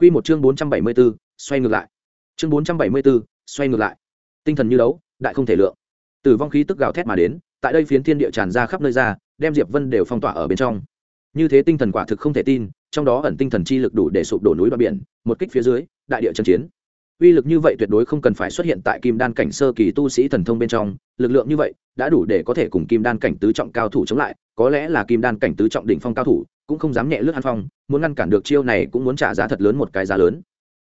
Quy một chương 474, xoay ngược lại. Chương 474, xoay ngược lại. Tinh thần như đấu, đại không thể lượng. Tử vong khí tức gào thét mà đến, tại đây phiến thiên địa tràn ra khắp nơi ra, đem Diệp Vân đều phong tỏa ở bên trong. Như thế tinh thần quả thực không thể tin, trong đó ẩn tinh thần chi lực đủ để sụp đổ núi và biển, một kích phía dưới, đại địa chân chiến. Uy lực như vậy tuyệt đối không cần phải xuất hiện tại Kim Đan cảnh sơ kỳ tu sĩ thần thông bên trong, lực lượng như vậy đã đủ để có thể cùng Kim Đan cảnh tứ trọng cao thủ chống lại, có lẽ là Kim Đan cảnh tứ trọng đỉnh phong cao thủ, cũng không dám nhẹ lướt hắn phong, muốn ngăn cản được chiêu này cũng muốn trả giá thật lớn một cái giá lớn.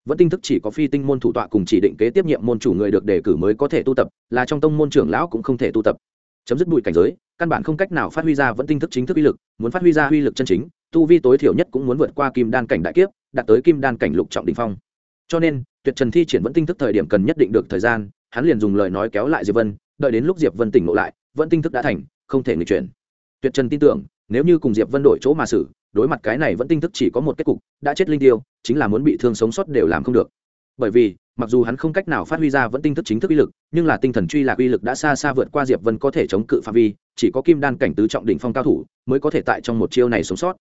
Vẫn tinh thức chỉ có phi tinh môn thủ tọa cùng chỉ định kế tiếp nhiệm môn chủ người được đề cử mới có thể tu tập là trong tông môn trưởng lão cũng không thể tu tập. Chấm dứt bụi cảnh giới căn bản không cách nào phát huy ra vẫn tinh thức chính thức uy lực muốn phát huy ra uy lực chân chính tu vi tối thiểu nhất cũng muốn vượt qua kim đan cảnh đại kiếp đạt tới kim đan cảnh lục trọng đình phong. Cho nên tuyệt trần thi triển vẫn tinh thức thời điểm cần nhất định được thời gian hắn liền dùng lời nói kéo lại diệp vân đợi đến lúc diệp vân tỉnh ngộ lại vẫn tinh thức đã thành không thể nghịch chuyển. Tuyệt trần tin tưởng nếu như cùng diệp vân đổi chỗ mà xử, đối mặt cái này vẫn tinh thức chỉ có một kết cục, đã chết linh tiêu, chính là muốn bị thương sống sót đều làm không được. Bởi vì, mặc dù hắn không cách nào phát huy ra vẫn tinh thức chính thức uy lực, nhưng là tinh thần truy lạc uy lực đã xa xa vượt qua diệp vân có thể chống cự phạm vi, chỉ có kim đan cảnh tứ trọng đỉnh phong cao thủ mới có thể tại trong một chiêu này sống sót.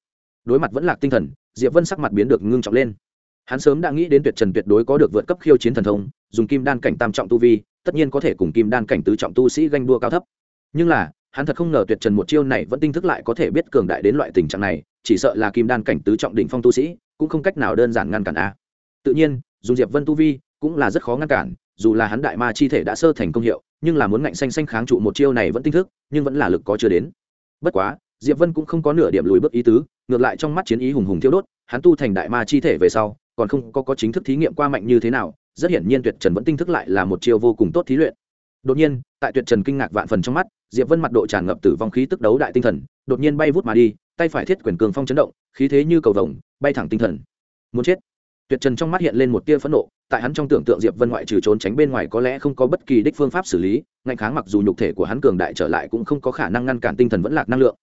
Đối mặt vẫn là tinh thần, diệp vân sắc mặt biến được ngưng trọng lên. Hắn sớm đã nghĩ đến tuyệt trần tuyệt đối có được vượt cấp khiêu chiến thần thông, dùng kim đan cảnh tam trọng tu vi, tất nhiên có thể cùng kim đan cảnh tứ trọng tu sĩ ganh đua cao thấp. Nhưng là hắn thật không ngờ tuyệt trần một chiêu này vẫn tinh thức lại có thể biết cường đại đến loại tình trạng này, chỉ sợ là kim đan cảnh tứ trọng đỉnh phong tu sĩ, cũng không cách nào đơn giản ngăn cản a. Tự nhiên, dùng diệp vân tu vi cũng là rất khó ngăn cản, dù là hắn đại ma chi thể đã sơ thành công hiệu, nhưng là muốn ngạnh xanh xanh kháng trụ một chiêu này vẫn tinh thức, nhưng vẫn là lực có chưa đến. Bất quá, diệp vân cũng không có nửa điểm lùi bước ý tứ, ngược lại trong mắt chiến ý hùng hùng thiêu đốt, hắn tu thành đại ma chi thể về sau, còn không có có chính thức thí nghiệm qua mạnh như thế nào, rất hiển nhiên tuyệt trần vẫn tinh thức lại là một chiêu vô cùng tốt thí luyện. Đột nhiên, tại tuyệt trần kinh ngạc vạn phần trong mắt diệp vân mặt độ tràn ngập tử vong khí tức đấu đại tinh thần, đột nhiên bay vút mà đi, tay phải thiết quyền cường phong chấn động, khí thế như cầu vồng, bay thẳng tinh thần. Muốn chết. Tuyệt trần trong mắt hiện lên một tia phẫn nộ, tại hắn trong tưởng tượng diệp vân ngoại trừ trốn tránh bên ngoài có lẽ không có bất kỳ đích phương pháp xử lý, ngạnh kháng mặc dù nhục thể của hắn cường đại trở lại cũng không có khả năng ngăn cản tinh thần vẫn lạc năng lượng.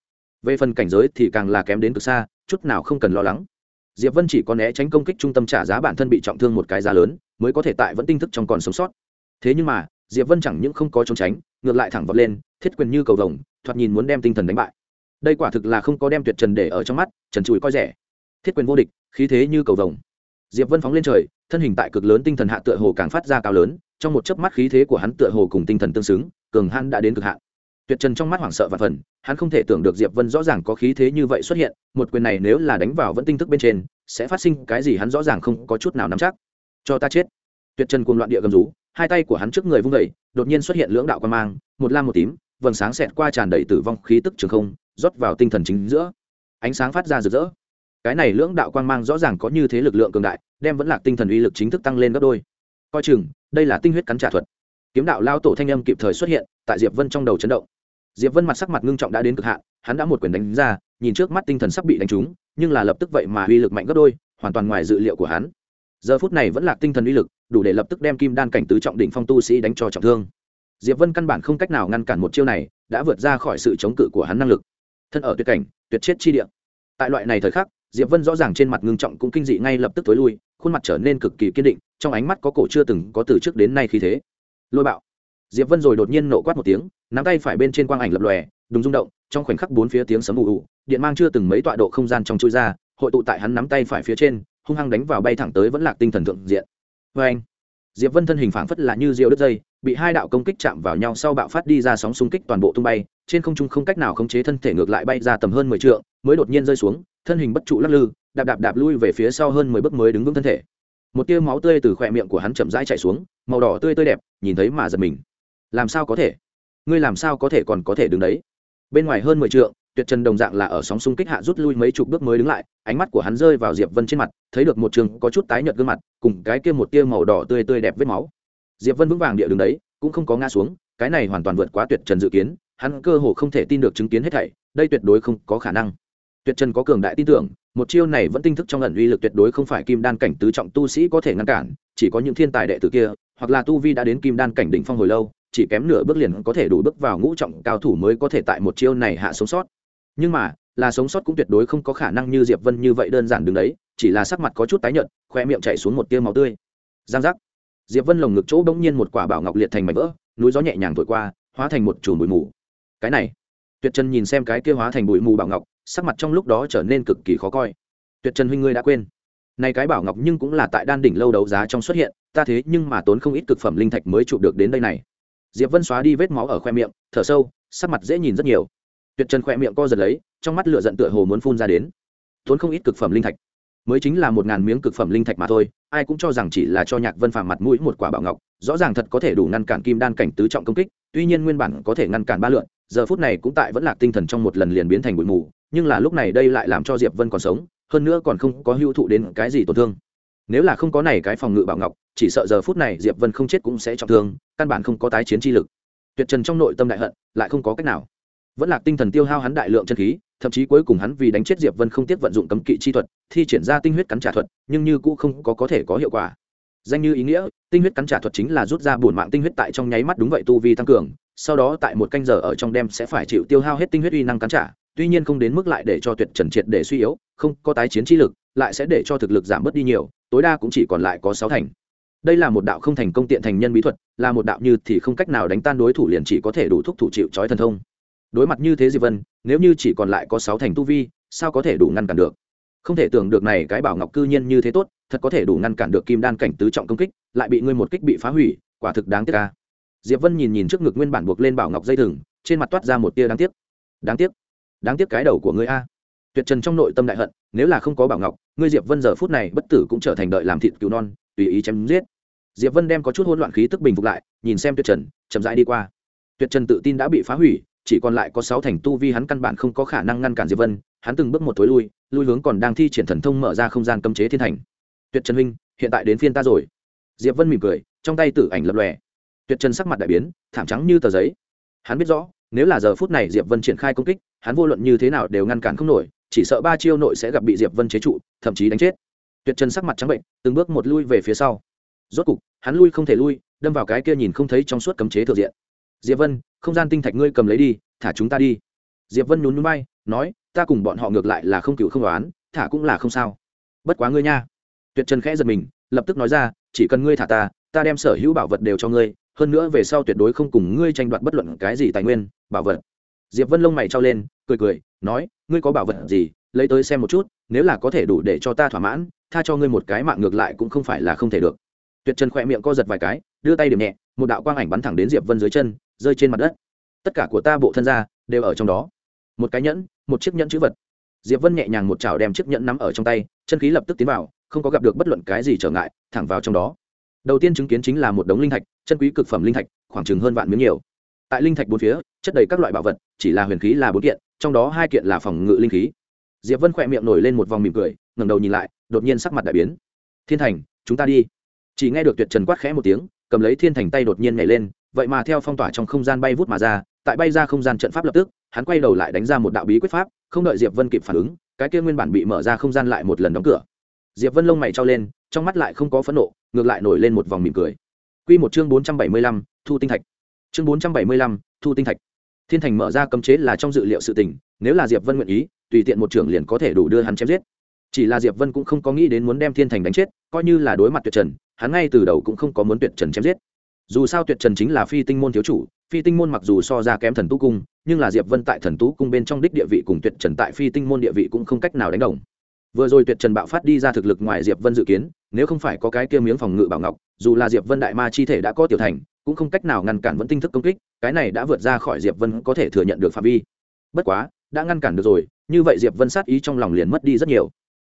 Về phần cảnh giới thì càng là kém đến cực xa, chút nào không cần lo lắng. Diệp vân chỉ có né tránh công kích trung tâm trả giá bản thân bị trọng thương một cái giá lớn, mới có thể tại vẫn tinh thức trong còn sống sót. Thế nhưng mà diệp vân chẳng những không có trốn tránh, ngược lại thẳng vọt lên, thiết quyền như cầu vồng, thoạt nhìn muốn đem tinh thần đánh bại. Đây quả thực là không có đem tuyệt trần để ở trong mắt, trần trụi coi rẻ. Thiết quyền vô địch, khí thế như cầu vồng. Diệp vân phóng lên trời, thân hình tại cực lớn tinh thần hạ tựa hồ càng phát ra cao lớn, trong một chớp mắt khí thế của hắn tựa hồ cùng tinh thần tương xứng, cường hắn đã đến cực hạn. Tuyệt trần trong mắt hoảng sợ và phần hắn không thể tưởng được diệp vân rõ ràng có khí thế như vậy xuất hiện, một quyền này nếu là đánh vào vẫn tinh thức bên trên, sẽ phát sinh cái gì hắn rõ ràng không có chút nào nắm chắc. Cho ta chết. Tuyệt trần cuồng loạn địa gầm rú hai tay của hắn trước người vung vẩy đột nhiên xuất hiện lưỡng đạo quan mang, một lam một tím, vầng sáng xẹt qua tràn đầy tử vong khí tức trường không, rót vào tinh thần chính giữa. Ánh sáng phát ra rực rỡ. Cái này lưỡng đạo quan mang rõ ràng có như thế lực lượng cường đại, đem vẫn lạc tinh thần uy lực chính thức tăng lên gấp đôi. Coi chừng, đây là tinh huyết cắn trả thuật. Kiếm đạo lao tổ thanh âm kịp thời xuất hiện, tại diệp vân trong đầu chấn động. Diệp vân mặt sắc mặt ngưng trọng đã đến cực hạn, hắn đã một quyền đánh ra, nhìn trước mắt tinh thần sắp bị đánh trúng, nhưng là lập tức vậy mà uy lực mạnh gấp đôi, hoàn toàn ngoài dự liệu của hắn giờ phút này vẫn là tinh thần uy lực, đủ để lập tức đem kim đan cảnh tứ trọng đỉnh phong tu sĩ đánh cho trọng thương. Diệp vân căn bản không cách nào ngăn cản một chiêu này, đã vượt ra khỏi sự chống cự của hắn năng lực. Thân ở tuyệt cảnh, tuyệt chết chi địa. Tại loại này thời khắc, diệp vân rõ ràng trên mặt ngưng trọng cũng kinh dị ngay lập tức tối lui, khuôn mặt trở nên cực kỳ kiên định, trong ánh mắt có cổ chưa từng có từ trước đến nay khi thế. Lôi bạo. Diệp vân rồi đột nhiên nổ quát một tiếng, nắm tay phải bên trên quang ảnh lập lòe đúng rung động, trong khoảnh khắc bốn phía tiếng sấm ù ù, điện mang chưa từng mấy tọa độ không gian trong chui ra, hội tụ tại hắn nắm tay phải phía trên hung hăng đánh vào bay thẳng tới vẫn lạc tinh thần thượng diện. Vê anh, diệp vân thân hình phảng phất là như diều đứt dây, bị hai đạo công kích chạm vào nhau sau bạo phát đi ra sóng xung kích toàn bộ tung bay, trên không trung không cách nào khống chế thân thể ngược lại bay ra tầm hơn mười trượng, mới đột nhiên rơi xuống, thân hình bất trụ lắc lư, đạp đạp đạp lui về phía sau hơn mười bước mới đứng vững thân thể. Một tia máu tươi từ khỏe miệng của hắn chậm rãi chảy xuống, màu đỏ tươi tươi đẹp, nhìn thấy mà giật mình. Làm sao có thể? Ngươi làm sao có thể còn có thể đứng đấy? Bên ngoài hơn mười trượng tuyệt trần đồng dạng là ở sóng xung kích hạ rút lui mấy chục bước mới đứng lại, ánh mắt của hắn rơi vào diệp vân trên mặt, thấy được một trường có chút tái nhợt gương mặt, cùng cái kia một tia màu đỏ tươi tươi đẹp vết máu. Diệp vân vững vàng địa đứng đấy, cũng không có ngã xuống, cái này hoàn toàn vượt quá tuyệt trần dự kiến, hắn cơ hồ không thể tin được chứng kiến hết thảy, đây tuyệt đối không có khả năng. Tuyệt trần có cường đại tin tưởng, một chiêu này vẫn tinh thức trong ẩn uy lực tuyệt đối không phải kim đan cảnh tứ trọng tu sĩ có thể ngăn cản, chỉ có những thiên tài đệ tử kia, hoặc là tu vi đã đến kim đan cảnh đỉnh phong hồi lâu, chỉ kém nửa bước liền có thể đủ bước vào ngũ trọng cao thủ mới có thể tại một chiêu này hạ sống sót nhưng mà, là sống sót cũng tuyệt đối không có khả năng như diệp vân như vậy đơn giản đứng đấy, chỉ là sắc mặt có chút tái nhợt, khoe miệng chảy xuống một tia máu tươi. Giang giác. Diệp vân lồng ngực chỗ bỗng nhiên một quả bảo ngọc liệt thành mảnh vỡ, núi gió nhẹ nhàng thổi qua, hóa thành một chùm bụi mù. Cái này. Tuyệt trần nhìn xem cái kia hóa thành bụi mù bảo ngọc, sắc mặt trong lúc đó trở nên cực kỳ khó coi. Tuyệt trần huynh ngươi đã quên. Này cái bảo ngọc nhưng cũng là tại đan đỉnh lâu đấu giá trong xuất hiện, ta thế nhưng mà tốn không ít cực phẩm linh thạch mới chụp được đến đây này. Diệp vân xóa đi vết máu ở khoe miệng, thở sâu, sắc mặt dễ nhìn rất nhiều tuyệt trần khỏe miệng co giật lấy, trong mắt lửa giận tựa hồ muốn phun ra đến. Tốn không ít cực phẩm linh thạch. Mới chính là một ngàn miếng cực phẩm linh thạch mà thôi, ai cũng cho rằng chỉ là cho nhạc vân phàm mặt mũi một quả bảo ngọc, rõ ràng thật có thể đủ ngăn cản kim đan cảnh tứ trọng công kích, tuy nhiên nguyên bản có thể ngăn cản ba lượn, giờ phút này cũng tại vẫn lạc tinh thần trong một lần liền biến thành bụi mù, nhưng là lúc này đây lại làm cho diệp vân còn sống, hơn nữa còn không có hữu thụ đến cái gì tổn thương. Nếu là không có này cái phòng ngự bảo ngọc, chỉ sợ giờ phút này diệp vân không chết cũng sẽ trọng thương, căn bản không có tái chiến chi lực. Tuyệt trần trong nội tâm đại hận, lại không có cách nào vẫn là tinh thần tiêu hao hắn đại lượng chân khí, thậm chí cuối cùng hắn vì đánh chết diệp vân không tiếp vận dụng cấm kỵ chi thuật, thi triển ra tinh huyết cắn trả thuật, nhưng như cũ không có có thể có hiệu quả. Danh như ý nghĩa, tinh huyết cắn trả thuật chính là rút ra bổn mạng tinh huyết tại trong nháy mắt đúng vậy tu vi tăng cường, sau đó tại một canh giờ ở trong đêm sẽ phải chịu tiêu hao hết tinh huyết uy năng cắn trả, tuy nhiên không đến mức lại để cho tuyệt trần triệt để suy yếu, không có tái chiến chi lực, lại sẽ để cho thực lực giảm bớt đi nhiều, tối đa cũng chỉ còn lại có sáu thành. Đây là một đạo không thành công tiện thành nhân bí thuật, là một đạo như thì không cách nào đánh tan đối thủ liền chỉ có thể đủ thúc thủ chịu trói thần thông đối mặt như thế diệp vân, nếu như chỉ còn lại có sáu thành tu vi, sao có thể đủ ngăn cản được? Không thể tưởng được này cái bảo ngọc cư nhiên như thế tốt, thật có thể đủ ngăn cản được kim đan cảnh tứ trọng công kích, lại bị ngươi một kích bị phá hủy, quả thực đáng tiếc ca diệp vân nhìn nhìn trước ngực nguyên bản buộc lên bảo ngọc dây thừng, trên mặt toát ra một tia đáng tiếc. Đáng tiếc? Đáng tiếc cái đầu của ngươi a. Tuyệt trần trong nội tâm đại hận, nếu là không có bảo ngọc, ngươi diệp vân giờ phút này bất tử cũng trở thành đợi làm thịt cứu non, tùy ý chém giết. Diệp vân đem có chút hỗn loạn khí tức bình phục lại, nhìn xem tuyệt trần, chậm rãi đi qua. Tuyệt trần tự tin đã bị phá hủy chỉ còn lại có sáu thành tu vi hắn căn bản không có khả năng ngăn cản diệp vân, hắn từng bước một thối lui lui hướng còn đang thi triển thần thông mở ra không gian cấm chế thiên thành tuyệt trần huynh, hiện tại đến phiên ta rồi. Diệp vân mỉm cười, trong tay tử ảnh lập lòe. Tuyệt trần sắc mặt đại biến, thảm trắng như tờ giấy. Hắn biết rõ, nếu là giờ phút này diệp vân triển khai công kích, hắn vô luận như thế nào đều ngăn cản không nổi, chỉ sợ ba chiêu nội sẽ gặp bị diệp vân chế trụ, thậm chí đánh chết. Tuyệt trần sắc mặt trắng bệnh, từng bước một lui về phía sau. Rốt cục, hắn lui không thể lui, đâm vào cái kia nhìn không thấy trong suốt cấm chế thừa diện. Diệp vân không gian tinh thạch ngươi cầm lấy đi, thả chúng ta đi. Diệp vân nhún núi bay nói, ta cùng bọn họ ngược lại là không cựu không đoán, thả cũng là không sao. Bất quá ngươi nha. Tuyệt trần khẽ giật mình, lập tức nói ra, chỉ cần ngươi thả ta ta đem sở hữu bảo vật đều cho ngươi, hơn nữa về sau tuyệt đối không cùng ngươi tranh đoạt bất luận cái gì tài nguyên, bảo vật. Diệp vân lông mày trao lên, cười cười, nói, ngươi có bảo vật gì, lấy tới xem một chút, nếu là có thể đủ để cho ta thỏa mãn, tha cho ngươi một cái mạng ngược lại cũng không phải là không thể được tuyệt trần khỏe miệng co giật vài cái, đưa tay điểm nhẹ, một đạo quang ảnh bắn thẳng đến diệp vân dưới chân, rơi trên mặt đất. Tất cả của ta bộ thân ra, đều ở trong đó. Một cái nhẫn, một chiếc nhẫn chữ vật. Diệp vân nhẹ nhàng một chảo đem chiếc nhẫn nắm ở trong tay, chân khí lập tức tiến vào, không có gặp được bất luận cái gì trở ngại, thẳng vào trong đó. Đầu tiên chứng kiến chính là một đống linh thạch, chân quý cực phẩm linh thạch, khoảng chừng hơn vạn miếng nhiều. Tại linh thạch bốn phía, chất đầy các loại bảo vật, chỉ là huyền khí là bốn kiện, trong đó hai kiện là phòng ngự linh khí. Diệp vân khỏe miệng nổi lên một vòng mỉm cười, ngẩng đầu nhìn lại, đột nhiên sắc mặt đại biến. Thiên thành, chúng ta đi chỉ nghe được tuyệt trần quát khẽ một tiếng cầm lấy thiên thành tay đột nhiên nhảy lên vậy mà theo phong tỏa trong không gian bay vút mà ra tại bay ra không gian trận pháp lập tức hắn quay đầu lại đánh ra một đạo bí quyết pháp không đợi diệp vân kịp phản ứng cái kia nguyên bản bị mở ra không gian lại một lần đóng cửa diệp vân lông mày trao lên trong mắt lại không có phẫn nộ ngược lại nổi lên một vòng mỉm cười Quy một chương bốn trăm bảy mươi lăm, thu tinh thạch. Chương bốn trăm bảy mươi lăm, thu tinh thạch. Thiên Thành mở ra cấm chế là trong dự liệu sự tình, nếu là Diệp Vân nguyện ý, tùy tiện một trưởng liền có thể đủ đưa hắn chém giết. Chỉ là Diệp Vân cũng không có nghĩ đến muốn đem Thiên Thành đánh chết, coi như là đối mặt Tuyệt Trần, hắn ngay từ đầu cũng không có muốn Tuyệt Trần chém giết. Dù sao Tuyệt Trần chính là Phi Tinh môn thiếu chủ, Phi Tinh môn mặc dù so ra kém Thần Tú cung, nhưng là Diệp Vân tại Thần Tú cung bên trong đích địa vị cùng Tuyệt Trần tại Phi Tinh môn địa vị cũng không cách nào đánh đồng. Vừa rồi tuyệt trần bạo phát đi ra thực lực ngoài diệp vân dự kiến nếu không phải có cái kia miếng phòng ngự bảo ngọc dù là diệp vân đại ma chi thể đã có tiểu thành cũng không cách nào ngăn cản vẫn tinh thức công kích cái này đã vượt ra khỏi diệp vân có thể thừa nhận được phạm vi. Bất quá đã ngăn cản được rồi như vậy diệp vân sát ý trong lòng liền mất đi rất nhiều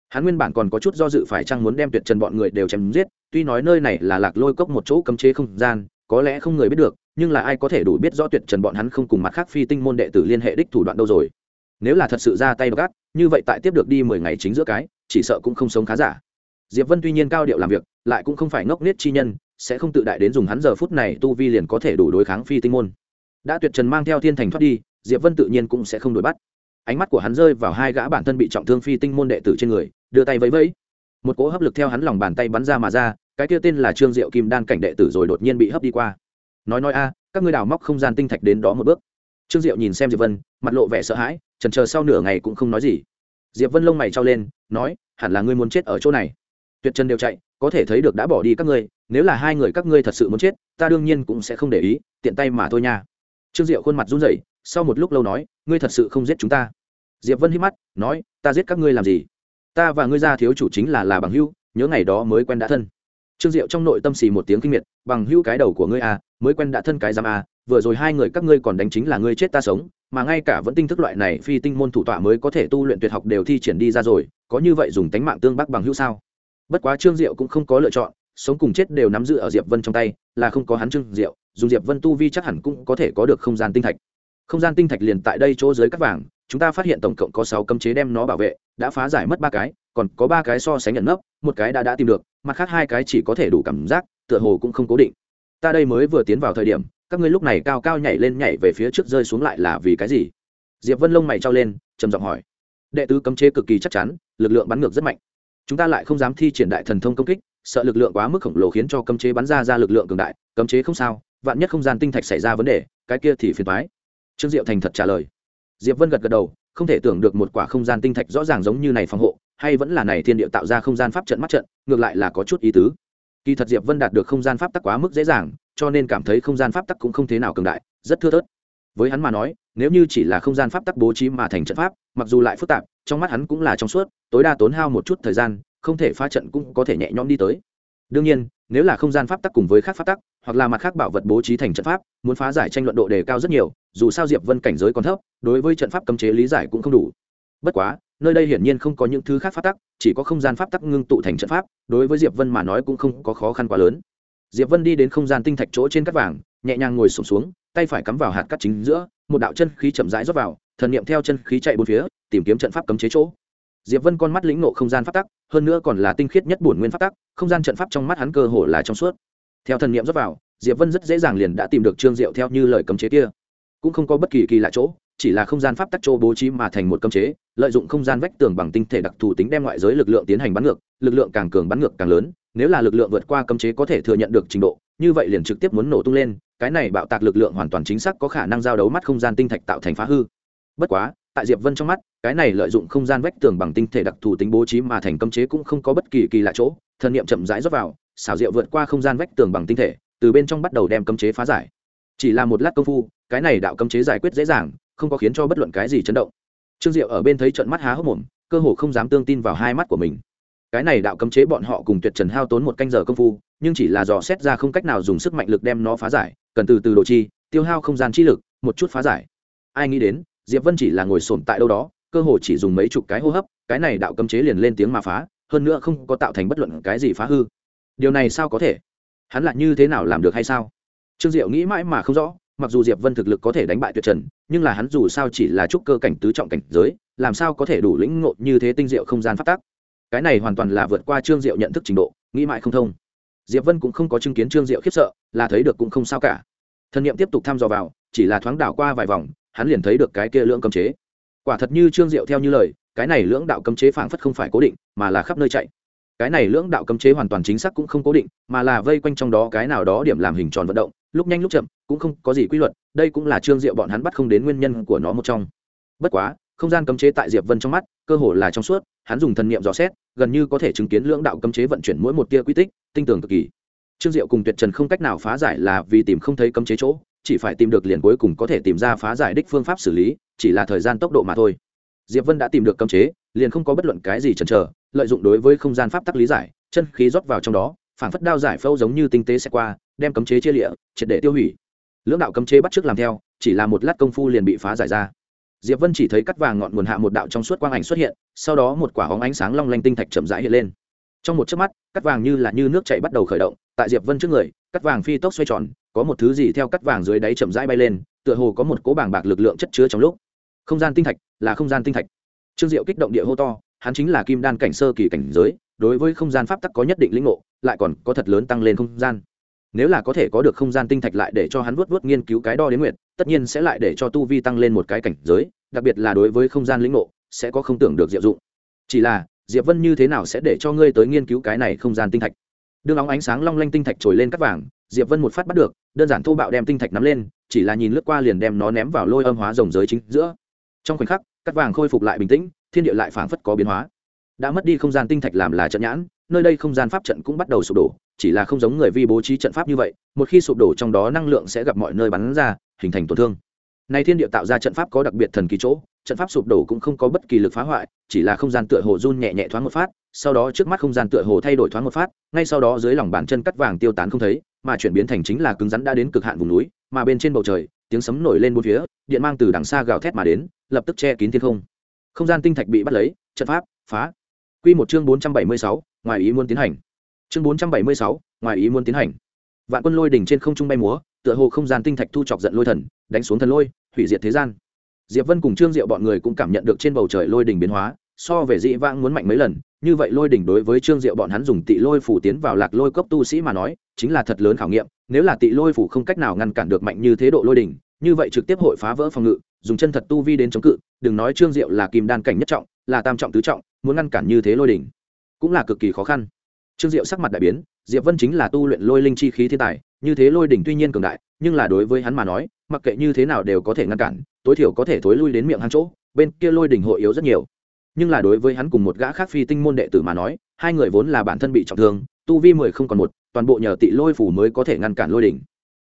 hắn nguyên bản còn có chút do dự phải chăng muốn đem tuyệt trần bọn người đều chém giết, tuy nói nơi này là lạc lôi cốc một chỗ cấm chế không gian, có lẽ không người biết được, nhưng là ai có thể đủ biết rõ tuyệt trần bọn hắn không cùng mặt khác phi tinh môn đệ tử liên hệ đích thủ đoạn đâu rồi. Nếu là thật sự ra tay gắt, như vậy tại tiếp được đi mười ngày chính giữa cái, chỉ sợ cũng không sống khá giả. Diệp vân tuy nhiên cao điệu làm việc, lại cũng không phải ngốc nết chi nhân, sẽ không tự đại đến dùng hắn giờ phút này tu vi liền có thể đủ đối kháng phi tinh môn. Đã tuyệt trần mang theo thiên thành thoát đi, diệp vân tự nhiên cũng sẽ không đuổi bắt. Ánh mắt của hắn rơi vào hai gã bản thân bị trọng thương phi tinh môn đệ tử trên người đưa tay vẫy vẫy. Một cỗ hấp lực theo hắn lòng bàn tay bắn ra mà ra, cái kia tên là trương diệu kim đan cảnh đệ tử rồi đột nhiên bị hấp đi qua. Nói nói a, các ngươi đào móc không gian tinh thạch đến đó một bước. Trương diệu nhìn xem diệp vân, mặt lộ vẻ sợ hãi trần chờ sau nửa ngày cũng không nói gì. Diệp vân lông mày trao lên, nói, hẳn là ngươi muốn chết ở chỗ này. Tuyệt chân đều chạy, có thể thấy được đã bỏ đi các ngươi, nếu là hai người các ngươi thật sự muốn chết, ta đương nhiên cũng sẽ không để ý, tiện tay mà thôi nha. Trương diệu khuôn mặt run rẩy, sau một lúc lâu nói, ngươi thật sự không giết chúng ta. Diệp vân hít mắt, nói, ta giết các ngươi làm gì? Ta và ngươi ra thiếu chủ chính là là bằng hữu nhớ ngày đó mới quen đã thân. Trương diệu trong nội tâm xì một tiếng kinh miệt bằng hữu cái đầu của ngươi à, mới quen đã thân cái giam à, vừa rồi hai người các ngươi còn đánh chính là ngươi chết ta sống mà ngay cả vẫn tinh thức loại này phi tinh môn thủ tọa mới có thể tu luyện tuyệt học đều thi triển đi ra rồi có như vậy dùng tánh mạng tương bắc bằng hữu sao? Bất quá trương diệu cũng không có lựa chọn sống cùng chết đều nắm giữ ở diệp vân trong tay là không có hắn trương diệu dùng diệp vân tu vi chắc hẳn cũng có thể có được không gian tinh thạch. Không gian tinh thạch liền tại đây chỗ dưới các vàng chúng ta phát hiện tổng cộng có sáu cấm chế đem nó bảo vệ, đã phá giải mất ba cái, còn có ba cái so sánh nhận nấp, một cái đã đã tìm được, mặt khác hai cái chỉ có thể đủ cảm giác, tựa hồ cũng không cố định. Ta đây mới vừa tiến vào thời điểm, các ngươi lúc này cao cao nhảy lên nhảy về phía trước rơi xuống lại là vì cái gì? Diệp vân lông mày trao lên, trầm giọng hỏi. Đệ tứ cấm chế cực kỳ chắc chắn, lực lượng bắn ngược rất mạnh. Chúng ta lại không dám thi triển đại thần thông công kích, sợ lực lượng quá mức khổng lồ khiến cho cấm chế bắn ra ra lực lượng cường đại, cấm chế không sao, vạn nhất không gian tinh thạch xảy ra vấn đề, cái kia thì phiền toái. Trương diệu thành thật trả lời diệp vân gật gật đầu, không thể tưởng được một quả không gian tinh thạch rõ ràng giống như này phòng hộ, hay vẫn là này thiên địa tạo ra không gian pháp trận mắt trận, ngược lại là có chút ý tứ. Kỳ thật diệp vân đạt được không gian pháp tắc quá mức dễ dàng, cho nên cảm thấy không gian pháp tắc cũng không thế nào cường đại, rất thưa thớt. Với hắn mà nói, nếu như chỉ là không gian pháp tắc bố trí mà thành trận pháp, mặc dù lại phức tạp, trong mắt hắn cũng là trong suốt, tối đa tốn hao một chút thời gian, không thể phá trận cũng có thể nhẹ nhõm đi tới. Đương nhiên, nếu là không gian pháp tắc cùng với khác pháp tắc hoặc là mặt khác bảo vật bố trí thành trận pháp muốn phá giải tranh luận độ đề cao rất nhiều dù sao diệp vân cảnh giới còn thấp đối với trận pháp cấm chế lý giải cũng không đủ. Bất quá nơi đây hiển nhiên không có những thứ khác pháp tắc chỉ có không gian pháp tắc ngưng tụ thành trận pháp đối với diệp vân mà nói cũng không có khó khăn quá lớn. Diệp vân đi đến không gian tinh thạch chỗ trên cắt vàng nhẹ nhàng ngồi sụp xuống, xuống tay phải cắm vào hạt cắt chính giữa một đạo chân khí chậm rãi rót vào thần niệm theo chân khí chạy bốn phía tìm kiếm trận pháp cấm chế chỗ. Diệp vân con mắt lĩnh nộ không gian pháp tắc hơn nữa còn là tinh khiết nhất bổn nguyên pháp tắc không gian trận pháp trong mắt hắn cơ hồ là trong suốt theo thần niệm dốc vào, diệp vân rất dễ dàng liền đã tìm được trương diệu theo như lời cấm chế kia. Cũng không có bất kỳ kỳ lạ chỗ, chỉ là không gian pháp tắc chỗ bố trí mà thành một cấm chế, lợi dụng không gian vách tường bằng tinh thể đặc thù tính đem ngoại giới lực lượng tiến hành bắn ngược, lực lượng càng cường bắn ngược càng lớn, nếu là lực lượng vượt qua cấm chế có thể thừa nhận được trình độ, như vậy liền trực tiếp muốn nổ tung lên, cái này bạo tạc lực lượng hoàn toàn chính xác có khả năng giao đấu mắt không gian tinh thạch tạo thành phá hư. Bất quá, tại diệp vân trong mắt, cái này lợi dụng không gian vách tường bằng tinh thể đặc thù tính bố trí mà thành cấm chế cũng không có bất kỳ kỳ lạ chỗ, thần niệm chậm rãi rót vào xảo diệu vượt qua không gian vách tường bằng tinh thể, từ bên trong bắt đầu đem cấm chế phá giải. Chỉ là một lát công phu, cái này đạo cấm chế giải quyết dễ dàng, không có khiến cho bất luận cái gì chấn động. Trương diệu ở bên thấy trận mắt há hốc mồm, cơ hồ không dám tương tin vào hai mắt của mình. Cái này đạo cấm chế bọn họ cùng tuyệt trần hao tốn một canh giờ công phu, nhưng chỉ là dò xét ra không cách nào dùng sức mạnh lực đem nó phá giải, cần từ từ độ chi, tiêu hao không gian chi lực, một chút phá giải. Ai nghĩ đến, diệp vân chỉ là ngồi sồn tại đâu đó, cơ hồ chỉ dùng mấy chục cái hô hấp, cái này đạo cấm chế liền lên tiếng mà phá, hơn nữa không có tạo thành bất luận cái gì phá hư điều này sao có thể? Hắn lại như thế nào làm được hay sao? Trương diệu nghĩ mãi mà không rõ, mặc dù diệp vân thực lực có thể đánh bại tuyệt trần, nhưng là hắn dù sao chỉ là trúc cơ cảnh tứ trọng cảnh giới, làm sao có thể đủ lĩnh ngộ như thế tinh diệu không gian phát tác cái này hoàn toàn là vượt qua trương diệu nhận thức trình độ, nghĩ mãi không thông. Diệp vân cũng không có chứng kiến trương diệu khiếp sợ, là thấy được cũng không sao cả. Thân nhiệm tiếp tục thăm dò vào, chỉ là thoáng đảo qua vài vòng, hắn liền thấy được cái kia lưỡng cấm chế. Quả thật như trương diệu theo như lời, cái này lưỡng đạo cấm chế phảng phất không phải cố định, mà là khắp nơi chạy cái này lưỡng đạo cấm chế hoàn toàn chính xác cũng không cố định, mà là vây quanh trong đó cái nào đó điểm làm hình tròn vận động, lúc nhanh lúc chậm, cũng không có gì quy luật, đây cũng là trương diệu bọn hắn bắt không đến nguyên nhân của nó một trong. Bất quá, không gian cấm chế tại diệp vân trong mắt, cơ hồ là trong suốt, hắn dùng thần niệm dò xét, gần như có thể chứng kiến lưỡng đạo cấm chế vận chuyển mỗi một tia quy tích, tinh tường cực kỳ. Trương diệu cùng tuyệt trần không cách nào phá giải là vì tìm không thấy cấm chế chỗ, chỉ phải tìm được liền cuối cùng có thể tìm ra phá giải đích phương pháp xử lý, chỉ là thời gian tốc độ mà thôi. Diệp vân đã tìm được cấm chế, liền không có bất luận cái gì chần chờ lợi dụng đối với không gian pháp tắc lý giải, chân khí rót vào trong đó, phản phất đao giải phâu giống như tinh tế sẽ qua, đem cấm chế chia lịa, triệt để tiêu hủy. Lưỡng đạo cấm chế bắt trước làm theo, chỉ là một lát công phu liền bị phá giải ra. Diệp vân chỉ thấy cắt vàng ngọn nguồn hạ một đạo trong suốt quang ảnh xuất hiện, sau đó một quả hóng ánh sáng long lanh tinh thạch chậm rãi hiện lên. Trong một chớp mắt, cắt vàng như là như nước chảy bắt đầu khởi động, tại diệp vân trước người, cắt vàng phi tốc xoay tròn, có một thứ gì theo cắt vàng dưới đáy chậm rãi bay lên, tựa hồ có một cố bảng bạc lực lượng chất chứa trong lúc. Không gian tinh thạch là không gian tinh thạch. Trương diệu kích động địa hô to hắn chính là kim đan cảnh sơ kỳ cảnh giới, đối với không gian pháp tắc có nhất định lĩnh ngộ, lại còn có thật lớn tăng lên không gian. Nếu là có thể có được không gian tinh thạch lại để cho hắn vuốt vuốt nghiên cứu cái đo đến nguyệt, tất nhiên sẽ lại để cho tu vi tăng lên một cái cảnh giới, đặc biệt là đối với không gian lĩnh ngộ, sẽ có không tưởng được diệu dụng. Chỉ là, diệp vân như thế nào sẽ để cho ngươi tới nghiên cứu cái này không gian tinh thạch? Đương óng ánh sáng long lanh tinh thạch trồi lên cắt vàng, diệp vân một phát bắt được, đơn giản thô bạo đem tinh thạch nắm lên, chỉ là nhìn lướt qua liền đem nó ném vào lôi âm hóa rồng giới chính giữa. Trong khoảnh khắc, cắt vàng khôi phục lại bình tĩnh thiên địa lại phảng phất có biến hóa. Đã mất đi không gian tinh thạch làm là trận nhãn, nơi đây không gian pháp trận cũng bắt đầu sụp đổ, chỉ là không giống người vi bố trí trận pháp như vậy, một khi sụp đổ trong đó năng lượng sẽ gặp mọi nơi bắn ra, hình thành tổn thương. Nay thiên địa tạo ra trận pháp có đặc biệt thần kỳ chỗ, trận pháp sụp đổ cũng không có bất kỳ lực phá hoại, chỉ là không gian tựa hồ run nhẹ nhẹ thoáng một phát, sau đó trước mắt không gian tựa hồ thay đổi thoáng một phát, ngay sau đó dưới lòng bàn chân cắt vàng tiêu tán không thấy, mà chuyển biến thành chính là cứng rắn đã đến cực hạn vùng núi, mà bên trên bầu trời, tiếng sấm nổi lên bốn phía, điện mang từ đằng xa gào thét mà đến, lập tức che kín thiên không không gian tinh thạch bị bắt lấy, trận pháp, phá. Quy một chương bốn trăm bảy mươi sáu, ngoài ý muốn tiến hành. Chương bốn trăm bảy mươi sáu, ngoài ý muốn tiến hành. Vạn quân lôi đỉnh trên không trung bay múa, tựa hồ không gian tinh thạch thu chọc giận lôi thần, đánh xuống thần lôi, hủy diệt thế gian. Diệp vân cùng trương diệu bọn người cũng cảm nhận được trên bầu trời lôi đỉnh biến hóa, so về dị vãng muốn mạnh mấy lần, như vậy lôi đỉnh đối với trương diệu bọn hắn dùng tị lôi phủ tiến vào lạc lôi cốc tu sĩ mà nói, chính là thật lớn khảo nghiệm, nếu là tị lôi phủ không cách nào ngăn cản được mạnh như thế độ lôi đỉnh, như vậy trực tiếp hội phá vỡ phòng ngự dùng chân thật tu vi đến chống cự, đừng nói trương diệu là kim đan cảnh nhất trọng, là tam trọng tứ trọng, muốn ngăn cản như thế lôi đỉnh, cũng là cực kỳ khó khăn. Trương diệu sắc mặt đại biến, diệp vân chính là tu luyện lôi linh chi khí thiên tài, như thế lôi đỉnh tuy nhiên cường đại, nhưng là đối với hắn mà nói, mặc kệ như thế nào đều có thể ngăn cản, tối thiểu có thể thối lui đến miệng hắn chỗ, bên kia lôi đỉnh hội yếu rất nhiều. Nhưng là đối với hắn cùng một gã khác phi tinh môn đệ tử mà nói, hai người vốn là bản thân bị trọng thương, tu vi mười không còn một, toàn bộ nhờ tị lôi phủ mới có thể ngăn cản lôi đỉnh.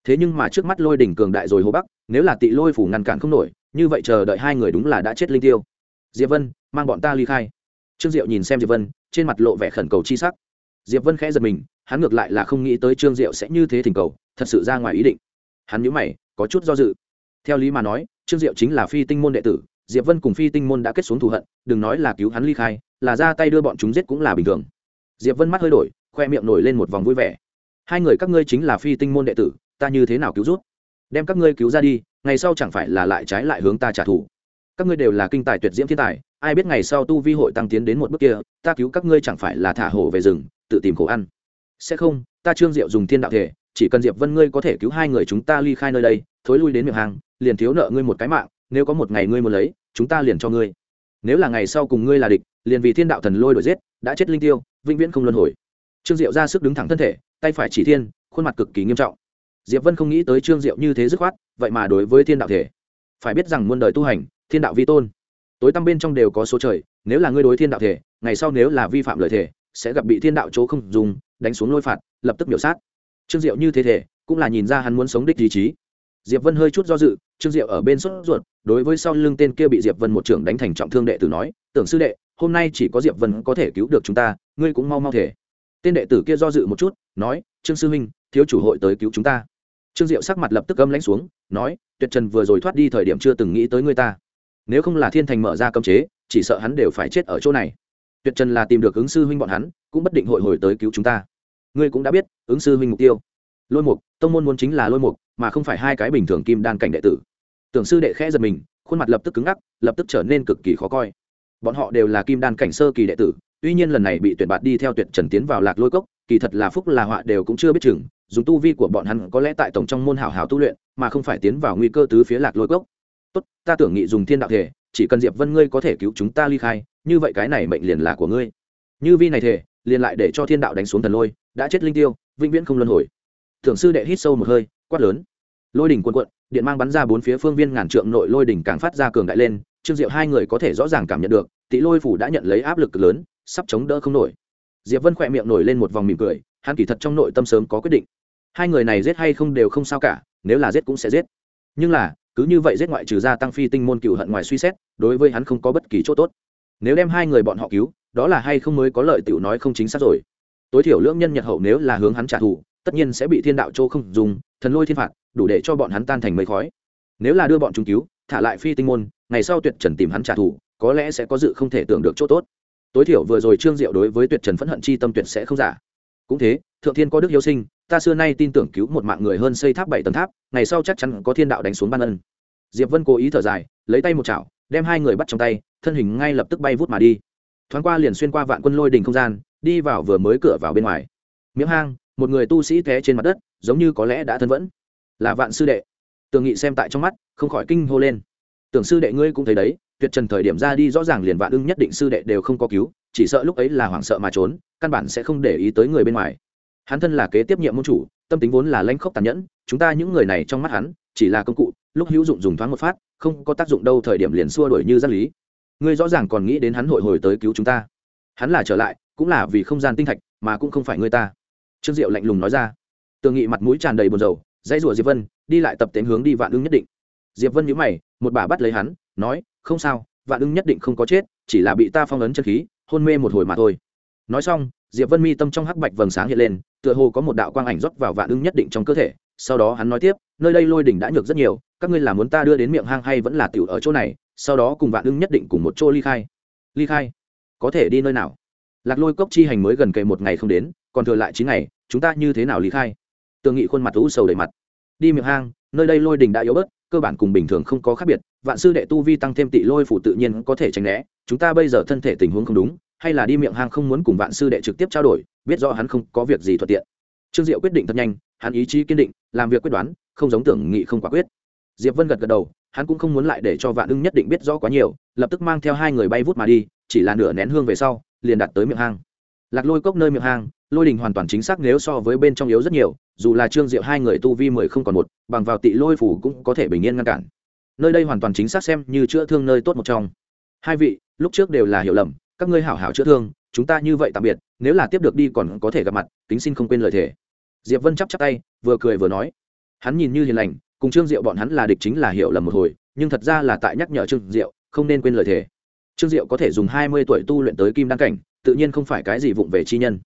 Thế nhưng mà trước mắt lôi đỉnh cường đại rồi hồ bắc nếu là tị lôi phủ ngăn cản không nổi như vậy chờ đợi hai người đúng là đã chết linh tiêu. Diệp vân, mang bọn ta ly khai. Trương diệu nhìn xem diệp vân, trên mặt lộ vẻ khẩn cầu chi sắc. Diệp vân khẽ giật mình, hắn ngược lại là không nghĩ tới trương diệu sẽ như thế thỉnh cầu, thật sự ra ngoài ý định. Hắn nhíu mày, có chút do dự. Theo lý mà nói, trương diệu chính là phi tinh môn đệ tử, diệp vân cùng phi tinh môn đã kết xuống thù hận, đừng nói là cứu hắn ly khai, là ra tay đưa bọn chúng giết cũng là bình thường. Diệp vân mắt hơi đổi, khoe miệng nổi lên một vòng vui vẻ. Hai người các ngươi chính là phi tinh môn đệ tử, ta như thế nào cứu rút? Đem các ngươi cứu ra đi ngày sau chẳng phải là lại trái lại hướng ta trả thù. Các ngươi đều là kinh tài tuyệt diễm thiên tài, ai biết ngày sau tu vi hội tăng tiến đến một bước kia, ta cứu các ngươi chẳng phải là thả hổ về rừng, tự tìm khổ ăn. Sẽ không, ta trương diệu dùng thiên đạo thể, chỉ cần diệp vân ngươi có thể cứu hai người chúng ta ly khai nơi đây, thối lui đến miệng hàng, liền thiếu nợ ngươi một cái mạng, nếu có một ngày ngươi muốn lấy, chúng ta liền cho ngươi. Nếu là ngày sau cùng ngươi là địch, liền vì thiên đạo thần lôi đổi giết, đã chết linh tiêu, vĩnh viễn không luân hồi. Trương diệu ra sức đứng thẳng thân thể, tay phải chỉ thiên, khuôn mặt cực kỳ nghiêm trọng diệp vân không nghĩ tới trương diệu như thế dứt khoát, vậy mà đối với thiên đạo thể. Phải biết rằng muôn đời tu hành, thiên đạo vi tôn. Tối tăm bên trong đều có số trời, nếu là ngươi đối thiên đạo thể, ngày sau nếu là vi phạm lời thể, sẽ gặp bị thiên đạo chỗ không dùng, đánh xuống lôi phạt, lập tức biểu sát. Trương diệu như thế thể, cũng là nhìn ra hắn muốn sống đích ý chí. Diệp vân hơi chút do dự, trương diệu ở bên sốt ruột, đối với sau lưng tên kia bị diệp vân một trưởng đánh thành trọng thương đệ tử nói, tưởng sư đệ, hôm nay chỉ có diệp vân có thể cứu được chúng ta, ngươi cũng mau mau thể. Tên đệ tử kia do dự một chút, nói, trương sư huynh, thiếu chủ hội tới cứu chúng ta trương diệu sắc mặt lập tức âm lãnh xuống, nói, tuyệt trần vừa rồi thoát đi thời điểm chưa từng nghĩ tới người ta. Nếu không là thiên thành mở ra cấm chế, chỉ sợ hắn đều phải chết ở chỗ này. Tuyệt trần là tìm được ứng sư huynh bọn hắn, cũng bất định hội hồi tới cứu chúng ta. Ngươi cũng đã biết, ứng sư huynh mục tiêu. Lôi mục, tông môn muốn chính là lôi mục, mà không phải hai cái bình thường kim đan cảnh đệ tử. Tưởng sư đệ khẽ giật mình, khuôn mặt lập tức cứng ngắc, lập tức trở nên cực kỳ khó coi. Bọn họ đều là kim đan cảnh sơ kỳ đệ tử, tuy nhiên lần này bị tuyển bạt đi theo tuyệt trần tiến vào lạc lôi cốc kỳ thật là phúc là họa đều cũng chưa biết chừng, dùng tu vi của bọn hắn có lẽ tại tổng trong môn hảo hảo tu luyện, mà không phải tiến vào nguy cơ tứ phía lạc lôi cốc. Tốt, ta tưởng nghị dùng thiên đạo thể, chỉ cần diệp vân ngươi có thể cứu chúng ta ly khai, như vậy cái này mệnh liền là của ngươi. Như vi này thể, liền lại để cho thiên đạo đánh xuống thần lôi, đã chết linh tiêu, vĩnh viễn không luân hồi. Thượng sư đệ hít sâu một hơi, quát lớn. Lôi đỉnh cuộn cuộn, điện mang bắn ra bốn phía phương viên ngàn trượng nội lôi đỉnh càng phát ra cường đại lên, trương diệu hai người có thể rõ ràng cảm nhận được tỷ lôi phủ đã nhận lấy áp lực lớn, sắp chống đỡ không nổi diệp vân khỏe miệng nổi lên một vòng mỉm cười, hắn kỳ thật trong nội tâm sớm có quyết định. Hai người này giết hay không đều không sao cả, nếu là giết cũng sẽ giết. Nhưng là, cứ như vậy giết ngoại trừ ra tăng phi tinh môn cựu hận ngoài suy xét, đối với hắn không có bất kỳ chỗ tốt. Nếu đem hai người bọn họ cứu, đó là hay không mới có lợi tiểu nói không chính xác rồi. Tối thiểu lưỡng nhân nhật hậu nếu là hướng hắn trả thù, tất nhiên sẽ bị thiên đạo châu không dùng, thần lôi thiên phạt, đủ để cho bọn hắn tan thành mây khói. Nếu là đưa bọn chúng cứu, thả lại phi tinh môn, ngày sau tuyệt trần tìm hắn trả thù, có lẽ sẽ có dự không thể tưởng được chỗ tốt tối thiểu vừa rồi trương diệu đối với tuyệt trần phẫn hận chi tâm tuyệt sẽ không giả. Cũng thế, thượng thiên có đức hiếu sinh, ta xưa nay tin tưởng cứu một mạng người hơn xây tháp bảy tầng tháp, ngày sau chắc chắn có thiên đạo đánh xuống ban ân. Diệp vân cố ý thở dài, lấy tay một chảo, đem hai người bắt trong tay, thân hình ngay lập tức bay vút mà đi. Thoáng qua liền xuyên qua vạn quân lôi đình không gian, đi vào vừa mới cửa vào bên ngoài. Miếng hang, một người tu sĩ té trên mặt đất, giống như có lẽ đã thân vẫn. Là vạn sư đệ. Tường nghị xem tại trong mắt, không khỏi kinh hô lên. Tưởng sư đệ ngươi cũng thấy đấy tuyệt trần thời điểm ra đi rõ ràng liền vạn ưng nhất định sư đệ đều không có cứu, chỉ sợ lúc ấy là hoảng sợ mà trốn, căn bản sẽ không để ý tới người bên ngoài. Hắn thân là kế tiếp nhiệm môn chủ, tâm tính vốn là lãnh khốc tàn nhẫn, chúng ta những người này trong mắt hắn, chỉ là công cụ, lúc hữu dụng dùng thoáng một phát, không có tác dụng đâu thời điểm liền xua đuổi như giác lý. Ngươi rõ ràng còn nghĩ đến hắn hội hồi tới cứu chúng ta. Hắn là trở lại, cũng là vì không gian tinh thạch, mà cũng không phải ngươi ta. Trương diệu lạnh lùng nói ra. Tường nghị mặt mũi tràn đầy buồn rầu, dãy rủa diệp vân, đi lại tập tễnh hướng đi vạn ưng nhất định. Diệp vân nhíu mày, một bà bắt lấy hắn, nói không sao, vạn ưng nhất định không có chết, chỉ là bị ta phong ấn chân khí, hôn mê một hồi mà thôi. Nói xong, diệp vân mi tâm trong hắc bạch vầng sáng hiện lên, tựa hồ có một đạo quang ảnh rót vào vạn ưng nhất định trong cơ thể. Sau đó hắn nói tiếp, nơi đây lôi đỉnh đã nhược rất nhiều, các ngươi là muốn ta đưa đến miệng hang hay vẫn là tiểu ở chỗ này? Sau đó cùng vạn ưng nhất định cùng một chỗ ly khai. Ly khai? Có thể đi nơi nào? Lạc lôi cốc chi hành mới gần kề một ngày không đến, còn thừa lại chín ngày, chúng ta như thế nào ly khai? Tường nghị khuôn mặt u sầu đầy mặt. Đi miệng hang, nơi đây lôi đình đã yếu bớt cơ bản cùng bình thường không có khác biệt, vạn sư đệ tu vi tăng thêm tị lôi phủ tự nhiên có thể tránh né, chúng ta bây giờ thân thể tình huống không đúng, hay là đi miệng hang không muốn cùng vạn sư đệ trực tiếp trao đổi, biết rõ hắn không có việc gì thuận tiện. Trương diệu quyết định thật nhanh, hắn ý chí kiên định, làm việc quyết đoán, không giống tưởng nghị không quả quyết. Diệp vân gật gật đầu, hắn cũng không muốn lại để cho vạn ưng nhất định biết rõ quá nhiều, lập tức mang theo hai người bay vút mà đi, chỉ là nửa nén hương về sau, liền đặt tới miệng hang. Lạc lôi cốc nơi miệng hang, lôi đình hoàn toàn chính xác nếu so với bên trong yếu rất nhiều dù là trương diệu hai người tu vi mười không còn một, bằng vào tị lôi phủ cũng có thể bình yên ngăn cản. Nơi đây hoàn toàn chính xác xem như chữa thương nơi tốt một trong. Hai vị, lúc trước đều là hiểu lầm, các ngươi hảo hảo chữa thương, chúng ta như vậy tạm biệt, nếu là tiếp được đi còn có thể gặp mặt tính xin không quên lời thề. Diệp vân chắp chắp tay, vừa cười vừa nói. Hắn nhìn như hiền lành, cùng trương diệu bọn hắn là địch chính là hiểu lầm một hồi, nhưng thật ra là tại nhắc nhở trương diệu, không nên quên lời thề. Trương diệu có thể dùng hai mươi tuổi tu luyện tới kim đăng cảnh, tự nhiên không phải cái gì vụng về chi nhân.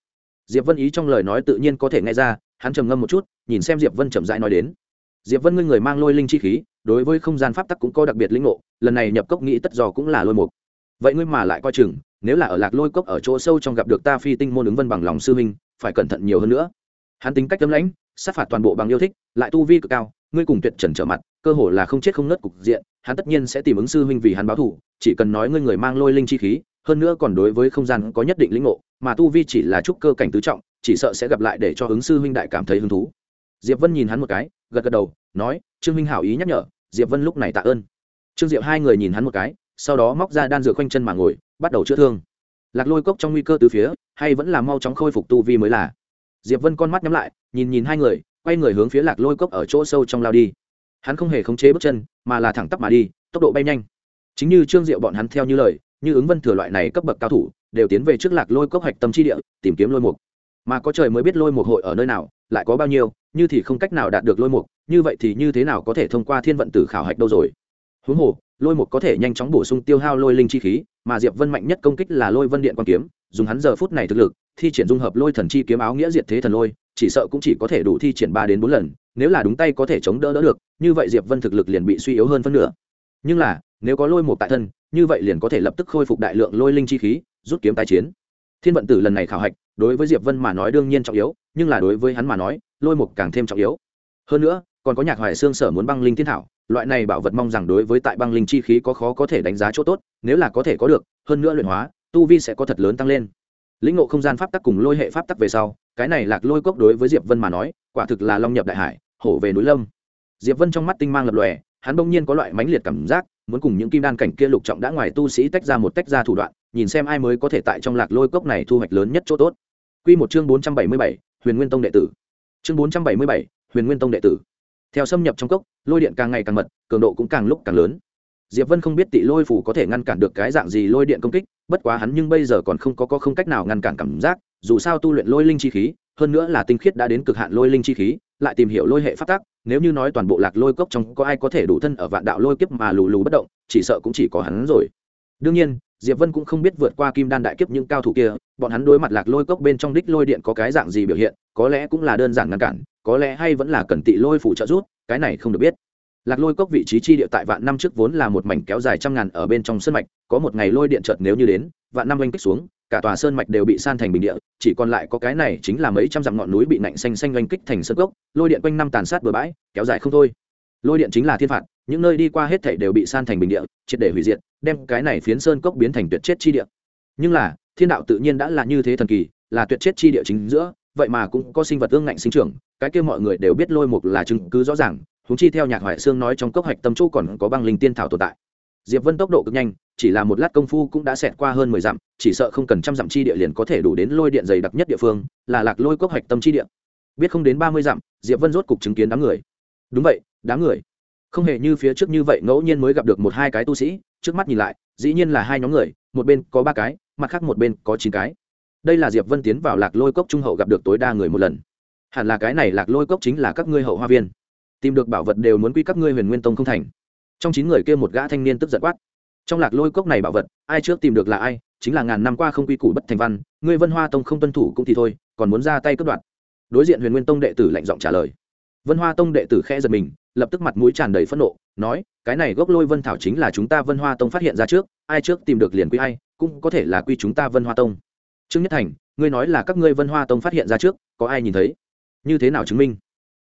Diệp vân ý trong lời nói tự nhiên có thể nghe ra hắn trầm ngâm một chút, nhìn xem diệp vân chậm rãi nói đến. Diệp vân ngươi người mang lôi linh chi khí, đối với không gian pháp tắc cũng có đặc biệt linh ngộ, lần này nhập cốc nghĩ tất dò cũng là lôi mục. Vậy ngươi mà lại coi chừng, nếu là ở lạc lôi cốc ở chỗ sâu trong gặp được ta phi tinh môn ứng vân bằng lòng sư huynh, phải cẩn thận nhiều hơn nữa. Hắn tính cách tấm lãnh, sát phạt toàn bộ bằng yêu thích, lại tu vi cực cao, ngươi cùng tuyệt trần trở mặt, cơ hồ là không chết không nớt cục diện, hắn tất nhiên sẽ tìm ứng sư huynh vì hắn báo thù, chỉ cần nói ngươi người mang lôi linh chi khí, hơn nữa còn đối với không gian có nhất định lĩnh ngộ, mà tu vi chỉ là trúc cơ cảnh tứ trọng chỉ sợ sẽ gặp lại để cho ứng sư huynh đại cảm thấy hứng thú. Diệp vân nhìn hắn một cái, gật gật đầu, nói, trương huynh hảo ý nhắc nhở, diệp vân lúc này tạ ơn. Trương diệp hai người nhìn hắn một cái, sau đó móc ra đan dược quanh chân mà ngồi, bắt đầu chữa thương. Lạc lôi cốc trong nguy cơ từ phía, hay vẫn là mau chóng khôi phục tu vi mới là. Diệp vân con mắt nhắm lại, nhìn nhìn hai người, quay người hướng phía lạc lôi cốc ở chỗ sâu trong lao đi. Hắn không hề khống chế bước chân, mà là thẳng tắp mà đi, tốc độ bay nhanh. Chính như trương diệu bọn hắn theo như lời, như ứng vân thừa loại này cấp bậc cao thủ, đều tiến về trước lạc lôi cốc hạch tâm chi địa, tìm kiếm lôi mục mà có trời mới biết lôi mục hội ở nơi nào, lại có bao nhiêu, như thì không cách nào đạt được lôi mục, như vậy thì như thế nào có thể thông qua thiên vận tử khảo hạch đâu rồi? Huống hồ, lôi mục có thể nhanh chóng bổ sung tiêu hao lôi linh chi khí, mà diệp vân mạnh nhất công kích là lôi vân điện quan kiếm, dùng hắn giờ phút này thực lực, thi triển dung hợp lôi thần chi kiếm áo nghĩa diệt thế thần lôi, chỉ sợ cũng chỉ có thể đủ thi triển ba đến bốn lần, nếu là đúng tay có thể chống đỡ đỡ được, như vậy diệp vân thực lực liền bị suy yếu hơn phân nửa. Nhưng là, nếu có lôi một tại thân, như vậy liền có thể lập tức khôi phục đại lượng lôi linh chi khí, rút kiếm tái chiến. Thiên vận tử lần này khảo hạch đối với diệp vân mà nói đương nhiên trọng yếu, nhưng là đối với hắn mà nói, lôi mục càng thêm trọng yếu. Hơn nữa, còn có nhạc hoài xương sở muốn băng linh thiên thảo, loại này bảo vật mong rằng đối với tại băng linh chi khí có khó có thể đánh giá chỗ tốt, nếu là có thể có được, hơn nữa luyện hóa, tu vi sẽ có thật lớn tăng lên. Lĩnh ngộ không gian pháp tắc cùng lôi hệ pháp tắc về sau, cái này lạc lôi cốc đối với diệp vân mà nói, quả thực là long nhập đại hải, hổ về núi lâm. Diệp vân trong mắt tinh mang lập lòe, hắn bỗng nhiên có loại mãnh liệt cảm giác, muốn cùng những kim đan cảnh kia lục trọng đã ngoài tu sĩ tách ra một tách ra thủ đoạn nhìn xem ai mới có thể tại trong lạc lôi cốc này thu hoạch lớn nhất chỗ tốt Quy một chương bốn trăm bảy mươi bảy, Huyền Nguyên Tông đệ tử. Chương bốn trăm bảy mươi bảy, Huyền Nguyên Tông đệ tử. Theo xâm nhập trong cốc, lôi điện càng ngày càng mật, cường độ cũng càng lúc càng lớn. Diệp Vân không biết Tị Lôi phủ có thể ngăn cản được cái dạng gì lôi điện công kích, bất quá hắn nhưng bây giờ còn không có có không cách nào ngăn cản cảm giác, dù sao tu luyện lôi linh chi khí, hơn nữa là tinh khiết đã đến cực hạn lôi linh chi khí, lại tìm hiểu lôi hệ pháp tắc, nếu như nói toàn bộ lạc lôi cốc trong có ai có thể đủ thân ở vạn đạo lôi kiếp mà lù lù bất động chỉ sợ cũng chỉ có hắn rồi đương nhiên diệp vân cũng không biết vượt qua kim đan đại kiếp những cao thủ kia, bọn hắn đối mặt lạc lôi cốc bên trong đích lôi điện có cái dạng gì biểu hiện, có lẽ cũng là đơn giản ngăn cản, có lẽ hay vẫn là cần tị lôi phủ trợ rút cái này không được biết. Lạc lôi cốc vị trí chi địa tại vạn năm trước vốn là một mảnh kéo dài trăm ngàn ở bên trong sơn mạch, có một ngày lôi điện chợt nếu như đến, vạn năm oanh kích xuống, cả tòa sơn mạch đều bị san thành bình địa, chỉ còn lại có cái này chính là mấy trăm dặm ngọn núi bị nạnh xanh xanh oanh kích thành sơn cốc, lôi điện quanh năm tàn sát bừa bãi, kéo dài không thôi lôi điện chính là thiên phạt, những nơi đi qua hết thảy đều bị san thành bình địa, triệt để hủy diệt, đem cái này phiến sơn cốc biến thành tuyệt chết chi địa. Nhưng là, thiên đạo tự nhiên đã là như thế thần kỳ, là tuyệt chết chi địa chính giữa, vậy mà cũng có sinh vật ương ngạnh sinh trưởng, cái kia mọi người đều biết lôi mục là chứng cứ rõ ràng húng chi theo nhạc hoại xương nói trong cốc hạch tâm chỗ còn có băng linh tiên thảo tồn tại. Diệp vân tốc độ cực nhanh, chỉ là một lát công phu cũng đã xẹt qua hơn mười dặm, chỉ sợ không cần trăm dặm chi địa liền có thể đủ đến lôi điện dày đặc nhất địa phương, là lạc lôi cốc hạch tâm chi địa. Biết không đến ba mươi dặm, diệp vân rốt cục chứng kiến đám người. Đúng vậy đám người. Không hề như phía trước như vậy ngẫu nhiên mới gặp được một hai cái tu sĩ, trước mắt nhìn lại, dĩ nhiên là hai nhóm người, một bên có ba cái, mặt khác một bên có chín cái. Đây là diệp vân tiến vào lạc lôi cốc trung hậu gặp được tối đa người một lần. Hẳn là cái này lạc lôi cốc chính là các ngươi hậu hoa viên. Tìm được bảo vật đều muốn quy các ngươi huyền nguyên tông không thành. Trong chín người kia một gã thanh niên tức giận quát. Trong lạc lôi cốc này bảo vật, ai trước tìm được là ai, chính là ngàn năm qua không quy củ bất thành văn, ngươi vân hoa tông không tuân thủ cũng thì thôi, còn muốn ra tay cướp đoạt. Đối diện huyền nguyên tông đệ tử lạnh giọng trả lời. Vân hoa tông đệ tử khẽ giật mình lập tức mặt mũi tràn đầy phẫn nộ, nói, cái này gốc lôi vân thảo chính là chúng ta vân hoa tông phát hiện ra trước, ai trước tìm được liền quy ai, cũng có thể là quy chúng ta vân hoa tông. Trương nhất thành, ngươi nói là các ngươi vân hoa tông phát hiện ra trước, có ai nhìn thấy? Như thế nào chứng minh?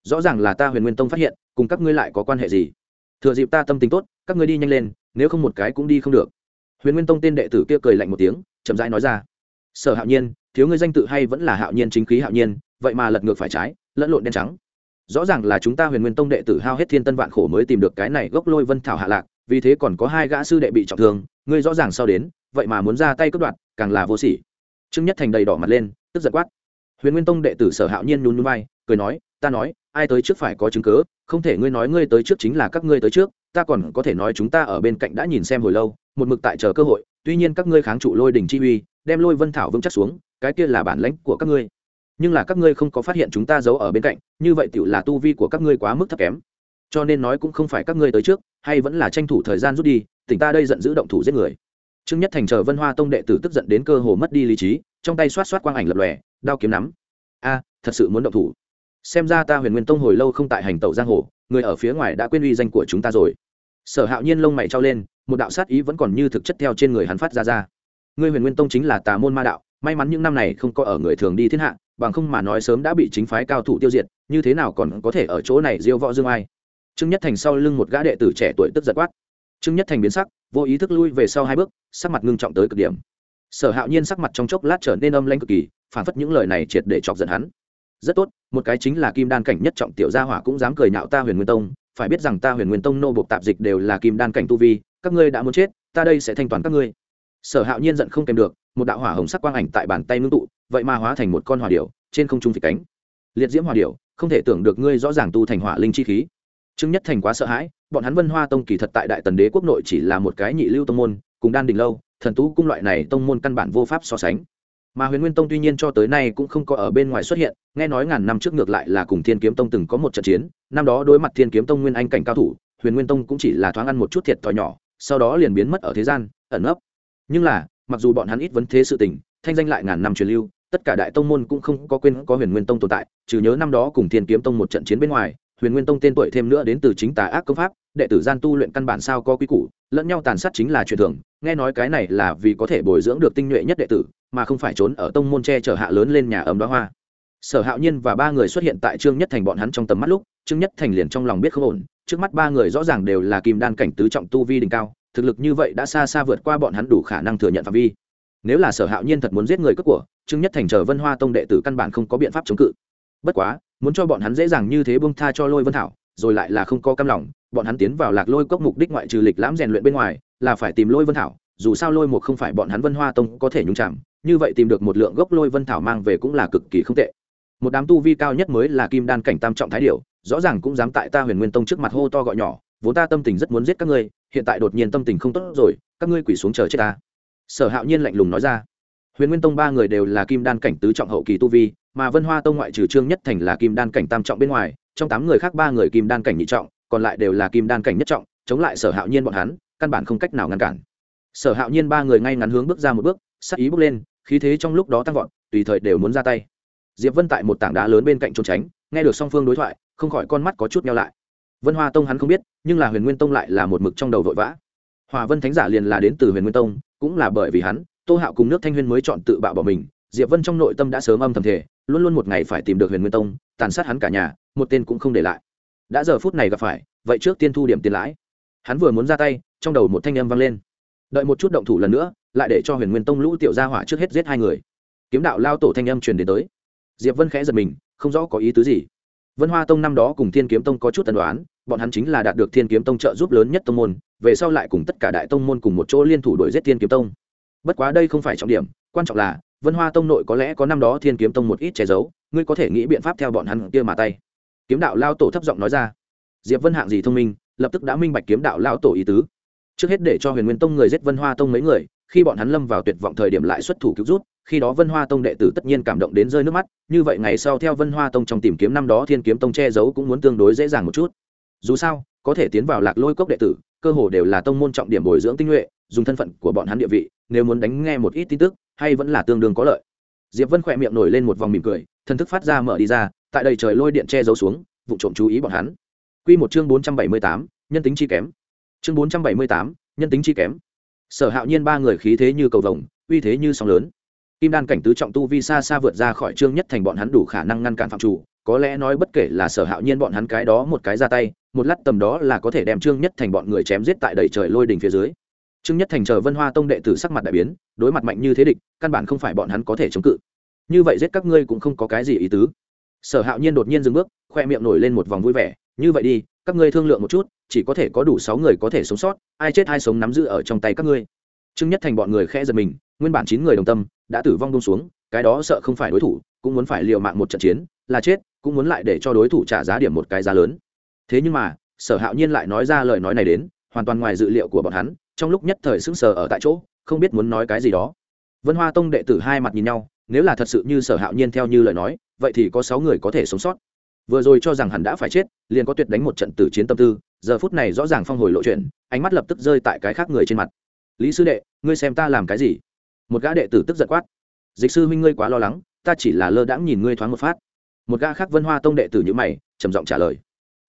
Rõ ràng là ta huyền nguyên tông phát hiện, cùng các ngươi lại có quan hệ gì? Thừa dịp ta tâm tính tốt, các ngươi đi nhanh lên, nếu không một cái cũng đi không được. Huyền nguyên tông tên đệ tử kia cười lạnh một tiếng, chậm rãi nói ra, sở hạo nhiên, thiếu ngươi danh tự hay vẫn là hạo nhiên chính khí hạo nhiên, vậy mà lật ngược phải trái, lẫn lộn đen trắng rõ ràng là chúng ta huyền nguyên tông đệ tử hao hết thiên tân vạn khổ mới tìm được cái này gốc lôi vân thảo hạ lạc, vì thế còn có hai gã sư đệ bị trọng thương, ngươi rõ ràng sau đến, vậy mà muốn ra tay cướp đoạt, càng là vô sỉ. Trương nhất thành đầy đỏ mặt lên, tức giận quát. Huyền nguyên tông đệ tử sở hạo nhiên nhún nhún vai, cười nói, ta nói, ai tới trước phải có chứng cớ không thể ngươi nói ngươi tới trước chính là các ngươi tới trước, ta còn có thể nói chúng ta ở bên cạnh đã nhìn xem hồi lâu, một mực tại chờ cơ hội, tuy nhiên các ngươi kháng trụ lôi đỉnh chi uy, đem lôi vân thảo vững chắc xuống, cái kia là bản lãnh của các ngươi nhưng là các ngươi không có phát hiện chúng ta giấu ở bên cạnh, như vậy tựu là tu vi của các ngươi quá mức thấp kém. Cho nên nói cũng không phải các ngươi tới trước, hay vẫn là tranh thủ thời gian rút đi, tỉnh ta đây giận dữ động thủ giết người. Trương nhất thành chờ vân hoa tông đệ tử tức giận đến cơ hồ mất đi lý trí, trong tay xoát xoát quang ảnh lập lòe, đao kiếm nắm. A, thật sự muốn động thủ. Xem ra ta huyền nguyên tông hồi lâu không tại hành tẩu giang hồ, người ở phía ngoài đã quên uy danh của chúng ta rồi. Sở hạo nhiên lông mày trao lên, một đạo sát ý vẫn còn như thực chất theo trên người hắn phát ra ra. Ngươi huyền nguyên tông chính là tà môn ma đạo, may mắn những năm này không có ở người thường đi thiên hạ bằng không mà nói sớm đã bị chính phái cao thủ tiêu diệt, như thế nào còn có thể ở chỗ này diêu võ dương ai? Trương nhất thành sau lưng một gã đệ tử trẻ tuổi tức giật quát. Trương nhất thành biến sắc, vô ý thức lui về sau hai bước, sắc mặt ngưng trọng tới cực điểm. Sở hạo nhiên sắc mặt trong chốc lát trở nên âm lanh cực kỳ, phản phất những lời này triệt để chọc giận hắn. Rất tốt, một cái chính là kim đan cảnh nhất trọng tiểu gia hỏa cũng dám cười nhạo ta huyền nguyên tông, phải biết rằng ta huyền nguyên tông nô buộc tạp dịch đều là kim đan cảnh tu vi, các ngươi đã muốn chết, ta đây sẽ thanh toán các ngươi. Sở hạo nhiên giận không kèm được, một đạo hỏa hồng sắc quang ảnh tại bàn tay ngưng tụ vậy mà hóa thành một con hỏa điểu, trên không trung phịch cánh. Liệt diễm hỏa điểu, không thể tưởng được ngươi rõ ràng tu thành hỏa linh chi khí. Trương nhất thành quá sợ hãi, bọn hắn vân hoa tông kỳ thật tại đại tần đế quốc nội chỉ là một cái nhị lưu tông môn, cùng đan đình lâu, thần tú cung loại này tông môn căn bản vô pháp so sánh. Mà huyền nguyên tông tuy nhiên cho tới nay cũng không có ở bên ngoài xuất hiện, nghe nói ngàn năm trước ngược lại là cùng thiên kiếm tông từng có một trận chiến, năm đó đối mặt thiên kiếm tông nguyên anh cảnh cao thủ, huyền nguyên tông cũng chỉ là thoáng ăn một chút thiệt thòi nhỏ, sau đó liền biến mất ở thế gian, ẩn ấp nhưng là, mặc dù bọn hắn ít vấn thế sự tình, thanh danh lại ngàn năm truyền lưu tất cả đại tông môn cũng không có quên có huyền nguyên tông tồn tại, trừ nhớ năm đó cùng thiên kiếm tông một trận chiến bên ngoài, huyền nguyên tông tên tuổi thêm nữa đến từ chính tà ác công pháp, đệ tử gian tu luyện căn bản sao có quy củ, lẫn nhau tàn sát chính là truyền thường, nghe nói cái này là vì có thể bồi dưỡng được tinh nhuệ nhất đệ tử, mà không phải trốn ở tông môn che chở hạ lớn lên nhà ấm đó hoa. Sở hạo nhiên và ba người xuất hiện tại trương nhất thành bọn hắn trong tầm mắt lúc, trương nhất thành liền trong lòng biết không ổn, trước mắt ba người rõ ràng đều là kim đan cảnh tứ trọng tu vi đỉnh cao, thực lực như vậy đã xa xa vượt qua bọn hắn đủ khả năng thừa nhận phạm vi. Nếu là sở hạo nhiên thật muốn giết người cướp của chứng nhất thành chờ vân hoa tông đệ tử căn bản không có biện pháp chống cự. Bất quá, muốn cho bọn hắn dễ dàng như thế bông tha cho lôi vân thảo, rồi lại là không có cam lòng, bọn hắn tiến vào lạc lôi cốc mục đích ngoại trừ lịch lãm rèn luyện bên ngoài, là phải tìm lôi vân thảo, dù sao lôi một không phải bọn hắn vân hoa tông có thể nhúng chạm như vậy tìm được một lượng gốc lôi vân thảo mang về cũng là cực kỳ không tệ. Một đám tu vi cao nhất mới là kim đan cảnh tam trọng thái điệu rõ ràng cũng dám tại ta huyền nguyên tông trước mặt hô to gọi nhỏ, vốn ta tâm tình rất muốn giết các ngươi, hiện tại đột nhiên tâm tình không tốt rồi, các ngươi quỷ xuống chờ chết ta. Sở hạo nhiên lạnh lùng nói ra huyền nguyên tông ba người đều là kim đan cảnh tứ trọng hậu kỳ tu vi, mà vân hoa tông ngoại trừ trương nhất thành là kim đan cảnh tam trọng bên ngoài, trong tám người khác ba người kim đan cảnh nhị trọng, còn lại đều là kim đan cảnh nhất trọng, chống lại sở hạo nhiên bọn hắn, căn bản không cách nào ngăn cản. Sở hạo nhiên ba người ngay ngắn hướng bước ra một bước, sắc ý bước lên, khí thế trong lúc đó tăng vọt, tùy thời đều muốn ra tay. Diệp vân tại một tảng đá lớn bên cạnh trốn tránh, nghe được song phương đối thoại, không khỏi con mắt có chút nhau lại. Vân hoa tông hắn không biết, nhưng là huyền nguyên tông lại là một mực trong đầu vội vã. Hòa vân thánh giả liền là đến từ huyền nguyên tông, cũng là bởi vì hắn tô hạo cùng nước thanh huyên mới chọn tự bạo bỏ mình, diệp vân trong nội tâm đã sớm âm thầm thể luôn luôn một ngày phải tìm được huyền nguyên tông, tàn sát hắn cả nhà, một tên cũng không để lại. Đã giờ phút này gặp phải, vậy trước tiên thu điểm tiền lãi. Hắn vừa muốn ra tay, trong đầu một thanh âm vang lên. Đợi một chút động thủ lần nữa, lại để cho huyền nguyên tông lũ tiểu gia hỏa trước hết giết hai người. Kiếm đạo lao tổ thanh âm truyền đến tới. Diệp vân khẽ giật mình, không rõ có ý tứ gì. Vân hoa tông năm đó cùng thiên kiếm tông có chút tần đoán bọn hắn chính là đạt được thiên kiếm tông trợ giúp lớn nhất tông môn, về sau lại cùng tất cả đại tông môn cùng một chỗ liên thủ đổi giết thiên kiếm tông bất quá đây không phải trọng điểm, quan trọng là, vân hoa tông nội có lẽ có năm đó thiên kiếm tông một ít che giấu, ngươi có thể nghĩ biện pháp theo bọn hắn kia mà tay. Kiếm đạo lao tổ thấp giọng nói ra. Diệp vân hạng gì thông minh, lập tức đã minh bạch kiếm đạo lao tổ ý tứ. Trước hết để cho huyền nguyên tông người giết vân hoa tông mấy người, khi bọn hắn lâm vào tuyệt vọng thời điểm lại xuất thủ cứu rút, khi đó vân hoa tông đệ tử tất nhiên cảm động đến rơi nước mắt, như vậy ngày sau theo vân hoa tông trong tìm kiếm năm đó thiên kiếm tông che giấu cũng muốn tương đối dễ dàng một chút. Dù sao, có thể tiến vào lạc lôi cốc đệ tử, cơ hồ đều là tông môn trọng điểm bồi dưỡng tinh nhuệ dùng thân phận của bọn hắn địa vị nếu muốn đánh nghe một ít tin tức hay vẫn là tương đương có lợi diệp vân khỏe miệng nổi lên một vòng mỉm cười thân thức phát ra mở đi ra tại đầy trời lôi điện che giấu xuống vụ trộm chú ý bọn hắn Quy một chương bốn trăm bảy mươi tám, nhân tính chi kém. Chương bốn trăm bảy mươi tám, nhân tính chi kém. Sở Hạo Nhiên ba người khí thế như cầu vồng, uy thế như sóng lớn. Kim đan cảnh tứ trọng tu vi xa xa vượt ra khỏi trương nhất thành bọn hắn đủ khả năng ngăn cản phạm chủ, có lẽ nói bất kể là Sở Hạo Nhiên bọn hắn cái đó một cái ra tay, một lát tầm đó là có thể đem trương nhất thành bọn người chém giết tại đầy trời lôi đỉnh phía dưới. Chương nhất thành chờ Vân Hoa tông đệ tử sắc mặt đại biến, đối mặt mạnh như thế địch, căn bản không phải bọn hắn có thể chống cự. Như vậy giết các ngươi cũng không có cái gì ý tứ. Sở Hạo Nhiên đột nhiên dừng bước, khoe miệng nổi lên một vòng vui vẻ, như vậy đi các ngươi thương lượng một chút chỉ có thể có đủ sáu người có thể sống sót ai chết ai sống nắm giữ ở trong tay các ngươi trương nhất thành bọn người khẽ giật mình nguyên bản chín người đồng tâm đã tử vong bông xuống cái đó sợ không phải đối thủ cũng muốn phải liều mạng một trận chiến là chết cũng muốn lại để cho đối thủ trả giá điểm một cái giá lớn thế nhưng mà sở hạo nhiên lại nói ra lời nói này đến hoàn toàn ngoài dự liệu của bọn hắn, trong lúc nhất thời sững sờ ở tại chỗ, không biết muốn nói cái gì đó. Vân hoa tông đệ tử hai mặt nhìn nhau, nếu là thật sự như sở hạo nhiên theo như lời nói, vậy thì có sáu người có thể sống sót. Vừa rồi cho rằng hắn đã phải chết, liền có tuyệt đánh một trận tử chiến tâm tư, giờ phút này rõ ràng phong hồi lộ chuyện, ánh mắt lập tức rơi tại cái khác người trên mặt. Lý sư đệ, ngươi xem ta làm cái gì? Một gã đệ tử tức giận quát. Dịch sư huynh ngươi quá lo lắng, ta chỉ là lơ đãng nhìn ngươi thoáng một phát. Một gã khác vân hoa tông đệ tử như mày, trầm giọng trả lời.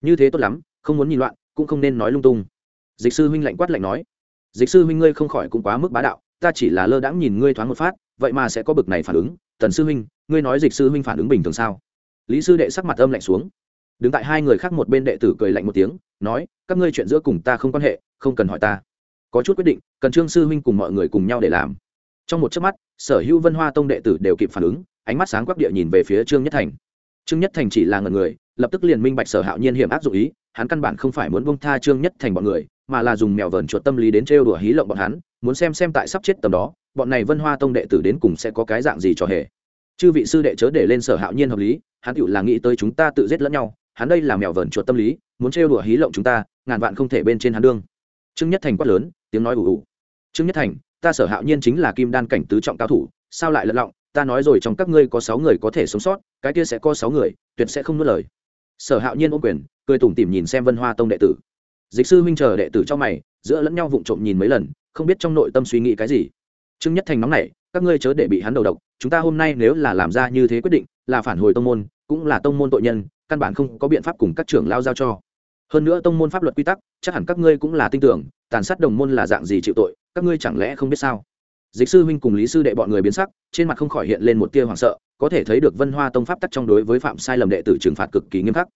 Như thế tốt lắm, không muốn nhìn loạn, cũng không nên nói lung tung dịch sư huynh lạnh quát lạnh nói, dịch sư huynh ngươi không khỏi cũng quá mức bá đạo, ta chỉ là lơ đãng nhìn ngươi thoáng một phát, vậy mà sẽ có bực này phản ứng. Tần sư huynh, ngươi nói dịch sư huynh phản ứng bình thường sao? Lý sư đệ sắc mặt âm lạnh xuống. Đứng tại hai người khác một bên đệ tử cười lạnh một tiếng, nói, các ngươi chuyện giữa cùng ta không quan hệ, không cần hỏi ta. Có chút quyết định, cần trương sư huynh cùng mọi người cùng nhau để làm. Trong một chớp mắt, sở hữu vân hoa tông đệ tử đều kịp phản ứng, ánh mắt sáng quắc địa nhìn về phía trương nhất thành trương nhất thành chỉ là ngần người, lập tức liền minh bạch sở hạo nhiên hiểm áp dụng ý, hắn căn bản không phải muốn bông tha trương nhất thành bọn người, mà là dùng mèo vờn chuột tâm lý đến trêu đùa hí lộng bọn hắn, muốn xem xem tại sắp chết tầm đó, bọn này vân hoa tông đệ tử đến cùng sẽ có cái dạng gì cho hề. Chư vị sư đệ chớ để lên sở hạo nhiên hợp lý, hắn tựu là nghĩ tới chúng ta tự giết lẫn nhau, hắn đây là mèo vờn chuột tâm lý, muốn trêu đùa hí lộng chúng ta, ngàn vạn không thể bên trên hắn đương. Trương nhất thành quát lớn, tiếng nói ủ ủ trương nhất thành, ta sở hạo nhiên chính là kim đan cảnh tứ trọng cao thủ, sao lại lẫn lọng ta nói rồi trong các ngươi có sáu người có thể sống sót, cái kia sẽ có sáu người, tuyệt sẽ không nuốt lời. Sở hạo nhiên ôm quyền, cười tủm tỉm nhìn xem vân hoa tông đệ tử. Dịch sư huynh chờ đệ tử cho mày, giữa lẫn nhau vụng trộm nhìn mấy lần, không biết trong nội tâm suy nghĩ cái gì. Trương nhất thành nóng nảy, các ngươi chớ để bị hắn đầu độc, chúng ta hôm nay nếu là làm ra như thế quyết định, là phản hồi tông môn, cũng là tông môn tội nhân, căn bản không có biện pháp cùng các trưởng lao giao cho. Hơn nữa tông môn pháp luật quy tắc, chắc hẳn các ngươi cũng là tin tưởng, tàn sát đồng môn là dạng gì chịu tội, các ngươi chẳng lẽ không biết sao? Dịch sư huynh cùng lý sư đệ bọn người biến sắc, trên mặt không khỏi hiện lên một tia hoảng sợ, có thể thấy được vân hoa tông pháp tắc trong đối với phạm sai lầm đệ tử trừng phạt cực kỳ nghiêm khắc.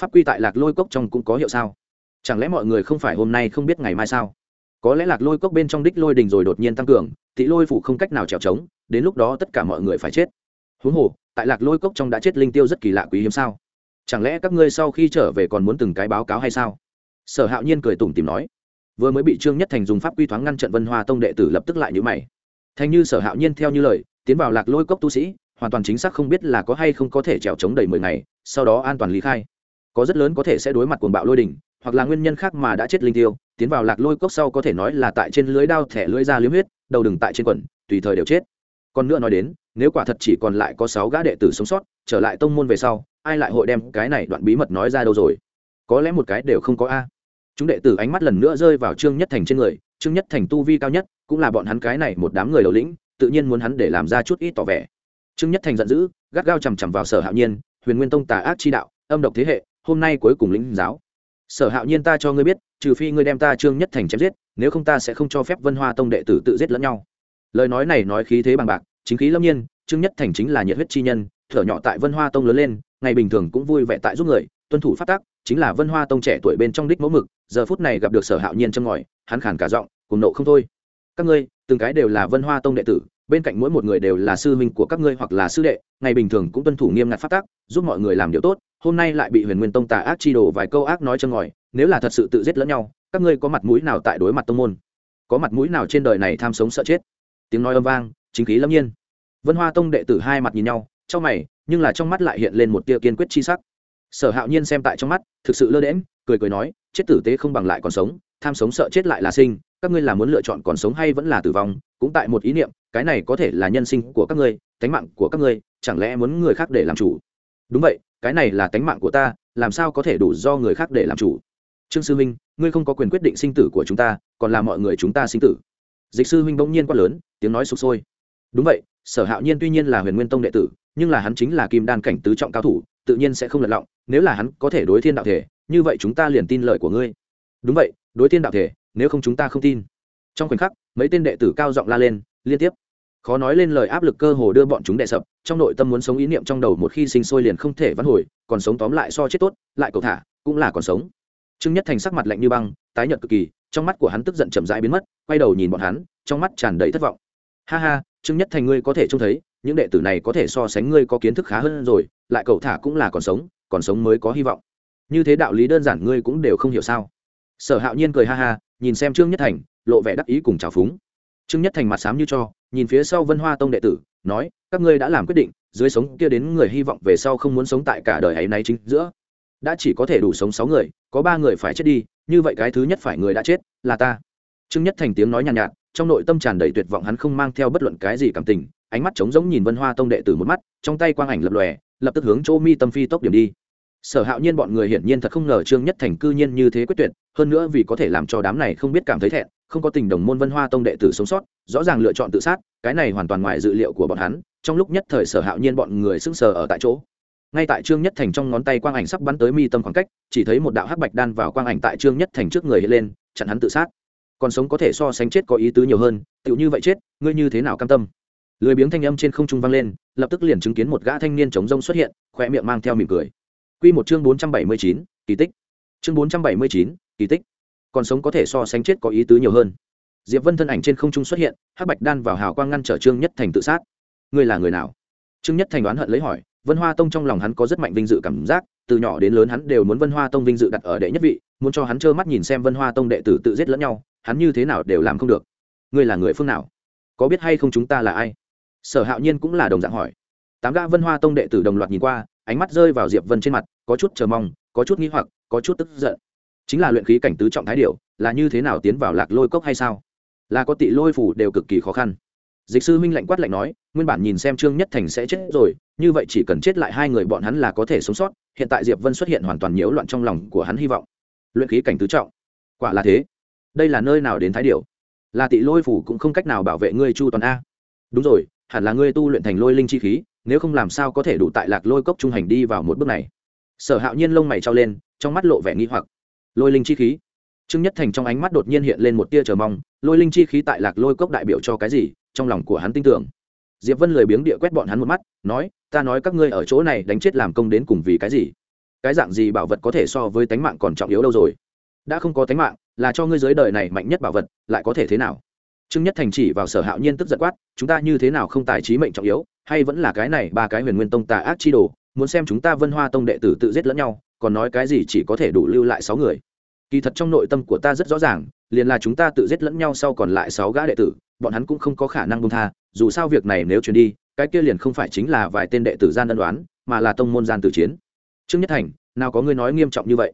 Pháp quy tại lạc lôi cốc trong cũng có hiệu sao? Chẳng lẽ mọi người không phải hôm nay không biết ngày mai sao? Có lẽ lạc lôi cốc bên trong đích lôi đình rồi đột nhiên tăng cường tị lôi phủ không cách nào trèo trống, đến lúc đó tất cả mọi người phải chết. Huống hồ, tại lạc lôi cốc trong đã chết linh tiêu rất kỳ lạ quý hiếm sao? Chẳng lẽ các ngươi sau khi trở về còn muốn từng cái báo cáo hay sao? Sở hạo nhiên cười tủm tìm nói vừa mới bị trương nhất thành dùng pháp quy thoáng ngăn trận vân hoa tông đệ tử lập tức lại nhữ mày. Thành như sở hạo nhiên theo như lời, tiến vào lạc lôi cốc tu sĩ, hoàn toàn chính xác không biết là có hay không có thể trèo trống đầy mười ngày, sau đó an toàn lý khai. Có rất lớn có thể sẽ đối mặt cuồng bạo lôi đỉnh, hoặc là nguyên nhân khác mà đã chết linh tiêu, tiến vào lạc lôi cốc sau có thể nói là tại trên lưới đao thẻ lưới ra liếm huyết, đầu đừng tại trên quần, tùy thời đều chết. Còn nữa nói đến, nếu quả thật chỉ còn lại có sáu gã đệ tử sống sót, trở lại tông môn về sau, ai lại hội đem cái này đoạn bí mật nói ra đâu rồi? Có lẽ một cái đều không có a chúng đệ tử ánh mắt lần nữa rơi vào trương nhất thành trên người, trương nhất thành tu vi cao nhất, cũng là bọn hắn cái này một đám người đầu lĩnh, tự nhiên muốn hắn để làm ra chút ít tỏ vẻ. Trương nhất thành giận dữ, gắt gao chằm chằm vào sở hạo nhiên, huyền nguyên tông tà ác chi đạo, âm độc thế hệ, hôm nay cuối cùng lĩnh giáo. Sở hạo nhiên ta cho ngươi biết, trừ phi ngươi đem ta trương nhất thành chém giết, nếu không ta sẽ không cho phép vân hoa tông đệ tử tự giết lẫn nhau. Lời nói này nói khí thế bằng bạc, chính khí lâm nhiên, trương nhất thành chính là nhiệt huyết chi nhân, thở nhỏ tại vân hoa tông lớn lên, ngày bình thường cũng vui vẻ tại giúp người, tuân thủ phát tác chính là vân hoa tông trẻ tuổi bên trong đích mẫu mực giờ phút này gặp được sở hạo nhiên châm ngòi, hắn khản cả giọng, cùng nộ không thôi. Các ngươi, từng cái đều là vân hoa tông đệ tử, bên cạnh mỗi một người đều là sư huynh của các ngươi hoặc là sư đệ, ngày bình thường cũng tuân thủ nghiêm ngặt phát tác giúp mọi người làm điều tốt, hôm nay lại bị huyền nguyên tông tà ác chi đồ vài câu ác nói châm ngòi, nếu là thật sự tự giết lẫn nhau, các ngươi có mặt mũi nào tại đối mặt tông môn? Có mặt mũi nào trên đời này tham sống sợ chết? Tiếng nói âm vang, chính khí lâm nhiên. Vân hoa tông đệ tử hai mặt nhìn nhau trong mày, nhưng là trong mắt lại hiện lên một tia kiên quyết chi sắc sở hạo nhiên xem tại trong mắt, thực sự lơ đễm cười cười nói, chết tử tế không bằng lại còn sống, tham sống sợ chết lại là sinh, các ngươi là muốn lựa chọn còn sống hay vẫn là tử vong, cũng tại một ý niệm, cái này có thể là nhân sinh của các ngươi, tánh mạng của các ngươi, chẳng lẽ muốn người khác để làm chủ? Đúng vậy, cái này là tánh mạng của ta, làm sao có thể đủ do người khác để làm chủ? Trương sư huynh ngươi không có quyền quyết định sinh tử của chúng ta, còn là mọi người chúng ta sinh tử. Dịch sư huynh bỗng nhiên quát lớn, tiếng nói sụp sôi. Đúng vậy, sở hạo nhiên tuy nhiên là huyền nguyên tông đệ tử, nhưng là hắn chính là kim đan cảnh tứ trọng cao thủ tự nhiên sẽ không lật lọng, nếu là hắn có thể đối thiên đạo thể, như vậy chúng ta liền tin lời của ngươi. Đúng vậy, đối thiên đạo thể, nếu không chúng ta không tin. Trong khoảnh khắc, mấy tên đệ tử cao giọng la lên, liên tiếp. Khó nói lên lời áp lực cơ hồ đưa bọn chúng đệ sập, trong nội tâm muốn sống ý niệm trong đầu một khi sinh sôi liền không thể vãn hồi, còn sống tóm lại so chết tốt, lại cầu thả, cũng là còn sống. Trương nhất thành sắc mặt lạnh như băng, tái nhợt cực kỳ, trong mắt của hắn tức giận chậm rãi biến mất, quay đầu nhìn bọn hắn, trong mắt tràn đầy thất vọng. Ha ha, trương nhất thành ngươi có thể trông thấy những đệ tử này có thể so sánh ngươi có kiến thức khá hơn rồi lại cầu thả cũng là còn sống còn sống mới có hy vọng. Như thế đạo lý đơn giản ngươi cũng đều không hiểu sao? Sở hạo nhiên cười ha ha nhìn xem trương nhất thành lộ vẻ đắc ý cùng trào phúng. Trương nhất thành mặt sám như cho nhìn phía sau vân hoa tông đệ tử nói các ngươi đã làm quyết định dưới sống kia đến người hy vọng về sau không muốn sống tại cả đời ấy nay chính giữa. Đã chỉ có thể đủ sống sáu người có ba người phải chết đi như vậy cái thứ nhất phải người đã chết là ta. Trương nhất thành tiếng nói nhàn nhạt, nhạt trong nội tâm tràn đầy tuyệt vọng, hắn không mang theo bất luận cái gì cảm tình, ánh mắt trống rỗng nhìn vân hoa tông đệ tử một mắt, trong tay quang ảnh lập lòe, lập tức hướng chỗ mi tâm phi tốc điểm đi. Sở hạo nhiên bọn người hiển nhiên thật không ngờ trương nhất thành cư nhiên như thế quyết tuyệt, hơn nữa vì có thể làm cho đám này không biết cảm thấy thẹn, không có tình đồng môn vân hoa tông đệ tử sống sót, rõ ràng lựa chọn tự sát, cái này hoàn toàn ngoài dự liệu của bọn hắn, trong lúc nhất thời sở hạo nhiên bọn người sững sờ ở tại chỗ. Ngay tại trương nhất thành trong ngón tay quang ảnh sắp bắn tới mi tâm khoảng cách, chỉ thấy một đạo hắc bạch đan vào quang ảnh tại trương nhất thành trước người hiện lên, chặn hắn tự sát còn sống có thể so sánh chết có ý tứ nhiều hơn, tựu như vậy chết, ngươi như thế nào cam tâm? Lười biếng thanh âm trên không trung vang lên, lập tức liền chứng kiến một gã thanh niên chống rông xuất hiện khoe miệng mang theo mỉm cười. Quy một chương bốn trăm bảy mươi chín, kỳ tích. Chương bốn trăm bảy mươi chín, kỳ tích. Còn sống có thể so sánh chết có ý tứ nhiều hơn. Diệp vân thân ảnh trên không trung xuất hiện, hắc bạch đan vào hào quang ngăn trở trương nhất thành tự sát. Ngươi là người nào? Trương nhất thành đoán hận lấy hỏi, vân hoa tông trong lòng hắn có rất mạnh vinh dự cảm giác, từ nhỏ đến lớn hắn đều muốn vân hoa tông vinh dự đặt ở đệ nhất vị muốn cho hắn trơ mắt nhìn xem vân hoa tông đệ tử tự giết lẫn nhau, hắn như thế nào đều làm không được. Ngươi là người phương nào? Có biết hay không chúng ta là ai? Sở hạo nhiên cũng là đồng dạng hỏi. Tám gã vân hoa tông đệ tử đồng loạt nhìn qua, ánh mắt rơi vào diệp vân trên mặt, có chút chờ mong, có chút nghi hoặc, có chút tức giận. Chính là luyện khí cảnh tứ trọng thái điệu là như thế nào tiến vào lạc lôi cốc hay sao? Là có tị lôi phủ đều cực kỳ khó khăn. Dịch sư minh lạnh quát lạnh nói, nguyên bản nhìn xem trương nhất thành sẽ chết rồi, như vậy chỉ cần chết lại hai người bọn hắn là có thể sống sót. Hiện tại diệp vân xuất hiện hoàn toàn nhiễu loạn trong lòng của hắn hy vọng luyện khí cảnh tứ trọng. Quả là thế. Đây là nơi nào đến thái điệu là tị lôi phủ cũng không cách nào bảo vệ ngươi chu toàn a. Đúng rồi, hẳn là ngươi tu luyện thành lôi linh chi khí, nếu không làm sao có thể đủ tại lạc lôi cốc trung hành đi vào một bước này. Sở hạo nhiên lông mày trao lên, trong mắt lộ vẻ nghi hoặc. Lôi linh chi khí? Trương nhất thành trong ánh mắt đột nhiên hiện lên một tia chờ mong, lôi linh chi khí tại lạc lôi cốc đại biểu cho cái gì, trong lòng của hắn tin tưởng. Diệp vân lười biếng địa quét bọn hắn một mắt, nói, ta nói các ngươi ở chỗ này đánh chết làm công đến cùng vì cái gì? Cái dạng gì bảo vật có thể so với tánh mạng còn trọng yếu đâu rồi? Đã không có tánh mạng, là cho ngươi giới đời này mạnh nhất bảo vật, lại có thể thế nào? Trương nhất thành chỉ vào sở hạo nhiên tức giận quát, chúng ta như thế nào không tài trí mệnh trọng yếu, hay vẫn là cái này ba cái huyền nguyên tông tà ác chi đồ, muốn xem chúng ta vân hoa tông đệ tử tự giết lẫn nhau, còn nói cái gì chỉ có thể đủ lưu lại sáu người. Kỳ thật trong nội tâm của ta rất rõ ràng, liền là chúng ta tự giết lẫn nhau sau còn lại sáu gã đệ tử, bọn hắn cũng không có khả năng bông tha, dù sao việc này nếu chuyển đi, cái kia liền không phải chính là vài tên đệ tử gian đơn đoán mà là tông môn gian tử chiến trương nhất thành, nào có ngươi nói nghiêm trọng như vậy?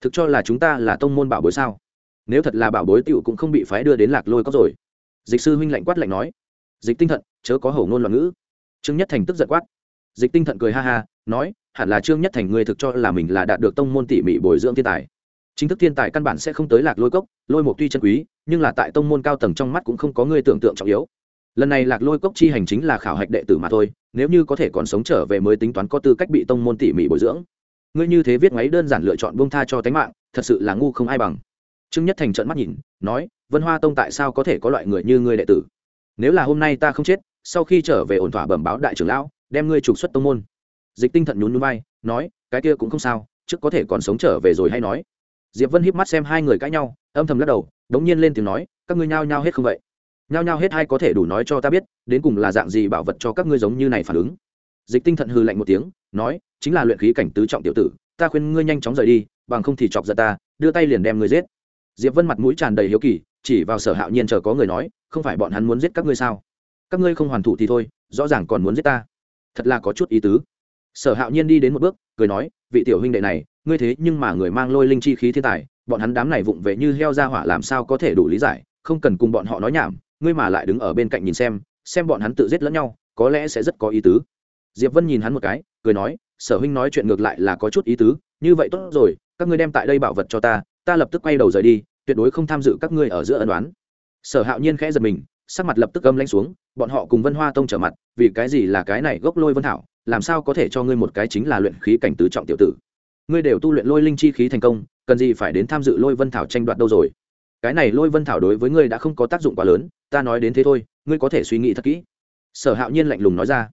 Thực cho là chúng ta là tông môn bảo bối sao? Nếu thật là bảo bối tựu cũng không bị phái đưa đến lạc lôi có rồi. Dịch sư huynh lạnh quát lạnh nói. Dịch tinh thận, chớ có hầu ngôn loạn ngữ. Trương nhất thành tức giận quát. Dịch tinh thận cười ha ha, nói, hẳn là trương nhất thành ngươi thực cho là mình là đạt được tông môn tỉ mỉ bồi dưỡng thiên tài. Chính thức thiên tài căn bản sẽ không tới lạc lôi cốc, lôi một tuy chân quý, nhưng là tại tông môn cao tầng trong mắt cũng không có ngươi tưởng tượng trọng yếu lần này lạc lôi cốc chi hành chính là khảo hạch đệ tử mà thôi, nếu như có thể còn sống trở về mới tính toán có tư cách bị tông môn tỉ mỉ bồi dưỡng. Ngươi như thế viết máy đơn giản lựa chọn bông tha cho tánh mạng, thật sự là ngu không ai bằng. Trương nhất thành trợn mắt nhìn, nói, vân hoa tông tại sao có thể có loại người như ngươi đệ tử? Nếu là hôm nay ta không chết, sau khi trở về ổn thỏa bẩm báo đại trưởng lão, đem ngươi trục xuất tông môn. Dịch tinh thận nhún núi bay nói, cái kia cũng không sao, trước có thể còn sống trở về rồi hay nói. Diệp vân híp mắt xem hai người cãi nhau, âm thầm lắc đầu, đống nhiên lên tiếng nói, các ngươi nhao nhao hết không vậy? Nhao nhao hết hai có thể đủ nói cho ta biết, đến cùng là dạng gì bảo vật cho các ngươi giống như này phản ứng. Dịch tinh thận hư lạnh một tiếng, nói, chính là luyện khí cảnh tứ trọng tiểu tử, ta khuyên ngươi nhanh chóng rời đi, bằng không thì chọc giận ta, đưa tay liền đem ngươi giết. Diệp vân mặt mũi tràn đầy hiếu kỳ, chỉ vào sở hạo nhiên chờ có người nói, không phải bọn hắn muốn giết các ngươi sao? Các ngươi không hoàn thủ thì thôi, rõ ràng còn muốn giết ta. Thật là có chút ý tứ. Sở hạo nhiên đi đến một bước, cười nói, vị tiểu huynh đệ này, ngươi thế nhưng mà người mang lôi linh chi khí thiên tài, bọn hắn đám này vụng về như heo ra hỏa làm sao có thể đủ lý giải, không cần cùng bọn họ nói nhảm ngươi mà lại đứng ở bên cạnh nhìn xem xem bọn hắn tự giết lẫn nhau, có lẽ sẽ rất có ý tứ. Diệp vân nhìn hắn một cái, cười nói, sở huynh nói chuyện ngược lại là có chút ý tứ, như vậy tốt rồi, các ngươi đem tại đây bảo vật cho ta ta lập tức quay đầu rời đi, tuyệt đối không tham dự các ngươi ở giữa ân đoán sở hạo nhiên khẽ giật mình, sắc mặt lập tức âm lãnh xuống, bọn họ cùng vân hoa tông trở mặt, vì cái gì là cái này gốc lôi vân thảo, làm sao có thể cho ngươi một cái chính là luyện khí cảnh tứ trọng tiểu tử. Ngươi đều tu luyện lôi linh chi khí thành công, cần gì phải đến tham dự lôi vân thảo tranh đoạt đâu rồi? Cái này lôi vân thảo đối với ngươi đã không có tác dụng quá lớn, ta nói đến thế thôi, ngươi có thể suy nghĩ thật kỹ. Sở hạo nhiên lạnh lùng nói ra.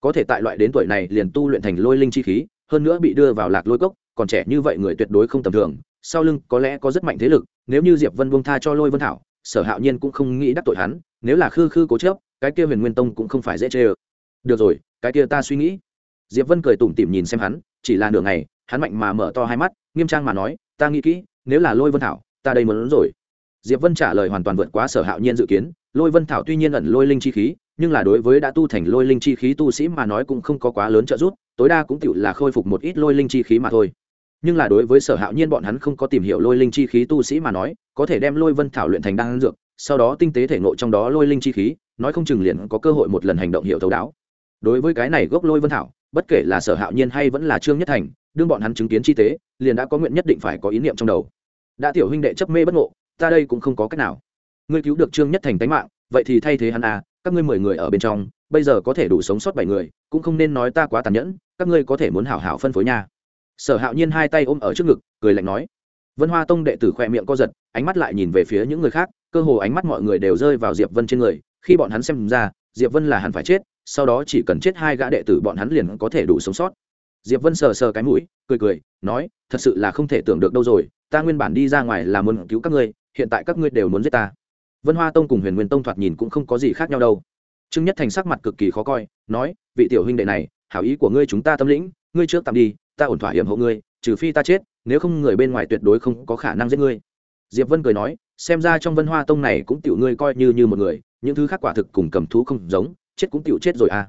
Có thể tại loại đến tuổi này liền tu luyện thành lôi linh chi khí, hơn nữa bị đưa vào lạc lôi cốc, còn trẻ như vậy người tuyệt đối không tầm thường, sau lưng có lẽ có rất mạnh thế lực, nếu như diệp vân buông tha cho lôi vân thảo, sở hạo nhiên cũng không nghĩ đắc tội hắn, nếu là khư khư cố chớp cái kia huyền nguyên tông cũng không phải dễ chê ơ. Được rồi, cái kia ta suy nghĩ. Diệp vân cười tủm tỉm nhìn xem hắn, chỉ là nửa ngày, hắn mạnh mà mở to hai mắt, nghiêm trang mà nói, ta nghĩ kỹ, nếu là lôi vân thảo, ta đây muốn rồi diệp vân trả lời hoàn toàn vượt quá sở hạo nhiên dự kiến, lôi vân thảo tuy nhiên ẩn lôi linh chi khí, nhưng là đối với đã tu thành lôi linh chi khí tu sĩ mà nói cũng không có quá lớn trợ giúp, tối đa cũng tựu là khôi phục một ít lôi linh chi khí mà thôi. Nhưng là đối với sở hạo nhiên bọn hắn không có tìm hiểu lôi linh chi khí tu sĩ mà nói, có thể đem lôi vân thảo luyện thành đan dược, sau đó tinh tế thể nội trong đó lôi linh chi khí, nói không chừng liền có cơ hội một lần hành động hiệu thấu đáo. Đối với cái này gốc lôi vân thảo, bất kể là sở hạo nhiên hay vẫn là trương nhất thành, đương bọn hắn chứng kiến chi tế, liền đã có nguyện nhất định phải có ý niệm trong đầu. Đã tiểu huynh đệ chấp mê bất ngộ ta đây cũng không có cách nào. Ngươi cứu được trương nhất thành tánh mạng, vậy thì thay thế hắn à các ngươi mười người ở bên trong, bây giờ có thể đủ sống sót bảy người, cũng không nên nói ta quá tàn nhẫn, các ngươi có thể muốn hảo hảo phân phối nha. Sở hạo nhiên hai tay ôm ở trước ngực, cười lạnh nói. Vân hoa tông đệ tử khoe miệng co giật, ánh mắt lại nhìn về phía những người khác, cơ hồ ánh mắt mọi người đều rơi vào diệp vân trên người, khi bọn hắn xem ra, diệp vân là hẳn phải chết, sau đó chỉ cần chết hai gã đệ tử bọn hắn liền có thể đủ sống sót. Diệp vân sờ sờ cái mũi, cười cười, nói, thật sự là không thể tưởng được đâu rồi ta nguyên bản đi ra ngoài là muốn cứu các ngươi, hiện tại các ngươi đều muốn giết ta. Vân hoa tông cùng huyền nguyên tông thoạt nhìn cũng không có gì khác nhau đâu. Trương nhất thành sắc mặt cực kỳ khó coi, nói, vị tiểu huynh đệ này, hảo ý của ngươi chúng ta tâm lĩnh, ngươi trước tạm đi, ta ổn thỏa hiểm hộ ngươi, trừ phi ta chết, nếu không người bên ngoài tuyệt đối không có khả năng giết ngươi. Diệp vân cười nói, xem ra trong vân hoa tông này cũng tiểu ngươi coi như như một người, những thứ khác quả thực cùng cầm thú không giống, chết cũng tiểu chết rồi à.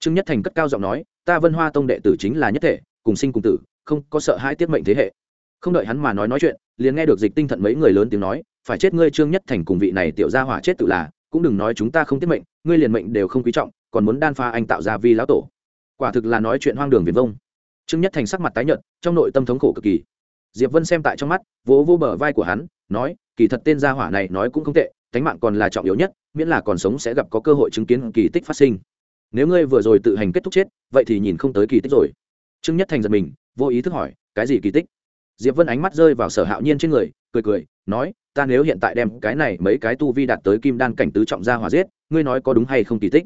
Trương nhất thành cất cao giọng nói, ta vân hoa tông đệ tử chính là nhất thể, cùng sinh cùng tử, không có sợ hãi tiết mệnh thế hệ không đợi hắn mà nói nói chuyện, liền nghe được dịch tinh thận mấy người lớn tiếng nói, phải chết ngươi trương nhất thành cùng vị này tiểu gia hỏa chết tự là, cũng đừng nói chúng ta không tiết mệnh, ngươi liền mệnh đều không quý trọng, còn muốn đan pha anh tạo ra vi lão tổ. Quả thực là nói chuyện hoang đường viền vông. Trương nhất thành sắc mặt tái nhợt, trong nội tâm thống khổ cực kỳ. Diệp vân xem tại trong mắt, vỗ vỗ bờ vai của hắn, nói, kỳ thật tên gia hỏa này nói cũng không tệ thánh mạng còn là trọng yếu nhất, miễn là còn sống sẽ gặp có cơ hội chứng kiến kỳ tích phát sinh. Nếu ngươi vừa rồi tự hành kết thúc chết, vậy thì nhìn không tới kỳ tích rồi. Trương nhất thành giật mình, vô ý thức hỏi, cái gì kỳ tích? Diệp vân ánh mắt rơi vào sở hạo nhiên trên người, cười cười, nói, ta nếu hiện tại đem cái này mấy cái tu vi đạt tới kim đan cảnh tứ trọng ra hòa giết, ngươi nói có đúng hay không kỳ tích?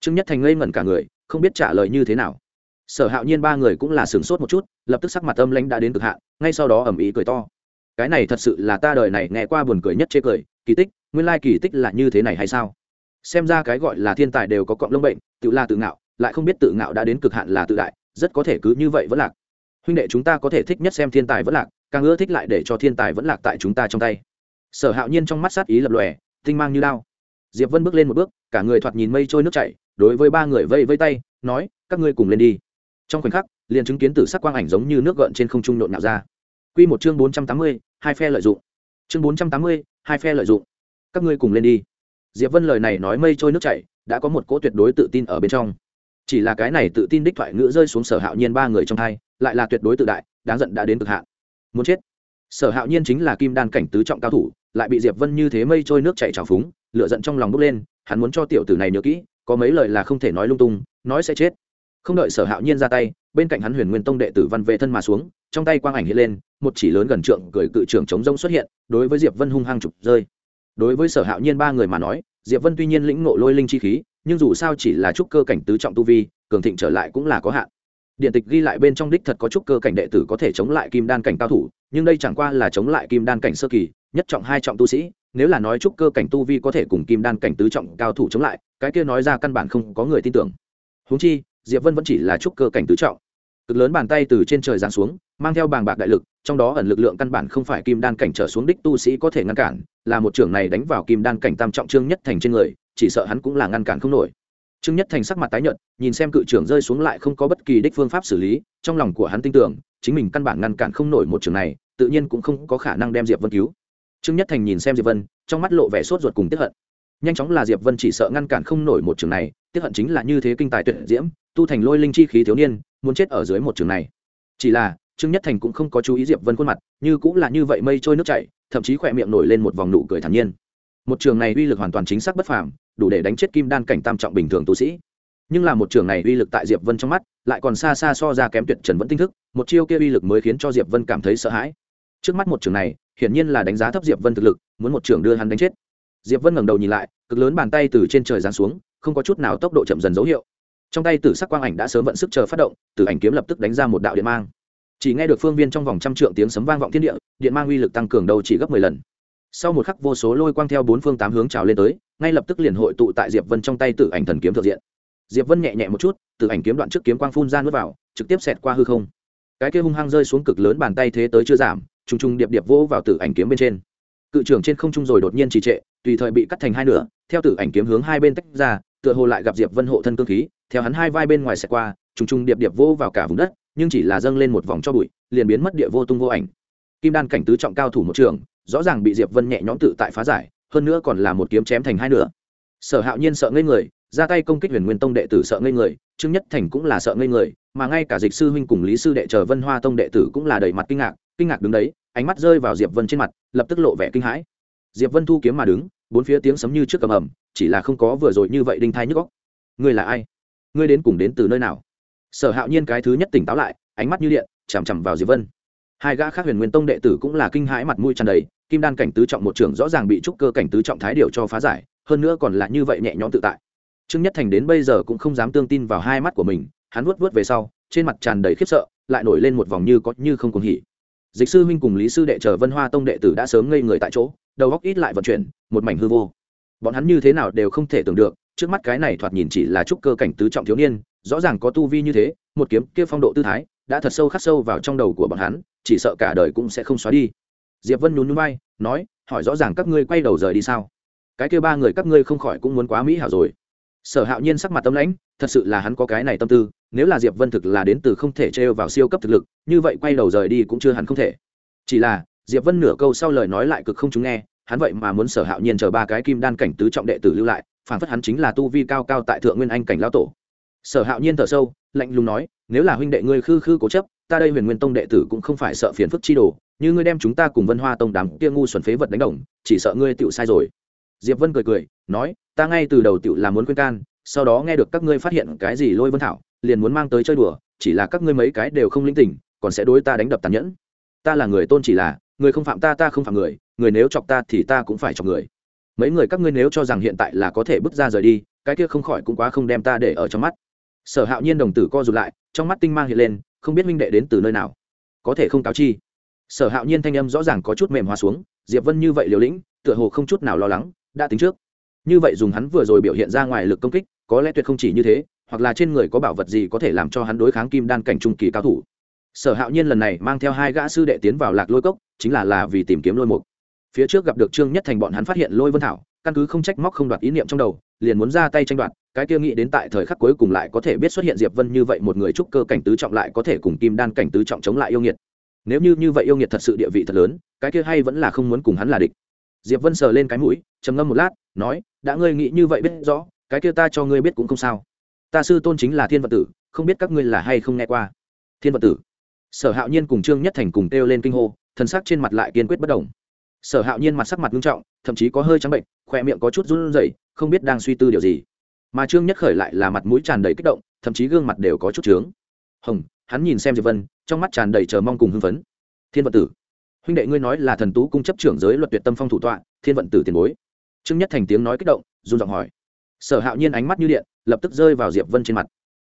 Trương nhất thành ngây ngẩn cả người, không biết trả lời như thế nào. Sở hạo nhiên ba người cũng là sửng sốt một chút, lập tức sắc mặt âm lãnh đã đến cực hạn, ngay sau đó ẩm ý cười to. Cái này thật sự là ta đời này nghe qua buồn cười nhất chê cười, kỳ tích, nguyên lai kỳ tích là như thế này hay sao? Xem ra cái gọi là thiên tài đều có cọng lông bệnh, tự la tự ngạo, lại không biết tự ngạo đã đến cực hạn là tự đại, rất có thể cứ như vậy vẫn lạc huynh đệ chúng ta có thể thích nhất xem thiên tài vẫn lạc càng ưa thích lại để cho thiên tài vẫn lạc tại chúng ta trong tay sở hạo nhiên trong mắt sát ý lập lòe tinh mang như lao diệp vân bước lên một bước cả người thoạt nhìn mây trôi nước chảy đối với ba người vây vây tay nói các ngươi cùng lên đi trong khoảnh khắc liền chứng kiến tử sắc quang ảnh giống như nước gợn trên không trung nhộn nhạo ra Quy một chương bốn trăm tám mươi, hai phe lợi dụng. Chương bốn trăm tám mươi, hai phe lợi dụng. Các ngươi cùng lên đi. Diệp Vân lời này nói mây trôi nước chảy, đã có một cỗ tuyệt đối tự tin ở bên trong. Chỉ là cái này tự tin đích thoại ngữ rơi xuống Sở Hạo Nhiên ba người trong thai lại là tuyệt đối tự đại, đáng giận đã đến cực hạn. Muốn chết. Sở Hạo Nhiên chính là kim đan cảnh tứ trọng cao thủ, lại bị Diệp Vân như thế mây trôi nước chảy trào phúng, lửa giận trong lòng bốc lên, hắn muốn cho tiểu tử này nhớ kỹ, có mấy lời là không thể nói lung tung, nói sẽ chết không đợi sở hạo nhiên ra tay bên cạnh hắn huyền nguyên tông đệ tử văn vệ thân mà xuống trong tay quang ảnh hiện lên một chỉ lớn gần trượng gửi cự trưởng chống rông xuất hiện đối với diệp vân hung hăng trục rơi đối với sở hạo nhiên ba người mà nói diệp vân tuy nhiên lĩnh ngộ lôi linh chi khí nhưng dù sao chỉ là trúc cơ cảnh tứ trọng tu vi, cường thịnh trở lại cũng là có hạn. Điện tịch ghi lại bên trong đích thật có trúc cơ cảnh đệ tử có thể chống lại kim đan cảnh cao thủ, nhưng đây chẳng qua là chống lại kim đan cảnh sơ kỳ, nhất trọng hai trọng tu sĩ, nếu là nói trúc cơ cảnh tu vi có thể cùng kim đan cảnh tứ trọng cao thủ chống lại, cái kia nói ra căn bản không có người tin tưởng. Huống chi, diệp vân vẫn chỉ là trúc cơ cảnh tứ trọng. Cực lớn bàn tay từ trên trời giáng xuống mang theo bàng bạc đại lực, trong đó ẩn lực lượng căn bản không phải kim đan cảnh trở xuống đích tu sĩ có thể ngăn cản, là một trưởng này đánh vào kim đan cảnh tam trọng trương nhất thành trên người, chỉ sợ hắn cũng là ngăn cản không nổi. Trương nhất thành sắc mặt tái nhợt, nhìn xem cự trưởng rơi xuống lại không có bất kỳ đích phương pháp xử lý, trong lòng của hắn tin tưởng, chính mình căn bản ngăn cản không nổi một trường này, tự nhiên cũng không có khả năng đem diệp vân cứu. Trương nhất thành nhìn xem diệp vân, trong mắt lộ vẻ sốt ruột cùng tiếp hận. Nhanh chóng là diệp vân chỉ sợ ngăn cản không nổi một trường này tiếp hận chính là như thế kinh tài tuyệt diễm, tu thành lôi linh chi khí thiếu niên, muốn chết ở dưới một trường này. Chỉ là trương nhất thành cũng không có chú ý diệp vân khuôn mặt, như cũng là như vậy mây trôi nước chảy, thậm chí khỏe miệng nổi lên một vòng nụ cười thản nhiên. Một trường này uy lực hoàn toàn chính xác bất phàm, đủ để đánh chết kim đan cảnh tam trọng bình thường tu sĩ. Nhưng là một trường này uy lực tại diệp vân trong mắt, lại còn xa xa so ra kém tuyệt trần vẫn tinh thức, một chiêu kia uy lực mới khiến cho diệp vân cảm thấy sợ hãi. Trước mắt một trường này, hiển nhiên là đánh giá thấp diệp vân thực lực, muốn một trường đưa hắn đánh chết. Diệp vân ngẩng đầu nhìn lại, cực lớn bàn tay từ trên trời giáng xuống, không có chút nào tốc độ chậm dần dấu hiệu. Trong tay tử sắc quang ảnh đã sớm vận sức chờ phát động, tử ảnh kiếm lập tức đánh ra một đạo điện mang chỉ nghe được phương viên trong vòng trăm trượng tiếng sấm vang vọng thiên địa, điện mang uy lực tăng cường đầu chỉ gấp mười lần. Sau một khắc, vô số lôi quang theo bốn phương tám hướng trào lên tới, ngay lập tức liền hội tụ tại diệp vân trong tay tử ảnh thần kiếm thượng diện. Diệp vân nhẹ nhẹ một chút, tử ảnh kiếm đoạn trước kiếm quang phun ra nuốt vào, trực tiếp xẹt qua hư không. Cái kia hung hăng rơi xuống cực lớn bàn tay thế tới chưa giảm, trùng trùng điệp điệp vỗ vào tử ảnh kiếm bên trên. Cự trưởng trên không trung rồi đột nhiên trì trệ, tùy thời bị cắt thành hai nửa, theo tử ảnh kiếm hướng hai bên tách ra, tựa hồ lại gặp diệp vân hộ thân cương khí, theo hắn hai vai bên ngoài xẹt qua, trùng trùng điệp điệp vỗ vào cả vùng đất nhưng chỉ là dâng lên một vòng cho bụi, liền biến mất địa vô tung vô ảnh. Kim đan cảnh tứ trọng cao thủ một trường, rõ ràng bị diệp vân nhẹ nhõm tự tại phá giải, hơn nữa còn là một kiếm chém thành hai nửa. Sở hạo nhiên sợ ngây người, ra tay công kích huyền nguyên tông đệ tử sợ ngây người, trương nhất thành cũng là sợ ngây người, mà ngay cả dịch sư huynh cùng lý sư đệ chờ vân hoa tông đệ tử cũng là đầy mặt kinh ngạc kinh ngạc đứng đấy, ánh mắt rơi vào diệp vân trên mặt, lập tức lộ vẻ kinh hãi. Diệp vân thu kiếm mà đứng, bốn phía tiếng sấm như trước cầm ẩm chỉ là không có vừa rồi như vậy đinh thai nhức góc ngươi là ai? Ngươi đến cùng đến từ nơi nào? Sở hạo nhiên cái thứ nhất tỉnh táo lại, ánh mắt như điện, chằm chằm vào diệp vân. Hai gã khác huyền nguyên tông đệ tử cũng là kinh hãi mặt mũi tràn đầy, kim đan cảnh tứ trọng một trưởng rõ ràng bị trúc cơ cảnh tứ trọng thái điều cho phá giải, hơn nữa còn là như vậy nhẹ nhõm tự tại. Trương nhất thành đến bây giờ cũng không dám tương tin vào hai mắt của mình, hắn vuốt vuốt về sau, trên mặt tràn đầy khiếp sợ, lại nổi lên một vòng như có như không cùng hỉ. Dịch sư huynh cùng lý sư đệ chờ vân hoa tông đệ tử đã sớm ngây người tại chỗ, đầu góc ít lại vận chuyển, một mảnh hư vô. Bọn hắn như thế nào đều không thể tưởng được trước mắt cái này thoạt nhìn chỉ là trúc cơ cảnh tứ trọng thiếu niên, rõ ràng có tu vi như thế, một kiếm kia phong độ tư thái, đã thật sâu khắc sâu vào trong đầu của bọn hắn, chỉ sợ cả đời cũng sẽ không xóa đi. Diệp vân nhún nhún vai, nói, hỏi rõ ràng các ngươi quay đầu rời đi sao? Cái kia ba người các ngươi không khỏi cũng muốn quá mỹ hảo rồi. Sở hạo nhiên sắc mặt tâm lãnh, thật sự là hắn có cái này tâm tư, nếu là diệp vân thực là đến từ không thể trêu vào siêu cấp thực lực, như vậy quay đầu rời đi cũng chưa hẳn không thể. Chỉ là, diệp vân nửa câu sau lời nói lại cực không chúng nghe, hắn vậy mà muốn sở hạo nhiên chờ ba cái kim đan cảnh tứ trọng đệ tử lưu lại phản phất hắn chính là tu vi cao cao tại thượng nguyên anh cảnh lão tổ. Sở hạo nhiên thở sâu, lạnh lùng nói, nếu là huynh đệ ngươi khư khư cố chấp, ta đây huyền nguyên tông đệ tử cũng không phải sợ phiền phức chi đồ, như ngươi đem chúng ta cùng vân hoa tông đám kia ngu xuẩn phế vật đánh đồng, chỉ sợ ngươi tựu sai rồi. Diệp vân cười cười, nói, ta ngay từ đầu tựu là muốn khuyên can, sau đó nghe được các ngươi phát hiện cái gì lôi vân thảo, liền muốn mang tới chơi đùa, chỉ là các ngươi mấy cái đều không linh tỉnh còn sẽ đối ta đánh đập tàn nhẫn. Ta là người tôn chỉ là, người không phạm ta ta không phạm người người nếu chọc ta thì ta cũng phải chọc người mấy người các ngươi nếu cho rằng hiện tại là có thể bước ra rời đi, cái kia không khỏi cũng quá không đem ta để ở trong mắt. Sở hạo nhiên đồng tử co rụt lại, trong mắt tinh mang hiện lên, không biết minh đệ đến từ nơi nào. Có thể không cáo chi. Sở hạo nhiên thanh âm rõ ràng có chút mềm hòa xuống, diệp vân như vậy liều lĩnh, tựa hồ không chút nào lo lắng, đã tính trước. Như vậy dùng hắn vừa rồi biểu hiện ra ngoài lực công kích, có lẽ tuyệt không chỉ như thế, hoặc là trên người có bảo vật gì có thể làm cho hắn đối kháng kim đan cảnh trung kỳ cao thủ. Sở hạo nhiên lần này mang theo hai gã sư đệ tiến vào lạc lôi cốc, chính là là vì tìm kiếm lôi mục phía trước gặp được trương nhất thành bọn hắn phát hiện lôi vân thảo, căn cứ không trách móc không đoạt ý niệm trong đầu, liền muốn ra tay tranh đoạt, cái kia nghĩ đến tại thời khắc cuối cùng lại có thể biết xuất hiện diệp vân như vậy một người trúc cơ cảnh tứ trọng lại có thể cùng kim đan cảnh tứ trọng chống lại yêu nghiệt. Nếu như như vậy yêu nghiệt thật sự địa vị thật lớn, cái kia hay vẫn là không muốn cùng hắn là địch. Diệp vân sờ lên cái mũi, trầm ngâm một lát, nói, đã ngươi nghĩ như vậy biết rõ, cái kia ta cho ngươi biết cũng không sao. Ta sư tôn chính là thiên vật tử, không biết các ngươi là hay không nghe qua. Thiên vật tử. Sở hạo nhiên cùng trương nhất thành cùng kêu lên kinh hô, thần sắc trên mặt lại kiên quyết bất đồng sở hạo nhiên mặt sắc mặt nghiêm trọng, thậm chí có hơi trắng bệnh khoe miệng có chút run rẩy, không biết đang suy tư điều gì. Mà trương nhất khởi lại là mặt mũi tràn đầy kích động, thậm chí gương mặt đều có chút trướng. Hồng, hắn nhìn xem diệp vân, trong mắt tràn đầy chờ mong cùng hưng phấn. Thiên vận tử, huynh đệ ngươi nói là thần tú cung chấp trưởng giới luật tuyệt tâm phong thủ tọa, thiên vận tử tiền bối. Trương nhất thành tiếng nói kích động, run giọng hỏi. Sở hạo nhiên ánh mắt như điện, lập tức rơi vào diệp vân trên mặt.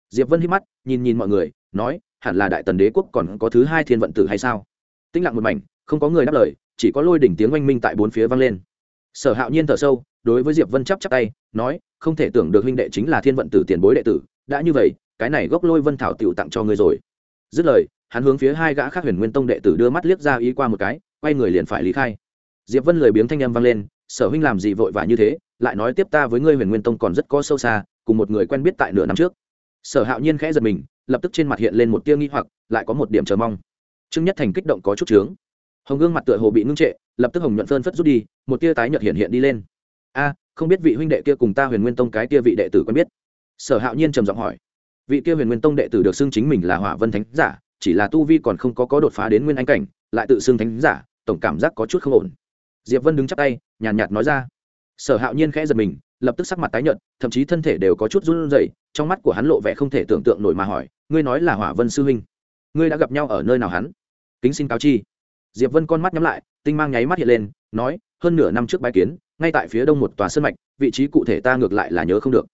Diệp vân hít mắt, nhìn nhìn mọi người, nói, hẳn là đại tần đế quốc còn có thứ hai thiên vận tử hay sao? Tĩnh lặng một mảnh, không có người đáp lời chỉ có lôi đỉnh tiếng oanh minh tại bốn phía vang lên. Sở hạo nhiên thở sâu, đối với diệp vân chắp chắp tay, nói, không thể tưởng được huynh đệ chính là thiên vận tử tiền bối đệ tử, đã như vậy, cái này gốc lôi vân thảo tiểu tặng cho ngươi rồi. Dứt lời, hắn hướng phía hai gã khác huyền nguyên tông đệ tử đưa mắt liếc ra ý qua một cái, quay người liền phải lý khai. Diệp vân lười biếng thanh âm vang lên, sở huynh làm gì vội vã như thế, lại nói tiếp ta với ngươi huyền nguyên tông còn rất có sâu xa, cùng một người quen biết tại nửa năm trước. Sở hạo nhiên khẽ giật mình, lập tức trên mặt hiện lên một tia nghi hoặc, lại có một điểm chờ mong. Trương nhất thành kích động có chút trướng hồng gương mặt tựa hồ bị ngưng trệ, lập tức hồng nhuận phơn phất rút đi, một tia tái nhợt hiện hiện đi lên. A, không biết vị huynh đệ kia cùng ta huyền nguyên tông cái kia vị đệ tử quen biết? Sở hạo nhiên trầm giọng hỏi. Vị kia huyền nguyên tông đệ tử được xưng chính mình là hỏa vân thánh giả, chỉ là tu vi còn không có có đột phá đến nguyên anh cảnh, lại tự xưng thánh giả, tổng cảm giác có chút không ổn. Diệp vân đứng chắp tay, nhàn nhạt nói ra. Sở hạo nhiên khẽ giật mình, lập tức sắc mặt tái nhợt, thậm chí thân thể đều có chút run rẩy, trong mắt của hắn lộ vẻ không thể tưởng tượng nổi mà hỏi, ngươi nói là hỏa vân sư huynh, ngươi đã gặp nhau ở nơi nào hắn? Kính xin cáo chi diệp vân con mắt nhắm lại, tinh mang nháy mắt hiện lên, nói, hơn nửa năm trước bái kiến, ngay tại phía đông một tòa sân mạch, vị trí cụ thể ta ngược lại là nhớ không được.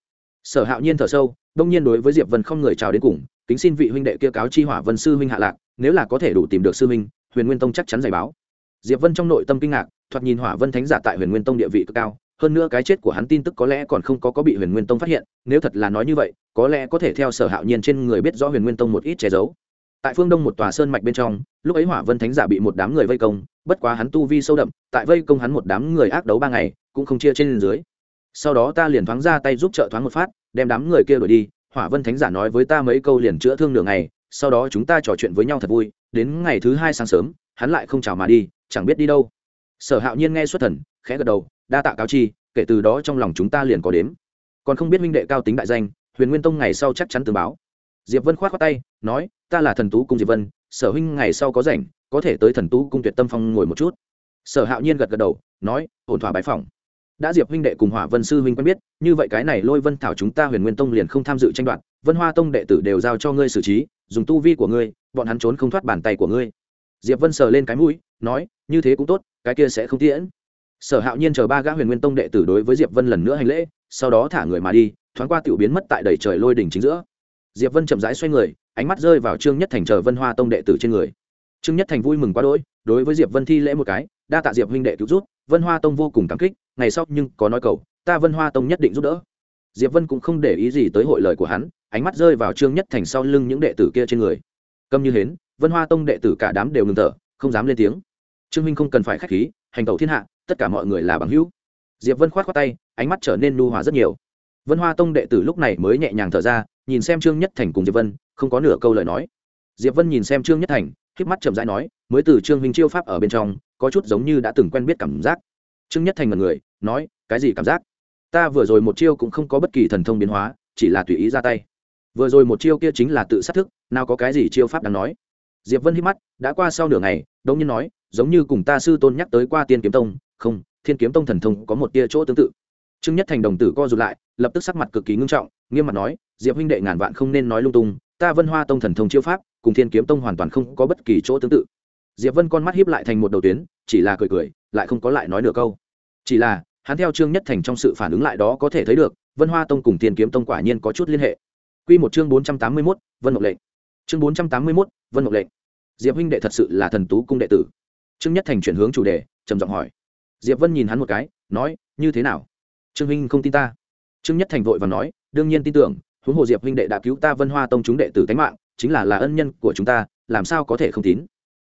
Sở hạo nhiên thở sâu, đông nhiên đối với diệp vân không người chào đến cùng, kính xin vị huynh đệ kia cáo chi hỏa vân sư huynh hạ lạc, nếu là có thể đủ tìm được sư huynh, huyền nguyên tông chắc chắn giải báo. Diệp vân trong nội tâm kinh ngạc, thoạt nhìn hỏa vân thánh giả tại huyền nguyên tông địa vị cực cao, hơn nữa cái chết của hắn tin tức có lẽ còn không có có bị huyền nguyên tông phát hiện, nếu thật là nói như vậy, có lẽ có thể theo sở hạo nhiên trên người biết rõ huyền nguyên tông một ít che giấu. Tại phương đông một tòa sơn mạch bên trong lúc ấy hỏa vân thánh giả bị một đám người vây công, bất quá hắn tu vi sâu đậm, tại vây công hắn một đám người ác đấu ba ngày, cũng không chia trên dưới. Sau đó ta liền thoáng ra tay giúp trợ thoáng một phát, đem đám người kia đuổi đi. Hỏa vân thánh giả nói với ta mấy câu liền chữa thương nửa ngày, sau đó chúng ta trò chuyện với nhau thật vui. Đến ngày thứ hai sáng sớm, hắn lại không chào mà đi, chẳng biết đi đâu. Sở hạo nhiên nghe xuất thần, khẽ gật đầu, đa tạ cáo chi, kể từ đó trong lòng chúng ta liền có đếm. Còn không biết minh đệ cao tính đại danh, huyền nguyên tông ngày sau chắc chắn tường báo. Diệp vân khoát khoát tay, nói, ta là thần tú cung diệp vân sở huynh ngày sau có rảnh, có thể tới thần tú cung tuyệt tâm phong ngồi một chút. Sở hạo nhiên gật gật đầu, nói, ổn thỏa bái phòng đã diệp huynh đệ cùng hỏa vân sư huynh quen biết, như vậy cái này lôi vân thảo chúng ta huyền nguyên tông liền không tham dự tranh đoạt, vân hoa tông đệ tử đều giao cho ngươi xử trí, dùng tu vi của ngươi, bọn hắn trốn không thoát bàn tay của ngươi. Diệp vân sờ lên cái mũi, nói, như thế cũng tốt, cái kia sẽ không tiễn. Sở hạo nhiên chờ ba gã huyền nguyên tông đệ tử đối với diệp vân lần nữa hành lễ, sau đó thả người mà đi, thoáng qua tiểu biến mất tại đầy trời lôi đỉnh chính giữa. Diệp vân chậm rãi xoay người ánh mắt rơi vào trương nhất thành chờ vân hoa tông đệ tử trên người. Trương nhất thành vui mừng quá đỗi, đối với diệp vân thi lễ một cái, đa tạ diệp huynh đệ cứu giúp, vân hoa tông vô cùng cảm kích, ngày sau nhưng có nói cầu, ta vân hoa tông nhất định giúp đỡ. Diệp vân cũng không để ý gì tới hội lời của hắn, ánh mắt rơi vào trương nhất thành sau lưng những đệ tử kia trên người. Câm như hến, vân hoa tông đệ tử cả đám đều ngừng thở, không dám lên tiếng. Trương minh không cần phải k h á c h khí, hành tẩu thiên hạ, tất cả mọi người là bằng hữu. Diệp vân k h o á t khoác tay, ánh mắt trở nên nu hòa rất nhiều. Vân hoa tông đệ tử lúc này mới nhẹ nhàng thở ra nhìn xem trương nhất thành cùng diệp vân, không có nửa câu lời nói. Diệp vân nhìn xem trương nhất thành k mắt chậm rãi nói, mới từ trương minh chiêu pháp ở bên trong, có chút giống như đã từng quen biết cảm giác. Trương nhất thành mật người, nói, cái gì cảm giác? Ta vừa rồi một chiêu cũng không có bất kỳ thần thông biến hóa, chỉ là tùy ý ra tay. Vừa rồi một chiêu kia chính là tự sát thức, nào có cái gì chiêu pháp đáng nói. Diệp vân hít mắt, đã qua sau nửa ngày đông nhiên nói, giống như cùng ta sư tôn nhắc tới qua tiên kiếm tông, không, thiên kiếm tông thần thông có một tia chỗ tương tự. Trương nhất thành đồng tử co rụt lại, lập tức sắc mặt cực kỳ ngưng trọng, nghiêm mặt nói diệp huynh đệ ngàn vạn không nên nói lung tung, ta vân hoa tông thần thông chiêu pháp, cùng thiên kiếm tông hoàn toàn không có bất kỳ chỗ tương tự. Diệp vân con mắt hiếp lại thành một đầu tuyến, chỉ là cười cười, lại không có lại nói nửa câu. Chỉ là, hắn theo trương nhất thành trong sự phản ứng lại đó có thể thấy được, vân hoa tông cùng thiên kiếm tông quả nhiên có chút liên hệ. Quy một chương bốn trăm tám mươi mốt, Vân Mộng lệnh. Chương bốn trăm tám mươi mốt, vân mộng lệnh. Diệp huynh đệ thật sự là thần tú cung đệ tử. Trương nhất thành chuyển hướng chủ đề, trầm giọng hỏi. Diệp vân nhìn hắn một cái, nói, như thế nào? Trương huynh không tin ta. Trương nhất thành vội và nói, đương nhiên tin tưởng huống hồ diệp huynh đệ đã cứu ta vân hoa tông chúng đệ tử tánh mạng chính là là ân nhân của chúng ta làm sao có thể không tín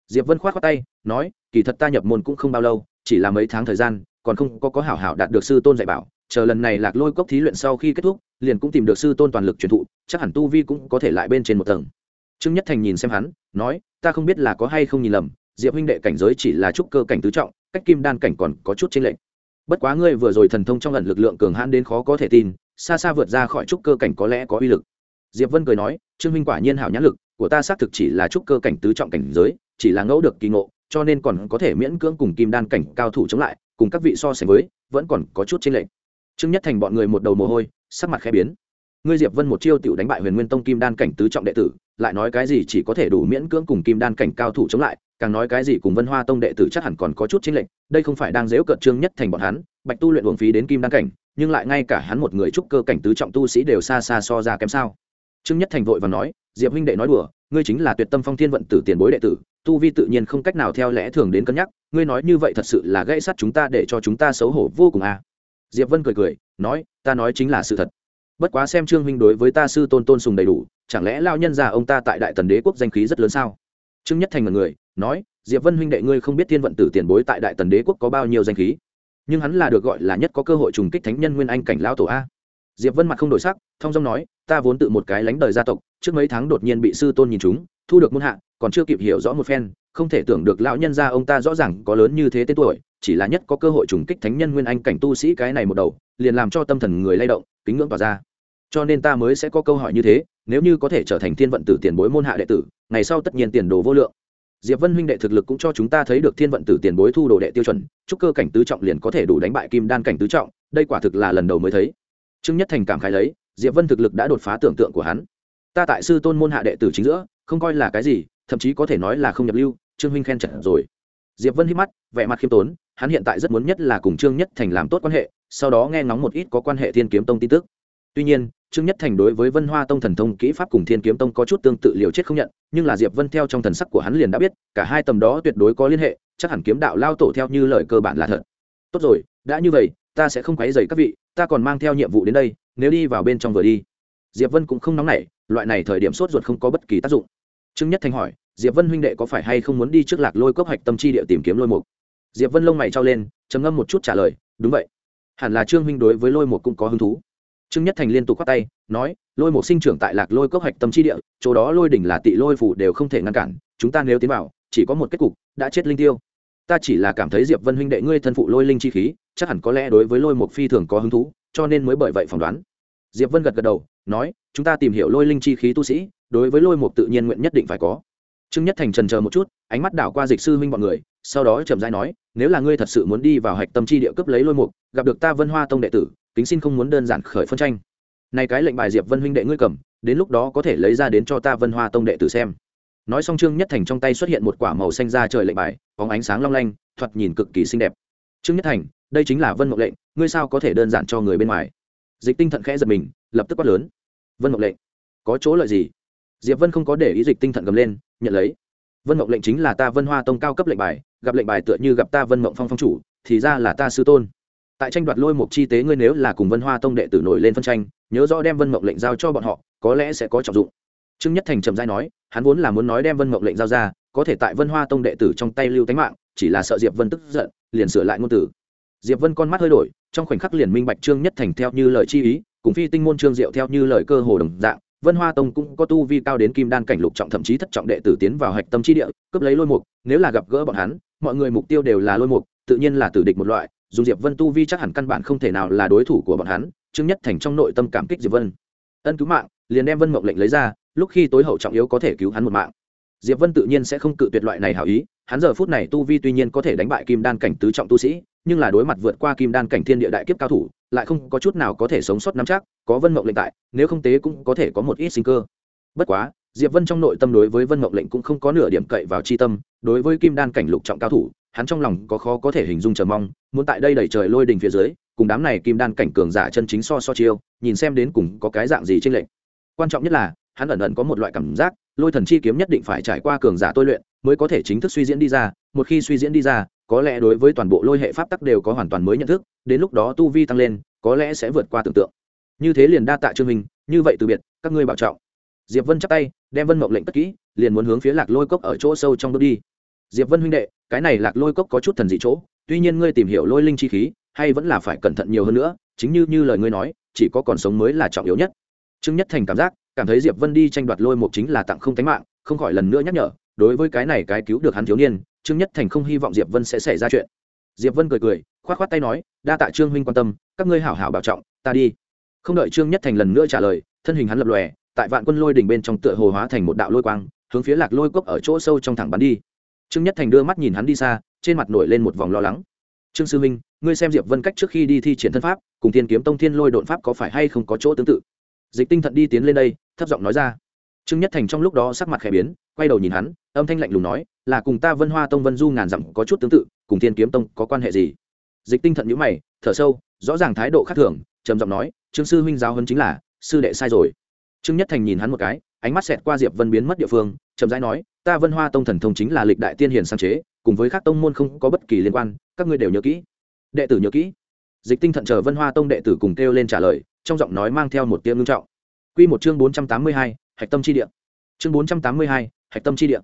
diệp vân khoát khoát tay nói kỳ thật ta nhập môn cũng không bao lâu chỉ là mấy tháng thời gian còn không có có hảo hảo đạt được sư tôn dạy bảo chờ lần này lạc lôi cốc thí luyện sau khi kết thúc liền cũng tìm được sư tôn toàn lực truyền thụ chắc hẳn tu vi cũng có thể lại bên trên một tầng trương nhất thành nhìn xem hắn nói ta không biết là có hay không nhìn lầm diệp huynh đệ cảnh giới chỉ là trúc cơ cảnh tứ trọng cách kim đan cảnh còn có chút chênh lệch bất quá ngươi vừa rồi thần thông trong lần lực lượng cường hãn đến khó có thể tin xa xa vượt ra khỏi trúc cơ cảnh có lẽ có uy lực. Diệp vân cười nói, trương huynh quả nhiên hảo nhãn lực, của ta xác thực chỉ là trúc cơ cảnh tứ trọng cảnh giới, chỉ là ngẫu được kỳ ngộ, cho nên còn có thể miễn cưỡng cùng kim đan cảnh cao thủ chống lại, cùng các vị so sánh với, vẫn còn có chút chênh lệch. Trương nhất thành bọn người một đầu mồ hôi, sắc mặt khẽ biến. Ngươi diệp vân một chiêu tiểu đánh bại huyền nguyên tông kim đan cảnh tứ trọng đệ tử, lại nói cái gì chỉ có thể đủ miễn cưỡng cùng kim đan cảnh cao thủ chống lại, càng nói cái gì cùng vân hoa tông đệ tử chắc hẳn còn có chút chênh lệch, đây không phải đang dễu cợt trương nhất thành bọn hắn, bạch tu luyện uổng phí đến kim đan cảnh nhưng lại ngay cả hắn một người trúc cơ cảnh tứ trọng tu sĩ đều xa xa so ra kém sao? Trương nhất thành vội và nói, diệp huynh đệ nói đùa, ngươi chính là tuyệt tâm phong thiên vận tử tiền bối đệ tử, tu vi tự nhiên không cách nào theo lẽ thường đến cân nhắc, ngươi nói như vậy thật sự là gãy sắt chúng ta để cho chúng ta xấu hổ vô cùng à? Diệp vân cười cười, nói, ta nói chính là sự thật. Bất quá xem trương huynh đối với ta sư tôn tôn sùng đầy đủ, chẳng lẽ lao nhân già ông ta tại đại tần đế quốc danh khí rất lớn sao? Trương nhất thành một người, nói, diệp vân huynh đệ ngươi không biết thiên vận tử tiền bối tại đại tần đế quốc có bao nhiêu danh khí? Nhưng hắn là được gọi là nhất có cơ hội trùng kích thánh nhân nguyên anh cảnh lão tổ a. Diệp vân mặt không đổi sắc, thong dong nói, ta vốn tự một cái lánh đời gia tộc, trước mấy tháng đột nhiên bị sư tôn nhìn chúng, thu được môn hạ, còn chưa kịp hiểu rõ một phen, không thể tưởng được lão nhân gia ông ta rõ ràng có lớn như thế tên tuổi, chỉ là nhất có cơ hội trùng kích thánh nhân nguyên anh cảnh tu sĩ cái này một đầu, liền làm cho tâm thần người lay động, kính ngưỡng tỏa ra. Cho nên ta mới sẽ có câu hỏi như thế, nếu như có thể trở thành thiên vận tử tiền bối môn hạ đệ tử, ngày sau tất nhiên tiền đồ vô lượng diệp vân huynh đệ thực lực cũng cho chúng ta thấy được thiên vận tử tiền bối thu đồ đệ tiêu chuẩn trúc cơ cảnh tứ trọng liền có thể đủ đánh bại kim đan cảnh tứ trọng, đây quả thực là lần đầu mới thấy. Trương nhất thành cảm khái lấy, diệp vân thực lực đã đột phá tưởng tượng của hắn. Ta tại sư tôn môn hạ đệ tử chính giữa, không coi là cái gì, thậm chí có thể nói là không nhập lưu, trương huynh khen trận rồi. Diệp vân hít mắt, vẻ mặt khiêm tốn, hắn hiện tại rất muốn nhất là cùng trương nhất thành làm tốt quan hệ, sau đó nghe ngóng một ít có quan hệ thiên kiếm tông tin tức tuy nhiên, trương nhất thành đối với vân hoa tông thần thông kỹ pháp cùng thiên kiếm tông có chút tương tự liều chết không nhận, nhưng là diệp vân theo trong thần sắc của hắn liền đã biết, cả hai tầm đó tuyệt đối có liên hệ, chắc hẳn kiếm đạo lao tổ theo như lời cơ bản là thật. Tốt rồi, đã như vậy, ta sẽ không quấy dày các vị, ta còn mang theo nhiệm vụ đến đây, nếu đi vào bên trong vừa đi. Diệp vân cũng không nóng nảy, loại này thời điểm sốt ruột không có bất kỳ tác dụng. Trương nhất thành hỏi, diệp vân huynh đệ có phải hay không muốn đi trước lạc lôi cốc hạch tâm chi địa tìm kiếm lôi mục? Diệp vân lông mày trao lên, trầm ngâm một chút trả lời, đúng vậy. Hẳn là trương huynh đối với lôi mục cũng có hứng thú trương nhất thành liên tục khoát tay, nói, lôi mục sinh trưởng tại lạc lôi cốc hạch tâm chi địa, chỗ đó lôi đỉnh là tị lôi phủ đều không thể ngăn cản, chúng ta nếu tiến vào, chỉ có một kết cục, đã chết linh tiêu. Ta chỉ là cảm thấy diệp vân huynh đệ ngươi thân phụ lôi linh chi khí, chắc hẳn có lẽ đối với lôi mục phi thường có hứng thú, cho nên mới bởi vậy phỏng đoán. Diệp vân gật gật đầu, nói, chúng ta tìm hiểu lôi linh chi khí tu sĩ, đối với lôi mục tự nhiên nguyện nhất định phải có. Trương nhất thành trần chờ một chút, ánh mắt đảo qua dịch sư huynh bọn người, sau đó chậm rãi nói, nếu là ngươi thật sự muốn đi vào hạch tâm chi địa cấp lấy lôi mục gặp được ta vân hoa tông đệ tử kính xin không muốn đơn giản khởi phân tranh. Này cái lệnh bài diệp vân huynh đệ ngươi cầm, đến lúc đó có thể lấy ra đến cho ta vân hoa tông đệ tử xem. Nói xong trương nhất thành trong tay xuất hiện một quả màu xanh ra trời lệnh bài, bóng ánh sáng long lanh, thoạt nhìn cực kỳ xinh đẹp. Trương nhất thành, đây chính là vân mộng lệnh, ngươi sao có thể đơn giản cho người bên ngoài? Dịch tinh thận khẽ giật mình, lập tức quát lớn. Vân mộng lệnh, có chỗ lợi gì? Diệp vân không có để ý dịch tinh thận gầm lên, nhận lấy. Vân mộng lệnh chính là ta vân hoa tông cao cấp lệnh bài, gặp lệnh bài tựa như gặp ta vân mộng phong phong chủ, thì ra là ta sư tôn tại tranh đoạt lôi mục chi tế ngươi nếu là cùng vân hoa tông đệ tử nổi lên phân tranh, nhớ rõ đem vân mộng lệnh giao cho bọn họ, có lẽ sẽ có trọng dụng. Trương nhất thành trầm giai nói, hắn vốn là muốn nói đem vân mộng lệnh giao ra, có thể tại vân hoa tông đệ tử trong tay lưu tánh mạng, chỉ là sợ diệp vân tức giận, liền sửa lại ngôn từ. Diệp vân con mắt hơi đổi, trong khoảnh khắc liền minh bạch trương nhất thành theo như lời chi ý, cùng phi tinh môn trương diệu theo như lời cơ hồ đồng dạng, vân hoa tông cũng có tu vi cao đến kim đan cảnh lục trọng thậm chí thất trọng đệ tử tiến vào hạch tâm chi địa, cướp lấy lôi mục, nếu là gặp gỡ bọn hắn, mọi người mục tiêu đều là lôi mục, tự nhiên là tử địch một loại dùng diệp vân tu vi chắc hẳn căn bản không thể nào là đối thủ của bọn hắn, trương nhất thành trong nội tâm cảm kích diệp vân. Ân cứu mạng, liền đem vân mộng lệnh lấy ra, lúc khi tối hậu trọng yếu có thể cứu hắn một mạng. Diệp vân tự nhiên sẽ không cự tuyệt loại này hảo ý, hắn giờ phút này tu vi tuy nhiên có thể đánh bại kim đan cảnh tứ trọng tu sĩ, nhưng là đối mặt vượt qua kim đan cảnh thiên địa đại kiếp cao thủ, lại không có chút nào có thể sống sót nắm chắc, có vân mộng lệnh tại, nếu không tế cũng có thể có một ít sinh cơ. Bất quá diệp vân trong nội tâm đối với vân mộng lệnh cũng không có nửa điểm cậy vào chi tâm, đối với kim đan cảnh lục trọng cao thủ, hắn trong lòng có khó có thể hình dung chờ mong, muốn tại đây đẩy trời lôi đình phía dưới, cùng đám này kim đan cảnh cường giả chân chính so so chiêu, nhìn xem đến cùng có cái dạng gì trên lệnh quan trọng nhất là, hắn ẩn ẩn có một loại cảm giác, lôi thần chi kiếm nhất định phải trải qua cường giả tôi luyện, mới có thể chính thức suy diễn đi ra, một khi suy diễn đi ra, có lẽ đối với toàn bộ lôi hệ pháp tắc đều có hoàn toàn mới nhận thức, đến lúc đó tu vi tăng lên, có lẽ sẽ vượt qua tưởng tượng. Như thế liền đa tạ trương minh, như vậy từ biệt, các ngươi bảo trọng diệp vân chắp tay, đem vân mộng lệnh cất kỹ, liền muốn hướng phía lạc lôi cốc ở chỗ sâu trong bước đi. Diệp vân huynh đệ, cái này lạc lôi cốc có chút thần dị chỗ, tuy nhiên ngươi tìm hiểu lôi linh chi khí, hay vẫn là phải cẩn thận nhiều hơn nữa, chính như như lời ngươi nói, chỉ có còn sống mới là trọng yếu nhất. Trương nhất thành cảm giác, cảm thấy diệp vân đi tranh đoạt lôi mục chính là tặng không tánh mạng, không khỏi lần nữa nhắc nhở, đối với cái này cái cứu được hắn thiếu niên, trương nhất thành không hy vọng diệp vân sẽ xảy ra chuyện. Diệp vân cười cười, khoát khoát tay nói, đa tạ trương huynh quan tâm, các ngươi hảo hảo bảo trọng, ta đi. Không đợi trương nhất thành lần nữa trả lời, thân hình hắn lập lòe tại vạn quân lôi đỉnh bên trong tựa hồ hóa thành một đạo lôi quang, hướng phía lạc lôi cốc ở chỗ sâu trong thẳng bắn đi. Trương nhất thành đưa mắt nhìn hắn đi xa, trên mặt nổi lên một vòng lo lắng. Trương sư huynh, ngươi xem diệp vân cách trước khi đi thi triển thân pháp, cùng thiên kiếm tông thiên lôi đột pháp có phải hay không có chỗ tương tự? Dịch tinh thận đi tiến lên đây, thấp giọng nói ra. Trương nhất thành trong lúc đó sắc mặt khẽ biến, quay đầu nhìn hắn, âm thanh lạnh lùng nói, là cùng ta vân hoa tông vân du ngàn dặm có chút tương tự, cùng thiên kiếm tông có quan hệ gì? Dịch tinh thận nhíu mày, thở sâu, rõ ràng thái độ khác thường, trầm giọng nói, trương sư huynh giáo hơn chính là, sư đệ sai rồi trương nhất thành nhìn hắn một cái ánh mắt xẹt qua diệp vân biến mất địa phương chậm rãi nói ta vân hoa tông thần thông chính là lịch đại tiên hiền sáng chế cùng với các tông môn không có bất kỳ liên quan các ngươi đều nhớ kỹ đệ tử nhớ kỹ dịch tinh thận chờ vân hoa tông đệ tử cùng kêu lên trả lời trong giọng nói mang theo một tiếng ngưng trọng Quy một chương 482, Hạch Tâm chi địa. Chương 482, Hạch Tâm chi địa.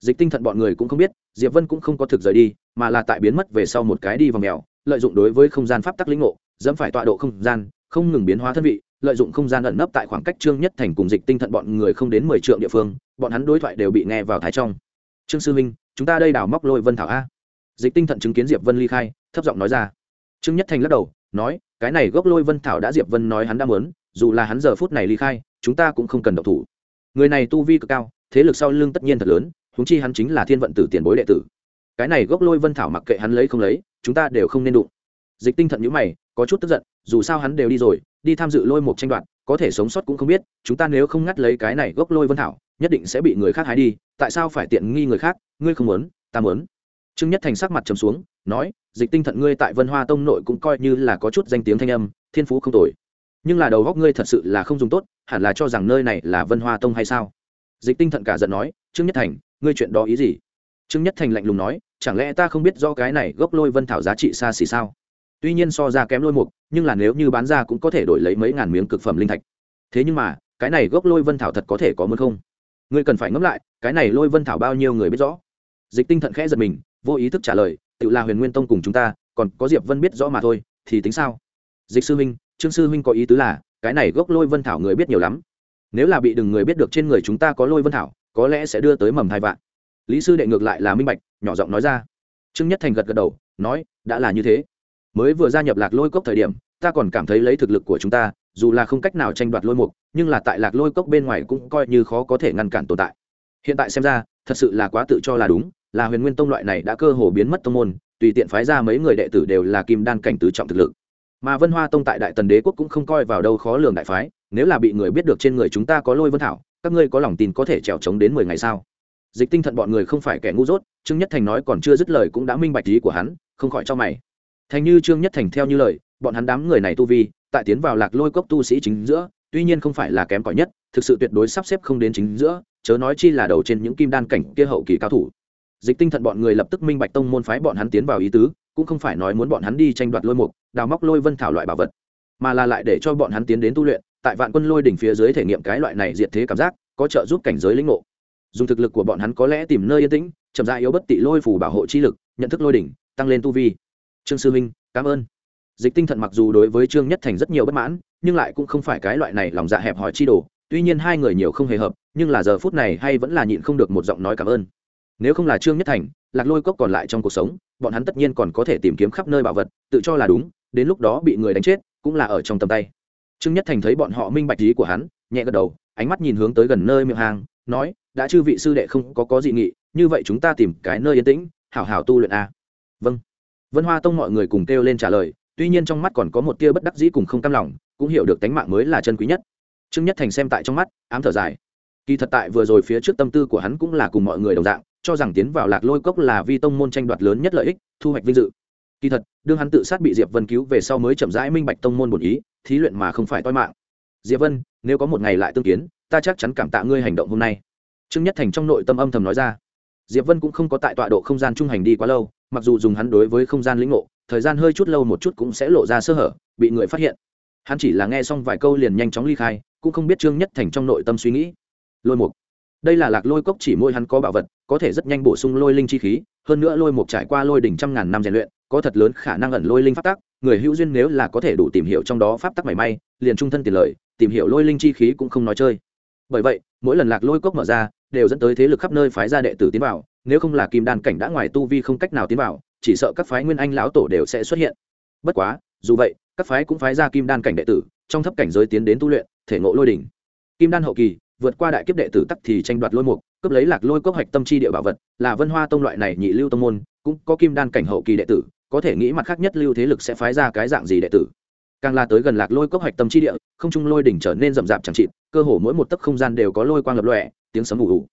Dịch Tinh Thận bọn người cũng không biết, Diệp Vân cũng không có thực rời đi, mà là tại biến mất về sau một cái đi vào mèo, lợi dụng đối với không gian pháp tắc lĩnh ngộ, dẫm phải tọa độ không gian, không ngừng biến hóa thân vị, lợi dụng không gian ẩn nấp tại khoảng cách Trương Nhất Thành cùng Dịch Tinh Thận bọn người không đến 10 trượng địa phương, bọn hắn đối thoại đều bị nghe vào thái trong. Trương sư huynh, chúng ta đây đào móc lôi vân thảo a. Dịch Tinh Thận chứng kiến Diệp Vân ly khai, thấp giọng nói ra. Trương Nhất Thành lắc đầu, nói, cái này gốc lôi vân thảo đã Diệp Vân nói hắn đã muốn, dù là hắn giờ phút này ly khai chúng ta cũng không cần động thủ người này tu vi cực cao thế lực sau lưng tất nhiên thật lớn huống chi hắn chính là thiên vận tử tiền bối đệ tử cái này gốc lôi vân thảo mặc kệ hắn lấy không lấy chúng ta đều không nên đụng dịch tinh thận nhữ mày có chút tức giận dù sao hắn đều đi rồi đi tham dự lôi một tranh đoạt, có thể sống sót cũng không biết, chúng ta nếu không ngắt lấy cái này gốc lôi vân thảo, nhất định sẽ bị người khác hái đi, tại sao phải tiện nghi người khác, ngươi không muốn, ta muốn. Trương nhất thành sắc mặt trầm xuống, nói, dịch tinh thận ngươi tại vân hoa tông nội cũng coi như là có chút danh tiếng thanh âm, thiên phú không tồi. Nhưng là đầu góc ngươi thật sự là không dùng tốt, hẳn là cho rằng nơi này là vân hoa tông hay sao? Dịch tinh thận cả giận nói, trương nhất thành, ngươi chuyện đó ý gì? Trương nhất thành lạnh lùng nói, chẳng lẽ ta không biết do cái này gốc lôi vân thảo giá trị xa xỉ sao? Tuy nhiên so ra kém lôi mục, nhưng là nếu như bán ra cũng có thể đổi lấy mấy ngàn miếng cực phẩm linh thạch. Thế nhưng mà, cái này gốc lôi vân thảo thật có thể có muốn không? Ngươi cần phải ngẫm lại, cái này lôi vân thảo bao nhiêu người biết rõ? Dịch tinh thận khẽ giật mình, vô ý thức trả lời, tự là huyền nguyên tông cùng chúng ta, còn có diệp vân biết rõ mà thôi, thì tính sao? Dịch sư huynh trương sư huynh có ý tứ là, cái này gốc lôi vân thảo người biết nhiều lắm. Nếu là bị đừng người biết được trên người chúng ta có lôi vân thảo, có lẽ sẽ đưa tới mầm hai vạn. Lý sư đệ ngược lại là minh bạch, nhỏ giọng nói ra. Trương nhất thành gật gật đầu, nói, đã là như thế mới vừa gia nhập lạc lôi cốc thời điểm, ta còn cảm thấy lấy thực lực của chúng ta, dù là không cách nào tranh đoạt lôi mục, nhưng là tại lạc lôi cốc bên ngoài cũng coi như khó có thể ngăn cản tồn tại. Hiện tại xem ra, thật sự là quá tự cho là đúng, là huyền nguyên tông loại này đã cơ hồ biến mất tông môn, tùy tiện phái ra mấy người đệ tử đều là kim đan cảnh tứ trọng thực lực. Mà vân hoa tông tại đại tần đế quốc cũng không coi vào đâu khó lường đại phái, nếu là bị người biết được trên người chúng ta có lôi vân thảo, các ngươi có lòng tin có thể trèo trống đến mười ngày sau dịch tinh thận bọn người không phải kẻ ngu dốt, trương nhất thành nói còn chưa dứt lời cũng đã minh bạch ý của hắn, không khỏi cho mày thành như trương nhất thành theo như lời, bọn hắn đám người này tu vi, tại tiến vào lạc lôi cốc tu sĩ chính giữa, tuy nhiên không phải là kém cỏi nhất, thực sự tuyệt đối sắp xếp không đến chính giữa, chớ nói chi là đầu trên những kim đan cảnh kia hậu kỳ cao thủ. Dịch tinh thần bọn người lập tức minh bạch tông môn phái bọn hắn tiến vào ý tứ, cũng không phải nói muốn bọn hắn đi tranh đoạt lôi mục, đào móc lôi vân thảo loại bảo vật, mà là lại để cho bọn hắn tiến đến tu luyện, tại vạn quân lôi đỉnh phía dưới thể nghiệm cái loại này diệt thế cảm giác, có trợ giúp cảnh giới lĩnh ngộ. Dùng thực lực của bọn hắn có lẽ tìm nơi yên tĩnh, chậm dại yếu bất tị lôi phủ bảo hộ chi lực, nhận thức lôi đỉnh, tăng lên tu vi trương sư minh, cảm ơn. Dịch tinh thận mặc dù đối với trương nhất thành rất nhiều bất mãn, nhưng lại cũng không phải cái loại này lòng dạ hẹp hòi chi đồ. Tuy nhiên hai người nhiều không hề hợp, nhưng là giờ phút này hay vẫn là nhịn không được một giọng nói cảm ơn. Nếu không là trương nhất thành, lạc lôi cốc còn lại trong cuộc sống, bọn hắn tất nhiên còn có thể tìm kiếm khắp nơi bảo vật, tự cho là đúng, đến lúc đó bị người đánh chết, cũng là ở trong tầm tay. Trương nhất thành thấy bọn họ minh bạch ý của hắn, nhẹ gật đầu, ánh mắt nhìn hướng tới gần nơi miệng hang, nói, đã chư vị sư đệ không có có dị nghị, như vậy chúng ta tìm cái nơi yên tĩnh, hảo hảo tu luyện a. Vâng vân hoa tông mọi người cùng kêu lên trả lời, tuy nhiên trong mắt còn có một tia bất đắc dĩ cùng không cam lòng, cũng hiểu được tánh mạng mới là chân quý nhất. Trương nhất thành xem tại trong mắt, ám thở dài. Kỳ thật tại vừa rồi phía trước tâm tư của hắn cũng là cùng mọi người đồng dạng, cho rằng tiến vào lạc lôi cốc là vi tông môn tranh đoạt lớn nhất lợi ích, thu hoạch vinh dự. Kỳ thật, đương hắn tự sát bị diệp vân cứu về sau mới chậm rãi minh bạch tông môn bổn ý, thí luyện mà không phải toi mạng. Diệp vân, nếu có một ngày lại tương kiến, ta chắc chắn cảm tạ ngươi hành động hôm nay. Trương nhất thành trong nội tâm âm thầm nói ra. Diệp vân cũng không có tại tọa độ không gian trung hành đi quá lâu mặc dù dùng hắn đối với không gian lĩnh ngộ, thời gian hơi chút lâu một chút cũng sẽ lộ ra sơ hở, bị người phát hiện. Hắn chỉ là nghe xong vài câu liền nhanh chóng ly khai, cũng không biết trương nhất thành trong nội tâm suy nghĩ. Lôi mục. Đây là lạc lôi cốc chỉ môi hắn có bảo vật, có thể rất nhanh bổ sung lôi linh chi khí, hơn nữa lôi mục trải qua lôi đỉnh trăm ngàn năm rèn luyện, có thật lớn khả năng ẩn lôi linh pháp tắc, người hữu duyên nếu là có thể đủ tìm hiểu trong đó pháp tắc mảy may, liền trung thân tiền lợi tìm hiểu lôi linh chi khí cũng không nói chơi. Bởi vậy, mỗi lần lạc lôi cốc mở ra, đều dẫn tới thế lực khắp nơi phái ra đệ tử tiến vào nếu không là kim đan cảnh đã ngoài tu vi không cách nào tiến vào, chỉ sợ các phái nguyên anh lão tổ đều sẽ xuất hiện. Bất quá, dù vậy, các phái cũng phái ra kim đan cảnh đệ tử, trong thấp cảnh giới tiến đến tu luyện, thể ngộ lôi đỉnh. Kim đan hậu kỳ, vượt qua đại kiếp đệ tử tắc thì tranh đoạt lôi mục, cướp lấy lạc lôi cốc hạch tâm chi địa bảo vật, là vân hoa tông loại này nhị lưu tông môn, cũng có kim đan cảnh hậu kỳ đệ tử, có thể nghĩ mặt khác nhất lưu thế lực sẽ phái ra cái dạng gì đệ tử. Càng la tới gần lạc lôi cốc hạch tâm chi địa, không trung lôi đỉnh trở nên rậm rạp chẳng chịt, cơ hồ mỗi một tấc không gian đều có lôi quang lập lòe, tiếng sấm ù ù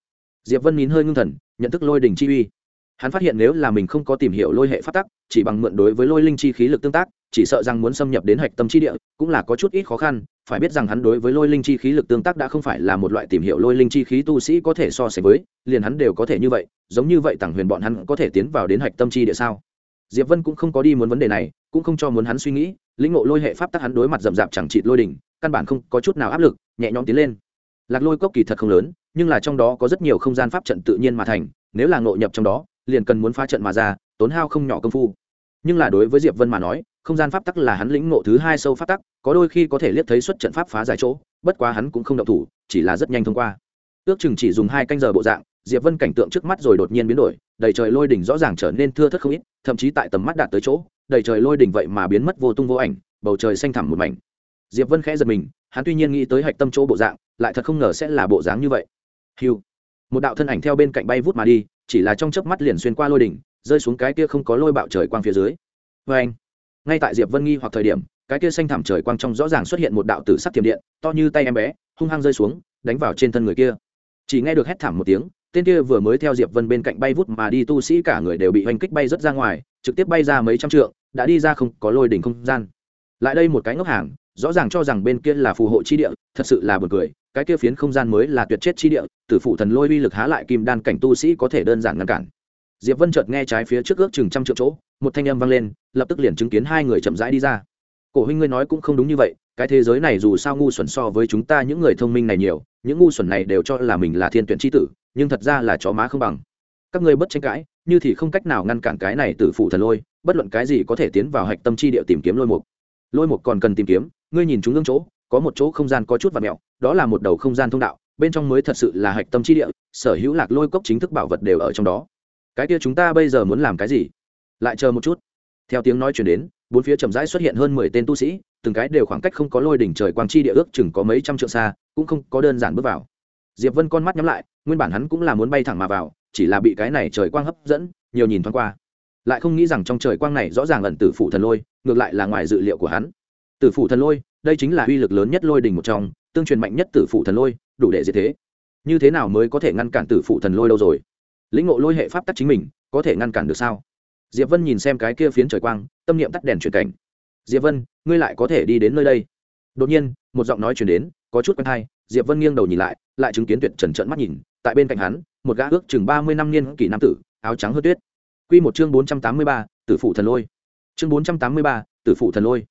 diệp vân nín hơi ngưng thần, nhận thức lôi đỉnh chi uy. Hắn phát hiện nếu là mình không có tìm hiểu lôi hệ phát tắc, chỉ bằng mượn đối với lôi linh chi khí lực tương tác, chỉ sợ rằng muốn xâm nhập đến hạch tâm chi địa, cũng là có chút ít khó khăn. Phải biết rằng hắn đối với lôi linh chi khí lực tương tác đã không phải là một loại tìm hiểu lôi linh chi khí tu sĩ có thể so sánh với, liền hắn đều có thể như vậy, giống như vậy tặng huyền bọn hắn có thể tiến vào đến hạch tâm chi địa sao? Diệp vân cũng không có đi muốn vấn đề này, cũng không cho muốn hắn suy nghĩ, lĩnh ngộ lôi hệ pháp tắc hắn đối mặt rậm rạp chẳng trị lôi đỉnh, căn bản không có chút nào áp lực, nhẹ nhõm tiến lên. Lạc lôi cốc kỳ thật không lớn nhưng là trong đó có rất nhiều không gian pháp trận tự nhiên mà thành, nếu là nội nhập trong đó, liền cần muốn phá trận mà ra, tốn hao không nhỏ công phu. Nhưng là đối với diệp vân mà nói, không gian pháp tắc là hắn lĩnh ngộ thứ hai sâu pháp tắc, có đôi khi có thể liếc thấy xuất trận pháp phá giải chỗ, bất quá hắn cũng không động thủ, chỉ là rất nhanh thông qua. Ước chừng chỉ dùng hai canh giờ bộ dạng, diệp vân cảnh tượng trước mắt rồi đột nhiên biến đổi, đầy trời lôi đỉnh rõ ràng trở nên thưa thớt không ít, thậm chí tại tầm mắt đạt tới chỗ, đầy trời lôi đỉnh vậy mà biến mất vô tung vô ảnh, bầu trời xanh thẳm một mảnh. Diệp vân khẽ giật mình, hắn tuy nhiên nghĩ tới hạch tâm chỗ bộ dạng, lại thật không ngờ sẽ là bộ dáng như vậy hiu. Một đạo thân ảnh theo bên cạnh bay vút mà đi, chỉ là trong chớp mắt liền xuyên qua lôi đỉnh, rơi xuống cái kia không có lôi bạo trời quang phía dưới. Vê anh, ngay tại diệp vân nghi hoặc thời điểm, cái kia xanh thảm trời quang trong rõ ràng xuất hiện một đạo tử sắc thiểm điện, to như tay em bé, hung hăng rơi xuống, đánh vào trên thân người kia. Chỉ nghe được hét thảm một tiếng, tên kia vừa mới theo diệp vân bên cạnh bay vút mà đi tu sĩ cả người đều bị hoành kích bay rất ra ngoài, trực tiếp bay ra mấy trăm trượng, đã đi ra không có lôi đỉnh không gian. Lại đây một cái ngốc hàng, rõ ràng cho rằng bên kia là phù hộ chi địa thật sự là buồn cười, cái kia phiến không gian mới là tuyệt chết chi địa, tử phụ thần lôi uy lực há lại kim đan cảnh tu sĩ có thể đơn giản ngăn cản. Diệp vân chợt nghe trái phía trước ước chừng trăm triệu chỗ, một thanh âm vang lên, lập tức liền chứng kiến hai người chậm rãi đi ra. Cổ huynh ngươi nói cũng không đúng như vậy, cái thế giới này dù sao ngu xuẩn so với chúng ta những người thông minh này nhiều, những ngu xuẩn này đều cho là mình là thiên tuyển tri tử, nhưng thật ra là chó má không bằng. Các ngươi bất tranh cãi, như thì không cách nào ngăn cản cái này từ phụ thần lôi, bất luận cái gì có thể tiến vào hạch tâm chi địa tìm kiếm lôi mục. Lôi mục còn cần tìm kiếm, ngươi nhìn chúng ngưỡng chỗ có một chỗ không gian có chút và mẹo, đó là một đầu không gian thông đạo, bên trong mới thật sự là hạch tâm chi địa, sở hữu lạc lôi cốc chính thức bảo vật đều ở trong đó. Cái kia chúng ta bây giờ muốn làm cái gì? Lại chờ một chút. Theo tiếng nói chuyển đến, bốn phía chậm rãi xuất hiện hơn mười tên tu sĩ, từng cái đều khoảng cách không có lôi đỉnh trời quang chi địa ước chừng có mấy trăm trượng xa, cũng không có đơn giản bước vào. Diệp vân con mắt nhắm lại, nguyên bản hắn cũng là muốn bay thẳng mà vào, chỉ là bị cái này trời quang hấp dẫn, nhiều nhìn thoáng qua. Lại không nghĩ rằng trong trời quang này rõ ràng ẩn tử phủ thần lôi, ngược lại là ngoài dự liệu của hắn tử phủ thần lôi, đây chính là uy lực lớn nhất lôi đỉnh một trong, tương truyền mạnh nhất tử phủ thần lôi, đủ để diệt thế. Như thế nào mới có thể ngăn cản tử phủ thần lôi đâu rồi? Lĩnh ngộ lôi hệ pháp tắc chính mình, có thể ngăn cản được sao? Diệp vân nhìn xem cái kia phiến trời quang, tâm niệm tắt đèn chuyển cảnh. Diệp vân, ngươi lại có thể đi đến nơi đây. Đột nhiên, một giọng nói chuyển đến, có chút quen hay diệp vân nghiêng đầu nhìn lại lại chứng kiến tuyệt trần trợn mắt nhìn, tại bên cạnh hắn, một gã ước chừng ba mươi năm niên kỷ nam tử, áo trắng hớt tuyết. Quy một chương bốn trăm tám mươi ba, tử phụ thần lôi. Chương bốn trăm tám mươi ba, tử phụ thần lôi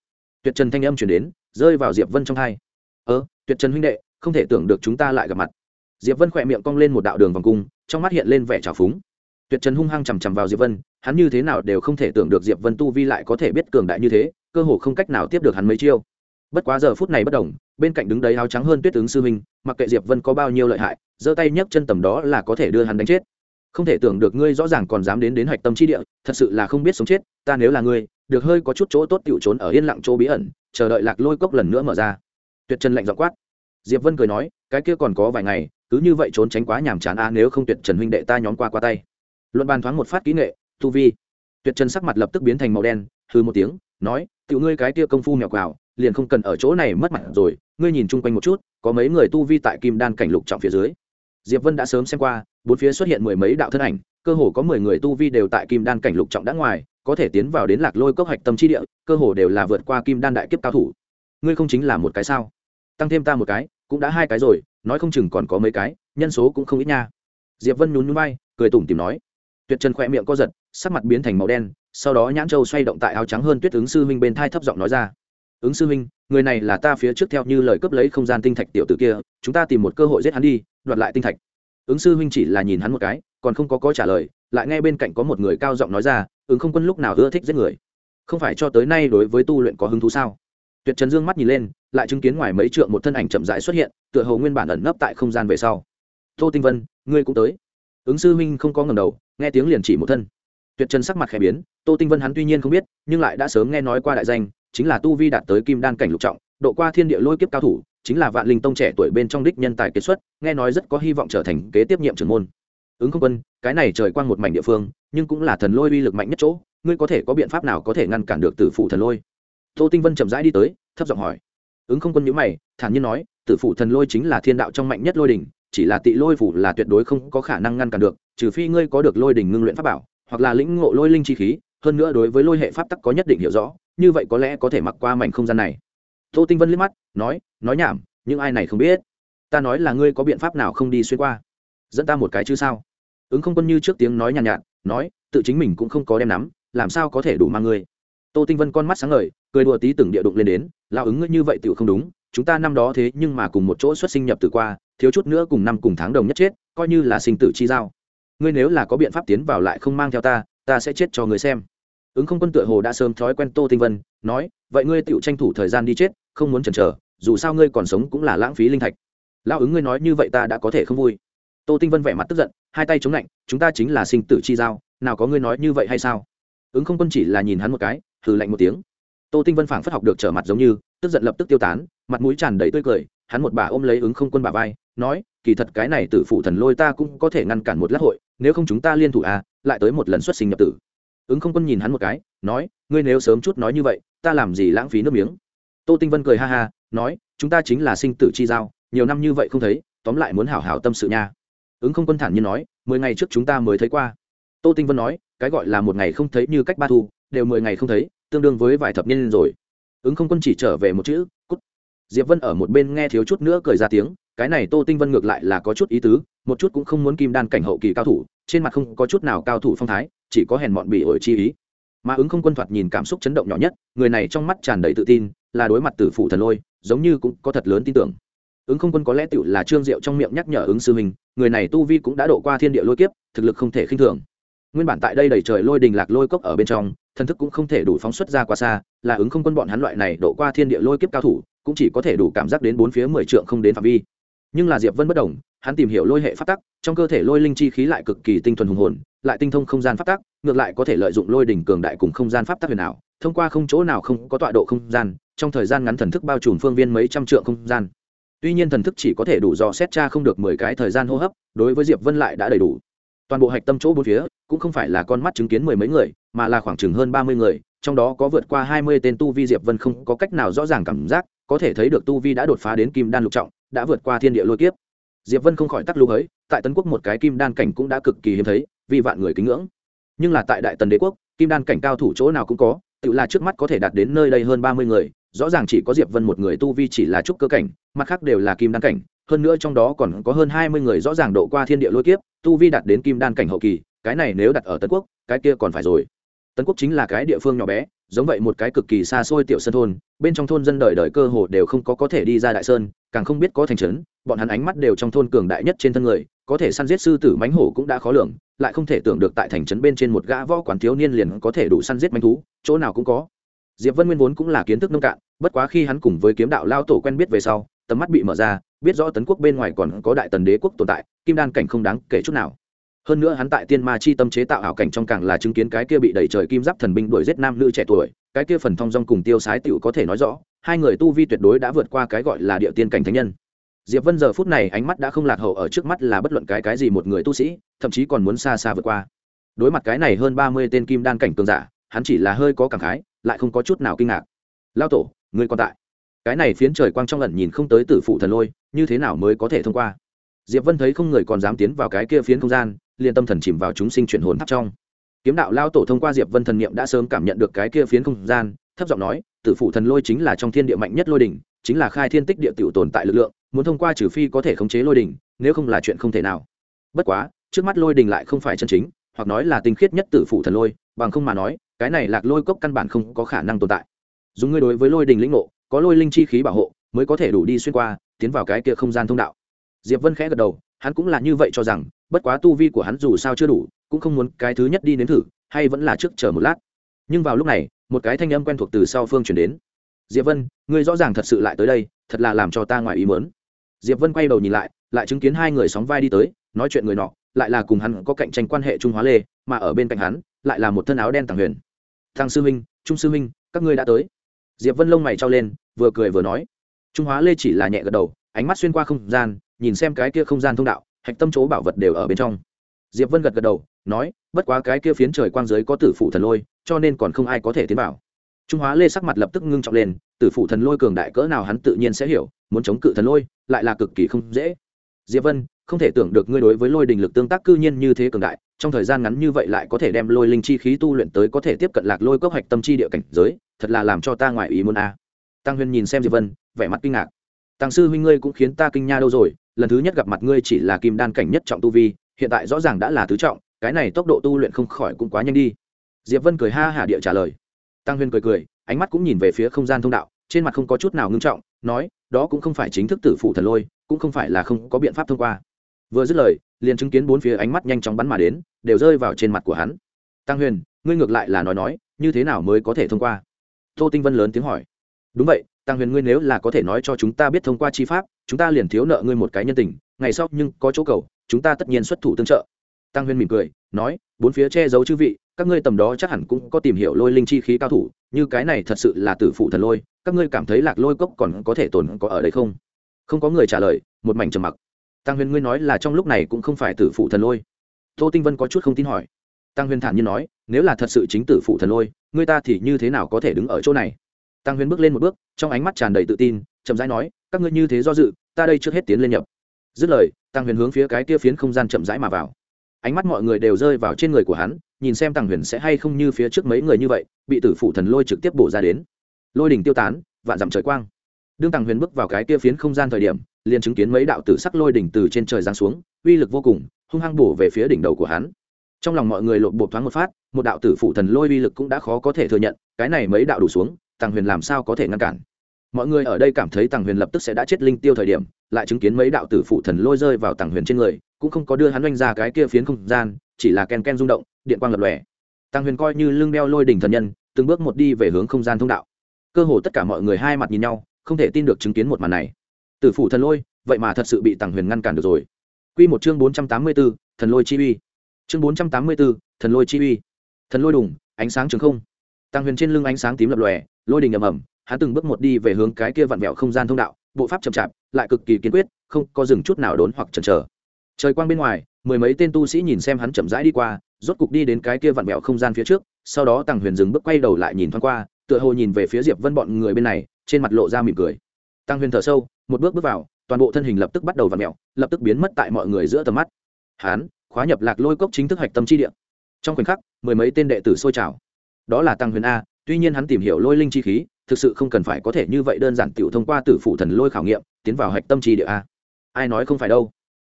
tuyệt trần thanh âm chuyển đến, rơi vào diệp vân trong hai. Ơ, tuyệt trần huynh đệ, không thể tưởng được chúng ta lại gặp mặt. Diệp vân khỏe miệng cong lên một đạo đường vòng cung, trong mắt hiện lên vẻ trào phúng. Tuyệt trần hung hăng chằm chằm vào diệp vân, hắn như thế nào đều không thể tưởng được diệp vân tu vi lại có thể biết cường đại như thế, cơ hồ không cách nào tiếp được hắn mấy chiêu. Bất quá giờ phút này bất đồng, bên cạnh đứng đấy áo trắng hơn tuyết tướng sư huynh, mặc kệ diệp vân có bao nhiêu lợi hại, giơ tay nhấc chân tầm đó là có thể đưa hắn đánh chết. Không thể tưởng được ngươi rõ ràng còn dám đến đến hạch tâm chi địa, thật sự là không biết sống chết, ta nếu là ngươi được hơi có chút chỗ tốt tiểu trốn ở yên lặng chỗ bí ẩn, chờ đợi lạc lôi cốc lần nữa mở ra. Tuyệt trần lạnh dọ quát. Diệp vân cười nói, cái kia còn có vài ngày, cứ như vậy trốn tránh quá nhàm chán a, nếu không tuyệt trần huynh đệ ta nhóm qua qua tay. Luận bàn thoáng một phát kỹ nghệ, tu vi. Tuyệt trần sắc mặt lập tức biến thành màu đen hư một tiếng, nói, tiểu ngươi cái kia công phu mèo quào, liền không cần ở chỗ này mất mặt rồi, ngươi nhìn chung quanh một chút, có mấy người tu vi tại kim đan cảnh lục trọng phía dưới. Diệp vân đã sớm xem qua, bốn phía xuất hiện mười mấy đạo thân ảnh, cơ hồ có mười người tu vi đều tại kim đan cảnh lục trọng đã ngoài có thể tiến vào đến lạc lôi cốc hạch tâm chi địa, cơ hồ đều là vượt qua kim đan đại kiếp cao thủ. Ngươi không chính là một cái sao? Tăng thêm ta một cái, cũng đã hai cái rồi, nói không chừng còn có mấy cái, nhân số cũng không ít nha. Diệp vân nhún nhún bay cười tủm tìm nói. Tuyệt trần khỏe miệng co giật, sắc mặt biến thành màu đen, sau đó nhãn châu xoay động tại áo trắng hơn tuyết ứng sư huynh bên thai thấp giọng nói ra. Ứng sư huynh, người này là ta phía trước theo như lời cướp lấy không gian tinh thạch tiểu tử kia, chúng ta tìm một cơ hội giết hắn đi, đoạt lại tinh thạch. Ứng sư huynh chỉ là nhìn hắn một cái, còn không có có trả lời, lại nghe bên cạnh có một người cao giọng nói ra ứng không quân lúc nào ưa thích giết người. Không phải cho tới nay đối với tu luyện có hứng thú sao? Tuyệt trần dương mắt nhìn lên, lại chứng kiến ngoài mấy trượng một thân ảnh chậm rãi xuất hiện, tựa hồ nguyên bản ẩn nấp tại không gian về sau. Tô tinh vân, ngươi cũng tới. Ứng sư huynh không có ngầm đầu, nghe tiếng liền chỉ một thân. Tuyệt trần sắc mặt khẽ biến, tô tinh vân hắn tuy nhiên không biết, nhưng lại đã sớm nghe nói qua đại danh, chính là tu vi đạt tới kim đan cảnh lục trọng, độ qua thiên địa lôi kiếp cao thủ, chính là vạn linh tông trẻ tuổi bên trong đích nhân tài kiệt xuất, nghe nói rất có hy vọng trở thành kế tiếp nhiệm trưởng môn. Ứng không quân, cái này trời quang một mảnh địa phương nhưng cũng là thần lôi uy lực mạnh nhất chỗ, ngươi có thể có biện pháp nào có thể ngăn cản được tử phụ thần lôi? Tô tinh vân chậm rãi đi tới, thấp giọng hỏi. Ứng không quân nhữ mày, thản nhiên nói, tử phụ thần lôi chính là thiên đạo trong mạnh nhất lôi đỉnh, chỉ là tị lôi phủ là tuyệt đối không có khả năng ngăn cản được, trừ phi ngươi có được lôi đỉnh ngưng luyện pháp bảo, hoặc là lĩnh ngộ lôi linh chi khí, hơn nữa đối với lôi hệ pháp tắc có nhất định hiểu rõ, như vậy có lẽ có thể mặc qua mảnh không gian này. Tô tinh vân liếc mắt, nói nói nhảm, nhưng ai này không biết. Ta nói là ngươi có biện pháp nào không đi xuyên qua? Dẫn ta một cái chứ sao? Ứng không quân như trước tiếng nói nhàn nhạt, nhạt nói tự chính mình cũng không có đem nắm làm sao có thể đủ mang ngươi? Tô tinh vân con mắt sáng ngời cười đùa tí từng địa đụng lên đến lao ứng ngươi như vậy tự không đúng chúng ta năm đó thế nhưng mà cùng một chỗ xuất sinh nhập từ qua thiếu chút nữa cùng năm cùng tháng đồng nhất chết coi như là sinh tử chi giao. Ngươi nếu là có biện pháp tiến vào lại không mang theo ta ta sẽ chết cho người xem. Ứng không quân tựa hồ đã sớm thói quen tô tinh vân nói vậy ngươi tựu tranh thủ thời gian đi chết không muốn chần chờ dù sao ngươi còn sống cũng là lãng phí linh thạch. Lao ứng ngươi nói như vậy ta đã có thể không vui tô tinh vân vẻ mặt tức giận, hai tay chống lạnh, chúng ta chính là sinh tử chi giao, nào có ngươi nói như vậy hay sao? Ứng không quân chỉ là nhìn hắn một cái, hừ lạnh một tiếng. Tô tinh vân phảng phất học được trở mặt giống như, tức giận lập tức tiêu tán, mặt mũi tràn đầy tươi cười, hắn một bà ôm lấy ứng không quân bà vai, nói, kỳ thật cái này tử phụ thần lôi ta cũng có thể ngăn cản một lát hội, nếu không chúng ta liên thủ à lại tới một lần xuất sinh nhập tử. Ứng không quân nhìn hắn một cái, nói, ngươi nếu sớm chút nói như vậy, ta làm gì lãng phí nước miếng? Tô tinh vân cười ha ha, nói, chúng ta chính là sinh tử chi giao, nhiều năm như vậy không thấy, tóm lại muốn hảo hảo tâm sự nha ứng không quân thản nhiên nói, mười ngày trước chúng ta mới thấy qua. Tô tinh vân nói, cái gọi là một ngày không thấy như cách ba thu, đều mười ngày không thấy, tương đương với vài thập niên rồi. Ứng không quân chỉ trở về một chữ, cút. Diệp vân ở một bên nghe thiếu chút nữa cười ra tiếng, cái này tô tinh vân ngược lại là có chút ý tứ, một chút cũng không muốn kim đan cảnh hậu kỳ cao thủ, trên mặt không có chút nào cao thủ phong thái, chỉ có hèn mọn bị ổi chi ý. Mà ứng không quân thoạt nhìn cảm xúc chấn động nhỏ nhất, người này trong mắt tràn đầy tự tin, là đối mặt tử phụ thần lôi, giống như cũng có thật lớn tin tưởng ứng không quân có lẽ tựu là trương diệu trong miệng nhắc nhở ứng sư mình người này tu vi cũng đã độ qua thiên địa lôi kiếp, thực lực không thể khinh thường. Nguyên bản tại đây đầy trời lôi đình lạc lôi cốc ở bên trong, thần thức cũng không thể đủ phóng xuất ra quá xa, là ứng không quân bọn hắn loại này độ qua thiên địa lôi kiếp cao thủ, cũng chỉ có thể đủ cảm giác đến bốn phía mười trượng không đến phạm vi. Nhưng là diệp vân bất đồng, hắn tìm hiểu lôi hệ phát tắc, trong cơ thể lôi linh chi khí lại cực kỳ tinh thuần hùng hồn, lại tinh thông không gian phát tắc, ngược lại có thể lợi dụng lôi đỉnh cường đại cùng không gian pháp tắc huyền ảo, thông qua không chỗ nào không có tọa độ không gian, trong thời gian ngắn thần thức bao trùm phương viên mấy trăm trượng không gian tuy nhiên thần thức chỉ có thể đủ dò xét tra không được mười cái thời gian hô hấp, đối với diệp vân lại đã đầy đủ. Toàn bộ hạch tâm chỗ bốn phía, cũng không phải là con mắt chứng kiến mười mấy người, mà là khoảng chừng hơn ba mươi người, trong đó có vượt qua hai mươi tên tu vi diệp vân không có cách nào rõ ràng cảm giác, có thể thấy được tu vi đã đột phá đến kim đan lục trọng, đã vượt qua thiên địa lôi kiếp. Diệp vân không khỏi tắc lưu ấy tại tấn quốc một cái kim đan cảnh cũng đã cực kỳ hiếm thấy, vì vạn người kính ngưỡng. Nhưng là tại đại tần đế quốc, kim đan cảnh cao thủ chỗ nào cũng có, tự là trước mắt có thể đạt đến nơi đây hơn ba mươi người rõ ràng chỉ có diệp vân một người tu vi chỉ là trúc cơ cảnh, mặt khác đều là kim đan cảnh, hơn nữa trong đó còn có hơn hai mươi người rõ ràng độ qua thiên địa lôi kiếp, tu vi đạt đến kim đan cảnh hậu kỳ, cái này nếu đặt ở tân quốc, cái kia còn phải rồi. Tân quốc chính là cái địa phương nhỏ bé, giống vậy một cái cực kỳ xa xôi tiểu sơn thôn, bên trong thôn dân đời đời cơ hồ đều không có có thể đi ra đại sơn, càng không biết có thành trấn, bọn hắn ánh mắt đều trong thôn cường đại nhất trên thân người, có thể săn giết sư tử mánh hổ cũng đã khó lường, lại không thể tưởng được tại thành trấn bên trên một gã võ quán thiếu niên liền có thể đủ săn giết manh thú, chỗ nào cũng có diệp vân nguyên vốn cũng là kiến thức nông cạn, bất quá khi hắn cùng với kiếm đạo lao tổ quen biết về sau, tầm mắt bị mở ra, biết rõ tấn quốc bên ngoài còn có đại tần đế quốc tồn tại, kim đan cảnh không đáng kể chút nào. Hơn nữa hắn tại tiên ma chi tâm chế tạo ảo cảnh trong càng là chứng kiến cái kia bị đẩy trời kim giáp thần binh đuổi giết nam nữ trẻ tuổi, cái kia phần thong dong cùng tiêu sái tiểu có thể nói rõ, hai người tu vi tuyệt đối đã vượt qua cái gọi là địa tiên cảnh thánh nhân. Diệp vân giờ phút này ánh mắt đã không lạc hậu ở trước mắt là bất luận cái cái gì một người tu sĩ, thậm chí còn muốn xa xa vượt qua. Đối mặt cái này hơn ba mươi tên kim đan cảnh cường giả, hắn chỉ là hơi có cảm khái lại không có chút nào kinh ngạc. Lao tổ người còn tại. Cái này phiến trời quang trong ẩn nhìn không tới tử phụ thần lôi, như thế nào mới có thể thông qua? Diệp vân thấy không người còn dám tiến vào cái kia phiến không gian, liền tâm thần chìm vào chúng sinh chuyển hồn tháp trong. Kiếm đạo lao tổ thông qua diệp vân thần niệm đã sớm cảm nhận được cái kia phiến không gian, thấp giọng nói, tử phụ thần lôi chính là trong thiên địa mạnh nhất lôi đỉnh, chính là khai thiên tích địa tiểu tồn tại lực lượng, muốn thông qua trừ phi có thể khống chế lôi đỉnh, nếu không là chuyện không thể nào. Bất quá, trước mắt lôi đỉnh lại không phải chân chính, hoặc nói là tinh khiết nhất tử phụ thần lôi, bằng không mà nói cái này lạc lôi cốc căn bản không có khả năng tồn tại. Dùng ngươi đối với lôi đình lĩnh ngộ, có lôi linh chi khí bảo hộ, mới có thể đủ đi xuyên qua, tiến vào cái kia không gian thông đạo. Diệp vân khẽ gật đầu, hắn cũng là như vậy cho rằng, bất quá tu vi của hắn dù sao chưa đủ, cũng không muốn cái thứ nhất đi nếm thử, hay vẫn là trước chờ một lát. Nhưng vào lúc này, một cái thanh âm quen thuộc từ sau phương chuyển đến. Diệp vân, ngươi rõ ràng thật sự lại tới đây, thật là làm cho ta ngoài ý mớn diệp vân quay đầu nhìn lại lại chứng kiến hai người sóng vai đi tới, nói chuyện người nọ, lại là cùng hắn có cạnh tranh quan hệ trung hóa lê, mà ở bên cạnh hắn, lại là một thân áo đen tàng huyền thằng sư minh trung sư minh các ngươi đã tới. Diệp vân lông mày trao lên, vừa cười vừa nói. Trung hóa lê chỉ là nhẹ gật đầu, ánh mắt xuyên qua không gian, nhìn xem cái kia không gian thông đạo, hạch tâm chỗ bảo vật đều ở bên trong. Diệp vân gật gật đầu, nói, bất quá cái kia phiến trời quang giới có tử phụ thần lôi, cho nên còn không ai có thể tiến vào. Trung hóa lê sắc mặt lập tức ngưng trọng lên, tử phụ thần lôi cường đại cỡ nào hắn tự nhiên sẽ hiểu, muốn chống cự thần lôi, lại là cực kỳ không dễ. Diệp vân, không thể tưởng được ngươi đối với lôi đình lực tương tác cư nhiên như thế cường đại trong thời gian ngắn như vậy lại có thể đem lôi linh chi khí tu luyện tới có thể tiếp cận lạc lôi cốc hạch tâm chi địa cảnh giới, thật là làm cho ta ngoại ý muốn a. À. tăng huyền nhìn xem diệp vân, vẻ mặt kinh ngạc. Tăng sư huynh ngươi cũng khiến ta kinh nha đâu rồi, lần thứ nhất gặp mặt ngươi chỉ là kim đan cảnh nhất trọng tu vi, hiện tại rõ ràng đã là tứ trọng, cái này tốc độ tu luyện không khỏi cũng quá nhanh đi. Diệp vân cười ha hả địa trả lời. Tăng huyền cười cười, ánh mắt cũng nhìn về phía không gian thông đạo, trên mặt không có chút nào ngưng trọng, nói, đó cũng không phải chính thức tử phụ thần lôi, cũng không phải là không có biện pháp thông qua. Vừa dứt lời liền chứng kiến bốn phía ánh mắt nhanh chóng bắn mà đến, đều rơi vào trên mặt của hắn. Tăng huyền, ngươi ngược lại là nói nói, như thế nào mới có thể thông qua? Tô tinh vân lớn tiếng hỏi. Đúng vậy, tăng huyền ngươi nếu là có thể nói cho chúng ta biết thông qua chi pháp, chúng ta liền thiếu nợ ngươi một cái nhân tình, ngày sau nhưng có chỗ cầu, chúng ta tất nhiên xuất thủ tương trợ. Tăng huyền mỉm cười, nói, bốn phía che giấu chư vị, các ngươi tầm đó chắc hẳn cũng có tìm hiểu lôi linh chi khí cao thủ, như cái này thật sự là tử phụ thần lôi, các ngươi cảm thấy lạc lôi cốc còn có thể tồn có ở đây không? Không có người trả lời, một mảnh trầm mặc tăng huyền ngươi nói là trong lúc này cũng không phải tử phụ thần lôi. Tô tinh vân có chút không tin hỏi. Tăng huyền thản nhiên nói, nếu là thật sự chính tử phụ thần lôi, ngươi ta thì như thế nào có thể đứng ở chỗ này? Tăng huyền bước lên một bước, trong ánh mắt tràn đầy tự tin, chậm rãi nói, các ngươi như thế do dự, ta đây trước hết tiến lên nhập. Dứt lời, tăng huyền hướng phía cái kia phiến không gian chậm rãi mà vào. Ánh mắt mọi người đều rơi vào trên người của hắn, nhìn xem tăng huyền sẽ hay không như phía trước mấy người như vậy, bị tử phụ thần lôi trực tiếp bổ ra đến. Lôi đỉnh tiêu tán, vạn dặm trời quang đương tàng huyền bước vào cái kia phiến không gian thời điểm, liền chứng kiến mấy đạo tử sắc lôi đỉnh từ trên trời giáng xuống, uy lực vô cùng, hung hăng bổ về phía đỉnh đầu của hắn. Trong lòng mọi người lộn bột thoáng một phát, một đạo tử phụ thần lôi uy lực cũng đã khó có thể thừa nhận, cái này mấy đạo đủ xuống tàng huyền làm sao có thể ngăn cản? Mọi người ở đây cảm thấy tàng huyền lập tức sẽ đã chết linh tiêu thời điểm, lại chứng kiến mấy đạo tử phụ thần lôi rơi vào tàng huyền trên người, cũng không có đưa hắn oanh ra cái kia phiến không gian, chỉ là ken ken rung động, điện quang lập lòe. Tàng huyền coi như lưng đeo lôi đỉnh thần nhân, từng bước một đi về hướng không gian thông đạo. Cơ hồ tất cả mọi người hai mặt nhìn nhau không thể tin được chứng kiến một màn này tử phủ thần lôi vậy mà thật sự bị tàng huyền ngăn cản được rồi Quy một chương bốn trăm tám mươi 484, thần lôi chi uy. Chương bốn trăm tám mươi 484, thần lôi chi uy. Thần lôi đùng, ánh sáng trường không. Tàng huyền trên lưng ánh sáng tím lập lòe, lôi đình ầm ầm, hắn từng bước một đi về hướng cái kia vặn vẹo không gian thông đạo bộ pháp chậm chạp lại cực kỳ kiên quyết không có dừng chút nào đốn hoặc chần chờ trời quang bên ngoài mười mấy tên tu sĩ nhìn xem hắn chậm rãi đi qua rốt cục đi đến cái kia vặn vẹo không gian phía trước sau đó tàng huyền dừng bước quay đầu lại nhìn thoáng qua tựa hồ nhìn về phía diệp vân bọn người bên này trên mặt lộ ra mỉm cười. Tăng huyền thở sâu, một bước bước vào, toàn bộ thân hình lập tức bắt đầu vặn mẹo lập tức biến mất tại mọi người giữa tầm mắt. Hắn khóa nhập lạc lôi cốc chính thức hạch tâm chi địa. Trong khoảnh khắc, mười mấy tên đệ tử sôi trào. Đó là tăng huyền a, tuy nhiên hắn tìm hiểu lôi linh chi khí, thực sự không cần phải có thể như vậy đơn giản tiểu thông qua tử phụ thần lôi khảo nghiệm, tiến vào hạch tâm chi địa a. Ai nói không phải đâu.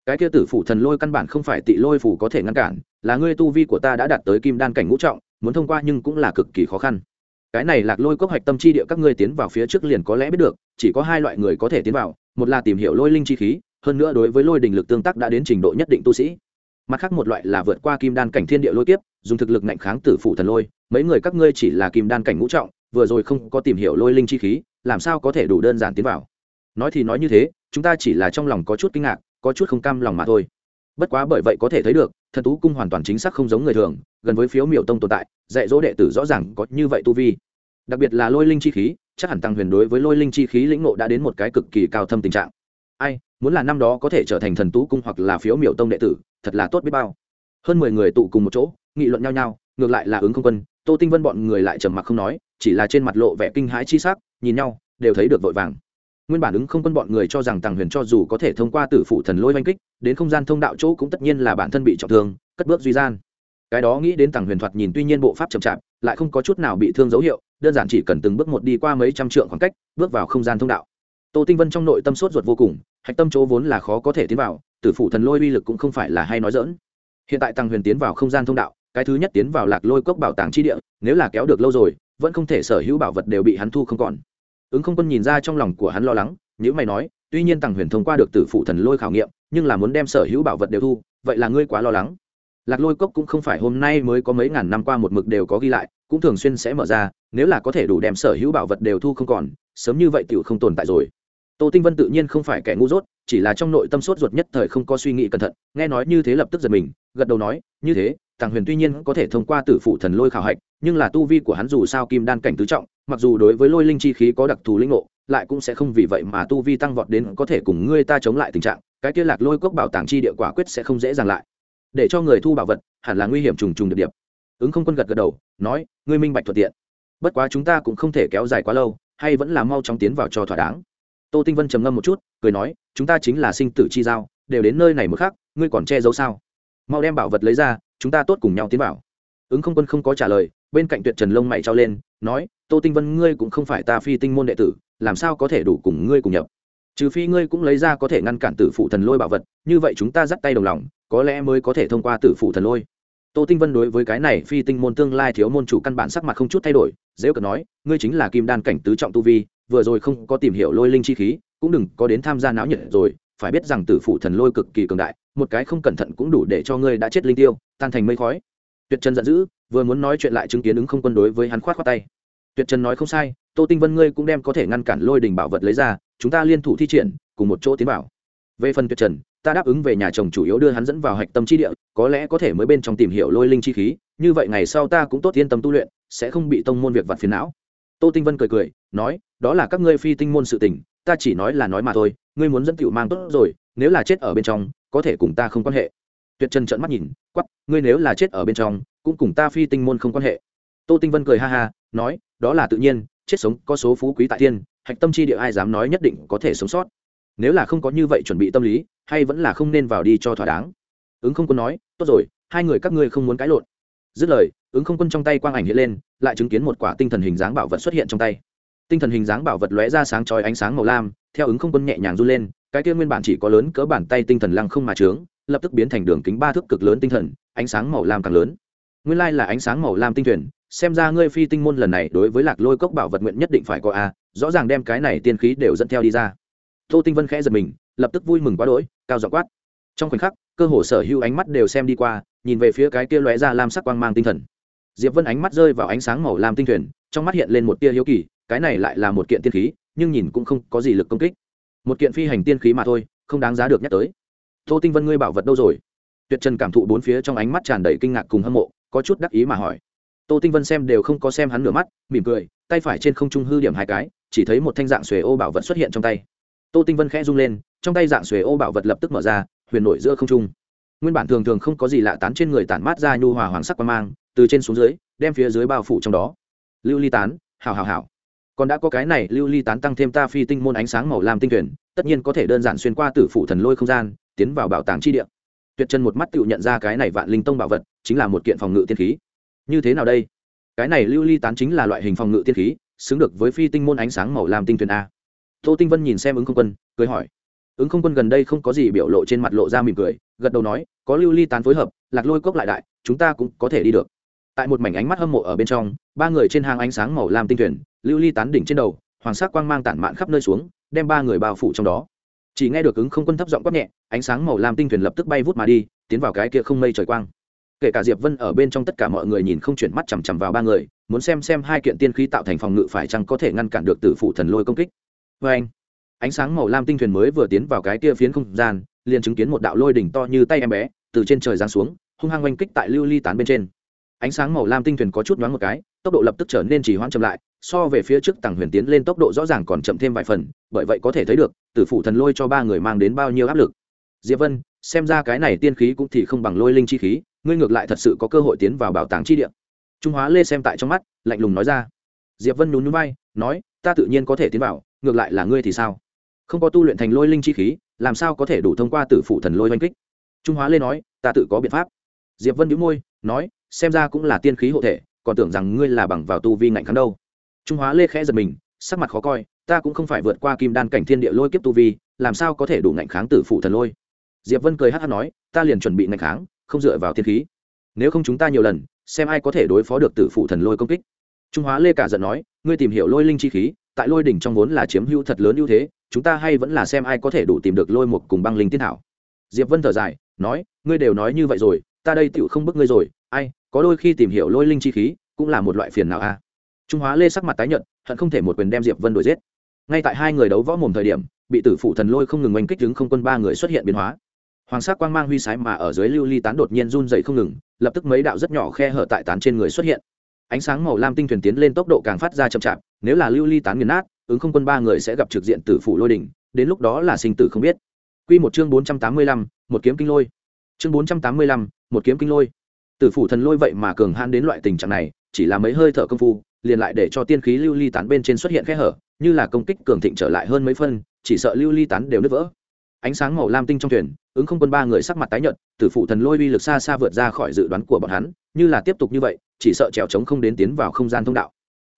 Cái kia tử phụ thần lôi căn bản không phải tị lôi phủ có thể ngăn cản, là ngươi tu vi của ta đã đạt tới kim đan cảnh ngũ trọng, muốn thông qua nhưng cũng là cực kỳ khó khăn cái này lạc lôi cốc hạch tâm chi địa các ngươi tiến vào phía trước liền có lẽ biết được, chỉ có hai loại người có thể tiến vào, một là tìm hiểu lôi linh chi khí, hơn nữa đối với lôi đình lực tương tác đã đến trình độ nhất định tu sĩ. Mặt khác một loại là vượt qua kim đan cảnh thiên địa lôi kiếp, dùng thực lực ngạnh kháng tử phụ thần lôi, mấy người các ngươi chỉ là kim đan cảnh ngũ trọng, vừa rồi không có tìm hiểu lôi linh chi khí, làm sao có thể đủ đơn giản tiến vào? Nói thì nói như thế, chúng ta chỉ là trong lòng có chút kinh ngạc, có chút không cam lòng mà thôi bất quá bởi vậy có thể thấy được, thần tú cung hoàn toàn chính xác không giống người thường, gần với phiếu miểu tông tồn tại, dạy dỗ đệ tử rõ ràng có như vậy tu vi. Đặc biệt là lôi linh chi khí, chắc hẳn tăng huyền đối với lôi linh chi khí lĩnh ngộ đã đến một cái cực kỳ cao thâm tình trạng. Ai, muốn là năm đó có thể trở thành thần tú cung hoặc là phiếu miểu tông đệ tử, thật là tốt biết bao. Hơn mười người tụ cùng một chỗ, nghị luận nhau nhau, ngược lại là ứng không quân, tô tinh vân bọn người lại trầm mặc không nói, chỉ là trên mặt lộ vẻ kinh hãi chi sắc, nhìn nhau, đều thấy được vội vàng nguyên bản ứng không quân bọn người cho rằng tàng huyền cho dù có thể thông qua tử phụ thần lôi oanh kích, đến không gian thông đạo chỗ cũng tất nhiên là bản thân bị trọng thương, cất bước duy gian. Cái đó nghĩ đến tàng huyền thoạt nhìn tuy nhiên bộ pháp chậm chạp, lại không có chút nào bị thương dấu hiệu, đơn giản chỉ cần từng bước một đi qua mấy trăm trượng khoảng cách, bước vào không gian thông đạo. Tô tinh vân trong nội tâm sốt ruột vô cùng, hạch tâm chỗ vốn là khó có thể tiến vào, tử phụ thần lôi uy lực cũng không phải là hay nói dỡn hiện tại tàng huyền tiến vào không gian thông đạo, cái thứ nhất tiến vào lạc lôi cốc bảo tàng chi địa, nếu là kéo được lâu rồi, vẫn không thể sở hữu bảo vật đều bị hắn thu không còn ứng không quân nhìn ra trong lòng của hắn lo lắng nếu mày nói, tuy nhiên tằng huyền thông qua được tử phụ thần lôi khảo nghiệm, nhưng là muốn đem sở hữu bảo vật đều thu, vậy là ngươi quá lo lắng. Lạc lôi cốc cũng không phải hôm nay mới có mấy ngàn năm qua một mực đều có ghi lại, cũng thường xuyên sẽ mở ra, nếu là có thể đủ đem sở hữu bảo vật đều thu không còn, sớm như vậy tựu không tồn tại rồi. Tô tinh vân tự nhiên không phải kẻ ngu dốt, chỉ là trong nội tâm sốt ruột nhất thời không có suy nghĩ cẩn thận, nghe nói như thế lập tức giật mình, gật đầu nói, như thế tàng huyền tuy nhiên có thể thông qua tử phụ thần lôi khảo hạch, nhưng là tu vi của hắn dù sao kim đan cảnh tứ trọng mặc dù đối với lôi linh chi khí có đặc thù linh ngộ, lại cũng sẽ không vì vậy mà tu vi tăng vọt đến có thể cùng ngươi ta chống lại tình trạng, cái kia lạc lôi cốc bảo tàng chi địa quả quyết sẽ không dễ dàng lại. Để cho người thu bảo vật, hẳn là nguy hiểm trùng trùng điệp điệp. Ứng không quân gật gật đầu, nói, ngươi minh bạch thuận tiện. Bất quá chúng ta cũng không thể kéo dài quá lâu, hay vẫn là mau chóng tiến vào cho thỏa đáng. Tô tinh vân trầm ngâm một chút, cười nói, chúng ta chính là sinh tử chi giao, đều đến nơi này một khác ngươi còn che giấu sao? Mau đem bảo vật lấy ra, chúng ta tốt cùng nhau tiến vào. Ứng không quân không có trả lời bên cạnh tuyệt trần lông mày trao lên, nói, tô tinh vân, ngươi cũng không phải ta phi tinh môn đệ tử, làm sao có thể đủ cùng ngươi cùng nhập? Trừ phi ngươi cũng lấy ra có thể ngăn cản tử phụ thần lôi bảo vật, như vậy chúng ta dắt tay đồng lòng, có lẽ mới có thể thông qua tử phụ thần lôi. Tô tinh vân đối với cái này phi tinh môn tương lai thiếu môn chủ căn bản sắc mặt không chút thay đổi, dễ cờ nói, ngươi chính là kim đan cảnh tứ trọng tu vi, vừa rồi không có tìm hiểu lôi linh chi khí, cũng đừng có đến tham gia náo nhiệt rồi, phải biết rằng tử phụ thần lôi cực kỳ cường đại, một cái không cẩn thận cũng đủ để cho ngươi đã chết linh tiêu, tan thành mây khói tuyệt trần giận dữ, vừa muốn nói chuyện lại chứng kiến ứng không quân đối với hắn khoát khoát tay. Tuyệt trần nói không sai, tô tinh vân ngươi cũng đem có thể ngăn cản lôi đình bảo vật lấy ra, chúng ta liên thủ thi triển, cùng một chỗ tiến vào. Về phần tuyệt trần, ta đáp ứng về nhà chồng chủ yếu đưa hắn dẫn vào hạch tâm chi địa, có lẽ có thể mới bên trong tìm hiểu lôi linh chi khí, như vậy ngày sau ta cũng tốt yên tâm tu luyện, sẽ không bị tông môn việc vặt phiền não. Tô tinh vân cười cười, nói, đó là các ngươi phi tinh môn sự tình, ta chỉ nói là nói mà thôi, ngươi muốn dẫn tiểu mang tốt rồi, nếu là chết ở bên trong, có thể cùng ta không quan hệ tuyệt trần trợn mắt nhìn quắp ngươi nếu là chết ở bên trong, cũng cùng ta phi tinh môn không quan hệ. Tô tinh vân cười ha ha, nói, đó là tự nhiên, chết sống có số phú quý tại thiên, hạch tâm chi địa ai dám nói nhất định có thể sống sót. Nếu là không có như vậy chuẩn bị tâm lý, hay vẫn là không nên vào đi cho thỏa đáng. Ứng không quân nói, tốt rồi, hai người các ngươi không muốn cãi lộn. Dứt lời, ứng không quân trong tay quang ảnh hiện lên, lại chứng kiến một quả tinh thần hình dáng bảo vật xuất hiện trong tay. Tinh thần hình dáng bảo vật lóe ra sáng chói ánh sáng màu lam, theo ứng không quân nhẹ nhàng run lên, cái kia nguyên bản chỉ có lớn cỡ bàn tay tinh thần lăng không mà trướng lập tức biến thành đường kính ba thước cực lớn tinh thần, ánh sáng màu lam càng lớn. Nguyên lai là ánh sáng màu lam tinh thuyền, xem ra ngươi phi tinh môn lần này đối với lạc lôi cốc bảo vật nguyện nhất định phải có a, rõ ràng đem cái này tiên khí đều dẫn theo đi ra. Tô tinh vân khẽ giật mình, lập tức vui mừng quá đỗi, cao dọ quát. Trong khoảnh khắc, cơ hồ sở hữu ánh mắt đều xem đi qua, nhìn về phía cái kia lóe ra lam sắc quang mang tinh thần. Diệp vân ánh mắt rơi vào ánh sáng màu lam tinh thuyền, trong mắt hiện lên một tia hiếu kỳ, cái này lại là một kiện tiên khí, nhưng nhìn cũng không có gì lực công kích. Một kiện phi hành tiên khí mà thôi, không đáng giá được nhắc tới tô tinh vân ngươi bảo vật đâu rồi? Tuyệt trần cảm thụ bốn phía trong ánh mắt tràn đầy kinh ngạc cùng hâm mộ, có chút đắc ý mà hỏi. Tô tinh vân xem đều không có xem hắn nửa mắt, mỉm cười, tay phải trên không trung hư điểm hai cái, chỉ thấy một thanh dạng xuề ô bảo vật xuất hiện trong tay. Tô tinh vân khẽ rung lên, trong tay dạng xuề ô bảo vật lập tức mở ra, huyền nổi giữa không trung. Nguyên bản thường thường không có gì lạ tán trên người tản mát ra nhu hòa hoàng sắc qua mang, từ trên xuống dưới, đem phía dưới bao phủ trong đó. Lưu ly tán hào hào hào còn đã có cái này, lưu ly tán tăng thêm ta phi tinh môn ánh sáng màu lam tinh tuyển, tất nhiên có thể đơn giản xuyên qua tử phủ thần lôi không gian tiến vào bảo tàng chi địa. Tuyệt chân một mắt tự nhận ra cái này vạn linh tông bảo vật, chính là một kiện phòng ngự tiên khí. Như thế nào đây? Cái này lưu ly tán chính là loại hình phòng ngự tiên khí, xứng được với phi tinh môn ánh sáng màu lam tinh tuyển a. Tô tinh vân nhìn xem ứng không quân, cười hỏi. Ứng không quân gần đây không có gì biểu lộ trên mặt lộ ra mỉm cười, gật đầu nói, có lưu ly tán phối hợp, lạc lôi cốc lại đại, chúng ta cũng có thể đi được. Tại một mảnh ánh mắt hâm mộ ở bên trong, ba người trên hàng ánh sáng màu lam tinh tuyển lưu ly tán đỉnh trên đầu, hoàng sắc quang mang tản mạn khắp nơi xuống, đem ba người bao phủ trong đó chỉ nghe được ứng không quân thấp giọng quát nhẹ, ánh sáng màu lam tinh thuyền lập tức bay vút mà đi, tiến vào cái kia không mây trời quang. Kể cả diệp vân ở bên trong tất cả mọi người nhìn không chuyển mắt chằm chằm vào ba người, muốn xem xem hai kiện tiên khí tạo thành phòng ngự phải chăng có thể ngăn cản được tử phụ thần lôi công kích. Vê anh, ánh sáng màu lam tinh thuyền mới vừa tiến vào cái kia phiến không gian, liền chứng kiến một đạo lôi đỉnh to như tay em bé, từ trên trời giáng xuống, hung hăng oanh kích tại lưu ly tán bên trên. Ánh sáng màu lam tinh thuyền có chút nhoáng một cái, tốc độ lập tức trở nên chỉ hoãn chậm lại so về phía trước tầng huyền tiến lên tốc độ rõ ràng còn chậm thêm vài phần, bởi vậy có thể thấy được, tử phụ thần lôi cho ba người mang đến bao nhiêu áp lực. Diệp vân, xem ra cái này tiên khí cũng thì không bằng lôi linh chi khí, ngươi ngược lại thật sự có cơ hội tiến vào bảo tàng chi địa. Trung hóa lê xem tại trong mắt, lạnh lùng nói ra. Diệp vân nhún nhún vai, nói, ta tự nhiên có thể tiến vào, ngược lại là ngươi thì sao? Không có tu luyện thành lôi linh chi khí, làm sao có thể đủ thông qua tử phụ thần lôi oanh kích? Trung hóa lê nói, ta tự có biện pháp. Diệp vân nhíu môi, nói, xem ra cũng là tiên khí hộ thể, còn tưởng rằng ngươi là bằng vào tu vi ngạnh kháng đâu trung hóa lê khẽ giật mình, sắc mặt khó coi, ta cũng không phải vượt qua kim đan cảnh thiên địa lôi kiếp tu vi, làm sao có thể đủ ngạnh kháng tử phụ thần lôi? Diệp vân cười hát hát nói, ta liền chuẩn bị ngạnh kháng, không dựa vào thiên khí. Nếu không chúng ta nhiều lần, xem ai có thể đối phó được tử phụ thần lôi công kích. Trung hóa lê cả giận nói, ngươi tìm hiểu lôi linh chi khí, tại lôi đỉnh trong vốn là chiếm hữu thật lớn ưu thế, chúng ta hay vẫn là xem ai có thể đủ tìm được lôi một cùng băng linh tiên thảo diệp vân thở dài, nói, ngươi đều nói như vậy rồi, ta đây tựu không bức ngươi rồi, ai, có đôi khi tìm hiểu lôi linh chi khí, cũng là một loại phiền nào a trung hóa lê sắc mặt tái nhợt hận không thể một quyền đem diệp vân đuổi giết ngay tại hai người đấu võ mồm thời điểm bị tử phụ thần lôi không ngừng oanh kích đứng không quân ba người xuất hiện biến hóa hoàng sắc quang mang huy sái mà ở dưới lưu ly tán đột nhiên run dậy không ngừng lập tức mấy đạo rất nhỏ khe hở tại tán trên người xuất hiện ánh sáng màu lam tinh thuyền tiến lên tốc độ càng phát ra chậm chạp nếu là lưu ly tán nghiền nát ứng không quân ba người sẽ gặp trực diện tử phụ lôi đỉnh đến lúc đó là sinh tử không biết Quy một chương bốn trăm tám mươi lăm, một kiếm kinh lôi. Chương bốn trăm tám mươi lăm, một kiếm kinh lôi. Tử phụ thần lôi vậy mà cường hãn đến loại tình trạng này, chỉ là mấy hơi thở công phu, liền lại để cho tiên khí lưu ly tán bên trên xuất hiện khe hở, như là công kích cường thịnh trở lại hơn mấy phân, chỉ sợ lưu ly tán đều nứt vỡ. Ánh sáng màu lam tinh trong thuyền, ứng không quân ba người sắc mặt tái nhợt, tử phụ thần lôi uy lực xa xa vượt ra khỏi dự đoán của bọn hắn, như là tiếp tục như vậy, chỉ sợ trèo trống không đến tiến vào không gian thông đạo.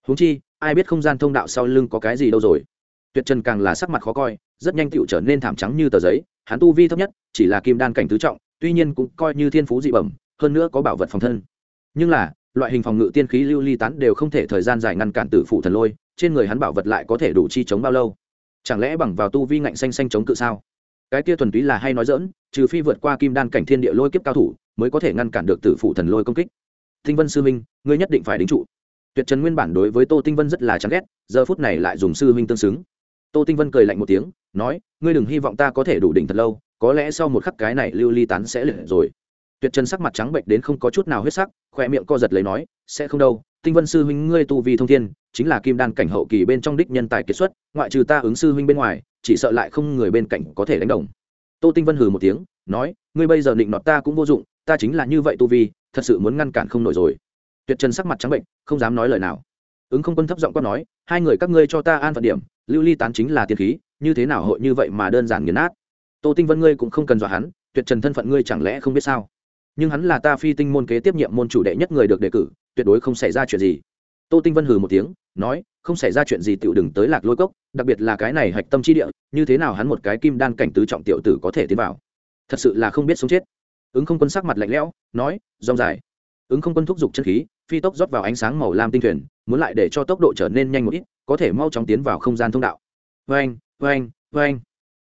Huống chi, ai biết không gian thông đạo sau lưng có cái gì đâu rồi. Tuyệt Trần càng là sắc mặt khó coi, rất nhanh tựu trở nên thảm trắng như tờ giấy, hắn tu vi thấp nhất, chỉ là kim đan cảnh tứ trọng, tuy nhiên cũng coi như thiên phú dị bẩm, hơn nữa có bảo vật phòng thân. Nhưng là, loại hình phòng ngự tiên khí lưu ly tán đều không thể thời gian dài ngăn cản tử phụ thần lôi, trên người hắn bảo vật lại có thể đủ chi chống bao lâu? Chẳng lẽ bằng vào tu vi ngạnh xanh xanh chống cự sao? Cái kia thuần túy là hay nói dỡn trừ phi vượt qua kim đan cảnh thiên địa lôi kiếp cao thủ, mới có thể ngăn cản được tử phụ thần lôi công kích. Tinh vân sư minh ngươi nhất định phải đính trụ. Tuyệt trần nguyên bản đối với tô tinh vân rất là chán ghét, giờ phút này lại dùng sư minh tương xứng. Tô tinh vân cười lạnh một tiếng, nói, ngươi đừng hy vọng ta có thể đủ đỉnh thật lâu, có lẽ sau một khắc cái này lưu ly tán sẽ lệ rồi tuyệt trần sắc mặt trắng bệnh đến không có chút nào huyết sắc khoe miệng co giật lấy nói, sẽ không đâu, tinh vân sư huynh ngươi tu vi thông thiên, chính là kim đan cảnh hậu kỳ bên trong đích nhân tài kiệt xuất, ngoại trừ ta ứng sư huynh bên ngoài, chỉ sợ lại không người bên cạnh có thể đánh đồng. Tô tinh vân hừ một tiếng, nói, ngươi bây giờ định nọt ta cũng vô dụng, ta chính là như vậy tu vi, thật sự muốn ngăn cản không nổi rồi. Tuyệt trần sắc mặt trắng bệnh, không dám nói lời nào. Ứng không quân thấp giọng quát nói, hai người các ngươi cho ta an phận điểm, lưu ly tán chính là tiền khí, như thế nào hội như vậy mà đơn giản nghiền nát? Tô tinh vân ngươi cũng không cần dọa hắn, tuyệt trần thân phận ngươi chẳng lẽ không biết sao? Nhưng hắn là ta phi tinh môn kế tiếp nhiệm môn chủ đệ nhất người được đề cử, tuyệt đối không xảy ra chuyện gì. Tô tinh vân hừ một tiếng, nói, không xảy ra chuyện gì tựu đừng tới lạc lôi cốc, đặc biệt là cái này hạch tâm chi địa, như thế nào hắn một cái kim đan cảnh tứ trọng tiểu tử có thể tiến vào? Thật sự là không biết sống chết. Ứng không quân sắc mặt lạnh lẽo, nói, rong dài. Ứng không quân thúc giục chân khí, phi tốc rót vào ánh sáng màu lam tinh thuyền, muốn lại để cho tốc độ trở nên nhanh một ít, có thể mau chóng tiến vào không gian thông đạo. Vâng vâng vâng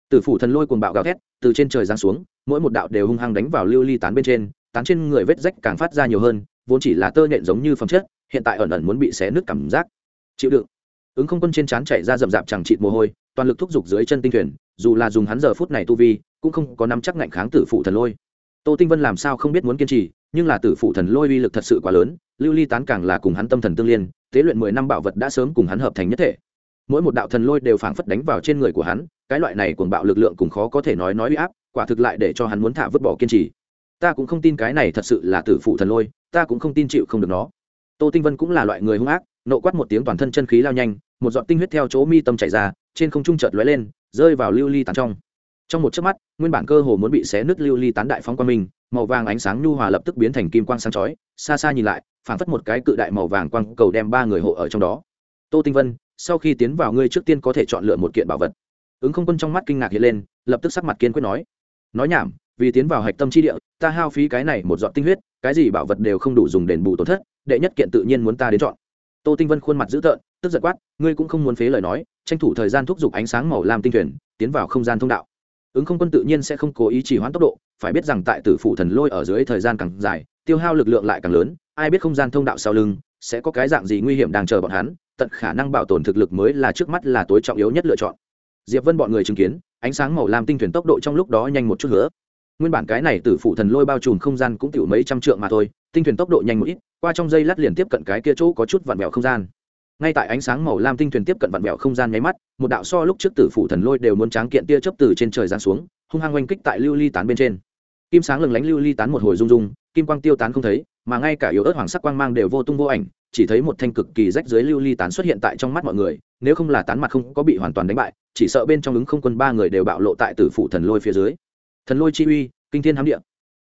từ phủ thần lôi cuồng bạo gào thét, từ trên trời giáng xuống, mỗi một đạo đều hung hăng đánh vào lưu ly tán bên trên tán trên người vết rách càng phát ra nhiều hơn, vốn chỉ là tơ nhện giống như phẩm chất, hiện tại ẩn ẩn muốn bị xé nứt cảm giác. Chịu đựng. Ứng không quân trên trán chạy ra rậm rạp chẳng chịt mồ hôi, toàn lực thúc giục dưới chân tinh thuyền, dù là dùng hắn giờ phút này tu vi, cũng không có nắm chắc ngạnh kháng tử phụ thần lôi. Tô tinh vân làm sao không biết muốn kiên trì, nhưng là tử phụ thần lôi uy lực thật sự quá lớn, lưu ly tán càng là cùng hắn tâm thần tương liên, tế luyện mười năm bảo vật đã sớm cùng hắn hợp thành nhất thể. Mỗi một đạo thần lôi đều phảng phất đánh vào trên người của hắn, cái loại này cuồng bạo lực lượng cùng khó có thể nói nói uy áp, quả thực lại để cho hắn muốn thả vứt bỏ kiên trì ta cũng không tin cái này thật sự là tử phụ thần lôi, ta cũng không tin chịu không được nó. Tô tinh vân cũng là loại người hung ác, nộ quát một tiếng toàn thân chân khí lao nhanh, một giọt tinh huyết theo chỗ mi tâm chảy ra, trên không trung chợt lóe lên, rơi vào lưu ly tán trong. Trong một chớp mắt, nguyên bản cơ hồ muốn bị xé nứt lưu ly tán đại phóng qua mình màu vàng ánh sáng nhu hòa lập tức biến thành kim quang sáng chói, xa xa nhìn lại, phảng phất một cái cự đại màu vàng quang cầu đem ba người hộ ở trong đó. Tô tinh vân, sau khi tiến vào ngươi trước tiên có thể chọn lựa một kiện bảo vật. Ứng không quân trong mắt kinh ngạc hiện lên, lập tức sắc mặt kiên quyết nói. Nói nhảm vì tiến vào hạch tâm chi địa, ta hao phí cái này một dọn tinh huyết, cái gì bảo vật đều không đủ dùng đền bù tổn thất, đệ nhất kiện tự nhiên muốn ta đến chọn. Tô tinh vân khuôn mặt dữ tợn, tức giật quát, ngươi cũng không muốn phế lời nói, tranh thủ thời gian thúc giục ánh sáng màu lam tinh thuyền, tiến vào không gian thông đạo. Ứng không quân tự nhiên sẽ không cố ý chỉ hoãn tốc độ, phải biết rằng tại tử phụ thần lôi ở dưới thời gian càng dài, tiêu hao lực lượng lại càng lớn, ai biết không gian thông đạo sau lưng sẽ có cái dạng gì nguy hiểm đang chờ bọn hắn, tận khả năng bảo tồn thực lực mới là trước mắt là tối trọng yếu nhất lựa chọn. Diệp vân bọn người chứng kiến, ánh sáng màu lam tinh thuyền tốc độ trong lúc đó nhanh một chút nữa nguyên bản cái này tử phụ thần lôi bao trùm không gian cũng tiểu mấy trăm trượng mà thôi, tinh thuyền tốc độ nhanh một ít, qua trong dây lát liền tiếp cận cái kia chỗ có chút vặn vẹo không gian. Ngay tại ánh sáng màu lam tinh thuyền tiếp cận vặn vẹo không gian nháy mắt, một đạo so lúc trước tử phụ thần lôi đều muốn tráng kiện tia chớp từ trên trời giáng xuống, hung hăng oanh kích tại lưu ly tán bên trên. Kim sáng lừng lánh lưu ly tán một hồi rung rung, kim quang tiêu tán không thấy, mà ngay cả yếu ớt hoàng sắc quang mang đều vô tung vô ảnh, chỉ thấy một thanh cực kỳ rách dưới lưu ly tán xuất hiện tại trong mắt mọi người, nếu không là tán mặt không có bị hoàn toàn đánh bại, chỉ sợ bên trong ứng không quân ba người đều bạo lộ tại tử phụ thần lôi phía dưới thần lôi chi uy, kinh thiên hám địa.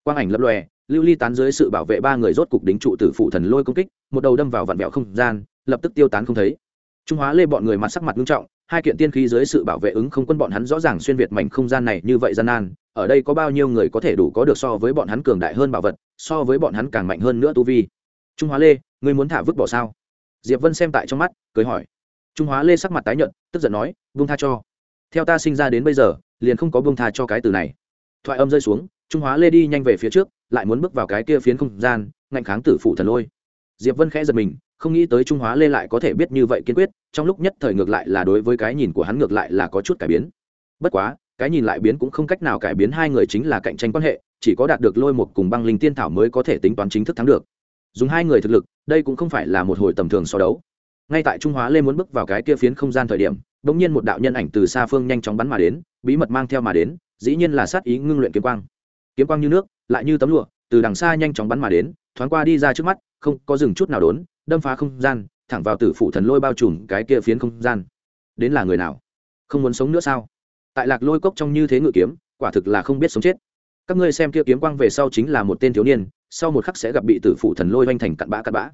Quang ảnh lập lòe, lưu ly tán dưới sự bảo vệ ba người rốt cục đính trụ tử phụ thần lôi công kích, một đầu đâm vào vạn vẹo không gian, lập tức tiêu tán không thấy. Trung hóa lê bọn người mặt sắc mặt nghiêm trọng, hai kiện tiên khí dưới sự bảo vệ ứng không quân bọn hắn rõ ràng xuyên việt mảnh không gian này như vậy gian nan, ở đây có bao nhiêu người có thể đủ có được so với bọn hắn cường đại hơn bảo vật, so với bọn hắn càng mạnh hơn nữa tu vi. Trung hóa lê, ngươi muốn thả vứt bỏ sao? Diệp vân xem tại trong mắt, cười hỏi. Trung hóa lê sắc mặt tái nhợt, tức giận nói, buông tha cho. Theo ta sinh ra đến bây giờ, liền không có buông tha cho cái từ này thoại âm rơi xuống, trung hóa lê đi nhanh về phía trước, lại muốn bước vào cái kia phiến không gian, ngạnh kháng tử phụ thần lôi. Diệp vân khẽ giật mình, không nghĩ tới trung hóa lê lại có thể biết như vậy kiên quyết, trong lúc nhất thời ngược lại là đối với cái nhìn của hắn ngược lại là có chút cải biến. Bất quá, cái nhìn lại biến cũng không cách nào cải biến hai người chính là cạnh tranh quan hệ, chỉ có đạt được lôi một cùng băng linh tiên thảo mới có thể tính toán chính thức thắng được. Dùng hai người thực lực, đây cũng không phải là một hồi tầm thường so đấu. Ngay tại trung hóa lê muốn bước vào cái kia phiến không gian thời điểm đ ỗ n g nhiên một đạo nhân ảnh từ xa phương nhanh chóng bắn mà đến, bí mật mang theo mà đến dĩ nhiên là sát ý ngưng luyện kiếm quang. Kiếm quang như nước, lại như tấm lụa, từ đằng xa nhanh chóng bắn mà đến, thoáng qua đi ra trước mắt, không có dừng chút nào đốn, đâm phá không gian, thẳng vào tử phủ thần lôi bao trùm cái kia phiến không gian. Đến là người nào? Không muốn sống nữa sao? Tại lạc lôi cốc trong như thế ngự kiếm, quả thực là không biết sống chết. Các ngươi xem kia kiếm quang về sau chính là một tên thiếu niên, sau một khắc sẽ gặp bị tử phủ thần lôi oanh thành cặn bã cặn bã.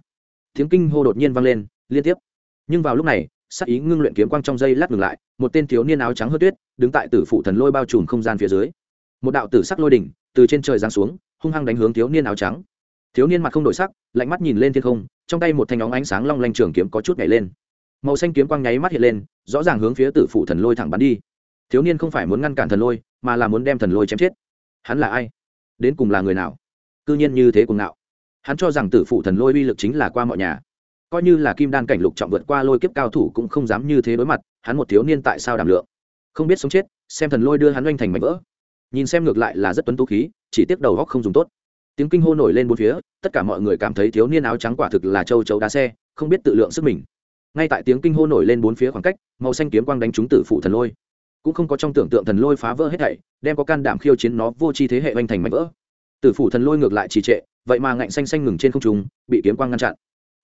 Tiếng kinh hô đột nhiên vang lên, liên tiếp. Nhưng vào lúc này sắc ý ngưng luyện kiếm quang trong dây lát ngừng lại, một tên thiếu niên áo trắng hớt tuyết, đứng tại tử phụ thần lôi bao trùm không gian phía dưới. Một đạo tử sắc lôi đỉnh từ trên trời giáng xuống, hung hăng đánh hướng thiếu niên áo trắng. Thiếu niên mặt không đổi sắc, lạnh mắt nhìn lên thiên không, trong tay một thanh óng ánh sáng long lanh trường kiếm có chút nhảy lên. Màu xanh kiếm quang nháy mắt hiện lên, rõ ràng hướng phía tử phụ thần lôi thẳng bắn đi. Thiếu niên không phải muốn ngăn cản thần lôi, mà là muốn đem thần lôi chém chết. Hắn là ai? Đến cùng là người nào? Cư nhiên như thế cùng nào hắn cho rằng tử phụ thần lôi uy lực chính là qua mọi nhà coi như là kim đan cảnh lục trọng vượt qua lôi kiếp cao thủ cũng không dám như thế đối mặt, hắn một thiếu niên tại sao đảm lượng? Không biết sống chết, xem thần lôi đưa hắn oanh thành mảnh vỡ. Nhìn xem ngược lại là rất tuấn tú khí, chỉ tiếc đầu góc không dùng tốt. Tiếng kinh hô nổi lên bốn phía, tất cả mọi người cảm thấy thiếu niên áo trắng quả thực là châu chấu đá xe, không biết tự lượng sức mình. Ngay tại tiếng kinh hô nổi lên bốn phía khoảng cách, màu xanh kiếm quang đánh trúng tử phụ thần lôi. Cũng không có trong tưởng tượng thần lôi phá vỡ hết thảy, đem có can đảm khiêu chiến nó vô chi thế hệ oanh thành mảnh vỡ. Tử phủ thần lôi ngược lại trì trệ, vậy mà ngạnh xanh xanh ngừng trên không trung, bị kiếm quang ngăn chặn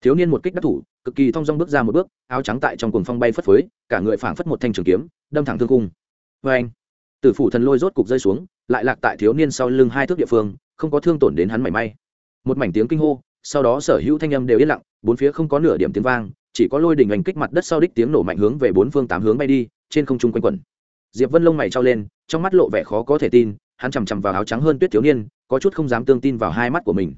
thiếu niên một kích đắc thủ, cực kỳ thong dong bước ra một bước, áo trắng tại trong cuồng phong bay phất phới, cả người phảng phất một thanh trường kiếm, đâm thẳng thương cung vê anh tử phủ thần lôi rốt cục rơi xuống, lại lạc tại thiếu niên sau lưng hai thước địa phương, không có thương tổn đến hắn mảy may. Một mảnh tiếng kinh hô, sau đó sở hữu thanh âm đều yên lặng, bốn phía không có nửa điểm tiếng vang, chỉ có lôi đình ảnh kích mặt đất sau đích tiếng nổ mạnh hướng về bốn phương tám hướng bay đi, trên không trung quanh quẩn. Diệp vân lông mày trao lên, trong mắt lộ vẻ khó có thể tin, hắn chằm chằm vào áo trắng hơn tuyết thiếu niên, có chút không dám tương tin vào hai mắt của mình.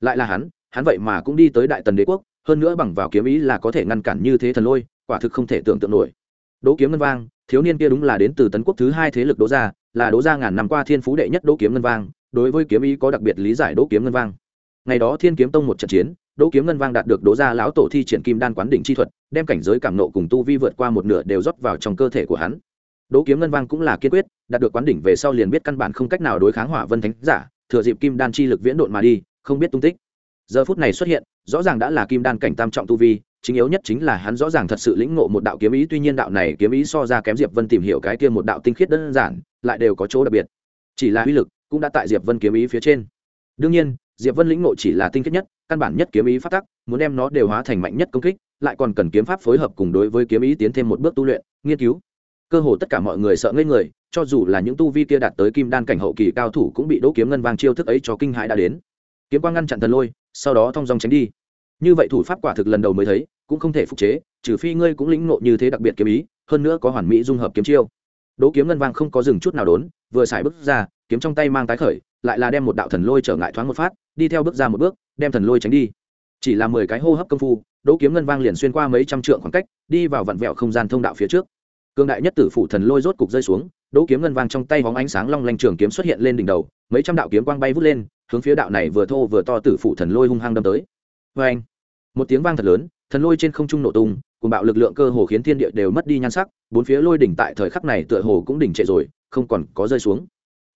Lại là hắn hắn vậy mà cũng đi tới đại tần đế quốc, hơn nữa bằng vào kiếm ý là có thể ngăn cản như thế thần lôi, quả thực không thể tưởng tượng nổi. Đỗ kiếm ngân vang, thiếu niên kia đúng là đến từ tấn quốc thứ hai thế lực đỗ gia, là đỗ gia ngàn năm qua thiên phú đệ nhất đỗ kiếm ngân vang, đối với kiếm ý có đặc biệt lý giải đỗ kiếm ngân vang. Ngày đó thiên kiếm tông một trận chiến, đỗ kiếm ngân vang đạt được đỗ gia lão tổ thi triển kim đan quán đỉnh chi thuật, đem cảnh giới cảm nộ cùng tu vi vượt qua một nửa đều rót vào trong cơ thể của hắn. Đỗ kiếm ngân vang cũng là kiên quyết, đạt được quán đỉnh về sau liền biết căn bản không cách nào đối kháng hỏa vân thánh giả, thừa dịp kim đan chi lực viễn độn mà đi, không biết tung tích giờ phút này xuất hiện, rõ ràng đã là kim đan cảnh tam trọng tu vi, chính yếu nhất chính là hắn rõ ràng thật sự lĩnh ngộ một đạo kiếm ý, tuy nhiên đạo này kiếm ý so ra kém diệp vân tìm hiểu cái kia một đạo tinh khiết đơn giản, lại đều có chỗ đặc biệt. Chỉ là uy lực cũng đã tại diệp vân kiếm ý phía trên. Đương nhiên, diệp vân lĩnh ngộ chỉ là tinh khiết nhất, căn bản nhất kiếm ý phát tắc, muốn đem nó đều hóa thành mạnh nhất công kích, lại còn cần kiếm pháp phối hợp cùng đối với kiếm ý tiến thêm một bước tu luyện, nghiên cứu. Cơ hồ tất cả mọi người sợ ngây người, cho dù là những tu vi kia đạt tới kim đan cảnh hậu kỳ cao thủ cũng bị đỗ kiếm ngân vang chiêu thức ấy cho kinh hãi đã đến. Kiếm quang ngăn chặn thần lôi sau đó thong dong tránh đi. Như vậy thủ pháp quả thực lần đầu mới thấy, cũng không thể phục chế, trừ phi ngươi cũng lĩnh ngộ như thế đặc biệt kiếm ý, hơn nữa có hoàn mỹ dung hợp kiếm chiêu. Đỗ kiếm ngân vang không có dừng chút nào đốn, vừa xài bước ra, kiếm trong tay mang tái khởi, lại là đem một đạo thần lôi trở ngại thoáng một phát, đi theo bước ra một bước, đem thần lôi tránh đi. Chỉ là mười cái hô hấp công phu, đỗ kiếm ngân vang liền xuyên qua mấy trăm trượng khoảng cách, đi vào vặn vẹo không gian thông đạo phía trước cương đại nhất tử phủ thần lôi rốt cục rơi xuống, đỗ kiếm ngân vang trong tay hóng ánh sáng long lanh trường kiếm xuất hiện lên đỉnh đầu, mấy trăm đạo kiếm quang bay vút lên, hướng phía đạo này vừa thô vừa to tử phủ thần lôi hung hăng đâm tới. Vê anh, một tiếng vang thật lớn, thần lôi trên không trung nổ tung cùng bạo lực lượng cơ hồ khiến thiên địa đều mất đi nhan sắc, bốn phía lôi đỉnh tại thời khắc này tựa hồ cũng đỉnh trệ rồi, không còn có rơi xuống.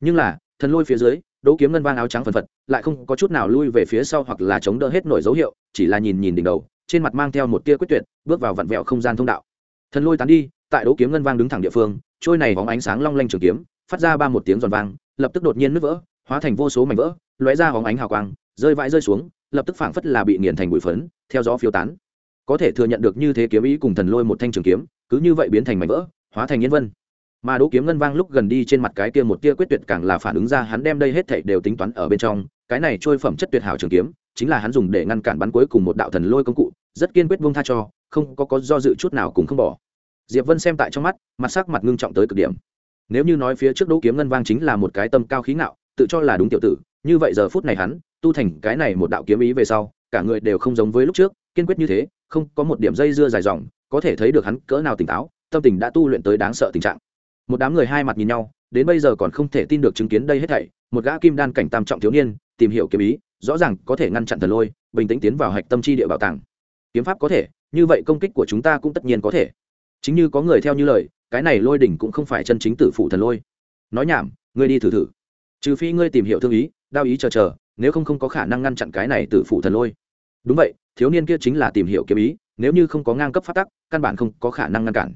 Nhưng là, thần lôi phía dưới, đỗ kiếm ngân vang áo trắng phần phật, lại không có chút nào lui về phía sau hoặc là chống đỡ hết nổi dấu hiệu, chỉ là nhìn nhìn đỉnh đầu, trên mặt mang theo một tia quyết tuyệt, bước vào vặn vẹo không gian thông đạo. Thần lôi tán đi tại đỗ kiếm ngân vang đứng thẳng địa phương, trôi này hóng ánh sáng long lanh trường kiếm, phát ra ba một tiếng giòn vang, lập tức đột nhiên nứt vỡ, hóa thành vô số mảnh vỡ, lóe ra hóng ánh hào quang, rơi vãi rơi xuống, lập tức phảng phất là bị nghiền thành bụi phấn, theo gió phiêu tán. Có thể thừa nhận được như thế kiếm ý cùng thần lôi một thanh trường kiếm, cứ như vậy biến thành mảnh vỡ, hóa thành nhân vân. Mà đỗ kiếm ngân vang lúc gần đi trên mặt cái kia một tia quyết tuyệt càng là phản ứng ra hắn đem đây hết thảy đều tính toán ở bên trong, cái này trôi phẩm chất tuyệt hảo trường kiếm, chính là hắn dùng để ngăn cản bắn cuối cùng một đạo thần lôi công cụ, rất kiên quyết buông tha cho, không có có do dự chút nào cũng không bỏ diệp vân xem tại trong mắt, mặt sắc mặt ngưng trọng tới cực điểm. Nếu như nói phía trước đỗ kiếm ngân vang chính là một cái tâm cao khí ngạo, tự cho là đúng tiểu tử, như vậy giờ phút này hắn, tu thành cái này một đạo kiếm ý về sau, cả người đều không giống với lúc trước, kiên quyết như thế, không có một điểm dây dưa dài dòng, có thể thấy được hắn cỡ nào tỉnh táo, tâm tình đã tu luyện tới đáng sợ tình trạng. Một đám người hai mặt nhìn nhau, đến bây giờ còn không thể tin được chứng kiến đây hết thảy, một gã kim đan cảnh tam trọng thiếu niên, tìm hiểu kiếm ý, rõ ràng có thể ngăn chặn thần lôi, bình tĩnh tiến vào hạch tâm chi địa bảo tàng. Kiếm pháp có thể, như vậy công kích của chúng ta cũng tất nhiên có thể chính như có người theo như lời, cái này lôi đỉnh cũng không phải chân chính tử phụ thần lôi. Nói nhảm, ngươi đi thử thử. Trừ phi ngươi tìm hiểu thương ý, đao ý chờ chờ, nếu không không có khả năng ngăn chặn cái này tử phụ thần lôi. Đúng vậy, thiếu niên kia chính là tìm hiểu kiếm ý, nếu như không có ngang cấp phát tắc, căn bản không có khả năng ngăn cản.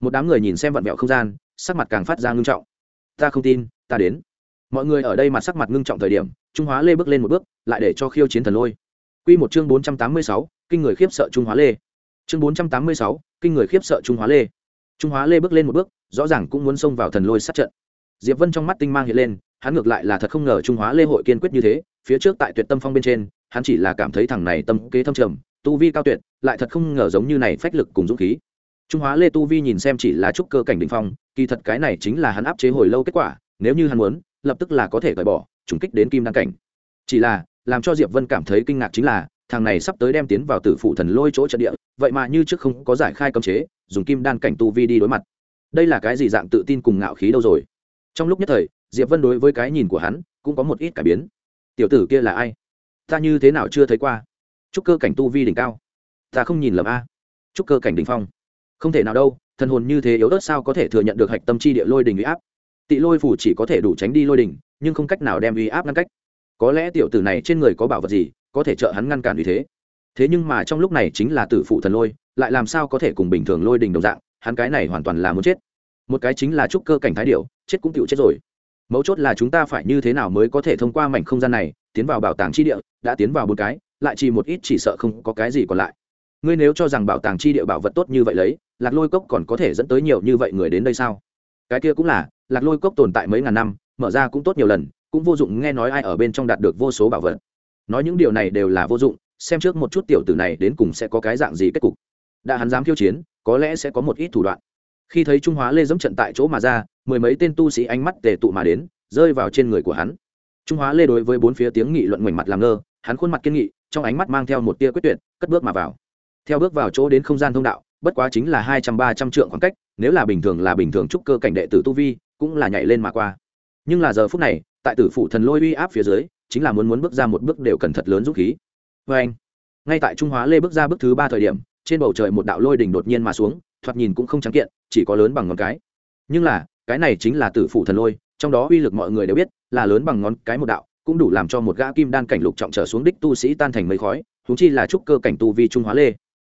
Một đám người nhìn xem vận mẹo không gian, sắc mặt càng phát ra ngưng trọng. Ta không tin, ta đến. Mọi người ở đây mặt sắc mặt ngưng trọng thời điểm, trung hóa lê bước lên một bước, lại để cho khiêu chiến thần lôi. Quy một chương bốn trăm tám mươi sáu, kinh người khiếp sợ trung hóa lê chương bốn trăm tám mươi sáu, kinh người khiếp sợ trung hóa lê. Trung hóa lê bước lên một bước, rõ ràng cũng muốn xông vào thần lôi sát trận. Diệp vân trong mắt tinh mang hiện lên, hắn ngược lại là thật không ngờ trung hóa lê hội kiên quyết như thế, phía trước tại tuyệt tâm phong bên trên, hắn chỉ là cảm thấy thằng này tâm kế thâm trầm, tu vi cao tuyệt, lại thật không ngờ giống như này phách lực cùng dũng khí. Trung hóa lê tu vi nhìn xem chỉ là trúc cơ cảnh đỉnh phong, kỳ thật cái này chính là hắn áp chế hồi lâu kết quả, nếu như hắn muốn, lập tức là có thể cởi bỏ, trùng kích đến kim đăng cảnh. Chỉ là, làm cho diệp vân cảm thấy kinh ngạc chính là, thằng này sắp tới đem tiến vào tử phụ thần lôi chỗ trận địa vậy mà như trước không có giải khai cấm chế, dùng kim đan cảnh tu vi đi đối mặt. Đây là cái gì dạng tự tin cùng ngạo khí đâu rồi? Trong lúc nhất thời, diệp vân đối với cái nhìn của hắn cũng có một ít cải biến. Tiểu tử kia là ai? Ta như thế nào chưa thấy qua? Trúc cơ cảnh tu vi đỉnh cao. Ta không nhìn lầm a. Trúc cơ cảnh đỉnh phong. Không thể nào đâu, thần hồn như thế yếu ớt sao có thể thừa nhận được hạch tâm chi địa lôi đình uy áp? Tị lôi phủ chỉ có thể đủ tránh đi lôi đình, nhưng không cách nào đem uy áp ngăn cách. Có lẽ tiểu tử này trên người có bảo vật gì, có thể trợ hắn ngăn cản vì thế? Thế nhưng mà trong lúc này chính là tử phụ thần lôi, lại làm sao có thể cùng bình thường lôi đình đồng dạng, hắn cái này hoàn toàn là muốn chết. Một cái chính là trúc cơ cảnh thái điệu chết cũng chịu chết rồi. Mấu chốt là chúng ta phải như thế nào mới có thể thông qua mảnh không gian này, tiến vào bảo tàng chi địa, đã tiến vào một cái, lại chỉ một ít chỉ sợ không có cái gì còn lại. Ngươi nếu cho rằng bảo tàng chi địa bảo vật tốt như vậy lấy, lạc lôi cốc còn có thể dẫn tới nhiều như vậy người đến đây sao? Cái kia cũng là, lạc lôi cốc tồn tại mấy ngàn năm, mở ra cũng tốt nhiều lần, cũng vô dụng nghe nói ai ở bên trong đạt được vô số bảo vật. Nói những điều này đều là vô dụng xem trước một chút tiểu tử này đến cùng sẽ có cái dạng gì kết cục. Đã hắn dám khiêu chiến, có lẽ sẽ có một ít thủ đoạn. Khi thấy trung hóa lê dẫm trận tại chỗ mà ra, mười mấy tên tu sĩ ánh mắt tề tụ mà đến, rơi vào trên người của hắn. Trung hóa lê đối với bốn phía tiếng nghị luận ngoảnh mặt làm ngơ, hắn khuôn mặt kiên nghị, trong ánh mắt mang theo một tia quyết tuyệt, cất bước mà vào. Theo bước vào chỗ đến không gian thông đạo, bất quá chính là hai trăm, ba trăm trượng khoảng cách, nếu là bình thường là bình thường trúc cơ cảnh đệ tử tu vi, cũng là nhảy lên mà qua. Nhưng là giờ phút này, tại tử phụ thần lôi uy áp phía dưới, chính là muốn muốn bước ra một bước đều cần thật lớn dũng khí vê anh, ngay tại trung hóa lê bước ra bước thứ ba thời điểm, trên bầu trời một đạo lôi đỉnh đột nhiên mà xuống, thoạt nhìn cũng không trắng kiện, chỉ có lớn bằng ngón cái. Nhưng là, cái này chính là tử phụ thần lôi, trong đó uy lực mọi người đều biết, là lớn bằng ngón cái một đạo, cũng đủ làm cho một gã kim đan cảnh lục trọng trở xuống đích tu sĩ tan thành mây khói thú chi là trúc cơ cảnh tu vi trung hóa lê.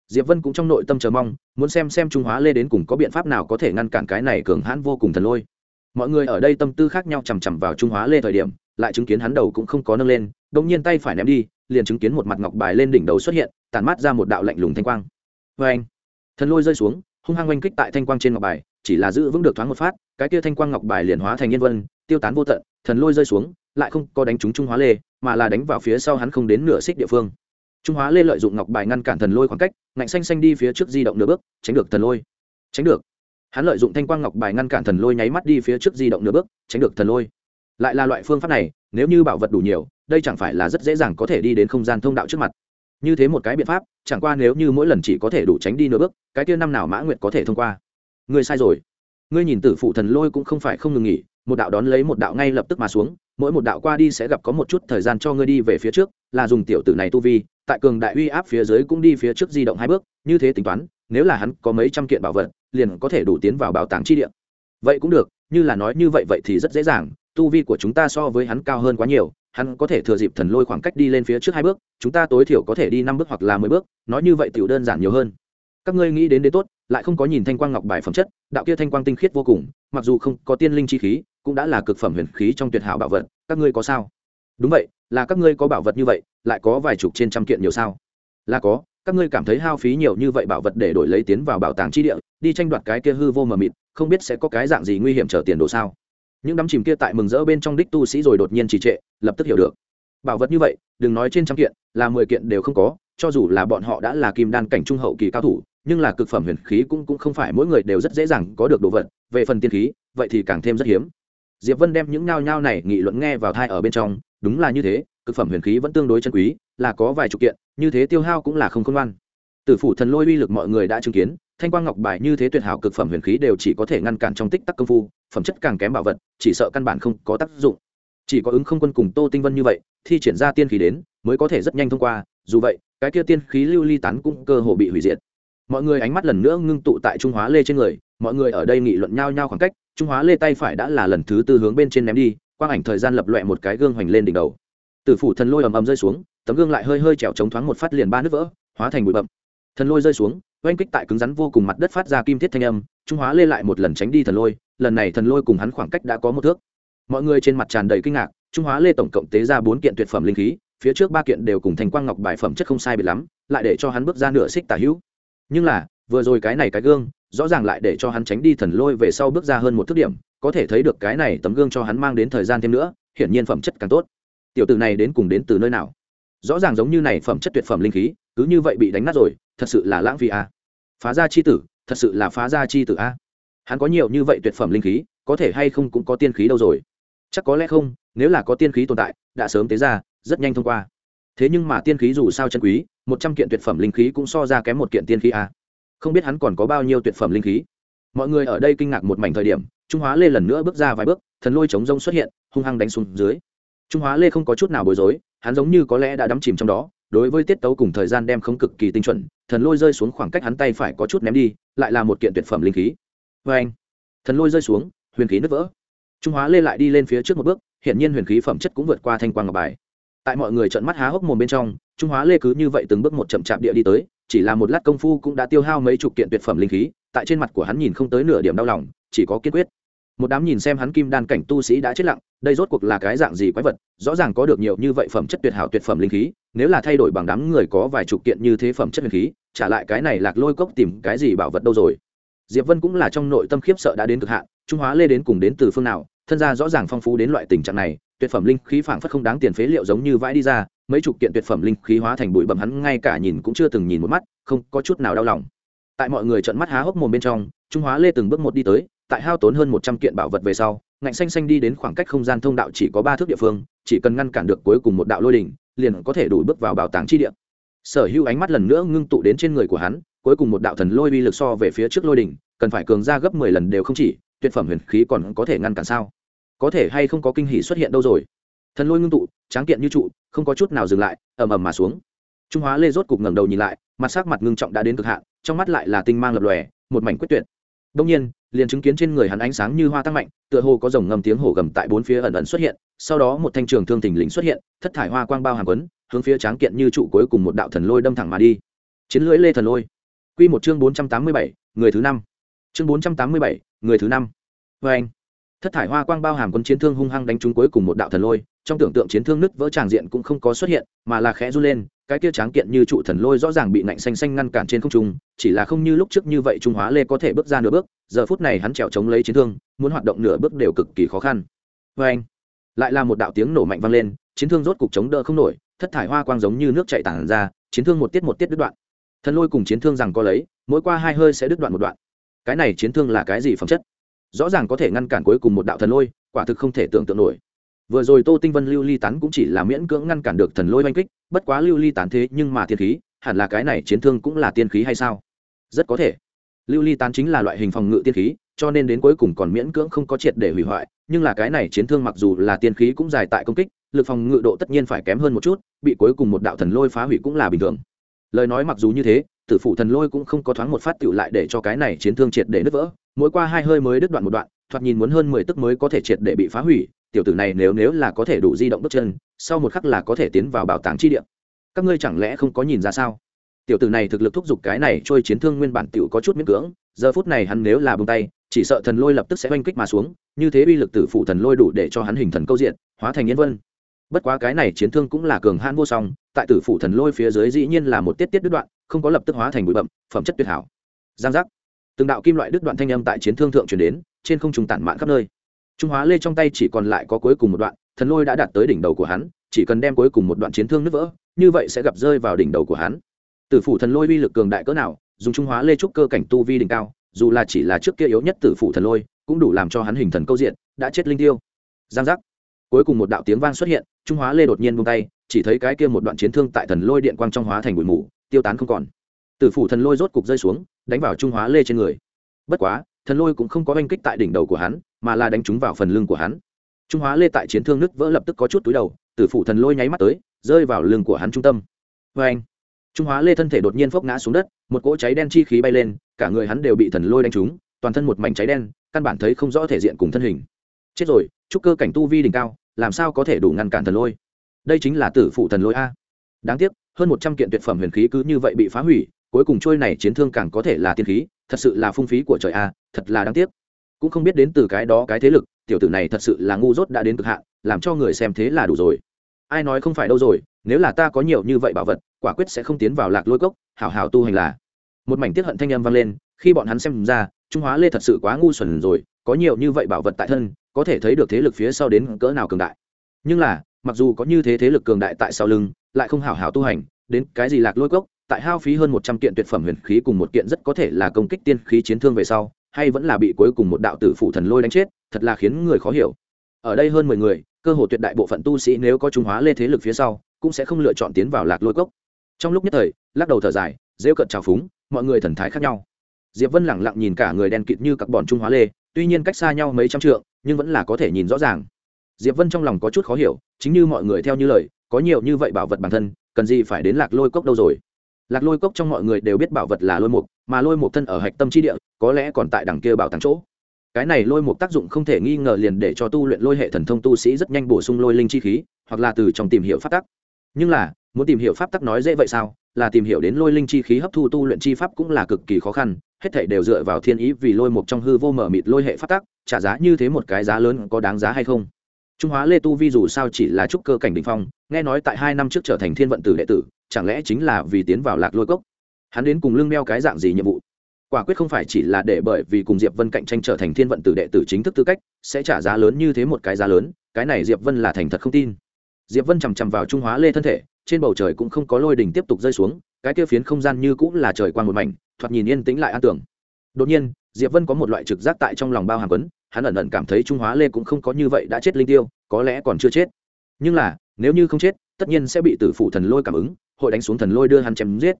Diệp vân cũng trong nội tâm chờ mong, muốn xem xem trung hóa lê đến cùng có biện pháp nào có thể ngăn cản cái này cường hãn vô cùng thần lôi. Mọi người ở đây tâm tư khác nhau chằm chằm vào trung hóa lê thời điểm, lại chứng kiến hắn đầu cũng không có nâng lên, đột nhiên tay phải ném đi liền chứng kiến một mặt ngọc bài lên đỉnh đầu xuất hiện tàn mát ra một đạo lạnh lùng thanh quang. Vê anh, thần lôi rơi xuống, hung hăng oanh kích tại thanh quang trên ngọc bài, chỉ là giữ vững được thoáng một phát, cái kia thanh quang ngọc bài liền hóa thành nhân vân, tiêu tán vô tận, thần lôi rơi xuống, lại không có đánh trúng trung hóa lê, mà là đánh vào phía sau hắn không đến nửa xích địa phương. Trung hóa lê lợi dụng ngọc bài ngăn cản thần lôi khoảng cách, ngạnh xanh xanh đi phía trước di động nửa bước, tránh được thần lôi. Tránh được. Hắn lợi dụng thanh quang ngọc bài ngăn cản thần lôi nháy mắt đi phía trước di động nửa bước, tránh được thần lôi. Lại là loại phương pháp này nếu như bảo vật đủ nhiều, đây chẳng phải là rất dễ dàng có thể đi đến không gian thông đạo trước mặt. Như thế một cái biện pháp, chẳng qua nếu như mỗi lần chỉ có thể đủ tránh đi nửa bước, cái kia năm nào mã nguyệt có thể thông qua. Ngươi sai rồi. Ngươi nhìn tử phụ thần lôi cũng không phải không ngừng nghỉ, một đạo đón lấy một đạo ngay lập tức mà xuống, mỗi một đạo qua đi sẽ gặp có một chút thời gian cho ngươi đi về phía trước, là dùng tiểu tử này tu vi, tại cường đại uy áp phía dưới cũng đi phía trước di động hai bước, như thế tính toán, nếu là hắn có mấy trăm kiện bảo vật, liền có thể đủ tiến vào bảo tàng chi địa. Vậy cũng được, như là nói như vậy vậy thì rất dễ dàng tu vi của chúng ta so với hắn cao hơn quá nhiều, hắn có thể thừa dịp thần lôi khoảng cách đi lên phía trước hai bước, chúng ta tối thiểu có thể đi năm bước hoặc là mười bước, nói như vậy tiểu đơn giản nhiều hơn. Các ngươi nghĩ đến đến tốt, lại không có nhìn thanh quang ngọc bài phẩm chất, đạo kia thanh quang tinh khiết vô cùng, mặc dù không có tiên linh chi khí, cũng đã là cực phẩm huyền khí trong tuyệt hảo bảo vật, các ngươi có sao? Đúng vậy, là các ngươi có bảo vật như vậy, lại có vài chục trên trăm kiện nhiều sao? Là có, các ngươi cảm thấy hao phí nhiều như vậy bảo vật để đổi lấy tiến vào bảo tàng chi địa, đi tranh đoạt cái kia hư vô mờ mịt, không biết sẽ có cái dạng gì nguy hiểm trở tiền đồ sao? Những đám chìm kia tại mừng rỡ bên trong đích tu sĩ rồi đột nhiên trì trệ, lập tức hiểu được. Bảo vật như vậy, đừng nói trên trăm kiện, là mười kiện đều không có, cho dù là bọn họ đã là kim đan cảnh trung hậu kỳ cao thủ, nhưng là cực phẩm huyền khí cũng cũng không phải mỗi người đều rất dễ dàng có được đồ vật, về phần tiên khí, vậy thì càng thêm rất hiếm. Diệp vân đem những nao nhao này nghị luận nghe vào thai ở bên trong, đúng là như thế, cực phẩm huyền khí vẫn tương đối chân quý, là có vài chục kiện, như thế tiêu hao cũng là không khôn ngoan. Tử phủ thần lôi uy lực mọi người đã chứng kiến thanh quang ngọc bài như thế tuyệt hảo cực phẩm huyền khí đều chỉ có thể ngăn cản trong tích tắc công phu, phẩm chất càng kém bảo vật, chỉ sợ căn bản không có tác dụng. Chỉ có ứng không quân cùng tô tinh vân như vậy, thi triển ra tiên khí đến, mới có thể rất nhanh thông qua, dù vậy, cái kia tiên khí lưu ly tán cũng cơ hồ bị hủy diệt. Mọi người ánh mắt lần nữa ngưng tụ tại trung hóa lê trên người, mọi người ở đây nghị luận nhau nhau khoảng cách, trung hóa lê tay phải đã là lần thứ tư hướng bên trên ném đi, quang ảnh thời gian lập loẹ một cái gương hoành lên đỉnh đầu. Tử phủ thần lôi ầm ầm rơi xuống, tấm gương lại hơi hơi trèo chống thoáng một phát liền ba nước vỡ, hóa thành bụi bậm thần lôi rơi xuống oanh kích tại cứng rắn vô cùng mặt đất phát ra kim thiết thanh âm, trung hóa lê lại một lần tránh đi thần lôi, lần này thần lôi cùng hắn khoảng cách đã có một thước. Mọi người trên mặt tràn đầy kinh ngạc, trung hóa lê tổng cộng tế ra bốn kiện tuyệt phẩm linh khí, phía trước ba kiện đều cùng thành quang ngọc bài phẩm chất không sai biệt lắm, lại để cho hắn bước ra nửa xích tả hữu. Nhưng là, vừa rồi cái này cái gương, rõ ràng lại để cho hắn tránh đi thần lôi về sau bước ra hơn một thước điểm, có thể thấy được cái này tấm gương cho hắn mang đến thời gian thêm nữa, hiển nhiên phẩm chất càng tốt. Tiểu tử này đến cùng đến từ nơi nào? Rõ ràng giống như này phẩm chất tuyệt phẩm linh khí, cứ như vậy bị đánh nát rồi, thật sự là lãng phí a à. phá ra chi tử, thật sự là phá ra chi tử a hắn có nhiều như vậy tuyệt phẩm linh khí, có thể hay không cũng có tiên khí đâu rồi. Chắc có lẽ không, nếu là có tiên khí tồn tại, đã sớm tế ra, rất nhanh thông qua. Thế nhưng mà tiên khí dù sao chân quý, một trăm kiện tuyệt phẩm linh khí cũng so ra kém một kiện tiên khí a không biết hắn còn có bao nhiêu tuyệt phẩm linh khí. Mọi người ở đây kinh ngạc một mảnh thời điểm, trung hóa lê lần nữa bước ra vài bước, thần lôi chống rông xuất hiện, hung hăng đánh xuống dưới. Trung hóa lê không có chút nào bối rối hắn giống như có lẽ đã đắm chìm trong đó, đối với tiết tấu cùng thời gian đem không cực kỳ tinh chuẩn, thần lôi rơi xuống khoảng cách hắn tay phải có chút ném đi, lại là một kiện tuyệt phẩm linh khí. Vê anh, thần lôi rơi xuống, huyền khí nứt vỡ. Trung hóa lê lại đi lên phía trước một bước hiện nhiên huyền khí phẩm chất cũng vượt qua thanh quang ngọc bài. Tại mọi người trợn mắt há hốc mồm bên trong, trung hóa lê cứ như vậy từng bước một chậm chạp địa đi tới, chỉ là một lát công phu cũng đã tiêu hao mấy chục kiện tuyệt phẩm linh khí, tại trên mặt của hắn nhìn không tới nửa điểm đau lòng, chỉ có kiên quyết một đám nhìn xem hắn kim đan cảnh tu sĩ đã chết lặng, đây rốt cuộc là cái dạng gì quái vật, rõ ràng có được nhiều như vậy phẩm chất tuyệt hảo tuyệt phẩm linh khí, nếu là thay đổi bằng đám người có vài chục kiện như thế phẩm chất linh khí, trả lại cái này lạc lôi cốc tìm cái gì bảo vật đâu rồi? Diệp vân cũng là trong nội tâm khiếp sợ đã đến cực hạn, trung hóa lê đến cùng đến từ phương nào, thân gia rõ ràng phong phú đến loại tình trạng này, tuyệt phẩm linh khí phảng phất không đáng tiền phế liệu giống như vãi đi ra, mấy chục kiện tuyệt phẩm linh khí hóa thành bụi bẩm hắn ngay cả nhìn cũng chưa từng nhìn một mắt, không có chút nào đau lòng. Tại mọi người trợn mắt há hốc mồm bên trong, trung hóa lê từng bước một đi tới tại hao tốn hơn một trăm kiện bảo vật về sau, ngạnh xanh xanh đi đến khoảng cách không gian thông đạo chỉ có ba thước địa phương, chỉ cần ngăn cản được cuối cùng một đạo lôi đỉnh, liền có thể đủ bước vào bảo tàng chi địa. Sở hữu ánh mắt lần nữa ngưng tụ đến trên người của hắn, cuối cùng một đạo thần lôi uy lực so về phía trước lôi đỉnh, cần phải cường ra gấp mười lần đều không chỉ, tuyệt phẩm huyền khí còn có thể ngăn cản sao? Có thể hay không có kinh hỉ xuất hiện đâu rồi? Thần lôi ngưng tụ, tráng kiện như trụ, không có chút nào dừng lại, ầm ầm mà xuống. Trung hóa lê rốt cục ngẩng đầu nhìn lại, mặt sắc mặt ngưng trọng đã đến cực hạn, trong mắt lại là tinh mang lập lòe, một mảnh quyết tuyệt. Đông nhiên liền chứng kiến trên người hắn ánh sáng như hoa tăng mạnh, tựa hồ có dòng ngầm tiếng hổ gầm tại bốn phía ẩn ẩn xuất hiện, sau đó một thanh trường thương thình lình xuất hiện, thất thải hoa quang bao hàng quấn, hướng phía tráng kiện như trụ cuối cùng một đạo thần lôi đâm thẳng mà đi. Chiến lưỡi lê thần lôi. Quy một chương bốn trăm tám mươi bảy, người thứ năm. Chương bốn trăm tám mươi bảy, người thứ năm. Vê anh, thất thải hoa quang bao hàm quân chiến thương hung hăng đánh trúng cuối cùng một đạo thần lôi, trong tưởng tượng chiến thương nứt vỡ tràng diện cũng không có xuất hiện, mà là khẽ run lên, cái kia tráng kiện như trụ thần lôi rõ ràng bị nạnh xanh xanh ngăn cản trên không trung, chỉ là không như lúc trước như vậy trung hóa lê có thể bước ra nửa bước giờ phút này hắn trèo chống lấy chiến thương, muốn hoạt động nửa bước đều cực kỳ khó khăn. Vê anh, lại là một đạo tiếng nổ mạnh vang lên, chiến thương rốt cục chống đỡ không nổi, thất thải hoa quang giống như nước chảy tản ra, chiến thương một tiết một tiết đứt đoạn. Thần lôi cùng chiến thương rằng có lấy, mỗi qua hai hơi sẽ đứt đoạn một đoạn. Cái này chiến thương là cái gì phẩm chất? Rõ ràng có thể ngăn cản cuối cùng một đạo thần lôi, quả thực không thể tưởng tượng nổi. Vừa rồi tô tinh vân lưu ly tán cũng chỉ là miễn cưỡng ngăn cản được thần lôi oanh kích, bất quá lưu ly tán thế nhưng mà thiên khí, hẳn là cái này chiến thương cũng là tiên khí hay sao? Rất có thể lưu ly tán chính là loại hình phòng ngự tiên khí, cho nên đến cuối cùng còn miễn cưỡng không có triệt để hủy hoại, nhưng là cái này chiến thương mặc dù là tiên khí cũng dài tại công kích, lực phòng ngự độ tất nhiên phải kém hơn một chút, bị cuối cùng một đạo thần lôi phá hủy cũng là bình thường. Lời nói mặc dù như thế, tử phụ thần lôi cũng không có thoáng một phát tựu lại để cho cái này chiến thương triệt để nứt vỡ, mỗi qua hai hơi mới đứt đoạn một đoạn, thoạt nhìn muốn hơn mười tức mới có thể triệt để bị phá hủy, tiểu tử này nếu nếu là có thể đủ di động bước chân, sau một khắc là có thể tiến vào bảo tàng chi địa. Các ngươi chẳng lẽ không có nhìn ra sao? Tiểu tử này thực lực thúc giục cái này trôi chiến thương nguyên bản tiểu có chút miễn cưỡng, giờ phút này hắn nếu là bông tay, chỉ sợ thần lôi lập tức sẽ oanh kích mà xuống, như thế uy lực tử phụ thần lôi đủ để cho hắn hình thần câu diện, hóa thành nhân vân. Bất quá cái này chiến thương cũng là cường hãn vô song, tại tử phụ thần lôi phía dưới dĩ nhiên là một tiết tiết đứt đoạn, không có lập tức hóa thành bụi bậm phẩm chất tuyệt hảo. Giang giác. Từng đạo kim loại đứt đoạn thanh âm tại chiến thương thượng chuyển đến, trên không trùng tản mạn khắp nơi. Trung hóa lê trong tay chỉ còn lại có cuối cùng một đoạn, thần lôi đã đạt tới đỉnh đầu của hắn, chỉ cần đem cuối cùng một đoạn chiến thương nứt vỡ, như vậy sẽ gặp rơi vào đỉnh đầu của hắn tử phủ thần lôi uy lực cường đại cỡ nào, dùng trung hóa lê trúc cơ cảnh tu vi đỉnh cao, dù là chỉ là trước kia yếu nhất tử phủ thần lôi, cũng đủ làm cho hắn hình thần câu diện, đã chết linh tiêu. Giang giác. Cuối cùng một đạo tiếng vang xuất hiện, trung hóa lê đột nhiên buông tay, chỉ thấy cái kia một đoạn chiến thương tại thần lôi điện quang trong hóa thành bụi mù, tiêu tán không còn. Tử phủ thần lôi rốt cục rơi xuống, đánh vào trung hóa lê trên người. Bất quá, thần lôi cũng không có oanh kích tại đỉnh đầu của hắn, mà là đánh trúng vào phần lưng của hắn. Trung hóa lê tại chiến thương nứt vỡ lập tức có chút túi đầu, tử phủ thần lôi nháy mắt tới, rơi vào lưng của hắn trung tâm. Vê anh trung hóa lê thân thể đột nhiên phốc ngã xuống đất, một cỗ cháy đen chi khí bay lên, cả người hắn đều bị thần lôi đánh trúng, toàn thân một mảnh cháy đen, căn bản thấy không rõ thể diện cùng thân hình. Chết rồi trúc cơ cảnh tu vi đỉnh cao, làm sao có thể đủ ngăn cản thần lôi? Đây chính là tử phụ thần lôi a. Đáng tiếc, hơn một trăm kiện tuyệt phẩm huyền khí cứ như vậy bị phá hủy, cuối cùng trôi này chiến thương càng có thể là tiên khí, thật sự là phung phí của trời a, thật là đáng tiếc. Cũng không biết đến từ cái đó cái thế lực, tiểu tử này thật sự là ngu dốt đã đến cực hạn, làm cho người xem thế là đủ rồi. Ai nói không phải đâu rồi, nếu là ta có nhiều như vậy bảo vật quả quyết sẽ không tiến vào lạc lôi cốc, hảo hảo tu hành là. Một mảnh tiết hận thanh âm vang lên, khi bọn hắn xem ra, trung hóa lê thật sự quá ngu xuẩn rồi, có nhiều như vậy bảo vật tại thân, có thể thấy được thế lực phía sau đến cỡ nào cường đại. Nhưng là, mặc dù có như thế thế lực cường đại tại sau lưng, lại không hảo hảo tu hành, đến cái gì lạc lôi cốc, tại hao phí hơn một trăm kiện tuyệt phẩm huyền khí cùng một kiện rất có thể là công kích tiên khí chiến thương về sau, hay vẫn là bị cuối cùng một đạo tử phụ thần lôi đánh chết, thật là khiến người khó hiểu. Ở đây hơn mười người, cơ hồ tuyệt đại bộ phận tu sĩ nếu có trung hóa lê thế lực phía sau, cũng sẽ không lựa chọn tiến vào lạc lôi cốc trong lúc nhất thời, lắc đầu thở dài, rêu cận trào phúng, mọi người thần thái khác nhau. Diệp vân lẳng lặng nhìn cả người đen kịt như các bọn trung hóa lê, tuy nhiên cách xa nhau mấy trăm trượng, nhưng vẫn là có thể nhìn rõ ràng. Diệp vân trong lòng có chút khó hiểu, chính như mọi người theo như lời, có nhiều như vậy bảo vật bản thân, cần gì phải đến lạc lôi cốc đâu rồi? Lạc lôi cốc trong mọi người đều biết bảo vật là lôi mục, mà lôi mục thân ở hạch tâm chi địa, có lẽ còn tại đằng kia bảo tàng chỗ. Cái này lôi mục tác dụng không thể nghi ngờ liền để cho tu luyện lôi hệ thần thông tu sĩ rất nhanh bổ sung lôi linh chi khí, hoặc là từ trong tìm hiểu phát tắc. Nhưng là muốn tìm hiểu pháp tắc nói dễ vậy sao? Là tìm hiểu đến lôi linh chi khí hấp thu tu luyện chi pháp cũng là cực kỳ khó khăn hết thảy đều dựa vào thiên ý vì lôi một trong hư vô mở mịt lôi hệ pháp tắc, trả giá như thế một cái giá lớn có đáng giá hay không? Trung hóa lê tu vi dù sao chỉ là trúc cơ cảnh đỉnh phong nghe nói tại hai năm trước trở thành thiên vận tử đệ tử chẳng lẽ chính là vì tiến vào lạc lôi cốc? Hắn đến cùng lưng đeo cái dạng gì nhiệm vụ? Quả quyết không phải chỉ là để bởi vì cùng diệp vân cạnh tranh trở thành thiên vận tử đệ tử chính thức tư cách sẽ trả giá lớn như thế một cái giá lớn cái này diệp vân là thành thật không tin. Diệp vân chằm chằm vào trung hóa lê thân thể trên bầu trời cũng không có lôi đỉnh tiếp tục rơi xuống, cái kia phiến không gian như cũng là trời quang một mảnh, thoạt nhìn yên tĩnh lại an tưởng. Đột nhiên, diệp vân có một loại trực giác tại trong lòng bao hàm quấn, hắn ẩn ẩn cảm thấy trung hóa lê cũng không có như vậy đã chết linh tiêu, có lẽ còn chưa chết. Nhưng là, nếu như không chết, tất nhiên sẽ bị tử phủ thần lôi cảm ứng, hội đánh xuống thần lôi đưa hắn chém giết.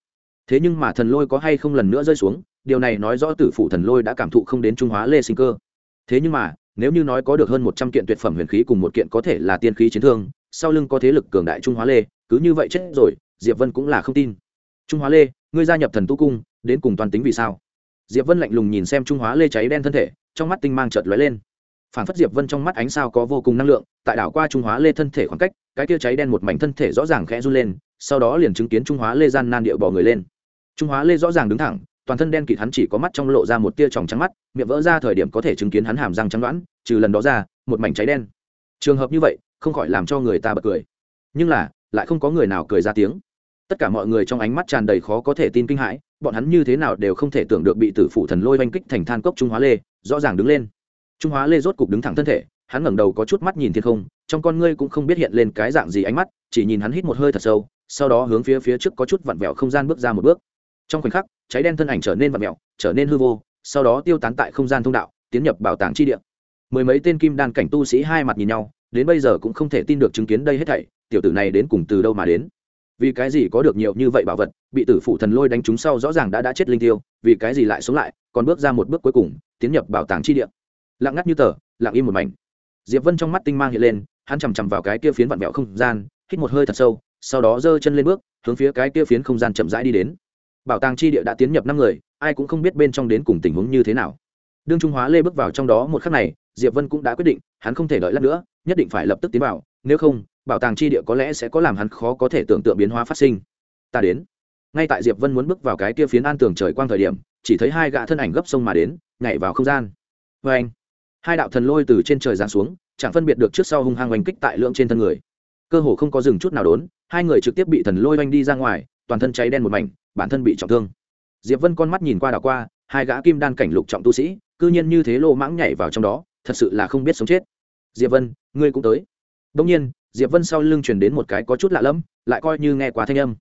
Thế nhưng mà thần lôi có hay không lần nữa rơi xuống, điều này nói rõ tử phủ thần lôi đã cảm thụ không đến trung hóa lê sinh cơ. Thế nhưng mà, nếu như nói có được hơn một trăm kiện tuyệt phẩm huyền khí cùng một kiện có thể là tiên khí chiến thương, sau lưng có thế lực cường đại trung hóa lê cứ như vậy chết rồi, diệp vân cũng là không tin. Trung hóa lê, ngươi gia nhập thần tu cung, đến cùng toàn tính vì sao? Diệp vân lạnh lùng nhìn xem trung hóa lê cháy đen thân thể, trong mắt tinh mang chợt lóe lên. Phản phất diệp vân trong mắt ánh sao có vô cùng năng lượng, tại đảo qua trung hóa lê thân thể khoảng cách, cái kia cháy đen một mảnh thân thể rõ ràng khẽ run lên, sau đó liền chứng kiến trung hóa lê gian nan điệu bò người lên. Trung hóa lê rõ ràng đứng thẳng, toàn thân đen kịt hắn chỉ có mắt trong lộ ra một tia tròng trắng mắt, miệng vỡ ra thời điểm có thể chứng kiến hắn hàm răng trắng đoán, trừ lần đó ra, một mảnh cháy đen. Trường hợp như vậy, không khỏi làm cho người ta bật cười. Nhưng là lại không có người nào cười ra tiếng. Tất cả mọi người trong ánh mắt tràn đầy khó có thể tin kinh hãi, bọn hắn như thế nào đều không thể tưởng được bị tử phủ thần lôi oanh kích thành than cốc trung hóa lê, rõ ràng đứng lên. Trung hóa lê rốt cục đứng thẳng thân thể, hắn ngẩng đầu có chút mắt nhìn thiên không, trong con ngươi cũng không biết hiện lên cái dạng gì ánh mắt, chỉ nhìn hắn hít một hơi thật sâu, sau đó hướng phía phía trước có chút vặn vẹo không gian bước ra một bước. Trong khoảnh khắc, cháy đen thân ảnh trở nên vặn vẹo, trở nên hư vô, sau đó tiêu tán tại không gian thông đạo, tiến nhập bảo tàng chi địa. Mười mấy tên kim đan cảnh tu sĩ hai mặt nhìn nhau, đến bây giờ cũng không thể tin được chứng kiến đây hết thảy tiểu tử này đến cùng từ đâu mà đến? Vì cái gì có được nhiều như vậy bảo vật, bị tử phụ thần lôi đánh trúng sau rõ ràng đã đã chết linh tiêu, vì cái gì lại sống lại, còn bước ra một bước cuối cùng, tiến nhập bảo tàng chi địa. Lặng ngắt như tờ, lặng im một mảnh. Diệp vân trong mắt tinh mang hiện lên, hắn chằm chằm vào cái kia phiến vặn vẹo không gian, hít một hơi thật sâu, sau đó giơ chân lên bước, hướng phía cái kia phiến không gian chậm rãi đi đến. Bảo tàng chi địa đã tiến nhập năm người, ai cũng không biết bên trong đến cùng tình huống như thế nào. Đương trung hóa lê bước vào trong đó một khắc này, diệp vân cũng đã quyết định, hắn không thể đợi lát nữa, nhất định phải lập tức tiến vào, nếu không bảo tàng chi địa có lẽ sẽ có làm hắn khó có thể tưởng tượng biến hóa phát sinh. Ta đến. Ngay tại diệp vân muốn bước vào cái kia phiến an tường trời quang thời điểm, chỉ thấy hai gã thân ảnh gấp sông mà đến, nhảy vào không gian. Vê anh, hai đạo thần lôi từ trên trời giáng xuống, chẳng phân biệt được trước sau hung hăng oanh kích tại lượng trên thân người. Cơ hồ không có dừng chút nào đốn, hai người trực tiếp bị thần lôi oanh đi ra ngoài, toàn thân cháy đen một mảnh, bản thân bị trọng thương. Diệp vân con mắt nhìn qua đảo qua, hai gã kim đan cảnh lục trọng tu sĩ, cư nhiên như thế lô mãng nhảy vào trong đó, thật sự là không biết sống chết. Diệp vân, ngươi cũng tới. Đông nhiên diệp vân sau lưng truyền đến một cái có chút lạ lẫm, lại coi như nghe quá thanh âm.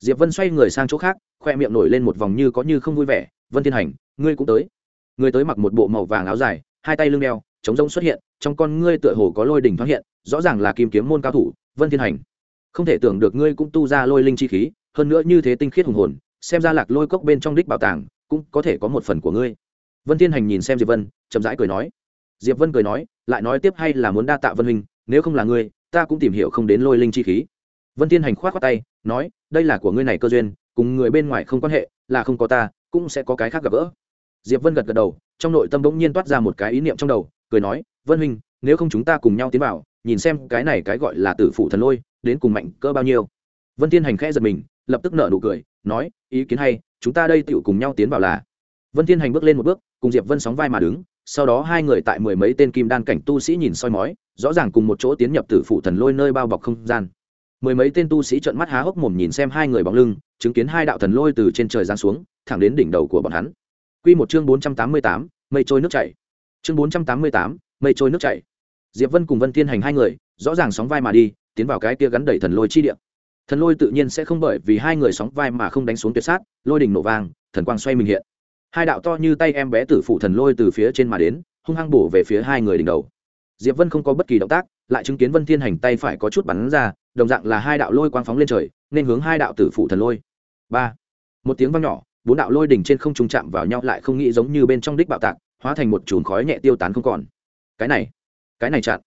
Diệp vân xoay người sang chỗ khác, khoe miệng nổi lên một vòng như có như không vui vẻ, vân thiên hành, ngươi cũng tới. Ngươi tới mặc một bộ màu vàng áo dài, hai tay lưng đeo chống rông xuất hiện, trong con ngươi tựa hồ có lôi đỉnh thoáng hiện, rõ ràng là kim kiếm môn cao thủ, vân thiên hành. Không thể tưởng được ngươi cũng tu ra lôi linh chi khí, hơn nữa như thế tinh khiết hùng hồn, xem ra lạc lôi cốc bên trong đích bảo tàng cũng có thể có một phần của ngươi. Vân thiên hành nhìn xem diệp vân, chậm rãi cười nói. Diệp vân cười nói, lại nói tiếp hay là muốn đa tạ vân huynh, nếu không là ngươi ta cũng tìm hiểu không đến lôi linh chi khí. Vân thiên hành khoát khoát tay, nói, đây là của ngươi này cơ duyên, cùng người bên ngoài không quan hệ, là không có ta, cũng sẽ có cái khác gặp gỡ. Diệp vân gật gật đầu, trong nội tâm bỗng nhiên toát ra một cái ý niệm trong đầu, cười nói, vân huynh, nếu không chúng ta cùng nhau tiến vào, nhìn xem cái này cái gọi là tử phụ thần lôi, đến cùng mạnh cỡ bao nhiêu. Vân thiên hành khẽ giật mình, lập tức nở nụ cười, nói, ý kiến hay, chúng ta đây tựu cùng nhau tiến vào là. Vân thiên hành bước lên một bước, cùng diệp vân sóng vai mà đứng sau đó hai người tại mười mấy tên kim đan cảnh tu sĩ nhìn soi mói rõ ràng cùng một chỗ tiến nhập tử phụ thần lôi nơi bao bọc không gian. Mười mấy tên tu sĩ trợn mắt há hốc mồm nhìn xem hai người bóng lưng chứng kiến hai đạo thần lôi từ trên trời giáng xuống thẳng đến đỉnh đầu của bọn hắn. Quy một chương bốn trăm tám mươi tám, mây trôi nước chảy. Chương bốn trăm tám mươi tám, mây trôi nước chảy. Diệp vân cùng vân thiên hành hai người rõ ràng sóng vai mà đi tiến vào cái kia gắn đầy thần lôi chi địa. Thần lôi tự nhiên sẽ không bởi vì hai người sóng vai mà không đánh xuống tuyệt sát lôi đỉnh nổ vang thần quang xoay mình hiện hai đạo to như tay em bé tử phụ thần lôi từ phía trên mà đến, hung hăng bổ về phía hai người đỉnh đầu. Diệp vân không có bất kỳ động tác, lại chứng kiến vân thiên hành tay phải có chút bắn ra, đồng dạng là hai đạo lôi quang phóng lên trời, nên hướng hai đạo tử phụ thần lôi. Ba. Một tiếng vang nhỏ, bốn đạo lôi đỉnh trên không trùng chạm vào nhau lại không nghĩ giống như bên trong đích bạo tạc, hóa thành một chùm khói nhẹ tiêu tán không còn. Cái này cái này chặn.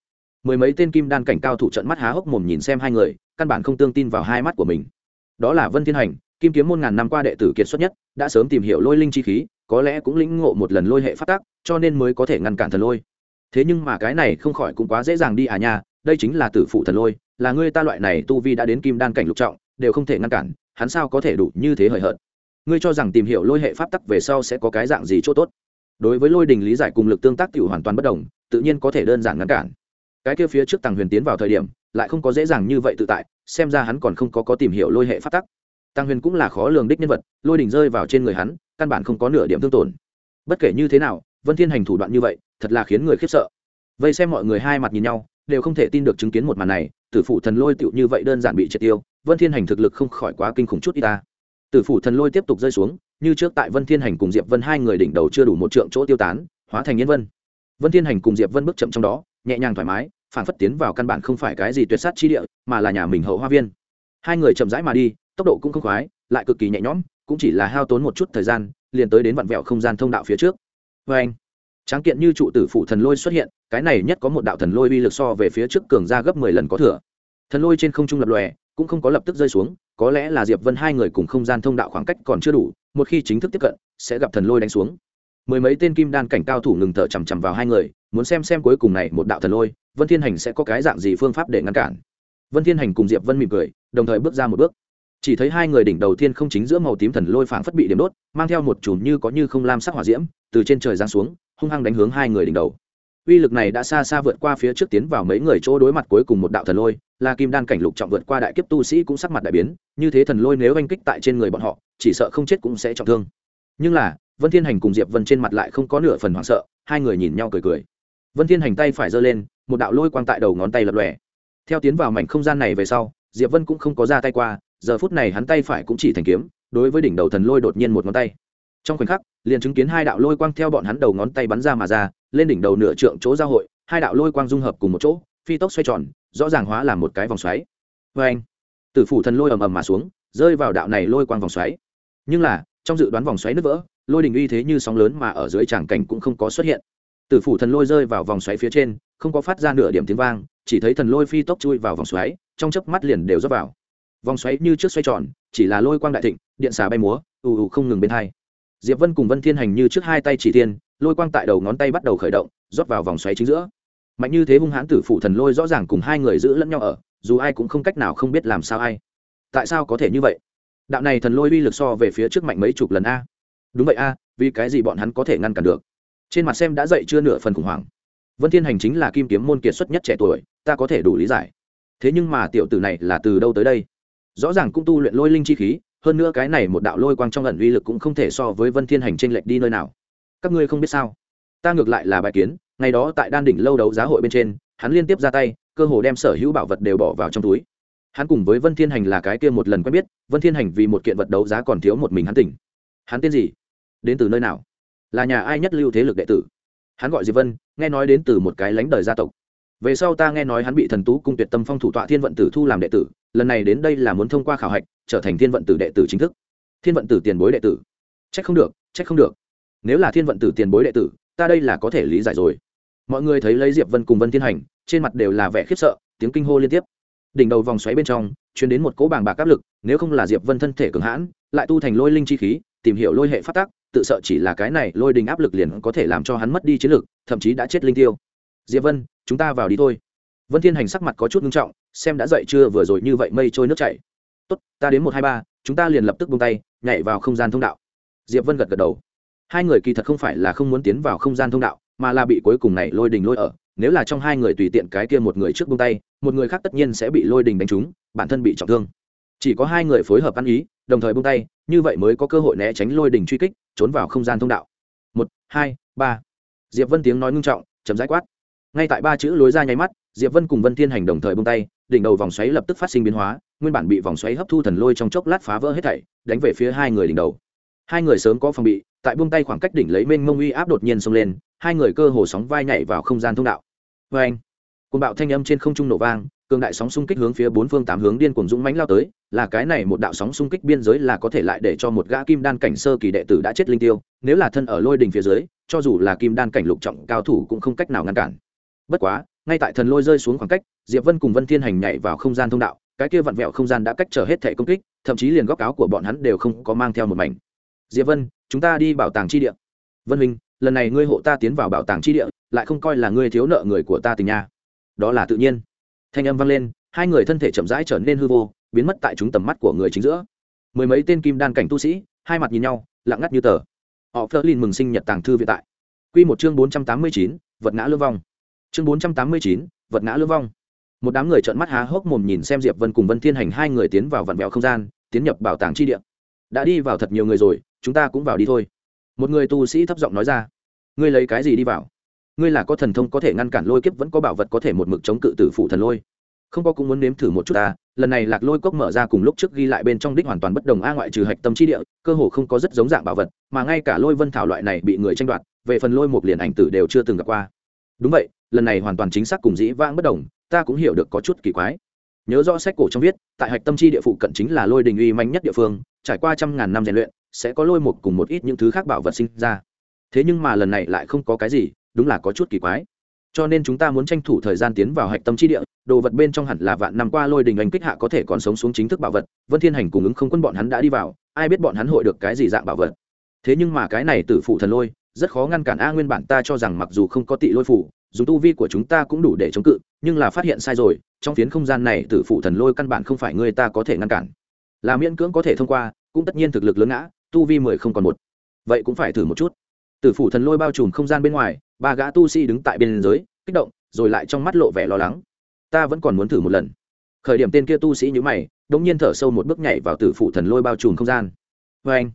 Mười mấy tên kim đan cảnh cao thủ trận mắt há hốc mồm nhìn xem hai người, căn bản không tương tin vào hai mắt của mình. Đó là vân thiên hành, kim kiếm môn ngàn năm qua đệ tử kiệt xuất nhất, đã sớm tìm hiểu lôi linh chi khí có lẽ cũng lĩnh ngộ một lần lôi hệ phát tác cho nên mới có thể ngăn cản thần lôi. Thế nhưng mà cái này không khỏi cũng quá dễ dàng đi à nha, đây chính là tử phụ thần lôi, là ngươi ta loại này tu vi đã đến kim đan cảnh lục trọng, đều không thể ngăn cản, hắn sao có thể đủ như thế hời hợt? Ngươi cho rằng tìm hiểu lôi hệ pháp tắc về sau sẽ có cái dạng gì chỗ tốt? Đối với lôi đình lý giải cùng lực tương tác tiểu hoàn toàn bất đồng, tự nhiên có thể đơn giản ngăn cản. Cái kia phía trước tàng huyền tiến vào thời điểm, lại không có dễ dàng như vậy tự tại, xem ra hắn còn không có có tìm hiểu lôi hệ pháp tắc tăng huyền cũng là khó lường đích nhân vật, lôi đỉnh rơi vào trên người hắn, căn bản không có nửa điểm thương tổn. Bất kể như thế nào, vân thiên hành thủ đoạn như vậy, thật là khiến người khiếp sợ. Vây xem mọi người hai mặt nhìn nhau, đều không thể tin được chứng kiến một màn này, tử phủ thần lôi tựu như vậy đơn giản bị triệt tiêu, vân thiên hành thực lực không khỏi quá kinh khủng chút y ta. Tử phủ thần lôi tiếp tục rơi xuống, như trước tại vân thiên hành cùng diệp vân hai người đỉnh đầu chưa đủ một trượng chỗ tiêu tán, hóa thành nhân vân. Vân thiên hành cùng diệp vân bước chậm trong đó, nhẹ nhàng thoải mái phản phất tiến vào căn bản không phải cái gì tuyệt sát chi địa, mà là nhà mình hậu hoa viên. Hai người chậm rãi mà đi tốc độ cũng không khoái, lại cực kỳ nhẹ nhõm, cũng chỉ là hao tốn một chút thời gian, liền tới đến vặn vẹo không gian thông đạo phía trước. Vê anh, tráng kiện như trụ tử phụ thần lôi xuất hiện, cái này nhất có một đạo thần lôi uy lực so về phía trước cường ra gấp mười lần có thừa. Thần lôi trên không trung lập lòe, cũng không có lập tức rơi xuống, có lẽ là diệp vân hai người cùng không gian thông đạo khoảng cách còn chưa đủ, một khi chính thức tiếp cận, sẽ gặp thần lôi đánh xuống. Mười mấy tên kim đan cảnh cao thủ ngừng thở chằm chằm vào hai người, muốn xem xem cuối cùng này một đạo thần lôi, vân thiên hành sẽ có cái dạng gì phương pháp để ngăn cản. Vân thiên hành cùng diệp vân mỉm cười, đồng thời bước ra một bước chỉ thấy hai người đỉnh đầu tiên không chính giữa màu tím thần lôi phảng phất bị điểm đốt, mang theo một chùm như có như không lam sắc hỏa diễm, từ trên trời giáng xuống, hung hăng đánh hướng hai người đỉnh đầu. Uy lực này đã xa xa vượt qua phía trước tiến vào mấy người chỗ đối mặt cuối cùng một đạo thần lôi, là kim đan cảnh lục trọng vượt qua đại kiếp tu sĩ cũng sắc mặt đại biến, như thế thần lôi nếu oanh kích tại trên người bọn họ, chỉ sợ không chết cũng sẽ trọng thương. Nhưng là, vân thiên hành cùng diệp vân trên mặt lại không có nửa phần hoảng sợ, hai người nhìn nhau cười cười. Vân thiên hành tay phải giơ lên, một đạo lôi quang tại đầu ngón tay lập lòe. Theo tiến vào mảnh không gian này về sau, diệp vân cũng không có ra tay qua giờ phút này hắn tay phải cũng chỉ thành kiếm, đối với đỉnh đầu thần lôi đột nhiên một ngón tay. Trong khoảnh khắc, liền chứng kiến hai đạo lôi quang theo bọn hắn đầu ngón tay bắn ra mà ra, lên đỉnh đầu nửa trượng chỗ giao hội, hai đạo lôi quang dung hợp cùng một chỗ, phi tốc xoay tròn, rõ ràng hóa làm một cái vòng xoáy. Vê anh tử phủ thần lôi ầm ầm mà xuống, rơi vào đạo này lôi quang vòng xoáy. Nhưng là, trong dự đoán vòng xoáy nứt vỡ, lôi đình uy thế như sóng lớn mà ở dưới tràng cảnh cũng không có xuất hiện. Tử phủ thần lôi rơi vào vòng xoáy phía trên, không có phát ra nửa điểm tiếng vang, chỉ thấy thần lôi phi tốc chui vào vòng xoáy, trong chớp mắt liền đều rớt vào vòng xoáy như trước xoay tròn, chỉ là lôi quang đại thịnh, điện xà bay múa, ù ù không ngừng bên hai. Diệp vân cùng vân thiên hành như trước hai tay chỉ tiên lôi quang tại đầu ngón tay bắt đầu khởi động, rót vào vòng xoáy chính giữa. Mạnh như thế hung hãn tử phụ thần lôi rõ ràng cùng hai người giữ lẫn nhau ở, dù ai cũng không cách nào không biết làm sao ai. Tại sao có thể như vậy? Đạo này thần lôi uy lực so về phía trước mạnh mấy chục lần a. Đúng vậy a, vì cái gì bọn hắn có thể ngăn cản được? Trên mặt xem đã dậy chưa nửa phần khủng hoảng. Vân thiên hành chính là kim kiếm môn kiệt xuất nhất trẻ tuổi, ta có thể đủ lý giải. Thế nhưng mà tiểu tử này là từ đâu tới đây? Rõ ràng cũng tu luyện lôi linh chi khí, hơn nữa cái này một đạo lôi quang trong ẩn uy lực cũng không thể so với vân thiên hành trên lệch đi nơi nào. Các ngươi không biết sao? Ta ngược lại là bài kiến, ngày đó tại đan đỉnh lâu đấu giá hội bên trên, hắn liên tiếp ra tay, cơ hồ đem sở hữu bảo vật đều bỏ vào trong túi. Hắn cùng với vân thiên hành là cái kia một lần quen biết, vân thiên hành vì một kiện vật đấu giá còn thiếu một mình hắn tỉnh. Hắn tên gì? Đến từ nơi nào? Là nhà ai nhất lưu thế lực đệ tử? Hắn gọi diệp vân, nghe nói đến từ một cái lãnh đời gia tộc. Về sau ta nghe nói hắn bị thần tú cung tuyệt tâm phong thủ tọa thiên vận tử thu làm đệ tử lần này đến đây là muốn thông qua khảo hạch, trở thành thiên vận tử đệ tử chính thức. Thiên vận tử tiền bối đệ tử. Trách không được trách không được. Nếu là thiên vận tử tiền bối đệ tử, ta đây là có thể lý giải rồi. Mọi người thấy lấy diệp vân cùng vân thiên hành, trên mặt đều là vẻ khiếp sợ, tiếng kinh hô liên tiếp. Đỉnh đầu vòng xoáy bên trong chuyển đến một cỗ bàng bạc áp lực, nếu không là diệp vân thân thể cường hãn, lại tu thành lôi linh chi khí, tìm hiểu lôi hệ phát tác tự sợ chỉ là cái này lôi đình áp lực liền có thể làm cho hắn mất đi chiến lực, thậm chí đã chết linh tiêu. Diệp vân, chúng ta vào đi thôi vân thiên hành sắc mặt có chút nghiêm trọng, xem đã dậy chưa vừa rồi như vậy mây trôi nước chảy. Tốt, ta đến một hai ba, chúng ta liền lập tức buông tay, nhảy vào không gian thông đạo. Diệp vân gật gật đầu. Hai người kỳ thật không phải là không muốn tiến vào không gian thông đạo, mà là bị cuối cùng này lôi đình lôi ở. Nếu là trong hai người tùy tiện cái kia một người trước buông tay, một người khác tất nhiên sẽ bị lôi đình đánh trúng, bản thân bị trọng thương. Chỉ có hai người phối hợp ăn ý, đồng thời buông tay, như vậy mới có cơ hội né tránh lôi đình truy kích, trốn vào không gian thông đạo. Một, hai, ba. Diệp vân tiếng nói ngưng trọng chấm rãi quát. Ngay tại ba chữ lối ra nháy mắt diệp vân cùng vân thiên hành đồng thời buông tay, đỉnh đầu vòng xoáy lập tức phát sinh biến hóa, nguyên bản bị vòng xoáy hấp thu thần lôi trong chốc lát phá vỡ hết thảy, đánh về phía hai người đỉnh đầu. Hai người sớm có phòng bị, tại buông tay khoảng cách đỉnh lấy mênh mông uy áp đột nhiên xông lên, hai người cơ hồ sóng vai nhảy vào không gian thông đạo. Vê anh côn bạo thanh âm trên không trung nổ vang, cường đại sóng xung kích hướng phía bốn phương tám hướng điên cuồng dũng mãnh lao tới, là cái này một đạo sóng xung kích biên giới là có thể lại để cho một gã kim đan cảnh sơ kỳ đệ tử đã chết linh tiêu, nếu là thân ở lôi đỉnh phía dưới, cho dù là kim đan cảnh lục trọng cao thủ cũng không cách nào ngăn cản. Bất quá ngay tại thần lôi rơi xuống khoảng cách, diệp vân cùng vân thiên hành nhảy vào không gian thông đạo, cái kia vặn vẹo không gian đã cách trở hết thể công kích, thậm chí liền góc áo của bọn hắn đều không có mang theo một mảnh. Diệp vân, chúng ta đi bảo tàng chi địa. Vân huynh lần này ngươi hộ ta tiến vào bảo tàng chi địa, lại không coi là ngươi thiếu nợ người của ta tình nha. Đó là tự nhiên. Thanh âm vang lên, hai người thân thể chậm rãi trở nên hư vô, biến mất tại chúng tầm mắt của người chính giữa. Mười mấy tên kim đan cảnh tu sĩ, hai mặt nhìn nhau, lặng ngắt như tờ. Họ phớt lên mừng sinh nhật tàng thư viện tại. Quy một chương bốn trăm tám mươi chín, vật ngã lưu vong chương bốn trăm tám mươi chín, vật ngã lưỡng vong. Một đám người trợn mắt há hốc mồm nhìn xem diệp vân cùng vân thiên hành, hai người tiến vào vặn vẹo không gian, tiến nhập bảo tàng chi địa. Đã đi vào thật nhiều người rồi, chúng ta cũng vào đi thôi. Một người tu sĩ thấp giọng nói ra. Ngươi lấy cái gì đi vào? Ngươi là có thần thông có thể ngăn cản lôi kiếp, vẫn có bảo vật có thể một mực chống cự tử phụ thần lôi. Không có cũng muốn nếm thử một chút ta, lần này lạc lôi cốc mở ra cùng lúc trước ghi lại bên trong đích hoàn toàn bất đồng a ngoại trừ hạch tâm chi địa, cơ hồ không có rất giống dạng bảo vật, mà ngay cả lôi vân thảo loại này bị người tranh đoạt, về phần lôi một liền ảnh tử đều chưa từng gặp qua. Đúng vậy lần này hoàn toàn chính xác cùng dĩ vãng bất đồng, ta cũng hiểu được có chút kỳ quái. Nhớ rõ sách cổ trong viết, tại hạch tâm chi địa phụ cận chính là lôi đình uy manh nhất địa phương, trải qua trăm ngàn năm rèn luyện, sẽ có lôi một cùng một ít những thứ khác bảo vật sinh ra. Thế nhưng mà lần này lại không có cái gì, đúng là có chút kỳ quái. Cho nên chúng ta muốn tranh thủ thời gian tiến vào hạch tâm chi địa, đồ vật bên trong hẳn là vạn năm qua lôi đình anh kích hạ có thể còn sống xuống chính thức bảo vật, vân thiên hành cùng ứng không quân bọn hắn đã đi vào, ai biết bọn hắn hội được cái gì dạng bảo vật. Thế nhưng mà cái này tử phụ thần lôi, rất khó ngăn cản a nguyên bản ta cho rằng mặc dù không có tị lôi phủ dùng tu vi của chúng ta cũng đủ để chống cự, nhưng là phát hiện sai rồi, trong phiến không gian này tử phụ thần lôi căn bản không phải người ta có thể ngăn cản. Là miễn cưỡng có thể thông qua, cũng tất nhiên thực lực lớn ngã, tu vi mười không còn một. Vậy cũng phải thử một chút. Tử phụ thần lôi bao trùm không gian bên ngoài, ba gã tu sĩ đứng tại bên giới kích động, rồi lại trong mắt lộ vẻ lo lắng. Ta vẫn còn muốn thử một lần. Khởi điểm tên kia tu sĩ nhữ mày, đống nhiên thở sâu một bước nhảy vào tử phụ thần lôi bao trùm không gian. Vê anh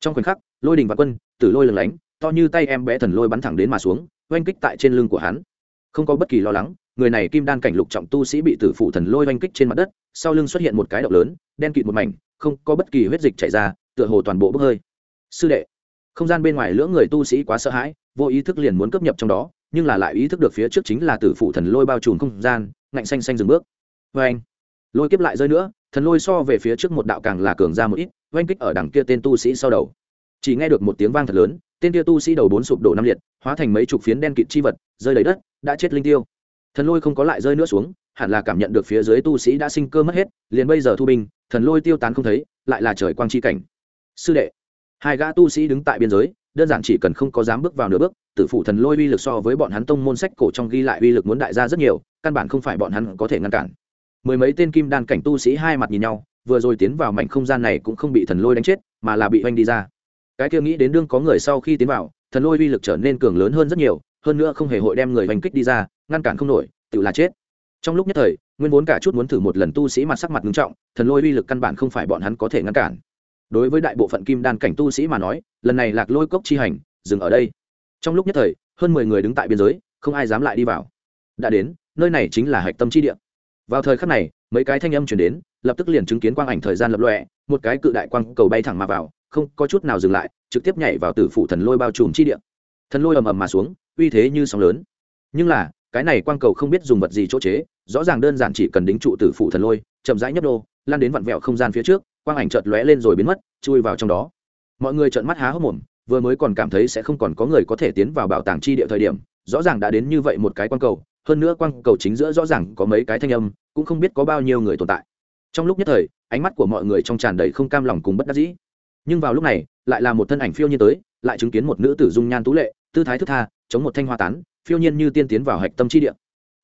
trong khoảnh khắc, lôi đình và quân, tử lôi lừng lánh, to như tay em bé thần lôi bắn thẳng đến mà xuống oanh kích tại trên lưng của hắn. Không có bất kỳ lo lắng, người này kim đan cảnh lục trọng tu sĩ bị tử phụ thần lôi oanh kích trên mặt đất, sau lưng xuất hiện một cái động lớn, đen kịt một mảnh, không có bất kỳ huyết dịch chảy ra, tựa hồ toàn bộ bốc hơi. Sư đệ, không gian bên ngoài lưỡng người tu sĩ quá sợ hãi, vô ý thức liền muốn cướp nhập trong đó, nhưng là lại ý thức được phía trước chính là tử phụ thần lôi bao trùm không gian, ngạnh xanh xanh dừng bước. Vê anh lôi kiếp lại rơi nữa, thần lôi so về phía trước một đạo càng là cường ra một ít, oanh kích ở đằng kia tên tu sĩ sau đầu. Chỉ nghe được một tiếng vang thật lớn, tên kia tu sĩ đầu bốn sụp đổ năm liệt hóa thành mấy chục phiến đen kịt chi vật, rơi lấy đất, đã chết linh tiêu. Thần lôi không có lại rơi nữa xuống, hẳn là cảm nhận được phía dưới tu sĩ đã sinh cơ mất hết, liền bây giờ thu binh, thần lôi tiêu tán không thấy, lại là trời quang chi cảnh. Sư đệ, hai gã tu sĩ đứng tại biên giới, đơn giản chỉ cần không có dám bước vào nửa bước, tử phụ thần lôi uy lực so với bọn hắn tông môn sách cổ trong ghi lại uy lực muốn đại ra rất nhiều, căn bản không phải bọn hắn có thể ngăn cản. Mười mấy tên kim đan cảnh tu sĩ hai mặt nhìn nhau, vừa rồi tiến vào mảnh không gian này cũng không bị thần lôi đánh chết, mà là bị oanh đi ra. Cái kia nghĩ đến đương có người sau khi tiến vào thần lôi uy lực trở nên cường lớn hơn rất nhiều, hơn nữa không hề hội đem người hành kích đi ra, ngăn cản không nổi, tự là chết. Trong lúc nhất thời, nguyên vốn cả chút muốn thử một lần tu sĩ mặt sắc mặt nghiêm trọng, thần lôi uy lực căn bản không phải bọn hắn có thể ngăn cản. Đối với đại bộ phận kim đan cảnh tu sĩ mà nói, lần này lạc lôi cốc chi hành, dừng ở đây. Trong lúc nhất thời, hơn mười người đứng tại biên giới, không ai dám lại đi vào. Đã đến, nơi này chính là hạch tâm chi địa. Vào thời khắc này, mấy cái thanh âm chuyển đến, lập tức liền chứng kiến quang ảnh thời gian lập lọe một cái cự đại quang cầu bay thẳng mà vào, không có chút nào dừng lại trực tiếp nhảy vào tử phủ thần lôi bao trùm chi địa. Thần lôi ầm ầm mà xuống, uy thế như sóng lớn. Nhưng là, cái này quang cầu không biết dùng vật gì chỗ chế, rõ ràng đơn giản chỉ cần đính trụ tử phủ thần lôi, chậm rãi nhấp đô lan đến vặn vẹo không gian phía trước, quang ảnh chợt lóe lên rồi biến mất, chui vào trong đó. Mọi người trợn mắt há hốc mồm, vừa mới còn cảm thấy sẽ không còn có người có thể tiến vào bảo tàng chi địa thời điểm, rõ ràng đã đến như vậy một cái quang cầu, hơn nữa quang cầu chính giữa rõ ràng có mấy cái thanh âm, cũng không biết có bao nhiêu người tồn tại. Trong lúc nhất thời, ánh mắt của mọi người trong tràn đầy không cam lòng cùng bất đắc dĩ. Nhưng vào lúc này lại là một thân ảnh phiêu nhiên tới, lại chứng kiến một nữ tử dung nhan tú lệ, tư thái thức tha, chống một thanh hoa tán, phiêu nhiên như tiên tiến vào hạch tâm chi địa.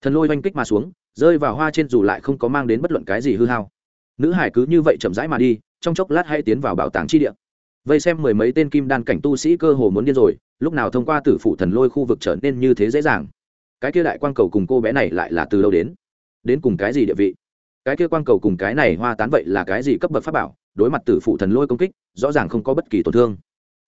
Thần lôi oanh kích mà xuống, rơi vào hoa trên dù lại không có mang đến bất luận cái gì hư hao. Nữ hải cứ như vậy chậm rãi mà đi, trong chốc lát hay tiến vào bảo tàng chi địa. Vây xem mười mấy tên kim đan cảnh tu sĩ cơ hồ muốn điên rồi, lúc nào thông qua tử phủ thần lôi khu vực trở nên như thế dễ dàng. Cái kia đại quang cầu cùng cô bé này lại là từ đâu đến? Đến cùng cái gì địa vị? Cái kia quang cầu cùng cái này hoa tán vậy là cái gì cấp bậc pháp bảo? Đối mặt tử phụ thần lôi công kích, rõ ràng không có bất kỳ tổn thương.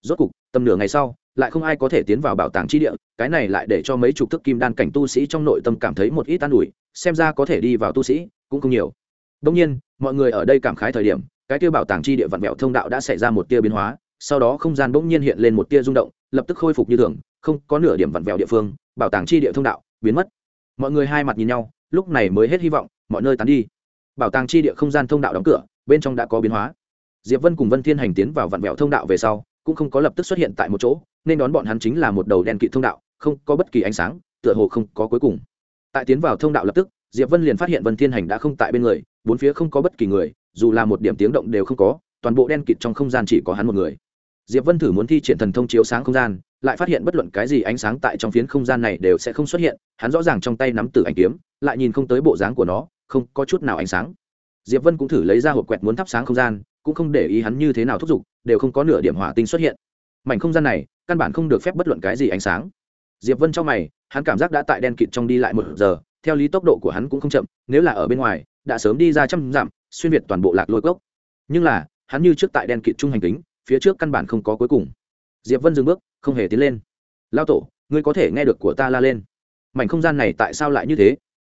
Rốt cục, tầm nửa ngày sau, lại không ai có thể tiến vào bảo tàng chi địa, cái này lại để cho mấy chục thức kim đan cảnh tu sĩ trong nội tâm cảm thấy một ít an ủi, xem ra có thể đi vào tu sĩ cũng không nhiều. Đông nhiên, mọi người ở đây cảm khái thời điểm, cái kia bảo tàng chi địa vạn mẹo thông đạo đã xảy ra một tia biến hóa, sau đó không gian bỗng nhiên hiện lên một tia rung động, lập tức khôi phục như thường, không có nửa điểm vặn vẹo địa phương, bảo tàng chi địa thông đạo biến mất. Mọi người hai mặt nhìn nhau, lúc này mới hết hy vọng, mọi nơi tán đi. Bảo tàng chi địa không gian thông đạo đóng cửa, bên trong đã có biến hóa diệp vân cùng vân thiên hành tiến vào vạn vẹo thông đạo về sau, cũng không có lập tức xuất hiện tại một chỗ, nên đón bọn hắn chính là một đầu đen kịt thông đạo, không có bất kỳ ánh sáng, tựa hồ không có cuối cùng. Tại tiến vào thông đạo lập tức, diệp vân liền phát hiện vân thiên hành đã không tại bên người, bốn phía không có bất kỳ người, dù là một điểm tiếng động đều không có, toàn bộ đen kịt trong không gian chỉ có hắn một người. Diệp vân thử muốn thi triển thần thông chiếu sáng không gian, lại phát hiện bất luận cái gì ánh sáng tại trong phiến không gian này đều sẽ không xuất hiện, hắn rõ ràng trong tay nắm tử ảnh kiếm, lại nhìn không tới bộ dáng của nó, không có chút nào ánh sáng diệp vân cũng thử lấy ra hộp quẹt muốn thắp sáng không gian, cũng không để ý hắn như thế nào thúc giục, đều không có nửa điểm hỏa tinh xuất hiện. Mảnh không gian này, căn bản không được phép bất luận cái gì ánh sáng. Diệp vân trong mày, hắn cảm giác đã tại đen kịt trong đi lại một giờ, theo lý tốc độ của hắn cũng không chậm, nếu là ở bên ngoài, đã sớm đi ra trăm dặm, xuyên việt toàn bộ lạc lôi cốc. Nhưng là, hắn như trước tại đen kịt trung hành tính phía trước căn bản không có cuối cùng. Diệp vân dừng bước, không hề tiến lên. Lao tổ, ngươi có thể nghe được của ta la lên. Mảnh không gian này tại sao lại như thế?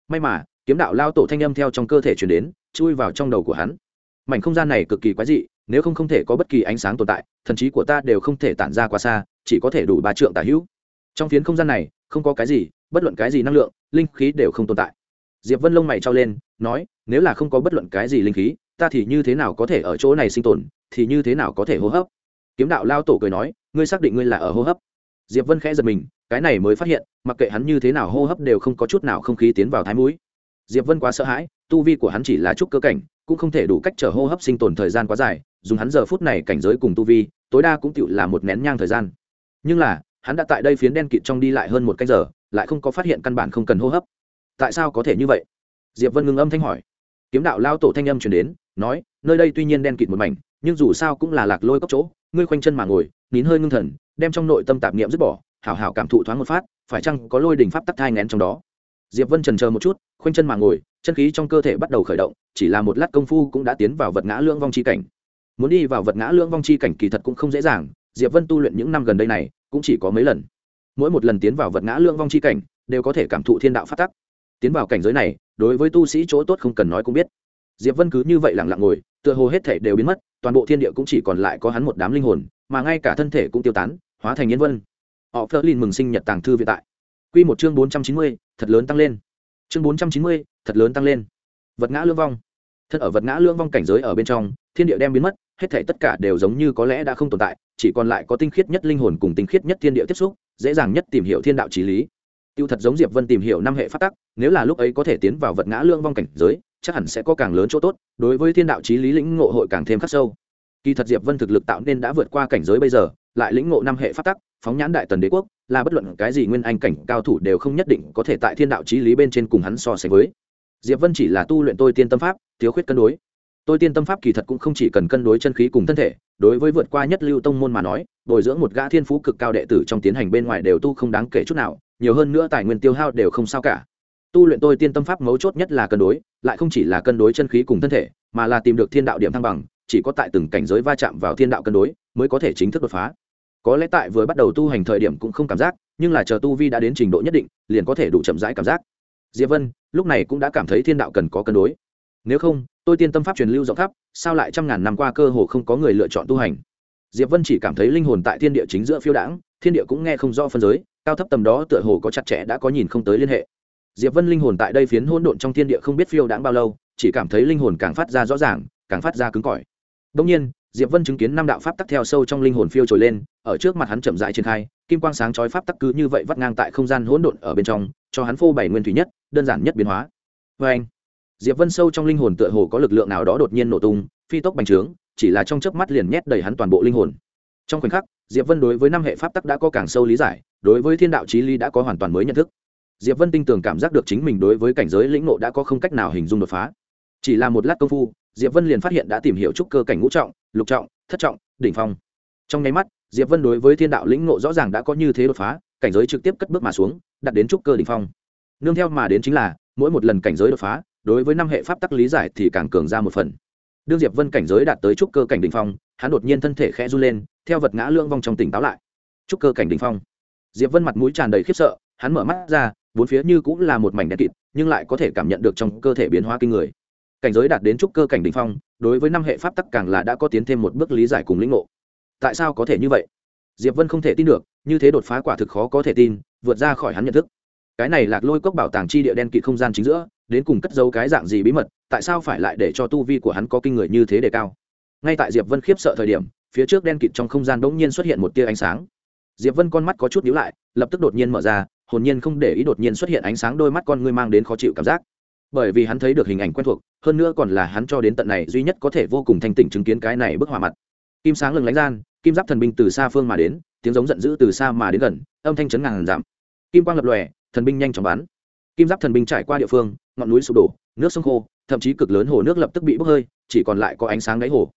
May mà kiếm đạo lao tổ thanh âm theo trong cơ thể chuyển đến, chui vào trong đầu của hắn. Mảnh không gian này cực kỳ quái dị, nếu không không thể có bất kỳ ánh sáng tồn tại, thần trí của ta đều không thể tản ra quá xa, chỉ có thể đủ ba trượng tả hữu. Trong phiến không gian này, không có cái gì, bất luận cái gì năng lượng, linh khí đều không tồn tại. Diệp vân lông mày trao lên, nói, nếu là không có bất luận cái gì linh khí, ta thì như thế nào có thể ở chỗ này sinh tồn, thì như thế nào có thể hô hấp? Kiếm đạo lao tổ cười nói, ngươi xác định ngươi là ở hô hấp? Diệp vân khẽ giật mình, cái này mới phát hiện, mặc kệ hắn như thế nào hô hấp đều không có chút nào không khí tiến vào thái mũi diệp vân quá sợ hãi, tu vi của hắn chỉ là chút cơ cảnh, cũng không thể đủ cách trở hô hấp sinh tồn thời gian quá dài, dùng hắn giờ phút này cảnh giới cùng tu vi, tối đa cũng tựu là một nén nhang thời gian. Nhưng là, hắn đã tại đây phiến đen kịt trong đi lại hơn một canh giờ, lại không có phát hiện căn bản không cần hô hấp. Tại sao có thể như vậy? Diệp vân ngưng âm thanh hỏi. Kiếm đạo lao tổ thanh âm chuyển đến, nói, nơi đây tuy nhiên đen kịt một mảnh, nhưng dù sao cũng là lạc lôi cốc chỗ, ngươi khoanh chân mà ngồi, nín hơi ngưng thần, đem trong nội tâm tạp niệm dứt bỏ, hảo hảo cảm thụ thoáng một phát, phải chăng có lôi đỉnh pháp tắc thai ngén trong đó? Diệp vân trần chờ một chút, khoanh chân mà ngồi, chân khí trong cơ thể bắt đầu khởi động, chỉ là một lát công phu cũng đã tiến vào vật ngã lưỡng vong chi cảnh. Muốn đi vào vật ngã lưỡng vong chi cảnh kỳ thật cũng không dễ dàng, diệp vân tu luyện những năm gần đây này, cũng chỉ có mấy lần. Mỗi một lần tiến vào vật ngã lưỡng vong chi cảnh, đều có thể cảm thụ thiên đạo phát tắc. Tiến vào cảnh giới này, đối với tu sĩ chỗ tốt không cần nói cũng biết. Diệp vân cứ như vậy lặng lặng ngồi, tựa hồ hết thể đều biến mất, toàn bộ thiên địa cũng chỉ còn lại có hắn một đám linh hồn, mà ngay cả thân thể cũng tiêu tán, hóa thành nhân vân. Họ phơ linh mừng sinh nhật tàng thư viện tại. Quy một chương bốn trăm chín mươi thật lớn tăng lên. Chương bốn trăm chín mươi, thật lớn tăng lên. Vật ngã lưỡng vong. Thân ở vật ngã lưỡng vong cảnh giới ở bên trong, thiên địa đem biến mất, hết thể tất cả đều giống như có lẽ đã không tồn tại, chỉ còn lại có tinh khiết nhất linh hồn cùng tinh khiết nhất thiên địa tiếp xúc, dễ dàng nhất tìm hiểu thiên đạo trí lý. Tiêu thật giống diệp vân tìm hiểu năm hệ phát tắc, nếu là lúc ấy có thể tiến vào vật ngã lưỡng vong cảnh giới, chắc hẳn sẽ có càng lớn chỗ tốt, đối với thiên đạo trí lý lĩnh ngộ hội càng thêm khắc sâu. Kỳ thật diệp vân thực lực tạo nên đã vượt qua cảnh giới bây giờ, lại lĩnh ngộ năm hệ phát tắc, phóng nhãn đại tần đế quốc là bất luận cái gì nguyên anh cảnh cao thủ đều không nhất định có thể tại thiên đạo trí lý bên trên cùng hắn so sánh với. Diệp vân chỉ là tu luyện tôi tiên tâm pháp, thiếu khuyết cân đối. Tôi tiên tâm pháp kỳ thật cũng không chỉ cần cân đối chân khí cùng thân thể, đối với vượt qua nhất lưu tông môn mà nói, bồi dưỡng một gã thiên phú cực cao đệ tử trong tiến hành bên ngoài đều tu không đáng kể chút nào, nhiều hơn nữa tài nguyên tiêu hao đều không sao cả. Tu luyện tôi tiên tâm pháp mấu chốt nhất là cân đối, lại không chỉ là cân đối chân khí cùng thân thể, mà là tìm được thiên đạo điểm thăng bằng, chỉ có tại từng cảnh giới va chạm vào thiên đạo cân đối, mới có thể chính thức đột phá có lẽ tại vừa bắt đầu tu hành thời điểm cũng không cảm giác, nhưng là chờ tu vi đã đến trình độ nhất định, liền có thể đủ chậm rãi cảm giác. Diệp vân, lúc này cũng đã cảm thấy thiên đạo cần có cân đối. Nếu không, tôi tiên tâm pháp truyền lưu rộng khắp, sao lại trăm ngàn năm qua cơ hồ không có người lựa chọn tu hành? Diệp vân chỉ cảm thấy linh hồn tại thiên địa chính giữa phiêu đãng, thiên địa cũng nghe không rõ phân giới, cao thấp tầm đó tựa hồ có chặt chẽ đã có nhìn không tới liên hệ. Diệp vân linh hồn tại đây phiến hỗn độn trong thiên địa không biết phiêu đãng bao lâu, chỉ cảm thấy linh hồn càng phát ra rõ ràng, càng phát ra cứng cỏi. Đông nhiên diệp vân chứng kiến năm đạo pháp tắc theo sâu trong linh hồn phiêu trồi lên, ở trước mặt hắn chậm rãi triển khai, kim quang sáng chói pháp tắc cứ như vậy vắt ngang tại không gian hỗn độn ở bên trong, cho hắn phô bày nguyên thủy nhất, đơn giản nhất biến hóa. Vê anh, diệp vân sâu trong linh hồn tựa hồ có lực lượng nào đó đột nhiên nổ tung, phi tốc bành trướng, chỉ là trong chớp mắt liền nhét đầy hắn toàn bộ linh hồn. Trong khoảnh khắc, diệp vân đối với năm hệ pháp tắc đã có càng sâu lý giải, đối với thiên đạo trí lý đã có hoàn toàn mới nhận thức. Diệp vân tinh tường cảm giác được chính mình đối với cảnh giới lĩnh ngộ đã có không cách nào hình dung đột phá. Chỉ là một lát công phu diệp vân liền phát hiện đã tìm hiểu trúc cơ cảnh ngũ trọng, lục trọng, thất trọng, đỉnh phong. Trong nháy mắt, diệp vân đối với thiên đạo lĩnh ngộ rõ ràng đã có như thế đột phá, cảnh giới trực tiếp cất bước mà xuống đặt đến trúc cơ đỉnh phong. Nương theo mà đến chính là, mỗi một lần cảnh giới đột phá, đối với năm hệ pháp tắc lý giải thì càng cường ra một phần. Đương diệp vân cảnh giới đạt tới trúc cơ cảnh đỉnh phong, hắn đột nhiên thân thể khẽ run lên, theo vật ngã lưỡng vong trong tỉnh táo lại. Trúc cơ cảnh đỉnh phong. Diệp vân mặt mũi tràn đầy khiếp sợ, hắn mở mắt ra, bốn phía như cũng là một mảnh đen kịt, nhưng lại có thể cảm nhận được trong cơ thể biến hóa kinh người cảnh giới đạt đến trúc cơ cảnh đỉnh phong, đối với năm hệ pháp tắc càng là đã có tiến thêm một bước lý giải cùng lĩnh ngộ. Tại sao có thể như vậy? Diệp vân không thể tin được, như thế đột phá quả thực khó có thể tin, vượt ra khỏi hắn nhận thức. Cái này lạc lôi cốc bảo tàng chi địa đen kỵ không gian chính giữa, đến cùng cất giấu cái dạng gì bí mật, tại sao phải lại để cho tu vi của hắn có kinh người như thế đề cao? Ngay tại diệp vân khiếp sợ thời điểm, phía trước đen kịt trong không gian bỗng nhiên xuất hiện một tia ánh sáng. Diệp vân con mắt có chút nhíu lại, lập tức đột nhiên mở ra, hồn nhiên không để ý đột nhiên xuất hiện ánh sáng đôi mắt con ngươi mang đến khó chịu cảm giác bởi vì hắn thấy được hình ảnh quen thuộc, hơn nữa còn là hắn cho đến tận này duy nhất có thể vô cùng thanh tỉnh chứng kiến cái này bức hỏa mặt. Kim sáng lừng lánh gian, kim giáp thần binh từ xa phương mà đến, tiếng giống giận dữ từ xa mà đến gần, âm thanh chấn ngàn giảm kim quang lập lòe, thần binh nhanh chóng bắn. Kim giáp thần binh trải qua địa phương, ngọn núi sụp đổ, nước sông khô, thậm chí cực lớn hồ nước lập tức bị bốc hơi, chỉ còn lại có ánh sáng đáy hồ.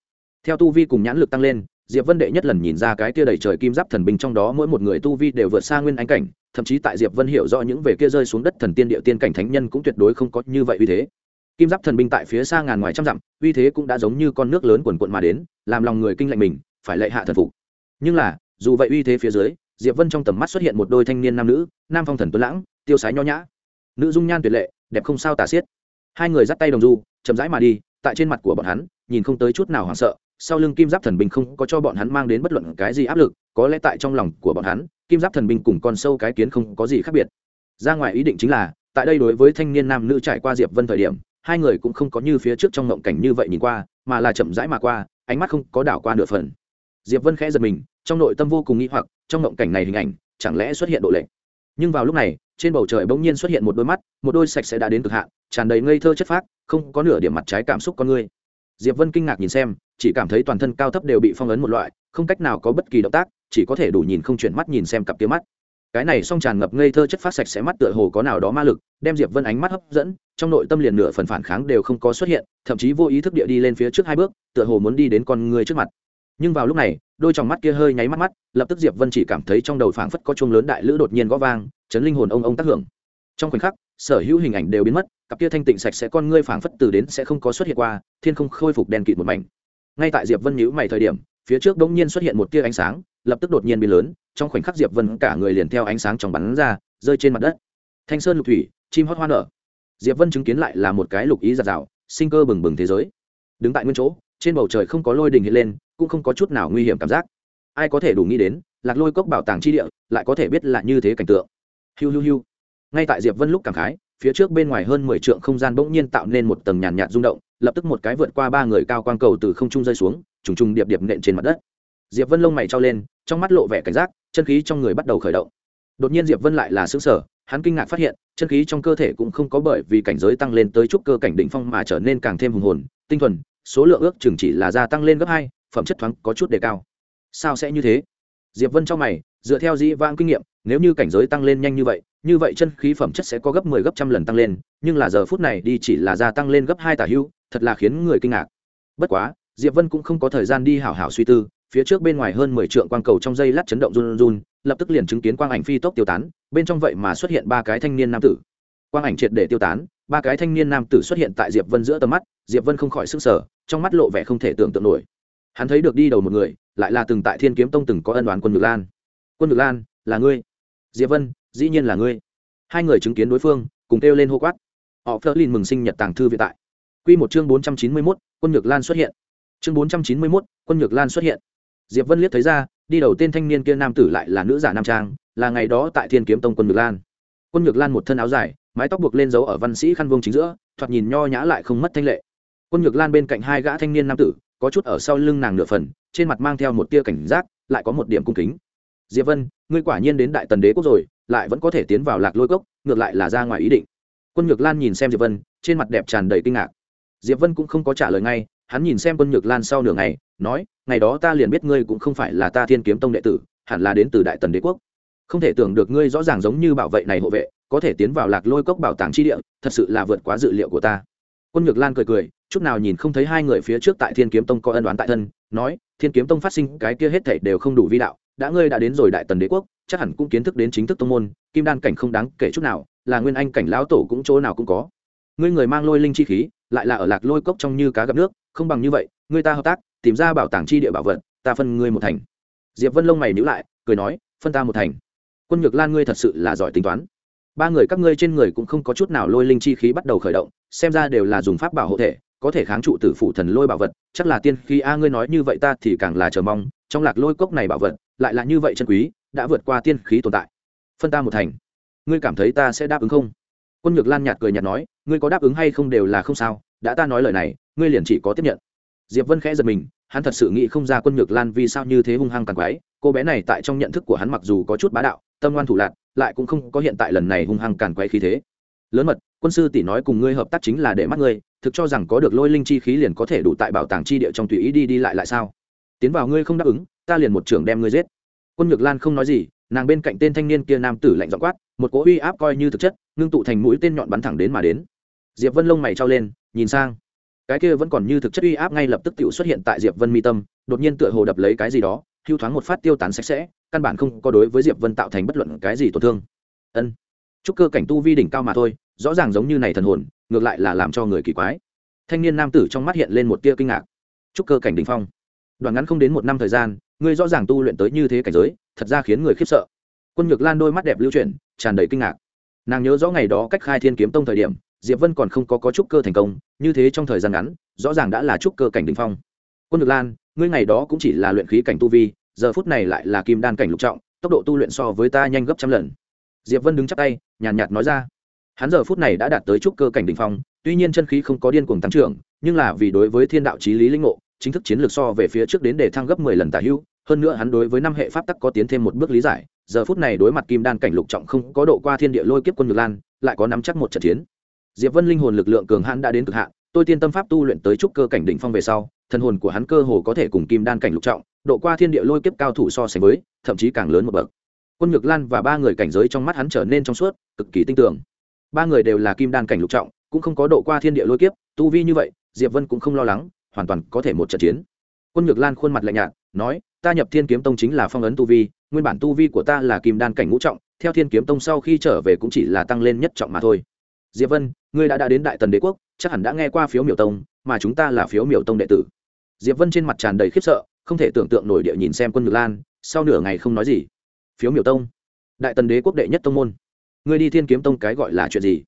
Theo tu vi cùng nhãn lực tăng lên diệp vân đệ nhất lần nhìn ra cái kia đầy trời kim giáp thần binh trong đó mỗi một người tu vi đều vượt xa nguyên anh cảnh, thậm chí tại diệp vân hiểu rõ những về kia rơi xuống đất thần tiên địa tiên cảnh thánh nhân cũng tuyệt đối không có như vậy uy thế. Kim giáp thần binh tại phía xa ngàn ngoài trăm dặm, uy thế cũng đã giống như con nước lớn quần quận mà đến, làm lòng người kinh lạnh mình, phải lệ hạ thần phục. Nhưng là, dù vậy uy thế phía dưới, diệp vân trong tầm mắt xuất hiện một đôi thanh niên nam nữ, nam phong thần tuấn lãng, tiêu sái nho nhã. Nữ dung nhan tuyệt lệ, đẹp không sao tả xiết. Hai người dắt tay đồng du, chậm rãi mà đi, tại trên mặt của bọn hắn, nhìn không tới chút nào hoảng sợ sau lưng kim giáp thần binh không có cho bọn hắn mang đến bất luận cái gì áp lực, có lẽ tại trong lòng của bọn hắn, kim giáp thần binh cùng con sâu cái kiến không có gì khác biệt. Ra ngoài ý định chính là, tại đây đối với thanh niên nam nữ trải qua diệp vân thời điểm, hai người cũng không có như phía trước trong ngộng cảnh như vậy nhìn qua, mà là chậm rãi mà qua, ánh mắt không có đảo qua nửa phần. Diệp vân khẽ giật mình, trong nội tâm vô cùng nghĩ hoặc, trong ngộng cảnh này hình ảnh, chẳng lẽ xuất hiện độ lệ nhưng vào lúc này, trên bầu trời bỗng nhiên xuất hiện một đôi mắt, một đôi sạch sẽ đã đến cực hạn, tràn đầy ngây thơ chất phác, không có nửa điểm mặt trái cảm xúc con người. Diệp vân kinh ngạc nhìn xem chỉ cảm thấy toàn thân cao thấp đều bị phong ấn một loại, không cách nào có bất kỳ động tác, chỉ có thể đủ nhìn không chuyển mắt nhìn xem cặp kia mắt. Cái này song tràn ngập ngây thơ chất phát sạch sẽ mắt tựa hồ có nào đó ma lực, đem diệp vân ánh mắt hấp dẫn, trong nội tâm liền nửa phần phản kháng đều không có xuất hiện, thậm chí vô ý thức địa đi lên phía trước hai bước, tựa hồ muốn đi đến con người trước mặt. Nhưng vào lúc này, đôi tròng mắt kia hơi nháy mắt mắt, lập tức diệp vân chỉ cảm thấy trong đầu phảng phất có chuông lớn đại lữ đột nhiên gõ vang, chấn linh hồn ông ông tác hưởng. Trong khoảnh khắc, sở hữu hình ảnh đều biến mất, cặp kia thanh tịnh sạch sẽ con ngươi phảng phất từ đến sẽ không có xuất hiện qua, thiên không khôi phục đèn kịt một mảnh ngay tại diệp vân nhíu mày thời điểm, phía trước bỗng nhiên xuất hiện một tia ánh sáng, lập tức đột nhiên biến lớn, trong khoảnh khắc diệp vân cả người liền theo ánh sáng trong bắn ra, rơi trên mặt đất. Thanh sơn lục thủy, chim hót hoa nở. Diệp vân chứng kiến lại là một cái lục ý giạt rào, sinh cơ bừng bừng thế giới. Đứng tại nguyên chỗ, trên bầu trời không có lôi đình hiện lên, cũng không có chút nào nguy hiểm cảm giác. Ai có thể đủ nghĩ đến, lạc lôi cốc bảo tàng chi địa, lại có thể biết là như thế cảnh tượng. Hiu hiu hiu. Ngay tại diệp vân lúc cảm khái phía trước bên ngoài hơn mười trượng không gian bỗng nhiên tạo nên một tầng nhàn nhạt rung động, lập tức một cái vượt qua ba người cao quang cầu từ không trung rơi xuống, trùng trùng điệp điệp nện trên mặt đất. Diệp vân lông mày trao lên, trong mắt lộ vẻ cảnh giác, chân khí trong người bắt đầu khởi động. Đột nhiên diệp vân lại là sửng sở hắn kinh ngạc phát hiện, chân khí trong cơ thể cũng không có bởi vì cảnh giới tăng lên tới chút cơ cảnh đỉnh phong mà trở nên càng thêm hùng hồn, tinh thuần, số lượng ước chừng chỉ là gia tăng lên gấp hai, phẩm chất thoáng có chút đề cao. Sao sẽ như thế? Diệp vân trong mày, dựa theo dĩ vãng kinh nghiệm, nếu như cảnh giới tăng lên nhanh như vậy như vậy chân khí phẩm chất sẽ có gấp 10 gấp trăm lần tăng lên, nhưng là giờ phút này đi chỉ là gia tăng lên gấp hai tả hưu, thật là khiến người kinh ngạc. Bất quá, diệp vân cũng không có thời gian đi hảo hảo suy tư, phía trước bên ngoài hơn mười trượng quang cầu trong dây lát chấn động run run lập tức liền chứng kiến quang ảnh phi tốc tiêu tán, bên trong vậy mà xuất hiện ba cái thanh niên nam tử. Quang ảnh triệt để tiêu tán, ba cái thanh niên nam tử xuất hiện tại diệp vân giữa tầm mắt, diệp vân không khỏi sức sở trong mắt lộ vẻ không thể tưởng tượng nổi. Hắn thấy được đi đầu một người, lại là từng tại thiên kiếm tông từng có ân oán quân Nhược lan. Quân Nhược lan, là ngươi? Diệp vân dĩ nhiên là ngươi. Hai người chứng kiến đối phương, cùng kêu lên hô quát. Họ phơ linh mừng sinh nhật tàng thư viện tại. Quy một chương bốn trăm chín mươi mốt, quân nhược lan xuất hiện. Chương bốn trăm chín mươi mốt, quân nhược lan xuất hiện. Diệp vân liếc thấy ra, đi đầu tên thanh niên kia nam tử lại là nữ giả nam trang, là ngày đó tại thiên kiếm tông quân nhược lan. Quân nhược lan một thân áo dài, mái tóc buộc lên dấu ở văn sĩ khăn vông chính giữa, thoạt nhìn nho nhã lại không mất thanh lệ. Quân nhược lan bên cạnh hai gã thanh niên nam tử, có chút ở sau lưng nàng nửa phần, trên mặt mang theo một tia cảnh giác, lại có một điểm cung kính. Diệp vân, ngươi quả nhiên đến đại tần đế quốc rồi lại vẫn có thể tiến vào lạc lôi cốc, ngược lại là ra ngoài ý định. Quân nhược lan nhìn xem diệp vân, trên mặt đẹp tràn đầy kinh ngạc. Diệp vân cũng không có trả lời ngay, hắn nhìn xem quân nhược lan sau nửa ngày, nói, ngày đó ta liền biết ngươi cũng không phải là ta thiên kiếm tông đệ tử, hẳn là đến từ đại tần đế quốc. Không thể tưởng được ngươi rõ ràng giống như bảo vệ này hộ vệ, có thể tiến vào lạc lôi cốc bảo tàng chi địa, thật sự là vượt quá dự liệu của ta. Quân nhược lan cười cười, chút nào nhìn không thấy hai người phía trước tại thiên kiếm tông có ân đoán tại thân, nói, thiên kiếm tông phát sinh cái kia hết thảy đều không đủ vi đạo, đã ngươi đã đến rồi đại tần đế quốc chắc hẳn cũng kiến thức đến chính thức tông môn, kim đan cảnh không đáng kể chút nào, là nguyên anh cảnh lão tổ cũng chỗ nào cũng có. Ngươi người mang lôi linh chi khí, lại là ở lạc lôi cốc trong như cá gặp nước, không bằng như vậy, ngươi ta hợp tác, tìm ra bảo tàng chi địa bảo vật, ta phân ngươi một thành. Diệp vân lông mày nhíu lại, cười nói, phân ta một thành. Quân nhược lan ngươi thật sự là giỏi tính toán. Ba người các ngươi trên người cũng không có chút nào lôi linh chi khí bắt đầu khởi động, xem ra đều là dùng pháp bảo hộ thể, có thể kháng trụ tử phụ thần lôi bảo vật, chắc là tiên khi a, ngươi nói như vậy ta thì càng là chờ mong, trong lạc lôi cốc này bảo vật, lại là như vậy chân quý đã vượt qua tiên khí tồn tại. Phân ta một thành. Ngươi cảm thấy ta sẽ đáp ứng không? Quân nhược lan nhạt cười nhạt nói, ngươi có đáp ứng hay không đều là không sao, đã ta nói lời này, ngươi liền chỉ có tiếp nhận. Diệp vân khẽ giật mình, hắn thật sự nghĩ không ra quân nhược lan vì sao như thế hung hăng càng quái, cô bé này tại trong nhận thức của hắn mặc dù có chút bá đạo, tâm ngoan thủ lạc lại cũng không có hiện tại lần này hung hăng càn quay khí thế. Lớn mật, quân sư tỷ nói cùng ngươi hợp tác chính là để mắt ngươi, thực cho rằng có được lôi linh chi khí liền có thể đủ tại bảo tàng chi địa trong tùy ý đi đi lại lại sao? Tiến vào ngươi không đáp ứng, ta liền một trưởng đem ngươi giết quân nhược lan không nói gì, nàng bên cạnh tên thanh niên kia nam tử lạnh dọ quát, một cỗ uy áp coi như thực chất, ngưng tụ thành mũi tên nhọn bắn thẳng đến mà đến. Diệp vân lông mày trao lên, nhìn sang. Cái kia vẫn còn như thực chất uy áp ngay lập tức tự xuất hiện tại diệp vân mi tâm, đột nhiên tựa hồ đập lấy cái gì đó, hưu thoáng một phát tiêu tán sạch sẽ, căn bản không có đối với diệp vân tạo thành bất luận cái gì tổn thương. Ân. Chúc cơ cảnh tu vi đỉnh cao mà thôi, rõ ràng giống như này thần hồn, ngược lại là làm cho người kỳ quái. Thanh niên nam tử trong mắt hiện lên một tia kinh ngạc. Chúc cơ cảnh đỉnh phong. Đoạn ngắn không đến một năm thời gian ngươi rõ ràng tu luyện tới như thế cảnh giới, thật ra khiến người khiếp sợ. Quân nhược lan đôi mắt đẹp lưu chuyển, tràn đầy kinh ngạc. Nàng nhớ rõ ngày đó cách khai thiên kiếm tông thời điểm, diệp vân còn không có có trúc cơ thành công, như thế trong thời gian ngắn, rõ ràng đã là trúc cơ cảnh đỉnh phong. Quân nhược lan, ngươi ngày đó cũng chỉ là luyện khí cảnh tu vi, giờ phút này lại là kim đan cảnh lục trọng, tốc độ tu luyện so với ta nhanh gấp trăm lần. Diệp vân đứng chắp tay, nhàn nhạt nói ra. Hắn giờ phút này đã đạt tới trúc cơ cảnh đỉnh phong, tuy nhiên chân khí không có điên cuồng tăng trưởng, nhưng là vì đối với thiên đạo chí lý linh ngộ chính thức chiến lược so về phía trước đến để thăng gấp mười lần tả hữu hơn nữa hắn đối với năm hệ pháp tắc có tiến thêm một bước lý giải, giờ phút này đối mặt kim đan cảnh lục trọng không có độ qua thiên địa lôi kiếp quân ngược lan, lại có nắm chắc một trận chiến diệp vân linh hồn lực lượng cường hãn đã đến cực hạn, tôi tiên tâm pháp tu luyện tới trúc cơ cảnh đỉnh phong về sau, thần hồn của hắn cơ hồ có thể cùng kim đan cảnh lục trọng, độ qua thiên địa lôi kiếp cao thủ so sánh với, thậm chí càng lớn một bậc quân nhược lan và ba người cảnh giới trong mắt hắn trở nên trong suốt, cực kỳ tinh tường. ba người đều là kim đan cảnh lục trọng, cũng không có độ qua thiên địa lôi kiếp, tu vi như vậy, diệp vân cũng không lo lắng hoàn toàn có thể một trận chiến. Quân nhược lan khuôn mặt lạnh nhạt, nói, ta nhập thiên kiếm tông chính là phong ấn tu vi, nguyên bản tu vi của ta là kim đan cảnh ngũ trọng, theo thiên kiếm tông sau khi trở về cũng chỉ là tăng lên nhất trọng mà thôi. Diệp vân, ngươi đã đã đến đại tần đế quốc, chắc hẳn đã nghe qua phiếu miểu tông, mà chúng ta là phiếu miểu tông đệ tử. Diệp vân trên mặt tràn đầy khiếp sợ, không thể tưởng tượng nổi địa nhìn xem quân nhược lan, sau nửa ngày không nói gì. Phiếu miểu tông, đại tần đế quốc đệ nhất tông môn, ngươi đi thiên kiếm tông cái gọi là chuyện gì?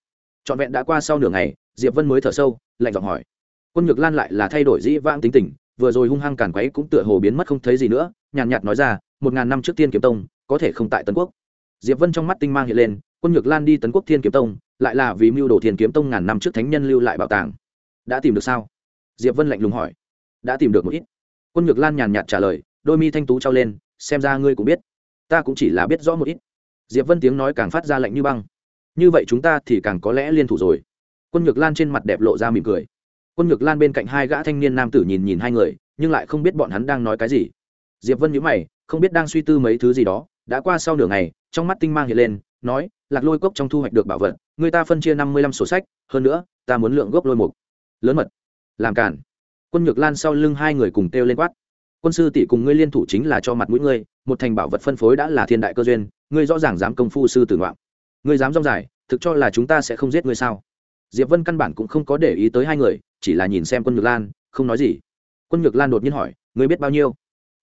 Trọn vẹn đã qua sau nửa ngày, diệp vân mới thở sâu, lạnh giọng hỏi quân nhược lan lại là thay đổi dĩ vãng tính tình, vừa rồi hung hăng càn quấy cũng tựa hồ biến mất không thấy gì nữa, nhàn nhạt nói ra, một ngàn năm trước tiên kiếm tông, có thể không tại tấn quốc. Diệp vân trong mắt tinh mang hiện lên, quân nhược lan đi tấn quốc thiên kiếm tông, lại là vì mưu đồ thiên kiếm tông ngàn năm trước thánh nhân lưu lại bảo tàng. Đã tìm được sao? Diệp vân lạnh lùng hỏi. Đã tìm được một ít. Quân nhược lan nhàn nhạt trả lời, đôi mi thanh tú trao lên, xem ra ngươi cũng biết. Ta cũng chỉ là biết rõ một ít. Diệp vân tiếng nói càng phát ra lạnh như băng. Như vậy chúng ta thì càng có lẽ liên thủ rồi. Quân nhược lan trên mặt đẹp lộ ra mỉm cười quân nhược lan bên cạnh hai gã thanh niên nam tử nhìn nhìn hai người, nhưng lại không biết bọn hắn đang nói cái gì. Diệp vân nhíu mày, không biết đang suy tư mấy thứ gì đó. Đã qua sau nửa ngày, trong mắt tinh mang hiện lên, nói, lạc lôi cốc trong thu hoạch được bảo vật, người ta phân chia năm mươi lăm sổ sách, hơn nữa, ta muốn lượng gốc lôi mục. Lớn mật. Làm cản. Quân nhược lan sau lưng hai người cùng kêu lên quát. Quân sư tỷ cùng ngươi liên thủ chính là cho mặt mũi ngươi, một thành bảo vật phân phối đã là thiên đại cơ duyên, ngươi rõ ràng dám công phu sư tử ngoạm ngươi dám rong dài, thực cho là chúng ta sẽ không giết ngươi sao? Diệp vân căn bản cũng không có để ý tới hai người, chỉ là nhìn xem quân nhược lan, không nói gì. Quân nhược lan đột nhiên hỏi, ngươi biết bao nhiêu?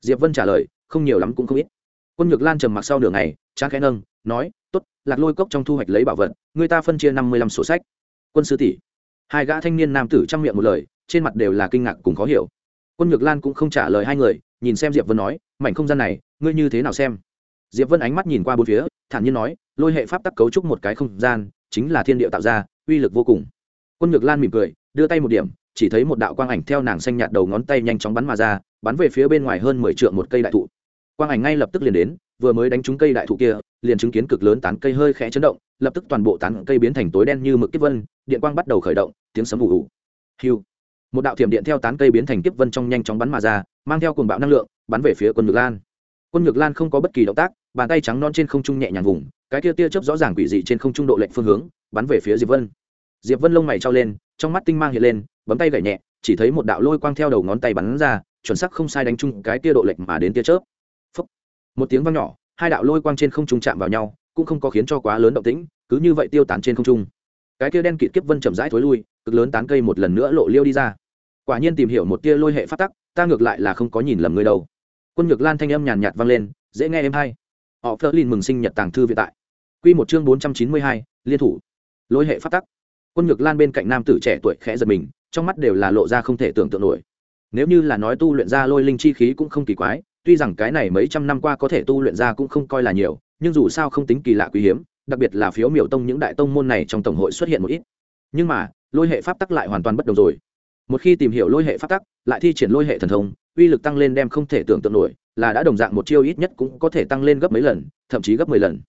Diệp vân trả lời, không nhiều lắm cũng không ít. Quân nhược lan trầm mặc sau nửa ngày trang khẽ nâng, nói t ố t lạc lôi cốc trong thu hoạch lấy bảo vật, người ta phân chia năm mươi lăm sổ sách. Quân sư tỷ. Hai gã thanh niên nam tử trang miệng một lời, trên mặt đều là kinh ngạc cùng khó hiểu. Quân nhược lan cũng không trả lời hai người, nhìn xem diệp vân nói, mảnh không gian này, ngươi như thế nào xem? Diệp vân ánh mắt nhìn qua bốn phía, thản nhiên nói, lôi hệ pháp tắc cấu trúc một cái không gian, chính là thiên địa tạo ra uy lực vô cùng. Quân nhược lan mỉm cười, đưa tay một điểm, chỉ thấy một đạo quang ảnh theo nàng xanh nhạt đầu ngón tay nhanh chóng bắn mà ra, bắn về phía bên ngoài hơn mười trượng một cây đại thụ. Quang ảnh ngay lập tức liền đến, vừa mới đánh trúng cây đại thụ kia, liền chứng kiến cực lớn tán cây hơi khẽ chấn động, lập tức toàn bộ tán cây biến thành tối đen như mực kiếp vân, điện quang bắt đầu khởi động, tiếng sấm ù ù. Hiu. Một đạo thiểm điện theo tán cây biến thành kiếp vân trong nhanh chóng bắn mà ra, mang theo cuồng bạo năng lượng, bắn về phía quân nhược lan. Quân nhược lan không có bất kỳ động tác bàn tay trắng non trên không trung nhẹ nhàng vùng, cái tia tia chớp rõ ràng quỷ dị trên không trung độ lệnh phương hướng, bắn về phía diệp vân. Diệp vân lông mày trao lên, trong mắt tinh mang hiện lên, bấm tay gảy nhẹ, chỉ thấy một đạo lôi quang theo đầu ngón tay bắn ra, chuẩn xác không sai đánh chung cái tia độ lệch mà đến tia chớp. Phúc. một tiếng vang nhỏ, hai đạo lôi quang trên không trung chạm vào nhau, cũng không có khiến cho quá lớn động tĩnh, cứ như vậy tiêu tán trên không trung. Cái tia đen kịt kiếp vân chậm rãi thối lui, cực lớn tán cây một lần nữa lộ liêu đi ra. Quả nhiên tìm hiểu một tia lôi hệ phát tắc, ta ngược lại là không có nhìn lầm ngươi đâu. Quân nhược lan thanh âm nhàn nhạt vang lên, dễ nghe em hay họ phớt lên mừng sinh nhật tàng thư viện tại. Quy một chương bốn trăm chín mươi hai, liên thủ. Lôi hệ phát tắc. Quân ngược lan bên cạnh nam tử trẻ tuổi khẽ giật mình, trong mắt đều là lộ ra không thể tưởng tượng nổi. Nếu như là nói tu luyện ra lôi linh chi khí cũng không kỳ quái, tuy rằng cái này mấy trăm năm qua có thể tu luyện ra cũng không coi là nhiều, nhưng dù sao không tính kỳ lạ quý hiếm, đặc biệt là phiếu miểu tông những đại tông môn này trong tổng hội xuất hiện một ít. Nhưng mà, lôi hệ pháp tắc lại hoàn toàn bất đồng rồi. Một khi tìm hiểu lôi hệ pháp tắc, lại thi triển lôi hệ thần thông, uy lực tăng lên đem không thể tưởng tượng nổi là đã đồng dạng một chiêu ít nhất cũng có thể tăng lên gấp mấy lần, thậm chí gấp mười lần.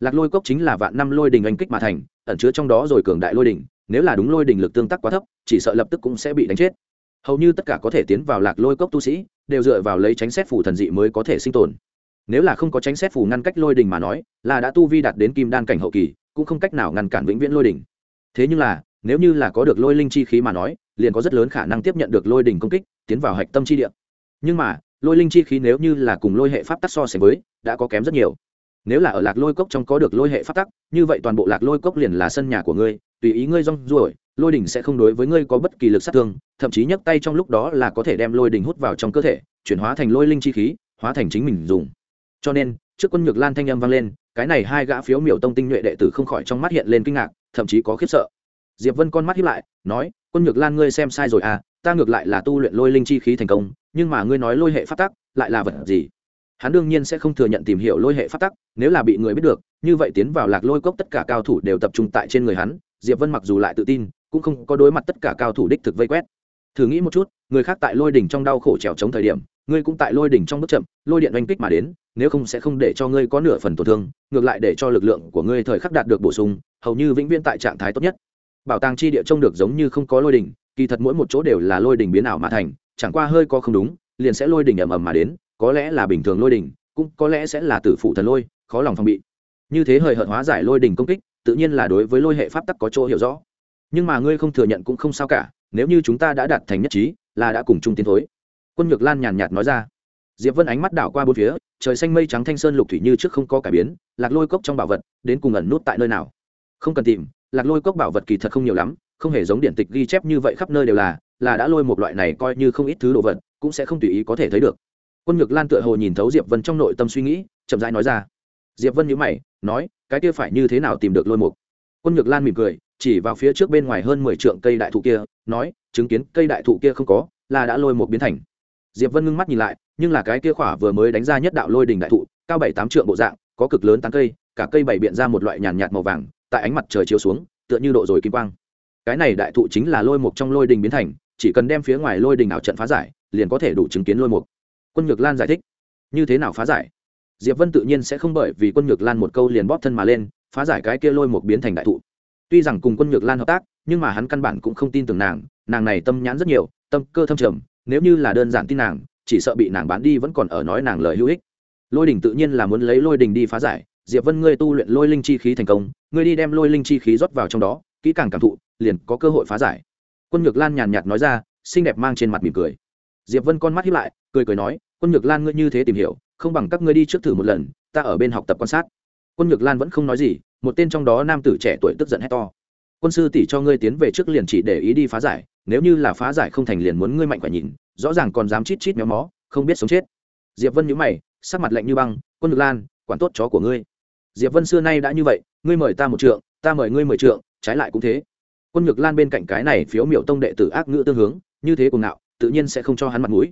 Lạc lôi cốc chính là vạn năm lôi đình anh kích mà thành, ẩn chứa trong đó rồi cường đại lôi đình, nếu là đúng lôi đình lực tương tác quá thấp, chỉ sợ lập tức cũng sẽ bị đánh chết. Hầu như tất cả có thể tiến vào lạc lôi cốc tu sĩ, đều dựa vào lấy tránh xét phủ thần dị mới có thể sinh tồn. Nếu là không có tránh xét phù ngăn cách lôi đình mà nói, là đã tu vi đạt đến kim đan cảnh hậu kỳ, cũng không cách nào ngăn cản vĩnh viễn lôi đình. Thế nhưng là, nếu như là có được lôi linh chi khí mà nói, liền có rất lớn khả năng tiếp nhận được lôi đình công kích, tiến vào hạch tâm chi địa. Nhưng mà lôi linh chi khí nếu như là cùng lôi hệ pháp tắc so sánh với, đã có kém rất nhiều. Nếu là ở lạc lôi cốc trong có được lôi hệ pháp tắc, như vậy toàn bộ lạc lôi cốc liền là sân nhà của ngươi, tùy ý ngươi rong ruổi, lôi đỉnh sẽ không đối với ngươi có bất kỳ lực sát thương, thậm chí nhấc tay trong lúc đó là có thể đem lôi đỉnh hút vào trong cơ thể, chuyển hóa thành lôi linh chi khí, hóa thành chính mình dùng. Cho nên, trước quân nhược lan thanh âm vang lên, cái này hai gã phiếu miểu tông tinh nhuệ đệ tử không khỏi trong mắt hiện lên kinh ngạc, thậm chí có khiếp sợ. Diệp vân con mắt hiếp lại, nói, quân nhược lan ngươi xem sai rồi à ta ngược lại là tu luyện lôi linh chi khí thành công, nhưng mà ngươi nói lôi hệ phát tắc, lại là vật gì? Hắn đương nhiên sẽ không thừa nhận tìm hiểu lôi hệ phát tắc, nếu là bị người biết được, như vậy tiến vào lạc lôi cốc tất cả cao thủ đều tập trung tại trên người hắn, diệp vân mặc dù lại tự tin, cũng không có đối mặt tất cả cao thủ đích thực vây quét. Thử nghĩ một chút, người khác tại lôi đỉnh trong đau khổ trèo chống thời điểm, ngươi cũng tại lôi đỉnh trong bước chậm, lôi điện oanh kích mà đến, nếu không sẽ không để cho ngươi có nửa phần tổn thương, ngược lại để cho lực lượng của ngươi thời khắc đạt được bổ sung, hầu như vĩnh viễn tại trạng thái tốt nhất. Bảo tàng chi địa trông được giống như không có lôi đỉnh kỳ thật mỗi một chỗ đều là lôi đỉnh biến ảo mà thành, chẳng qua hơi có không đúng, liền sẽ lôi đỉnh ầm ầm mà đến, có lẽ là bình thường lôi đỉnh, cũng có lẽ sẽ là tử phụ thần lôi, khó lòng phòng bị. Như thế hời hợt hóa giải lôi đỉnh công kích, tự nhiên là đối với lôi hệ pháp tắc có chỗ hiểu rõ. Nhưng mà ngươi không thừa nhận cũng không sao cả, nếu như chúng ta đã đạt thành nhất trí, là đã cùng chung tiến thối. Quân nhược lan nhàn nhạt nói ra. Diệp vân ánh mắt đảo qua bốn phía, trời xanh mây trắng thanh sơn lục thủy như trước không có cải biến, lạc lôi cốc trong bảo vật, đến cùng ẩn nút tại nơi nào? Không cần tìm, lạc lôi cốc bảo vật kỳ thật không nhiều lắm không hề giống điện tịch ghi chép như vậy khắp nơi đều là là đã lôi một loại này coi như không ít thứ đồ vật, cũng sẽ không tùy ý có thể thấy được. Quân nhược lan tựa hồ nhìn thấu diệp vân trong nội tâm suy nghĩ, chậm rãi nói ra. Diệp vân nhíu mày, nói, cái kia phải như thế nào tìm được lôi mục? Quân nhược lan mỉm cười, chỉ vào phía trước bên ngoài hơn mười trượng cây đại thụ kia, nói, chứng kiến cây đại thụ kia không có, là đã lôi một biến thành. Diệp vân ngưng mắt nhìn lại, nhưng là cái kia khỏa vừa mới đánh ra nhất đạo lôi đình đại thụ, cao bảy tám trượng bộ dạng, có cực lớn tán cây, cả cây bảy biện ra một loại nhàn nhạt màu vàng, tại ánh mặt trời chiếu xuống, tựa như độ rồi kim quang cái này đại thụ chính là lôi mục trong lôi đình biến thành, chỉ cần đem phía ngoài lôi đình ảo trận phá giải, liền có thể đủ chứng kiến lôi mục. Quân nhược lan giải thích. Như thế nào phá giải? Diệp vân tự nhiên sẽ không bởi vì quân nhược lan một câu liền bóp thân mà lên, phá giải cái kia lôi mục biến thành đại thụ. Tuy rằng cùng quân nhược lan hợp tác, nhưng mà hắn căn bản cũng không tin tưởng nàng nàng này tâm nhãn rất nhiều, tâm cơ thâm trầm, nếu như là đơn giản tin nàng, chỉ sợ bị nàng bán đi vẫn còn ở nói nàng lời hữu ích. Lôi đình tự nhiên là muốn lấy lôi đình đi phá giải, diệp vân ngươi tu luyện lôi linh chi khí thành công, ngươi đi đem lôi linh chi khí rót vào trong đó, kỹ càng cảm thụ liền có cơ hội phá giải. Quân nhược lan nhàn nhạt nói ra, xinh đẹp mang trên mặt mỉm cười. Diệp vân con mắt hiếp lại, cười cười nói, quân nhược lan ngươi như thế tìm hiểu, không bằng các ngươi đi trước thử một lần, ta ở bên học tập quan sát. Quân nhược lan vẫn không nói gì, một tên trong đó nam tử trẻ tuổi tức giận hét to. Quân sư tỷ cho ngươi tiến về trước liền chỉ để ý đi phá giải, nếu như là phá giải không thành liền muốn ngươi mạnh khỏe nhìn, rõ ràng còn dám chít chít méo mó, không biết sống chết. Diệp vân nhíu mày, sắc mặt lạnh như băng, quân nhược lan, quản tốt chó của ngươi. Diệp vân xưa nay đã như vậy, ngươi mời ta một trượng, ta mời ngươi mười trượng, trái lại cũng thế quân nhược lan bên cạnh cái này phiếu miểu tông đệ tử ác ngữ tương hướng, như thế cùng ngạo, tự nhiên sẽ không cho hắn mặt mũi.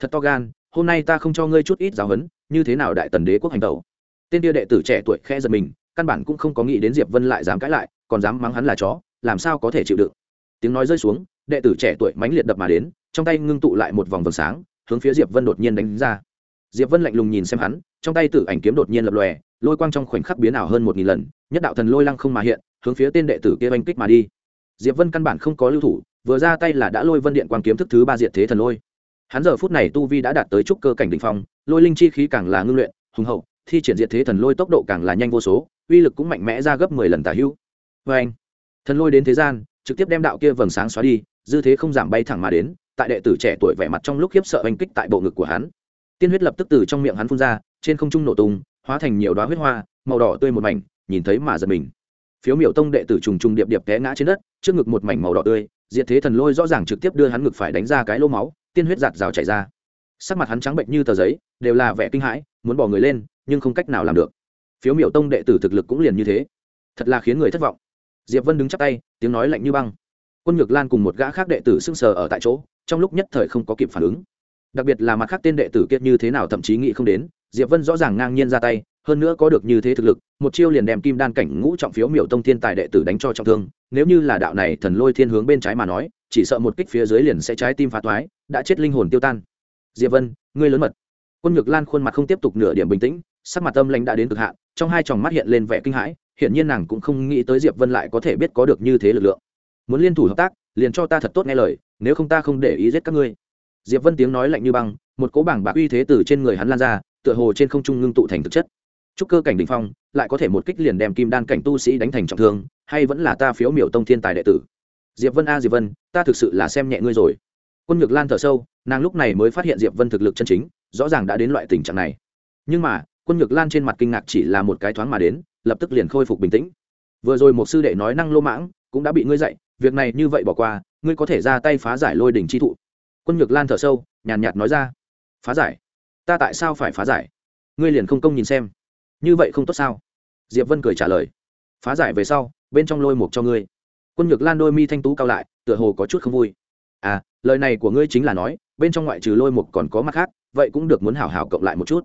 Thật to gan, hôm nay ta không cho ngươi chút ít giáo huấn, như thế nào đại tần đế quốc hành tẩu. Tên tia đệ tử trẻ tuổi khẽ giật mình, căn bản cũng không có nghĩ đến diệp vân lại dám cãi lại, còn dám mắng hắn là chó, làm sao có thể chịu đựng. Tiếng nói rơi xuống, đệ tử trẻ tuổi mãnh liệt đập mà đến, trong tay ngưng tụ lại một vòng vầng sáng, hướng phía diệp vân đột nhiên đánh ra. Diệp vân lạnh lùng nhìn xem hắn, trong tay tử ảnh kiếm đột nhiên lập lòe, lôi quang trong khoảnh khắc biến ảo hơn một nghìn lần, nhất đạo thần lôi lăng không mà hiện, hướng phía tên đệ tử kia oanh kích mà đi diệp vân căn bản không có lưu thủ, vừa ra tay là đã lôi vân điện quang kiếm thức thứ ba diệt thế thần lôi. Hắn giờ phút này tu vi đã đạt tới trúc cơ cảnh đ ỉ n h phong, lôi linh chi khí càng là ngưng luyện, hùng hậu, thi triển diệt thế thần lôi tốc độ càng là nhanh vô số, uy lực cũng mạnh mẽ ra gấp mười lần tả hữu. Vê anh, thần lôi đến thế gian, trực tiếp đem đạo kia vầng sáng xóa đi, dư thế không giảm bay thẳng mà đến, tại đệ tử trẻ tuổi vẻ mặt trong lúc khiếp sợ oanh kích tại bộ ngực của hắn. Tiên huyết lập tức từ trong miệng hắn phun ra, trên không trung nổ tung, hóa thành nhiều đoá huyết hoa, màu đỏ tươi một mảnh, nhìn thấy mà giật mình phiếu miểu tông đệ tử trùng trùng điệp điệp té ngã trên đất, trước ngực một mảnh màu đỏ tươi, diệt thế thần lôi rõ ràng trực tiếp đưa hắn ngực phải đánh ra cái lô máu, tiên huyết giạt rào chảy ra. Sắc mặt hắn trắng bệnh như tờ giấy, đều là vẻ kinh hãi, muốn bỏ người lên, nhưng không cách nào làm được. Phiếu miểu tông đệ tử thực lực cũng liền như thế. Thật là khiến người thất vọng. Diệp vân đứng chắp tay, tiếng nói lạnh như băng. Quân nhược lan cùng một gã khác đệ tử sưng sờ ở tại chỗ, trong lúc nhất thời không có kịp phản ứng. Đặc biệt là mặt khác tên đệ tử kiệt như thế nào thậm chí nghĩ không đến, diệp vân rõ ràng ngang nhiên ra tay hơn nữa có được như thế thực lực, một chiêu liền đem kim đan cảnh ngũ trọng phiếu miểu tông thiên tài đệ tử đánh cho trọng thương. Nếu như là đạo này thần lôi thiên hướng bên trái mà nói, chỉ sợ một kích phía dưới liền sẽ trái tim phá toái, đã chết linh hồn tiêu tan. Diệp vân, ngươi lớn mật. Quân nhược lan khuôn mặt không tiếp tục nửa điểm bình tĩnh, sắc mặt âm lãnh đã đến cực hạn, trong hai tròng mắt hiện lên vẻ kinh hãi hiện nhiên nàng cũng không nghĩ tới diệp vân lại có thể biết có được như thế lực lượng. Muốn liên thủ hợp tác, liền cho ta thật tốt nghe lời, nếu không ta không để ý giết các ngươi. Diệp vân tiếng nói lạnh như băng, một cỗ bảng bạc uy thế từ trên người hắn lan ra, tựa hồ trên không trung ngưng tụ thành thực chất trúc cơ cảnh đ ỉ n h phong, lại có thể một kích liền đem kim đan cảnh tu sĩ đánh thành trọng thương, hay vẫn là ta phiếu miểu tông thiên tài đệ tử? Diệp vân a, diệp vân, ta thực sự là xem nhẹ ngươi rồi. Quân nhược lan thở sâu, nàng lúc này mới phát hiện diệp vân thực lực chân chính, rõ ràng đã đến loại tình trạng này. Nhưng mà, quân nhược lan trên mặt kinh ngạc chỉ là một cái thoáng mà đến, lập tức liền khôi phục bình tĩnh. Vừa rồi một sư đệ nói năng lô mãng, cũng đã bị ngươi dạy, việc này như vậy bỏ qua, ngươi có thể ra tay phá giải lôi đỉnh chi thụ. Quân nhược lan thở sâu, nhàn nhạt nói ra. Phá giải? Ta tại sao phải phá giải? Ngươi liền không công nhìn xem như vậy không tốt sao? Diệp vân cười trả lời. Phá giải về sau, bên trong lôi mục cho ngươi. Quân nhược lan đôi mi thanh tú cao lại, tựa hồ có chút không vui. À lời này của ngươi chính là nói, bên trong ngoại trừ lôi mục còn có mặt khác, vậy cũng được muốn hảo hảo cộng lại một chút.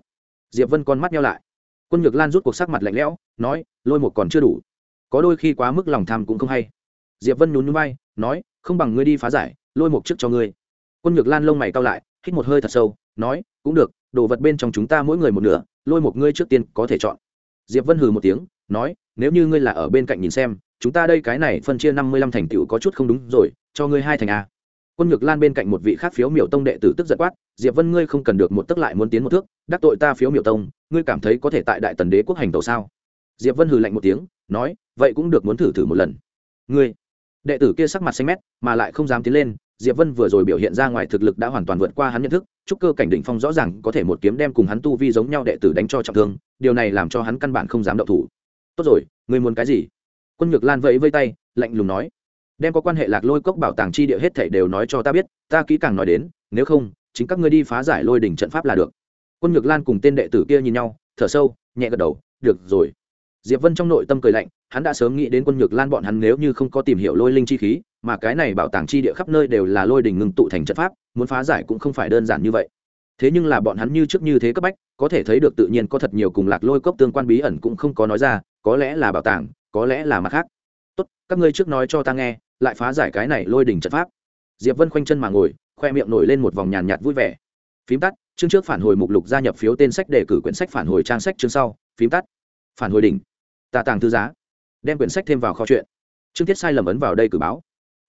Diệp vân con mắt nhau lại. Quân nhược lan rút cuộc sắc mặt lạnh lẽo, nói, lôi mục còn chưa đủ. Có đôi khi quá mức lòng tham cũng không hay. Diệp vân nhún nhún vai, nói, không bằng ngươi đi phá giải, lôi mục trước cho ngươi. Quân nhược lan lông mày cao lại, hít một hơi thật sâu, nói, cũng được, đồ vật bên trong chúng ta mỗi người một nửa lôi một ngươi trước tiên có thể chọn. Diệp vân hừ một tiếng, nói, nếu như ngươi là ở bên cạnh nhìn xem, chúng ta đây cái này phân chia năm mươi lăm thành tựu có chút không đúng rồi, cho ngươi hai thành a. Quân nhược lan bên cạnh một vị khác phiếu miểu tông đệ tử tức giận quát, diệp vân ngươi không cần được một tức lại muốn tiến một thước, đắc tội ta phiếu miểu tông, ngươi cảm thấy có thể tại đại tần đế quốc hành tàu sao? Diệp vân hừ lạnh một tiếng, nói, vậy cũng được muốn thử thử một lần. Ngươi, đệ tử kia sắc mặt xanh mét, mà lại không dám tiến lên diệp vân vừa rồi biểu hiện ra ngoài thực lực đã hoàn toàn vượt qua hắn nhận thức trúc cơ cảnh đỉnh phong rõ ràng có thể một kiếm đem cùng hắn tu vi giống nhau đệ tử đánh cho trọng thương, điều này làm cho hắn căn bản không dám động thủ. Tốt rồi, ngươi muốn cái gì? Quân nhược lan vẫy vây tay, lạnh lùng nói. Đem có quan hệ lạc lôi cốc bảo tàng chi địa hết thảy đều nói cho ta biết, ta kỹ càng nói đến, nếu không, chính các ngươi đi phá giải lôi đỉnh trận pháp là được. Quân nhược lan cùng tên đệ tử kia nhìn nhau, thở sâu, nhẹ gật đầu, được rồi. Diệp vân trong nội tâm cười lạnh, hắn đã sớm nghĩ đến quân nhược lan bọn hắn nếu như không có tìm hiểu lôi linh chi khí mà cái này bảo tàng chi địa khắp nơi đều là lôi đình ngưng tụ thành trận pháp, muốn phá giải cũng không phải đơn giản như vậy. Thế nhưng là bọn hắn như trước như thế cấp bách, có thể thấy được tự nhiên có thật nhiều cùng lạc lôi cốc tương quan bí ẩn cũng không có nói ra, có lẽ là bảo tàng, có lẽ là mặt khác. Tốt, các ngươi trước nói cho ta nghe, lại phá giải cái này lôi đình trận pháp. Diệp vân khoanh chân mà ngồi, khoe miệng nổi lên một vòng nhàn nhạt vui vẻ. Phím tắt, chương trước phản hồi mục lục gia nhập phiếu tên sách đề cử quyển sách phản hồi trang sách chương sau. Phím tắt, phản hồi đỉnh. Tà tàng thư giá. Đem quyển sách thêm vào kho chuyện. Chương tiết sai lầm ấn vào đây cử báo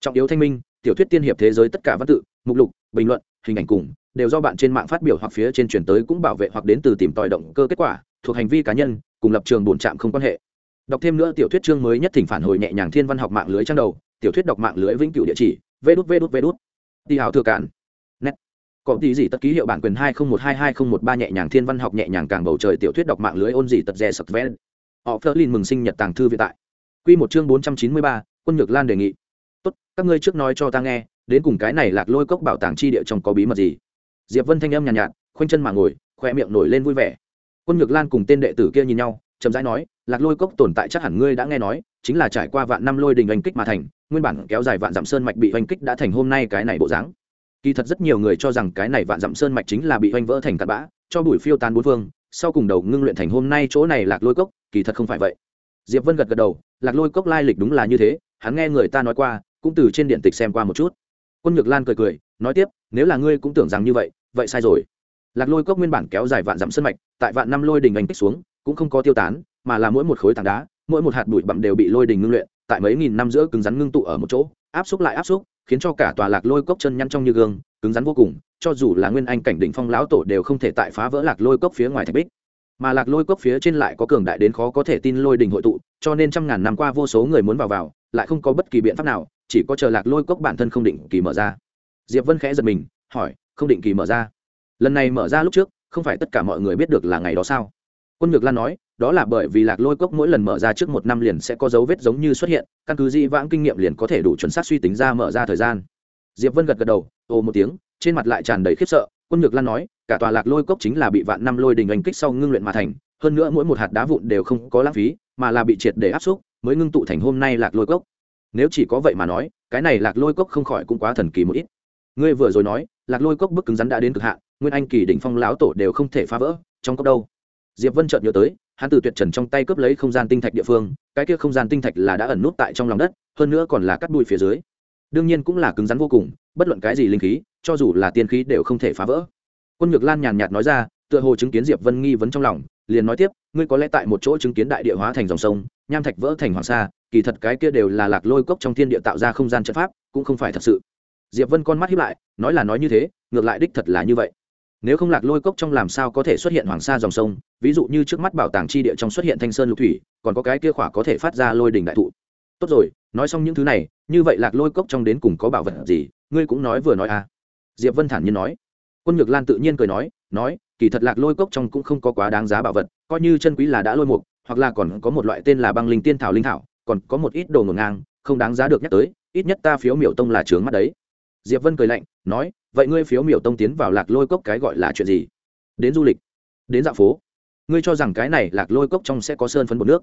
trọng yếu thanh minh, tiểu thuyết tiên hiệp thế giới tất cả văn tự, mục lục, bình luận, hình ảnh cùng, đều do bạn trên mạng phát biểu hoặc phía trên chuyển tới cũng bảo vệ hoặc đến từ tìm tòi động cơ kết quả, thuộc hành vi cá nhân, cùng lập trường bổn trạm không quan hệ. Đọc thêm nữa tiểu thuyết chương mới nhất thỉnh phản hồi nhẹ nhàng thiên văn học mạng lưới trang đầu, tiểu thuyết đọc mạng lưới vĩnh cửu địa chỉ vê đút vê đút vê đút đi hào thừa cản net. Có tí gì tất ký hiệu bản quyền hai không một hai hai không một ba nhẹ nhàng thiên văn học nhẹ nhàng càng bầu trời tiểu thuyết đọc mạng lưới ôn gì tật rè sập ven họ phớt lên mừng sinh nhật tàng thư vĩ tại. Quy một chương bốn trăm chín mươi ba, quân nhược lan đề nghị tốt các ngươi trước nói cho ta nghe đến cùng cái này lạc lôi cốc bảo tàng chi địa trong có bí mật gì? Diệp vân thanh âm nhàn nhạt, nhạt khoanh chân mà ngồi khoe miệng nổi lên vui vẻ. Quân nhược lan cùng tên đệ tử kia nhìn nhau chậm rãi nói lạc lôi cốc tồn tại chắc hẳn ngươi đã nghe nói chính là trải qua vạn năm lôi đình oanh kích mà thành nguyên bản kéo dài vạn dặm sơn mạch bị oanh kích đã thành hôm nay cái này bộ dáng. Kỳ thật rất nhiều người cho rằng cái này vạn dặm sơn mạch chính là bị oanh vỡ thành tạt bã cho bụi phiêu tan bốn phương sau cùng đầu ngưng luyện thành hôm nay chỗ này lạc lôi cốc kỳ thật không phải vậy. Diệp vân gật gật đầu lạc lôi cốc lai lịch đúng là như thế hắn nghe người ta nói qua cũng từ trên điện tịch xem qua một chút. Quân nhược lan cười cười, nói tiếp, nếu là ngươi cũng tưởng rằng như vậy vậy sai rồi. Lạc lôi cốc nguyên bản kéo dài vạn dặm sân mạch, tại vạn năm lôi đình anh kích xuống, cũng không có tiêu tán, mà là mỗi một khối tảng đá, mỗi một hạt bụi bặm đều bị lôi đình ngưng luyện, tại mấy nghìn năm giữa cứng rắn ngưng tụ ở một chỗ, áp xúc lại áp xúc, khiến cho cả tòa lạc lôi cốc chân nhăn trong như gương, cứng rắn vô cùng, cho dù là nguyên anh cảnh đỉnh phong lão tổ đều không thể tại phá vỡ lạc lôi cốc phía ngoài thạch bích. Mà lạc lôi cốc phía trên lại có cường đại đến khó có thể tin lôi đình hội tụ, cho nên trăm ngàn năm qua vô số người muốn vào vào, lại không có bất kỳ biện pháp nào chỉ có chờ lạc lôi cốc bản thân không định kỳ mở ra. Diệp vân khẽ giật mình, hỏi, không định kỳ mở ra. Lần này mở ra lúc trước, không phải tất cả mọi người biết được là ngày đó sao? Quân nhược lan nói, đó là bởi vì lạc lôi cốc mỗi lần mở ra trước một năm liền sẽ có dấu vết giống như xuất hiện, căn cứ di vãng kinh nghiệm liền có thể đủ chuẩn xác suy tính ra mở ra thời gian. Diệp vân gật gật đầu, ồ một tiếng, trên mặt lại tràn đầy khiếp sợ. Quân nhược lan nói, cả tòa lạc lôi cốc chính là bị vạn năm lôi đình đánh kích sau ngưng luyện mà thành, hơn nữa mỗi một hạt đá vụn đều không có lãng phí, mà là bị triệt để áp xúc, mới ngưng tụ thành hôm nay lạc lôi cốc nếu chỉ có vậy mà nói, cái này lạc lôi cốc không khỏi cũng quá thần kỳ một ít. Ngươi vừa rồi nói, lạc lôi cốc bức cứng rắn đã đến cực hạn, nguyên anh kỳ đỉnh phong lão tổ đều không thể phá vỡ, trong cốc đâu? Diệp vân chợt nhớ tới, hắn từ tuyệt trần trong tay cướp lấy không gian tinh thạch địa phương, cái kia không gian tinh thạch là đã ẩn nút tại trong lòng đất, hơn nữa còn là cắt đuôi phía dưới. Đương nhiên cũng là cứng rắn vô cùng, bất luận cái gì linh khí, cho dù là tiên khí đều không thể phá vỡ. Quân nhược lan nhàn nhạt nói ra, tựa hồ chứng kiến diệp vân nghi vấn trong lòng, liền nói tiếp, ngươi có lẽ tại một chỗ chứng kiến đại địa hóa thành dòng sông nham thạch vỡ thành hoàng sa, kỳ thật cái kia đều là lạc lôi cốc trong thiên địa tạo ra không gian trận pháp, cũng không phải thật sự. Diệp vân con mắt hiếp lại, nói là nói như thế, ngược lại đích thật là như vậy. Nếu không lạc lôi cốc trong làm sao có thể xuất hiện hoàng sa dòng sông, ví dụ như trước mắt bảo tàng chi địa trong xuất hiện thanh sơn lục thủy, còn có cái kia khỏa có thể phát ra lôi đình đại thụ. Tốt rồi, nói xong những thứ này, như vậy lạc lôi cốc trong đến cùng có bảo vật gì, ngươi cũng nói vừa nói à. Diệp vân thản nhiên nói. Quân nhược lan tự nhiên cười nói nói, kỳ thật lạc lôi cốc trong cũng không có quá đáng giá bảo vật, coi như chân quý là đã lôi mục hoặc là còn có một loại tên là băng linh tiên thảo linh thảo, còn có một ít đồ ngổn ngang, không đáng giá được nhắc tới, ít nhất ta phiếu miểu tông là trướng mắt đấy. Diệp vân cười lạnh, nói, vậy ngươi phiếu miểu tông tiến vào lạc lôi cốc cái gọi là chuyện gì? Đến du lịch, đến dạo phố. Ngươi cho rằng cái này lạc lôi cốc trong sẽ có sơn phấn bột nước?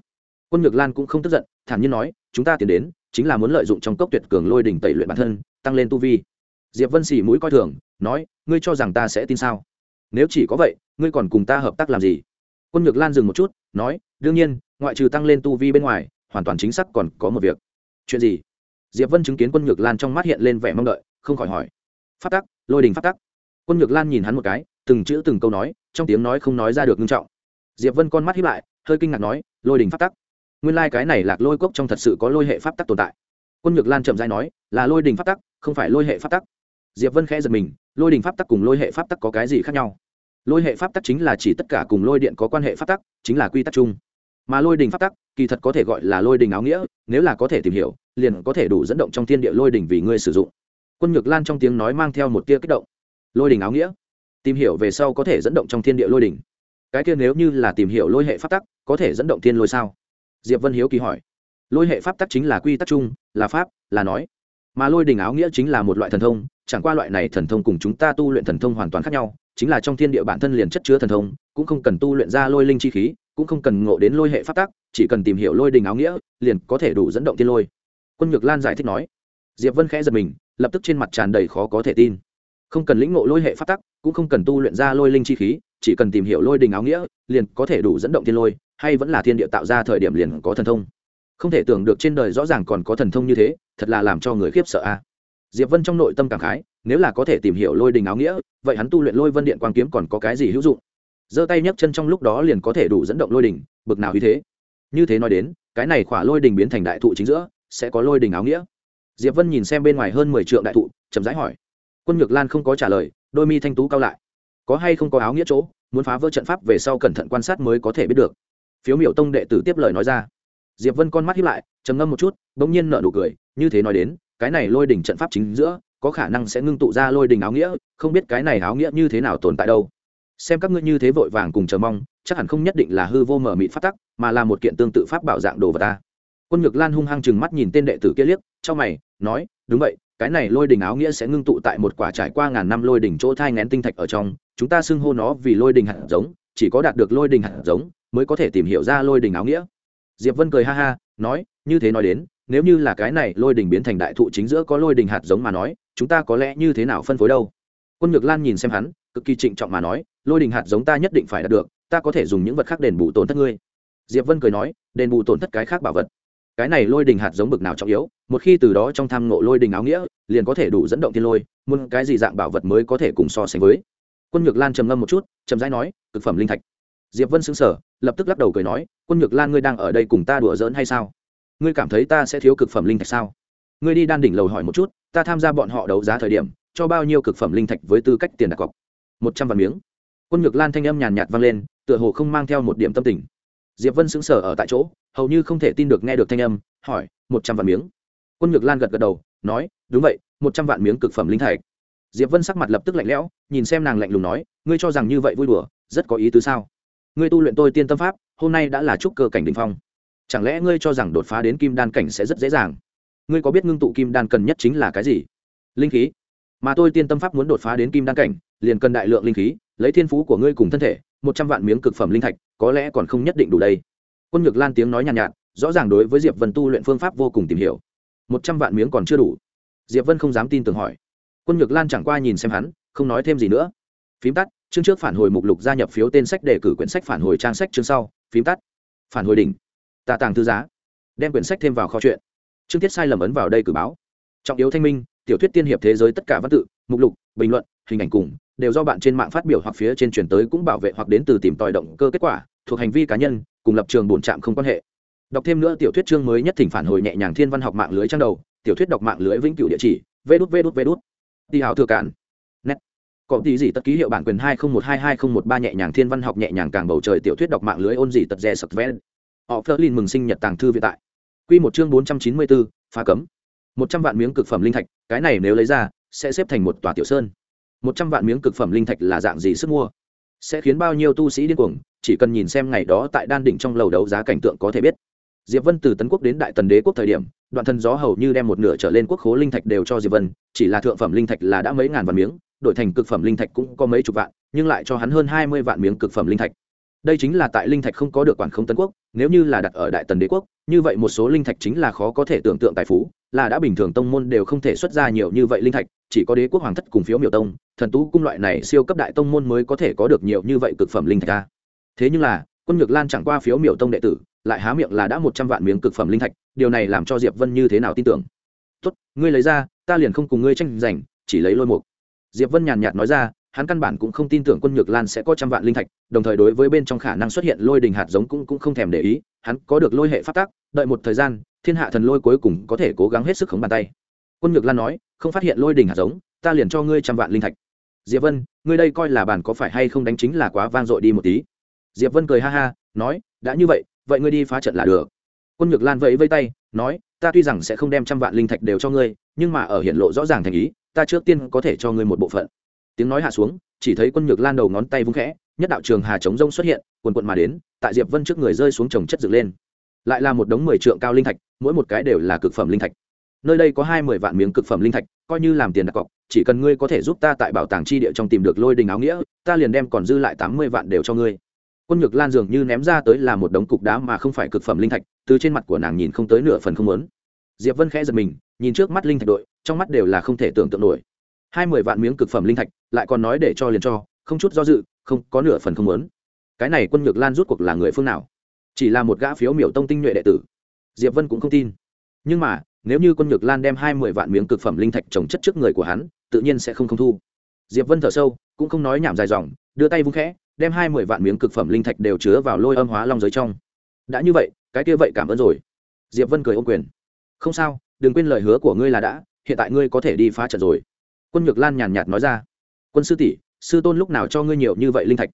Quân nhược lan cũng không tức giận, thản nhiên nói, chúng ta tiến đến, chính là muốn lợi dụng trong cốc tuyệt cường lôi đỉnh tẩy luyện bản thân, tăng lên tu vi. Diệp vân xì mũi coi thường, nói, ngươi cho rằng ta sẽ tin sao? Nếu chỉ có vậy, ngươi còn cùng ta hợp tác làm gì? Quân nhược lan dừng một chút, nói, đương nhiên, ngoại trừ tăng lên tu vi bên ngoài, hoàn toàn chính xác còn có một việc. Chuyện gì? Diệp vân chứng kiến quân nhược lan trong mắt hiện lên vẻ mong đợi, không khỏi hỏi. Phát tắc, lôi đình phát tắc. Quân nhược lan nhìn hắn một cái, từng chữ từng câu nói, trong tiếng nói không nói ra được nghiêm trọng. Diệp vân con mắt hiếp lại, hơi kinh ngạc nói, lôi đình phát tắc? Nguyên lai、like、cái này lạc lôi cốc trong thật sự có lôi hệ pháp tắc tồn tại. Quân nhược lan chậm rãi nói, là lôi đình pháp tắc, không phải lôi hệ pháp tắc. Diệp vân khẽ giật mình, lôi đình pháp tắc cùng lôi hệ pháp tắc có cái gì khác nhau? Lôi hệ pháp tắc chính là chỉ tất cả cùng lôi điện có quan hệ pháp tắc, chính là quy tắc chung. Mà lôi đình pháp tắc, kỳ thật có thể gọi là lôi đình áo nghĩa, nếu là có thể tìm hiểu, liền có thể đủ dẫn động trong thiên địa lôi đình vì ngươi sử dụng. Quân nhược lan trong tiếng nói mang theo một tia kích động. Lôi đình áo nghĩa? Tìm hiểu về sau có thể dẫn động trong thiên địa lôi đình. Cái kia nếu như là tìm hiểu lôi hệ pháp tắc, có thể dẫn động thiên lôi sao? Diệp vân hiếu kỳ hỏi. Lôi hệ pháp tắc chính là quy tắc chung, là pháp, là nói. Mà lôi đình áo nghĩa chính là một loại thần thông chẳng qua loại này thần thông cùng chúng ta tu luyện thần thông hoàn toàn khác nhau, chính là trong thiên địa bản thân liền chất chứa thần thông, cũng không cần tu luyện ra lôi linh chi khí, cũng không cần ngộ đến lôi hệ pháp tắc, chỉ cần tìm hiểu lôi đình áo nghĩa, liền có thể đủ dẫn động thiên lôi. Quân nhược lan giải thích nói. Diệp vân khẽ giật mình, lập tức trên mặt tràn đầy khó có thể tin. Không cần lĩnh ngộ lôi hệ pháp tắc, cũng không cần tu luyện ra lôi linh chi khí, chỉ cần tìm hiểu lôi đình áo nghĩa, liền có thể đủ dẫn động thiên lôi, hay vẫn là thiên địa tạo ra thời điểm liền có thần thông. Không thể tưởng được trên đời rõ ràng còn có thần thông như thế, thật là làm cho người khiếp sợ a diệp vân trong nội tâm cảm khái, nếu là có thể tìm hiểu lôi đình áo nghĩa, vậy hắn tu luyện lôi vân điện quang kiếm còn có cái gì hữu dụng? Giơ tay nhấc chân trong lúc đó liền có thể đủ dẫn động lôi đình, bực nào như thế. Như thế nói đến, cái này khỏa lôi đình biến thành đại thụ chính giữa, sẽ có lôi đình áo nghĩa. Diệp vân nhìn xem bên ngoài hơn mười trượng đại thụ, chậm rãi hỏi. Quân nhược lan không có trả lời, đôi mi thanh tú cao lại. Có hay không có áo nghĩa chỗ, muốn phá vỡ trận pháp về sau cẩn thận quan sát mới có thể biết được. Phiếu miểu tông đệ tử tiếp lời nói ra. Diệp vân con mắt hiếp lại, trầm ngâm một chút, bỗng nhiên nở nụ cười, như thế nói đến cái này lôi đỉnh trận pháp chính giữa, có khả năng sẽ ngưng tụ ra lôi đỉnh áo nghĩa, không biết cái này áo nghĩa như thế nào tồn tại đâu. Xem các ngươi như thế vội vàng cùng chờ mong, chắc hẳn không nhất định là hư vô mở mịt phát tắc, mà là một kiện tương tự pháp bảo dạng đồ vật ta. Quân nhược lan hung hăng chừng mắt nhìn tên đệ tử kia liếc trong mày, nói, đúng vậy, cái này lôi đỉnh áo nghĩa sẽ ngưng tụ tại một quả trải qua ngàn năm lôi đỉnh chỗ thai ngén tinh thạch ở trong, chúng ta xưng hô nó vì lôi đỉnh hạt giống, chỉ có đạt được lôi đỉnh hạt giống, mới có thể tìm hiểu ra lôi đỉnh áo nghĩa. Diệp vân cười ha ha, nói, như thế nói đến nếu như là cái này, lôi đỉnh biến thành đại thụ chính giữa có lôi đỉnh hạt giống mà nói, chúng ta có lẽ như thế nào phân phối đâu? Quân nhược lan nhìn xem hắn, cực kỳ trịnh trọng mà nói, lôi đỉnh hạt giống ta nhất định phải đạt được, ta có thể dùng những vật khác đền bù tổn thất ngươi. Diệp vân cười nói, đền bù tổn thất cái khác bảo vật. Cái này lôi đình hạt giống bực nào trọng yếu, một khi từ đó trong tham ngộ lôi đình áo nghĩa, liền có thể đủ dẫn động thiên lôi, muốn cái gì dạng bảo vật mới có thể cùng so sánh với? Quân nhược lan trầm ngâm một chút trầm rãi nói, cực phẩm linh thạch. Diệp vân xứng sở lập tức lắc đầu cười nói, quân nhược lan, ngươi đang ở đây cùng ta đùa giỡn hay sao? Ngươi cảm thấy ta sẽ thiếu cực phẩm linh thạch sao? Ngươi đi đan đỉnh lầu hỏi một chút, ta tham gia bọn họ đấu giá thời điểm, cho bao nhiêu cực phẩm linh thạch với tư cách tiền đặt cọc? Một trăm vạn miếng. Quân nhược lan thanh âm nhàn nhạt vang lên, tựa hồ không mang theo một điểm tâm tình. Diệp vân sững sờ ở tại chỗ, hầu như không thể tin được nghe được thanh âm, hỏi, một trăm vạn miếng? Quân nhược lan gật gật đầu, nói, đúng vậy, một trăm vạn miếng cực phẩm linh thạch. Diệp vân sắc mặt lập tức lạnh lẽo, nhìn xem nàng lạnh lùng nói, ngươi cho rằng như vậy vui đùa, rất có ý tứ sao? Ngươi tu luyện tôi tiên tâm pháp, hôm nay đã là trúc cơ cảnh đình phong chẳng lẽ ngươi cho rằng đột phá đến kim đan cảnh sẽ rất dễ dàng? Ngươi có biết ngưng tụ kim đan cần nhất chính là cái gì? Linh khí. Mà tôi tiên tâm pháp muốn đột phá đến kim đan cảnh liền cần đại lượng linh khí lấy thiên phú của ngươi cùng thân thể một trăm vạn miếng cực phẩm linh thạch có lẽ còn không nhất định đủ đây. Quân nhược lan tiếng nói nhàn nhạt, nhạt rõ ràng đối với diệp vân tu luyện phương pháp vô cùng tìm hiểu. Một trăm vạn miếng còn chưa đủ. Diệp vân không dám tin tưởng hỏi. Quân nhược lan chẳng qua nhìn xem hắn không nói thêm gì nữa. Phím tắt chương trước phản hồi mục lục gia nhập phiếu tên sách để cử quyển sách phản hồi trang sách chương sau. Phím tắt phản hồi đỉnh tạ tàng thư giá. Đem quyển sách thêm vào kho chuyện chương tiết sai lầm ấn vào đây cử báo. Trọng yếu thanh minh, tiểu thuyết tiên hiệp thế giới tất cả văn tự, mục lục, bình luận, hình ảnh cùng, đều do bạn trên mạng phát biểu hoặc phía trên truyền tới cũng bảo vệ hoặc đến từ tìm tòi động cơ kết quả, thuộc hành vi cá nhân, cùng lập trường bổn trạm không quan hệ. Đọc thêm nữa tiểu thuyết chương mới nhất thỉnh phản hồi nhẹ nhàng thiên văn học mạng lưới trang đầu, tiểu thuyết đọc mạng lưới vĩnh cửu địa chỉ vê đút vê đút vê đút đi hào thừa cản nét có tí gì tất ký hiệu bản quyền hai không một hai hai không một ba nhẹ nhàng thiên văn học nhẹ nhàng càng bầu trời tiểu thuyết đọc mạng lưới ôn gì tật rè sập vẽ họ phớt lên mừng sinh nhật tàng thư viện tại. Quy một chương bốn trăm chín mươi bốn, phá cấm. Một trăm vạn miếng cực phẩm linh thạch, cái này nếu lấy ra, sẽ xếp thành một tòa tiểu sơn. Một trăm vạn miếng cực phẩm linh thạch là dạng gì sức mua? Sẽ khiến bao nhiêu tu sĩ điên cuồng, chỉ cần nhìn xem ngày đó tại đan đỉnh trong lầu đấu giá cảnh tượng có thể biết. Diệp vân từ tấn quốc đến đại tần đế quốc thời điểm, đoạn thân gió hầu như đem một nửa trở lên quốc khố linh thạch đều cho diệp vân, chỉ là thượng phẩm linh thạch là đã mấy ngàn vạn miếng, đổi thành cực phẩm linh thạch cũng có mấy chục vạn, nhưng lại cho hắn hơn hai mươi vạn miếng cực phẩm linh thạch đây chính là tại linh thạch không có được quản không tấn quốc, nếu như là đặt ở đại tần đế quốc, như vậy một số linh thạch chính là khó có thể tưởng tượng tài phú, là đã bình thường tông môn đều không thể xuất ra nhiều như vậy linh thạch, chỉ có đế quốc hoàng thất cùng phiếu miểu tông, thần tú cung loại này siêu cấp đại tông môn mới có thể có được nhiều như vậy cực phẩm linh thạch ca thế nhưng là, quân nhược lan chẳng qua phiếu miểu tông đệ tử, lại há miệng là đã một trăm vạn miếng cực phẩm linh thạch, điều này làm cho diệp vân như thế nào tin tưởng? Tốt, ngươi lấy ra, ta liền không cùng ngươi tranh giành, chỉ lấy lôi mục. Diệp vân nhàn nhạt nói ra hắn căn bản cũng không tin tưởng quân nhược lan sẽ có trăm vạn linh thạch, đồng thời đối với bên trong khả năng xuất hiện lôi đình hạt giống cũng cũng không thèm để ý, hắn có được lôi hệ phát tác đợi một thời gian, thiên hạ thần lôi cuối cùng có thể cố gắng hết sức khống bàn tay. Quân nhược lan nói, không phát hiện lôi đình hạt giống, ta liền cho ngươi trăm vạn linh thạch. Diệp vân, ngươi đây coi là bản có phải hay không đánh chính là quá vang dội đi một tí. Diệp vân cười ha ha, nói, đã như vậy vậy ngươi đi phá trận là được. Quân nhược lan vẫy vây tay, nói, ta tuy rằng sẽ không đem trăm vạn linh thạch đều cho ngươi, nhưng mà ở hiện lộ rõ ràng thành ý, ta trước tiên có thể cho ngươi một bộ phận tiếng nói hạ xuống, chỉ thấy quân nhược lan đầu ngón tay vung khẽ, nhất đạo trường hà chống rông xuất hiện, quần quận mà đến, tại diệp vân trước người rơi xuống trồng chất dựng lên. Lại là một đống mười trượng cao linh thạch, mỗi một cái đều là cực phẩm linh thạch. Nơi đây có hai mươi vạn miếng cực phẩm linh thạch, coi như làm tiền đặt cọc, chỉ cần ngươi có thể giúp ta tại bảo tàng tri địa trong tìm được lôi đình áo nghĩa, ta liền đem còn dư lại tám mươi vạn đều cho ngươi. Quân nhược lan dường như ném ra tới là một đống cục đá mà không phải cực phẩm linh thạch, từ trên mặt của nàng nhìn không tới nửa phần không lớn diệp vân khẽ giật mình, nhìn trước mắt linh thạch đội, trong mắt đều là không thể tưởng tượng nổi hai mươi vạn miếng cực phẩm linh thạch, lại còn nói để cho liền cho, không chút do dự, không, có nửa phần không lớn cái này quân nhược lan rút cuộc là người phương nào? Chỉ là một gã phiếu miểu tông tinh nhuệ đệ tử. Diệp vân cũng không tin. Nhưng mà, nếu như quân nhược lan đem hai mươi vạn miếng cực phẩm linh thạch trồng chất trước người của hắn, tự nhiên sẽ không không thu. Diệp vân thở sâu, cũng không nói nhảm dài dòng, đưa tay vung khẽ, đem hai mươi vạn miếng cực phẩm linh thạch đều chứa vào lôi âm hóa long giới trong. Đã như vậy, cái kia vậy cảm ơn rồi. Diệp vân cười ôm quyền. Không sao, đừng quên lời hứa của ngươi là đã, hiện tại ngươi có thể đi phá trận rồi quân nhược lan nhàn nhạt nói ra, quân sư tỷ, sư tôn lúc nào cho ngươi nhiều như vậy linh thạch?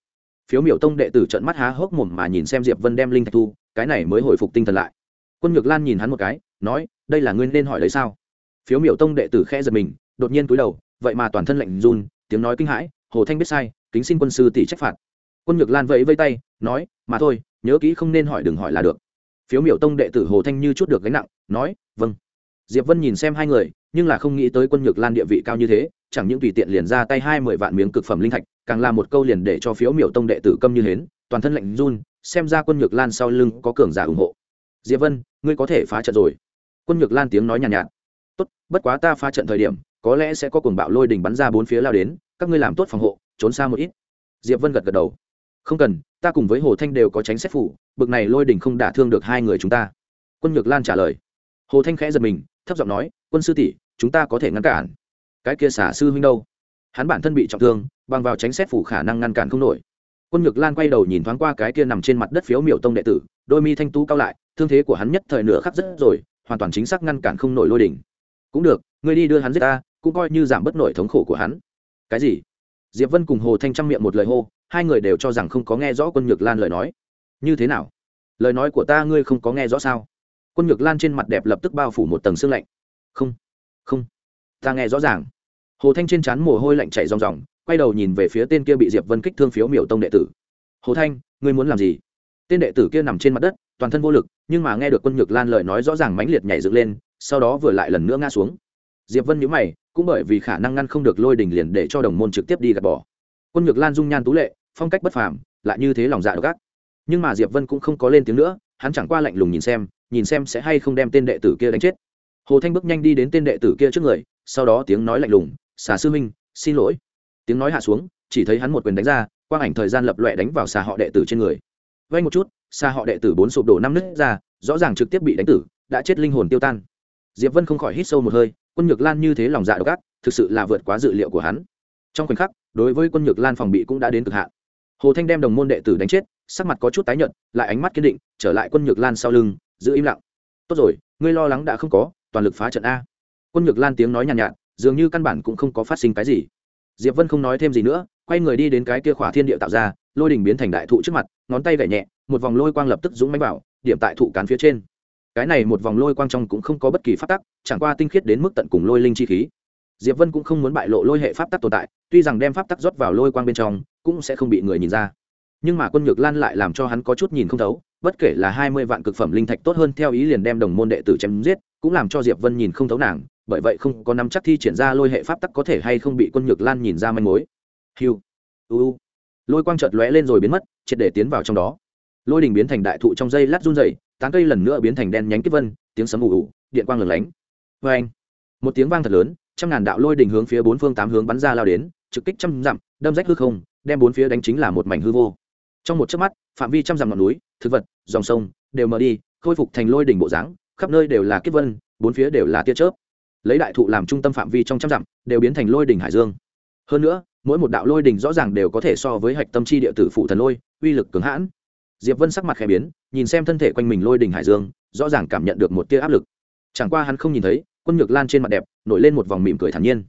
Phiếu miểu tông đệ tử trận mắt há hốc mồm mà nhìn xem diệp vân đem linh thạch thu, cái này mới hồi phục tinh thần lại. Quân nhược lan nhìn hắn một cái, nói, đây là ngươi nên hỏi lấy sao? Phiếu miểu tông đệ tử khẽ giật mình, đột nhiên cúi đầu, vậy mà toàn thân lạnh run, tiếng nói kinh hãi, hồ thanh biết sai, kính xin quân sư tỷ trách phạt. Quân nhược lan vẫy vây tay, nói, mà thôi, nhớ kỹ không nên hỏi đừng hỏi là được. Phiếu miểu tông đệ tử hồ thanh như chút được gánh nặng, nói vâng diệp vân nhìn xem hai người nhưng là không nghĩ tới quân nhược lan địa vị cao như thế chẳng những tùy tiện liền ra tay hai mươi vạn miếng cực phẩm linh thạch càng là một câu liền để cho phiếu miểu tông đệ tử câm như hến toàn thân lạnh run xem ra quân nhược lan sau lưng có cường giả ủng hộ. Diệp vân ngươi có thể phá trận rồi. Quân nhược lan tiếng nói nhàn nhạt, nhạt tốt bất quá ta phá trận thời điểm có lẽ sẽ có cuồng bạo lôi đình bắn ra bốn phía lao đến các ngươi làm tốt phòng hộ trốn xa một ít. Diệp vân gật gật đầu không cần ta cùng với hồ thanh đều có tránh xét phủ bực này lôi đình không đả thương được hai người chúng ta. Quân nhược lan trả lời hồ thanh khẽ giật mình, thấp giọng nói, quân sư tỷ, chúng ta có thể ngăn cản. Cái kia xả sư huynh đâu? Hắn bản thân bị trọng thương, bằng vào tránh xét phủ khả năng ngăn cản không nổi. Quân nhược lan quay đầu nhìn thoáng qua cái kia nằm trên mặt đất phiếu miểu tông đệ tử, đôi mi thanh tú cao lại, thương thế của hắn nhất thời nửa khắc rất rồi, hoàn toàn chính xác ngăn cản không nổi lôi đỉnh cũng được, ngươi đi đưa hắn giết ta, cũng coi như giảm bớt nổi thống khổ của hắn. Cái gì? Diệp vân cùng hồ thanh trăm miệng một lời hô, hai người đều cho rằng không có nghe rõ quân nhược lan lời nói. Như thế nào? Lời nói của ta ngươi không có nghe rõ sao? Quân nhược lan trên mặt đẹp lập tức bao phủ một tầng sương lạnh. Không không, ta nghe rõ ràng. Hồ thanh trên trán mồ hôi lạnh chảy ròng ròng, quay đầu nhìn về phía tên kia bị diệp vân kích thương phiếu miểu tông đệ tử. Hồ thanh, ngươi muốn làm gì? Tên đệ tử kia nằm trên mặt đất, toàn thân vô lực, nhưng mà nghe được quân nhược lan lời nói rõ ràng mãnh liệt nhảy dựng lên, sau đó vừa lại lần nữa ngã xuống. Diệp vân nhữ mày, cũng bởi vì khả năng ngăn không được lôi đình liền để cho đồng môn trực tiếp đi gạt bỏ. Quân nhược lan dung nhan tú lệ, phong cách bất phàm, lại như thế lòng dạ độc ác. Nhưng mà diệp vân cũng không có lên tiếng nữa hắn chẳng qua lạnh lùng nhìn xem nhìn xem sẽ hay không đem tên đệ tử kia đánh chết. Hồ thanh bước nhanh đi đến tên đệ tử kia trước người, sau đó tiếng nói lạnh lùng, xà sư minh xin lỗi. Tiếng nói hạ xuống, chỉ thấy hắn một quyền đánh ra, quang ảnh thời gian lập lọe đánh vào xà họ đệ tử trên người. Vay một chút, xà họ đệ tử bốn sụp đổ năm nứt ra, rõ ràng trực tiếp bị đánh tử, đã chết linh hồn tiêu tan. Diệp vân không khỏi hít sâu một hơi, quân nhược lan như thế lòng dạ độc ác, thực sự là vượt quá dự liệu của hắn. Trong khoảnh khắc, đối với quân nhược lan phòng bị cũng đã đến cực hạn. Hồ thanh đem đồng môn đệ tử đánh chết sắc mặt có chút tái nhợt lại ánh mắt kiên định trở lại quân nhược lan sau lưng giữ im lặng. Tốt rồi ngươi lo lắng đã không có toàn lực phá trận a. Quân nhược lan tiếng nói nhàn nhạt, nhạt dường như căn bản cũng không có phát sinh cái gì. Diệp vân không nói thêm gì nữa quay người đi đến cái kia khỏa thiên địa tạo ra lôi đình biến thành đại thụ trước mặt ngón tay gảy nhẹ một vòng lôi quang lập tức dũng mánh bảo điểm tại thụ cán phía trên. Cái này một vòng lôi quang trong cũng không có bất kỳ pháp tắc chẳng qua tinh khiết đến mức tận cùng lôi linh chi khí. Diệp vân cũng không muốn bại lộ lôi hệ pháp tắc tồn tại tuy rằng đem pháp tắc rót vào lôi quang bên trong cũng sẽ không bị người nhìn ra nhưng mà quân nhược lan lại làm cho hắn có chút nhìn không thấu, bất kể là hai mươi vạn cực phẩm linh thạch tốt hơn theo ý liền đem đồng môn đệ tử chém giết, cũng làm cho diệp vân nhìn không thấu nàng, bởi vậy không có nắm chắc thi triển ra lôi hệ pháp tắc có thể hay không bị quân nhược lan nhìn ra manh mối. Hiu uu lôi quang chợt lóe lên rồi biến mất, triệt để tiến vào trong đó. Lôi đình biến thành đại thụ trong dây lát run dày tán cây lần nữa biến thành đen nhánh kết vân, tiếng sấm ù ù, điện quang lửng lánh. Vê anh một tiếng vang thật lớn, trăm ngàn đạo lôi đình hướng phía bốn phương tám hướng bắn ra lao đến, trực kích trăm dặm, đâm rách hư không, đem bốn phía đánh chính là một mảnh hư vô trong một chớp mắt, phạm vi trăm dặm ngọn núi, thực vật, dòng sông đều mở đi, khôi phục thành lôi đỉnh bộ dáng, khắp nơi đều là kiếp vân, bốn phía đều là tia chớp. Lấy đại thụ làm trung tâm phạm vi trong trăm dặm, đều biến thành lôi đỉnh hải dương. Hơn nữa, mỗi một đạo lôi đỉnh rõ ràng đều có thể so với hạch tâm chi địa tử phụ thần lôi, uy lực cứng hãn. Diệp vân sắc mặt khẽ biến, nhìn xem thân thể quanh mình lôi đỉnh hải dương, rõ ràng cảm nhận được một tia áp lực. Chẳng qua hắn không nhìn thấy, quân nhược lan trên mặt đẹp, nổi lên một vòng mỉm cười thản nhiên.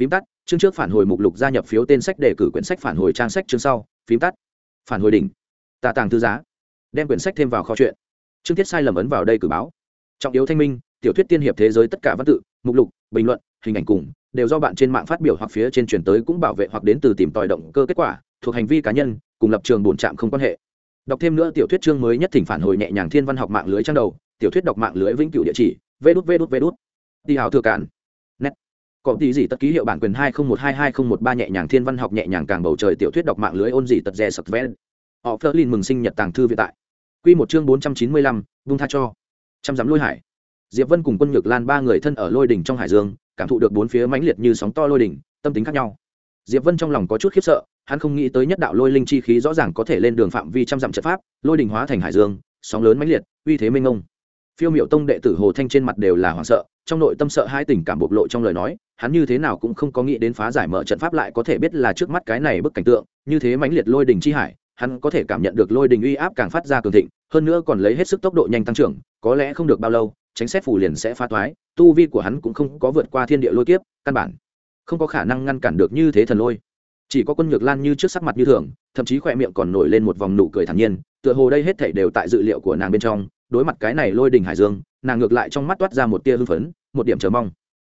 Phím tắt, chương trước phản hồi mục lục gia nhập phiếu tên sách đề cử quyển sách phản hồi trang sách chương sau, phím tắt phản hồi đỉnh. Tà tàng thư giá. Đem quyển sách thêm vào kho chuyện chương tiết sai lầm ấn vào đây cử báo. Trọng yếu thanh minh, tiểu thuyết tiên hiệp thế giới tất cả văn tự, mục lục, bình luận, hình ảnh cùng, đều do bạn trên mạng phát biểu hoặc phía trên truyền tới cũng bảo vệ hoặc đến từ tìm tòi động cơ kết quả, thuộc hành vi cá nhân, cùng lập trường bổn trạm không quan hệ. Đọc thêm nữa tiểu thuyết chương mới nhất thỉnh phản hồi nhẹ nhàng thiên văn học mạng lưới trang đầu, tiểu thuyết đọc mạng lưới vĩnh cửu địa chỉ vê đút vê đút vê đút đi hào thừa cản có tí gì tất ký hiệu bản quyền hai không một hai hai không một ba nhẹ nhàng thiên văn học nhẹ nhàng càng bầu trời tiểu thuyết đọc mạng lưới ôn gì tật rè sập vén họ phớt lên mừng sinh nhật tàng thư viện tại. Quy một chương bốn trăm chín mươi lăm vung tha cho. Trăm dám lôi hải. Diệp vân cùng quân nhược lan ba người thân ở lôi đỉnh trong hải dương, cảm thụ được bốn phía mãnh liệt như sóng to lôi đỉnh, tâm tính khác nhau. Diệp vân trong lòng có chút khiếp sợ, hắn không nghĩ tới nhất đạo lôi linh chi khí rõ ràng có thể lên đường phạm vi trăm dặm trận pháp, lôi đỉnh hóa thành hải dương, sóng lớn mãnh liệt, uy thế mênh mông phiêu miệu tông đệ tử hồ thanh trên mặt đều là hoảng sợ, trong nội tâm sợ hai tình cảm bộc lộ trong lời nói, hắn như thế nào cũng không có nghĩ đến phá giải mở trận pháp lại có thể biết là trước mắt cái này bức cảnh tượng, như thế mãnh liệt lôi đình chi hải, hắn có thể cảm nhận được lôi đình uy áp càng phát ra cường thịnh, hơn nữa còn lấy hết sức tốc độ nhanh tăng trưởng, có lẽ không được bao lâu, tránh xét phủ liền sẽ phá toái tu vi của hắn cũng không có vượt qua thiên địa lôi kiếp, căn bản không có khả năng ngăn cản được như thế thần lôi. Chỉ có quân nhược lan như trước sắc mặt như thường, thậm chí khỏe miệng còn nổi lên một vòng nụ cười thản nhiên, tựa hồ đây hết thảy đều tại dự liệu của nàng bên trong đối mặt cái này lôi đình hải dương, nàng ngược lại trong mắt toát ra một tia hưng phấn, một điểm chờ mong.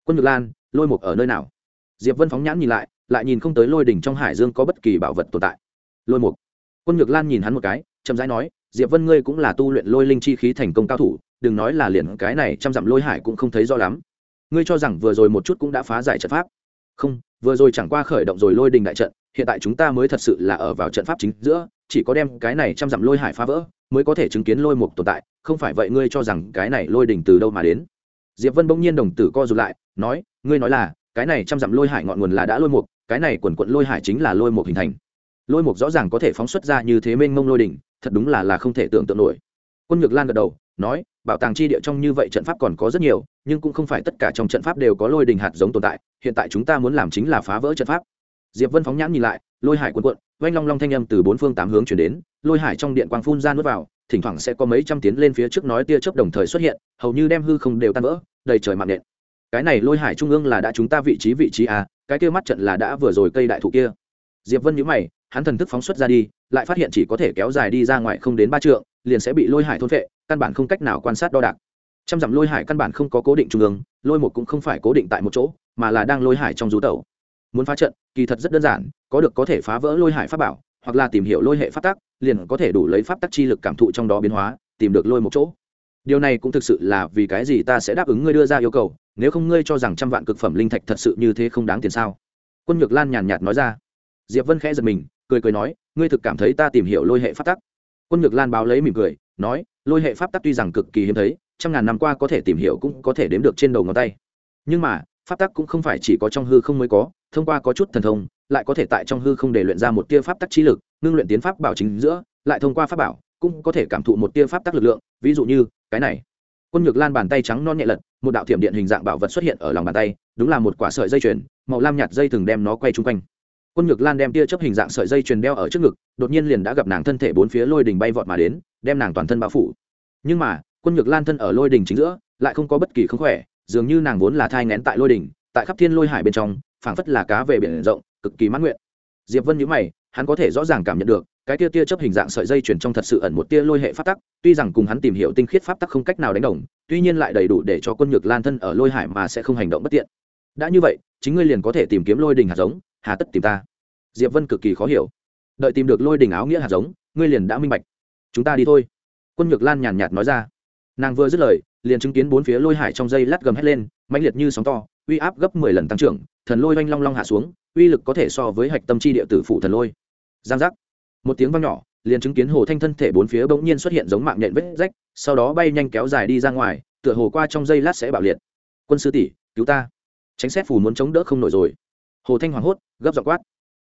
Quân ngược lan, lôi mục ở nơi nào? Diệp vân phóng nhãn nhìn lại lại nhìn không tới lôi đình trong hải dương có bất kỳ bảo vật tồn tại. Lôi mục. Quân ngược lan nhìn hắn một cái, chậm rãi nói, diệp vân ngươi cũng là tu luyện lôi linh chi khí thành công cao thủ, đừng nói là liền cái này trăm dặm lôi hải cũng không thấy rõ lắm. Ngươi cho rằng vừa rồi một chút cũng đã phá giải trận pháp? Không, vừa rồi chẳng qua khởi động rồi lôi đình đại trận, hiện tại chúng ta mới thật sự là ở vào trận pháp chính giữa, chỉ có đem cái này trăm dặm lôi hải phá vỡ mới có thể chứng kiến lôi mục tồn tại, không phải vậy ngươi cho rằng cái này lôi đỉnh từ đâu mà đến? Diệp vân bỗng nhiên đồng tử co rụt lại, nói, ngươi nói là, cái này trăm dặm lôi hải ngọn nguồn là đã lôi mục, cái này quần quận lôi hải chính là lôi mục hình thành. Lôi mục rõ ràng có thể phóng xuất ra như thế mênh mông lôi đỉnh, thật đúng là là không thể tưởng tượng nổi. Quân nhược lan gật đầu, nói, bảo tàng chi địa trong như vậy trận pháp còn có rất nhiều, nhưng cũng không phải tất cả trong trận pháp đều có lôi đình hạt giống tồn tại, hiện tại chúng ta muốn làm chính là phá vỡ trận pháp. Diệp vân phóng nhãn nhìn lại, lôi hải quân quận oanh long long thanh âm từ bốn phương tám hướng chuyển đến, lôi hải trong điện quang phun ra nuốt vào, thỉnh thoảng sẽ có mấy trăm tiến lên phía trước nói tia chớp đồng thời xuất hiện, hầu như đem hư không đều tan vỡ, đầy trời mạng nện. Cái này lôi hải trung ương là đã chúng ta vị trí vị trí à cái kia mắt trận là đã vừa rồi cây đại thụ kia. Diệp vân nhíu mày, hắn thần thức phóng xuất ra đi, lại phát hiện chỉ có thể kéo dài đi ra ngoài không đến ba trượng, liền sẽ bị lôi hải thôn vệ căn bản không cách nào quan sát đo đạc. Trăm dặm lôi hải căn bản không có cố định trung ương, lôi một cũng không phải cố định tại một chỗ, mà là đang lôi hải trong rú tẩu muốn phá trận, kỳ thật rất đơn giản, có được có thể phá vỡ lôi hải pháp bảo, hoặc là tìm hiểu lôi hệ pháp tắc, liền có thể đủ lấy pháp tắc chi lực cảm thụ trong đó biến hóa, tìm được lôi một chỗ. Điều này cũng thực sự là vì cái gì ta sẽ đáp ứng ngươi đưa ra yêu cầu, nếu không ngươi cho rằng trăm vạn cực phẩm linh thạch thật sự như thế không đáng tiền sao? Quân nhược lan nhàn nhạt nói ra. Diệp vân khẽ giật mình, cười cười nói, ngươi thực cảm thấy ta tìm hiểu lôi hệ pháp tắc? Quân nhược lan báo lấy mỉm cười, nói, lôi hệ pháp tắc tuy rằng cực kỳ hiếm thấy, trăm ngàn năm qua có thể tìm hiểu cũng có thể đếm được trên đầu ngón tay. Nhưng mà, pháp tắc cũng không phải chỉ có trong hư không mới có thông qua có chút thần thông, lại có thể tại trong hư không để luyện ra một tia pháp tắc trí lực, ngưng luyện tiến pháp bảo chính giữa, lại thông qua pháp bảo, cũng có thể cảm thụ một tia pháp tắc lực lượng, ví dụ như, cái này. Quân nhược lan bàn tay trắng non nhẹ lật, một đạo thiểm điện hình dạng bảo vật xuất hiện ở lòng bàn tay, đúng là một quả sợi dây chuyền, màu lam nhạt dây từng đem nó quay chung quanh. Quân nhược lan đem tia chấp hình dạng sợi dây chuyền đeo ở trước ngực, đột nhiên liền đã gặp nàng thân thể bốn phía lôi đình bay vọt mà đến, đem nàng toàn thân bao phủ. Nhưng mà, quân nhược lan thân ở lôi đình chính giữa, lại không có bất kỳ không khỏe, dường như nàng vốn là thai ngén tại lôi đình, tại khắp thiên lôi hải bên trong phảng phất là cá về biển rộng, cực kỳ mãn nguyện. Diệp vân nhíu mày, hắn có thể rõ ràng cảm nhận được, cái tia tia chấp hình dạng sợi dây chuyển trong thật sự ẩn một tia lôi hệ pháp tắc, tuy rằng cùng hắn tìm hiểu tinh khiết pháp tắc không cách nào đánh đồng, tuy nhiên lại đầy đủ để cho quân nhược lan thân ở lôi hải mà sẽ không hành động bất tiện. Đã như vậy, chính ngươi liền có thể tìm kiếm lôi đình hạt giống, hà tất tìm ta. Diệp vân cực kỳ khó hiểu. Đợi tìm được lôi đình áo nghĩa hạt giống, ngươi liền đã minh bạch. Chúng ta đi thôi. Quân nhược lan nhàn nhạt nói ra. Nàng vừa dứt lời, liền chứng kiến bốn phía lôi hải trong dây lát gầm hét lên mãnh liệt như sóng to, uy áp gấp mười lần tăng trưởng, thần lôi oanh long long hạ xuống, uy lực có thể so với hạch tâm chi địa tử phụ thần lôi. Giang giác. Một tiếng vang nhỏ, liền chứng kiến hồ thanh thân thể bốn phía bỗng nhiên xuất hiện giống mạng nhện vết rách, sau đó bay nhanh kéo dài đi ra ngoài, tựa hồ qua trong dây lát sẽ bạo liệt. Quân sư tỷ, cứu ta. Tránh xét phù muốn chống đỡ không nổi rồi. Hồ thanh hoảng hốt, gấp dọ quát.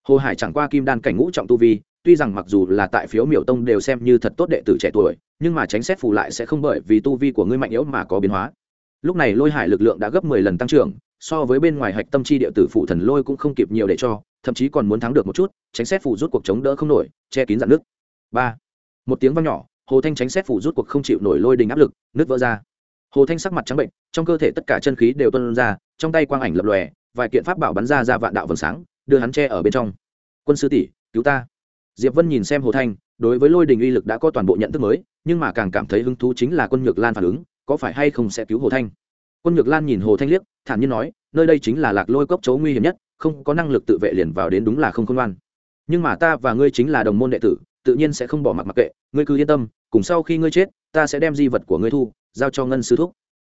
Hồ hải chẳng qua kim đan cảnh ngũ trọng tu vi, tuy rằng mặc dù là tại phiếu miểu tông đều xem như thật tốt đệ tử trẻ tuổi, nhưng mà tránh xét phù lại sẽ không bởi vì tu vi của ngươi mạnh yếu mà có biến hóa lúc này lôi hải lực lượng đã gấp mười lần tăng trưởng, so với bên ngoài hạch tâm chi địa tử phụ thần lôi cũng không kịp nhiều để cho, thậm chí còn muốn thắng được một chút, tránh xét phù rút cuộc chống đỡ không nổi, che kín dạn nước. Ba. Một tiếng vang nhỏ, hồ thanh tránh xét phù rút cuộc không chịu nổi lôi đình áp lực nước vỡ ra. Hồ thanh sắc mặt trắng bệnh, trong cơ thể tất cả chân khí đều tuân ra, trong tay quang ảnh lập lòe, vài kiện pháp bảo bắn ra ra vạn đạo vầng sáng, đưa hắn che ở bên trong. Quân sư tỷ, cứu ta. Diệp vân nhìn xem hồ thanh, đối với lôi đình uy lực đã có toàn bộ nhận thức mới, nhưng mà càng cảm thấy hứng thú chính là quân nhược lan phản ứng có phải hay không sẽ cứu hồ thanh? Quân nhược lan nhìn hồ thanh liếc, thản nhiên nói, nơi đây chính là lạc lôi cốc chấu nguy hiểm nhất, không có năng lực tự vệ liền vào đến đúng là không khôn ngoan. Nhưng mà ta và ngươi chính là đồng môn đệ tử, tự nhiên sẽ không bỏ mặc mặc kệ, ngươi cứ yên tâm, cùng sau khi ngươi chết, ta sẽ đem di vật của ngươi thu, giao cho ngân sư thúc.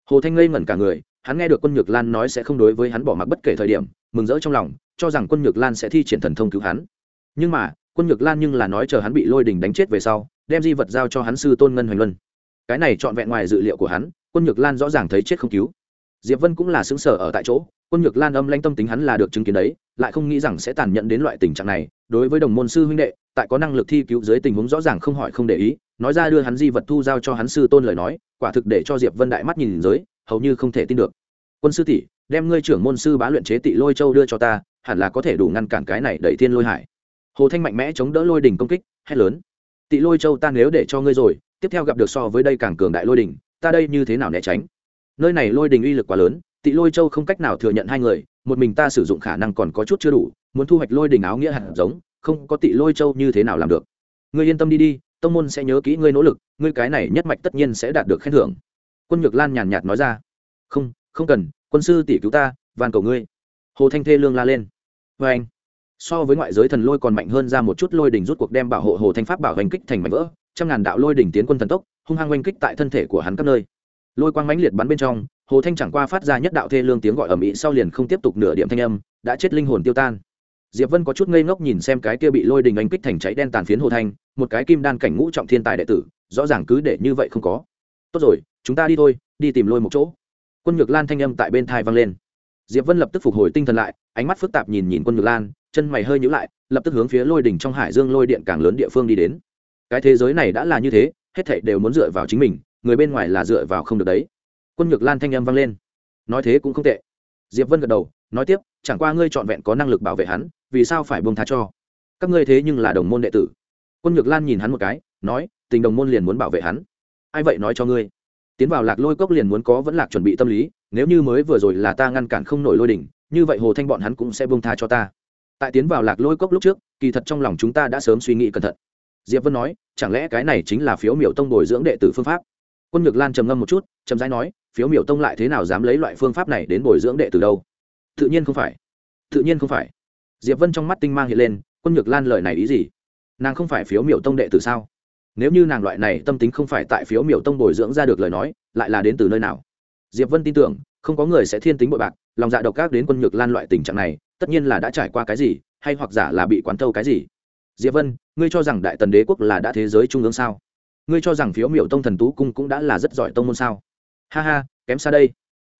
Hồ thanh ngây ngẩn cả người, hắn nghe được quân nhược lan nói sẽ không đối với hắn bỏ mặc bất kể thời điểm, mừng rỡ trong lòng, cho rằng quân nhược lan sẽ thi triển thần thông cứu hắn. Nhưng mà, quân nhược lan nhưng là nói chờ hắn bị lôi đình đánh chết về sau, đem di vật giao cho hắn sư tôn ngân hoành luân cái này trọn vẹn ngoài dự liệu của hắn, quân nhược lan rõ ràng thấy chết không cứu. Diệp vân cũng là xứng sở ở tại chỗ, quân nhược lan âm lanh tâm tính hắn là được chứng kiến đấy, lại không nghĩ rằng sẽ tàn nhẫn đến loại tình trạng này. Đối với đồng môn sư huynh đệ, tại có năng lực thi cứu dưới tình huống rõ ràng không hỏi không để ý, nói ra đưa hắn di vật thu giao cho hắn sư tôn lời nói, quả thực để cho diệp vân đại mắt nhìn giới, hầu như không thể tin được. Quân sư tỷ, đem ngươi trưởng môn sư bá luyện chế tị lôi châu đưa cho ta, hẳn là có thể đủ ngăn cản cái này đẩy thiên lôi hải. Hồ thanh mạnh mẽ chống đỡ lôi đỉnh công kích, hét lớn. Tị lôi châu ta nếu để cho ngươi rồi tiếp theo gặp được so với đây càng cường đại lôi đỉnh ta đây như thế nào né tránh? Nơi này lôi đỉnh uy lực quá lớn, tị lôi châu không cách nào thừa nhận hai người, một mình ta sử dụng khả năng còn có chút chưa đủ, muốn thu hoạch lôi đỉnh áo nghĩa hạt giống, không có tị lôi châu như thế nào làm được. Ngươi yên tâm đi đi, tông môn sẽ nhớ kỹ ngươi nỗ lực, ngươi cái này nhất mạch tất nhiên sẽ đạt được khen thưởng. Quân nhược lan nhàn nhạt nói ra. Không không cần, quân sư tỷ cứu ta, van cầu ngươi. Hồ thanh thê lương la lên. Vê anh, so với ngoại giới thần lôi còn mạnh hơn ra một chút lôi đỉnh rút cuộc đem bảo hộ hồ thanh pháp bảo hành kích thành mảnh vỡ trăm ngàn đạo lôi đỉnh tiến quân thần tốc, hung hăng oanh kích tại thân thể của hắn các nơi. Lôi quang mãnh liệt bắn bên trong, hồ thanh chẳng qua phát ra nhất đạo thê lương tiếng gọi ầm ĩ sau liền không tiếp tục nửa điểm thanh âm, đã chết linh hồn tiêu tan. Diệp vân có chút ngây ngốc nhìn xem cái kia bị lôi đình oanh kích thành cháy đen tàn phiến hồ thanh, một cái kim đan cảnh ngũ trọng thiên tài đệ tử, rõ ràng cứ để như vậy không có. Tốt rồi, chúng ta đi thôi, đi tìm lôi một chỗ. Quân nhược lan thanh âm tại bên thai vang lên. Diệp vân lập tức phục hồi tinh thần lại, ánh mắt phức tạp nhìn nhìn quân nhược lan, chân mày hơi nhíu lại, lập tức hướng phía lôi đỉnh trong hải dương lôi điện càng lớn địa phương đi đến cái thế giới này đã là như thế, hết thảy đều muốn dựa vào chính mình, người bên ngoài là dựa vào không được đấy. Quân nhược lan thanh âm vang lên. Nói thế cũng không tệ. Diệp vân gật đầu, nói tiếp, chẳng qua ngươi trọn vẹn có năng lực bảo vệ hắn, vì sao phải buông tha cho? Các ngươi thế nhưng là đồng môn đệ tử. Quân nhược lan nhìn hắn một cái, nói, tình đồng môn liền muốn bảo vệ hắn. Ai vậy nói cho ngươi? Tiến vào lạc lôi cốc liền muốn có vẫn lạc chuẩn bị tâm lý, nếu như mới vừa rồi là ta ngăn cản không nổi lôi đỉnh, như vậy hồ thanh bọn hắn cũng sẽ buông tha cho ta. Tại tiến vào lạc lôi cốc lúc trước, kỳ thật trong lòng chúng ta đã sớm suy nghĩ cẩn thận diệp vân nói, chẳng lẽ cái này chính là phiếu miểu tông bồi dưỡng đệ tử phương pháp? Quân nhược lan trầm ngâm một chút trầm rãi nói, phiếu miểu tông lại thế nào dám lấy loại phương pháp này đến bồi dưỡng đệ tử đâu? Tự nhiên không phải. Tự nhiên không phải. Diệp vân trong mắt tinh mang hiện lên, quân nhược lan lời này ý gì? Nàng không phải phiếu miểu tông đệ tử sao? Nếu như nàng loại này tâm tính không phải tại phiếu miểu tông bồi dưỡng ra được lời nói, lại là đến từ nơi nào? Diệp vân tin tưởng, không có người sẽ thiên tính bội bạc, lòng dạ độc ác đến quân nhược lan loại tình trạng này, tất nhiên là đã trải qua cái gì, hay hoặc giả là bị quán thâu cái gì diệp vân, ngươi cho rằng đại tần đế quốc là đã thế giới trung ương sao? Ngươi cho rằng phiếu miểu tông thần tú cung cũng đã là rất giỏi tông môn sao? Ha ha, kém xa đây.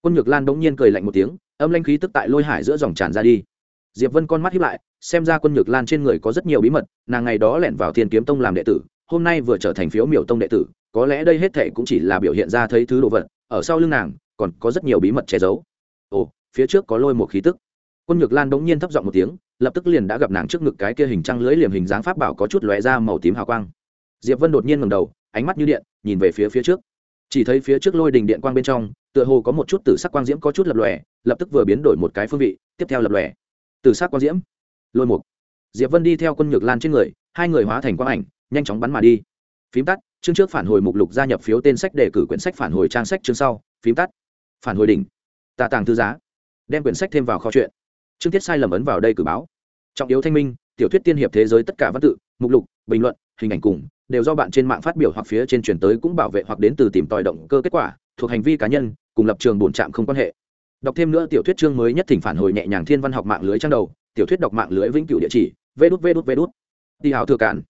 Quân nhược lan bỗng nhiên cười lạnh một tiếng, âm lanh khí tức tại lôi hải giữa dòng tràn ra đi. Diệp vân con mắt hiếp lại, xem ra quân nhược lan trên người có rất nhiều bí mật, nàng ngày đó lẻn vào thiên kiếm tông làm đệ tử, hôm nay vừa trở thành phiếu miểu tông đệ tử, có lẽ đây hết thệ cũng chỉ là biểu hiện ra thấy thứ đồ vật, ở sau lưng nàng, còn có rất nhiều bí mật che giấu. Ồ, phía trước có lôi một khí tức. Quân nhược lan bỗng nhiên thấp giọng một tiếng lập tức liền đã gặp nàng trước ngực cái kia hình trăng lưỡi liềm hình dáng pháp bảo có chút lóe ra màu tím hào quang. Diệp vân đột nhiên ngẩng đầu, ánh mắt như điện, nhìn về phía phía trước. Chỉ thấy phía trước lôi đình điện quang bên trong, tựa hồ có một chút tử sắc quang diễm có chút lập lòe, lập tức vừa biến đổi một cái phương vị, tiếp theo lập lòe. Tử sắc quang diễm. Lôi mục. Diệp vân đi theo quân nhược lan trên người, hai người hóa thành quang ảnh, nhanh chóng bắn mà đi. Phím tắt, chương trước phản hồi mục lục gia nhập phiếu tên sách đề cử quyển sách phản hồi trang sách chương sau. Phím tắt. Phản hồi đỉnh. Tà tàng thư giá. Đem quyển sách thêm vào kho chuyện chương tiết sai lầm ấn vào đây cử báo. Trọng yếu thanh minh, tiểu thuyết tiên hiệp thế giới tất cả văn tự, mục lục, bình luận, hình ảnh cùng, đều do bạn trên mạng phát biểu hoặc phía trên truyền tới cũng bảo vệ hoặc đến từ tìm tòi động cơ kết quả, thuộc hành vi cá nhân, cùng lập trường bổn trạm không quan hệ. Đọc thêm nữa tiểu thuyết chương mới nhất thỉnh phản hồi nhẹ nhàng thiên văn học mạng lưới trang đầu, tiểu thuyết đọc mạng lưới vĩnh cửu địa chỉ vê đút vê đút vê đút đi hào thừa cản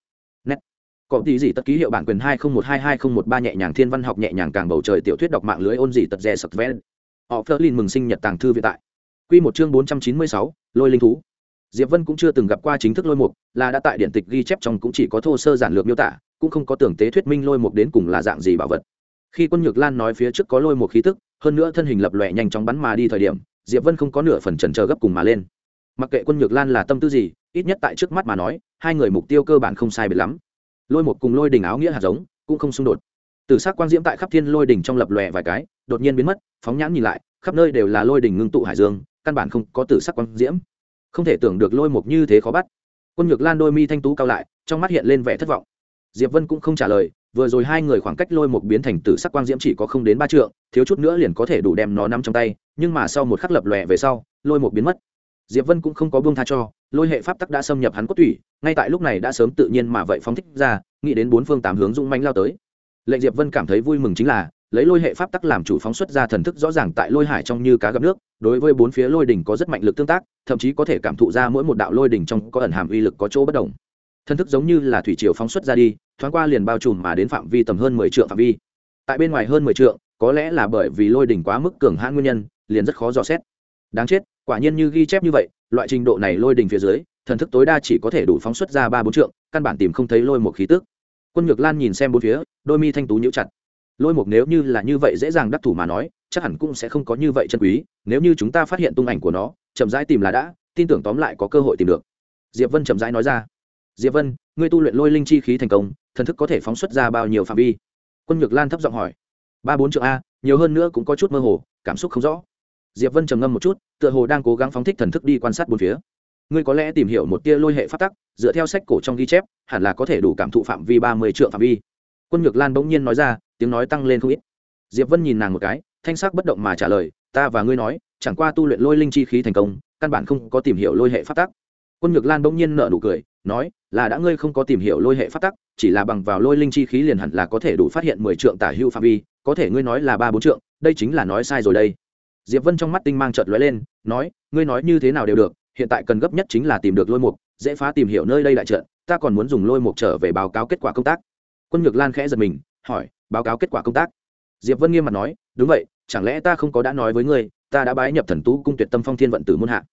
net. Có tí gì tất ký hiệu bản quyền hai không một hai hai không một ba nhẹ nhàng thiên văn học nhẹ nhàng càng bầu trời tiểu thuyết đọc mạng lưới ôn gì tật rè sập ven họ phơ mừng sinh nhật tàng thư viện tại quy một chương bốn trăm chín mươi sáu, lôi linh thú. Diệp vân cũng chưa từng gặp qua chính thức lôi mục, là đã tại điện tịch ghi chép trong cũng chỉ có thô sơ giản lược miêu tả, cũng không có tưởng tế thuyết minh lôi mục đến cùng là dạng gì bảo vật. Khi quân nhược lan nói phía trước có lôi mục khí tức, hơn nữa thân hình lập lòe nhanh chóng bắn mà đi thời điểm, diệp vân không có nửa phần chần chờ gấp cùng mà lên. Mặc kệ quân nhược lan là tâm tư gì, ít nhất tại trước mắt mà nói, hai người mục tiêu cơ bản không sai biệt lắm. Lôi mục cùng lôi đỉnh áo nghĩa hạt giống, cũng không xung đột. Từ sắc quang diễm tại khắp thiên lôi đỉnh trong lập lòe vài cái, đột nhiên biến mất, phóng nhãn nhìn lại, khắp nơi đều là lôi đỉnh ngưng tụ hải dương căn bản không có tử sắc quang diễm. Không thể tưởng được lôi mục như thế khó bắt. Quân nhược lan đôi mi thanh tú cao lại, trong mắt hiện lên vẻ thất vọng. Diệp vân cũng không trả lời, vừa rồi hai người khoảng cách lôi mục biến thành tử sắc quang diễm chỉ có không đến ba trượng, thiếu chút nữa liền có thể đủ đem nó nắm trong tay, nhưng mà sau một khắc lập lòe về sau, lôi mục biến mất. Diệp vân cũng không có buông tha cho, lôi hệ pháp tắc đã xâm nhập hắn cốt tủy, ngay tại lúc này đã sớm tự nhiên mà vậy phóng thích ra, nghĩ đến bốn phương tám hướng dũng manh lao tới. Lệnh diệp vân cảm thấy vui mừng chính là lấy lôi hệ pháp tắc làm chủ phóng xuất ra thần thức rõ ràng tại lôi hải trong như cá gặp nước, đối với bốn phía lôi đỉnh có rất mạnh lực tương tác, thậm chí có thể cảm thụ ra mỗi một đạo lôi đỉnh trong có ẩn hàm uy lực có chỗ bất đồng. Thần thức giống như là thủy triều phóng xuất ra đi, thoáng qua liền bao trùm mà đến phạm vi tầm hơn mười triệu phạm vi. Tại bên ngoài hơn mười triệu có lẽ là bởi vì lôi đỉnh quá mức cường hãn nguyên nhân, liền rất khó dò xét. Đáng chết, quả nhiên như ghi chép như vậy, loại trình độ này lôi đỉnh phía dưới, thần thức tối đa chỉ có thể đủ phóng xuất ra ba bốn trượng, căn bản tìm không thấy lôi một khí tức. Quân nhược lan nhìn xem bốn phía, đôi mi thanh tú nhíu chặt lôi một nếu như là như vậy dễ dàng đắc thủ mà nói, chắc hẳn cũng sẽ không có như vậy chân quý, nếu như chúng ta phát hiện tung ảnh của nó, chậm rãi tìm là đã, tin tưởng tóm lại có cơ hội tìm được. Diệp vân chậm rãi nói ra. Diệp vân, ngươi tu luyện lôi linh chi khí thành công, thần thức có thể phóng xuất ra bao nhiêu phạm vi? Quân nhược lan thấp giọng hỏi. Ba bốn triệu a, nhiều hơn nữa cũng có chút mơ hồ, cảm xúc không rõ. Diệp vân trầm ngâm một chút, tựa hồ đang cố gắng phóng thích thần thức đi quan sát bốn phía. Ngươi có lẽ tìm hiểu một tia lôi hệ phát tắc, dựa theo sách cổ trong ghi chép, hẳn là có thể đủ cảm thụ phạm vi ba mươi triệu phạm vi. Quân nhược lan bỗng nhiên nói ra tiếng nói tăng lên không ít. Diệp vân nhìn nàng một cái, thanh sắc bất động mà trả lời, ta và ngươi nói, chẳng qua tu luyện lôi linh chi khí thành công, căn bản không có tìm hiểu lôi hệ phát tắc. Quân nhược lan bỗng nhiên nở nụ cười, nói, là đã ngươi không có tìm hiểu lôi hệ phát tắc, chỉ là bằng vào lôi linh chi khí liền hẳn là có thể đủ phát hiện mười trượng tả hữu phạm vi, có thể ngươi nói là ba bốn trượng, đây chính là nói sai rồi đây. Diệp vân trong mắt tinh mang chợt lóe lên, nói, ngươi nói như thế nào đều được, hiện tại cần gấp nhất chính là tìm được lôi mục, dễ phá tìm hiểu nơi đây đại trận, ta còn muốn dùng lôi mục trở về báo cáo kết quả công tác. Quân nhược lan khẽ giật mình hỏi, báo cáo kết quả công tác. Diệp vân nghiêm mặt nói, đúng vậy, chẳng lẽ ta không có đã nói với ngươi, ta đã bái nhập thần tú cung tuyệt tâm phong thiên vận tử môn hạ.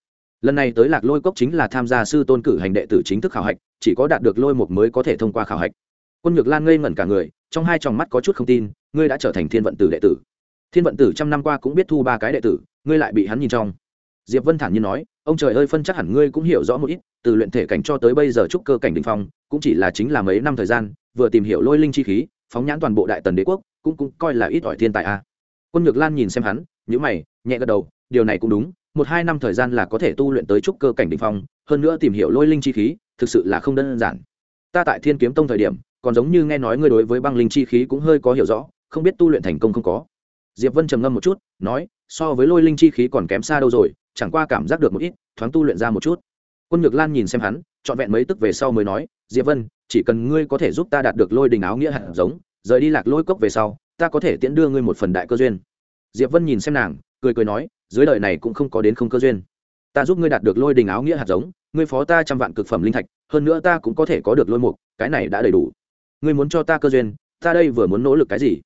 Lần này tới lạc lôi cốc chính là tham gia sư tôn cử hành đệ tử chính thức khảo hạch, chỉ có đạt được lôi mục mới có thể thông qua khảo hạch. Quân nhược lan ngây ngẩn cả người, trong hai tròng mắt có chút không tin, ngươi đã trở thành thiên vận tử đệ tử. Thiên vận tử trăm năm qua cũng biết thu ba cái đệ tử, ngươi lại bị hắn nhìn trong. Diệp vân thản nhiên nói, ông trời ơi, phân chắc hẳn ngươi cũng hiểu rõ một ít, từ luyện thể cảnh cho tới bây giờ trúc cơ cảnh đình phong, cũng chỉ là chính là mấy năm thời gian, vừa tìm hiểu lôi linh chi khí phóng nhãn toàn bộ đại tần đế quốc, cũng cũng coi là ít ỏi thiên tài a. Quân nhược lan nhìn xem hắn nhữ mày, nhẹ gật đầu, điều này cũng đúng, một hai năm thời gian là có thể tu luyện tới trúc cơ cảnh đ ỉ n h phong, hơn nữa tìm hiểu lôi linh chi khí, thực sự là không đơn giản. Ta tại thiên kiếm tông thời điểm, còn giống như nghe nói ngươi đối với băng linh chi khí cũng hơi có hiểu rõ, không biết tu luyện thành công không có. Diệp vân trầm ngâm một chút, nói, so với lôi linh chi khí còn kém xa đâu rồi, chẳng qua cảm giác được một ít, thoáng tu luyện ra một chút. Quân nhược lan nhìn xem hắn, trọn vẹn mấy tức về sau mới nói, diệp vân chỉ cần ngươi có thể giúp ta đạt được lôi đình áo nghĩa hạt giống, rời đi lạc lôi cốc về sau, ta có thể tiễn đưa ngươi một phần đại cơ duyên. Diệp vân nhìn xem nàng, cười cười nói, dưới đời này cũng không có đến không cơ duyên. Ta giúp ngươi đạt được lôi đình áo nghĩa hạt giống, ngươi phó ta trăm vạn cực phẩm linh thạch, hơn nữa ta cũng có thể có được lôi mục, cái này đã đầy đủ. Ngươi muốn cho ta cơ duyên, ta đây vừa muốn nỗ lực cái gì?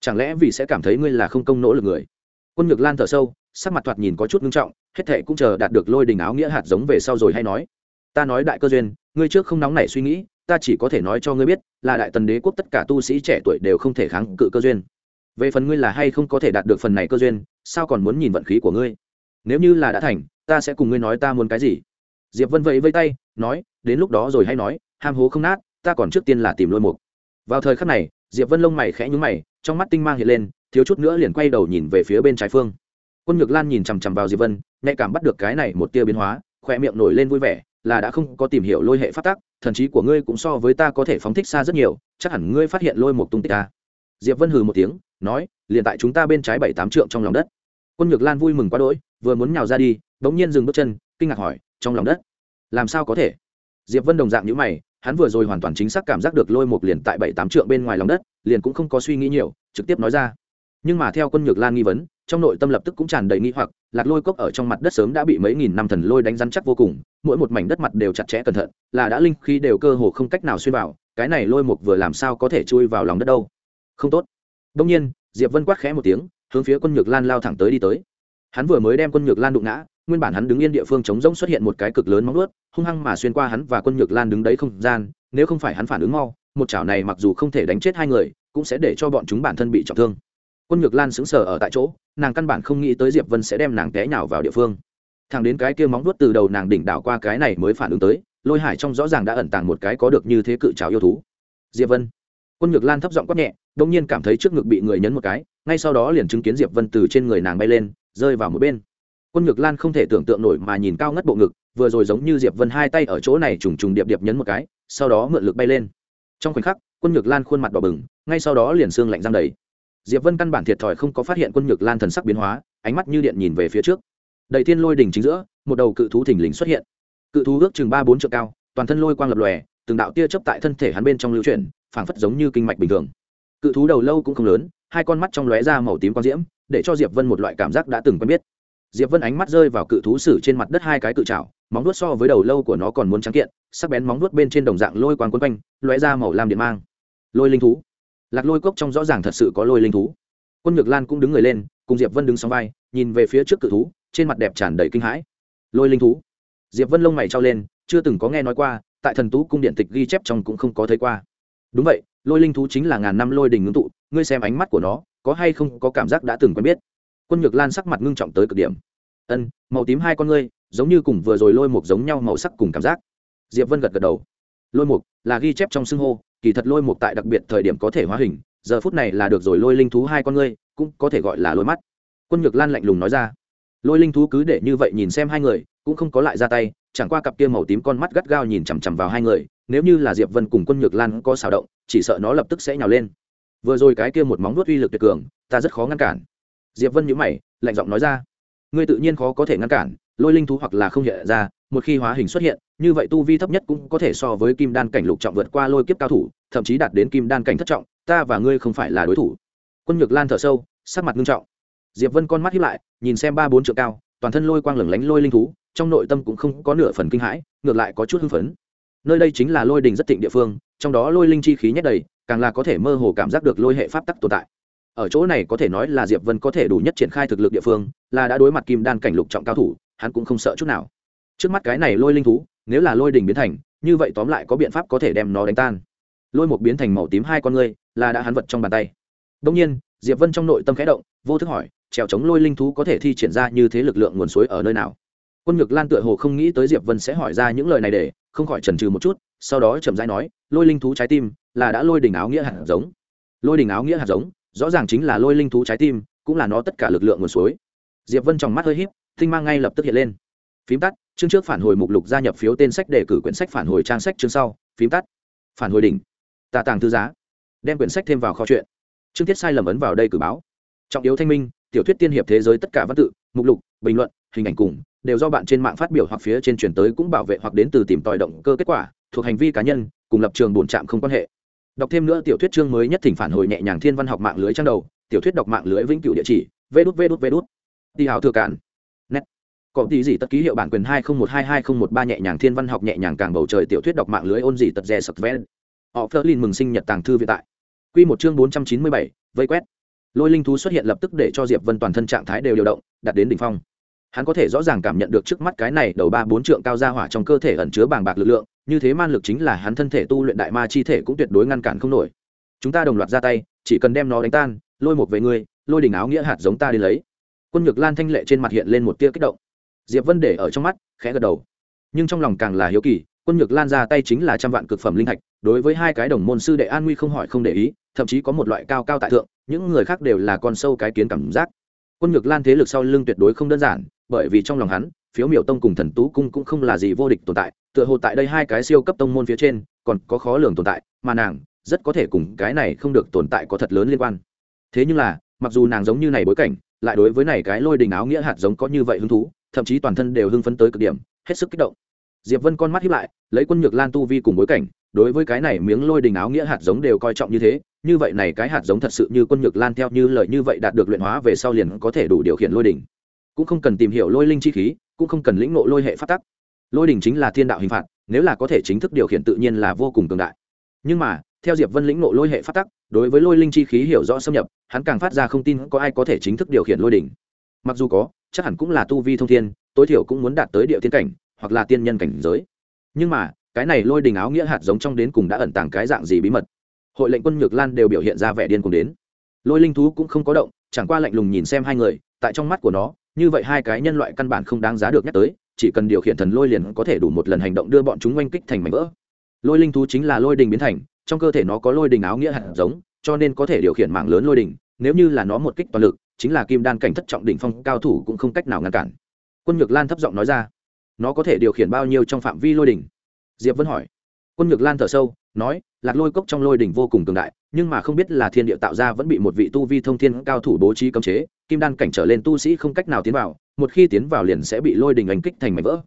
Chẳng lẽ vì sẽ cảm thấy ngươi là không công nỗ lực người? Quân nhược lan thở sâu, sắc mặt thoạt nhìn có chút nghiêm trọng, hết thệ cũng chờ đạt được lôi đình áo nghĩa hạt giống về sau rồi hay nói, ta nói đại cơ duyên, ngươi trước không nóng nảy suy nghĩ ta chỉ có thể nói cho ngươi biết, là đại tần đế quốc tất cả tu sĩ trẻ tuổi đều không thể kháng cự cơ duyên. Về phần ngươi là hay không có thể đạt được phần này cơ duyên, sao còn muốn nhìn vận khí của ngươi? Nếu như là đã thành, ta sẽ cùng ngươi nói ta muốn cái gì? Diệp vân vẫy vây tay, nói, đến lúc đó rồi hay nói, ham hố không nát, ta còn trước tiên là tìm lôi mục. Vào thời khắc này, diệp vân lông mày khẽ nhúng mày, trong mắt tinh mang hiện lên, thiếu chút nữa liền quay đầu nhìn về phía bên trái phương. Quân nhược lan nhìn chằm chằm vào diệp vân, nhạy cảm bắt được cái này một tia biến hóa khoe miệng nổi lên vui vẻ, là đã không có tìm hiểu lôi hệ phát tác thần trí của ngươi cũng so với ta có thể phóng thích xa rất nhiều, chắc hẳn ngươi phát hiện lôi một tung tích ta. Diệp vân hừ một tiếng, nói, liền tại chúng ta bên trái bảy tám trượng trong lòng đất. Quân nhược lan vui mừng quá đỗi, vừa muốn nhào ra đi, bỗng nhiên dừng bước chân, kinh ngạc hỏi, trong lòng đất, làm sao có thể? Diệp vân đồng dạng nhữ mày, hắn vừa rồi hoàn toàn chính xác cảm giác được lôi một liền tại bảy tám trượng bên ngoài lòng đất, liền cũng không có suy nghĩ nhiều, trực tiếp nói ra. Nhưng mà theo quân nhược lan nghi vấn trong nội tâm lập tức cũng tràn đầy nghi hoặc, lạc lôi cốc ở trong mặt đất sớm đã bị mấy nghìn năm thần lôi đánh rắn chắc vô cùng, mỗi một mảnh đất mặt đều chặt chẽ cẩn thận, là đã linh khi đều cơ hồ không cách nào xuyên vào, cái này lôi mục vừa làm sao có thể chui vào lòng đất đâu? Không tốt. Đông nhiên, diệp vân quát khẽ một tiếng, hướng phía quân nhược lan lao thẳng tới đi tới. Hắn vừa mới đem quân nhược lan đụng ngã, nguyên bản hắn đứng yên địa phương chống rỗng xuất hiện một cái cực lớn móng ướt hung hăng mà xuyên qua hắn và quân nhược lan đứng đấy không gian, nếu không phải hắn phản ứng mau, một chảo này mặc dù không thể đánh chết hai người, cũng sẽ để cho bọn chúng bản thân bị trọng thương quân nhược lan sững sờ ở tại chỗ, nàng căn bản không nghĩ tới diệp vân sẽ đem nàng té nhào vào địa phương. Thằng đến cái kia móng vuốt từ đầu nàng đỉnh đảo qua cái này mới phản ứng tới, lôi hải trong rõ ràng đã ẩn tàng một cái có được như thế cự trào yêu thú. Diệp vân. Quân nhược lan thấp giọng quát nhẹ đông nhiên cảm thấy trước ngực bị người nhấn một cái, ngay sau đó liền chứng kiến diệp vân từ trên người nàng bay lên, rơi vào một bên. Quân nhược lan không thể tưởng tượng nổi mà nhìn cao ngất bộ ngực, vừa rồi giống như diệp vân hai tay ở chỗ này trùng trùng điệp điệp nhấn một cái, sau đó mượn lực bay lên. Trong khoảnh khắc, quân nhược lan khuôn mặt đỏ bừng, ngay sau đó liền xương lạnh răng đầy diệp vân căn bản thiệt thòi không có phát hiện quân nhược lan thần sắc biến hóa, ánh mắt như điện nhìn về phía trước. Đầy thiên lôi đỉnh chính giữa, một đầu cự thú thình lình xuất hiện. Cự thú ước chừng ba bốn trượng cao, toàn thân lôi quang lập lòe, từng đạo tia chớp tại thân thể hắn bên trong lưu chuyển, phảng phất giống như kinh mạch bình thường. Cự thú đầu lâu cũng không lớn, hai con mắt trong lóe ra màu tím quang diễm, để cho diệp vân một loại cảm giác đã từng quen biết. Diệp vân ánh mắt rơi vào cự thú sử trên mặt đất hai cái cự trảo, móng vuốt so với đầu lâu của nó còn muốn trắng kiện, sắc bén móng vuốt bên trên đồng dạng lôi quang quấn quanh, lóe ra màu lam điện mang. Lôi linh thú lạc lôi cốc trong rõ ràng thật sự có lôi linh thú. Quân nhược lan cũng đứng người lên, cùng diệp vân đứng song vai, nhìn về phía trước cự thú, trên mặt đẹp tràn đầy kinh hãi. Lôi linh thú. Diệp vân lông mày trao lên, chưa từng có nghe nói qua, tại thần tú cung điện tịch ghi chép trong cũng không có thấy qua. Đúng vậy, lôi linh thú chính là ngàn năm lôi đình ngưng tụ, ngươi xem ánh mắt của nó, có hay không có cảm giác đã từng quen biết? Quân nhược lan sắc mặt ngưng trọng tới cực điểm. Ân, màu tím hai con ngươi, giống như cùng vừa rồi lôi một giống nhau màu sắc cùng cảm giác. Diệp vân gật gật đầu. Lôi mục là ghi chép trong xưng hô kỳ thật lôi mục tại đặc biệt thời điểm có thể hóa hình, giờ phút này là được rồi lôi linh thú hai con ngươi, cũng có thể gọi là lôi mắt. Quân nhược lan lạnh lùng nói ra. Lôi linh thú cứ để như vậy nhìn xem hai người, cũng không có lại ra tay, chẳng qua cặp kia màu tím con mắt gắt gao nhìn chằm chằm vào hai người, nếu như là diệp vân cùng quân nhược lan có xào động, chỉ sợ nó lập tức sẽ nhào lên. Vừa rồi cái kia một móng nuốt uy lực tuyệt cường, ta rất khó ngăn cản. Diệp vân nhíu mày, lạnh giọng nói ra. Ngươi tự nhiên khó có thể ngăn cản lôi linh thú hoặc là không hiện ra, một khi hóa hình xuất hiện, như vậy tu vi thấp nhất cũng có thể so với kim đan cảnh lục trọng vượt qua lôi kiếp cao thủ, thậm chí đạt đến kim đan cảnh thất trọng, ta và ngươi không phải là đối thủ. Quân nhược lan thở sâu, sắc mặt nghiêm trọng. Diệp vân con mắt hiếp lại, nhìn xem ba bốn trượng cao, toàn thân lôi quang lửng lánh lôi linh thú, trong nội tâm cũng không có nửa phần kinh hãi, ngược lại có chút hưng phấn. Nơi đây chính là lôi đình rất thịnh địa phương, trong đó lôi linh chi khí nhét đầy, càng là có thể mơ hồ cảm giác được lôi hệ pháp tắc tồn tại. Ở chỗ này có thể nói là diệp vân có thể đủ nhất triển khai thực lực địa phương, là đã đối mặt kim đan cảnh lục trọng cao thủ hắn cũng không sợ chút nào. Trước mắt cái này lôi linh thú, nếu là lôi đình biến thành, như vậy tóm lại có biện pháp có thể đem nó đánh tan. Lôi một biến thành màu tím hai con ngươi, là đã hắn vật trong bàn tay. Đông nhiên, diệp vân trong nội tâm khẽ động, vô thức hỏi, trèo chống lôi linh thú có thể thi triển ra như thế lực lượng nguồn suối ở nơi nào? Quân ngực lan tựa hồ không nghĩ tới diệp vân sẽ hỏi ra những lời này để, không khỏi chần chừ một chút, sau đó chậm rãi nói, lôi linh thú trái tim, là đã lôi đỉnh áo nghĩa hạt giống. Lôi đỉnh áo nghĩa hạt giống, rõ ràng chính là lôi linh thú trái tim, cũng là nó tất cả lực lượng nguồn suối. Diệp vân trong mắt hơi híp tinh mang ngay lập tức hiện lên. Phím tắt, chương trước phản hồi mục lục gia nhập phiếu tên sách đề cử quyển sách phản hồi trang sách chương sau. Phím tắt. Phản hồi đỉnh. Tà tàng thư giá. Đem quyển sách thêm vào kho chuyện. Chương tiết sai lầm ấn vào đây cử báo. Trọng yếu thanh minh, tiểu thuyết tiên hiệp thế giới tất cả văn tự, mục lục, bình luận, hình ảnh cùng, đều do bạn trên mạng phát biểu hoặc phía trên chuyển tới cũng bảo vệ hoặc đến từ tìm tòi động cơ kết quả, thuộc hành vi cá nhân, cùng lập trường bổn trạm không quan hệ. Đọc thêm nữa tiểu thuyết chương mới nhất thỉnh phản hồi nhẹ nhàng thiên văn học mạng lưới trang đầu, tiểu thuyết đọc mạng lưới vĩnh cửu địa chỉ, vê đút vê đút vê đút. Đi hào thừa cản có tí gì tất ký hiệu bản quyền hai không một hai hai không một ba nhẹ nhàng thiên văn học nhẹ nhàng càng bầu trời tiểu thuyết đọc mạng lưới ôn gì tật rè sập ven họ phớt lên mừng sinh nhật tàng thư viện tại. Quy một chương bốn trăm chín mươi bảy, vây quét. Lôi linh thú xuất hiện lập tức để cho diệp vân toàn thân trạng thái đều điều động, đạt đến đỉnh phong. Hắn có thể rõ ràng cảm nhận được trước mắt cái này đầu ba bốn trượng cao ra hỏa trong cơ thể ẩn chứa bàng bạc lực lượng, như thế man lực chính là hắn thân thể tu luyện đại ma chi thể cũng tuyệt đối ngăn cản không nổi. Chúng ta đồng loạt ra tay, chỉ cần đem nó đánh tan, lôi một về ngươi, lôi đỉnh áo nghĩa hạt giống ta đi lấy. Quân nhược lan thanh lệ trên mặt hiện lên một tia kích động diệp vân để ở trong mắt, khẽ gật đầu. Nhưng trong lòng càng là hiếu kỳ, quân nhược lan ra tay chính là trăm vạn cực phẩm linh thạch, đối với hai cái đồng môn sư đệ an nguy không hỏi không để ý, thậm chí có một loại cao cao tại thượng, những người khác đều là con sâu cái kiến cảm giác. Quân nhược lan thế lực sau lưng tuyệt đối không đơn giản, bởi vì trong lòng hắn, phiếu miểu tông cùng thần tú cung cũng không là gì vô địch tồn tại, tựa hồ tại đây hai cái siêu cấp tông môn phía trên, còn có khó lường tồn tại, mà nàng rất có thể cùng cái này không được tồn tại có thật lớn liên quan. Thế nhưng là, mặc dù nàng giống như này bối cảnh, lại đối với này cái lôi đình áo nghĩa hạt giống có như vậy hứng thú thậm chí toàn thân đều hưng phấn tới cực điểm, hết sức kích động. Diệp vân con mắt hiếp lại, lấy quân nhược lan tu vi cùng bối cảnh, đối với cái này miếng lôi đình áo nghĩa hạt giống đều coi trọng như thế, như vậy này cái hạt giống thật sự như quân nhược lan theo như lời như vậy đạt được luyện hóa về sau liền có thể đủ điều khiển lôi đình. Cũng không cần tìm hiểu lôi linh chi khí, cũng không cần lĩnh ngộ lôi hệ phát tắc. Lôi đình chính là thiên đạo hình phạt, nếu là có thể chính thức điều khiển tự nhiên là vô cùng cường đại. Nhưng mà, theo diệp vân lĩnh ngộ lôi hệ phát tắc, đối với lôi linh chi khí hiểu rõ xâm nhập, hắn càng phát ra không tin có ai có thể chính thức điều khiển lôi đình. Mặc dù có chắc hẳn cũng là tu vi thông thiên, tối thiểu cũng muốn đạt tới địa tiên cảnh, hoặc là tiên nhân cảnh giới. Nhưng mà, cái này lôi đình áo nghĩa hạt giống trong đến cùng đã ẩn tàng cái dạng gì bí mật? Hội lệnh quân nhược lan đều biểu hiện ra vẻ điên cùng đến. Lôi linh thú cũng không có động, chẳng qua lạnh lùng nhìn xem hai người, tại trong mắt của nó, như vậy hai cái nhân loại căn bản không đáng giá được nhắc tới, chỉ cần điều khiển thần lôi liền có thể đủ một lần hành động đưa bọn chúng oanh kích thành mảnh vỡ. Lôi linh thú chính là lôi đình biến thành, trong cơ thể nó có lôi đình áo nghĩa hạt giống, cho nên có thể điều khiển mạng lớn lôi đình, nếu như là nó một kích toàn lực chính là kim đan cảnh thất trọng đỉnh phong cao thủ cũng không cách nào ngăn cản. Quân nhược lan thấp giọng nói ra, nó có thể điều khiển bao nhiêu trong phạm vi lôi đỉnh? Diệp vẫn hỏi. Quân nhược lan thở sâu, nói, lạc lôi cốc trong lôi đỉnh vô cùng cường đại, nhưng mà không biết là thiên địa tạo ra vẫn bị một vị tu vi thông thiên cao thủ bố trí cấm chế, kim đan cảnh trở lên tu sĩ không cách nào tiến vào, một khi tiến vào liền sẽ bị lôi đỉnh ảnh kích thành mảnh vỡ.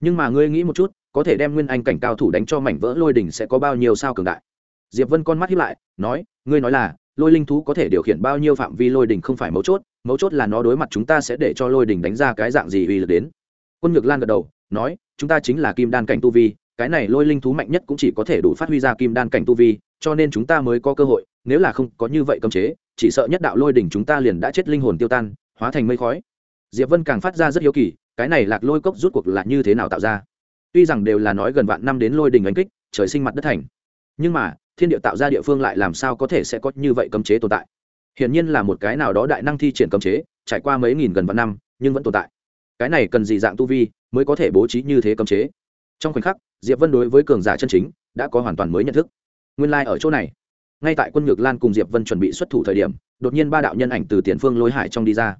Nhưng mà ngươi nghĩ một chút, có thể đem nguyên anh cảnh cao thủ đánh cho mảnh vỡ lôi đỉnh sẽ có bao nhiêu sao cường đại? Diệp vân con mắt hiếp lại, nói, ngươi nói là lôi linh thú có thể điều khiển bao nhiêu phạm vi lôi đỉnh không phải mấu chốt mấu chốt là nó đối mặt chúng ta sẽ để cho lôi đỉnh đánh ra cái dạng gì uy lực đến. Quân nhược lan gật đầu, nói, chúng ta chính là kim đan cảnh tu vi, cái này lôi linh thú mạnh nhất cũng chỉ có thể đủ phát huy ra kim đan cảnh tu vi, cho nên chúng ta mới có cơ hội, nếu là không có như vậy cấm chế, chỉ sợ nhất đạo lôi đỉnh chúng ta liền đã chết linh hồn tiêu tan, hóa thành mây khói. Diệp vân càng phát ra rất hiếu kỳ, cái này lạc lôi cốc rút cuộc là như thế nào tạo ra? Tuy rằng đều là nói gần vạn năm đến lôi đỉnh đánh kích, trời sinh mặt đất thành nhưng mà, thiên địa tạo ra địa phương lại làm sao có thể sẽ có như vậy cấm chế tồn tại? Hiển nhiên là một cái nào đó đại năng thi triển cấm chế, trải qua mấy nghìn gần vạn năm, nhưng vẫn tồn tại. Cái này cần gì dạng tu vi mới có thể bố trí như thế cấm chế? Trong khoảnh khắc, diệp vân đối với cường giả chân chính đã có hoàn toàn mới nhận thức. Nguyên lai、like、ở chỗ này, ngay tại quân ngược lan cùng diệp vân chuẩn bị xuất thủ thời điểm, đột nhiên ba đạo nhân ảnh từ tiền phương lôi hải trong đi ra.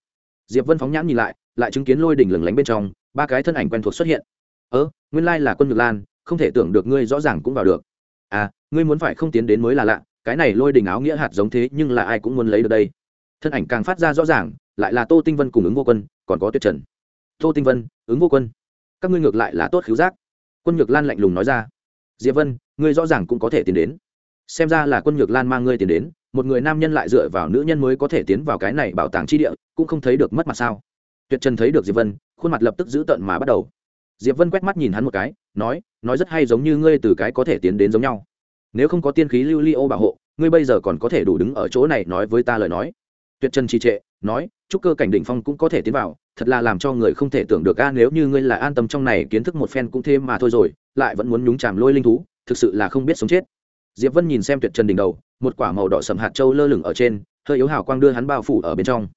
Diệp vân phóng nhãn nhìn lại lại chứng kiến lôi đỉnh lừng lánh bên trong, ba cái thân ảnh quen thuộc xuất hiện. Ớ nguyên lai là quân ngược lan, không thể tưởng được ngươi rõ ràng cũng vào được à ngươi muốn phải không tiến đến mới là lạ, cái này lôi đình áo nghĩa hạt giống thế nhưng là ai cũng muốn lấy được đây. Thân ảnh càng phát ra rõ ràng, lại là tô tinh vân cùng ứng vô quân, còn có tuyệt trần. Tô tinh vân, ứng vô quân. Các ngươi ngược lại là tốt khiếu giác. Quân nhược lan lạnh lùng nói ra. Diệp vân, ngươi rõ ràng cũng có thể tiến đến. Xem ra là quân nhược lan mang ngươi tiến đến, một người nam nhân lại dựa vào nữ nhân mới có thể tiến vào cái này bảo tàng chi địa, cũng không thấy được mất mặt sao. Tuyệt trần thấy được diệp vân, khuôn mặt lập tức giữ tợn mà bắt đầu diệp vân quét mắt nhìn hắn một cái, nói nói rất hay giống như ngươi từ cái có thể tiến đến giống nhau. Nếu không có tiên khí lưu ly ô bảo hộ, ngươi bây giờ còn có thể đủ đứng ở chỗ này nói với ta lời nói. Tuyệt trần trì trệ, nói, chúc cơ cảnh đỉnh phong cũng có thể tiến vào, thật là làm cho người không thể tưởng được a, nếu như ngươi là an tâm trong này kiến thức một phen cũng thêm mà thôi rồi, lại vẫn muốn nhúng chàm lôi linh thú, thực sự là không biết sống chết. Diệp vân nhìn xem tuyệt trần đỉnh đầu, một quả màu đỏ sầm hạt châu lơ lửng ở trên, hơi yếu hào quang đưa hắn bao phủ ở bên trong.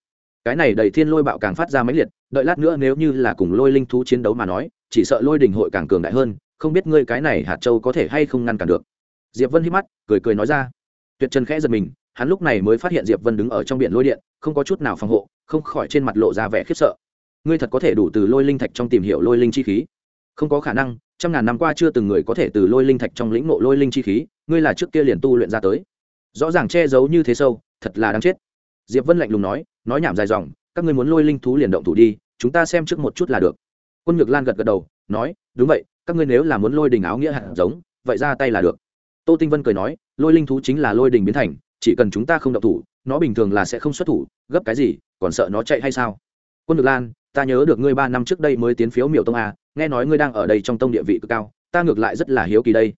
Cái này đầy thiên lôi bạo càng phát ra mấy liệt, đợi lát nữa nếu như là cùng lôi linh thú chiến đấu mà nói chỉ sợ lôi đình hội càng cường đại hơn, không biết ngươi cái này hạt châu có thể hay không ngăn cản được. Diệp vân hít mắt, cười cười nói ra. Tuyệt trần khẽ giật mình, hắn lúc này mới phát hiện diệp vân đứng ở trong biển lôi điện, không có chút nào phòng hộ, không khỏi trên mặt lộ ra vẻ khiếp sợ. Ngươi thật có thể đủ từ lôi linh thạch trong tìm hiểu lôi linh chi khí? Không có khả năng, trăm ngàn năm qua chưa từng người có thể từ lôi linh thạch trong lĩnh ngộ lôi linh chi khí, ngươi là trước kia liền tu luyện ra tới. Rõ ràng che giấu như thế sâu, thật là đáng chết. Diệp vân lạnh lùng nói nói nhảm dài dòng, các ngươi muốn lôi linh thú liền động thủ đi, chúng ta xem trước một chút là được quân nhược lan gật gật đầu, nói, đúng vậy, các ngươi nếu là muốn lôi đình áo nghĩa hạt giống, vậy ra tay là được. Tô tinh vân cười nói, lôi linh thú chính là lôi đình biến thành, chỉ cần chúng ta không động thủ, nó bình thường là sẽ không xuất thủ, gấp cái gì, còn sợ nó chạy hay sao? Quân nhược lan, ta nhớ được ngươi ba năm trước đây mới tiến phiếu miểu tông a, nghe nói ngươi đang ở đây trong tông địa vị cực cao, ta ngược lại rất là hiếu kỳ đây.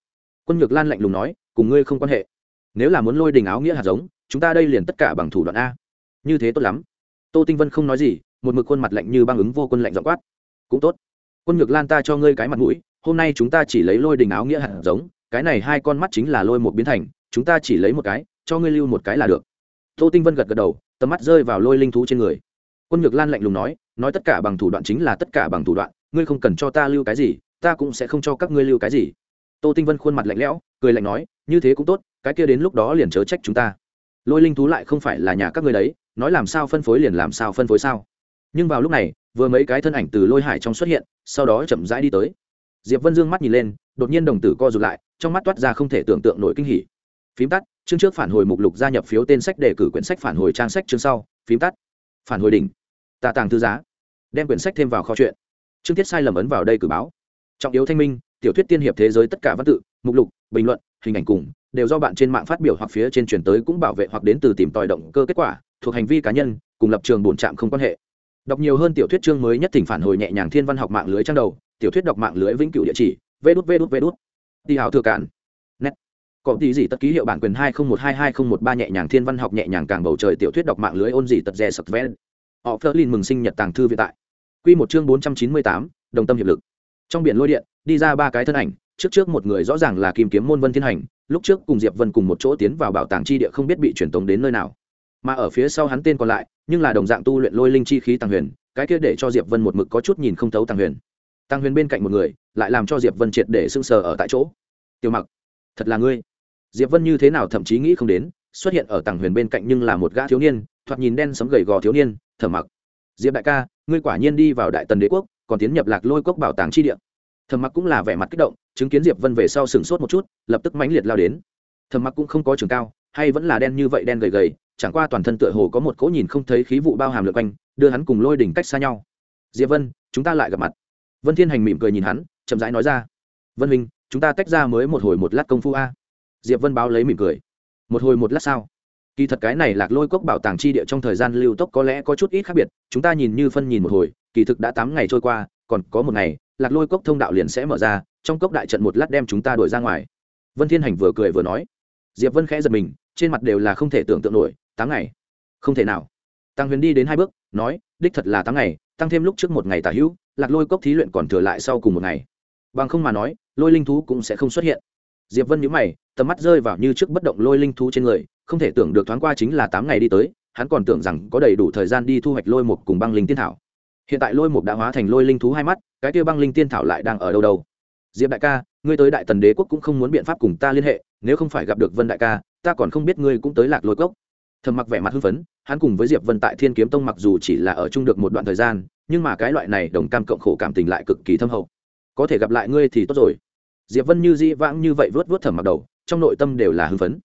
Quân nhược lan lạnh lùng nói, cùng ngươi không quan hệ. Nếu là muốn lôi đình áo nghĩa hạt giống, chúng ta đây liền tất cả bằng thủ đoạn a. Như thế tốt lắm. Tô tinh vân không nói gì, một mực khuôn mặt lạnh như băng ứng vô quân lạnh dọ quát cũng tốt. Quân nhược lan ta cho ngươi cái mặt mũi, hôm nay chúng ta chỉ lấy lôi đình áo nghĩa hạt giống, cái này hai con mắt chính là lôi một biến thành, chúng ta chỉ lấy một cái, cho ngươi lưu một cái là được. Tô tinh vân gật gật đầu, tầm mắt rơi vào lôi linh thú trên người. Quân nhược lan lạnh lùng nói nói tất cả bằng thủ đoạn chính là tất cả bằng thủ đoạn, ngươi không cần cho ta lưu cái gì, ta cũng sẽ không cho các ngươi lưu cái gì. Tô tinh vân khuôn mặt lạnh lẽo, cười lạnh nói, như thế cũng tốt, cái kia đến lúc đó liền chớ trách chúng ta. Lôi linh thú lại không phải là nhà các ngươi đấy, nói làm sao phân phối liền làm sao phân phối sao nhưng vào lúc này, vừa mấy cái thân ảnh từ lôi hải trong xuất hiện, sau đó chậm rãi đi tới. Diệp vân dương mắt nhìn lên, đột nhiên đồng tử co rụt lại, trong mắt toát ra không thể tưởng tượng nổi kinh hỉ. Phím tắt, chương trước phản hồi mục lục gia nhập phiếu tên sách đề cử quyển sách phản hồi trang sách chương sau. Phím tắt. Phản hồi đỉnh. Tạ tàng thư giá. Đem quyển sách thêm vào kho chuyện. Chương tiết sai lầm ấn vào đây cử báo. Trọng yếu thanh minh, tiểu thuyết tiên hiệp thế giới tất cả văn tự, mục lục, bình luận, hình ảnh cùng, đều do bạn trên mạng phát biểu hoặc phía trên truyền tới cũng bảo vệ hoặc đến từ tìm tòi động cơ kết quả, thuộc hành vi cá nhân, cùng lập trường bổn trạm không quan hệ đọc nhiều hơn tiểu thuyết chương mới nhất thỉnh phản hồi nhẹ nhàng thiên văn học mạng lưới trang đầu, tiểu thuyết đọc mạng lưới vĩnh cửu địa chỉ vê đút vê đút vê đút đi hào thừa cản net có tí gì tất ký hiệu bản quyền hai không một hai hai không một ba nhẹ nhàng thiên văn học nhẹ nhàng càng bầu trời tiểu thuyết đọc mạng lưới ôn gì tật rè sập ven họ phớt lên mừng sinh nhật tàng thư viện tại. Quy một chương bốn trăm chín mươi tám, đồng tâm hiệp lực. Trong biển lôi điện, đi ra ba cái thân ảnh, trước trước một người rõ ràng là kim kiếm môn vân thiên hành, lúc trước cùng diệp vân cùng một chỗ tiến vào bảo tàng chi địa không biết bị truyền tống đến nơi nào. Mà ở phía sau hắn tên còn lại nhưng là đồng dạng tu luyện lôi linh chi khí tăng huyền, cái kia để cho diệp vân một mực có chút nhìn không thấu tăng huyền. Tăng huyền bên cạnh một người, lại làm cho diệp vân triệt để sưng sờ ở tại chỗ. Tiêu mặc, thật là ngươi. Diệp vân như thế nào thậm chí nghĩ không đến, xuất hiện ở tăng huyền bên cạnh nhưng là một gã thiếu niên, thoạt nhìn đen sấm gầy gò thiếu niên thở mặc, diệp đại ca, ngươi quả nhiên đi vào đại tần đế quốc, còn tiến nhập lạc lôi cốc bảo tàng chi địa. Thầm mặc cũng là vẻ mặt kích động, chứng kiến diệp vân về sau sừng sốt một chút, lập tức mãnh liệt lao đến. Thầm mặc cũng không có trường cao, hay vẫn là đen như vậy đen gầy gầy chẳng qua toàn thân tựa hồ có một cỗ nhìn không thấy khí vụ bao hàm lượn quanh, đưa hắn cùng lôi đỉnh cách xa nhau. Diệp vân, chúng ta lại gặp mặt. Vân thiên hành mỉm cười nhìn hắn, chậm rãi nói ra. Vân huynh chúng ta tách ra mới một hồi một lát công phu a. Diệp vân báo lấy mỉm cười. Một hồi một lát sao? Kỳ thật cái này lạc lôi cốc bảo tàng chi địa trong thời gian lưu tốc có lẽ có chút ít khác biệt, chúng ta nhìn như phân nhìn một hồi, kỳ thực đã tám ngày trôi qua, còn có một ngày, lạc lôi cốc thông đạo liền sẽ mở ra, trong cốc đại trận một lát đem chúng ta đuổi ra ngoài. Vân thiên hành vừa cười vừa nói. Diệp vân khẽ giật mình, trên mặt đều là không thể tưởng tượng nổi tám ngày. Không thể nào. Tăng huyền đi đến hai bước, nói, đích thật là tám ngày, tăng thêm lúc trước một ngày tả hữu, lạc lôi cốc thí luyện còn thừa lại sau cùng một ngày. Bằng không mà nói, lôi linh thú cũng sẽ không xuất hiện. Diệp vân nhíu mày, tầm mắt rơi vào như trước bất động lôi linh thú trên người, không thể tưởng được thoáng qua chính là tám ngày đi tới, hắn còn tưởng rằng có đầy đủ thời gian đi thu hoạch lôi mục cùng băng linh tiên thảo. Hiện tại lôi mục đã hóa thành lôi linh thú hai mắt, cái kia băng linh tiên thảo lại đang ở đâu đâu? Diệp đại ca, ngươi tới đại tần đế quốc cũng không muốn biện pháp cùng ta liên hệ, nếu không phải gặp được vân đại ca, ta còn không biết ngươi cũng tới lạc lôi cốc thầm mặc vẻ mặt hưng phấn hắn cùng với diệp vân tại thiên kiếm tông mặc dù chỉ là ở chung được một đoạn thời gian nhưng mà cái loại này đồng cam cộng khổ cảm tình lại cực kỳ thâm hậu. Có thể gặp lại ngươi thì tốt rồi. Diệp vân như di vãng như vậy vớt vớt thầm mặc đầu trong nội tâm đều là hưng phấn.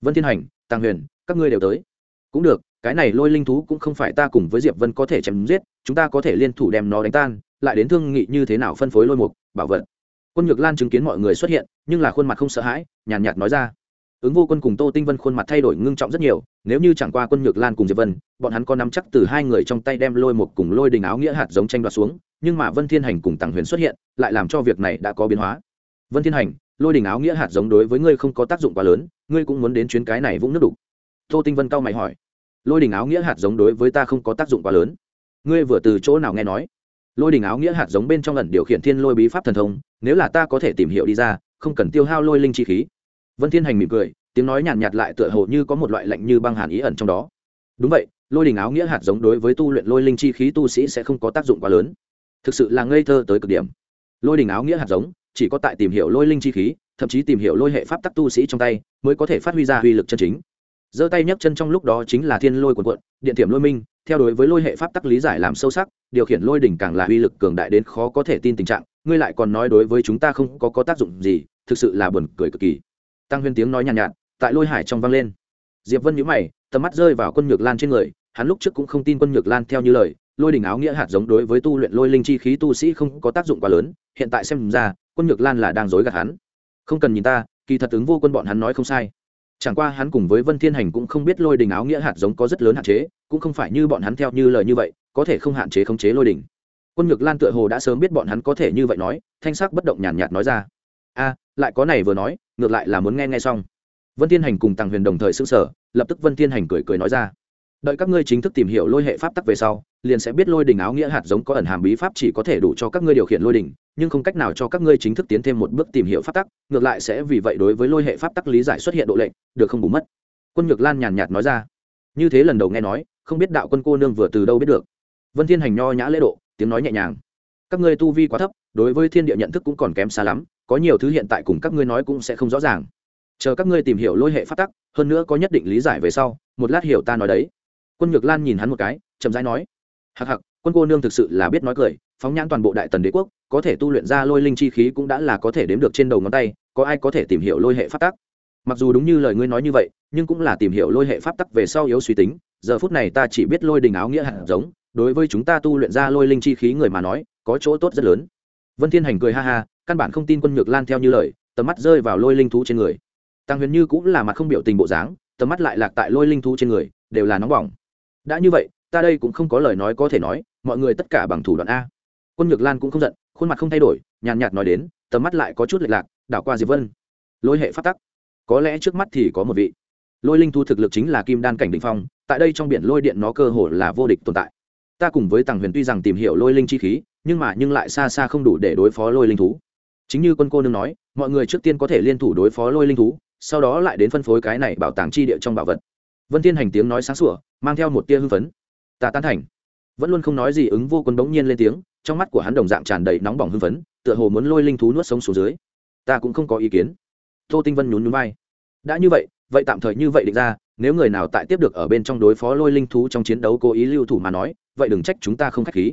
Vân thiên hành tàng huyền các ngươi đều tới. Cũng được cái này lôi linh thú cũng không phải ta cùng với diệp vân có thể chém giết chúng ta có thể liên thủ đem nó đánh tan lại đến thương nghị như thế nào phân phối lôi mục bảo vật. Quân nhược lan chứng kiến mọi người xuất hiện nhưng là khuôn mặt không sợ hãi nhàn nhạt, nhạt nói ra ứng vô quân cùng tô tinh vân khuôn mặt thay đổi ngưng trọng rất nhiều, nếu như chẳng qua quân nhược lan cùng diệp vân, bọn hắn có nắm chắc từ hai người trong tay đem lôi một cùng lôi đình áo nghĩa hạt giống tranh đoạt xuống, nhưng mà vân thiên hành cùng tàng huyền xuất hiện, lại làm cho việc này đã có biến hóa. Vân thiên hành, lôi đình áo nghĩa hạt giống đối với ngươi không có tác dụng quá lớn, ngươi cũng muốn đến chuyến cái này vũng nước đục. Tô tinh vân cao mày hỏi, lôi đình áo nghĩa hạt giống đối với ta không có tác dụng quá lớn. Ngươi vừa từ chỗ nào nghe nói? Lôi đình áo nghĩa hạt giống bên trong lần điều khiển thiên lôi bí pháp thần thông, nếu là ta có thể tìm hiểu đi ra, không cần tiêu hao lôi linh chi khí vân thiên hành mỉm cười tiếng nói nhàn nhạt, nhạt lại tựa hồ như có một loại lạnh như băng hàn ý ẩn trong đó. Đúng vậy lôi đình áo nghĩa hạt giống đối với tu luyện lôi linh chi khí tu sĩ sẽ không có tác dụng quá lớn. Thực sự là ngây thơ tới cực điểm. Lôi đình áo nghĩa hạt giống chỉ có tại tìm hiểu lôi linh chi khí thậm chí tìm hiểu lôi hệ pháp tắc tu sĩ trong tay mới có thể phát huy ra uy lực chân chính. Giơ tay nhấc chân trong lúc đó chính là thiên lôi quần quận điện thiểm lôi minh theo đối với lôi hệ pháp tắc lý giải làm sâu sắc điều khiển lôi đỉnh càng là uy lực cường đại đến khó có thể tin tình trạng. Ngươi lại còn nói đối với chúng ta không có có tác dụng gì thực sự là buồn cười cực kỳ tăng huyên tiếng nói nhàn nhạt, nhạt tại lôi hải trong vang lên. Diệp vân nhíu mày tầm mắt rơi vào quân nhược lan trên người hắn lúc trước cũng không tin quân nhược lan theo như lời lôi đỉnh áo nghĩa hạt giống đối với tu luyện lôi linh chi khí tu sĩ không có tác dụng quá lớn hiện tại xem ra quân nhược lan là đang dối gạt hắn. Không cần nhìn ta kỳ thật ứng vô quân bọn hắn nói không sai. Chẳng qua hắn cùng với vân thiên hành cũng không biết lôi đình áo nghĩa hạt giống có rất lớn hạn chế cũng không phải như bọn hắn theo như lời như vậy có thể không hạn chế khống chế lôi đình quân nhược lan tựa hồ đã sớm biết bọn hắn có thể như vậy nói thanh sắc bất động nhàn nhạt nói ra. A lại có này vừa nói, ngược lại là muốn nghe nghe xong. Vân thiên hành cùng tàng huyền đồng thời xưng sở lập tức vân thiên hành cười cười nói ra. Đợi các ngươi chính thức tìm hiểu lôi hệ pháp tắc về sau, liền sẽ biết lôi đình áo nghĩa hạt giống có ẩn hàm bí pháp chỉ có thể đủ cho các ngươi điều khiển lôi đình, nhưng không cách nào cho các ngươi chính thức tiến thêm một bước tìm hiểu pháp tắc, ngược lại sẽ vì vậy đối với lôi hệ pháp tắc lý giải xuất hiện độ lệnh được không bù mất. Quân nhược lan nhàn nhạt nói ra. Như thế lần đầu nghe nói, không biết đạo quân cô nương vừa từ đâu biết được. Vân thiên hành nho nhã lễ độ, tiếng nói nhẹ nhàng các ngươi tu vi quá thấp, đối với thiên địa nhận thức cũng còn kém xa lắm, có nhiều thứ hiện tại cùng các ngươi nói cũng sẽ không rõ ràng. Chờ các ngươi tìm hiểu lôi hệ phát tắc, hơn nữa có nhất định lý giải về sau, một lát hiểu ta nói đấy. Quân nhược lan nhìn hắn một cái, chậm rãi nói hặc hặc quân cô nương thực sự là biết nói cười, phóng nhãn toàn bộ đại tần đế quốc, có thể tu luyện ra lôi linh chi khí cũng đã là có thể đếm được trên đầu ngón tay, có ai có thể tìm hiểu lôi hệ phát tắc? Mặc dù đúng như lời ngươi nói như vậy nhưng cũng là tìm hiểu lôi hệ pháp tắc về sau yếu suy tính, giờ phút này ta chỉ biết lôi đình áo nghĩa hạt giống, đối với chúng ta tu luyện ra lôi linh chi khí người mà nói, có chỗ tốt rất lớn. Vân thiên hành cười ha ha, căn bản không tin quân nhược lan theo như lời, tầm mắt rơi vào lôi linh thú trên người. Tăng huyền như cũng là mặt không biểu tình bộ dáng, tầm mắt lại lạc tại lôi linh thú trên người, đều là nóng bỏng. Đã như vậy, ta đây cũng không có lời nói có thể nói, mọi người tất cả bằng thủ đoạn a. Quân nhược lan cũng không giận, khuôn mặt không thay đổi, nhàn nhạt nói đến, tầm mắt lại có chút lệch lạc, đảo qua diệp vân. Lôi hệ phát tắc. Có lẽ trước mắt thì có một vị lôi linh thu thực lực chính là kim đan cảnh đ ỉ n h phong, tại đây trong biển lôi điện nó cơ hồ là vô địch tồn tại. Ta cùng với tàng huyền tuy rằng tìm hiểu lôi linh chi khí, nhưng mà nhưng lại xa xa không đủ để đối phó lôi linh thú. Chính như quân cô nương nói, mọi người trước tiên có thể liên thủ đối phó lôi linh thú, sau đó lại đến phân phối cái này bảo tàng chi địa trong bảo vật. Vân thiên hành tiếng nói sáng sủa, mang theo một tia hưng phấn. Ta tán thành. Vẫn luôn không nói gì ứng vô quân bỗng nhiên lên tiếng, trong mắt của hắn đồng dạng tràn đầy nóng bỏng hưng phấn, tựa hồ muốn lôi linh thú nuốt sống xuống dưới. Ta cũng không có ý kiến. Tô tinh vân nhún nhún vai. Đã như vậy vậy tạm thời như vậy định ra, nếu người nào tại tiếp được ở bên trong đối phó lôi linh thú trong chiến đấu cố ý lưu thủ mà nói, vậy đừng trách chúng ta không k h á c h khí.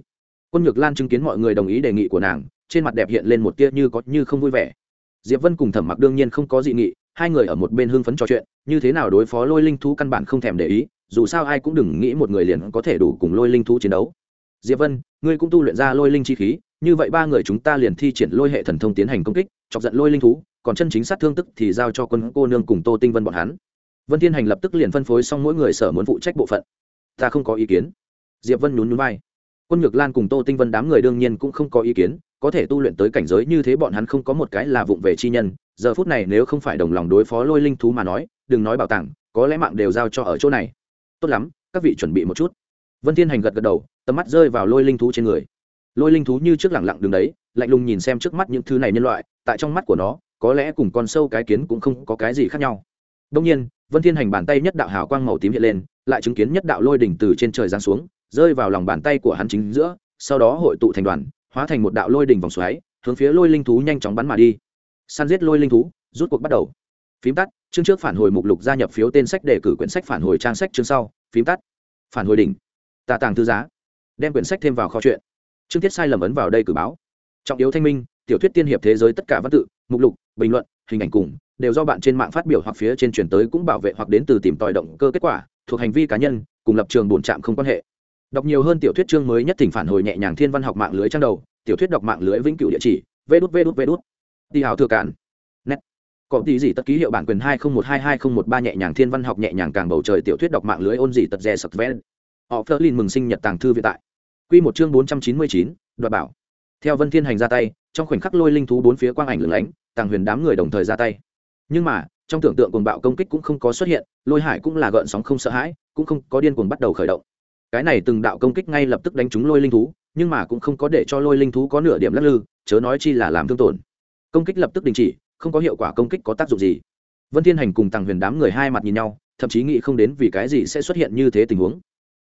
Quân nhược lan chứng kiến mọi người đồng ý đề nghị của nàng, trên mặt đẹp hiện lên một tia như có như không vui vẻ. Diệp vân cùng thẩm mặc đương nhiên không có dị nghị, hai người ở một bên hưng phấn trò chuyện, như thế nào đối phó lôi linh thú căn bản không thèm để ý, dù sao ai cũng đừng nghĩ một người liền có thể đủ cùng lôi linh thú chiến đấu. Diệp vân, ngươi cũng tu luyện ra lôi linh chi khí, như vậy ba người chúng ta liền thi triển lôi hệ thần thông tiến hành công kích, chọc giận lôi linh thú còn chân chính sát thương tức thì giao cho quân cô nương cùng tô tinh vân bọn hắn. Vân thiên hành lập tức liền phân phối xong mỗi người sở muốn phụ trách bộ phận. Ta không có ý kiến. Diệp vân nhún nhún vai. Quân nhược lan cùng tô tinh vân đám người đương nhiên cũng không có ý kiến, có thể tu luyện tới cảnh giới như thế bọn hắn không có một cái là vụng về chi nhân, giờ phút này nếu không phải đồng lòng đối phó lôi linh thú mà nói, đừng nói bảo tàng, có lẽ mạng đều giao cho ở chỗ này. Tốt lắm, các vị chuẩn bị một chút. Vân thiên hành gật gật đầu, tầm mắt rơi vào lôi linh thú trên người. Lôi linh thú như trước lẳng lặng đứng đấy, lạnh lùng nhìn xem trước mắt những thứ này nhân loại, tại trong mắt của nó có lẽ cùng con sâu cái kiến cũng không có cái gì khác nhau. Đông nhiên, vân thiên hành bàn tay nhất đạo hào quang màu tím hiện lên, lại chứng kiến nhất đạo lôi đỉnh từ trên trời giáng xuống, rơi vào lòng bàn tay của hắn chính giữa, sau đó hội tụ thành đoàn, hóa thành một đạo lôi đỉnh vòng xoáy, hướng phía lôi linh thú nhanh chóng bắn mà đi. Săn giết lôi linh thú, rút cuộc bắt đầu. Phím tắt, chương trước phản hồi mục lục gia nhập phiếu tên sách đề cử quyển sách phản hồi trang sách chương sau, phím tắt. Phản hồi đỉnh. Tà tàng thư giá. Đem quyển sách thêm vào kho chuyện. Chương tiết sai lầm ấn vào đây cử báo. Trọng yếu thanh minh tiểu thuyết tiên hiệp thế giới tất cả văn tự, mục lục, bình luận, hình ảnh cùng, đều do bạn trên mạng phát biểu hoặc phía trên truyền tới cũng bảo vệ hoặc đến từ tìm tòi động cơ kết quả, thuộc hành vi cá nhân, cùng lập trường bổn trạm không quan hệ. Đọc nhiều hơn tiểu thuyết chương mới nhất thỉnh phản hồi nhẹ nhàng thiên văn học mạng lưới trang đầu, tiểu thuyết đọc mạng lưới vĩnh cửu địa chỉ vê đút vê đút vê đút đi hào thừa cản net. Có tí gì tất ký hiệu bản quyền hai không một hai hai không một ba nhẹ nhàng thiên văn học nhẹ nhàng càng bầu trời tiểu thuyết đọc mạng lưới ôn gì tật rẻ sập vén họ phớt lên mừng sinh nhật tàng thư viện tại. Quy một chương bốn trăm chín mươi chín, đoạt bảo. Theo vân thiên hành ra tay trong khoảnh khắc lôi linh thú bốn phía quang ảnh lửng lánh, tàng huyền đám người đồng thời ra tay. Nhưng mà, trong tưởng tượng cuồng bạo công kích cũng không có xuất hiện, lôi hải cũng là gợn sóng không sợ hãi, cũng không có điên cuồng bắt đầu khởi động. Cái này từng đạo công kích ngay lập tức đánh trúng lôi linh thú, nhưng mà cũng không có để cho lôi linh thú có nửa điểm lắc lư, chớ nói chi là làm thương tổn. Công kích lập tức đình chỉ, không có hiệu quả công kích có tác dụng gì. Vân thiên hành cùng tàng huyền đám người hai mặt nhìn nhau, thậm chí nghĩ không đến vì cái gì sẽ xuất hiện như thế tình huống.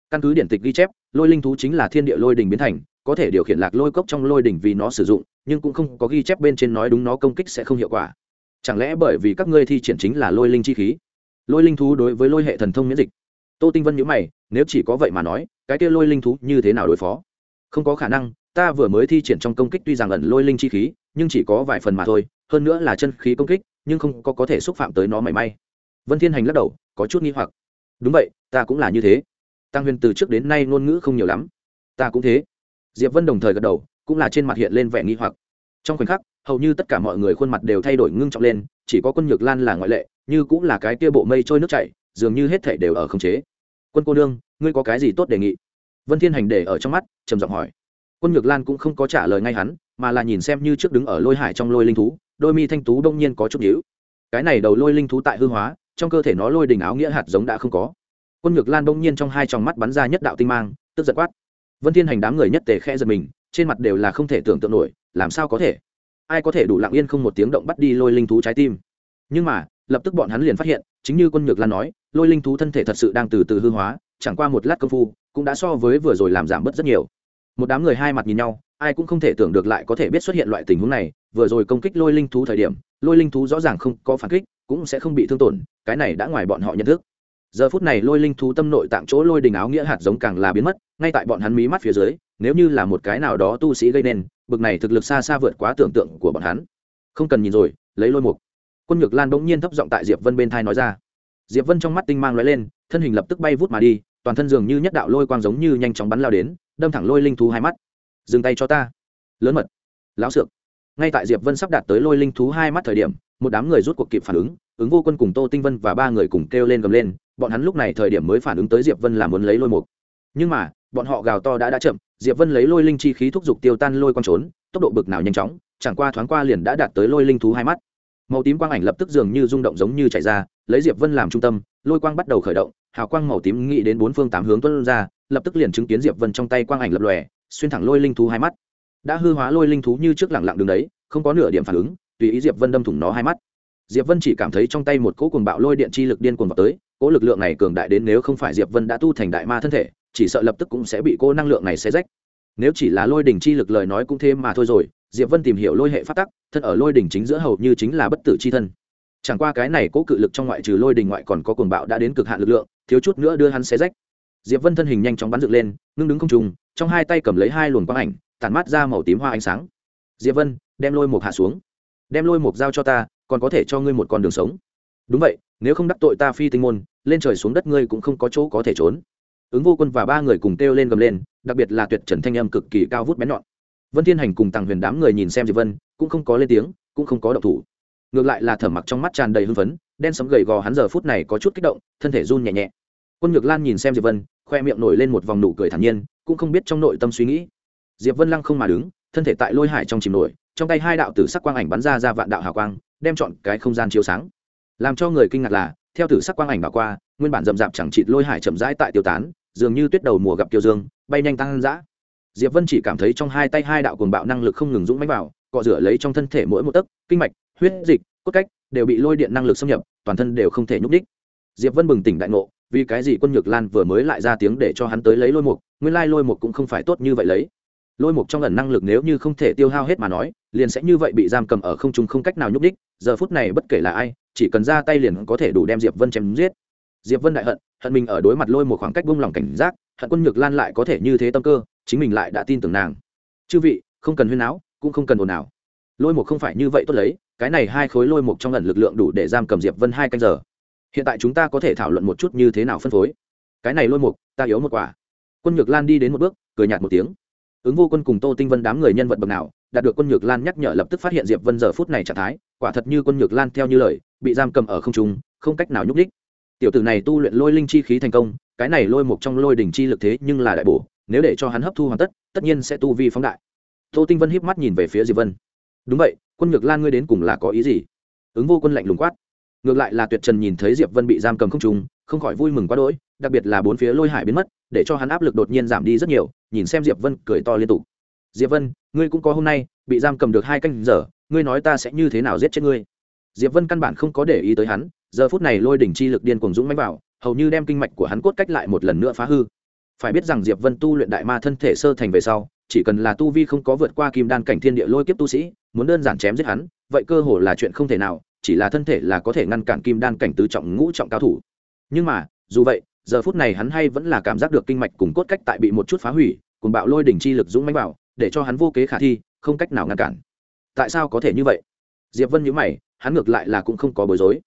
Căn cứ điển tịch ghi chép, lôi linh thú chính là thiên địa lôi đình biến thành có thể điều khiển lạc lôi cốc trong lôi đỉnh vì nó sử dụng, nhưng cũng không có ghi chép bên trên nói đúng nó công kích sẽ không hiệu quả. Chẳng lẽ bởi vì các ngươi thi triển chính là lôi linh chi khí? Lôi linh thú đối với lôi hệ thần thông miễn dịch. Tô tinh vân nhữ mày, nếu chỉ có vậy mà nói, cái kia lôi linh thú như thế nào đối phó? Không có khả năng, ta vừa mới thi triển trong công kích tuy rằng ẩn lôi linh chi khí, nhưng chỉ có vài phần mà thôi, hơn nữa là chân khí công kích, nhưng không có có thể xúc phạm tới nó mảy may. Vân thiên hành lắc đầu, có chút nghi hoặc. Đúng vậy, ta cũng là như thế. Tăng huyền từ trước đến nay ngôn ngữ không nhiều lắm. Ta cũng thế diệp vân đồng thời gật đầu, cũng là trên mặt hiện lên vẻ nghi hoặc. Trong khoảnh khắc, hầu như tất cả mọi người khuôn mặt đều thay đổi ngưng trọng lên, chỉ có quân nhược lan là ngoại lệ, như cũng là cái kia bộ mây trôi nước chảy, dường như hết thể đều ở khống chế. Quân cô nương, ngươi có cái gì tốt đề nghị? Vân thiên hành để ở trong mắt, trầm giọng hỏi. Quân nhược lan cũng không có trả lời ngay hắn, mà là nhìn xem như trước đứng ở lôi hải trong lôi linh thú, đôi mi thanh tú đông nhiên có chút nhíu. Cái này đầu lôi linh thú tại hư hóa, trong cơ thể nó lôi đình áo nghĩa hạt giống đã không có. Quân nhược lan đông nhiên trong hai tròng mắt bắn ra nhất đạo tinh mang, tức giật quát vân thiên hành đám người nhất tề khẽ giật mình, trên mặt đều là không thể tưởng tượng nổi, làm sao có thể? Ai có thể đủ lặng yên không một tiếng động bắt đi lôi linh thú trái tim? Nhưng mà, lập tức bọn hắn liền phát hiện, chính như quân nhược lan nói, lôi linh thú thân thể thật sự đang từ từ hư hóa, chẳng qua một lát công phu, cũng đã so với vừa rồi làm giảm bớt rất nhiều. Một đám người hai mặt nhìn nhau, ai cũng không thể tưởng được lại có thể biết xuất hiện loại tình huống này, vừa rồi công kích lôi linh thú thời điểm, lôi linh thú rõ ràng không có phản kích, cũng sẽ không bị thương tổn, cái này đã ngoài bọn họ nhận thức giờ phút này lôi linh thú tâm nội tạm chỗ lôi đình áo nghĩa hạt giống càng là biến mất, ngay tại bọn hắn mí mắt phía dưới, nếu như là một cái nào đó tu sĩ gây nên, bực này thực lực xa xa vượt quá tưởng tượng của bọn hắn. Không cần nhìn rồi, lấy lôi mục. Quân nhược lan bỗng nhiên thấp giọng tại diệp vân bên thai nói ra. Diệp vân trong mắt tinh mang lóe lên, thân hình lập tức bay vút mà đi, toàn thân dường như nhất đạo lôi quang giống như nhanh chóng bắn lao đến, đâm thẳng lôi linh thú hai mắt. Dừng tay cho ta. Lớn mật. Lão sượng ngay tại diệp vân sắp đạt tới lôi linh thú hai mắt thời điểm, một đám người rút cuộc kịp phản ứng ứng vô quân cùng tô tinh vân và ba người cùng kêu lên gầm lên bọn hắn lúc này thời điểm mới phản ứng tới diệp vân là muốn lấy lôi mục. Nhưng mà, bọn họ gào to đã đã chậm, diệp vân lấy lôi linh chi khí thúc giục tiêu tan lôi quang trốn, tốc độ bực nào nhanh chóng, chẳng qua thoáng qua liền đã đạt tới lôi linh thú hai mắt. Màu tím quang ảnh lập tức dường như rung động giống như chạy ra, lấy diệp vân làm trung tâm, lôi quang bắt đầu khởi động, hào quang màu tím nghĩ đến bốn phương tám hướng tuân ra, lập tức liền chứng kiến diệp vân trong tay quang ảnh lập lòe, xuyên thẳng lôi linh thú hai mắt. Đã hư hóa lôi linh thú như trước lẳng lặng đứng đấy, không có nửa điểm phản ứng, tùy ý diệp vân đâm thủng nó hai mắt diệp vân chỉ cảm thấy trong tay một cỗ cuồng bạo lôi điện chi lực điên cuồng vào tới, cỗ lực lượng này cường đại đến nếu không phải diệp vân đã tu thành đại ma thân thể, chỉ sợ lập tức cũng sẽ bị cỗ năng lượng này xé rách. Nếu chỉ là lôi đỉnh chi lực lời nói cũng thêm mà thôi rồi, diệp vân tìm hiểu lôi hệ phát tắc, thân ở lôi đỉnh chính giữa hầu như chính là bất tử chi thân. Chẳng qua cái này cố cự lực trong ngoại trừ lôi đỉnh ngoại còn có cuồng bạo đã đến cực hạn lực lượng, thiếu chút nữa đưa hắn xé rách. Diệp vân thân hình nhanh chóng bắn dựng lên, ngưng đứng không trùng trong hai tay cầm lấy hai luồng quang ảnh, tản mát ra màu tím hoa ánh sáng. Diệp vân, đem lôi một hạ xuống. Đem lôi một giao cho ta còn có thể cho ngươi một con đường sống. Đúng vậy, nếu không đắc tội ta phi tinh môn, lên trời xuống đất ngươi cũng không có chỗ có thể trốn. Ứng vô quân và ba người cùng kêu lên gầm lên, đặc biệt là tuyệt trần thanh âm cực kỳ cao vút bén nhọn. Vân thiên hành cùng tàng huyền đám người nhìn xem diệp vân, cũng không có lên tiếng, cũng không có động thủ. Ngược lại là thở mặc trong mắt tràn đầy hưng phấn, đen sấm gầy gò hắn giờ phút này có chút kích động, thân thể run nhẹ nhẹ. Quân nhược lan nhìn xem diệp vân, khoe miệng nổi lên một vòng nụ cười thản nhiên, cũng không biết trong nội tâm suy nghĩ. Diệp vân lăng không mà đứng, thân thể tại lôi hải trong chìm nổi, trong tay hai đạo tử sắc quang ảnh bắn ra ra vạn đạo hào quang đem chọn cái không gian chiếu sáng. Làm cho người kinh ngạc là, theo thử sắc quang ảnh bà qua, nguyên bản rậm rạp chẳng chịt lôi hải chậm rãi tại tiêu tán, dường như tuyết đầu mùa gặp tiêu dương, bay nhanh tăng dã. Diệp vân chỉ cảm thấy trong hai tay hai đạo cuồng bạo năng lực không ngừng dũng mãnh vào, cọ rửa lấy trong thân thể mỗi một tấc, kinh mạch, huyết dịch, cốt cách, đều bị lôi điện năng lực xâm nhập, toàn thân đều không thể nhúc đích diệp vân bừng tỉnh đại ngộ, vì cái gì quân nhược lan vừa mới lại ra tiếng để cho hắn tới lấy lôi mục, nguyên lai lôi mục cũng không phải tốt như vậy lấy. Lôi mục trong lần năng lực nếu như không thể tiêu hao hết mà nói, liền sẽ như vậy bị giam cầm ở không trung không cách nào nhúc đích giờ phút này bất kể là ai, chỉ cần ra tay liền có thể đủ đem diệp vân chém giết. Diệp vân đại hận hận mình ở đối mặt lôi một khoảng cách buông lỏng cảnh giác, hận quân nhược lan lại có thể như thế tâm cơ, chính mình lại đã tin tưởng nàng. Chư vị, không cần huyên áo cũng không cần ồn ào. Lôi một không phải như vậy tốt lấy, cái này hai khối lôi một trong lần lực lượng đủ để giam cầm diệp vân hai canh giờ. Hiện tại chúng ta có thể thảo luận một chút như thế nào phân phối. Cái này lôi một, ta yếu một quả. Quân nhược lan đi đến một bước, cười nhạt một tiếng. Ứng vô quân cùng tô tinh vân đám người nhân vật bậc nào, đạt được quân nhược lan nhắc nhở lập tức phát hiện diệp vân giờ phút này trạng thái quả thật như quân nhược lan theo như lời, bị giam cầm ở không trung, không cách nào nhúc đích tiểu tử này tu luyện lôi linh chi khí thành công, cái này lôi một trong lôi đỉnh chi lực thế nhưng là đại bổ, nếu để cho hắn hấp thu hoàn tất tất nhiên sẽ tu vi phóng đại. Tô tinh vân híp mắt nhìn về phía diệp vân. Đúng vậy, quân nhược lan ngươi đến cùng là có ý gì? Ứng vô quân lạnh lùng quát. Ngược lại là tuyệt trần nhìn thấy diệp vân bị giam cầm không trùng không khỏi vui mừng quá đỗi, đặc biệt là bốn phía lôi hải biến mất, để cho hắn áp lực đột nhiên giảm đi rất nhiều, nhìn xem diệp vân cười to liên tục. Diệp vân, ngươi cũng có hôm nay, bị giam cầm được hai canh giờ ngươi nói ta sẽ như thế nào giết chết ngươi? Diệp vân căn bản không có để ý tới hắn, giờ phút này lôi đỉnh chi lực điên cuồng dũng mãnh vào, hầu như đem kinh mạch của hắn cốt cách lại một lần nữa phá hư. Phải biết rằng diệp vân tu luyện đại ma thân thể sơ thành về sau, chỉ cần là tu vi không có vượt qua kim đan cảnh thiên địa lôi kiếp tu sĩ, muốn đơn giản chém giết hắn, vậy cơ hồ là chuyện không thể nào, chỉ là thân thể là có thể ngăn cản kim đan cảnh tứ trọng ngũ trọng cao thủ. Nhưng mà, dù vậy, giờ phút này hắn hay vẫn là cảm giác được kinh mạch cùng cốt cách tại bị một chút phá hủy, cùng bạo lôi đỉnh chi lực dũng mãnh vào, để cho hắn vô kế khả thi, không cách nào ngăn cản tại sao có thể như vậy? Diệp vân nhữ mày, hắn ngược lại là cũng không có bối rối.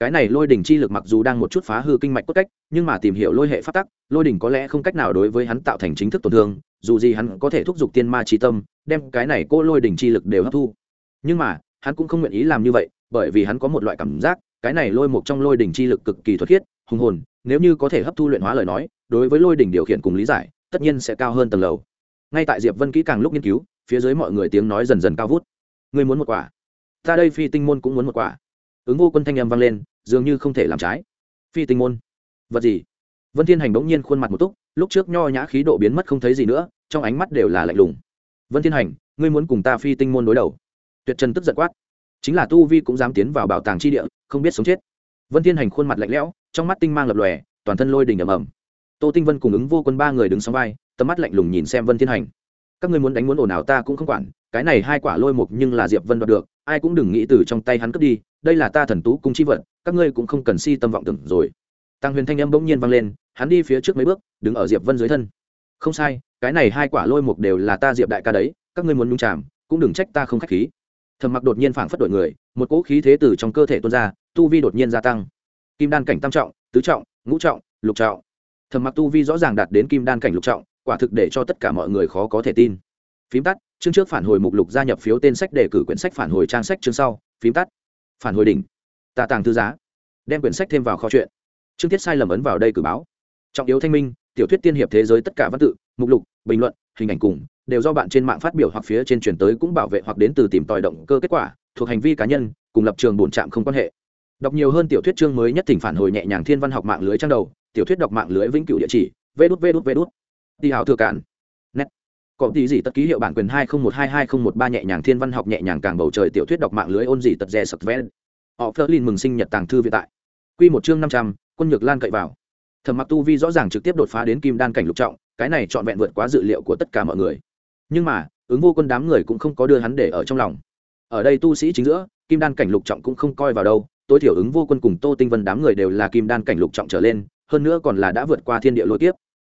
Cái này lôi đỉnh chi lực mặc dù đang một chút phá hư kinh mạch cốt cách, nhưng mà tìm hiểu lôi hệ phát tắc, lôi đỉnh có lẽ không cách nào đối với hắn tạo thành chính thức tổn thương, dù gì hắn có thể thúc giục tiên ma chi tâm, đem cái này cô lôi đỉnh chi lực đều hấp thu. Nhưng mà, hắn cũng không nguyện ý làm như vậy, bởi vì hắn có một loại cảm giác, cái này lôi một trong lôi đỉnh chi lực cực kỳ thuật khiết, hùng hồn, nếu như có thể hấp thu luyện hóa lời nói, đối với lôi đỉnh điều khiển cùng lý giải, tất nhiên sẽ cao hơn tầng lầu. Ngay tại diệp vân kỹ càng lúc nghiên cứu, phía dưới mọi người tiếng nói dần dần cao vút ngươi muốn một quả. Ta đây phi tinh môn cũng muốn một quả. Ứng vô quân thanh âm vang lên, dường như không thể làm trái. Phi tinh môn? Vật gì? Vân thiên hành bỗng nhiên khuôn mặt một túc, lúc trước nho nhã khí độ biến mất không thấy gì nữa, trong ánh mắt đều là lạnh lùng. Vân thiên hành, ngươi muốn cùng ta phi tinh môn đối đầu? Tuyệt trần tức giận quát. Chính là tu vi cũng dám tiến vào bảo tàng chi địa, không biết sống chết. Vân thiên hành khuôn mặt lạnh lẽo, trong mắt tinh mang lập lòe, toàn thân lôi đình ầm ầm. Tô tinh vân cùng ứng vô quân ba người đứng sóng vai, tầm mắt lạnh lùng nhìn xem vân thiên hành. Các ngươi muốn đánh muốn ồn ào ta cũng không quản cái này hai quả lôi mục nhưng là diệp vân đoạt được, ai cũng đừng nghĩ từ trong tay hắn cướp đi, đây là ta thần tú cung chi vật, các ngươi cũng không cần si tâm vọng tưởng rồi. Tăng huyền thanh âm bỗng nhiên vang lên, hắn đi phía trước mấy bước, đứng ở diệp vân dưới thân. Không sai, cái này hai quả lôi mục đều là ta diệp đại ca đấy, các ngươi muốn nhung chạm cũng đừng trách ta không khách khí. Thầm mặc đột nhiên phảng phất đổi người, một cỗ khí thế từ trong cơ thể tuôn ra, tu vi đột nhiên gia tăng. Kim đan cảnh tam trọng, tứ trọng, ngũ trọng, lục trọng. Thầm mặc tu vi rõ ràng đạt đến kim đan cảnh lục trọng, quả thực để cho tất cả mọi người khó có thể tin. Phím tắt chương trước phản hồi mục lục gia nhập phiếu tên sách đề cử quyển sách phản hồi trang sách chương sau, phím tắt. Phản hồi đỉnh. Tạ tàng thư giá. Đem quyển sách thêm vào kho chuyện chương tiết sai lầm ấn vào đây cử báo. Trọng yếu thanh minh, tiểu thuyết tiên hiệp thế giới tất cả văn tự, mục lục, bình luận, hình ảnh cùng, đều do bạn trên mạng phát biểu hoặc phía trên truyền tới cũng bảo vệ hoặc đến từ tìm tòi động cơ kết quả, thuộc hành vi cá nhân, cùng lập trường bổn trạm không quan hệ. Đọc nhiều hơn tiểu thuyết chương mới nhất thỉnh phản hồi nhẹ nhàng thiên văn học mạng lưới trang đầu, tiểu thuyết đọc mạng lưới vĩnh cửu địa chỉ, vê đút vê đút vê đút. Đi hào thừa cản có tí gì tất ký hiệu bản quyền hai không một hai hai không một ba nhẹ nhàng thiên văn học nhẹ nhàng càng bầu trời tiểu thuyết đọc mạng lưới ôn gì tật rẻ sập vén họ phớt lên mừng sinh nhật tàng thư viện tại. Quy một chương năm trăm, quân nhược lan cậy vào. Thẩm mặc tu vi rõ ràng trực tiếp đột phá đến kim đan cảnh lục trọng, cái này trọn vẹn vượt quá dự liệu của tất cả mọi người. Nhưng mà, ứng vô quân đám người cũng không có đưa hắn để ở trong lòng. Ở đây tu sĩ chính giữa, kim đan cảnh lục trọng cũng không coi vào đâu, tối thiểu ứng vô quân cùng tô tinh vân đám người đều là kim đan cảnh lục trọng trở lên, hơn nữa còn là đã vượt qua thiên địa lôi tiếp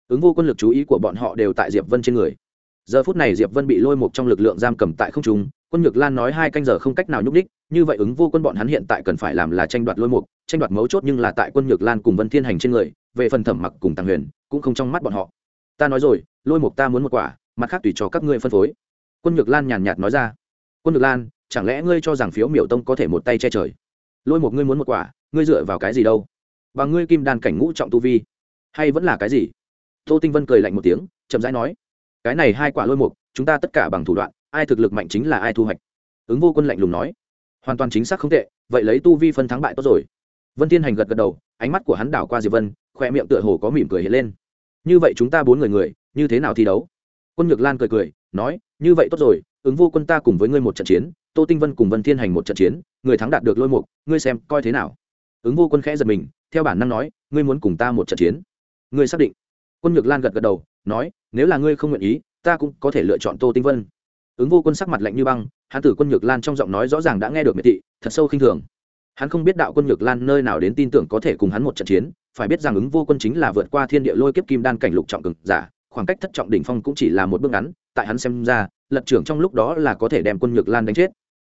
ứng vô quân lực chú ý của bọn họ đều tại diệp vân trên người giờ phút này diệp vân bị lôi một trong lực lượng giam cầm tại không trung, quân nhược lan nói hai canh giờ không cách nào nhúc đích như vậy ứng vô quân bọn hắn hiện tại cần phải làm là tranh đoạt lôi mục, tranh đoạt mấu chốt nhưng là tại quân nhược lan cùng vân thiên hành trên người, về phần thẩm mặc cùng tàng huyền, cũng không trong mắt bọn họ. Ta nói rồi, lôi mục ta muốn một quả, mặt khác tùy cho các ngươi phân phối. Quân nhược lan nhàn nhạt nói ra. Quân nhược lan, chẳng lẽ ngươi cho rằng phiếu miểu tông có thể một tay che trời? Lôi một ngươi muốn một quả, ngươi dựa vào cái gì đâu? Và ngươi kim đàn cảnh ngũ trọng tu vi, hay vẫn là cái gì? Tô tinh vân cười lạnh một tiếng, chậm rãi nói cái này hai quả lôi mục, chúng ta tất cả bằng thủ đoạn, ai thực lực mạnh chính là ai thu hoạch. Ứng vô quân lạnh lùng nói. Hoàn toàn chính xác không tệ, vậy lấy tu vi phân thắng bại tốt rồi. Vân thiên hành gật gật đầu, ánh mắt của hắn đảo qua diệp vân, khoe miệng tựa hồ có mỉm cười hiện lên. Như vậy chúng ta bốn người người, như thế nào thi đấu? Quân nhược lan cười cười, nói, như vậy tốt rồi, ứng vô quân ta cùng với ngươi một trận chiến, tô tinh vân cùng vân thiên hành một trận chiến, người thắng đạt được lôi mục, ngươi xem, coi thế nào? Ứng vô quân khẽ giật mình, theo bản năng nói, ngươi muốn cùng ta một trận chiến. Ngươi xác định. Quân nhược lan gật gật đầu nói, nếu là ngươi không nguyện ý, ta cũng có thể lựa chọn tô tinh vân. Ứng vô quân sắc mặt lạnh như băng, hắn tử quân nhược lan trong giọng nói rõ ràng đã nghe được miệt thị, thật sâu khinh thường. Hắn không biết đạo quân nhược lan nơi nào đến tin tưởng có thể cùng hắn một trận chiến, phải biết rằng ứng vô quân chính là vượt qua thiên địa lôi kiếp kim đan cảnh lục trọng cực giả, khoảng cách thất trọng đỉnh phong cũng chỉ là một bước ngắn, tại hắn xem ra, lật trưởng trong lúc đó là có thể đem quân nhược lan đánh chết.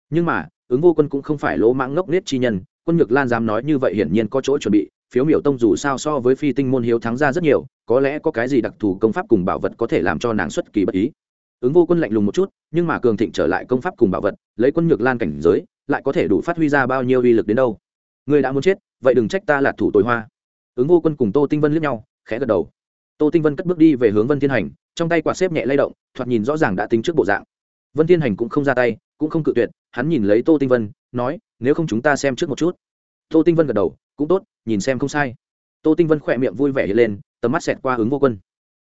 Nhưng mà, ứng vô quân cũng không phải lỗ mãng ngốc nết chi nhân, quân nhược lan dám nói như vậy hiển nhiên có chỗ chuẩn bị, phiếu miểu tông dù sao so với phi tinh môn hiếu thắng ra rất nhiều có lẽ có cái gì đặc thù công pháp cùng bảo vật có thể làm cho nàng xuất kỳ bất ý. Ứng vô quân lạnh lùng một chút, nhưng mà cường thịnh trở lại công pháp cùng bảo vật, lấy quân nhược lan cảnh giới, lại có thể đủ phát huy ra bao nhiêu uy lực đến đâu? Người đã muốn chết, vậy đừng trách ta là thủ tối hoa. Ứng vô quân cùng tô tinh vân liếc nhau, khẽ gật đầu. Tô tinh vân cất bước đi về hướng vân thiên hành, trong tay quạt xếp nhẹ lay động, thoạt nhìn rõ ràng đã tính trước bộ dạng. Vân thiên hành cũng không ra tay, cũng không cự tuyệt, hắn nhìn lấy tô tinh vân, nói, nếu không chúng ta xem trước một chút. Tô tinh vân gật đầu, cũng tốt, nhìn xem không sai. Tô tinh vân khỏe miệng vui vẻ hiện lên tầm mắt xẹt qua ứng vô quân.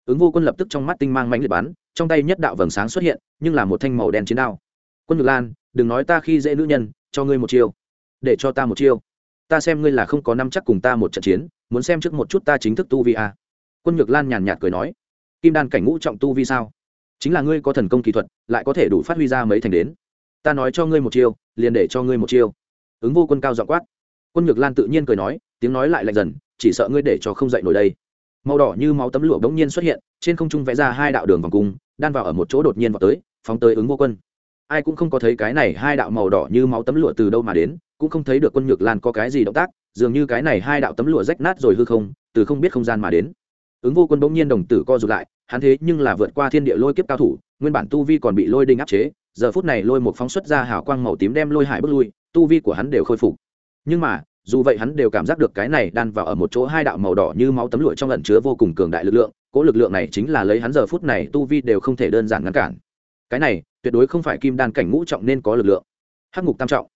Ứng vô quân lập tức trong mắt tinh mang mánh liệt bắn, trong tay nhất đạo vầng sáng xuất hiện, nhưng là một thanh màu đen chiến đao. Quân ngược lan, đừng nói ta khi dễ nữ nhân, cho ngươi một chiêu. Để cho ta một chiêu. Ta xem ngươi là không có năm chắc cùng ta một trận chiến, muốn xem trước một chút ta chính thức tu vi à. quân nhược lan nhàn nhạt cười nói. Kim đan cảnh ngũ trọng tu vi sao? Chính là ngươi có thần công kỹ thuật, lại có thể đủ phát huy ra mấy thành đến. Ta nói cho ngươi một chiêu, liền để cho ngươi một chiêu. Ứng vô quân cao dọ quát. Quân nhược lan tự nhiên cười nói, tiếng nói lại lạnh dần, chỉ sợ ngươi để cho không dậy nổi đây màu đỏ như máu tấm lụa bỗng nhiên xuất hiện, trên không trung vẽ ra hai đạo đường vòng cung, đan vào ở một chỗ đột nhiên vào tới, phóng tới ứng vô quân. Ai cũng không có thấy cái này hai đạo màu đỏ như máu tấm lụa từ đâu mà đến, cũng không thấy được quân nhược lan có cái gì động tác, dường như cái này hai đạo tấm lụa rách nát rồi hư không, từ không biết không gian mà đến. Ứng vô quân bỗng nhiên đồng tử co rụt lại, hắn thế nhưng là vượt qua thiên địa lôi kiếp cao thủ, nguyên bản tu vi còn bị lôi đinh áp chế, giờ phút này lôi một phóng xuất ra hào quang màu tím đem lôi hải bước lui, tu vi của hắn đều khôi phục. Nhưng mà dù vậy hắn đều cảm giác được cái này đan vào ở một chỗ hai đạo màu đỏ như máu tấm lụa trong lần chứa vô cùng cường đại lực lượng cỗ lực lượng này chính là lấy hắn giờ phút này tu vi đều không thể đơn giản ngăn cản. Cái này, tuyệt đối không phải kim đan cảnh ngũ trọng nên có lực lượng. Hắc ngục tam trọng.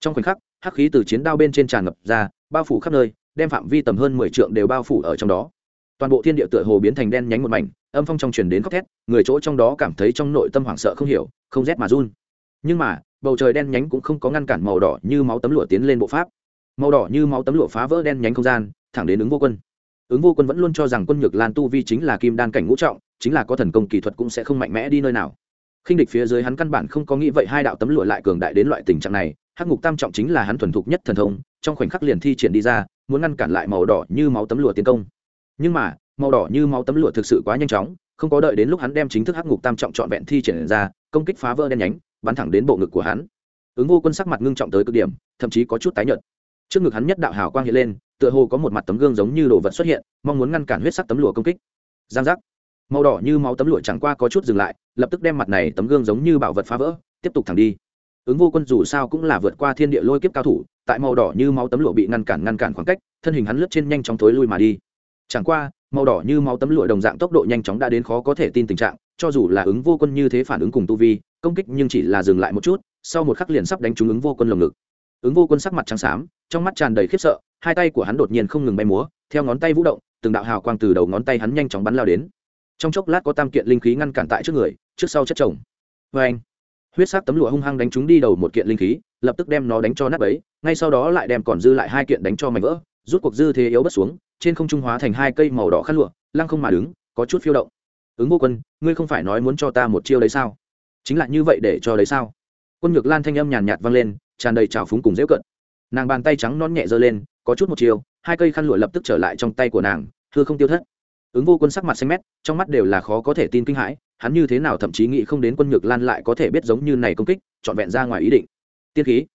Trong khoảnh khắc, hắc khí từ chiến đao bên trên tràn ngập ra, bao phủ khắp nơi, đem phạm vi tầm hơn mười trượng đều bao phủ ở trong đó. Toàn bộ thiên địa tựa hồ biến thành đen nhánh một mảnh, âm phong trong truyền đến khóc thét, người chỗ trong đó cảm thấy trong nội tâm hoảng sợ không hiểu, không rét mà run. Nhưng mà, bầu trời đen nhánh cũng không có ngăn cản màu đỏ như máu tấm lụa tiến lên bộ pháp màu đỏ như máu tấm lụa phá vỡ đen nhánh không gian, thẳng đến ứng vô quân. Ứng vô quân vẫn luôn cho rằng quân nhược lan tu vi chính là kim đan cảnh ngũ trọng, chính là có thần công kỹ thuật cũng sẽ không mạnh mẽ đi nơi nào. Khinh địch phía dưới hắn căn bản không có nghĩ vậy, hai đạo tấm lụa lại cường đại đến loại tình trạng này, hắc ngục tam trọng chính là hắn thuần thục nhất thần thông, trong khoảnh khắc liền thi triển đi ra, muốn ngăn cản lại màu đỏ như máu tấm lụa tiến công. Nhưng mà, màu đỏ như máu tấm lụa thực sự quá nhanh chóng, không có đợi đến lúc hắn đem chính thức hắc ngục tam trọng trọn vẹn thi triển ra, công kích phá vỡ đen nhánh, bắn thẳng đến bộ ngực của hắn. Ứng vô quân sắc mặt ngưng trọng tới cực điểm, thậm chí có chút tái nhợt trước ngực hắn nhất đạo hào quang hiện lên, tựa hồ có một mặt tấm gương giống như đồ vật xuất hiện, mong muốn ngăn cản huyết sắc tấm lụa công kích. Giang giác. Màu đỏ như máu tấm lụa chẳng qua có chút dừng lại, lập tức đem mặt này tấm gương giống như bảo vật phá vỡ, tiếp tục thẳng đi. Ứng vô quân dù sao cũng là vượt qua thiên địa lôi kiếp cao thủ, tại màu đỏ như máu tấm lụa bị ngăn cản ngăn cản khoảng cách, thân hình hắn lướt trên nhanh chóng thối lui mà đi. Chẳng qua, màu đỏ như máu tấm lụa đồng dạng tốc độ nhanh chóng đã đến khó có thể tin tình trạng, cho dù là ứng vô quân như thế phản ứng cùng tu vi, công kích nhưng chỉ là dừng lại một chút, sau một khắc liền sắp đánh trúng ứng vô quân lồng ngực ứng vô quân sắc mặt trắng xám, trong mắt tràn đầy khiếp sợ, hai tay của hắn đột nhiên không ngừng bay múa, theo ngón tay vũ động, từng đạo hào quang từ đầu ngón tay hắn nhanh chóng bắn lao đến. Trong chốc lát có tam kiện linh khí ngăn cản tại trước người, trước sau chất chồng. Vê anh, huyết sắc tấm lụa hung hăng đánh trúng đi đầu một kiện linh khí, lập tức đem nó đánh cho nát ấy ngay sau đó lại đem còn dư lại hai kiện đánh cho mảnh vỡ, rút cuộc dư thế yếu bất xuống, trên không trung hóa thành hai cây màu đỏ khát lụa, lăng không mà đứng, có chút phiêu động. Ứng vô quân, ngươi không phải nói muốn cho ta một chiêu đấy sao? Chính là như vậy để cho đấy sao? Quân nhược lan thanh âm nhàn nhạt vang lên tràn đầy trào phúng cùng dễu cận. Nàng bàn tay trắng non nhẹ giơ lên, có chút một chiều, hai cây khăn lụa lập tức trở lại trong tay của nàng thưa không tiêu thất. Ứng vô quân sắc mặt xanh mét, trong mắt đều là khó có thể tin kinh hãi, hắn như thế nào thậm chí nghĩ không đến quân nhược lan lại có thể biết giống như này công kích, trọn vẹn ra ngoài ý định. Tiên khí.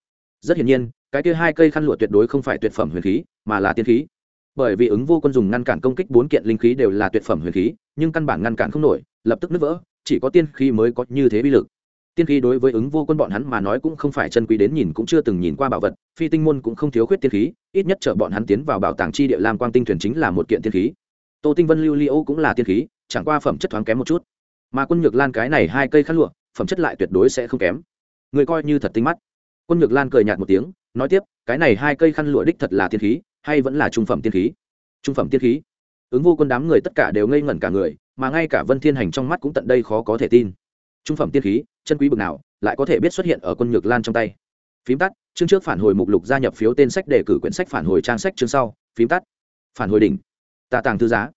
Rất hiển nhiên, cái kia hai cây khăn lụa tuyệt đối không phải tuyệt phẩm huyền khí, mà là tiên khí. Bởi vì ứng vô quân dùng ngăn cản công kích bốn kiện linh khí đều là tuyệt phẩm huyền khí, nhưng căn bản ngăn cản không nổi, lập tức nứt vỡ, chỉ có tiên khí mới có như thế bi lực tiên khí đối với ứng vô quân bọn hắn mà nói cũng không phải chân quý đến nhìn cũng chưa từng nhìn qua bảo vật, phi tinh môn cũng không thiếu khuyết tiên khí, ít nhất chở bọn hắn tiến vào bảo tàng chi địa lam quang tinh thuyền chính là một kiện tiên khí. Tô tinh vân lưu li ô cũng là tiên khí, chẳng qua phẩm chất thoáng kém một chút. Mà quân nhược lan cái này hai cây khăn lụa, phẩm chất lại tuyệt đối sẽ không kém. Người coi như thật tinh mắt. Quân nhược lan cười nhạt một tiếng, nói tiếp, cái này hai cây khăn lụa đích thật là tiên khí, hay vẫn là trung phẩm tiên khí? Trung phẩm tiên khí? Ứng vô quân đám người tất cả đều ngây ngẩn cả người, mà ngay cả vân thiên hành trong mắt cũng tận đây khó có thể tin. Trung phẩm tiên khí? Chân quý bực nào, lại có thể biết xuất hiện ở quân nhược lan trong tay. Phím tắt, chương trước phản hồi mục lục gia nhập phiếu tên sách đề cử quyển sách phản hồi trang sách chương sau. Phím tắt, phản hồi đỉnh. Tà tàng thư giá.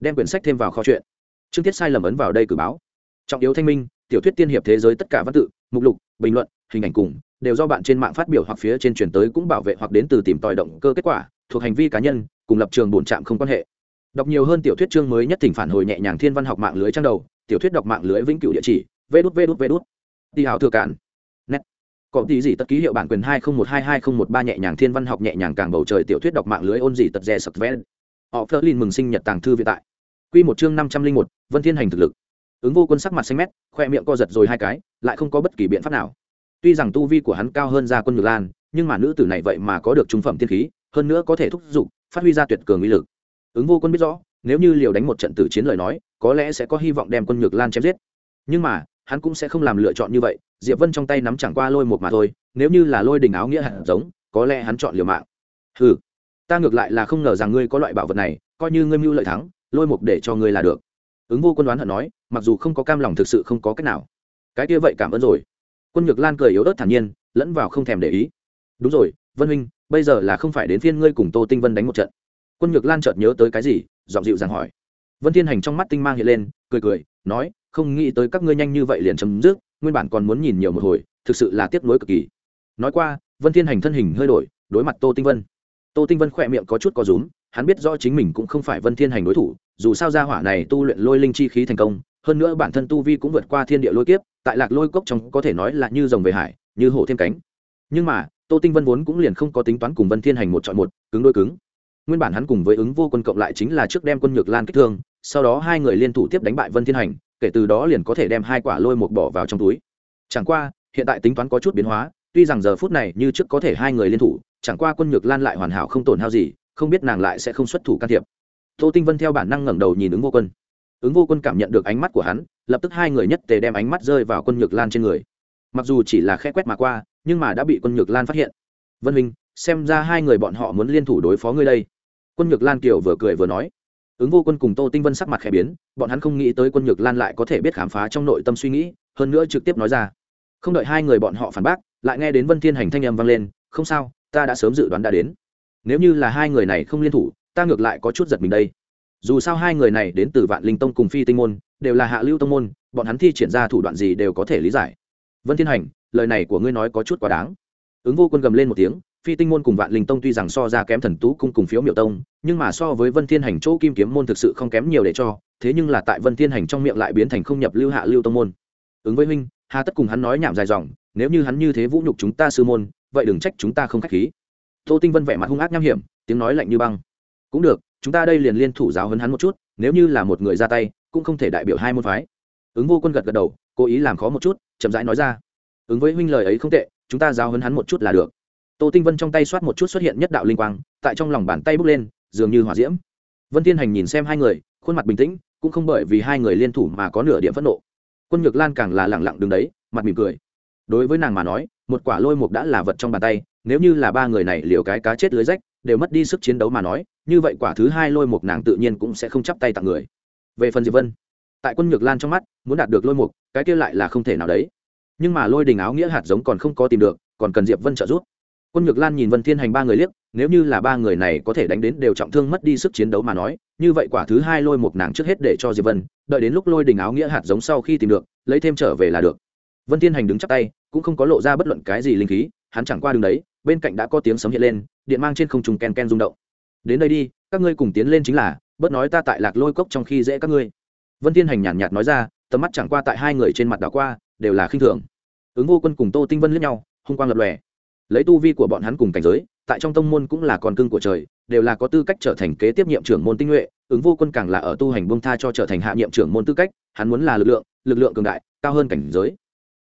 Đem quyển sách thêm vào kho chuyện chương tiết sai lầm ấn vào đây cử báo. Trọng yếu thanh minh, tiểu thuyết tiên hiệp thế giới tất cả văn tự, mục lục, bình luận, hình ảnh cùng, đều do bạn trên mạng phát biểu hoặc phía trên truyền tới cũng bảo vệ hoặc đến từ tìm tòi động cơ kết quả, thuộc hành vi cá nhân, cùng lập trường bổn trạm không quan hệ. Đọc nhiều hơn tiểu thuyết chương mới nhất thỉnh phản hồi nhẹ nhàng thiên văn học mạng lưới trang đầu, tiểu thuyết đọc mạng lưới vĩnh cửu địa chỉ vê đút vê đút vê đút. Đi hào thừa cạn. Nét. Có tí gì tất ký hiệu bản quyền hai không một hai hai không một ba nhẹ nhàng thiên văn học nhẹ nhàng càng bầu trời tiểu thuyết đọc mạng lưới ôn gì tật dè sập ven họ phơ linh mừng sinh nhật tàng thư viện tại. Quy một chương năm trăm linh một, vân thiên hành thực lực. Ứng vô quân sắc mặt xanh mét, khoe miệng co giật rồi hai cái, lại không có bất kỳ biện pháp nào. Tuy rằng tu vi của hắn cao hơn gia quân ngược lan, nhưng mà nữ tử này vậy mà có được trung phẩm tiên khí, hơn nữa có thể thúc giục, phát huy ra tuyệt cường uy lực. Ứng vô quân biết rõ, nếu như liều đánh một trận tử chiến lời nói, có lẽ sẽ có hy vọng đem quân nhược lan chém giết. Nhưng mà hắn cũng sẽ không làm lựa chọn như vậy, diệp vân trong tay nắm chẳng qua lôi một mà thôi, nếu như là lôi đình áo nghĩa hạt giống, có lẽ hắn chọn liều mạng. Ừ ta ngược lại là không ngờ rằng ngươi có loại bảo vật này, coi như ngươi mưu lợi thắng, lôi một để cho ngươi là được. Ứng vô quân đoán hận nói, mặc dù không có cam lòng thực sự không có cách nào. Cái kia vậy cảm ơn rồi. Quân nhược lan cười yếu ớt thản nhiên, lẫn vào không thèm để ý. Đúng rồi, vân huynh, bây giờ là không phải đến phiên ngươi cùng tô tinh vân đánh một trận. Quân nhược lan chợt nhớ tới cái gì dọn dịu dàng hỏi. Vân thiên hành trong mắt tinh mang hiện lên, cười cười, nói không nghĩ tới các ngươi nhanh như vậy liền chấm dứt, nguyên bản còn muốn nhìn nhiều một hồi, thực sự là tiếc nuối cực kỳ. Nói qua, vân thiên hành thân hình hơi đổi, đối mặt tô tinh vân. Tô tinh vân khỏe miệng có chút có rúm, hắn biết rõ chính mình cũng không phải vân thiên hành đối thủ, dù sao gia hỏa này tu luyện lôi linh chi khí thành công, hơn nữa bản thân tu vi cũng vượt qua thiên địa lôi kiếp, tại lạc lôi cốc trong có thể nói là như rồng về hải, như hổ thêm cánh. Nhưng mà, tô tinh vân vốn cũng liền không có tính toán cùng vân thiên hành một chọn một, cứng đôi cứng. Nguyên bản hắn cùng với ứng vô quân cộng lại chính là trước đem quân nhược lan kích thương, sau đó hai người liên thủ tiếp đánh bại vân thiên hành kể từ đó liền có thể đem hai quả lôi một bỏ vào trong túi. Chẳng qua, hiện tại tính toán có chút biến hóa, tuy rằng giờ phút này như trước có thể hai người liên thủ, chẳng qua quân nhược lan lại hoàn hảo không tổn hao gì, không biết nàng lại sẽ không xuất thủ can thiệp. Tô tinh vân theo bản năng ngẩng đầu nhìn ứng vô quân. Ứng vô quân cảm nhận được ánh mắt của hắn, lập tức hai người nhất tề đem ánh mắt rơi vào quân nhược lan trên người. Mặc dù chỉ là khe quét mà qua, nhưng mà đã bị quân nhược lan phát hiện. Vân huynh, xem ra hai người bọn họ muốn liên thủ đối phó ngươi đây. Quân nhược lan kiều vừa cười vừa nói ứng vô quân cùng tô tinh vân sắc mặt khẽ biến, bọn hắn không nghĩ tới quân nhược lan lại có thể biết khám phá trong nội tâm suy nghĩ, hơn nữa trực tiếp nói ra. Không đợi hai người bọn họ phản bác, lại nghe đến vân thiên hành thanh âm vang lên, không sao, ta đã sớm dự đoán đã đến. Nếu như là hai người này không liên thủ, ta ngược lại có chút giật mình đây. Dù sao hai người này đến từ vạn linh tông cùng phi tinh môn, đều là hạ lưu tông môn, bọn hắn thi triển ra thủ đoạn gì đều có thể lý giải. Vân thiên hành, lời này của ngươi nói có chút quá đáng. Ứng vô quân gầm lên một tiếng phi tinh môn cùng vạn linh tông tuy rằng so ra kém thần tú cung cùng phiếu miệu tông, nhưng mà so với vân thiên hành chỗ kim kiếm môn thực sự không kém nhiều để cho, thế nhưng là tại vân thiên hành trong miệng lại biến thành không nhập lưu hạ lưu tông môn. Ứng với huynh, hà tất cùng hắn nói nhảm dài dòng, nếu như hắn như thế vũ nhục chúng ta sư môn, vậy đừng trách chúng ta không khách khí. Tô tinh vân vẻ mặt hung ác nham hiểm, tiếng nói lạnh như băng. Cũng được, chúng ta đây liền liên thủ giáo hấn hắn một chút, nếu như là một người ra tay, cũng không thể đại biểu hai môn phái. Ứng vô quân gật gật đầu, cố ý làm khó một chút, chậm rãi nói ra. Ứng với huynh lời ấy không tệ, chúng ta giáo hấn hắn một chút là được tô tinh vân trong tay soát một chút xuất hiện nhất đạo linh quang, tại trong lòng bàn tay bước lên, dường như hỏa diễm. Vân thiên hành nhìn xem hai người, khuôn mặt bình tĩnh, cũng không bởi vì hai người liên thủ mà có nửa điểm phẫn nộ. Quân nhược lan càng là lẳng lặng đứng đấy, mặt mỉm cười. Đối với nàng mà nói, một quả lôi mục đã là vật trong bàn tay, nếu như là ba người này liều cái cá chết lưới rách, đều mất đi sức chiến đấu mà nói, như vậy quả thứ hai lôi mục nàng tự nhiên cũng sẽ không chắp tay tặng người. Về phần diệp vân, tại quân nhược lan trong mắt, muốn đạt được lôi mục, cái kia lại là không thể nào đấy. Nhưng mà lôi đình áo nghĩa hạt giống còn không có tìm được, còn cần diệp vân trợ giúp quân nhược lan nhìn vân thiên hành ba người liếc, nếu như là ba người này có thể đánh đến đều trọng thương mất đi sức chiến đấu mà nói, như vậy quả thứ hai lôi một nàng trước hết để cho diệp vân, đợi đến lúc lôi đình áo nghĩa hạt giống sau khi tìm được, lấy thêm trở về là được. Vân thiên hành đứng chắp tay, cũng không có lộ ra bất luận cái gì linh khí, hắn chẳng qua đường đấy, bên cạnh đã có tiếng sấm hiện lên, điện mang trên không trùng ken ken rung động. Đến đây đi, các ngươi cùng tiến lên chính là, bớt nói ta tại lạc lôi cốc trong khi dễ các ngươi. Vân thiên hành nhàn nhạt nói ra, tầm mắt chẳng qua tại hai người trên mặt đảo qua, đều là khinh thường. Ứng vô quân cùng tô tinh vân lướt nhau, hung quang lập lòe lấy tu vi của bọn hắn cùng cảnh giới, tại trong tông môn cũng là con cưng của trời, đều là có tư cách trở thành kế tiếp nhiệm trưởng môn tinh nhuệ, ứng vô quân càng là ở tu hành bông tha cho trở thành hạ nhiệm trưởng môn tư cách, hắn muốn là lực lượng lực lượng cường đại, cao hơn cảnh giới.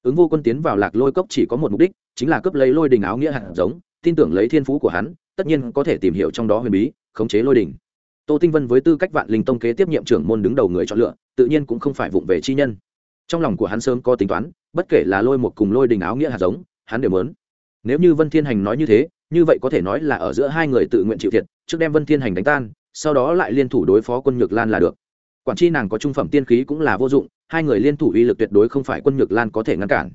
Ứng vô quân tiến vào lạc lôi cốc chỉ có một mục đích, chính là cướp lấy lôi đình áo nghĩa hạt giống, tin tưởng lấy thiên phú của hắn, tất nhiên có thể tìm hiểu trong đó huyền bí, khống chế lôi đình. Tô tinh vân với tư cách vạn linh tông kế tiếp nhiệm trưởng môn đứng đầu người chọn lựa, tự nhiên cũng không phải vụng về chi nhân. Trong lòng của hắn sớm có tính toán, bất kể là lôi một cùng lôi đình áo nghĩa hạt giống, hắn đều muốn nếu như vân thiên hành nói như thế, như vậy có thể nói là ở giữa hai người tự nguyện chịu thiệt, trước đem vân thiên hành đánh tan, sau đó lại liên thủ đối phó quân nhược lan là được. Quản chi nàng có trung phẩm tiên khí cũng là vô dụng, hai người liên thủ uy lực tuyệt đối không phải quân nhược lan có thể ngăn cản.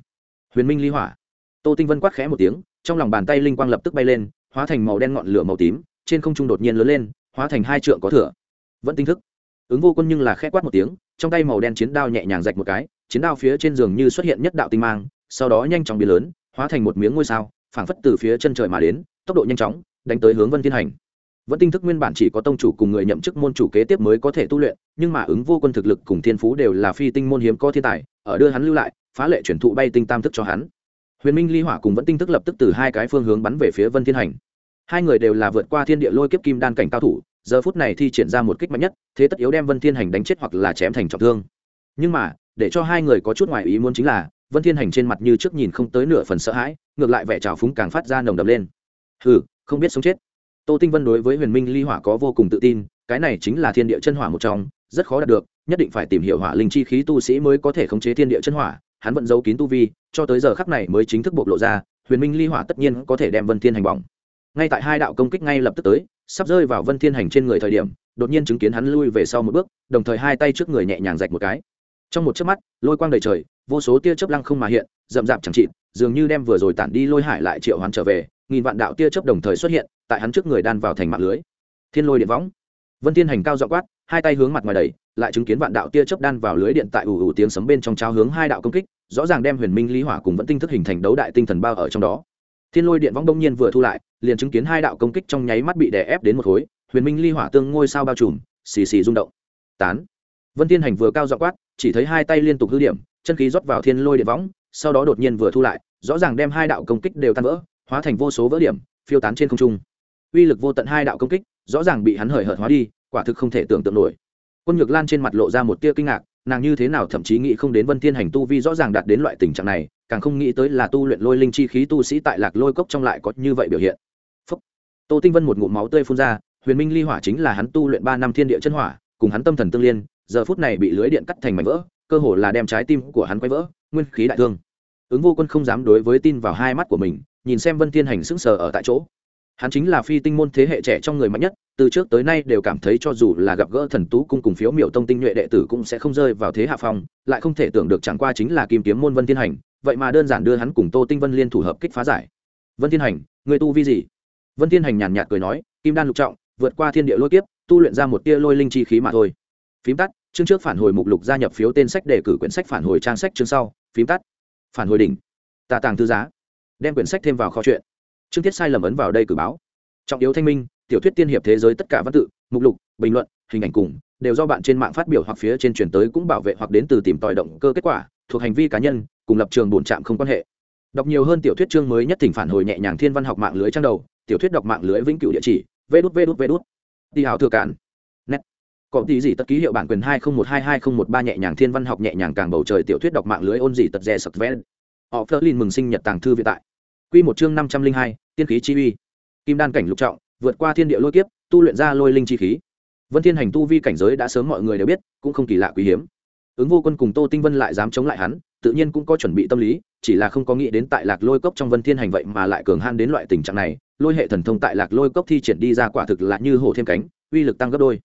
Huyền minh ly hỏa. Tô tinh vân quát khẽ một tiếng, trong lòng bàn tay linh quang lập tức bay lên, hóa thành màu đen ngọn lửa màu tím, trên không trung đột nhiên lớn lên, hóa thành hai trượng có thừa. Vẫn tinh thức. Ứng vô quân nhưng là khẽ quát một tiếng, trong tay màu đen chiến đao nhẹ nhàng rạch một cái, chiến đao phía trên giường như xuất hiện nhất đạo tinh mang, sau đó nhanh chóng biến lớn, hóa thành một miếng ngôi sao phảng phất từ phía chân trời mà đến, tốc độ nhanh chóng, đánh tới hướng vân thiên hành. Vẫn tinh thức nguyên bản chỉ có tông chủ cùng người nhậm chức môn chủ kế tiếp mới có thể tu luyện, nhưng mà ứng vô quân thực lực cùng thiên phú đều là phi tinh môn hiếm có thiên tài, ở đưa hắn lưu lại, phá lệ chuyển thụ bay tinh tam thức cho hắn. Huyền minh ly hỏa cùng vẫn tinh thức lập tức từ hai cái phương hướng bắn về phía vân thiên hành. Hai người đều là vượt qua thiên địa lôi kiếp kim đan cảnh cao thủ, giờ phút này thi triển ra một kích mạnh nhất, thế tất yếu đem vân thiên hành đánh chết hoặc là chém thành trọng thương. Nhưng mà để cho hai người có chút ngoài ý muốn chính là, vân thiên hành trên mặt như trước nhìn không tới nửa phần sợ hãi, ngược lại vẻ trào phúng càng phát ra nồng đậm lên. Hừ, không biết sống chết. Tô tinh vân đối với huyền minh ly hỏa có vô cùng tự tin, cái này chính là thiên địa chân hỏa một trong, rất khó đạt được, nhất định phải tìm hiểu hỏa linh chi khí tu sĩ mới có thể khống chế thiên địa chân hỏa, hắn vẫn giấu kín tu vi, cho tới giờ khắc này mới chính thức bộc lộ ra, huyền minh ly hỏa tất nhiên có thể đem vân thiên hành bỏng. Ngay tại hai đạo công kích ngay lập tức tới, sắp rơi vào vân thiên hành trên người thời điểm, đột nhiên chứng kiến hắn lui về sau một bước, đồng thời hai tay trước người nhẹ nhàng rạch một cái trong một chớp mắt, lôi quang đầy trời, vô số tia chớp lăng không mà hiện, rậm rạp chẳng chịt, dường như đem vừa rồi tản đi lôi hải lại triệu hoán trở về, nghìn vạn đạo tia chớp đồng thời xuất hiện, tại hắn trước người đan vào thành mạng lưới. Thiên lôi điện võng. Vân thiên hành cao dọ quát, hai tay hướng mặt ngoài đầy lại chứng kiến vạn đạo tia chớp đan vào lưới điện tại ủ ủ tiếng sấm bên trong trao hướng hai đạo công kích, rõ ràng đem huyền minh lý hỏa cùng vẫn tinh thức hình thành đấu đại tinh thần bao ở trong đó. Thiên lôi điện võng đông nhiên vừa thu lại, liền chứng kiến hai đạo công kích trong nháy mắt bị đè ép đến một khối, huyền minh ly hỏa tương ngôi sao bao trùm, xì xì rung động. Tán vân thiên hành vừa cao dọ quát, chỉ thấy hai tay liên tục hư điểm, chân khí rót vào thiên lôi điện võng, sau đó đột nhiên vừa thu lại, rõ ràng đem hai đạo công kích đều tan vỡ, hóa thành vô số vỡ điểm, phiêu tán trên không trung. Uy lực vô tận hai đạo công kích, rõ ràng bị hắn hời hợt hóa đi, quả thực không thể tưởng tượng nổi. Quân nhược lan trên mặt lộ ra một tia kinh ngạc, nàng như thế nào thậm chí nghĩ không đến vân thiên hành tu vi rõ ràng đạt đến loại tình trạng này, càng không nghĩ tới là tu luyện lôi linh chi khí tu sĩ tại lạc lôi cốc trong lại có như vậy biểu hiện. Phúc. tô tinh vân một ngụm máu tươi phun ra, huyền minh ly hỏa chính là hắn tu luyện ba năm thiên địa chân hỏa, cùng hắn tâm thần tương liên giờ phút này bị lưới điện cắt thành mảnh vỡ, cơ hồ là đem trái tim của hắn quay vỡ, nguyên khí đại thương. Ứng vô quân không dám đối với tin vào hai mắt của mình, nhìn xem vân thiên hành sững sờ ở tại chỗ. Hắn chính là phi tinh môn thế hệ trẻ trong người mạnh nhất, từ trước tới nay đều cảm thấy cho dù là gặp gỡ thần tú cung cùng phiếu miểu tông tinh nhuệ đệ tử cũng sẽ không rơi vào thế hạ phong, lại không thể tưởng được chẳng qua chính là kim kiếm môn vân thiên hành, vậy mà đơn giản đưa hắn cùng tô tinh vân liên thủ hợp kích phá giải. Vân thiên hành, người tu vi gì? Vân thiên hành nhàn nhạt cười nói, kim đan lục trọng, vượt qua thiên địa lôi kiếp, tu luyện ra một tia lôi linh chi khí mà thôi phím tắt, chương trước phản hồi mục lục gia nhập phiếu tên sách đề cử quyển sách phản hồi trang sách chương sau. Phím tắt, phản hồi đỉnh. Tà tàng thư giá. Đem quyển sách thêm vào kho chuyện chương tiết sai lầm ấn vào đây cử báo. Trọng yếu thanh minh, tiểu thuyết tiên hiệp thế giới tất cả văn tự, mục lục, bình luận, hình ảnh cùng, đều do bạn trên mạng phát biểu hoặc phía trên truyền tới cũng bảo vệ hoặc đến từ tìm tòi động cơ kết quả, thuộc hành vi cá nhân, cùng lập trường bổn trạm không quan hệ. Đọc nhiều hơn tiểu thuyết chương mới nhất thỉnh phản hồi nhẹ nhàng thiên văn học mạng lưới trang đầu, tiểu thuyết đọc mạng lưới vĩnh cửu địa chỉ, vê đút vê đút vê đút. Đi hào thừa cản có tí gì tất ký hiệu bản quyền hai không một hai hai không một ba nhẹ nhàng thiên văn học nhẹ nhàng càng bầu trời tiểu thuyết đọc mạng lưới ôn gì tật rẻ sập vén họ phớt lên mừng sinh nhật tàng thư viện tại. Quy một chương năm trăm linh hai, tiên khí chi uy. Kim đan cảnh lục trọng, vượt qua thiên địa lôi kiếp, tu luyện ra lôi linh chi khí. Vân thiên hành tu vi cảnh giới đã sớm mọi người đều biết, cũng không kỳ lạ quý hiếm. Ứng vô quân cùng tô tinh vân lại dám chống lại hắn, tự nhiên cũng có chuẩn bị tâm lý, chỉ là không có nghĩ đến tại lạc lôi cốc trong vân thiên hành vậy mà lại cường han đến loại tình trạng này, lôi hệ thần thông tại lạc lôi cốc thi triển đi ra quả thực là như hổ thêm cánh, uy lực tăng gấp đôi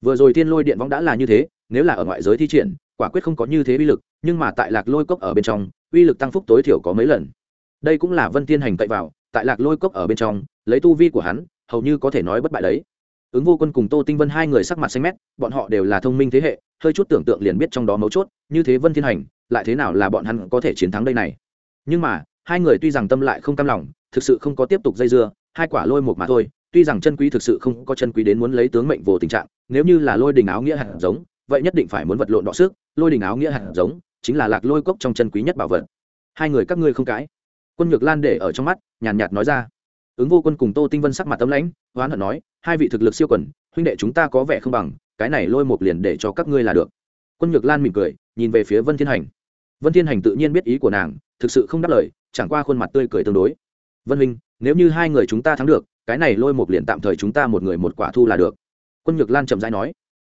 vừa rồi thiên lôi điện võng đã là như thế, nếu là ở ngoại giới thi triển, quả quyết không có như thế uy lực, nhưng mà tại lạc lôi cốc ở bên trong, uy lực tăng phúc tối thiểu có mấy lần. Đây cũng là vân thiên hành cậy vào, tại lạc lôi cốc ở bên trong, lấy tu vi của hắn, hầu như có thể nói bất bại đấy. Ứng vô quân cùng tô tinh vân hai người sắc mặt xanh mét, bọn họ đều là thông minh thế hệ, hơi chút tưởng tượng liền biết trong đó mấu chốt, như thế vân thiên hành, lại thế nào là bọn hắn có thể chiến thắng đây này. Nhưng mà, hai người tuy rằng tâm lại không cam lòng, thực sự không có tiếp tục dây dưa, hai quả lôi một mà thôi tuy rằng chân quý thực sự không có chân quý đến muốn lấy tướng mệnh vô tình trạng, nếu như là lôi đình áo nghĩa hạt giống, vậy nhất định phải muốn vật lộn đọ sức. Lôi đình áo nghĩa hạt giống chính là lạc lôi cốc trong chân quý nhất bảo vật. Hai người các ngươi không cãi. Quân nhược lan để ở trong mắt, nhàn nhạt nói ra. Ứng vô quân cùng tô tinh vân sắc mặt tấm lãnh, hoán hận nói, hai vị thực lực siêu quần, huynh đệ chúng ta có vẻ không bằng, cái này lôi một liền để cho các ngươi là được. Quân nhược lan mỉm cười, nhìn về phía vân thiên hành. Vân thiên hành tự nhiên biết ý của nàng, thực sự không đáp lời, chẳng qua khuôn mặt tươi cười tương đối. Vân huynh, nếu như hai người chúng ta thắng được cái này lôi một liền tạm thời chúng ta một người một quả thu là được. Quân nhược lan chậm rãi nói.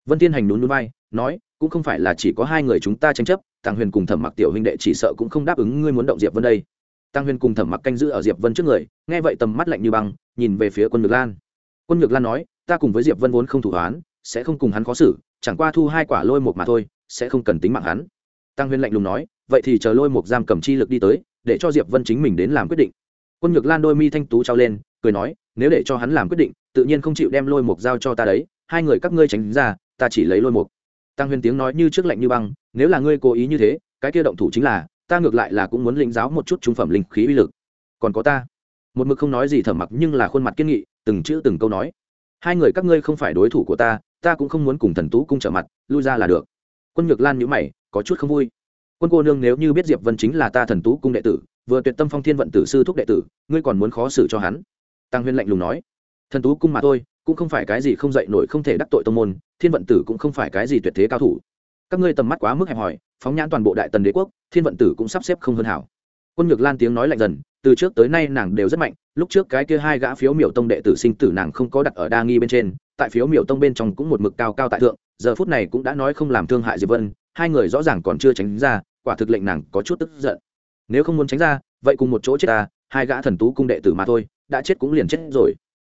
Vân thiên hành nhún nhún vai, nói, cũng không phải là chỉ có hai người chúng ta tranh chấp tàng huyền cùng thẩm mặc tiểu huynh đệ chỉ sợ cũng không đáp ứng ngươi muốn động diệp vân đây. Tăng huyền cùng thẩm mặc canh giữ ở diệp vân trước người, nghe vậy tầm mắt lạnh như băng, nhìn về phía quân nhược lan. Quân nhược lan nói, ta cùng với diệp vân vốn không thủ hoán, sẽ không cùng hắn khó xử, chẳng qua thu hai quả lôi một mà thôi, sẽ không cần tính mạng hắn. Tăng huyền lạnh lùng nói, vậy thì chờ lôi một giam cầm chi lực đi tới, để cho diệp vân chính mình đến làm quyết định. Quân nhược lan đôi mi thanh tú trao lên, cười nói nếu để cho hắn làm quyết định, tự nhiên không chịu đem lôi một giao cho ta đấy, hai người các ngươi tránh ra, ta chỉ lấy lôi một tăng huyền tiếng nói như trước lạnh như băng, nếu là ngươi cố ý như thế, cái kia động thủ chính là, ta ngược lại là cũng muốn lĩnh giáo một chút trung phẩm linh khí uy lực. Còn có ta. Một mực không nói gì thở mặc nhưng là khuôn mặt kiên nghị, từng chữ từng câu nói. Hai người các ngươi không phải đối thủ của ta ta cũng không muốn cùng thần tú cung trở mặt, lui ra là được. Quân nhược lan nhữ mày, có chút không vui. Quân cô nương nếu như biết diệp vân chính là ta thần tú cung đệ tử, vừa tuyệt tâm phong thiên vận tử sư thúc đệ tử, ngươi còn muốn khó xử cho hắn tăng huyên lạnh lùng nói, thần tú cung mà thôi, cũng không phải cái gì không dạy nổi không thể đắc tội tông môn, thiên vận tử cũng không phải cái gì tuyệt thế cao thủ. Các ngươi tầm mắt quá mức hẹp hòi, phóng nhãn toàn bộ đại tần đế quốc, thiên vận tử cũng sắp xếp không hơn hảo. Quân nhược lan tiếng nói lạnh dần, từ trước tới nay nàng đều rất mạnh, lúc trước cái kia hai gã phiếu miểu tông đệ tử sinh tử nàng không có đặt ở đa nghi bên trên, tại phiếu miểu tông bên trong cũng một mực cao cao tại thượng, giờ phút này cũng đã nói không làm thương hại diệp vân, hai người rõ ràng còn chưa tránh ra, quả thực lệnh nàng có chút tức giận. Nếu không muốn tránh ra, vậy cùng một chỗ chết ta hai gã thần tú cung đệ tử mà thôi, đã chết cũng liền chết rồi.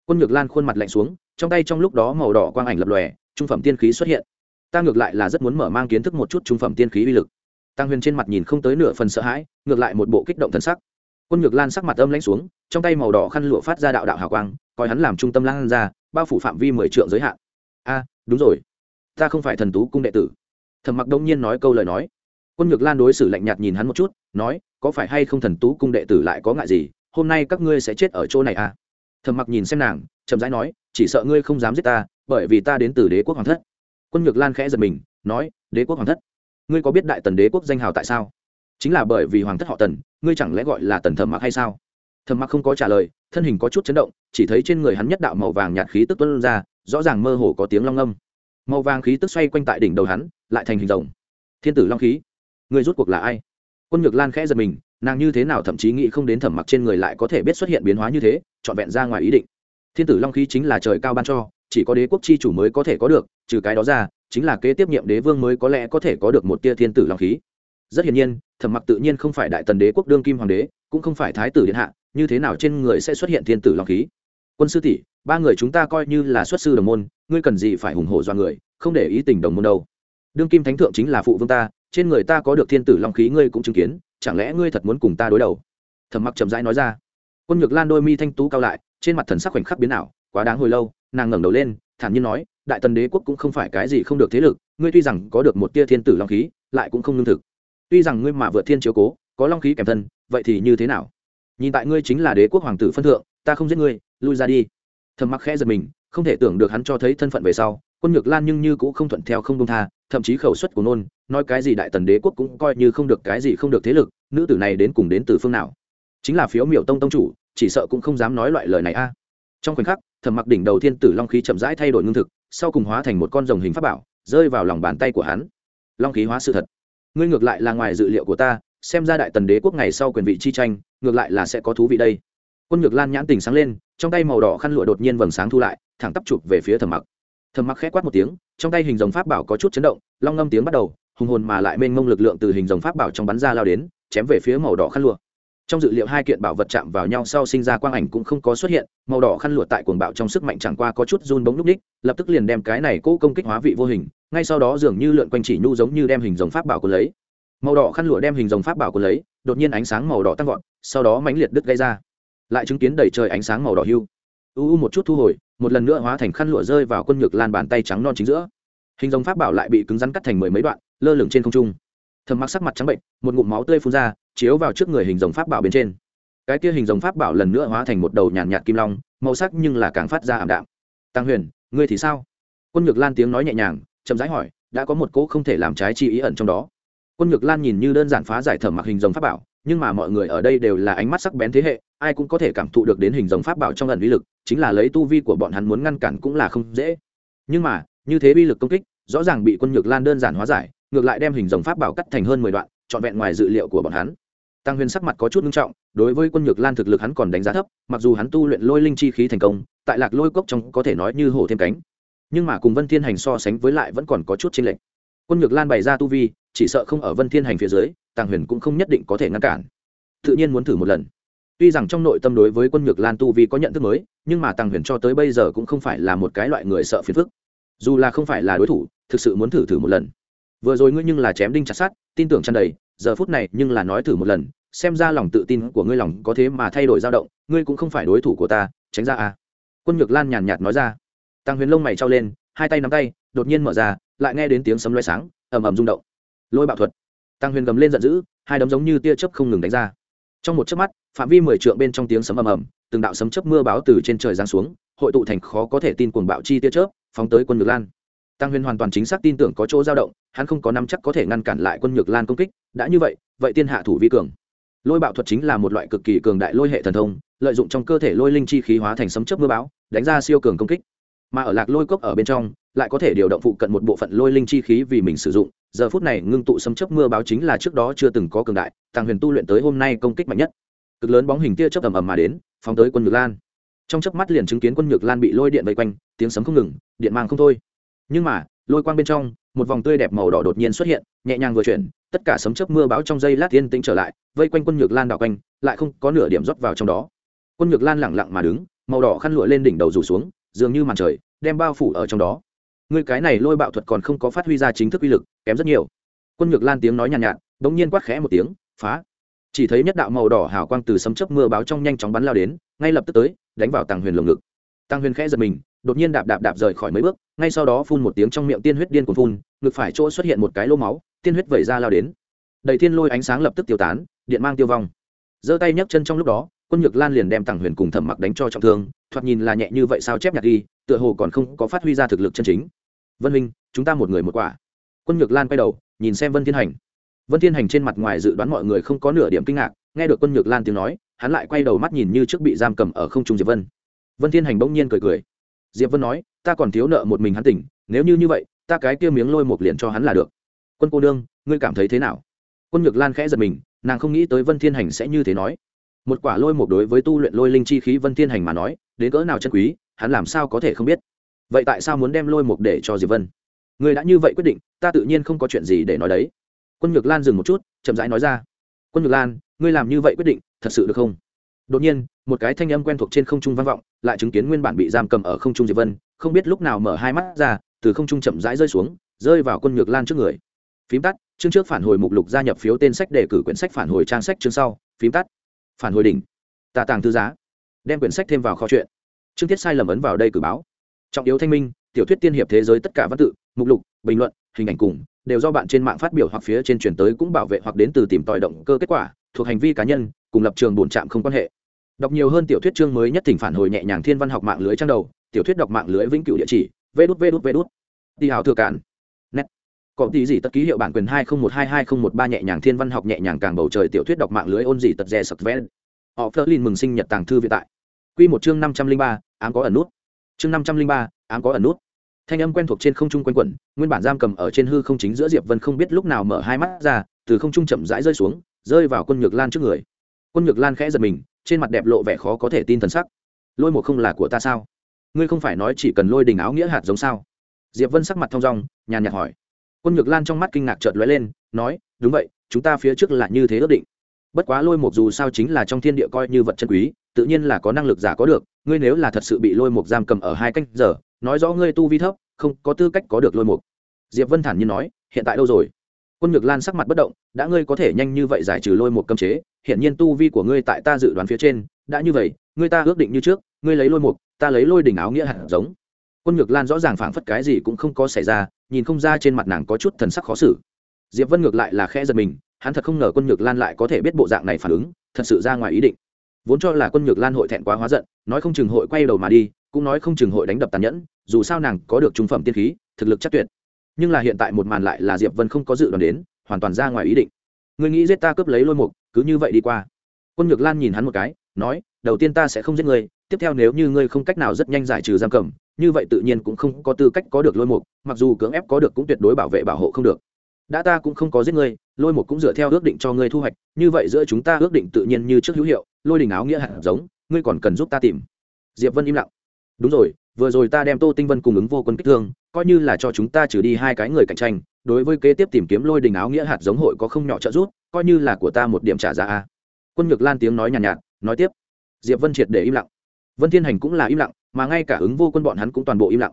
Quân nhược lan khuôn mặt lạnh xuống, trong tay trong lúc đó màu đỏ quang ảnh lập lòe, trung phẩm tiên khí xuất hiện. Ta ngược lại là rất muốn mở mang kiến thức một chút trung phẩm tiên khí uy lực. Tăng huyền trên mặt nhìn không tới nửa phần sợ hãi, ngược lại một bộ kích động thân sắc. Quân nhược lan sắc mặt âm lãnh xuống, trong tay màu đỏ khăn lụa phát ra đạo đạo hào quang, coi hắn làm trung tâm lan ra, bao phủ phạm vi mười triệu giới hạn. A, đúng rồi. Ta không phải thần tú cung đệ tử. Thẩm mặc đông nhiên nói câu lời nói. Quân nhược lan đối xử lạnh nhạt nhìn hắn một chút nói, có phải hay không thần tú cung đệ tử lại có ngại gì, hôm nay các ngươi sẽ chết ở chỗ này à? Thầm mặc nhìn xem nàng, chậm rãi nói, chỉ sợ ngươi không dám giết ta, bởi vì ta đến từ đế quốc hoàng thất. Quân nhược lan khẽ giật mình, nói, đế quốc hoàng thất? Ngươi có biết đại tần đế quốc danh hào tại sao? Chính là bởi vì hoàng thất họ tần, ngươi chẳng lẽ gọi là tần thầm mặc hay sao? Thầm mặc không có trả lời, thân hình có chút chấn động, chỉ thấy trên người hắn nhất đạo màu vàng nhạt khí tức tuân ra, rõ ràng mơ hồ có tiếng long âm màu vàng khí tức xoay quanh tại đỉnh đầu hắn, lại thành hình rồng. Thiên tử long khí người rút cuộc là ai? Quân nhược lan khẽ giật mình, nàng như thế nào thậm chí nghĩ không đến thẩm mặc trên người lại có thể biết xuất hiện biến hóa như thế, trọn vẹn ra ngoài ý định. Thiên tử long khí chính là trời cao ban cho, chỉ có đế quốc chi chủ mới có thể có được, trừ cái đó ra, chính là kế tiếp nhiệm đế vương mới có lẽ có thể có được một tia thiên tử long khí. Rất hiển nhiên, thẩm mặc tự nhiên không phải đại tần đế quốc đương kim hoàng đế, cũng không phải thái tử điện hạ, như thế nào trên người sẽ xuất hiện thiên tử long khí? Quân sư tỷ, ba người chúng ta coi như là xuất sư đồng môn, ngươi cần gì phải hùng hổ do người, không để ý tình đồng môn đâu. Đương kim thánh thượng chính là phụ vương ta trên người ta có được thiên tử long khí ngươi cũng chứng kiến, chẳng lẽ ngươi thật muốn cùng ta đối đầu? Thẩm mặc chậm rãi nói ra. Quân nhược lan đôi mi thanh tú cao lại, trên mặt thần sắc khoảnh khắc biến ảo, quá đáng hồi lâu, nàng ngẩng đầu lên, thản nhiên nói, đại tần đế quốc cũng không phải cái gì không được thế lực, ngươi tuy rằng có được một tia thiên tử long khí, lại cũng không lương thực. Tuy rằng ngươi mà vượt thiên chiếu cố, có long khí kèm thân, vậy thì như thế nào? Nhìn tại ngươi chính là đế quốc hoàng tử phân thượng, ta không giết ngươi, lui ra đi. Thầm mặc khẽ giật mình, không thể tưởng được hắn cho thấy thân phận về sau, quân nhược lan nhưng như cũng không thuận theo không đông tha thậm chí khẩu suất của nôn, nói cái gì đại tần đế quốc cũng coi như không được cái gì không được thế lực, nữ tử này đến cùng đến từ phương nào? Chính là phiếu miểu tông tông chủ, chỉ sợ cũng không dám nói loại lời này a. Trong khoảnh khắc, thẩm mặc đỉnh đầu thiên tử long khí chậm rãi thay đổi ngưng thực, sau cùng hóa thành một con rồng hình pháp bảo, rơi vào lòng bàn tay của hắn. Long khí hóa sự thật. Ngươi ngược lại là ngoài dự liệu của ta, xem ra đại tần đế quốc ngày sau quyền vị chi tranh, ngược lại là sẽ có thú vị đây. Quân ngược lan nhãn tình sáng lên, trong tay màu đỏ khăn lụa đột nhiên vầng sáng thu lại, thẳng tắp chụp về phía thẩm mặc. Thầm mặc khẽ quát một tiếng, trong tay hình dòng pháp bảo có chút chấn động, long ngâm tiếng bắt đầu, hùng hồn mà lại mênh mông lực lượng từ hình dòng pháp bảo trong bắn ra lao đến, chém về phía màu đỏ khăn lụa. Trong dự liệu hai kiện bảo vật chạm vào nhau sau sinh ra quang ảnh cũng không có xuất hiện, màu đỏ khăn lụa tại cuồng bạo trong sức mạnh chẳng qua có chút run bóng núc ních lập tức liền đem cái này cố công kích hóa vị vô hình, ngay sau đó dường như lượn quanh chỉ nhu giống như đem hình dòng pháp bảo của lấy. Màu đỏ khăn lụa đem hình dòng pháp bảo của lấy, đột nhiên ánh sáng màu đỏ tăng vọt, sau đó mãnh liệt đứt gây ra. Lại chứng kiến đầy trời ánh sáng màu đỏ hưu. U u một chút thu hồi một lần nữa hóa thành khăn lụa rơi vào quân nhược lan bàn tay trắng non chính giữa. Hình dòng pháp bảo lại bị cứng rắn cắt thành mười mấy đoạn lơ lửng trên không trung. Thầm mặc sắc mặt trắng bệnh một ngụm máu tươi phun ra chiếu vào trước người hình dòng pháp bảo bên trên. Cái kia hình dòng pháp bảo lần nữa hóa thành một đầu nhàn nhạt, kim long màu sắc nhưng là càng phát ra ảm đạm. Tăng huyền ngươi thì sao? Quân nhược lan tiếng nói nhẹ nhàng chậm rãi hỏi đã có một cỗ không thể làm trái chi ý ẩn trong đó. Quân nhược lan nhìn như đơn giản phá giải thẩm mặc hình dòng pháp bảo nhưng mà mọi người ở đây đều là ánh mắt sắc bén thế hệ, ai cũng có thể cảm thụ được đến hình dòng pháp bảo trong lần uy lực, chính là lấy tu vi của bọn hắn muốn ngăn cản cũng là không dễ. Nhưng mà, như thế uy lực công kích, rõ ràng bị quân nhược lan đơn giản hóa giải, ngược lại đem hình dòng pháp bảo cắt thành hơn mười đoạn, trọn vẹn ngoài dự liệu của bọn hắn. Tăng huyền sắc mặt có chút nghiêm trọng, đối với quân nhược lan thực lực hắn còn đánh giá thấp, mặc dù hắn tu luyện lôi linh chi khí thành công, tại lạc lôi cốc trong có thể nói như hổ thêm cánh. Nhưng mà cùng vân thiên hành so sánh với lại vẫn còn có chút chênh lệch. Quân nhược lan bày ra tu vi, chỉ sợ không ở vân thiên hành phía dưới tàng huyền cũng không nhất định có thể ngăn cản. Tự nhiên muốn thử một lần. Tuy rằng trong nội tâm đối với quân nhược lan tu vi có nhận thức mới, nhưng mà tàng huyền cho tới bây giờ cũng không phải là một cái loại người sợ phiền phức. Dù là không phải là đối thủ, thực sự muốn thử thử một lần. Vừa rồi ngươi nhưng là chém đinh chặt sát tin tưởng chăn đầy, giờ phút này nhưng là nói thử một lần, xem ra lòng tự tin của ngươi lòng có thế mà thay đổi dao động, ngươi cũng không phải đối thủ của ta, tránh ra à. Quân nhược lan nhàn nhạt nói ra. Tăng huyền lông mày trao lên, hai tay nắm tay, đột nhiên mở ra, lại nghe đến tiếng sấm loay sáng, ầm ầm rung động. Lôi bạo thuật tăng huyền gầm lên giận dữ, hai đấm giống như tia chớp không ngừng đánh ra. Trong một chớp mắt, phạm vi mười trượng bên trong tiếng sấm ầm ầm, từng đạo sấm chớp mưa báo từ trên trời giáng xuống, hội tụ thành khó có thể tin cuồng bạo chi tia chớp, phóng tới quân nhược lan. Tăng huyền hoàn toàn chính xác tin tưởng có chỗ dao động, hắn không có nắm chắc có thể ngăn cản lại quân nhược lan công kích, đã như vậy vậy tiên hạ thủ vi cường. Lôi bạo thuật chính là một loại cực kỳ cường đại lôi hệ thần thông, lợi dụng trong cơ thể lôi linh chi khí hóa thành sấm chớp mưa báo, đánh ra siêu cường công kích. Mà ở lạc lôi cốc ở bên trong lại có thể điều động phụ cận một bộ phận lôi linh chi khí vì mình sử dụng. Giờ phút này, ngưng tụ sấm chớp mưa báo chính là trước đó chưa từng có cường đại, tàng huyền tu luyện tới hôm nay công kích mạnh nhất. Cực lớn bóng hình tia chớp ầm ầm mà đến, phóng tới quân nhược lan. Trong chớp mắt liền chứng kiến quân nhược lan bị lôi điện vây quanh, tiếng sấm không ngừng, điện mang không thôi. Nhưng mà, lôi quang bên trong, một vòng tươi đẹp màu đỏ đột nhiên xuất hiện, nhẹ nhàng vừa chuyển, tất cả sấm chớp mưa báo trong giây lát tiên tĩnh trở lại, vây quanh quân nhược lan đảo quanh, lại không có nửa điểm rót vào trong đó. Quân nhược lan lẳng lặng mà đứng, màu đỏ khăn lụa lên đỉnh đầu rủ xuống, dường như màn trời, đem bao phủ ở trong đó ngươi cái này lôi bạo thuật còn không có phát huy ra chính thức uy lực kém rất nhiều. Quân nhược lan tiếng nói nhàn nhạt, nhạt đ ỗ n g nhiên quát khẽ một tiếng phá. Chỉ thấy nhất đạo màu đỏ hào quang từ sấm chấp mưa báo trong nhanh chóng bắn lao đến ngay lập tức tới đánh vào tàng huyền lồng ngực. Tàng huyền khẽ giật mình đột nhiên đạp đạp đạp rời khỏi mấy bước ngay sau đó phun một tiếng trong miệng tiên huyết điên cuồng phun ngực phải chỗ xuất hiện một cái lô máu tiên huyết vẩy ra lao đến. Đầy thiên lôi ánh sáng lập tức tiêu tán điện mang tiêu vong. Giơ tay nhấc chân trong lúc đó quân nhược lan liền đem tàng huyền cùng thẩm mặc đánh cho trọng thương thoạt nhìn là nhẹ như vậy sao chép nhạc đi tựa hồ còn không có phát huy ra thực lực chân chính vân minh chúng ta một người một quả. Quân nhược lan quay đầu, nhìn xem vân thiên hành. Vân thiên hành trên mặt ngoài dự đoán mọi người không có nửa điểm kinh ngạc, nghe được quân nhược lan tiếng nói, hắn lại quay đầu mắt nhìn như trước bị giam cầm ở không trung diệp vân. Vân thiên hành bỗng nhiên cười cười. Diệp vân nói, ta còn thiếu nợ một mình hắn tỉnh, nếu như như vậy, ta cái kia miếng lôi một liền cho hắn là được. Quân cô đương ngươi cảm thấy thế nào? Quân nhược lan khẽ giật mình, nàng không nghĩ tới vân thiên hành sẽ như thế nói. Một quả lôi một đối với tu luyện lôi linh chi khí vân thiên hành mà nói, đến cỡ nào chân quý, hắn làm sao có thể không biết vậy tại sao muốn đem lôi mục để cho diệp vân? Người đã như vậy quyết định, ta tự nhiên không có chuyện gì để nói đấy. Quân nhược lan dừng một chút, chậm rãi nói ra. Quân nhược lan, ngươi làm như vậy quyết định, thật sự được không? Đột nhiên, một cái thanh âm quen thuộc trên không trung vang vọng, lại chứng kiến nguyên bản bị giam cầm ở không trung diệp vân, không biết lúc nào mở hai mắt ra, từ không trung chậm rãi rơi xuống, rơi vào quân nhược lan trước người. Phím tắt, chương trước phản hồi mục lục gia nhập phiếu tên sách để cử quyển sách phản hồi trang sách chương sau, phím tắt. Phản hồi đỉnh. Tà tàng thư giá. Đem quyển sách thêm vào kho chuyện. Chương tiết sai lầm ấn vào đây cử báo trọng yếu thanh minh, tiểu thuyết tiên hiệp thế giới tất cả văn tự, mục lục, bình luận, hình ảnh cùng, đều do bạn trên mạng phát biểu hoặc phía trên truyền tới cũng bảo vệ hoặc đến từ tìm tòi động cơ kết quả, thuộc hành vi cá nhân, cùng lập trường bổn trạm không quan hệ. Đọc nhiều hơn tiểu thuyết chương mới nhất thỉnh phản hồi nhẹ nhàng thiên văn học mạng lưới trang đầu, tiểu thuyết đọc mạng lưới vĩnh cửu địa chỉ vê đút vê đút vê đút đi hào thừa cạn. Net. Có tí gì tất ký hiệu bản quyền hai không một hai hai không một ba nhẹ nhàng thiên văn học nhẹ nhàng càng bầu trời tiểu thuyết đọc mạng lưới ôn gì tật rè sập vẽ họ phớt lên mừng sinh nhật tàng thư viện tại. Quy một chương năm trăm linh ba, ám có ẩn nút chương năm trăm linh ba, ám có ẩn nút. Thanh âm quen thuộc trên không trung quanh quẩn, nguyên bản giam cầm ở trên hư không chính giữa diệp vân không biết lúc nào mở hai mắt ra, từ không trung chậm rãi rơi xuống, rơi vào quân nhược lan trước người. Quân nhược lan khẽ giật mình, trên mặt đẹp lộ vẻ khó có thể tin thần sắc. Lôi một không là của ta sao? Ngươi không phải nói chỉ cần lôi đình áo nghĩa hạt giống sao? Diệp vân sắc mặt thong dong, nhàn nhạt hỏi. Quân nhược lan trong mắt kinh ngạc chợt lóe lên, nói, đúng vậy, chúng ta phía trước là như thế ước định. Bất quá lôi một dù sao chính là trong thiên địa coi như vật chân quý, tự nhiên là có năng lực giả có được ngươi nếu là thật sự bị lôi một giam cầm ở hai canh giờ, nói rõ ngươi tu vi thấp, không có tư cách có được lôi một diệp vân thản nhiên nói, hiện tại đâu rồi? Quân nhược lan sắc mặt bất động, đã ngươi có thể nhanh như vậy giải trừ lôi một cấm chế hiện nhiên tu vi của ngươi tại ta dự đoán phía trên đã như vậy, ngươi ta ước định như trước, ngươi lấy lôi một ta lấy lôi đỉnh áo nghĩa hạt giống. Quân nhược lan rõ ràng phảng phất cái gì cũng không có xảy ra, nhìn không ra trên mặt nàng có chút thần sắc khó xử. Diệp vân ngược lại là khẽ giật mình, hắn thật không ngờ quân nhược lan lại có thể biết bộ dạng này phản ứng, thật sự ra ngoài ý định vốn cho là quân nhược lan hội thẹn quá hóa giận, nói không chừng hội quay đầu mà đi, cũng nói không chừng hội đánh đập tàn nhẫn, dù sao nàng có được trung phẩm tiên khí, thực lực chắc tuyệt. Nhưng là hiện tại một màn lại là diệp vân không có dự đoán đến, hoàn toàn ra ngoài ý định. Người nghĩ giết ta cướp lấy lôi mục, cứ như vậy đi qua. Quân nhược lan nhìn hắn một cái, nói, đầu tiên ta sẽ không giết ngươi, tiếp theo nếu như ngươi không cách nào rất nhanh giải trừ giam cầm, như vậy tự nhiên cũng không có tư cách có được lôi mục, mặc dù cưỡng ép có được cũng tuyệt đối bảo vệ bảo hộ không được. Đã ta cũng không có giết ngươi, lôi mục cũng dựa theo ước định cho ngươi thu hoạch, như vậy giữa chúng ta ước định tự nhiên như trước hữu hiệu lôi đình áo nghĩa hạt giống ngươi còn cần giúp ta tìm. Diệp vân im lặng. Đúng rồi vừa rồi ta đem tô tinh vân cùng ứng vô quân kích thương coi như là cho chúng ta trừ đi hai cái người cạnh tranh đối với kế tiếp tìm kiếm lôi đình áo nghĩa hạt giống hội có không nhỏ trợ giúp coi như là của ta một điểm trả giá a. Quân nhược lan tiếng nói nhàn nhạt, nhạt nói tiếp. Diệp vân triệt để im lặng. Vân thiên hành cũng là im lặng mà ngay cả ứng vô quân bọn hắn cũng toàn bộ im lặng.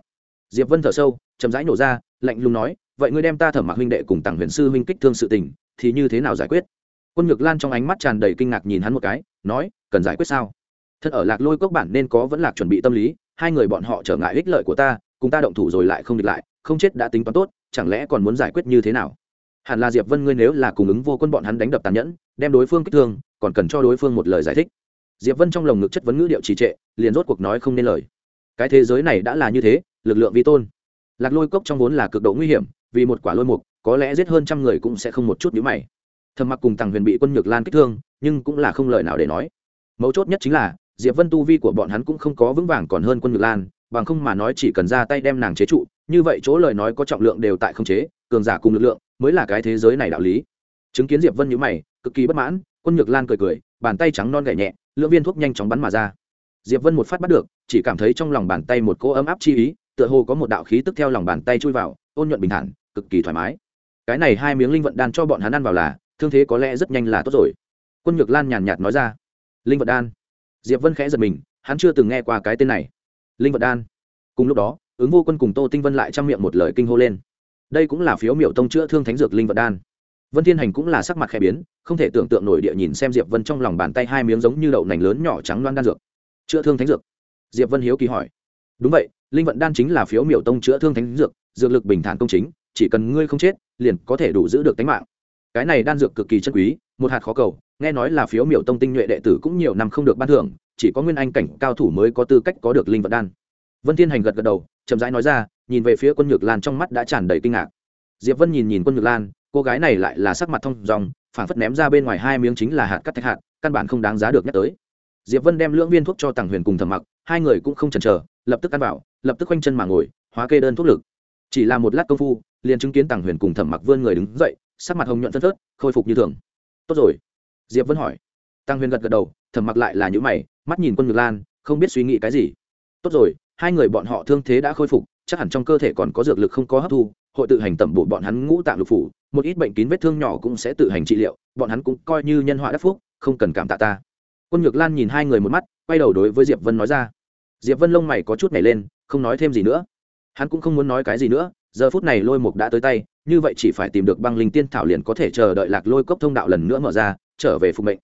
Diệp vân thở sâu chậm rãi nổ ra lạnh lùng nói vậy ngươi đem ta thẩm mạc huynh đệ cùng tặng huyền sư huynh kích thương sự tình thì như thế nào giải quyết? Quân nhược lan trong ánh mắt tràn đầy kinh ngạc nhìn hắn một cái, nói, cần giải quyết sao? Thật ở lạc lôi cốc bản nên có vẫn lạc chuẩn bị tâm lý, hai người bọn họ trở ngại ích lợi của ta, cùng ta động thủ rồi lại không địch lại, không chết đã tính toán tốt, chẳng lẽ còn muốn giải quyết như thế nào? Hẳn là diệp vân ngươi nếu là cùng ứng vô quân bọn hắn đánh đập tàn nhẫn, đem đối phương kích thương, còn cần cho đối phương một lời giải thích. Diệp vân trong lồng ngực chất vấn ngữ điệu trì trệ, liền rốt cuộc nói không nên lời. Cái thế giới này đã là như thế, lực lượng vi tôn. Lạc lôi cốc trong vốn là cực độ nguy hiểm, vì một quả lôi mục, có lẽ giết hơn trăm người cũng sẽ không một chút nhíu mày thầm mặc cùng tàng huyền bị quân nhược lan kích thương, nhưng cũng là không lời nào để nói. Mấu chốt nhất chính là, diệp vân tu vi của bọn hắn cũng không có vững vàng còn hơn quân nhược lan, bằng không mà nói chỉ cần ra tay đem nàng chế trụ, như vậy chỗ lời nói có trọng lượng đều tại không chế, cường giả cùng lực lượng mới là cái thế giới này đạo lý. Chứng kiến diệp vân nhíu mày, cực kỳ bất mãn, quân nhược lan cười cười, bàn tay trắng non gảy nhẹ lượng viên thuốc nhanh chóng bắn mà ra. Diệp vân một phát bắt được, chỉ cảm thấy trong lòng bàn tay một cỗ ấm áp chi ý, tựa hồ có một đạo khí tức theo lòng bàn tay chui vào, ôn nhuận bình thản, cực kỳ thoải mái. Cái này hai miếng linh vận đan cho bọn hắn ăn vào là thương thế có lẽ rất nhanh là tốt rồi. Quân nhược lan nhàn nhạt nói ra. Linh vận đan. Diệp vân khẽ giật mình, hắn chưa từng nghe qua cái tên này. Linh vận đan. Cùng lúc đó, ứng vô quân cùng tô tinh vân lại trang miệng một lời kinh hô lên. Đây cũng là phiếu miểu tông chữa thương thánh dược linh vận đan. Vân thiên hành cũng là sắc mặt khẽ biến, không thể tưởng tượng nổi địa nhìn xem diệp vân trong lòng bàn tay hai miếng giống như đậu nành lớn nhỏ trắng loan đan dược. Chữa thương thánh dược. Diệp vân hiếu kỳ hỏi. Đúng vậy, linh vận đan chính là phiếu miểu tông chữa thương thánh dược dược lực bình thản công chính, chỉ cần ngươi không chết, liền có thể đủ giữ được tính mạng cái này đan dược cực kỳ chân quý, một hạt khó cầu, nghe nói là phiếu miểu tông tinh nhuệ đệ tử cũng nhiều năm không được ban thưởng, chỉ có nguyên anh cảnh cao thủ mới có tư cách có được linh vật đan. Vân thiên hành gật gật đầu, chậm rãi nói ra, nhìn về phía quân nhược lan trong mắt đã tràn đầy kinh ngạc. Diệp vân nhìn nhìn quân nhược lan, cô gái này lại là sắc mặt thông dòng phản phất ném ra bên ngoài hai miếng chính là hạt cắt thạch hạt, căn bản không đáng giá được nhắc tới. Diệp vân đem lưỡng viên thuốc cho tàng huyền cùng thầm mặc, hai người cũng không chần chờ, lập tức ăn vào, lập tức quanh chân mà ngồi, hóa kê đơn thuốc lực. Chỉ là một lát công phu, liền chứng kiến tàng huyền cùng thẩm mặc vươn người đứng dậy sắc mặt hồng nhuận phân phớt, khôi phục như thường. Tốt rồi. Diệp vân hỏi. Tăng huyền gật gật đầu thẩm mặc lại là những mày, mắt nhìn quân ngược lan, không biết suy nghĩ cái gì. Tốt rồi, hai người bọn họ thương thế đã khôi phục, chắc hẳn trong cơ thể còn có dược lực không có hấp thu, hội tự hành tẩm bổ bọn hắn ngũ tạng lục phủ, một ít bệnh kín vết thương nhỏ cũng sẽ tự hành trị liệu, bọn hắn cũng coi như nhân họa đắc phúc, không cần cảm tạ ta. Quân nhược lan nhìn hai người một mắt, quay đầu đối với diệp vân nói ra. Diệp vân lông mày có chút nhảy lên, không nói thêm gì nữa. Hắn cũng không muốn nói cái gì nữa giờ phút này lôi mục đã tới tay, như vậy chỉ phải tìm được băng linh tiên thảo liền có thể chờ đợi lạc lôi cốc thông đạo lần nữa mở ra, trở về phục mệnh.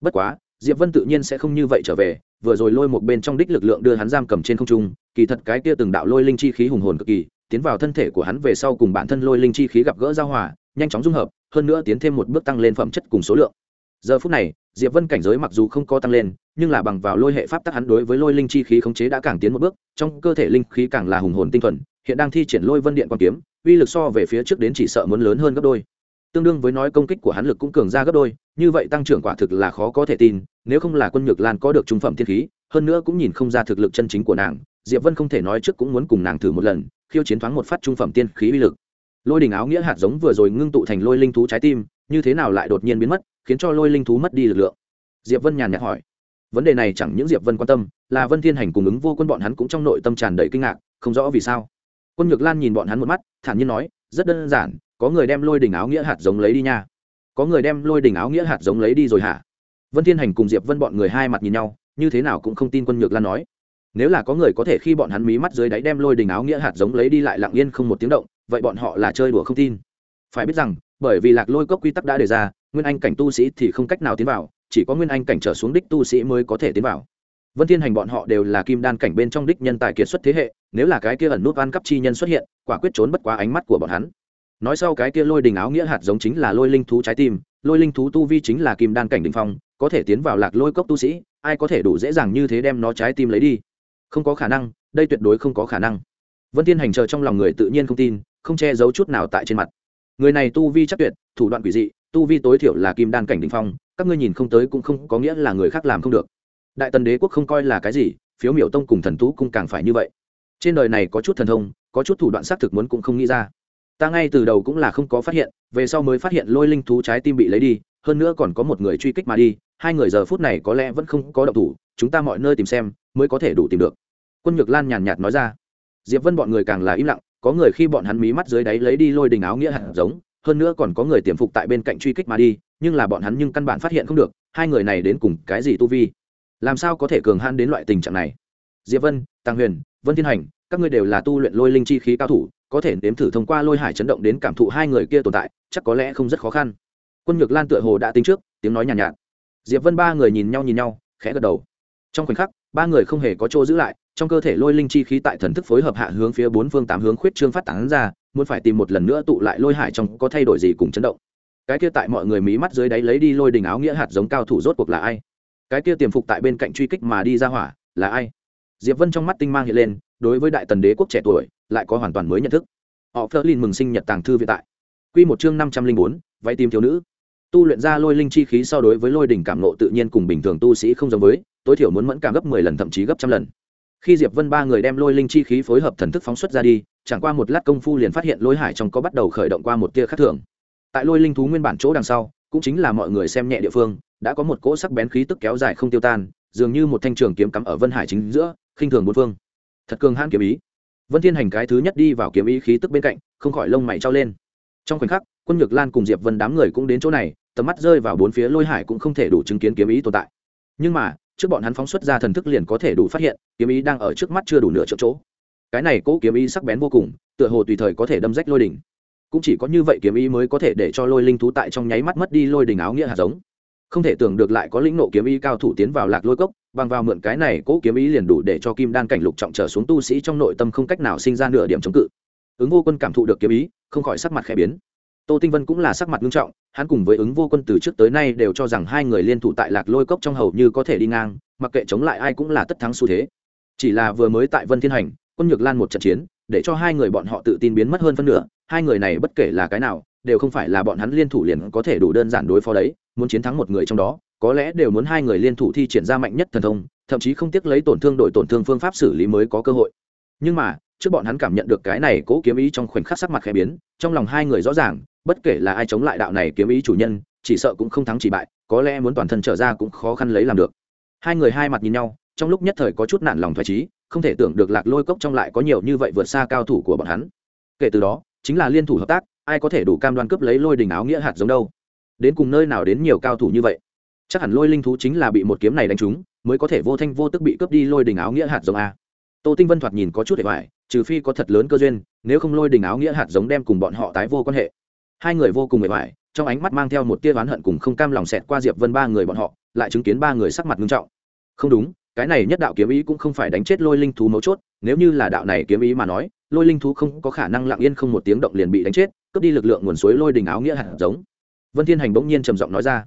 Bất quá, diệp vân tự nhiên sẽ không như vậy trở về, vừa rồi lôi một bên trong đích lực lượng đưa hắn giam cầm trên không trung, kỳ thật cái kia từng đạo lôi linh chi khí hùng hồn cực kỳ, tiến vào thân thể của hắn về sau cùng bản thân lôi linh chi khí gặp gỡ giao hòa, nhanh chóng dung hợp, hơn nữa tiến thêm một bước tăng lên phẩm chất cùng số lượng. Giờ phút này, diệp vân cảnh giới mặc dù không có tăng lên nhưng là bằng vào lôi hệ pháp tắc hắn đối với lôi linh chi khí khống chế đã càng tiến một bước, trong cơ thể linh khí càng là hùng hồn tinh thuần, hiện đang thi triển lôi vân điện quan kiếm, uy lực so về phía trước đến chỉ sợ muốn lớn hơn gấp đôi. Tương đương với nói công kích của hắn lực cũng cường ra gấp đôi, như vậy tăng trưởng quả thực là khó có thể tin, nếu không là quân nhược lan có được trung phẩm thiên khí, hơn nữa cũng nhìn không ra thực lực chân chính của nàng, diệp vân không thể nói trước cũng muốn cùng nàng thử một lần, khiêu chiến thoáng một phát trung phẩm tiên khí uy lực. Lôi đỉnh áo nghĩa hạt giống vừa rồi ngưng tụ thành lôi linh thú trái tim, như thế nào lại đột nhiên biến mất, khiến cho lôi linh thú mất đi lực lượng. Diệp vân nhàn nhạt hỏi vấn đề này chẳng những diệp vân quan tâm, là vân thiên hành cùng ứng vô quân bọn hắn cũng trong nội tâm tràn đầy kinh ngạc, không rõ vì sao. Quân nhược lan nhìn bọn hắn một mắt, thản nhiên nói, rất đơn giản, có người đem lôi đỉnh áo nghĩa hạt giống lấy đi nha. Có người đem lôi đỉnh áo nghĩa hạt giống lấy đi rồi hả? Vân thiên hành cùng diệp vân bọn người hai mặt nhìn nhau, như thế nào cũng không tin quân nhược lan nói. Nếu là có người có thể khi bọn hắn mí mắt dưới đáy đem lôi đỉnh áo nghĩa hạt giống lấy đi lại lặng yên không một tiếng động, vậy bọn họ là chơi đùa không tin. Phải biết rằng, bởi vì lạc lôi cốc quy tắc đã đề ra, nguyên anh cảnh tu sĩ thì không cách nào tiến vào chỉ có nguyên anh cảnh trở xuống đích tu sĩ mới có thể tiến vào. Vân thiên hành bọn họ đều là kim đan cảnh bên trong đích nhân tài kiệt xuất thế hệ, nếu là cái kia ẩn nút van cấp chi nhân xuất hiện, quả quyết trốn bất quá ánh mắt của bọn hắn. Nói sau cái kia lôi đình áo nghĩa hạt giống chính là lôi linh thú trái tim, lôi linh thú tu vi chính là kim đan cảnh đỉnh phong, có thể tiến vào lạc lôi cốc tu sĩ, ai có thể đủ dễ dàng như thế đem nó trái tim lấy đi? Không có khả năng, đây tuyệt đối không có khả năng. Vân thiên hành chờ trong lòng người tự nhiên không tin, không che giấu chút nào tại trên mặt. Người này tu vi chắc tuyệt, thủ đoạn quỷ dị, tu vi tối thiểu là kim đan cảnh đỉnh phong các ngươi nhìn không tới cũng không có nghĩa là người khác làm không được. Đại tần đế quốc không coi là cái gì, phiếu miểu tông cùng thần tú cũng càng phải như vậy. Trên đời này có chút thần thông, có chút thủ đoạn xác thực muốn cũng không nghĩ ra. Ta ngay từ đầu cũng là không có phát hiện, về sau mới phát hiện lôi linh thú trái tim bị lấy đi, hơn nữa còn có một người truy kích mà đi, hai người giờ phút này có lẽ vẫn không có động thủ, chúng ta mọi nơi tìm xem, mới có thể đủ tìm được. Quân nhược lan nhàn nhạt nói ra. Diệp vân bọn người càng là im lặng, có người khi bọn hắn mí mắt dưới đáy lấy đi lôi đình áo nghĩa hạt giống hơn nữa còn có người tiềm phục tại bên cạnh truy kích mà đi nhưng là bọn hắn nhưng căn bản phát hiện không được hai người này đến cùng cái gì tu vi? Làm sao có thể cường hãn đến loại tình trạng này? Diệp vân tăng huyền vân thiên hành các ngươi đều là tu luyện lôi linh chi khí cao thủ có thể nếm thử thông qua lôi hải chấn động đến cảm thụ hai người kia tồn tại chắc có lẽ không rất khó khăn. Quân nhược lan tựa hồ đã tính trước tiếng nói nhàn nhạt, nhạt. Diệp vân ba người nhìn nhau nhìn nhau khẽ gật đầu. Trong khoảnh khắc ba người không hề có chỗ giữ lại trong cơ thể lôi linh chi khí tại thần thức phối hợp hạ hướng phía bốn phương tám hướng khuyết trương phát tán ra, muốn phải tìm một lần nữa tụ lại lôi hải trong có thay đổi gì cùng chấn động. Cái kia tại mọi người mí mắt dưới đáy lấy đi lôi đình áo nghĩa hạt giống cao thủ rốt cuộc là ai? Cái kia tiềm phục tại bên cạnh truy kích mà đi ra hỏa, là ai? Diệp vân trong mắt tinh mang hiện lên, đối với đại tần đế quốc trẻ tuổi, lại có hoàn toàn mới nhận thức. Họ phớt lên mừng sinh nhật tàng thư viện tại. Quy một chương năm trăm linh bốn, váy tìm thiếu nữ. Tu luyện ra lôi linh chi khí so đối với lôi đỉnh cảm nộ tự nhiên cùng bình thường tu sĩ không giống với, tối thiểu muốn mẫn cảm gấp mười lần thậm chí gấp trăm lần khi diệp vân ba người đem lôi linh chi khí phối hợp thần thức phóng xuất ra đi, chẳng qua một lát công phu liền phát hiện lôi hải trong có bắt đầu khởi động qua một tia khác thường. Tại lôi linh thú nguyên bản chỗ đằng sau, cũng chính là mọi người xem nhẹ địa phương, đã có một cỗ sắc bén khí tức kéo dài không tiêu tan, dường như một thanh trường kiếm cắm ở vân hải chính giữa, khinh thường bốn phương. Thật cường hãn kiếm ý. Vân thiên hành cái thứ nhất đi vào kiếm ý khí tức bên cạnh, không khỏi lông mày trao lên. Trong khoảnh khắc, quân nhược lan cùng diệp vân đám người cũng đến chỗ này, tầm mắt rơi vào bốn phía lôi hải cũng không thể đủ chứng kiến kiếm ý tồn tại. Nhưng mà trước bọn hắn phóng xuất ra thần thức liền có thể đủ phát hiện, kiếm ý đang ở trước mắt chưa đủ nửa chỗ chỗ. Cái này cố kiếm ý sắc bén vô cùng, tựa hồ tùy thời có thể đâm rách lôi đỉnh. Cũng chỉ có như vậy kiếm ý mới có thể để cho lôi linh thú tại trong nháy mắt mất đi lôi đỉnh áo nghĩa hạt giống. Không thể tưởng được lại có lĩnh nộ kiếm ý cao thủ tiến vào lạc lôi cốc, bằng vào mượn cái này cố kiếm ý liền đủ để cho kim đan cảnh lục trọng trở xuống tu sĩ trong nội tâm không cách nào sinh ra nửa điểm chống cự. Ứng vô quân cảm thụ được kiếm ý, không khỏi sắc mặt khẽ biến tô tinh vân cũng là sắc mặt nghiêm trọng, hắn cùng với ứng vô quân từ trước tới nay đều cho rằng hai người liên thủ tại lạc lôi cốc trong hầu như có thể đi ngang, mặc kệ chống lại ai cũng là tất thắng xu thế. Chỉ là vừa mới tại vân thiên hành, quân nhược lan một trận chiến, để cho hai người bọn họ tự tin biến mất hơn phân nửa, hai người này bất kể là cái nào, đều không phải là bọn hắn liên thủ liền có thể đủ đơn giản đối phó đấy, muốn chiến thắng một người trong đó, có lẽ đều muốn hai người liên thủ thi triển ra mạnh nhất thần thông, thậm chí không tiếc lấy tổn thương đổi tổn thương phương pháp xử lý mới có cơ hội. Nhưng mà, trước bọn hắn cảm nhận được cái này cố kiếm ý trong khoảnh khắc sắc mặt khẽ biến, trong lòng hai người rõ ràng bất kể là ai chống lại đạo này kiếm ý chủ nhân, chỉ sợ cũng không thắng chỉ bại, có lẽ muốn toàn thân trở ra cũng khó khăn lấy làm được. Hai người hai mặt nhìn nhau, trong lúc nhất thời có chút nản lòng thoải trí không thể tưởng được lạc lôi cốc trong lại có nhiều như vậy vượt xa cao thủ của bọn hắn. Kể từ đó, chính là liên thủ hợp tác, ai có thể đủ cam đoan cướp lấy lôi đình áo nghĩa hạt giống đâu? Đến cùng nơi nào đến nhiều cao thủ như vậy? Chắc hẳn lôi linh thú chính là bị một kiếm này đánh trúng, mới có thể vô thanh vô tức bị cướp đi lôi đình áo nghĩa hạt giống a. Tô tinh vân thoạt nhìn có chút để vải trừ phi có thật lớn cơ duyên, nếu không lôi đình áo nghĩa hạt giống đem cùng bọn họ tái vô quan hệ hai người vô cùng mệt mỏi trong ánh mắt mang theo một tia oán hận cùng không cam lòng xẹt qua diệp vân ba người bọn họ, lại chứng kiến ba người sắc mặt nghiêm trọng. Không đúng, cái này nhất đạo kiếm ý cũng không phải đánh chết lôi linh thú mấu chốt, nếu như là đạo này kiếm ý mà nói, lôi linh thú không có khả năng lặng yên không một tiếng động liền bị đánh chết, cướp đi lực lượng nguồn suối lôi đình áo nghĩa hạt giống. Vân thiên hành bỗng nhiên trầm giọng nói ra.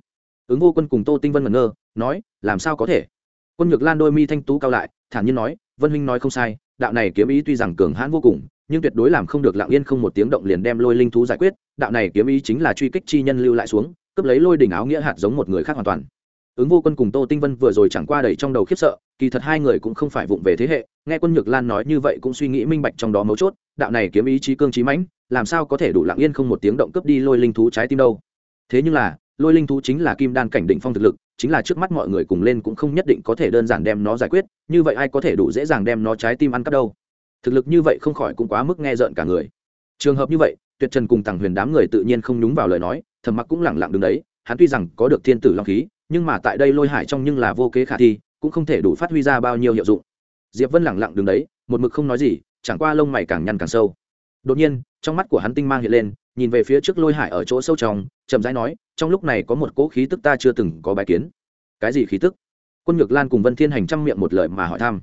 Ứng vô quân cùng tô tinh vân ngẩn ngơ, nói, làm sao có thể? Quân nhược lan đôi mi thanh tú cao lại, thản nhiên nói, vân huynh nói không sai, đạo này kiếm ý tuy rằng cường hãn vô cùng, nhưng tuyệt đối làm không được lặng yên không một tiếng động liền đem lôi linh thú giải quyết đạo này kiếm ý chính là truy kích chi nhân lưu lại xuống, cướp lấy lôi đỉnh áo nghĩa hạt giống một người khác hoàn toàn. Ứng vô quân cùng tô tinh vân vừa rồi chẳng qua đầy trong đầu khiếp sợ, kỳ thật hai người cũng không phải vụng về thế hệ, nghe quân nhược lan nói như vậy cũng suy nghĩ minh bạch trong đó mấu chốt, đạo này kiếm ý chí cương trí mãnh, làm sao có thể đủ lặng yên không một tiếng động cướp đi lôi linh thú trái tim đâu. Thế nhưng là, lôi linh thú chính là kim đan cảnh định phong thực lực, chính là trước mắt mọi người cùng lên cũng không nhất định có thể đơn giản đem nó giải quyết, như vậy ai có thể đủ dễ dàng đem nó trái tim ăn cắp đâu. Thực lực như vậy không khỏi cũng quá mức nghe rợn cả người. Trường hợp như vậy tuyệt trần cùng tàng huyền đám người tự nhiên không nhúng vào lời nói, thầm mặc cũng lẳng lặng đứng đấy, hắn tuy rằng có được thiên tử long khí, nhưng mà tại đây lôi hải trong nhưng là vô kế khả thi, cũng không thể đủ phát huy ra bao nhiêu hiệu dụng. Diệp vân lẳng lặng đứng đấy, một mực không nói gì, chẳng qua lông mày càng nhăn càng sâu. Đột nhiên, trong mắt của hắn tinh mang hiện lên, nhìn về phía trước lôi hải ở chỗ sâu trong, chậm rãi nói, trong lúc này có một cỗ khí tức ta chưa từng có bài kiến. Cái gì khí tức? Quân nhược lan cùng vân thiên hành trăm miệng một lời mà hỏi thăm.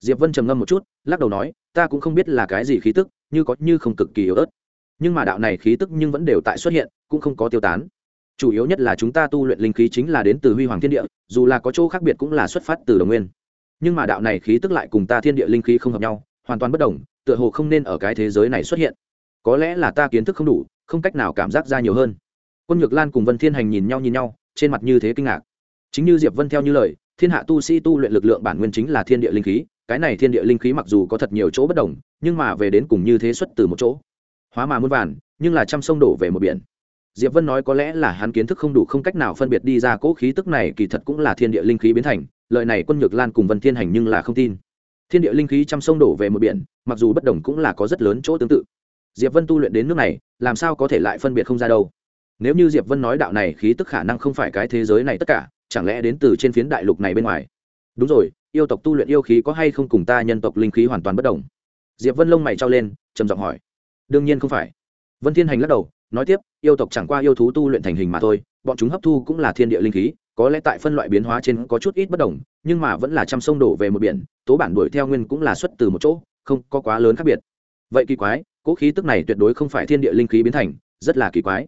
Diệp vân trầm ngâm một chút, lắc đầu nói, ta cũng không biết là cái gì khí tức, như có như không cực kỳ yếu ớt nhưng mà đạo này khí tức nhưng vẫn đều tại xuất hiện, cũng không có tiêu tán. Chủ yếu nhất là chúng ta tu luyện linh khí chính là đến từ huy hoàng thiên địa, dù là có chỗ khác biệt cũng là xuất phát từ đồng nguyên. Nhưng mà đạo này khí tức lại cùng ta thiên địa linh khí không hợp nhau, hoàn toàn bất đồng, tựa hồ không nên ở cái thế giới này xuất hiện. Có lẽ là ta kiến thức không đủ, không cách nào cảm giác ra nhiều hơn. Quân nhược lan cùng vân thiên hành nhìn nhau nhìn nhau, trên mặt như thế kinh ngạc. Chính như diệp vân theo như lời, thiên hạ tu sĩ tu luyện lực lượng bản nguyên chính là thiên địa linh khí, cái này thiên địa linh khí mặc dù có thật nhiều chỗ bất đồng, nhưng mà về đến cùng như thế xuất từ một chỗ hóa mà muôn vàn, nhưng là trăm sông đổ về một biển. Diệp vân nói có lẽ là hắn kiến thức không đủ không cách nào phân biệt đi ra cỗ khí tức này, kỳ thật cũng là thiên địa linh khí biến thành lợi này quân nhược lan cùng vân thiên hành nhưng là không tin. Thiên địa linh khí trăm sông đổ về một biển, mặc dù bất đồng cũng là có rất lớn chỗ tương tự. Diệp vân tu luyện đến nước này, làm sao có thể lại phân biệt không ra đâu? Nếu như diệp vân nói đạo này khí tức khả năng không phải cái thế giới này tất cả, chẳng lẽ đến từ trên phiến đại lục này bên ngoài? Đúng rồi, yêu tộc tu luyện yêu khí có hay không cùng ta nhân tộc linh khí hoàn toàn bất đồng? Diệp vân lông mày trao lên, trầm giọng hỏi đương nhiên không phải. Vân thiên hành lắc đầu, nói tiếp, yêu tộc chẳng qua yêu thú tu luyện thành hình mà thôi, bọn chúng hấp thu cũng là thiên địa linh khí, có lẽ tại phân loại biến hóa trên có chút ít bất đồng, nhưng mà vẫn là trăm sông đổ về một biển, tố bản đuổi theo nguyên cũng là xuất từ một chỗ, không có quá lớn khác biệt. Vậy kỳ quái, cỗ khí tức này tuyệt đối không phải thiên địa linh khí biến thành, rất là kỳ quái.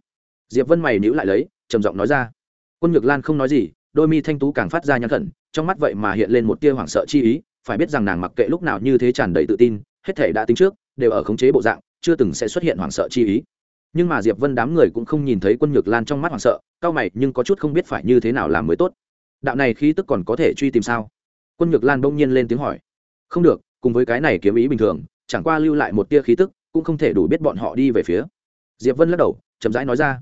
Diệp vân mày nhữ lại lấy, trầm giọng nói ra. Quân nhược lan không nói gì, đôi mi thanh tú càng phát ra nhăn khẩn, trong mắt vậy mà hiện lên một tia hoảng sợ chi ý, phải biết rằng nàng mặc kệ lúc nào như thế tràn đầy tự tin, hết thể đã tính trước, đều ở khống chế bộ dạng chưa từng sẽ xuất hiện hoảng sợ chi ý. Nhưng mà diệp vân đám người cũng không nhìn thấy quân nhược lan trong mắt hoảng sợ, cao mày nhưng có chút không biết phải như thế nào làm mới tốt. Đạo này khí tức còn có thể truy tìm sao? Quân nhược lan bỗng nhiên lên tiếng hỏi. Không được, cùng với cái này kiếm ý bình thường, chẳng qua lưu lại một tia khí tức, cũng không thể đủ biết bọn họ đi về phía. Diệp vân lắc đầu, chậm rãi nói ra.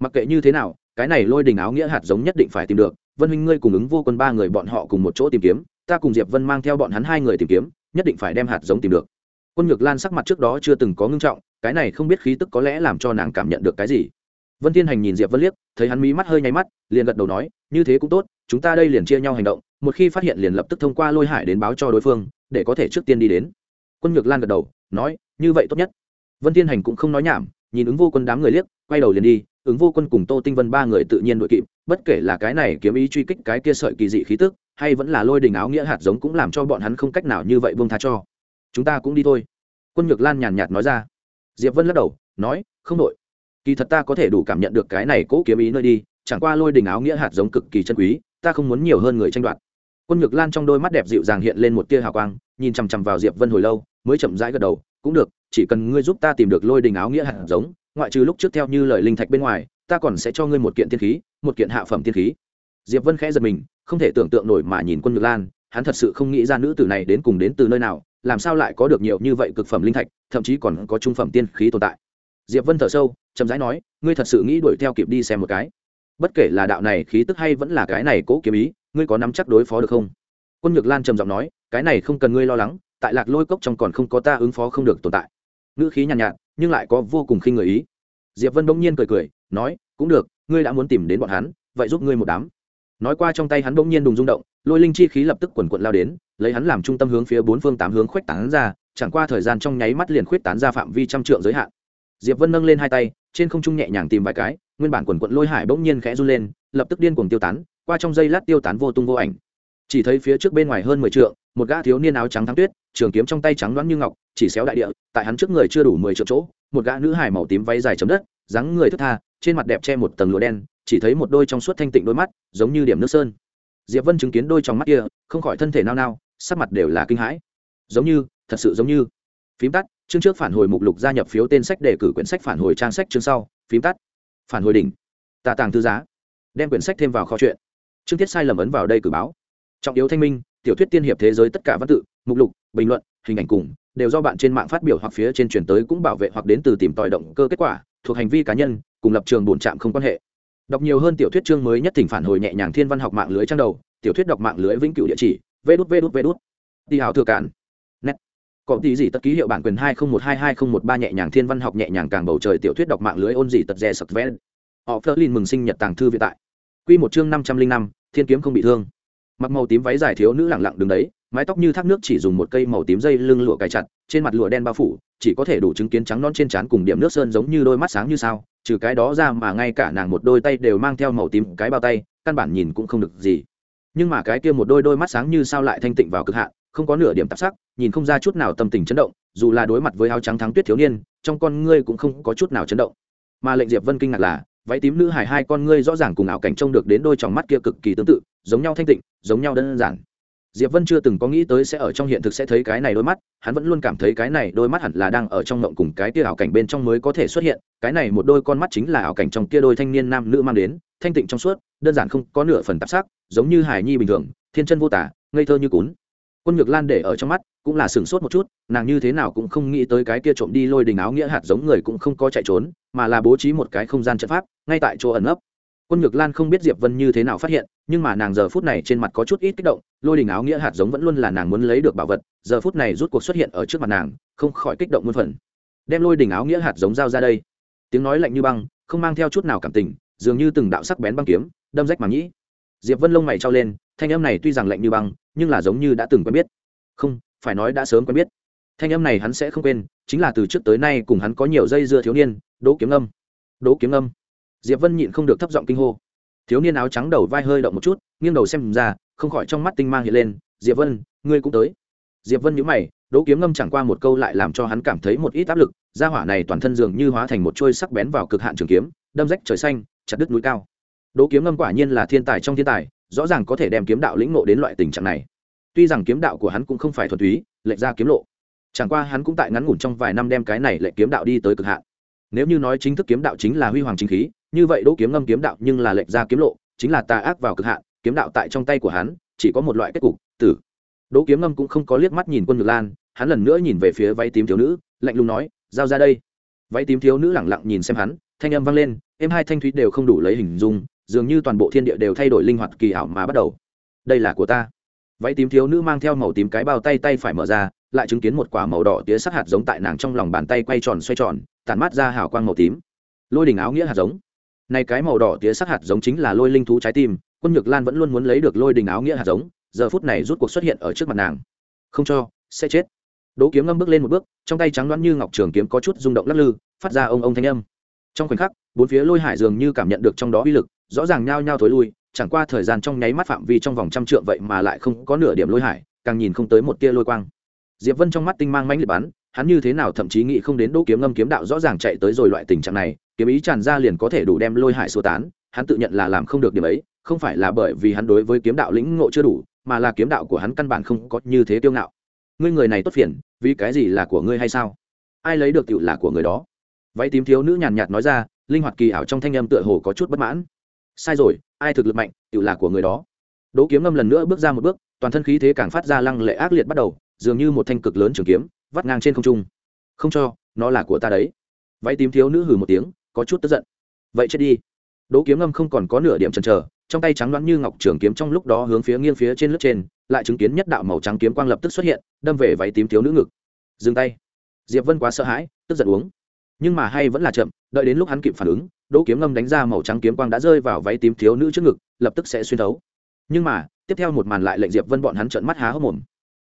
Mặc kệ như thế nào, cái này lôi đình áo nghĩa hạt giống nhất định phải tìm được. Vân huynh ngươi cùng ứng vô quân ba người bọn họ cùng một chỗ tìm kiếm, ta cùng diệp vân mang theo bọn hắn hai người tìm kiếm, nhất định phải đem hạt giống tìm được quân nhược lan sắc mặt trước đó chưa từng có ngưng trọng, cái này không biết khí tức có lẽ làm cho nàng cảm nhận được cái gì. Vân thiên hành nhìn diệp vân liếc, thấy hắn mí mắt hơi nháy mắt, liền gật đầu nói, như thế cũng tốt, chúng ta đây liền chia nhau hành động, một khi phát hiện liền lập tức thông qua lôi hải đến báo cho đối phương, để có thể trước tiên đi đến. Quân nhược lan gật đầu, nói, như vậy tốt nhất. Vân thiên hành cũng không nói nhảm, nhìn ứng vô quân đám người liếc, quay đầu liền đi, ứng vô quân cùng tô tinh vân ba người tự nhiên đội kịp, bất kể là cái này kiếm ý truy kích cái kia sợi kỳ dị khí tức, hay vẫn là lôi đình áo nghĩa hạt giống cũng làm cho bọn hắn không cách nào như vậy buông tha cho chúng ta cũng đi thôi. Quân nhược lan nhàn nhạt nói ra. Diệp vân lắc đầu, nói, không đội kỳ thật ta có thể đủ cảm nhận được cái này cố kiếm ý nơi đi, chẳng qua lôi đình áo nghĩa hạt giống cực kỳ chân quý, ta không muốn nhiều hơn người tranh đoạt. Quân nhược lan trong đôi mắt đẹp dịu dàng hiện lên một tia hào quang, nhìn chằm chằm vào diệp vân hồi lâu, mới chậm rãi gật đầu, cũng được, chỉ cần ngươi giúp ta tìm được lôi đình áo nghĩa hạt giống, ngoại trừ lúc trước theo như lời linh thạch bên ngoài, ta còn sẽ cho ngươi một kiện tiên khí, một kiện hạ phẩm tiên khí. Diệp vân khẽ giật mình, không thể tưởng tượng nổi mà nhìn quân nhược lan, hắn thật sự không nghĩ ra nữ tử này đến cùng đến từ nơi nào làm sao lại có được nhiều như vậy cực phẩm linh thạch thậm chí còn có trung phẩm tiên khí tồn tại. Diệp vân thở sâu chậm rãi nói ngươi thật sự nghĩ đuổi theo kịp đi xem một cái. Bất kể là đạo này khí tức hay vẫn là cái này cố kiếm ý ngươi có nắm chắc đối phó được không? Quân nhược lan trầm giọng nói cái này không cần ngươi lo lắng tại lạc lôi cốc trong còn không có ta ứng phó không được tồn tại. Ngữ khí nhàn nhạt, nhạt nhưng lại có vô cùng khinh người ý. Diệp vân bỗng nhiên cười cười nói cũng được ngươi đã muốn tìm đến bọn hắn vậy giúp ngươi một đám nói qua trong tay hắn bỗng nhiên đùng rung động, lôi linh chi khí lập tức quần quận lao đến, lấy hắn làm trung tâm hướng phía bốn phương tám hướng khuếch tán ra, chẳng qua thời gian trong nháy mắt liền khuếch tán ra phạm vi trăm trượng giới hạn. Diệp vân nâng lên hai tay, trên không trung nhẹ nhàng tìm vài cái, nguyên bản quần quận lôi hải bỗng nhiên khẽ run lên, lập tức điên cuồng tiêu tán, qua trong giây lát tiêu tán vô tung vô ảnh. Chỉ thấy phía trước bên ngoài hơn mười trượng, một gã thiếu niên áo trắng thắng tuyết, trường kiếm trong tay trắng loáng như ngọc, chỉ xéo đại địa, tại hắn trước người chưa đủ mười triệu chỗ, một gã nữ hải màu tím váy dài chấm đất, dáng người thất tha trên mặt đẹp che một tầng lụa đen, chỉ thấy một đôi trong suốt thanh tịnh đôi mắt, giống như điểm nước sơn. Diệp vân chứng kiến đôi trong mắt kia, không khỏi thân thể nao nao, sắc mặt đều là kinh hãi. Giống như, thật sự giống như. Phím tắt, chương trước phản hồi mục lục gia nhập phiếu tên sách đề cử quyển sách phản hồi trang sách chương sau. Phím tắt. Phản hồi đỉnh. Tà tàng thư giá. Đem quyển sách thêm vào kho chuyện chương tiết sai lầm ấn vào đây cử báo. Trọng yếu thanh minh, tiểu thuyết tiên hiệp thế giới tất cả văn tự, mục lục, bình luận, hình ảnh cùng, đều do bạn trên mạng phát biểu hoặc phía trên truyền tới cũng bảo vệ hoặc đến từ tìm tòi động cơ kết quả thuộc hành vi cá nhân, cùng lập trường bổn trạm không quan hệ. Đọc nhiều hơn tiểu thuyết chương mới nhất thỉnh phản hồi nhẹ nhàng thiên văn học mạng lưới trang đầu, tiểu thuyết đọc mạng lưới vĩnh cửu địa chỉ vê đút vê đút vê đút đi hào thừa cản nét có tí gì tất ký hiệu bản quyền hai nghìn một hai hai nghìn một ba nhẹ nhàng thiên văn học nhẹ nhàng càng bầu trời tiểu thuyết đọc mạng lưới ôn gì tật rè sập ven họ phớt lên mừng sinh nhật tàng thư vĩ tại. Quy một chương năm trăm linh năm, thiên kiếm không bị thương. Mặc màu tím váy dài thiếu nữ lẳng lặng đứng đấy mái tóc như thác nước chỉ dùng một cây màu tím dây lưng lụa cài chặt, trên mặt lụa đen bao phủ, chỉ có thể đủ chứng kiến trắng non trên trán cùng điểm nước sơn giống như đôi mắt sáng như sao, trừ cái đó ra mà ngay cả nàng một đôi tay đều mang theo màu tím cái bao tay, căn bản nhìn cũng không được gì. Nhưng mà cái kia một đôi đôi mắt sáng như sao lại thanh tịnh vào cực hạn, không có nửa điểm tạp sắc, nhìn không ra chút nào tâm tình chấn động, dù là đối mặt với áo trắng thắng tuyết thiếu niên, trong con ngươi cũng không có chút nào chấn động. Mà lệnh diệp vân kinh ngạc là, váy tím nữ hải hai con ngươi rõ ràng cùng ảo cảnh trông được đến đôi tròng mắt kia cực kỳ tương tự, giống nhau thanh tịnh, giống nhau đơn giản diệp vân chưa từng có nghĩ tới sẽ ở trong hiện thực sẽ thấy cái này đôi mắt, hắn vẫn luôn cảm thấy cái này đôi mắt hẳn là đang ở trong ngộng cùng cái kia ảo cảnh bên trong mới có thể xuất hiện, cái này một đôi con mắt chính là ảo cảnh trong kia đôi thanh niên nam nữ mang đến, thanh tịnh trong suốt, đơn giản không có nửa phần tạp sắc, giống như hải nhi bình thường, thiên chân vô tả, ngây thơ như cún. Quân nhược lan để ở trong mắt, cũng là sửng sốt một chút, nàng như thế nào cũng không nghĩ tới cái kia trộm đi lôi đình áo nghĩa hạt giống người cũng không có chạy trốn, mà là bố trí một cái không gian trận pháp, ngay tại chỗ ẩn ấp quân nhược lan không biết diệp vân như thế nào phát hiện, nhưng mà nàng giờ phút này trên mặt có chút ít kích động, lôi đình áo nghĩa hạt giống vẫn luôn là nàng muốn lấy được bảo vật, giờ phút này rút cuộc xuất hiện ở trước mặt nàng, không khỏi kích động muôn phần. Đem lôi đình áo nghĩa hạt giống giao ra đây. Tiếng nói lạnh như băng, không mang theo chút nào cảm tình, dường như từng đạo sắc bén băng kiếm, đâm rách màng nhĩ. Diệp vân lông mày trao lên, thanh âm này tuy rằng lạnh như băng, nhưng là giống như đã từng quen biết. Không, phải nói đã sớm quen biết. Thanh âm này hắn sẽ không quên, chính là từ trước tới nay cùng hắn có nhiều dây dưa thiếu niên, đỗ kiếm âm. Đỗ kiếm âm diệp vân nhịn không được thấp giọng kinh hô. Thiếu niên áo trắng đầu vai hơi động một chút, nghiêng đầu xem ra, không khỏi trong mắt tinh mang hiện lên, diệp vân, ngươi cũng tới. Diệp vân nhíu mày, đỗ kiếm ngâm chẳng qua một câu lại làm cho hắn cảm thấy một ít áp lực, gia hỏa này toàn thân dường như hóa thành một chuôi sắc bén vào cực hạn trường kiếm, đâm rách trời xanh, chặt đứt núi cao. Đỗ kiếm ngâm quả nhiên là thiên tài trong thiên tài, rõ ràng có thể đem kiếm đạo lĩnh ngộ đến loại tình trạng này. Tuy rằng kiếm đạo của hắn cũng không phải thuần túy, lệch ra kiếm lộ. Chẳng qua hắn cũng tại ngắn ngủn trong vài năm đem cái này lệ kiếm đạo đi tới cực hạn. Nếu như nói chính thức kiếm đạo chính là huy hoàng chính khí như vậy đỗ kiếm ngâm kiếm đạo nhưng là lệch ra kiếm lộ, chính là tà ác vào cực hạn, kiếm đạo tại trong tay của hắn, chỉ có một loại kết cục, tử. Đỗ kiếm ngâm cũng không có liếc mắt nhìn quân ngược lan, hắn lần nữa nhìn về phía váy tím thiếu nữ, lạnh lùng nói, giao ra đây. Váy tím thiếu nữ lẳng lặng nhìn xem hắn, thanh âm vang lên em hai thanh thúy đều không đủ lấy hình dung, dường như toàn bộ thiên địa đều thay đổi linh hoạt kỳ ảo mà bắt đầu. Đây là của ta. Váy tím thiếu nữ mang theo màu tím cái bao tay tay phải mở ra, lại chứng kiến một quả màu đỏ tía sắc hạt giống tại nàng trong lòng bàn tay quay tròn xoay tròn, tản mát ra hào quang màu tím. Lôi đỉnh áo nghĩa hạt giống này cái màu đỏ tía sắc hạt giống chính là lôi linh thú trái tim, quân nhược lan vẫn luôn muốn lấy được lôi đình áo nghĩa hạt giống, giờ phút này rút cuộc xuất hiện ở trước mặt nàng. Không cho, sẽ chết. Đỗ kiếm ngâm bước lên một bước, trong tay trắng đoán như ngọc trường kiếm có chút rung động lắc lư, phát ra ông ông thanh âm. Trong khoảnh khắc, bốn phía lôi hải dường như cảm nhận được trong đó uy lực, rõ ràng nhao nhao thối lui, chẳng qua thời gian trong nháy mắt phạm vi trong vòng trăm trượng vậy mà lại không có nửa điểm lôi hải, càng nhìn không tới một tia lôi quang. Diệp vân trong mắt tinh mang mãnh liệt bắn, hắn như thế nào thậm chí nghĩ không đến đỗ kiếm ngâm kiếm đạo rõ ràng chạy tới rồi loại tình trạng này kiếm ý tràn ra liền có thể đủ đem lôi hải xua tán, hắn tự nhận là làm không được điểm ấy, không phải là bởi vì hắn đối với kiếm đạo lĩnh ngộ chưa đủ, mà là kiếm đạo của hắn căn bản không có như thế tiêu ngạo. Ngươi người này tốt phiền, vì cái gì là của ngươi hay sao? Ai lấy được tựu là của người đó? Váy tím thiếu nữ nhàn nhạt nói ra, linh hoạt kỳ ảo trong thanh âm tựa hồ có chút bất mãn. Sai rồi, ai thực lực mạnh, tựu là của người đó. Đỗ kiếm ngâm lần nữa bước ra một bước, toàn thân khí thế càng phát ra lăng lệ ác liệt bắt đầu, dường như một thanh cực lớn trường kiếm, vắt ngang trên không trung. Không cho, nó là của ta đấy. Váy tím thiếu nữ hừ một tiếng có chút tức giận. Vậy chết đi. Đỗ kiếm ngâm không còn có nửa điểm chần chờ, trong tay trắng đoán như ngọc trường kiếm trong lúc đó hướng phía nghiêng phía trên lớp trên, lại chứng kiến nhất đạo màu trắng kiếm quang lập tức xuất hiện, đâm về váy tím thiếu nữ ngực. Dừng tay. Diệp vân quá sợ hãi, tức giận uống. Nhưng mà hay vẫn là chậm, đợi đến lúc hắn kịp phản ứng, đỗ kiếm ngâm đánh ra màu trắng kiếm quang đã rơi vào váy tím thiếu nữ trước ngực, lập tức sẽ xuyên thấu. Nhưng mà, tiếp theo một màn lại lệnh diệp vân bọn hắn trợn mắt há hốc mồm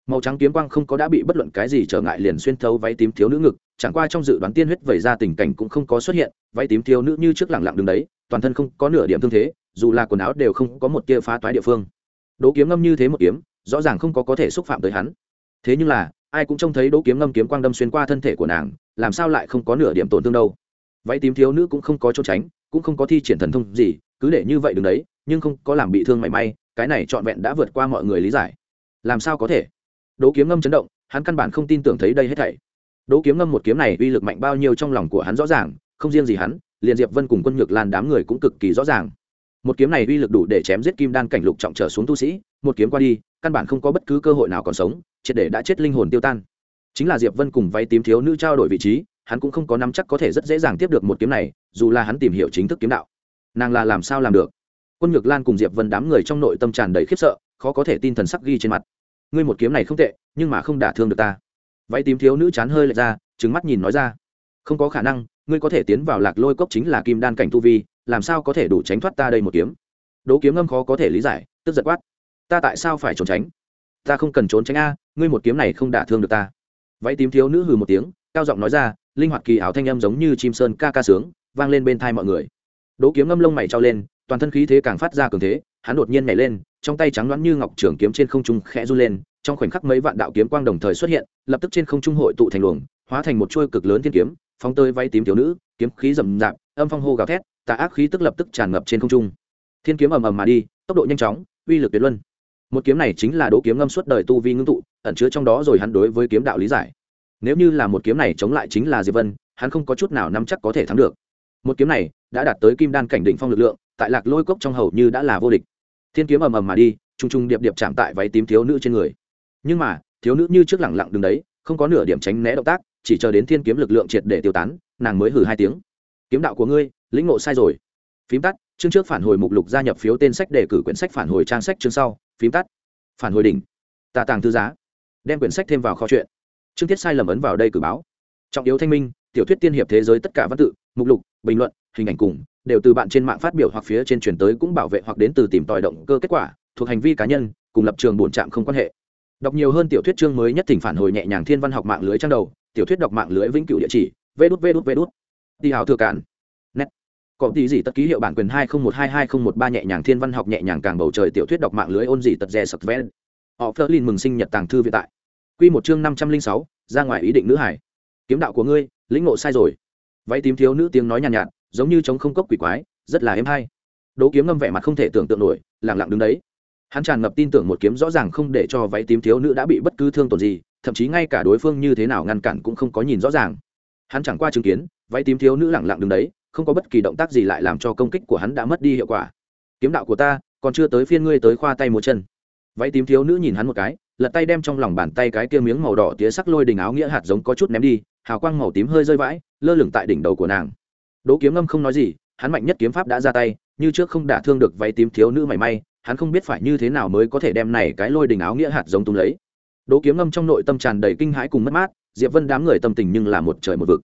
màu trắng kiếm quang không có đã bị bất luận cái gì trở ngại liền xuyên thấu váy tím thiếu nữ ngực, chẳng qua trong dự đoán tiên huyết vẩy ra tình cảnh cũng không có xuất hiện, váy tím thiếu nữ như trước lẳng lặng đứng đấy, toàn thân không có nửa điểm thương thế, dù là quần áo đều không có một tia phá toái địa phương. Đỗ kiếm ngâm như thế một kiếm, rõ ràng không có có thể xúc phạm tới hắn. Thế nhưng là, ai cũng trông thấy đỗ kiếm ngâm kiếm quang đâm xuyên qua thân thể của nàng, làm sao lại không có nửa điểm tổn thương đâu. Váy tím thiếu nữ cũng không có trốn tránh, cũng không có thi triển thần thông gì, cứ để như vậy đứng đấy, nhưng không có làm bị thương mảy may, cái này trọn vẹn đã vượt qua mọi người lý giải. Làm sao có thể? Đố kiếm ngâm chấn động, hắn căn bản không tin tưởng thấy đây hết thảy. Đố kiếm ngâm một kiếm này uy lực mạnh bao nhiêu trong lòng của hắn rõ ràng, không riêng gì hắn, liền diệp vân cùng quân nhược lan đám người cũng cực kỳ rõ ràng. Một kiếm này uy lực đủ để chém giết kim đan cảnh lục trọng trở xuống tu sĩ, một kiếm qua đi, căn bản không có bất cứ cơ hội nào còn sống, triệt để đã chết linh hồn tiêu tan. Chính là diệp vân cùng váy tím thiếu nữ trao đổi vị trí, hắn cũng không có nắm chắc có thể rất dễ dàng tiếp được một kiếm này, dù là hắn tìm hiểu chính thức kiếm đạo. Nàng là làm sao làm được? Quân nhược lan cùng diệp vân đám người trong nội tâm tràn đầy khiếp sợ, khó có thể tin thần sắc ghi trên mặt ngươi một kiếm này không tệ, nhưng mà không đả thương được ta. Váy tím thiếu nữ chán hơi lệch ra trứng mắt nhìn nói ra. Không có khả năng, ngươi có thể tiến vào lạc lôi cốc chính là kim đan cảnh tu vi, làm sao có thể đủ tránh thoát ta đây một kiếm? Đố kiếm ngâm khó có thể lý giải, tức giật quát. Ta tại sao phải trốn tránh? Ta không cần trốn tránh a, ngươi một kiếm này không đả thương được ta. Váy tím thiếu nữ hừ một tiếng, cao giọng nói ra, linh hoạt kỳ ảo thanh âm giống như chim sơn ca ca sướng, vang lên bên thai mọi người. Đố kiếm ngâm lông mày trao lên, toàn thân khí thế càng phát ra cường thế hắn đột nhiên nhảy lên, trong tay trắng đoán như ngọc trường kiếm trên không trung khẽ run lên, trong khoảnh khắc mấy vạn đạo kiếm quang đồng thời xuất hiện, lập tức trên không trung hội tụ thành luồng, hóa thành một chuôi cực lớn thiên kiếm, phóng tơi váy tím thiếu nữ, kiếm khí rầm rạp, âm phong hô gào thét, tà ác khí tức lập tức tràn ngập trên không trung. Thiên kiếm ầm ầm mà đi, tốc độ nhanh chóng, uy lực tuyệt luân. Một kiếm này chính là đỗ kiếm ngâm suốt đời tu vi ngưng tụ, ẩn chứa trong đó rồi hắn đối với kiếm đạo lý giải. Nếu như là một kiếm này chống lại chính là diệp vân, hắn không có chút nào nắm chắc có thể thắng được. Một kiếm này đã đạt tới kim đan cảnh đỉnh phong lực lượng, tại lạc lôi cốc trong hầu như đã là vô địch thiên kiếm ầm ầm mà đi trung trung điệp điệp chạm tại váy tím thiếu nữ trên người. Nhưng mà, thiếu nữ như trước lẳng lặng đứng đấy, không có nửa điểm tránh né động tác, chỉ chờ đến thiên kiếm lực lượng triệt để tiêu tán, nàng mới hử hai tiếng. Kiếm đạo của ngươi, lĩnh ngộ sai rồi. Phím tắt, chương trước phản hồi mục lục gia nhập phiếu tên sách để cử quyển sách phản hồi trang sách chương sau. Phím tắt. Phản hồi đỉnh. Tà tàng thư giá. Đem quyển sách thêm vào kho chuyện. Chương Thiết sai lầm ấn vào đây cử báo. Trọng yếu thanh minh, tiểu thuyết tiên hiệp thế giới tất cả văn tự, mục lục, bình luận, hình ảnh cùng đều từ bạn trên mạng phát biểu hoặc phía trên truyền tới cũng bảo vệ hoặc đến từ tìm tòi động cơ kết quả thuộc hành vi cá nhân cùng lập trường bổn trạm không quan hệ. Đọc nhiều hơn tiểu thuyết chương mới nhất thỉnh phản hồi nhẹ nhàng thiên văn học mạng lưới trang đầu tiểu thuyết đọc mạng lưới vĩnh cửu địa chỉ vê đút vê đút vê đút đi hào thừa cản nét có tí gì tất ký hiệu bản quyền hai không một hai hai không một ba nhẹ nhàng thiên văn học nhẹ nhàng càng bầu trời tiểu thuyết đọc mạng lưới ôn gì tật dè sập ven họ phớt lên mừng sinh nhật tàng thư viện tại. Quy một chương năm trăm linh sáu ra ngoài ý định nữ hải. Kiếm đạo của ngươi lĩnh ngộ sai rồi. Váy tím thiếu nữ tiếng nói nhàn nhạt, nhạt giống như chống không cốc quỷ quái, rất là êm hay. Đỗ kiếm ngâm vẻ mặt không thể tưởng tượng nổi lẳng lặng đứng đấy. Hắn tràn ngập tin tưởng một kiếm rõ ràng không để cho váy tím thiếu nữ đã bị bất cứ thương tổn gì, thậm chí ngay cả đối phương như thế nào ngăn cản cũng không có nhìn rõ ràng. Hắn chẳng qua chứng kiến, váy tím thiếu nữ lẳng lặng đứng đấy, không có bất kỳ động tác gì lại làm cho công kích của hắn đã mất đi hiệu quả. Kiếm đạo của ta, còn chưa tới phiên ngươi tới khoa tay một chân. Váy tím thiếu nữ nhìn hắn một cái, lật tay đem trong lòng bàn tay cái kia miếng màu đỏ tía sắc lôi đình áo nghĩa hạt giống có chút ném đi, hào quang màu tím hơi rơi vãi, lơ lửng tại đỉnh đầu của nàng đỗ kiếm ngâm không nói gì, hắn mạnh nhất kiếm pháp đã ra tay, như trước không đả thương được váy tím thiếu nữ mảy may, hắn không biết phải như thế nào mới có thể đem này cái lôi đình áo nghĩa hạt giống tung lấy. Đỗ kiếm ngâm trong nội tâm tràn đầy kinh hãi cùng mất mát, diệp vân đám người tâm tình nhưng là một trời một vực.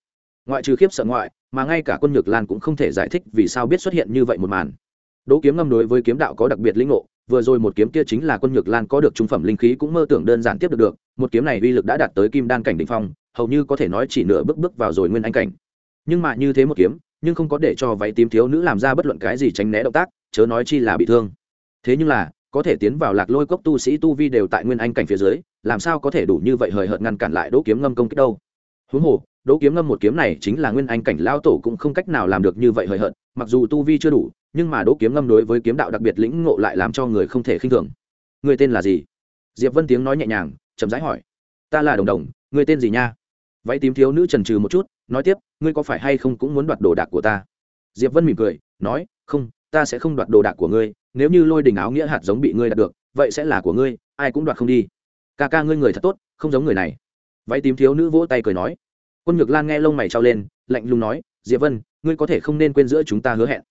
Ngoại trừ khiếp sợ ngoại, mà ngay cả quân nhược lan cũng không thể giải thích vì sao biết xuất hiện như vậy một màn. Đỗ kiếm ngâm đối với kiếm đạo có đặc biệt lĩnh ngộ, vừa rồi một kiếm kia chính là quân nhược lan có được trung phẩm linh khí cũng mơ tưởng đơn giản tiếp được được, một kiếm này uy lực đã đạt tới kim đan cảnh đỉnh phong, hầu như có thể nói chỉ nửa bước bước vào rồi nguyên anh cảnh. Nhưng mà như thế một kiếm nhưng không có để cho váy tím thiếu nữ làm ra bất luận cái gì tránh né động tác, chớ nói chi là bị thương. Thế nhưng là, có thể tiến vào lạc lôi cốc tu sĩ tu vi đều tại nguyên anh cảnh phía dưới, làm sao có thể đủ như vậy hời hợt ngăn cản lại đỗ kiếm ngâm công kích đâu? Huống hồ, đỗ kiếm ngâm một kiếm này chính là nguyên anh cảnh lao tổ cũng không cách nào làm được như vậy hời hợt, mặc dù tu vi chưa đủ, nhưng mà đỗ kiếm ngâm đối với kiếm đạo đặc biệt lĩnh ngộ lại làm cho người không thể khinh thường. Người tên là gì? Diệp vân tiếng nói nhẹ nhàng, chậm rãi hỏi. Ta là đồng đồng, người tên gì nha? Váy tím thiếu nữ trần trừ một chút nói tiếp, ngươi có phải hay không cũng muốn đoạt đồ đạc của ta? Diệp vân mỉm cười, nói, không, ta sẽ không đoạt đồ đạc của ngươi, nếu như lôi đình áo nghĩa hạt giống bị ngươi đạt được, vậy sẽ là của ngươi, ai cũng đoạt không đi. Ca ca ngươi người thật tốt, không giống người này. Váy tím thiếu nữ vỗ tay cười nói. Quân nhược lan nghe lông mày trao lên, lạnh lùng nói, diệp vân, ngươi có thể không nên quên giữa chúng ta hứa hẹn.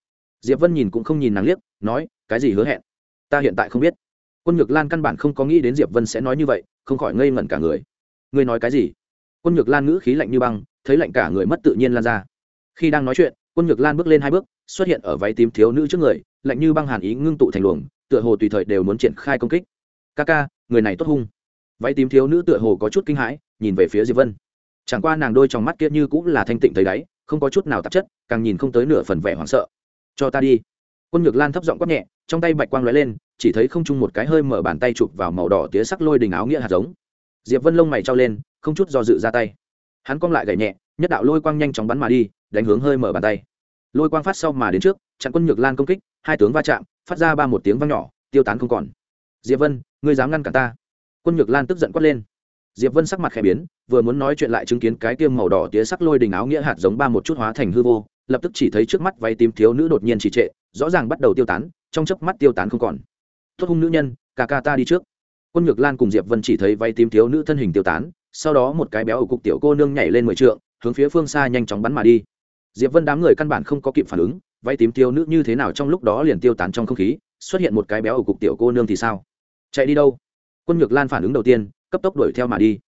Diệp vân nhìn cũng không nhìn nàng liếc, nói, cái gì hứa hẹn? Ta hiện tại không biết. Quân nhược lan căn bản không có nghĩ đến diệp vân sẽ nói như vậy, không khỏi ngây ngẩn cả người. Ngươi nói cái gì? Quân nhược lan ngữ khí lạnh như băng thấy lạnh cả người mất tự nhiên lan ra. Khi đang nói chuyện, quân nhược lan bước lên hai bước, xuất hiện ở váy tím thiếu nữ trước người, lạnh như băng hàn ý ngưng tụ thành luồng, tựa hồ tùy thời đều muốn triển khai công kích. Ca ca, người này tốt hung. Váy tím thiếu nữ tựa hồ có chút kinh hãi, nhìn về phía diệp vân. Chẳng qua nàng đôi trong mắt kia như cũng là thanh tịnh thấy đáy, không có chút nào tạp chất, càng nhìn không tới nửa phần vẻ hoảng sợ. Cho ta đi. Quân nhược lan thấp giọng quát nhẹ, trong tay bạch quang lóe lên, chỉ thấy không chung một cái hơi mở bàn tay chụp vào màu đỏ tía sắc lôi đình áo nghĩa hạt giống. Diệp vân lông mày trao lên, không chút do dự ra tay hắn cong lại gảy nhẹ, nhất đạo lôi quang nhanh chóng bắn mà đi, đánh hướng hơi mở bàn tay. Lôi quang phát sau mà đến trước, chặn quân nhược lan công kích, hai tướng va chạm, phát ra ba một tiếng vang nhỏ, tiêu tán không còn. Diệp vân, ngươi dám ngăn cản ta? Quân nhược lan tức giận quát lên. Diệp vân sắc mặt khẽ biến, vừa muốn nói chuyện lại chứng kiến cái tiêm màu đỏ tía sắc lôi đình áo nghĩa hạt giống ba một chút hóa thành hư vô, lập tức chỉ thấy trước mắt váy tím thiếu nữ đột nhiên trì trệ, rõ ràng bắt đầu tiêu tán, trong chớp mắt tiêu tán không còn. Tốt hung nữ nhân ca ca ta đi trước. Quân nhược lan cùng diệp vân chỉ thấy váy tím thiếu nữ thân hình tiêu tán sau đó một cái béo ở cục tiểu cô nương nhảy lên mười trượng, hướng phía phương xa nhanh chóng bắn mà đi. Diệp vân đám người căn bản không có kịp phản ứng, váy tím tiêu nữ như thế nào trong lúc đó liền tiêu tán trong không khí, xuất hiện một cái béo ở cục tiểu cô nương thì sao? Chạy đi đâu? Quân nhược lan phản ứng đầu tiên, cấp tốc đuổi theo mà đi.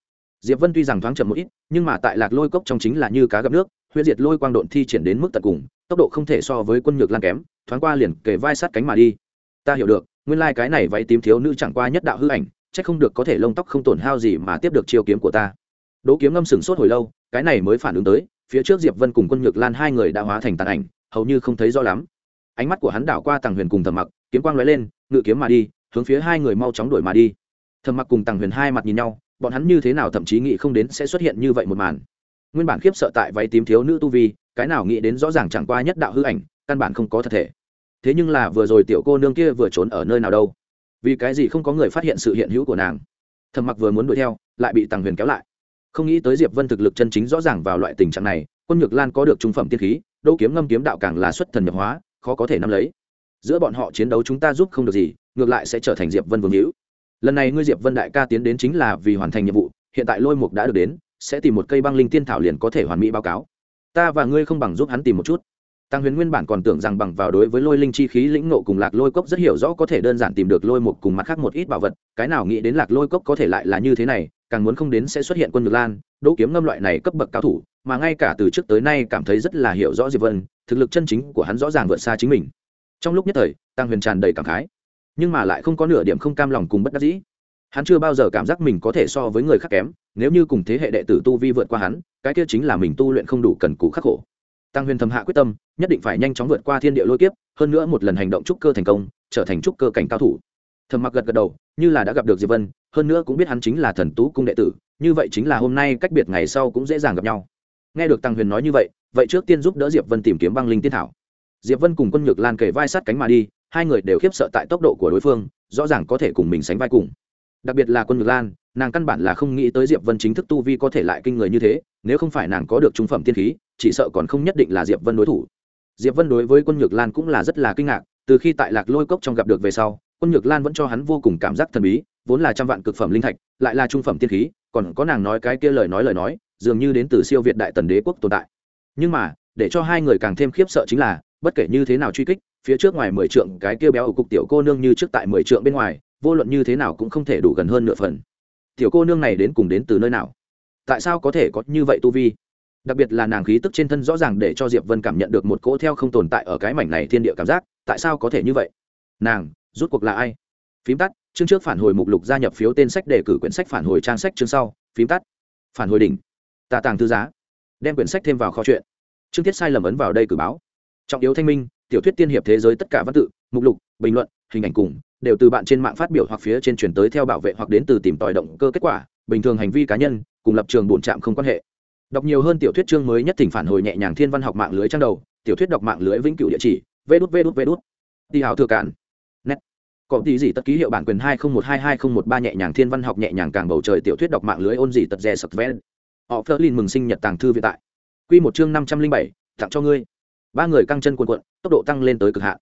Diệp vân tuy rằng thoáng chậm một ít, nhưng mà tại lạc lôi cốc trong chính là như cá gặp nước huyết diệt lôi quang độn thi triển đến mức tận cùng, tốc độ không thể so với quân nhược lan kém, thoáng qua liền kề vai sát cánh mà đi. Ta hiểu được, nguyên lai cái này váy tím thiếu nữ chẳng qua nhất đạo hư ảnh chắc không được có thể lông tóc không tổn hao gì mà tiếp được chiêu kiếm của ta. Đỗ kiếm ngâm sừng sốt hồi lâu, cái này mới phản ứng tới, phía trước diệp vân cùng quân nhược lan hai người đã hóa thành tàn ảnh, hầu như không thấy rõ lắm. Ánh mắt của hắn đảo qua tàng huyền cùng thầm mặc, kiếm quang lóe lên, ngự kiếm mà đi, hướng phía hai người mau chóng đuổi mà đi. Thầm mặc cùng tàng huyền hai mặt nhìn nhau, bọn hắn như thế nào thậm chí nghĩ không đến sẽ xuất hiện như vậy một màn. Nguyên bản khiếp sợ tại váy tím thiếu nữ tu vi, cái nào nghĩ đến rõ ràng chẳng qua nhất đạo hư ảnh, căn bản không có thật thể. Thế nhưng là vừa rồi tiểu cô nương kia vừa trốn ở nơi nào đâu? Vì cái gì không có người phát hiện sự hiện hữu của nàng? Thầm mặc vừa muốn đuổi theo, lại bị tàng huyền kéo lại. Không nghĩ tới diệp vân thực lực chân chính rõ ràng vào loại tình trạng này, quân nhược lan có được trung phẩm tiên khí đỗ kiếm ngâm kiếm đạo càng là xuất thần nhập hóa, khó có thể nắm lấy. Giữa bọn họ chiến đấu chúng ta giúp không được gì, ngược lại sẽ trở thành diệp vân vương hữu. Lần này ngươi diệp vân đại ca tiến đến chính là vì hoàn thành nhiệm vụ, hiện tại lôi mục đã được đến, sẽ tìm một cây băng linh tiên thảo liền có thể hoàn mỹ báo cáo. Ta và ngươi không bằng giúp hắn tìm một chút tăng huyền nguyên bản còn tưởng rằng bằng vào đối với lôi linh chi khí, lĩnh nộ cùng lạc lôi cốc rất hiểu rõ có thể đơn giản tìm được lôi mục cùng mặt khác một ít bảo vật, cái nào nghĩ đến lạc lôi cốc có thể lại là như thế này, càng muốn không đến sẽ xuất hiện quân ngược lan, đỗ kiếm ngâm loại này cấp bậc cao thủ, mà ngay cả từ trước tới nay cảm thấy rất là hiểu rõ diệp vân, thực lực chân chính của hắn rõ ràng vượt xa chính mình. Trong lúc nhất thời tăng huyền tràn đầy cảm khái, nhưng mà lại không có nửa điểm không cam lòng cùng bất đắc dĩ. Hắn chưa bao giờ cảm giác mình có thể so với người khác kém, nếu như cùng thế hệ đệ tử tu vi vượt qua hắn, cái kia chính là mình tu luyện không đủ cần cù khắc khổ tăng huyền thầm hạ quyết tâm, nhất định phải nhanh chóng vượt qua thiên địa lôi kiếp, hơn nữa một lần hành động trúc cơ thành công, trở thành trúc cơ cảnh cao thủ. Thầm mặc gật gật đầu, như là đã gặp được diệp vân, hơn nữa cũng biết hắn chính là thần tú cung đệ tử, như vậy chính là hôm nay cách biệt ngày sau cũng dễ dàng gặp nhau. Nghe được tăng huyền nói như vậy vậy trước tiên giúp đỡ diệp vân tìm kiếm băng linh tiên thảo. Diệp vân cùng quân nhược lan kề vai sát cánh mà đi, hai người đều khiếp sợ tại tốc độ của đối phương, rõ ràng có thể cùng mình sánh vai cùng. Đặc biệt là quân Nhược lan, nàng căn bản là không nghĩ tới diệp vân chính thức tu vi có thể lại kinh người như thế, nếu không phải nàng có được trung phẩm tiên khí chỉ sợ còn không nhất định là diệp vân đối thủ. Diệp vân đối với quân nhược lan cũng là rất là kinh ngạc, từ khi tại lạc lôi cốc trong gặp được về sau, quân nhược lan vẫn cho hắn vô cùng cảm giác thần bí, vốn là trăm vạn cực phẩm linh thạch, lại là trung phẩm tiên khí, còn có nàng nói cái kia lời nói lời nói, dường như đến từ siêu việt đại tần đế quốc tồn tại. Nhưng mà, để cho hai người càng thêm khiếp sợ chính là, bất kể như thế nào truy kích, phía trước ngoài mười trượng cái kia béo ở cục tiểu cô nương như trước tại mười trượng bên ngoài, vô luận như thế nào cũng không thể đủ gần hơn nửa phần. Tiểu cô nương này đến cùng đến từ nơi nào? Tại sao có thể có như vậy tu vi? Đặc biệt là nàng khí tức trên thân rõ ràng để cho diệp vân cảm nhận được một cỗ theo không tồn tại ở cái mảnh này thiên địa cảm giác, tại sao có thể như vậy? Nàng rút cuộc là ai? Phím tắt, chương trước phản hồi mục lục gia nhập phiếu tên sách đề cử quyển sách phản hồi trang sách chương sau, phím tắt. Phản hồi đỉnh. Tà tàng thư giá. Đem quyển sách thêm vào kho chuyện. Chương tiết sai lầm ấn vào đây cử báo. Trọng yếu thanh minh, tiểu thuyết tiên hiệp thế giới tất cả văn tự, mục lục, bình luận, hình ảnh cùng, đều từ bạn trên mạng phát biểu hoặc phía trên truyền tới theo bảo vệ hoặc đến từ tìm tòi động cơ kết quả, bình thường hành vi cá nhân, cùng lập trường bổn trạm không quan hệ đọc nhiều hơn tiểu thuyết chương mới nhất thỉnh phản hồi nhẹ nhàng thiên văn học mạng lưới trang đầu, tiểu thuyết đọc mạng lưới vĩnh cửu địa chỉ, vê đút vê đút vê đút. Đi hào thừa cản net. Có tí gì tất ký hiệu bản quyền hai không một hai hai không một ba nhẹ nhàng thiên văn học nhẹ nhàng càng bầu trời tiểu thuyết đọc mạng lưới ôn gì tật rè sập vén họ phớt lên mừng sinh nhật tàng thư viện tại. Quy một chương năm trăm linh bảy, tặng cho ngươi. Ba người căng chân cuộn cuộn, tốc độ tăng lên tới cực hạn.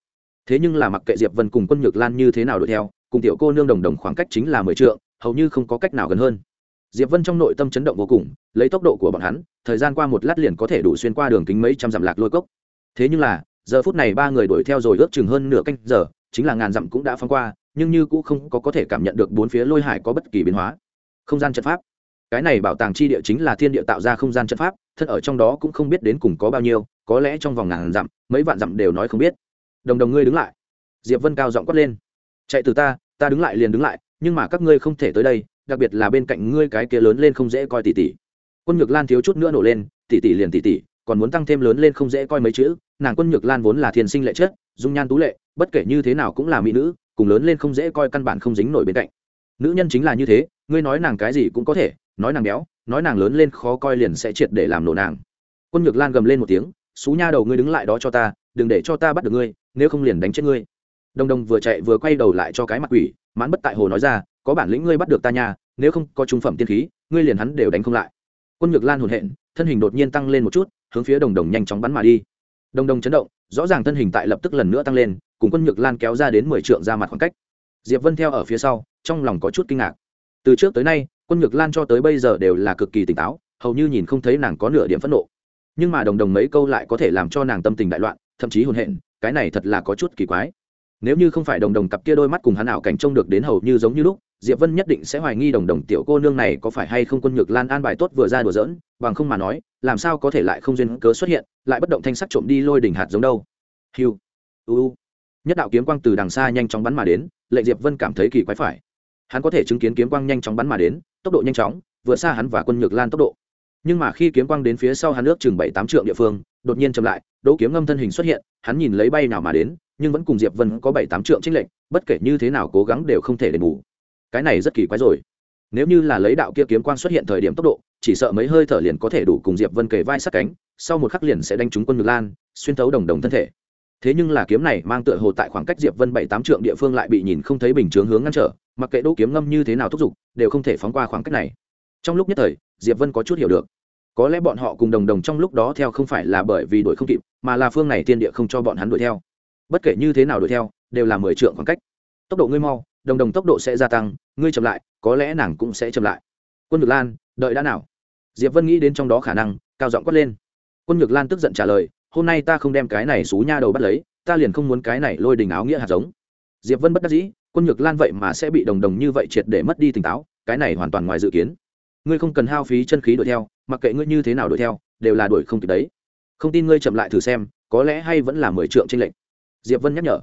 Thế nhưng là mặc kệ diệp vân cùng quân nhược lan như thế nào đuổi theo, cùng tiểu cô nương đồng đồng khoảng cách chính là mười trượng, hầu như không có cách nào gần hơn diệp vân trong nội tâm chấn động vô cùng, lấy tốc độ của bọn hắn, thời gian qua một lát liền có thể đủ xuyên qua đường kính mấy trăm dặm lạc lôi cốc. Thế nhưng là, giờ phút này ba người đuổi theo rồi ước chừng hơn nửa canh giờ, chính là ngàn dặm cũng đã phăng qua, nhưng như cũng không có có thể cảm nhận được bốn phía lôi hải có bất kỳ biến hóa. Không gian trận pháp. Cái này bảo tàng chi địa chính là thiên địa tạo ra không gian trận pháp thân ở trong đó cũng không biết đến cùng có bao nhiêu, có lẽ trong vòng ngàn dặm, mấy vạn dặm đều nói không biết. Đồng đồng ngươi đứng lại. Diệp vân cao giọng quát lên. Chạy từ ta ta đứng lại liền đứng lại, nhưng mà các ngươi không thể tới đây đặc biệt là bên cạnh ngươi cái kia lớn lên không dễ coi tỷ tỷ, quân nhược lan thiếu chút nữa nổ lên tỷ tỷ liền tỷ tỷ, còn muốn tăng thêm lớn lên không dễ coi mấy chữ nàng quân nhược lan vốn là thiên sinh lệ chất dung nhan tú lệ bất kể như thế nào cũng là mỹ nữ cùng lớn lên không dễ coi căn bản không dính nổi bên cạnh. Nữ nhân chính là như thế ngươi nói nàng cái gì cũng có thể nói nàng béo nói nàng lớn lên khó coi liền sẽ triệt để làm nổ nàng. Quân nhược lan gầm lên một tiếng xú nha đầu ngươi đứng lại đó cho ta đừng để cho ta bắt được ngươi nếu không liền đánh chết ngươi. Đồng đồng vừa chạy vừa quay đầu lại cho cái mặt quỷ mãn bất tại hồ nói ra có bản lĩnh ngươi bắt được ta nha, nếu không có trung phẩm tiên khí, ngươi liền hắn đều đánh không lại. Quân nhược lan hồn hện, thân hình đột nhiên tăng lên một chút, hướng phía đồng đồng nhanh chóng bắn mà đi. Đồng đồng chấn động, rõ ràng thân hình tại lập tức lần nữa tăng lên, cùng quân nhược lan kéo ra đến mười trượng ra mặt khoảng cách. Diệp vân theo ở phía sau, trong lòng có chút kinh ngạc. Từ trước tới nay, quân nhược lan cho tới bây giờ đều là cực kỳ tỉnh táo, hầu như nhìn không thấy nàng có nửa điểm phẫn nộ. Nhưng mà đồng đồng mấy câu lại có thể làm cho nàng tâm tình đại loạn, thậm chí hồn hện, cái này thật là có chút kỳ quái. Nếu như không phải đồng đồng cặp kia đôi mắt cùng hắn ảo cảnh trông được đến hầu như giống như lúc diệp vân nhất định sẽ hoài nghi đồng đồng tiểu cô nương này có phải hay không quân nhược lan an bài tốt vừa ra đùa dỡn bằng không mà nói, làm sao có thể lại không duyên cớ xuất hiện, lại bất động thanh sắc trộm đi lôi đỉnh hạt giống đâu. Hiu u nhất đạo kiếm quang từ đằng xa nhanh chóng bắn mà đến, lệnh diệp vân cảm thấy kỳ quái phải. Hắn có thể chứng kiến kiếm quang nhanh chóng bắn mà đến, tốc độ nhanh chóng, vượt xa hắn và quân nhược lan tốc độ. Nhưng mà khi kiếm quang đến phía sau hắn nước chừng bảy tám trượng địa phương, đột nhiên chậm lại, đỗ kiếm ngâm thân hình xuất hiện, hắn nhìn lấy bay nào mà đến, nhưng vẫn cùng diệp vân có bảy tám trượng trích lệnh bất kể như thế nào cố gắng đều không thể đền bù cái này rất kỳ quái rồi. Nếu như là lấy đạo kia kiếm quang xuất hiện thời điểm tốc độ, chỉ sợ mấy hơi thở liền có thể đủ cùng diệp vân kề vai sát cánh, sau một khắc liền sẽ đánh trúng quân ngược lan, xuyên thấu đồng đồng thân thể. Thế nhưng là kiếm này mang tựa hồ tại khoảng cách diệp vân bảy tám trượng địa phương lại bị nhìn không thấy bình chướng hướng ngăn trở, mặc kệ đỗ kiếm ngâm như thế nào thúc giục, đều không thể phóng qua khoảng cách này. Trong lúc nhất thời, diệp vân có chút hiểu được. Có lẽ bọn họ cùng đồng đồng trong lúc đó theo không phải là bởi vì đuổi không kịp, mà là phương này thiên địa không cho bọn hắn đuổi theo. Bất kể như thế nào đuổi theo, đều là mười trượng khoảng cách. Tốc độ ngươi mau đồng đồng tốc độ sẽ gia tăng, ngươi chậm lại, có lẽ nàng cũng sẽ chậm lại. Quân nhược lan, đợi đã nào? Diệp vân nghĩ đến trong đó khả năng, cao giọng quát lên. Quân nhược lan tức giận trả lời, hôm nay ta không đem cái này xú nha đầu bắt lấy, ta liền không muốn cái này lôi đình áo nghĩa hạt giống. Diệp vân bất đắc dĩ, quân nhược lan vậy mà sẽ bị đồng đồng như vậy triệt để mất đi tỉnh táo, cái này hoàn toàn ngoài dự kiến. Ngươi không cần hao phí chân khí đuổi theo, mặc kệ ngươi như thế nào đuổi theo, đều là đuổi không kịp đấy. Không tin ngươi chậm lại thử xem, có lẽ hay vẫn là mười trượng trên lệnh diệp vân nhắc nhở.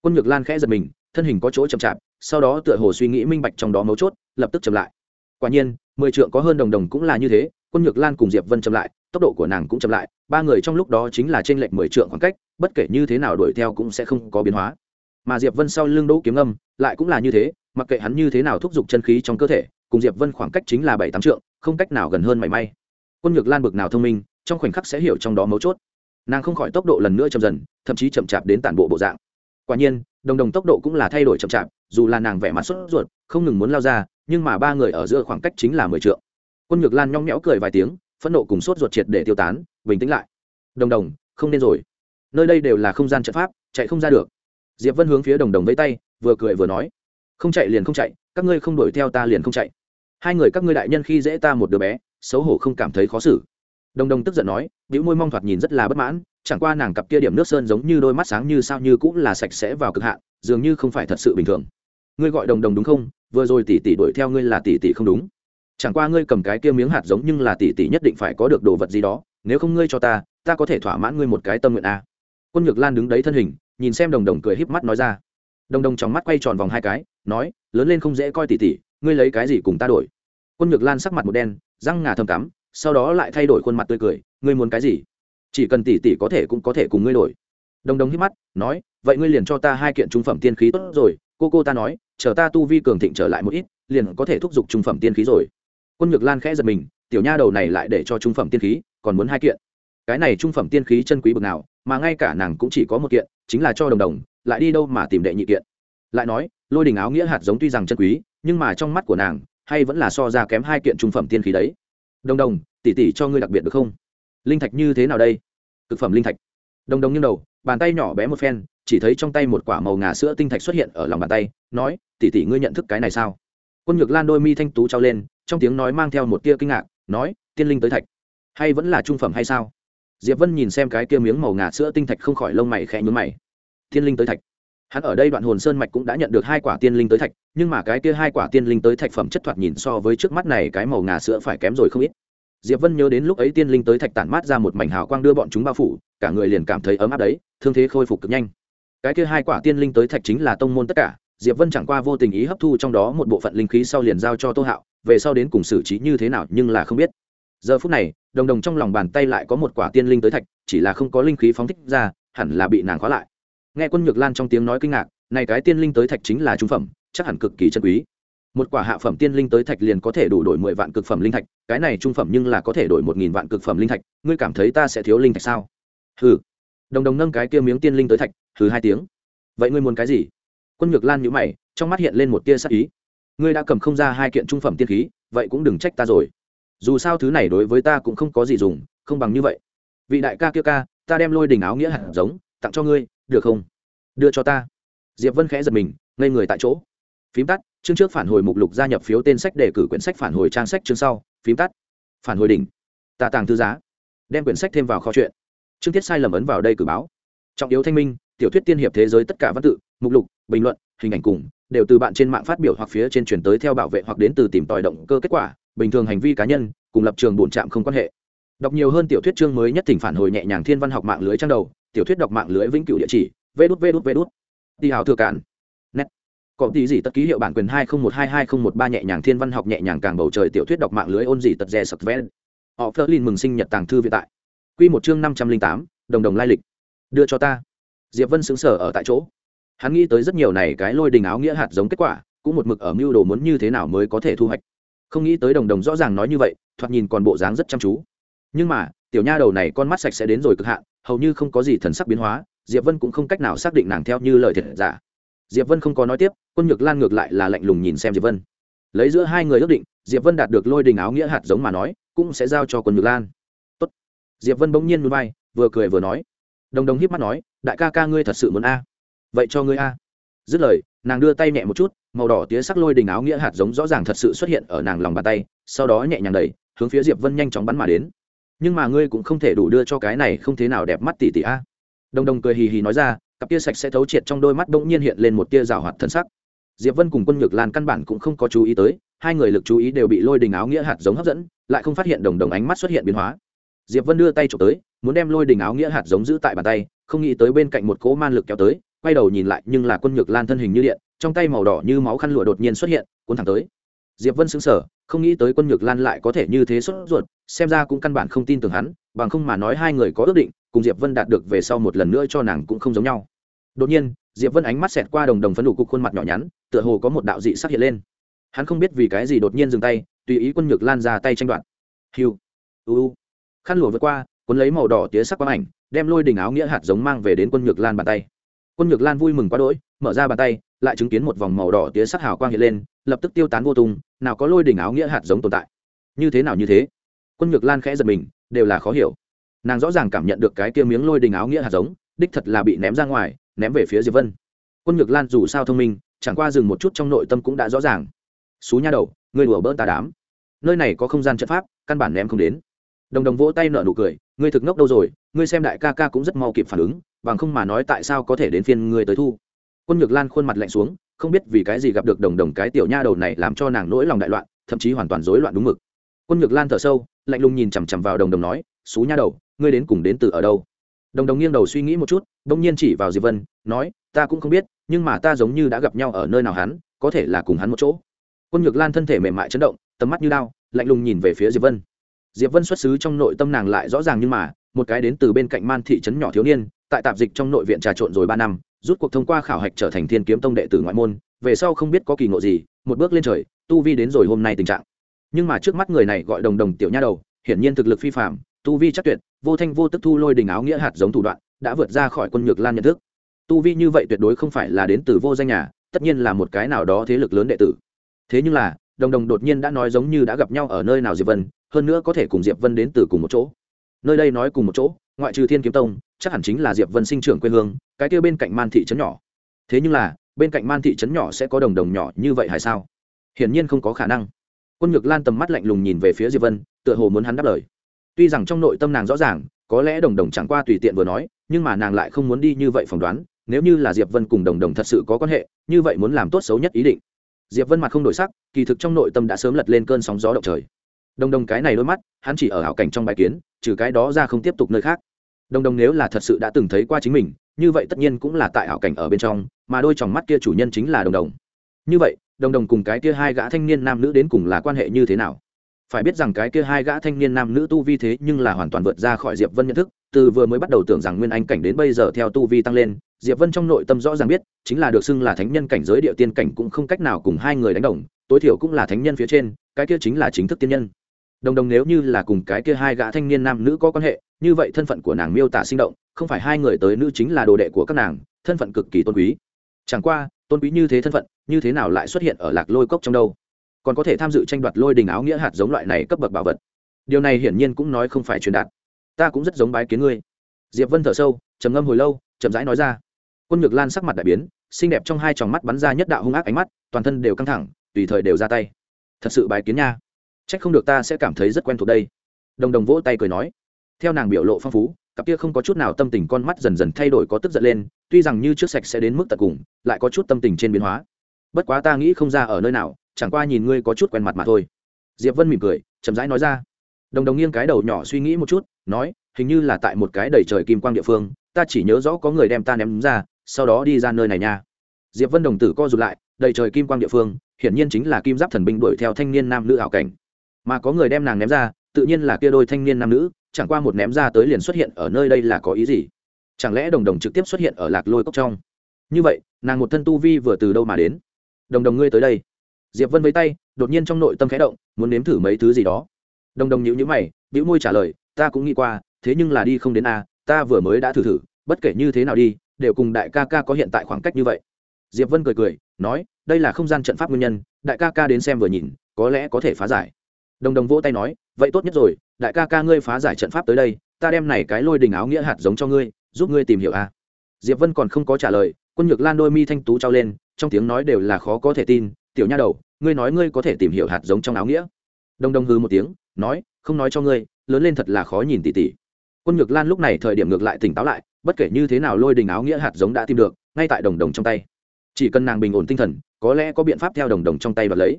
Quân nhược lan khẽ giật mình, thân hình có chỗ chậm chạp sau đó tựa hồ suy nghĩ minh bạch trong đó mấu chốt, lập tức chậm lại. Quả nhiên, mười trượng có hơn đồng đồng cũng là như thế, quân nhược lan cùng diệp vân chậm lại, tốc độ của nàng cũng chậm lại, ba người trong lúc đó chính là trên lệnh mười trượng khoảng cách, bất kể như thế nào đuổi theo cũng sẽ không có biến hóa. Mà diệp vân sau lưng đỗ kiếm âm lại cũng là như thế, mặc kệ hắn như thế nào thúc giục chân khí trong cơ thể, cùng diệp vân khoảng cách chính là bảy tám trượng, không cách nào gần hơn mảy may. Quân nhược lan bực nào thông minh, trong khoảnh khắc sẽ hiểu trong đó mấu chốt. Nàng không khỏi tốc độ lần nữa chậm dần, thậm chí chậm chạp đến tản bộ bộ dạng. Quả nhiên, đồng đồng tốc độ cũng là thay đổi chậm chạp dù là nàng vẻ mặt sốt ruột, không ngừng muốn lao ra, nhưng mà ba người ở giữa khoảng cách chính là mười trượng. Quân nhược lan nhong nhẽo cười vài tiếng, phẫn nộ cùng sốt ruột triệt để tiêu tán, bình tĩnh lại. Đồng đồng, không nên rồi. Nơi đây đều là không gian trận pháp, chạy không ra được. Diệp vân hướng phía đồng đồng vẫy tay, vừa cười vừa nói, không chạy liền không chạy, các ngươi không đuổi theo ta liền không chạy. Hai người các ngươi đại nhân khi dễ ta một đứa bé, xấu hổ không cảm thấy khó xử. Đồng đồng tức giận nói biểu môi mong thoạt nhìn rất là bất mãn, chẳng qua nàng cặp kia điểm nước sơn giống như đôi mắt sáng như sao như cũng là sạch sẽ vào cực hạn, dường như không phải thật sự bình thường ngươi gọi đồng đồng đúng không? Vừa rồi tỷ tỷ đuổi theo ngươi là tỷ tỷ không đúng. Chẳng qua ngươi cầm cái kia miếng hạt giống nhưng là tỷ tỷ nhất định phải có được đồ vật gì đó, nếu không ngươi cho ta ta có thể thỏa mãn ngươi một cái tâm nguyện a. Quân nhược lan đứng đấy thân hình, nhìn xem đồng đồng cười híp mắt nói ra. Đồng đồng trong mắt quay tròn vòng hai cái, nói, lớn lên không dễ coi tỷ tỷ, ngươi lấy cái gì cùng ta đổi? Quân nhược lan sắc mặt một đen, răng ngà thầm cắm, sau đó lại thay đổi khuôn mặt tươi cười, ngươi muốn cái gì? Chỉ cần tỷ tỷ có thể cũng có thể cùng ngươi đổi. Đồng đồng híp mắt, nói, vậy ngươi liền cho ta hai kiện trung phẩm tiên khí tốt rồi, cô cô ta nói chờ ta tu vi cường thịnh trở lại một ít, liền có thể thúc giục trung phẩm tiên khí rồi. Quân nhược lan khẽ giật mình, tiểu nha đầu này lại để cho trung phẩm tiên khí, còn muốn hai kiện. Cái này trung phẩm tiên khí chân quý bực nào, mà ngay cả nàng cũng chỉ có một kiện, chính là cho đồng đồng, lại đi đâu mà tìm đệ nhị kiện. Lại nói, lôi đình áo nghĩa hạt giống tuy rằng chân quý, nhưng mà trong mắt của nàng, hay vẫn là so ra kém hai kiện trung phẩm tiên khí đấy. Đồng đồng tỉ tỉ cho ngươi đặc biệt được không? Linh thạch như thế nào đây? Cực phẩm linh thạch. Đồng đồng nghiêng đầu, bàn tay nhỏ bé một phen chỉ thấy trong tay một quả màu ngà sữa tinh thạch xuất hiện ở lòng bàn tay, nói tỉ tỉ ngươi nhận thức cái này sao? Quân nhược lan đôi mi thanh tú trao lên, trong tiếng nói mang theo một tia kinh ngạc, nói, tiên linh tới thạch, hay vẫn là trung phẩm hay sao? Diệp vân nhìn xem cái kia miếng màu ngà sữa tinh thạch không khỏi lông mày khẽ nhún mày. Tiên linh tới thạch. Hắn ở đây đoạn hồn sơn mạch cũng đã nhận được hai quả tiên linh tới thạch, nhưng mà cái kia hai quả tiên linh tới thạch phẩm chất thoạt nhìn so với trước mắt này cái màu ngà sữa phải kém rồi không ít. Diệp vân nhớ đến lúc ấy tiên linh tới thạch tản mát ra một mảnh hào quang đưa bọn chúng bao phủ, cả người liền cảm thấy ấm áp đấy, thương thế khôi phục cực nhanh cái kia hai quả tiên linh tới thạch chính là tông môn tất cả, diệp vân chẳng qua vô tình ý hấp thu trong đó một bộ phận linh khí sau liền giao cho tô hạo, về sau đến cùng xử trí như thế nào nhưng là không biết. Giờ phút này, đồng đồng trong lòng bàn tay lại có một quả tiên linh tới thạch, chỉ là không có linh khí phóng thích ra, hẳn là bị nàng khóa lại. Nghe quân nhược lan trong tiếng nói kinh ngạc, này cái tiên linh tới thạch chính là trung phẩm, chắc hẳn cực kỳ chân quý. Một quả hạ phẩm tiên linh tới thạch liền có thể đủ đổi mười vạn cực phẩm linh thạch, cái này trung phẩm nhưng là có thể đổi một nghìn vạn cực phẩm linh thạch, ngươi cảm thấy ta sẽ thiếu linh thạch sao? Hừ. Đồng đồng nâng cái kia miếng tiên linh tới thạch hừ hai tiếng. Vậy ngươi muốn cái gì? Quân nhược lan nhữ mày, trong mắt hiện lên một tia sắc ý. Ngươi đã cầm không ra hai kiện trung phẩm tiên khí, vậy cũng đừng trách ta rồi. Dù sao thứ này đối với ta cũng không có gì dùng, không bằng như vậy. Vị đại ca kia ca, ta đem lôi đình áo nghĩa hạt giống, tặng cho ngươi, được không? Đưa cho ta. Diệp vân khẽ giật mình, ngây người tại chỗ. Phím tắt, chương trước phản hồi mục lục gia nhập phiếu tên sách đề cử quyển sách phản hồi trang sách chương sau. Phím tắt. Phản hồi đỉnh. Tà tàng thư giá. Đem quyển sách thêm vào kho chuyện. Chương tiết sai lầm ấn vào đây cử báo. Trọng yếu thanh minh tiểu thuyết tiên hiệp thế giới tất cả văn tự, mục lục, bình luận, hình ảnh cùng, đều từ bạn trên mạng phát biểu hoặc phía trên chuyển tới theo bảo vệ hoặc đến từ tìm tòi động cơ kết quả, bình thường hành vi cá nhân, cùng lập trường bổn trạm không quan hệ. Đọc nhiều hơn tiểu thuyết chương mới nhất thỉnh phản hồi nhẹ nhàng thiên văn học mạng lưới trang đầu, tiểu thuyết đọc mạng lưới vĩnh cửu địa chỉ vê đút vê đút vê đút đi hào thừa cản net. Có tí gì tất ký hiệu bản quyền hai không một hai hai không một ba nhẹ nhàng thiên văn học nhẹ nhàng càng bầu trời tiểu thuyết đọc mạng lưới ôn gì tật rè sập ven họ phớt lên mừng sinh nhật tàng thư vĩ tại. Quy một chương năm trăm linh tám, đồng đồng lai lịch. Đưa cho ta diệp vân xứng sở ở tại chỗ. Hắn nghĩ tới rất nhiều này cái lôi đình áo nghĩa hạt giống kết quả, cũng một mực ở mưu đồ muốn như thế nào mới có thể thu hoạch. Không nghĩ tới đồng đồng rõ ràng nói như vậy, thoạt nhìn còn bộ dáng rất chăm chú. Nhưng mà, tiểu nha đầu này con mắt sạch sẽ đến rồi cực hạn, hầu như không có gì thần sắc biến hóa, diệp vân cũng không cách nào xác định nàng theo như lời thiệt giả. Diệp vân không có nói tiếp, quân nhược lan ngược lại là lạnh lùng nhìn xem diệp vân. Lấy giữa hai người ước định, diệp vân đạt được lôi đình áo nghĩa hạt giống mà nói, cũng sẽ giao cho quân nhược lan. Tốt. diệp vân bỗng nhiên núi bay vừa cười vừa nói. Đồng đồng hiếp mắt nói đại ca ca ngươi thật sự muốn a? Vậy cho ngươi a. Dứt lời, nàng đưa tay nhẹ một chút, màu đỏ tía sắc lôi đình áo nghĩa hạt giống rõ ràng thật sự xuất hiện ở nàng lòng bàn tay, sau đó nhẹ nhàng đẩy, hướng phía diệp vân nhanh chóng bắn mà đến. Nhưng mà ngươi cũng không thể đủ đưa cho cái này không thế nào đẹp mắt tỉ tỉ a. Đồng đồng cười hì hì nói ra, cặp tia sạch sẽ thấu triệt trong đôi mắt bỗng nhiên hiện lên một tia rào hoạt thân sắc. Diệp vân cùng quân nhược lan căn bản cũng không có chú ý tới, hai người lực chú ý đều bị lôi đình áo nghĩa hạt giống hấp dẫn, lại không phát hiện đồng đồng ánh mắt xuất hiện biến hóa. Diệp vân đưa tay trộm tới, muốn đem lôi đình áo nghĩa hạt giống giữ tại bàn tay không nghĩ tới bên cạnh một cỗ man lực kéo tới, quay đầu nhìn lại nhưng là quân nhược lan thân hình như điện, trong tay màu đỏ như máu khăn lụa đột nhiên xuất hiện, cuốn thẳng tới. Diệp vân sững sờ, không nghĩ tới quân nhược lan lại có thể như thế sốt ruột, xem ra cũng căn bản không tin tưởng hắn, bằng không mà nói hai người có ước định, cùng diệp vân đạt được về sau một lần nữa cho nàng cũng không giống nhau. Đột nhiên, diệp vân ánh mắt xẹt qua đồng đồng phấn đủ cục khuôn mặt nhỏ nhắn, tựa hồ có một đạo dị sắc hiện lên. Hắn không biết vì cái gì đột nhiên dừng tay, tùy ý quân nhược lan ra tay tranh đoạt. Hiu u. Khăn lụa vượt qua, cuốn lấy màu đỏ tía sắc quang ảnh đem lôi đình áo nghĩa hạt giống mang về đến quân nhược lan bàn tay. Quân nhược lan vui mừng quá đỗi, mở ra bàn tay, lại chứng kiến một vòng màu đỏ tía sắc hào quang hiện lên, lập tức tiêu tán vô tung, nào có lôi đỉnh áo nghĩa hạt giống tồn tại. Như thế nào như thế? Quân nhược lan khẽ giật mình, đều là khó hiểu. Nàng rõ ràng cảm nhận được cái kia miếng lôi đình áo nghĩa hạt giống, đích thật là bị ném ra ngoài, ném về phía diệp vân. Quân nhược lan dù sao thông minh, chẳng qua dừng một chút trong nội tâm cũng đã rõ ràng. Xú nha đầu, ngươi đùa bỡn ta đám. Nơi này có không gian trận pháp, căn bản ném không đến đồng đồng vỗ tay nở nụ cười, ngươi thực ngốc đâu rồi, ngươi xem đại ca ca cũng rất mau kịp phản ứng, bằng không mà nói tại sao có thể đến phiên ngươi tới thu? Quân nhược lan khuôn mặt lạnh xuống, không biết vì cái gì gặp được đồng đồng cái tiểu nha đầu này làm cho nàng nỗi lòng đại loạn, thậm chí hoàn toàn rối loạn đúng mực. Quân nhược lan thở sâu, lạnh lùng nhìn chằm chằm vào đồng đồng nói, xú nha đầu, ngươi đến cùng đến từ ở đâu? Đồng đồng nghiêng đầu suy nghĩ một chút, bỗng nhiên chỉ vào diệp vân, nói, ta cũng không biết, nhưng mà ta giống như đã gặp nhau ở nơi nào hắn, có thể là cùng hắn một chỗ. Quân nhược lan thân thể mềm mại chấn động, tầm mắt như lao lạnh lùng nhìn về phía diệp vân diệp vân xuất xứ trong nội tâm nàng lại rõ ràng nhưng mà, một cái đến từ bên cạnh man thị trấn nhỏ thiếu niên, tại tạp dịch trong nội viện trà trộn rồi ba năm, rút cuộc thông qua khảo hạch trở thành thiên kiếm tông đệ tử ngoại môn, về sau không biết có kỳ ngộ gì, một bước lên trời, tu vi đến rồi hôm nay tình trạng. Nhưng mà trước mắt người này gọi đồng đồng tiểu nha đầu, hiển nhiên thực lực phi phạm tu vi chắc tuyệt, vô thanh vô tức thu lôi đình áo nghĩa hạt giống thủ đoạn, đã vượt ra khỏi quân nhược lan nhận thức. Tu vi như vậy tuyệt đối không phải là đến từ vô danh nhà, tất nhiên là một cái nào đó thế lực lớn đệ tử. Thế nhưng là đồng đồng đột nhiên đã nói giống như đã gặp nhau ở nơi nào diệp vân, hơn nữa có thể cùng diệp vân đến từ cùng một chỗ. Nơi đây nói cùng một chỗ, ngoại trừ thiên kiếm tông, chắc hẳn chính là diệp vân sinh trưởng quê hương, cái kia bên cạnh man thị trấn nhỏ. Thế nhưng là, bên cạnh man thị trấn nhỏ sẽ có đồng đồng nhỏ như vậy hay sao? Hiển nhiên không có khả năng. Quân nhược lan tầm mắt lạnh lùng nhìn về phía diệp vân, tựa hồ muốn hắn đáp lời. Tuy rằng trong nội tâm nàng rõ ràng, có lẽ đồng đồng chẳng qua tùy tiện vừa nói, nhưng mà nàng lại không muốn đi như vậy phỏng đoán, nếu như là diệp vân cùng đồng đồng thật sự có quan hệ, như vậy muốn làm tốt xấu nhất ý định diệp vân mặt không đổi sắc, kỳ thực trong nội tâm đã sớm lật lên cơn sóng gió động trời. Đồng đồng cái này đôi mắt, hắn chỉ ở hảo cảnh trong bài kiến, trừ cái đó ra không tiếp tục nơi khác. Đồng đồng nếu là thật sự đã từng thấy qua chính mình, như vậy tất nhiên cũng là tại hảo cảnh ở bên trong, mà đôi tròng mắt kia chủ nhân chính là đồng đồng như vậy đồng đồng cùng cái kia hai gã thanh niên nam nữ đến cùng là quan hệ như thế nào? Phải biết rằng cái kia hai gã thanh niên nam nữ tu vi thế nhưng là hoàn toàn vượt ra khỏi diệp vân nhận thức từ vừa mới bắt đầu tưởng rằng nguyên anh cảnh đến bây giờ theo tu vi tăng lên, diệp vân trong nội tâm rõ ràng biết, chính là được xưng là thánh nhân cảnh giới địa tiên cảnh cũng không cách nào cùng hai người đánh đồng, tối thiểu cũng là thánh nhân phía trên, cái kia chính là chính thức tiên nhân. Đồng đồng nếu như là cùng cái kia hai gã thanh niên nam nữ có quan hệ, như vậy thân phận của nàng miêu tả sinh động, không phải hai người tới nữ chính là đồ đệ của các nàng, thân phận cực kỳ tôn quý. Chẳng qua, tôn quý như thế thân phận, như thế nào lại xuất hiện ở lạc lôi cốc trong đâu? Còn có thể tham dự tranh đoạt lôi đình áo nghĩa hạt giống loại này cấp bậc bảo vật. Điều này hiển nhiên cũng nói không phải truyền đạt ta cũng rất giống bái kiến ngươi. Diệp vân thở sâu, trầm ngâm hồi lâu, chậm rãi nói ra. Quân nhược lan sắc mặt đại biến, xinh đẹp trong hai tròng mắt bắn ra nhất đạo hung ác ánh mắt, toàn thân đều căng thẳng, tùy thời đều ra tay. Thật sự bái kiến nha. Trách không được ta sẽ cảm thấy rất quen thuộc đây. Đồng đồng vỗ tay cười nói. Theo nàng biểu lộ phong phú, cặp kia không có chút nào tâm tình con mắt dần dần thay đổi có tức giận lên, tuy rằng như trước sạch sẽ đến mức tận cùng, lại có chút tâm tình trên biến hóa. Bất quá ta nghĩ không ra ở nơi nào, chẳng qua nhìn ngươi có chút quen mặt mà thôi. Diệp vân mỉm cười, chậm rãi nói ra đồng đồng nghiêng cái đầu nhỏ suy nghĩ một chút, nói, hình như là tại một cái đầy trời kim quang địa phương, ta chỉ nhớ rõ có người đem ta ném ra, sau đó đi ra nơi này nha. Diệp vân đồng tử co rụt lại, đầy trời kim quang địa phương, hiển nhiên chính là kim giáp thần binh đuổi theo thanh niên nam nữ ảo cảnh. Mà có người đem nàng ném ra, tự nhiên là kia đôi thanh niên nam nữ, chẳng qua một ném ra tới liền xuất hiện ở nơi đây là có ý gì? Chẳng lẽ đồng đồng trực tiếp xuất hiện ở lạc lôi cốc trong? Như vậy, nàng một thân tu vi vừa từ đâu mà đến? Đồng đồng ngươi tới đây. Diệp vân với tay, đột nhiên trong nội tâm khẽ động, muốn nếm thử mấy thứ gì đó đồng đồng nhíu nhíu mày, bĩu môi trả lời, ta cũng nghĩ qua, thế nhưng là đi không đến a, ta vừa mới đã thử thử, bất kể như thế nào đi, đều cùng đại ca ca có hiện tại khoảng cách như vậy. Diệp vân cười cười, nói, đây là không gian trận pháp nguyên nhân, đại ca ca đến xem vừa nhìn, có lẽ có thể phá giải. Đồng đồng vỗ tay nói, vậy tốt nhất rồi, đại ca ca ngươi phá giải trận pháp tới đây, ta đem này cái lôi đình áo nghĩa hạt giống cho ngươi, giúp ngươi tìm hiểu a. Diệp vân còn không có trả lời, quân nhược lan đôi mi thanh tú trao lên, trong tiếng nói đều là khó có thể tin, tiểu nha đầu, ngươi nói ngươi có thể tìm hiểu hạt giống trong áo nghĩa? Đồng đồng hư một tiếng, nói, không nói cho ngươi, lớn lên thật là khó nhìn tỉ tỉ. Quân nhược lan lúc này thời điểm ngược lại tỉnh táo lại, bất kể như thế nào lôi đình áo nghĩa hạt giống đã tìm được, ngay tại đồng đồng trong tay. Chỉ cần nàng bình ổn tinh thần, có lẽ có biện pháp theo đồng đồng trong tay và lấy.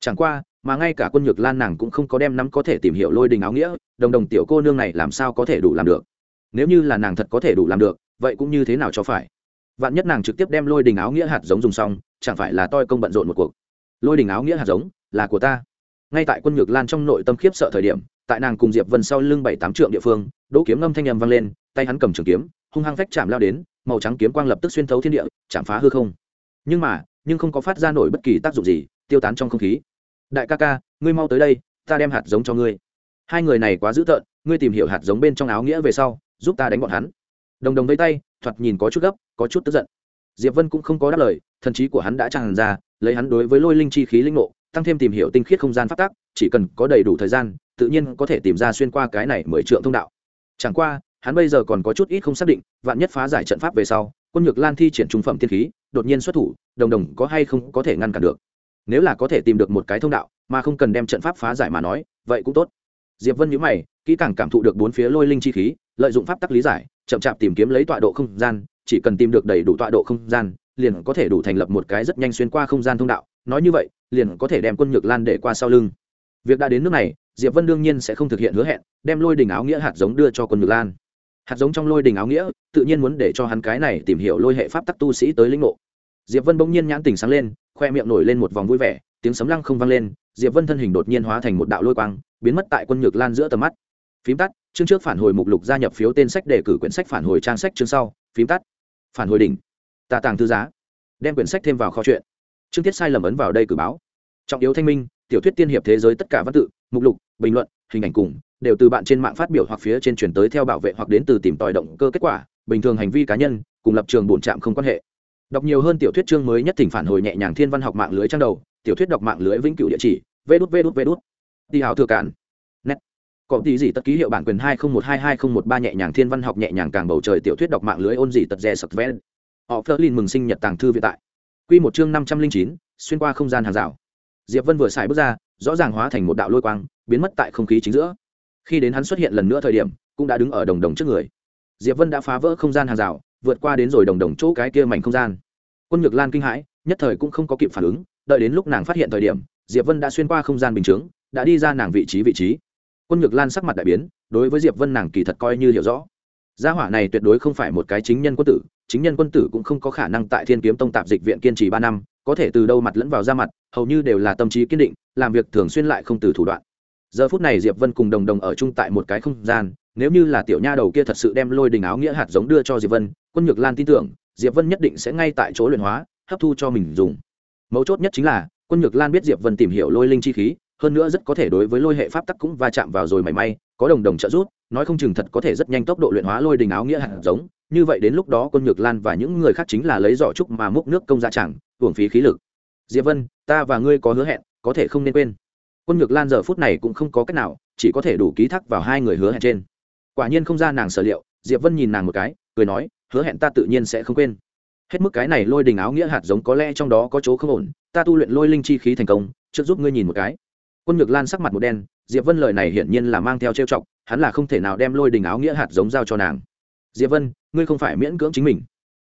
Chẳng qua, mà ngay cả quân nhược lan nàng cũng không có đem nắm có thể tìm hiểu lôi đình áo nghĩa, đồng đồng tiểu cô nương này làm sao có thể đủ làm được? Nếu như là nàng thật có thể đủ làm được, vậy cũng như thế nào cho phải? Vạn nhất nàng trực tiếp đem lôi đình áo nghĩa hạt giống dùng xong, chẳng phải là toi công bận rộn một cuộc? Lôi đình áo nghĩa hạt giống, là của ta ngay tại quân nhược lan trong nội tâm khiếp sợ thời điểm, tại nàng cùng diệp vân sau lưng bảy tám trượng địa phương, đỗ kiếm ngâm thanh nhầm vang lên, tay hắn cầm trường kiếm, hung hăng phách chạm lao đến, màu trắng kiếm quang lập tức xuyên thấu thiên địa, chạm phá hư không. Nhưng mà, nhưng không có phát ra nổi bất kỳ tác dụng gì, tiêu tán trong không khí. Đại ca ca, ngươi mau tới đây, ta đem hạt giống cho ngươi. Hai người này quá dữ tợn, ngươi tìm hiểu hạt giống bên trong áo nghĩa về sau, giúp ta đánh bọn hắn. Đồng đồng với tay, thoạt nhìn có chút gấp, có chút tức giận. Diệp vân cũng không có đáp lời, thần trí của hắn đã tràn ra, lấy hắn đối với lôi linh chi khí linh ngộ tăng thêm tìm hiểu tinh khiết không gian phát tác chỉ cần có đầy đủ thời gian, tự nhiên có thể tìm ra xuyên qua cái này mười trượng thông đạo. Chẳng qua, hắn bây giờ còn có chút ít không xác định, vạn nhất phá giải trận pháp về sau, quân nhược lan thi triển trung phẩm thiên khí, đột nhiên xuất thủ, đồng đồng có hay không có thể ngăn cản được. Nếu là có thể tìm được một cái thông đạo, mà không cần đem trận pháp phá giải mà nói, vậy cũng tốt. Diệp vân nhữ mày, kỹ càng cảm thụ được bốn phía lôi linh chi khí, lợi dụng pháp tắc lý giải, chậm chạp tìm kiếm lấy tọa độ không gian, chỉ cần tìm được đầy đủ tọa độ không gian, liền có thể đủ thành lập một cái rất nhanh xuyên qua không gian thông đạo nói như vậy, liền có thể đem quân nhược lan để qua sau lưng. Việc đã đến nước này, diệp vân đương nhiên sẽ không thực hiện hứa hẹn, đem lôi đình áo nghĩa hạt giống đưa cho quân nhược lan. Hạt giống trong lôi đình áo nghĩa, tự nhiên muốn để cho hắn cái này tìm hiểu lôi hệ pháp tắc tu sĩ tới lĩnh ngộ. Diệp vân bỗng nhiên nhãn tình sáng lên, khoe miệng nổi lên một vòng vui vẻ, tiếng sấm lăng không vang lên, diệp vân thân hình đột nhiên hóa thành một đạo lôi quang, biến mất tại quân nhược lan giữa tầm mắt. Phím tắt, chương trước phản hồi mục lục gia nhập phiếu tên sách để cử quyển sách phản hồi trang sách chương sau. Phím tắt, phản hồi đỉnh. Tà tàng thư giá. Đem quyển sách thêm vào kho chuyện chương tiết sai lầm ấn vào đây cử báo. Trọng yếu thanh minh, tiểu thuyết tiên hiệp thế giới tất cả văn tự, mục lục, bình luận, hình ảnh cùng, đều từ bạn trên mạng phát biểu hoặc phía trên truyền tới theo bảo vệ hoặc đến từ tìm tòi động cơ kết quả, bình thường hành vi cá nhân, cùng lập trường bổn trạm không quan hệ. Đọc nhiều hơn tiểu thuyết chương mới nhất thỉnh phản hồi nhẹ nhàng thiên văn học mạng lưới trang đầu, tiểu thuyết đọc mạng lưới vĩnh cửu địa chỉ vê đút vê đút vê đút đi hào thừa cản net. Có tí gì tất ký hiệu bản quyền hai không một hai hai không một ba nhẹ nhàng thiên văn học nhẹ nhàng càng bầu trời tiểu thuyết đọc mạng lưới ôn gì tật rè sật vẽ. Họ phớt mừng sinh nhật tàng thư viện tại quy một chương năm trăm linh chín xuyên qua không gian hàng rào. Diệp vân vừa xài bước ra rõ ràng hóa thành một đạo lôi quang biến mất tại không khí chính giữa. Khi đến hắn xuất hiện lần nữa thời điểm cũng đã đứng ở đồng đồng trước người. Diệp vân đã phá vỡ không gian hàng rào vượt qua đến rồi đồng đồng chỗ cái kia mảnh không gian. Quân nhược lan kinh hãi nhất thời cũng không có kịp phản ứng đợi đến lúc nàng phát hiện thời điểm diệp vân đã xuyên qua không gian bình thường, đã đi ra nàng vị trí vị trí. Quân nhược lan sắc mặt đại biến đối với diệp vân nàng kỳ thật coi như hiểu rõ. Gia hỏa này tuyệt đối không phải một cái chính nhân quân tử chính nhân quân tử cũng không có khả năng tại thiên kiếm tông tạp dịch viện kiên trì ba năm, có thể từ đâu mặt lẫn vào ra mặt, hầu như đều là tâm trí kiên định, làm việc thường xuyên lại không từ thủ đoạn. Giờ phút này diệp vân cùng đồng đồng ở chung tại một cái không gian, nếu như là tiểu nha đầu kia thật sự đem lôi đình áo nghĩa hạt giống đưa cho diệp vân, quân nhược lan tin tưởng, diệp vân nhất định sẽ ngay tại chỗ luyện hóa, hấp thu cho mình dùng. Mấu chốt nhất chính là, quân nhược lan biết diệp vân tìm hiểu lôi linh chi khí, hơn nữa rất có thể đối với lôi hệ pháp tắc cũng va chạm vào rồi mảy may, có đồng đồng trợ giúp, nói không chừng thật có thể rất nhanh tốc độ luyện hóa lôi đình áo nghĩa hạt giống như vậy đến lúc đó quân nhược lan và những người khác chính là lấy giỏ trúc mà múc nước công ra chẳng, hưởng phí khí lực. Diệp vân, ta và ngươi có hứa hẹn, có thể không nên quên. Quân nhược lan giờ phút này cũng không có cách nào, chỉ có thể đủ ký thác vào hai người hứa hẹn trên. Quả nhiên không ra nàng sở liệu, diệp vân nhìn nàng một cái, cười nói, hứa hẹn ta tự nhiên sẽ không quên. Hết mức cái này lôi đình áo nghĩa hạt giống có lẽ trong đó có chỗ không ổn, ta tu luyện lôi linh chi khí thành công, trước giúp ngươi nhìn một cái. Quân nhược lan sắc mặt một đen, diệp vân lời này hiển nhiên là mang theo trêu chọc, hắn là không thể nào đem lôi đình áo nghĩa hạt giống giao cho nàng diệp vân, ngươi không phải miễn cưỡng chính mình.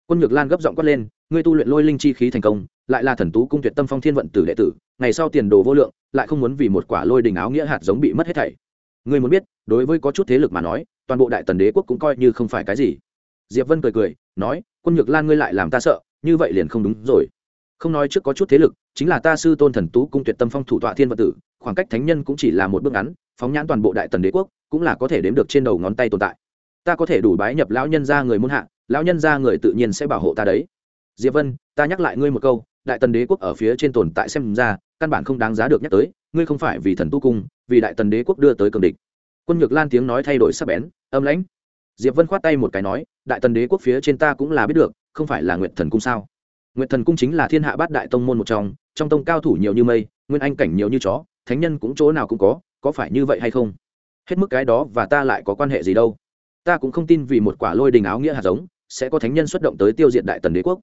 Quân nhược lan gấp giọng quát lên, ngươi tu luyện lôi linh chi khí thành công, lại là thần tú cung tuyệt tâm phong thiên vận tử đệ tử, ngày sau tiền đồ vô lượng, lại không muốn vì một quả lôi đình áo nghĩa hạt giống bị mất hết thảy. Ngươi muốn biết, đối với có chút thế lực mà nói, toàn bộ đại tần đế quốc cũng coi như không phải cái gì. Diệp vân cười cười, nói, quân nhược lan ngươi lại làm ta sợ, như vậy liền không đúng rồi. Không nói trước có chút thế lực, chính là ta sư tôn thần tú cung tuyệt tâm phong thủ tọa thiên vận tử, khoảng cách thánh nhân cũng chỉ là một bước ngắn, phóng nhãn toàn bộ đại tần đế quốc, cũng là có thể đếm được trên đầu ngón tay tồn tại ta có thể đủ bái nhập lão nhân ra người muôn hạ, lão nhân ra người tự nhiên sẽ bảo hộ ta đấy. Diệp vân, ta nhắc lại ngươi một câu, đại tần đế quốc ở phía trên tồn tại xem ra, căn bản không đáng giá được nhắc tới, ngươi không phải vì thần tu cung, vì đại tần đế quốc đưa tới cường địch. Quân nhược lan tiếng nói thay đổi sắc bén, âm lãnh. Diệp vân khoát tay một cái nói, đại tần đế quốc phía trên ta cũng là biết được, không phải là nguyện thần cung sao? Nguyện thần cung chính là thiên hạ bát đại tông môn một trong trong tông cao thủ nhiều như mây, nguyên anh cảnh nhiều như chó, thánh nhân cũng chỗ nào cũng có có phải như vậy hay không? Hết mức cái đó và ta lại có quan hệ gì đâu? Ta cũng không tin vì một quả lôi đình áo nghĩa hạt giống sẽ có thánh nhân xuất động tới tiêu diệt đại tần đế quốc.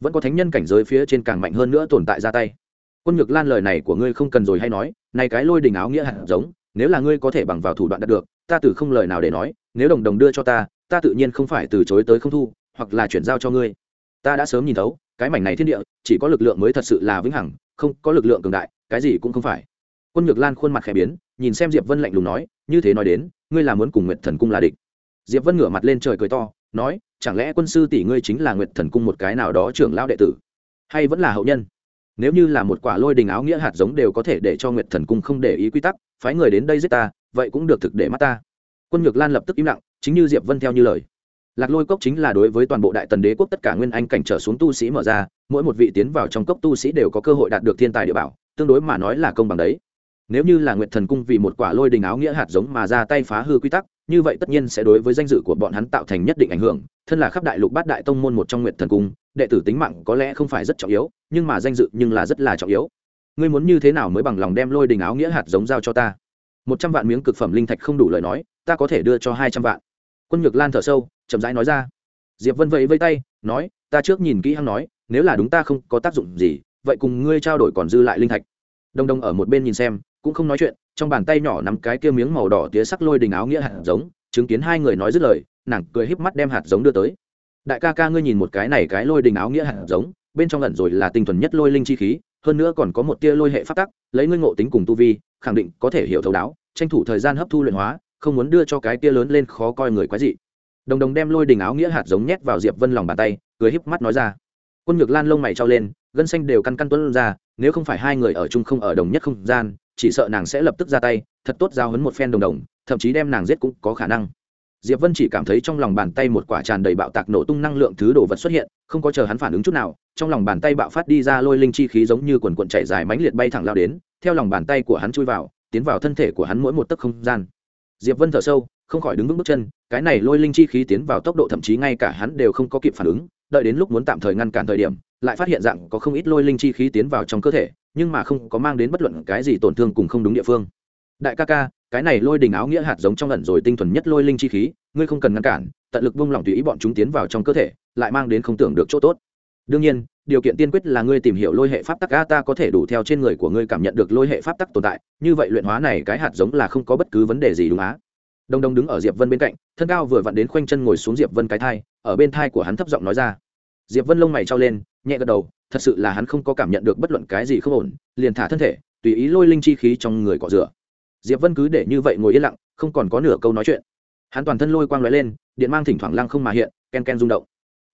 Vẫn có thánh nhân cảnh giới phía trên càng mạnh hơn nữa tồn tại ra tay. Quân nhược lan lời này của ngươi không cần rồi hay nói, này cái lôi đình áo nghĩa hạt giống, nếu là ngươi có thể bằng vào thủ đoạn đạt được, ta từ không lời nào để nói, nếu đồng đồng đưa cho ta ta tự nhiên không phải từ chối tới không thu, hoặc là chuyển giao cho ngươi. Ta đã sớm nhìn thấu, cái mảnh này thiên địa, chỉ có lực lượng mới thật sự là vĩnh hằng, không, có lực lượng cường đại, cái gì cũng không phải. Quân nhược lan khuôn mặt khẽ biến, nhìn xem diệp vân lạnh lùng nói, như thế nói đến, ngươi là muốn cùng nguyệt thần cung là địch diệp vân ngửa mặt lên trời cười to, nói, chẳng lẽ quân sư tỷ ngươi chính là nguyệt thần cung một cái nào đó trưởng lão đệ tử? Hay vẫn là hậu nhân? Nếu như là một quả lôi đình áo nghĩa hạt giống đều có thể để cho nguyệt thần cung không để ý quy tắc, phái người đến đây giết ta, vậy cũng được thực để mắt ta. Quân nhược lan lập tức im lặng, chính như diệp vân theo như lời. Lạc lôi cốc chính là đối với toàn bộ đại tần đế quốc tất cả nguyên anh cảnh trở xuống tu sĩ mở ra, mỗi một vị tiến vào trong cốc tu sĩ đều có cơ hội đạt được thiên tài địa bảo, tương đối mà nói là công bằng đấy nếu như là nguyệt thần cung vì một quả lôi đình áo nghĩa hạt giống mà ra tay phá hư quy tắc, như vậy tất nhiên sẽ đối với danh dự của bọn hắn tạo thành nhất định ảnh hưởng. Thân là khắp đại lục bát đại tông môn một trong nguyệt thần cung, đệ tử tính mạng có lẽ không phải rất trọng yếu, nhưng mà danh dự nhưng là rất là trọng yếu. Ngươi muốn như thế nào mới bằng lòng đem lôi đình áo nghĩa hạt giống giao cho ta? Một trăm vạn miếng cực phẩm linh thạch không đủ lời nói, ta có thể đưa cho hai trăm vạn. Quân nhược lan thở sâu, chậm rãi nói ra. Diệp vân vẫy vây tay, nói, ta trước nhìn kỹ hăng nói, nếu là đúng ta không có tác dụng gì, vậy cùng ngươi trao đổi còn dư lại linh thạch. Đông đông ở một bên nhìn xem cũng không nói chuyện, trong bàn tay nhỏ nắm cái kia miếng màu đỏ tía sắc lôi đình áo nghĩa hạt giống, chứng kiến hai người nói dứt lời, nàng cười híp mắt đem hạt giống đưa tới. Đại ca ca, ngươi nhìn một cái này cái lôi đình áo nghĩa hạt giống, bên trong lần rồi là tinh thuần nhất lôi linh chi khí, hơn nữa còn có một tia lôi hệ phát tắc, lấy ngươi ngộ tính cùng tu vi, khẳng định có thể hiểu thấu đáo, tranh thủ thời gian hấp thu luyện hóa, không muốn đưa cho cái tia lớn lên khó coi người quái dị. Đồng đồng đem lôi đình áo nghĩa hạt giống nhét vào diệp vân lòng bàn tay, cười híp mắt nói ra. Quân nhược lan lông mày trao lên, gân xanh đều căn căn tuấn ra, nếu không phải hai người ở chung không ở đồng nhất không gian chỉ sợ nàng sẽ lập tức ra tay, thật tốt giao hấn một phen đồng đồng, thậm chí đem nàng giết cũng có khả năng. Diệp vân chỉ cảm thấy trong lòng bàn tay một quả tràn đầy bạo tạc nổ tung năng lượng thứ đồ vật xuất hiện, không có chờ hắn phản ứng chút nào, trong lòng bàn tay bạo phát đi ra lôi linh chi khí giống như quần quần chạy dài mánh liệt bay thẳng lao đến, theo lòng bàn tay của hắn chui vào, tiến vào thân thể của hắn mỗi một tấc không gian. Diệp vân thở sâu, không khỏi đứng vững bước chân, cái này lôi linh chi khí tiến vào tốc độ thậm chí ngay cả hắn đều không có kịp phản ứng, đợi đến lúc muốn tạm thời ngăn cản thời điểm lại phát hiện rằng có không ít lôi linh chi khí tiến vào trong cơ thể, nhưng mà không có mang đến bất luận cái gì tổn thương cùng không đúng địa phương. Đại ca ca, cái này lôi đình áo nghĩa hạt giống trong lần rồi tinh thuần nhất lôi linh chi khí, ngươi không cần ngăn cản, tận lực buông lỏng tùy ý bọn chúng tiến vào trong cơ thể, lại mang đến không tưởng được chỗ tốt. Đương nhiên, điều kiện tiên quyết là ngươi tìm hiểu lôi hệ pháp tắc, a, ta có thể đủ theo trên người của ngươi cảm nhận được lôi hệ pháp tắc tồn tại, như vậy luyện hóa này cái hạt giống là không có bất cứ vấn đề gì đúng á. Đông đông đứng ở diệp vân bên cạnh, thân cao vừa vặn đến khoanh chân ngồi xuống diệp vân cái thai, ở bên thai của hắn thấp giọng nói ra. Diệp vân lông mày trao lên nhẹ gật đầu, thật sự là hắn không có cảm nhận được bất luận cái gì không ổn, liền thả thân thể, tùy ý lôi linh chi khí trong người cọ rửa. Diệp vân cứ để như vậy ngồi yên lặng, không còn có nửa câu nói chuyện. Hắn toàn thân lôi quang lóe lên, điện mang thỉnh thoảng lăng không mà hiện, ken ken rung động.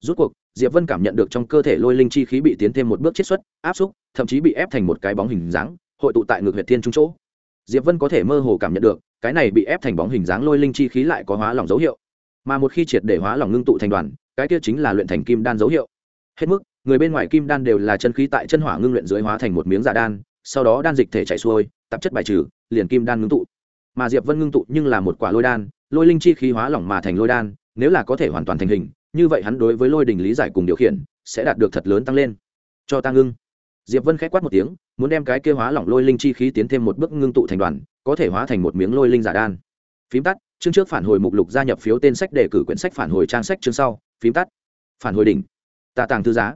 Rút cuộc, diệp vân cảm nhận được trong cơ thể lôi linh chi khí bị tiến thêm một bước chiết xuất, áp xúc, thậm chí bị ép thành một cái bóng hình dáng, hội tụ tại ngược huyệt thiên trung chỗ. Diệp vân có thể mơ hồ cảm nhận được, cái này bị ép thành bóng hình dáng lôi linh chi khí lại có hóa lỏng dấu hiệu. Mà một khi triệt để hóa lỏng ngưng tụ thành đoàn, cái kia chính là luyện thành kim đan dấu hiệu. Hết mức người bên ngoài kim đan đều là chân khí tại chân hỏa ngưng luyện dưới hóa thành một miếng giả đan, sau đó đan dịch thể chạy xuôi, tạp chất bài trừ, liền kim đan ngưng tụ. Mà diệp vân ngưng tụ nhưng là một quả lôi đan, lôi linh chi khí hóa lỏng mà thành lôi đan, nếu là có thể hoàn toàn thành hình, như vậy hắn đối với lôi đình lý giải cùng điều khiển, sẽ đạt được thật lớn tăng lên. Cho ta ngưng. Diệp vân k h á c quát một tiếng, muốn đem cái kia hóa lỏng lôi linh chi khí tiến thêm một bước ngưng tụ thành đoàn, có thể hóa thành một miếng lôi linh giả đan. Phím tắt, chương trước phản hồi mục lục gia nhập phiếu tên sách đề cử quyển sách phản hồi trang sách chương sau. Phím tắt. Phản hồi đỉnh. Tạ tàng thư giá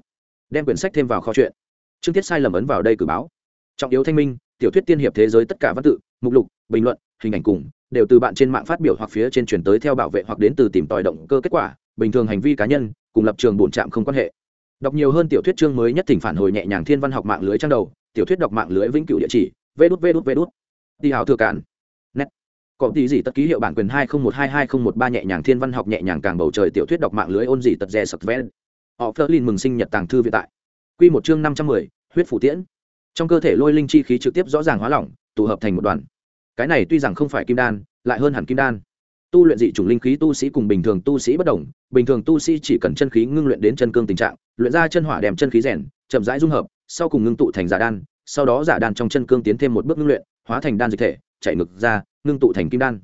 đem quyển sách thêm vào kho chuyện. Chương tiết sai lầm ấn vào đây cử báo. Trọng yếu thanh minh, tiểu thuyết tiên hiệp thế giới tất cả văn tự, mục lục, bình luận, hình ảnh cùng, đều từ bạn trên mạng phát biểu hoặc phía trên truyền tới theo bảo vệ hoặc đến từ tìm tòi động cơ kết quả, bình thường hành vi cá nhân, cùng lập trường bổn trạm không quan hệ. Đọc nhiều hơn tiểu thuyết chương mới nhất thỉnh phản hồi nhẹ nhàng thiên văn học mạng lưới trang đầu, tiểu thuyết đọc mạng lưới vĩnh cửu địa chỉ, vê đút vê đút vê đút. Đi hào thừa cản nét có tí gì tất ký hiệu bản quyền hai không một hai hai không một ba nhẹ nhàng thiên văn học nhẹ nhàng càng bầu trời tiểu thuyết đọc mạng lưới ôn gì tật rè sập vẽ họ phớt lên mừng sinh nhật tàng thư viện tại. Quy một chương năm trăm mười, huyết phủ tiễn. Trong cơ thể lôi linh chi khí trực tiếp rõ ràng hóa lỏng, tụ hợp thành một đoàn. Cái này tuy rằng không phải kim đan, lại hơn hẳn kim đan. Tu luyện dị chủng linh khí tu sĩ cùng bình thường tu sĩ bất đồng, bình thường tu sĩ chỉ cần chân khí ngưng luyện đến chân cương tình trạng, luyện ra chân hỏa đem chân khí rèn, chậm rãi dung hợp, sau cùng ngưng tụ thành giả đan, sau đó giả đan trong chân cương tiến thêm một bước ngưng luyện, hóa thành đan dịch thể, chạy ngực ra, ngưng tụ thành kim đan.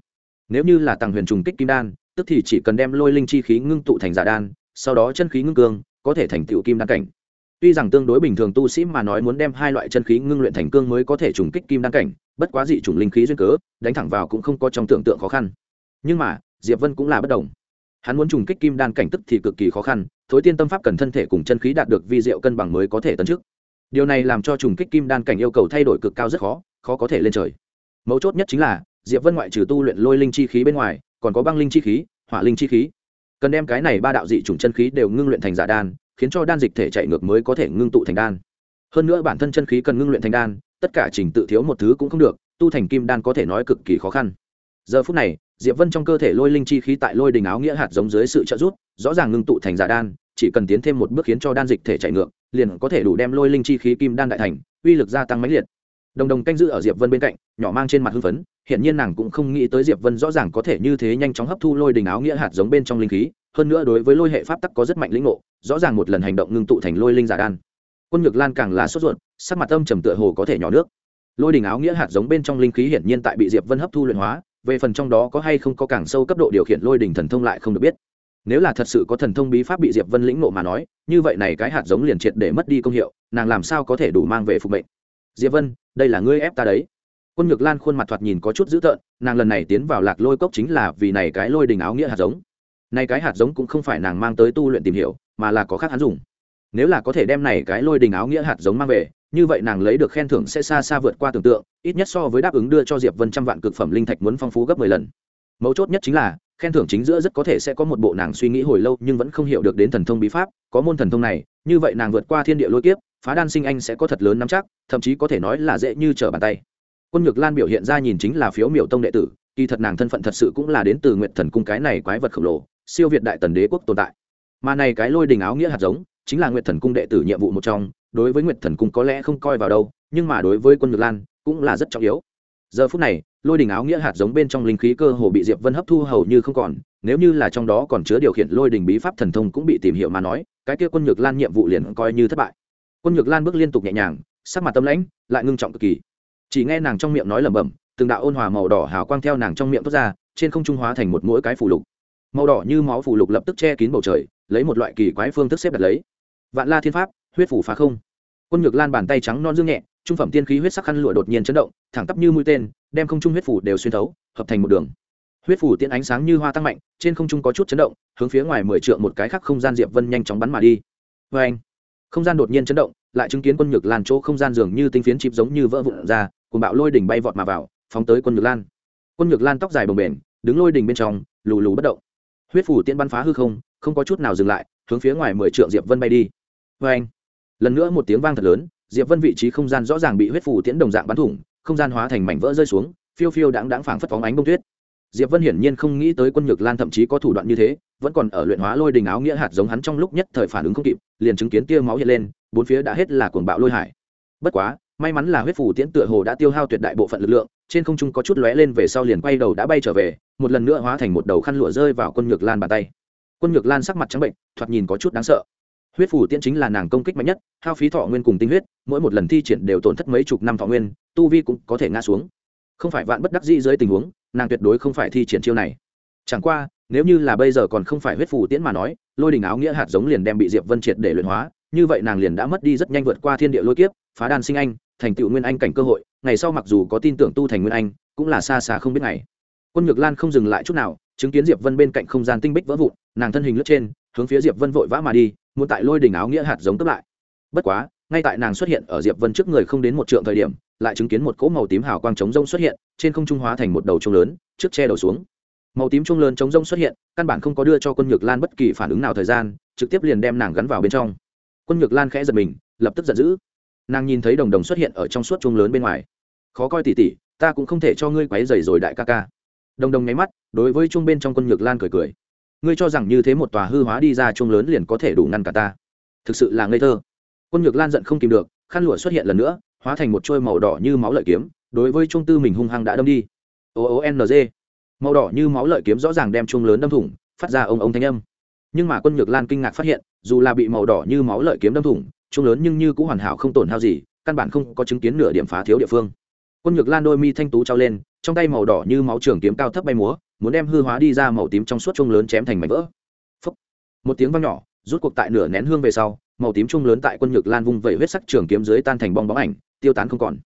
Nếu như là tàng huyền trùng kích kim đan, tức thì chỉ cần đem lôi linh chi khí ngưng tụ thành giả đan, sau đó chân khí ngưng cương có thể thành tựu kim đan cảnh. Tuy rằng tương đối bình thường tu sĩ mà nói muốn đem hai loại chân khí ngưng luyện thành cương mới có thể trùng kích kim đan cảnh, bất quá dị chủng linh khí duyên cớ, đánh thẳng vào cũng không có trong tưởng tượng khó khăn. Nhưng mà, diệp vân cũng là bất đồng. Hắn muốn trùng kích kim đan cảnh tức thì cực kỳ khó khăn, thối tiên tâm pháp cần thân thể cùng chân khí đạt được vi diệu cân bằng mới có thể tấn trước điều này làm cho trùng kích kim đan cảnh yêu cầu thay đổi cực cao rất khó khó có thể lên trời. Mấu chốt nhất chính là, diệp vân ngoại trừ tu luyện lôi linh chi khí bên ngoài, còn có băng linh chi khí, hỏa linh chi khí cần đem cái này ba đạo dị chủng chân khí đều ngưng luyện thành giả đan, khiến cho đan dịch thể chạy ngược mới có thể ngưng tụ thành đan. Hơn nữa bản thân chân khí cần ngưng luyện thành đan, tất cả trình tự thiếu một thứ cũng không được, tu thành kim đan có thể nói cực kỳ khó khăn. Giờ phút này, diệp vân trong cơ thể lôi linh chi khí tại lôi đình áo nghĩa hạt giống dưới sự trợ giúp, rõ ràng ngưng tụ thành giả đan, chỉ cần tiến thêm một bước khiến cho đan dịch thể chạy ngược, liền có thể đủ đem lôi linh chi khí kim đan đại thành, uy lực gia tăng mãnh liệt đồng đồng canh giữ ở diệp vân bên cạnh, nhỏ mang trên mặt hưng phấn hiện nhiên nàng cũng không nghĩ tới diệp vân rõ ràng có thể như thế nhanh chóng hấp thu lôi đình áo nghĩa hạt giống bên trong linh khí, hơn nữa đối với lôi hệ pháp tắc có rất mạnh lĩnh ngộ, rõ ràng một lần hành động ngưng tụ thành lôi linh giả đan. Quân nhược lan càng là sốt ruột, sắc mặt âm trầm tựa hồ có thể nhỏ nước. Lôi đình áo nghĩa hạt giống bên trong linh khí hiển nhiên tại bị diệp vân hấp thu luyện hóa, về phần trong đó có hay không có càng sâu cấp độ điều khiển lôi đình thần thông lại không được biết. Nếu là thật sự có thần thông bí pháp bị diệp vân lĩnh ngộ mà nói, như vậy này cái hạt giống liền triệt để mất đi công hiệu, nàng làm sao có thể đủ mang về phục mệnh? Diệp vân, đây là ngươi ép ta đấy. Quân nhược lan khuôn mặt thoạt nhìn có chút dữ tợn, nàng lần này tiến vào lạc lôi cốc chính là vì này cái lôi đình áo nghĩa hạt giống. Này cái hạt giống cũng không phải nàng mang tới tu luyện tìm hiểu, mà là có khác hắn dùng. Nếu là có thể đem này cái lôi đình áo nghĩa hạt giống mang về, như vậy nàng lấy được khen thưởng sẽ xa xa vượt qua tưởng tượng, ít nhất so với đáp ứng đưa cho diệp vân trăm vạn cực phẩm linh thạch muốn phong phú gấp mười lần. Mấu chốt nhất chính là, khen thưởng chính giữa rất có thể sẽ có một bộ nàng suy nghĩ hồi lâu nhưng vẫn không hiểu được đến thần thông bí pháp, có môn thần thông này, như vậy nàng vượt qua thiên địa lôi kiếp phá đan sinh anh sẽ có thật lớn nắm chắc, thậm chí có thể nói là dễ như trở bàn tay. Quân nhược lan biểu hiện ra nhìn chính là phiếu miểu tông đệ tử, kỳ thật nàng thân phận thật sự cũng là đến từ nguyện thần cung cái này quái vật khổng lồ, siêu việt đại tần đế quốc tồn tại. Mà này cái lôi đình áo nghĩa hạt giống, chính là nguyện thần cung đệ tử nhiệm vụ một trong, đối với nguyện thần cung có lẽ không coi vào đâu, nhưng mà đối với quân nhược lan cũng là rất trọng yếu. Giờ phút này, lôi đình áo nghĩa hạt giống bên trong linh khí cơ hồ bị diệp vân hấp thu hầu như không còn, nếu như là trong đó còn chứa điều khiển lôi đình bí pháp thần thông cũng bị tìm hiểu mà nói, cái kia quân nhược lan nhiệm vụ liền coi như thất bại quân nhược lan bước liên tục nhẹ nhàng, sắc mặt tâm lãnh, lại ngưng trọng cực kỳ. Chỉ nghe nàng trong miệng nói lẩm bẩm, từng đạo ôn hòa màu đỏ hào quang theo nàng trong miệng thoát ra, trên không trung hóa thành một mũi cái phủ lục. Màu đỏ như máu phủ lục lập tức che kín bầu trời, lấy một loại kỳ quái phương thức xếp đặt lấy. Vạn la thiên pháp, huyết phủ phá không. Quân nhược lan bàn tay trắng non dương nhẹ, trung phẩm tiên khí huyết sắc khăn lụa đột nhiên chấn động, thẳng tắp như mũi tên, đem không trung huyết phủ đều xuyên thấu, hợp thành một đường. Huyết phủ tiên ánh sáng như hoa tăng mạnh, trên không trung có chút chấn động, hướng phía ngoài mười trượng một cái khác không gian diệp vân nhanh chóng bắn mà đi. Vê anh không gian đột nhiên chấn động, lại chứng kiến quân nhược lan chỗ không gian dường như tinh phiến chịp giống như vỡ vụn ra cùng bạo lôi đỉnh bay vọt mà vào, phóng tới quân nhược lan. Quân nhược lan tóc dài bồng bềnh, đứng lôi đỉnh bên trong, lù lù bất động. Huyết phủ tiên bắn phá hư không không có chút nào dừng lại, hướng phía ngoài mười trượng diệp vân bay đi. Vê anh, lần nữa một tiếng vang thật lớn, diệp vân vị trí không gian rõ ràng bị huyết phủ tiễn đồng dạng bắn thủng, không gian hóa thành mảnh vỡ rơi xuống, phiêu phiêu đáng đáng phảng phất phóng ánh bông tuyết. Diệp vân hiển nhiên không nghĩ tới quân nhược lan thậm chí có thủ đoạn như thế vẫn còn ở luyện hóa lôi đình áo nghĩa hạt giống hắn trong lúc nhất thời phản ứng không kịp, liền chứng kiến tia máu hiện lên, bốn phía đã hết là cuồng bạo lôi hải. Bất quá, may mắn là huyết phủ tiễn tựa hồ đã tiêu hao tuyệt đại bộ phận lực lượng, trên không trung có chút lóe lên về sau liền quay đầu đã bay trở về, một lần nữa hóa thành một đầu khăn lụa rơi vào quân nhược lan bàn tay. Quân nhược lan sắc mặt trắng bệnh, thoạt nhìn có chút đáng sợ. Huyết phủ tiễn chính là nàng công kích mạnh nhất, hao phí thọ nguyên cùng tinh huyết, mỗi một lần thi triển đều tổn thất mấy chục năm thọ nguyên, tu vi cũng có thể ngã xuống. Không phải vạn bất đắc dĩ dưới tình huống, nàng tuyệt đối không phải thi triển chiêu này. Chẳng qua nếu như là bây giờ còn không phải huyết phù tiễn mà nói, lôi đình áo nghĩa hạt giống liền đem bị diệp vân triệt để luyện hóa, như vậy nàng liền đã mất đi rất nhanh vượt qua thiên địa lôi kiếp, phá đan sinh anh, thành tựu nguyên anh cảnh cơ hội, ngày sau mặc dù có tin tưởng tu thành nguyên anh, cũng là xa xa không biết ngày. Quân nhược lan không dừng lại chút nào, chứng kiến diệp vân bên cạnh không gian tinh bích vỡ vụn, nàng thân hình lướt trên, hướng phía diệp vân vội vã mà đi, muốn tại lôi đỉnh áo nghĩa hạt giống cấp lại. Bất quá, ngay tại nàng xuất hiện ở diệp vân trước người không đến một trượng thời điểm, lại chứng kiến một cỗ màu tím hào quang trống rông xuất hiện, trên không trung hóa thành một đầu trông lớn, trước che đầu xuống màu tím trung lớn chống rông xuất hiện, căn bản không có đưa cho quân nhược lan bất kỳ phản ứng nào thời gian, trực tiếp liền đem nàng gắn vào bên trong. Quân nhược lan khẽ giật mình, lập tức giận dữ. Nàng nhìn thấy đồng đồng xuất hiện ở trong suốt trung lớn bên ngoài. Khó coi tỉ tỉ, ta cũng không thể cho ngươi quấy dày rồi đại ca ca. Đồng đồng nháy mắt, đối với trung bên trong quân nhược lan cười cười. Ngươi cho rằng như thế một tòa hư hóa đi ra trung lớn liền có thể đủ ngăn cả ta. Thực sự là ngây thơ. Quân nhược lan giận không kìm được, khăn lụa xuất hiện lần nữa, hóa thành một trôi màu đỏ như máu lợi kiếm, đối với trung tư mình hung hăng đã đâm đi. O o n g màu đỏ như máu lợi kiếm rõ ràng đem trung lớn đâm thủng, phát ra ông ông thanh âm. Nhưng mà quân nhược lan kinh ngạc phát hiện, dù là bị màu đỏ như máu lợi kiếm đâm thủng trung lớn nhưng như cũng hoàn hảo không tổn hao gì, căn bản không có chứng kiến nửa điểm phá thiếu địa phương. Quân nhược lan đôi mi thanh tú trao lên, trong tay màu đỏ như máu trường kiếm cao thấp bay múa, muốn đem hư hóa đi ra màu tím trong suốt trung lớn chém thành mảnh vỡ. Phúc. một tiếng vang nhỏ, rút cuộc tại nửa nén hương về sau, màu tím trung lớn tại quân nhược lan vung vẩy huyết sắc trường kiếm dưới tan thành bong bóng ảnh, tiêu tán không còn.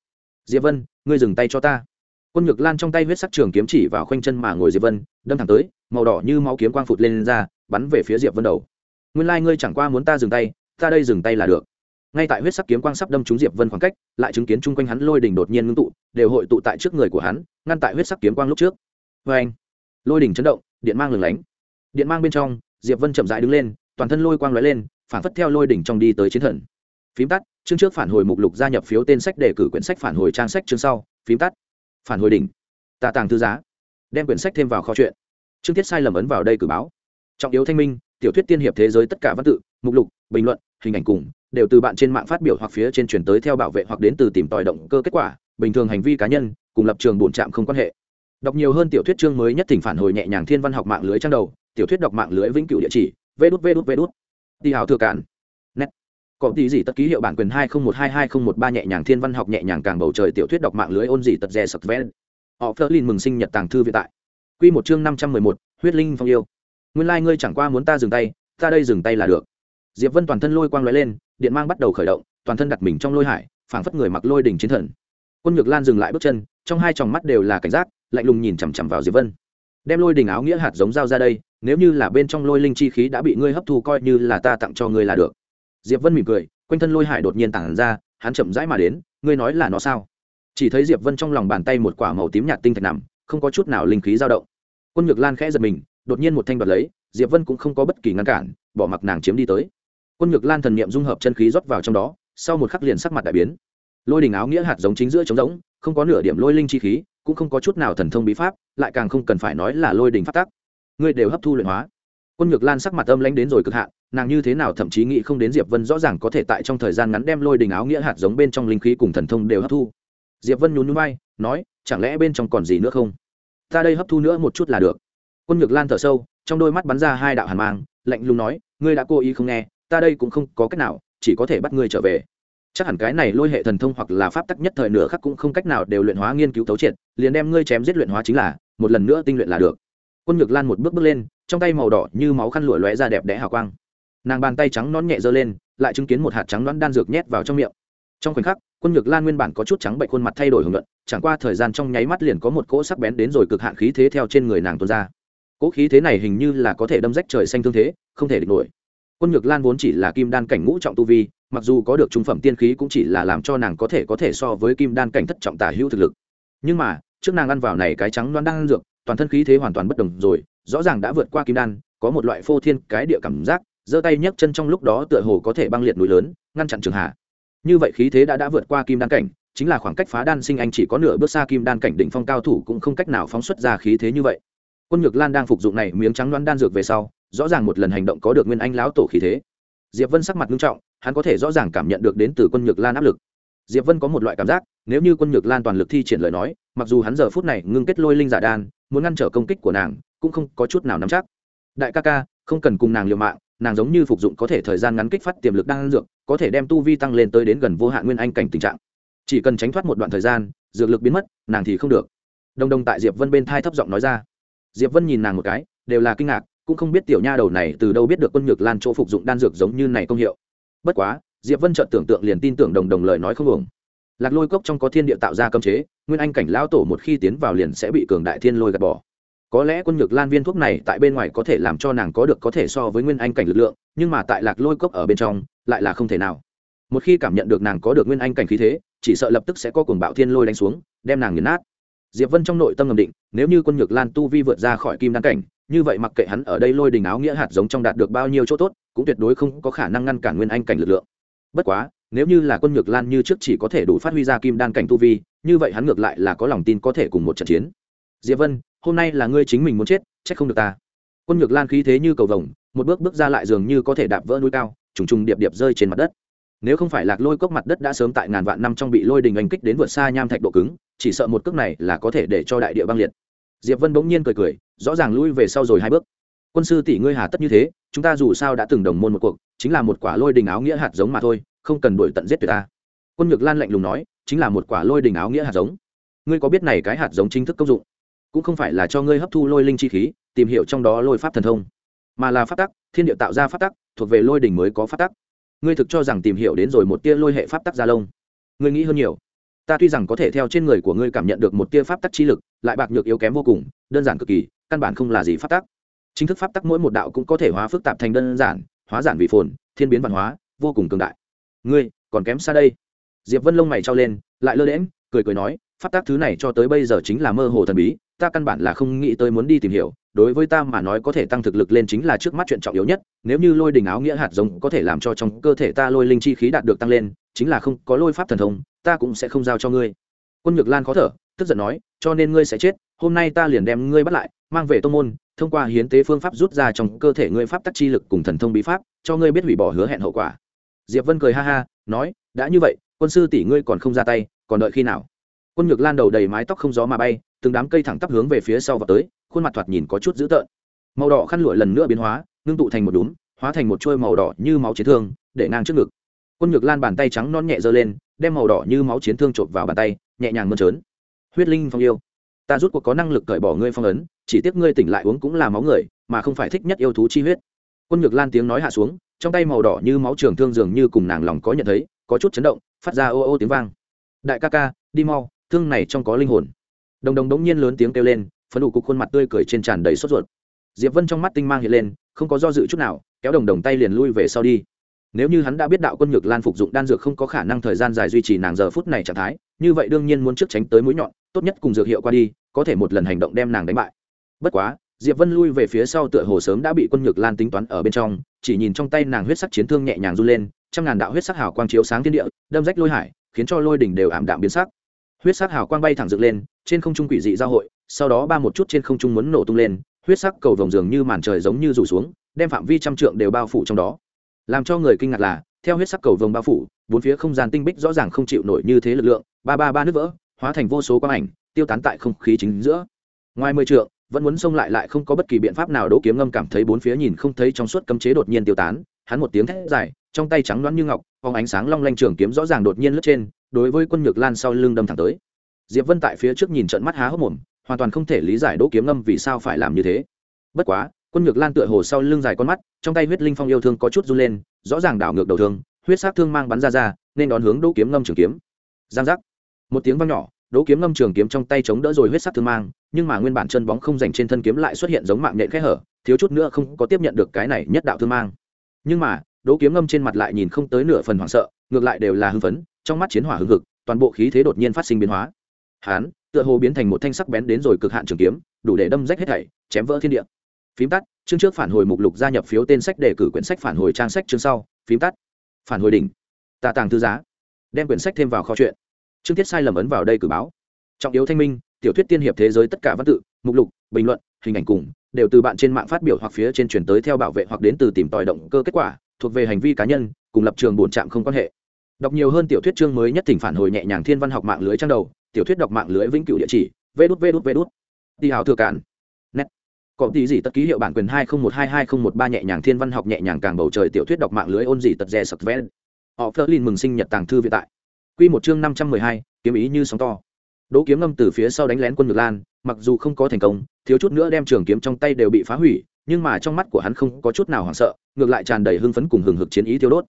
Diệp vân, ngươi dừng tay cho ta quân nhược lan trong tay huyết sắc trường kiếm chỉ vào khoanh chân mà ngồi diệp vân đâm thẳng tới màu đỏ như máu kiếm quang phụt lên, lên ra bắn về phía diệp vân đầu. Nguyên lai ngươi chẳng qua muốn ta dừng tay ta đây dừng tay là được. Ngay tại huyết sắc kiếm quang sắp đâm trúng diệp vân khoảng cách lại chứng kiến chung quanh hắn lôi đỉnh đột nhiên ngưng tụ đều hội tụ tại trước người của hắn ngăn tại huyết sắc kiếm quang lúc trước. Vê anh lôi đỉnh chấn động điện mang lửng lánh. Điện mang bên trong diệp vân chậm rãi đứng lên toàn thân lôi quang lóe lên phản phất theo lôi đỉnh trong đi tới chiến thần. Phím tắt chương trước phản hồi mục lục gia nhập phiếu tên sách để cử quyển sách phản hồi trang sách chương sau phím tắt phản hồi đỉnh. Tà tàng thư giá. Đem quyển sách thêm vào kho chuyện chương tiết sai lầm ấn vào đây cử báo. Trọng yếu thanh minh, tiểu thuyết tiên hiệp thế giới tất cả văn tự, mục lục, bình luận, hình ảnh cùng, đều từ bạn trên mạng phát biểu hoặc phía trên truyền tới theo bảo vệ hoặc đến từ tìm tòi động cơ kết quả, bình thường hành vi cá nhân, cùng lập trường bổn trạm không quan hệ. Đọc nhiều hơn tiểu thuyết chương mới nhất thỉnh phản hồi nhẹ nhàng thiên văn học mạng lưới trang đầu, tiểu thuyết đọc mạng lưới vĩnh cửu địa chỉ, vê đút vê đút vê đút. Đi hào thừa cản có tí gì tất ký hiệu bản quyền hai không một hai hai không một ba nhẹ nhàng thiên văn học nhẹ nhàng càng bầu trời tiểu thuyết đọc mạng lưới ôn gì tật rè sập vén họ phớt lên mừng sinh nhật tàng thư viện tại. Quy một chương năm trăm mười một, huyết linh phong yêu. Nguyên lai ngươi chẳng qua muốn ta dừng tay, ta đây dừng tay là được. Diệp vân toàn thân lôi quang lóe lên, điện mang bắt đầu khởi động, toàn thân đặt mình trong lôi hải, phảng phất người mặc lôi đỉnh chiến thần. Quân nhược lan dừng lại bước chân, trong hai tròng mắt đều là cảnh giác, lạnh lùng nhìn chằm chằm vào diệp vân. Đem lôi đỉnh áo nghĩa hạt giống dao ra đây, nếu như là bên trong lôi linh chi khí đã bị ngươi hấp thu coi như là ta tặng cho ngươi là được diệp vân mỉm cười, quanh thân lôi hải đột nhiên tản ra, hắn chậm rãi mà đến, ngươi nói là nó sao? Chỉ thấy diệp vân trong lòng bàn tay một quả màu tím nhạt tinh thạch nằm, không có chút nào linh khí dao động. Quân nhược lan khẽ giật mình, đột nhiên một thanh đoạt lấy, diệp vân cũng không có bất kỳ ngăn cản, bỏ mặc nàng chiếm đi tới. Quân nhược lan thần niệm dung hợp chân khí rót vào trong đó, sau một khắc liền sắc mặt đại biến. Lôi đình áo nghĩa hạt giống chính giữa trống rỗng, không có nửa điểm lôi linh chi khí, cũng không có chút nào thần thông bí pháp, lại càng không cần phải nói là lôi đình phát tác ngươi đều hấp thu luyện hóa quân nhược lan sắc mặt âm lãnh đến rồi cực hạn, nàng như thế nào thậm chí nghĩ không đến diệp vân rõ ràng có thể tại trong thời gian ngắn đem lôi đình áo nghĩa hạt giống bên trong linh khí cùng thần thông đều hấp thu. Diệp vân nhún nhún vai, nói, chẳng lẽ bên trong còn gì nữa không? Ta đây hấp thu nữa một chút là được. Quân nhược lan thở sâu, trong đôi mắt bắn ra hai đạo hàn mang, lạnh lùng nói, ngươi đã cố ý không nghe, ta đây cũng không có cách nào, chỉ có thể bắt ngươi trở về. Chắc hẳn cái này lôi hệ thần thông hoặc là pháp tắc nhất thời nửa khắc cũng không cách nào đều luyện hóa nghiên cứu thấu triệt, liền đem ngươi chém giết luyện hóa chính là, một lần nữa tinh luyện là được. Quân nhược lan một bước bước lên trong tay màu đỏ như máu khăn lụa lóe ra đẹp đẽ hào quang. Nàng bàn tay trắng nón nhẹ giơ lên, lại chứng kiến một hạt trắng đoán đan dược nhét vào trong miệng. Trong khoảnh khắc, quân nhược lan nguyên bản có chút trắng bệnh khuôn mặt thay đổi hưởng luận chẳng qua thời gian trong nháy mắt liền có một cỗ sắc bén đến rồi cực hạn khí thế theo trên người nàng tuôn ra. Cỗ khí thế này hình như là có thể đâm rách trời xanh thương thế, không thể địch nổi. Quân nhược lan vốn chỉ là kim đan cảnh ngũ trọng tu vi, mặc dù có được trung phẩm tiên khí cũng chỉ là làm cho nàng có thể có thể so với kim đan cảnh thất trọng tả hữu thực lực. Nhưng mà, trước nàng ăn vào này cái trắng đoán đang ăn dược, toàn thân khí thế hoàn toàn bất đồng rồi rõ ràng đã vượt qua kim đan, có một loại phô thiên cái địa cảm giác, giơ tay nhấc chân trong lúc đó tựa hồ có thể băng liệt núi lớn, ngăn chặn trường hạ. Như vậy khí thế đã đã vượt qua kim đan cảnh, chính là khoảng cách phá đan sinh anh chỉ có nửa bước xa kim đan cảnh đỉnh phong cao thủ cũng không cách nào phóng xuất ra khí thế như vậy. Quân nhược lan đang phục dụng này miếng trắng loan đan dược về sau, rõ ràng một lần hành động có được nguyên anh lão tổ khí thế. Diệp vân sắc mặt nghiêm trọng, hắn có thể rõ ràng cảm nhận được đến từ quân nhược lan áp lực. Diệp vân có một loại cảm giác, nếu như quân nhược lan toàn lực thi triển lời nói, mặc dù hắn giờ phút này ngưng kết lôi linh giả đan muốn ngăn trở công kích của nàng, cũng không có chút nào nắm chắc. Đại ca ca, không cần cùng nàng liều mạng, nàng giống như phục dụng có thể thời gian ngắn kích phát tiềm lực đang dược, có thể đem tu vi tăng lên tới đến gần vô hạn nguyên anh cảnh tình trạng. Chỉ cần tránh thoát một đoạn thời gian, dược lực biến mất, nàng thì không được. Đồng đồng tại diệp vân bên thai thấp giọng nói ra. Diệp vân nhìn nàng một cái, đều là kinh ngạc, cũng không biết tiểu nha đầu này từ đâu biết được quân nhược lan chỗ phục dụng đan dược giống như này công hiệu. Bất quá, diệp vân chợt tưởng tượng liền tin tưởng đồng đồng lời nói không ổng lạc lôi cốc trong có thiên địa tạo ra cấm chế, nguyên anh cảnh lão tổ một khi tiến vào liền sẽ bị cường đại thiên lôi gạt bỏ. Có lẽ quân nhược lan viên thuốc này tại bên ngoài có thể làm cho nàng có được có thể so với nguyên anh cảnh lực lượng, nhưng mà tại lạc lôi cốc ở bên trong, lại là không thể nào. Một khi cảm nhận được nàng có được nguyên anh cảnh khí thế, chỉ sợ lập tức sẽ có cuồng bạo thiên lôi đánh xuống, đem nàng nghiền nát. Diệp vân trong nội tâm ngầm định, nếu như quân nhược lan tu vi vượt ra khỏi kim đan cảnh, như vậy mặc kệ hắn ở đây lôi đình áo nghĩa hạt giống trong đạt được bao nhiêu chỗ tốt, cũng tuyệt đối không có khả năng ngăn cản nguyên anh cảnh lực lượng. Bất quá nếu như là quân nhược lan như trước chỉ có thể đủ phát huy ra kim đan cảnh tu vi, như vậy hắn ngược lại là có lòng tin có thể cùng một trận chiến. Diệp vân, hôm nay là ngươi chính mình muốn chết, trách không được ta. Quân nhược lan khí thế như cầu vồng, một bước bước ra lại dường như có thể đạp vỡ núi cao, trùng trùng điệp điệp rơi trên mặt đất. Nếu không phải lạc lôi cốc mặt đất đã sớm tại ngàn vạn năm trong bị lôi đình anh kích đến vượt xa nham thạch độ cứng, chỉ sợ một cước này là có thể để cho đại địa băng liệt. Diệp vân bỗng nhiên cười cười, rõ ràng lui về sau rồi hai bước. Quân sư tỷ ngươi hà tất như thế, chúng ta dù sao đã từng đồng môn một cuộc, chính là một quả lôi đình áo nghĩa hạt giống mà thôi không cần đổi tận giết tuyệt ta. Quân nhược lan lạnh lùng nói, chính là một quả lôi đình áo nghĩa hạt giống. Ngươi có biết này cái hạt giống chính thức công dụng? Cũng không phải là cho ngươi hấp thu lôi linh chi khí, tìm hiểu trong đó lôi pháp thần thông, mà là pháp tắc, thiên địa tạo ra pháp tắc, thuộc về lôi đình mới có pháp tắc. Ngươi thực cho rằng tìm hiểu đến rồi một tia lôi hệ pháp tắc gia lông. Ngươi nghĩ hơn nhiều. Ta tuy rằng có thể theo trên người của ngươi cảm nhận được một tia pháp tắc chi lực, lại bạc nhược yếu kém vô cùng, đơn giản cực kỳ, căn bản không là gì pháp tắc. Chính thức pháp tắc mỗi một đạo cũng có thể hóa phức tạp thành đơn giản, hóa giản vị phồn, thiên biến văn hóa, vô cùng cường đại ngươi, còn kém xa đây. Diệp vân lông mày trao lên, lại lơ đễm cười cười nói phát tác thứ này cho tới bây giờ chính là mơ hồ thần bí, ta căn bản là không nghĩ tới muốn đi tìm hiểu, đối với ta mà nói có thể tăng thực lực lên chính là trước mắt chuyện trọng yếu nhất, nếu như lôi đình áo nghĩa hạt giống có thể làm cho trong cơ thể ta lôi linh chi khí đạt được tăng lên, chính là không có lôi pháp thần thông, ta cũng sẽ không giao cho ngươi. Quân nhược lan khó thở, tức giận nói, cho nên ngươi sẽ chết, hôm nay ta liền đem ngươi bắt lại, mang về tô môn, thông qua hiến tế phương pháp rút ra trong cơ thể ngươi pháp tắc chi lực cùng thần thông bí pháp, cho ngươi biết hủy bỏ hứa hẹn hậu quả diệp vân cười ha ha, nói, đã như vậy, quân sư tỷ ngươi còn không ra tay, còn đợi khi nào? Quân nhược lan đầu đầy mái tóc không gió mà bay, từng đám cây thẳng tắp hướng về phía sau và tới, khuôn mặt thoạt nhìn có chút dữ tợn. Màu đỏ khăn lụa lần nữa biến hóa, ngưng tụ thành một đúng hóa thành một chuôi màu đỏ như máu chiến thương, để ngang trước ngực. Quân nhược lan bàn tay trắng non nhẹ giơ lên, đem màu đỏ như máu chiến thương trộm vào bàn tay, nhẹ nhàng mơn trớn. Huyết linh phong yêu, ta rút cuộc có năng lực cởi bỏ ngươi phong ấn, chỉ tiếc ngươi tỉnh lại uống cũng là máu người, mà không phải thích nhất yêu thú chi huyết. Quân nhược lan tiếng nói hạ xuống trong tay màu đỏ như máu trường thương dường như cùng nàng lòng có nhận thấy, có chút chấn động, phát ra ô ô tiếng vang. Đại ca ca, đi mau, thương này trong có linh hồn. Đồng đồng đống nhiên lớn tiếng kêu lên, phấn đủ cục khuôn mặt tươi cười trên tràn đầy sốt ruột. Diệp vân trong mắt tinh mang hiện lên, không có do dự chút nào, kéo đồng đồng tay liền lui về sau đi. Nếu như hắn đã biết đạo quân nhược lan phục dụng đan dược không có khả năng thời gian dài duy trì nàng giờ phút này trạng thái, như vậy đương nhiên muốn trước tránh tới mũi nhọn, tốt nhất cùng dược hiệu qua đi, có thể một lần hành động đem nàng đánh bại. Bất quá diệp vân lui về phía sau tựa hồ sớm đã bị quân nhược lan tính toán ở bên trong, chỉ nhìn trong tay nàng huyết sắc chiến thương nhẹ nhàng run lên, trăm ngàn đạo huyết sắc hào quang chiếu sáng thiên địa, đâm rách lôi hải, khiến cho lôi đỉnh đều ảm đạm biến sắc. Huyết sắc hào quang bay thẳng dựng lên, trên không trung quỷ dị giao hội, sau đó ba một chút trên không trung muốn nổ tung lên, huyết sắc cầu vồng dường như màn trời giống như rủ xuống, đem phạm vi trăm trượng đều bao phủ trong đó. Làm cho người kinh ngạc là, theo huyết sắc cầu vồng bao phủ, bốn phía không gian tinh bích rõ ràng không chịu nổi như thế lực lượng, ba ba ba nước vỡ, hóa thành vô số quang ảnh, tiêu tán tại không khí chính giữa. Ngoài mười trượng vẫn muốn xông lại lại không có bất kỳ biện pháp nào, đỗ kiếm ngâm cảm thấy bốn phía nhìn không thấy trong suốt cấm chế đột nhiên tiêu tán, hắn một tiếng thét dài, trong tay trắng loáng như ngọc phóng ánh sáng long lanh trường kiếm rõ ràng đột nhiên lướt trên, đối với quân nhược lan sau lưng đâm thẳng tới. Diệp vân tại phía trước nhìn trận mắt há hốc mồm, hoàn toàn không thể lý giải đỗ kiếm ngâm vì sao phải làm như thế. Bất quá, quân nhược lan tựa hồ sau lưng dài con mắt, trong tay huyết linh phong yêu thương có chút run lên, rõ ràng đảo ngược đầu thương, huyết sát thương mang bắn ra ra, nên đón hướng đỗ kiếm ngâm trường kiếm. Giang giác. Một tiếng vang nhỏ đỗ kiếm ngâm trường kiếm trong tay chống đỡ rồi huyết sắc thương mang, nhưng mà nguyên bản chân bóng không dành trên thân kiếm lại xuất hiện giống mạng nhện khẽ hở, thiếu chút nữa không có tiếp nhận được cái này nhất đạo thương mang. Nhưng mà đỗ kiếm ngâm trên mặt lại nhìn không tới nửa phần hoảng sợ, ngược lại đều là hưng phấn, trong mắt chiến hỏa hưng hực, toàn bộ khí thế đột nhiên phát sinh biến hóa. Hán, tựa hồ biến thành một thanh sắc bén đến rồi cực hạn trường kiếm, đủ để đâm rách hết thảy, chém vỡ thiên địa. Phím tắt, chương trước phản hồi mục lục gia nhập phiếu tên sách để cử quyển sách phản hồi trang sách chương sau. Phím tắt, phản hồi đỉnh tà tàng thư giá, đem quyển sách thêm vào kho chuyện chương tiết sai lầm ấn vào đây cử báo. Trọng yếu thanh minh, tiểu thuyết tiên hiệp thế giới tất cả văn tự, mục lục, bình luận, hình ảnh cùng, đều từ bạn trên mạng phát biểu hoặc phía trên truyền tới theo bảo vệ hoặc đến từ tìm tòi động cơ kết quả, thuộc về hành vi cá nhân, cùng lập trường bổn trạm không quan hệ. Đọc nhiều hơn tiểu thuyết chương mới nhất thỉnh phản hồi nhẹ nhàng thiên văn học mạng lưới trang đầu, tiểu thuyết đọc mạng lưới vĩnh cửu địa chỉ vê đút vê đút vê đút đi hào thừa cản Net. Có tí gì tất ký hiệu bản quyền hai không một hai hai không một ba nhẹ nhàng thiên văn học nhẹ nhàng càng bầu trời tiểu thuyết đọc mạng lưới ôn gì tật rè sập ven. họ phớt lên mừng sinh nhật tàng thư viện tại quy một chương năm trăm mười hai kiếm ý như sóng to. Đỗ kiếm ngâm từ phía sau đánh lén quân ngược lan mặc dù không có thành công thiếu chút nữa đem trường kiếm trong tay đều bị phá hủy nhưng mà trong mắt của hắn không có chút nào hoảng sợ ngược lại tràn đầy hưng phấn cùng hừng hực chiến ý thiêu đốt.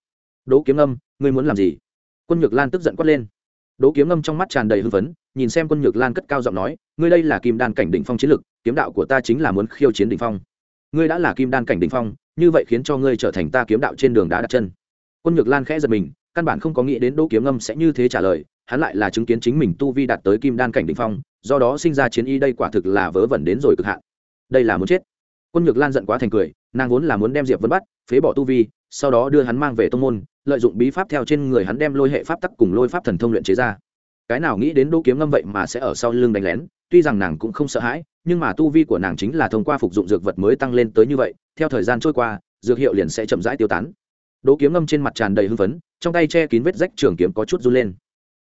Đỗ kiếm Ngâm, ngươi muốn làm gì? Quân ngược lan tức giận quát lên. Đỗ kiếm Ngâm trong mắt tràn đầy hưng phấn nhìn xem quân ngược lan cất cao giọng nói ngươi đây là kim đan cảnh đỉnh phong chiến lực kiếm đạo của ta chính là muốn khiêu chiến đỉnh phong. Ngươi đã là kim đan cảnh đỉnh phong như vậy khiến cho ngươi trở thành ta kiếm đạo trên đường đá đặt chân. Quân nhược lan khẽ giật mình căn bản không có nghĩ đến đỗ kiếm Ngâm sẽ như thế trả lời, hắn lại là chứng kiến chính mình tu vi đạt tới kim đan cảnh đỉnh phong, do đó sinh ra chiến ý đây quả thực là vớ vẩn đến rồi cực hạn. Đây là muốn chết. Quân nhược lan giận quá thành cười, nàng vốn là muốn đem diệp vân bắt, phế bỏ tu vi, sau đó đưa hắn mang về tông môn, lợi dụng bí pháp theo trên người hắn đem lôi hệ pháp tắc cùng lôi pháp thần thông luyện chế ra. Cái nào nghĩ đến đỗ kiếm ngâm vậy mà sẽ ở sau lưng đánh lén, tuy rằng nàng cũng không sợ hãi, nhưng mà tu vi của nàng chính là thông qua phục dụng dược vật mới tăng lên tới như vậy, theo thời gian trôi qua, dược hiệu liền sẽ chậm rãi tiêu tán. Đỗ kiếm ngâm trên mặt tràn đầy hưng phấn trong tay che kín vết rách trường kiếm có chút run lên.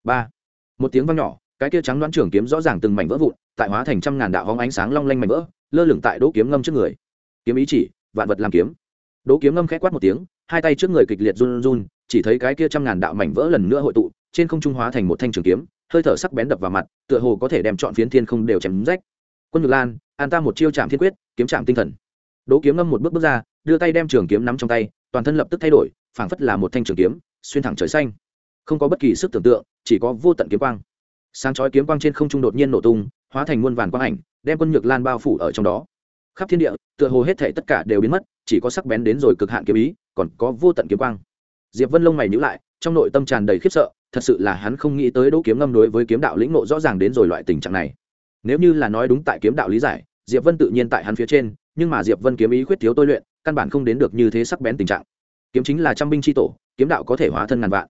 Ba. Một tiếng vang nhỏ, cái kia trắng đoán trường kiếm rõ ràng từng mảnh vỡ vụn, tại hóa thành trăm ngàn đạo hóng ánh sáng long lanh mảnh vỡ, lơ lửng tại đỗ kiếm ngâm trước người. Kiếm ý chỉ, vạn vật làm kiếm. Đỗ kiếm ngâm khẽ quát một tiếng, hai tay trước người kịch liệt run run, chỉ thấy cái kia trăm ngàn đạo mảnh vỡ lần nữa hội tụ, trên không trung hóa thành một thanh trường kiếm, hơi thở sắc bén đập vào mặt, tựa hồ có thể đem chọn phiến thiên không đều chém rách. Quân ngược lan, an ta một chiêu chạm thiên quyết, kiếm chạm tinh thần. Đỗ kiếm ngâm một bước bước ra, đưa tay đem trường kiếm nắm trong tay, toàn thân lập tức thay đổi, phảng phất là một thanh trường kiếm xuyên thẳng trời xanh. Không có bất kỳ sức tưởng tượng, chỉ có vô tận kiếm quang. Sáng chói kiếm quang trên không trung đột nhiên nổ tung, hóa thành muôn vàn quang ảnh, đem quân nhược lan bao phủ ở trong đó. Khắp thiên địa, tựa hồ hết thể tất cả đều biến mất, chỉ có sắc bén đến rồi cực hạn kiếm ý, còn có vô tận kiếm quang. Diệp vân lông mày nhữ lại, trong nội tâm tràn đầy khiếp sợ, thật sự là hắn không nghĩ tới đỗ kiếm ngâm đối với kiếm đạo lĩnh nộ rõ ràng đến rồi loại tình trạng này. Nếu như là nói đúng tại kiếm đạo lý giải, diệp vân tự nhiên tại hắn phía trên, nhưng mà diệp vân kiếm ý khuyết thiếu tôi luyện, căn bản không đến được như thế sắc bén tình trạng kiếm chính là trăm binh chi tổ, kiếm đạo có thể hóa thân ngàn vạn.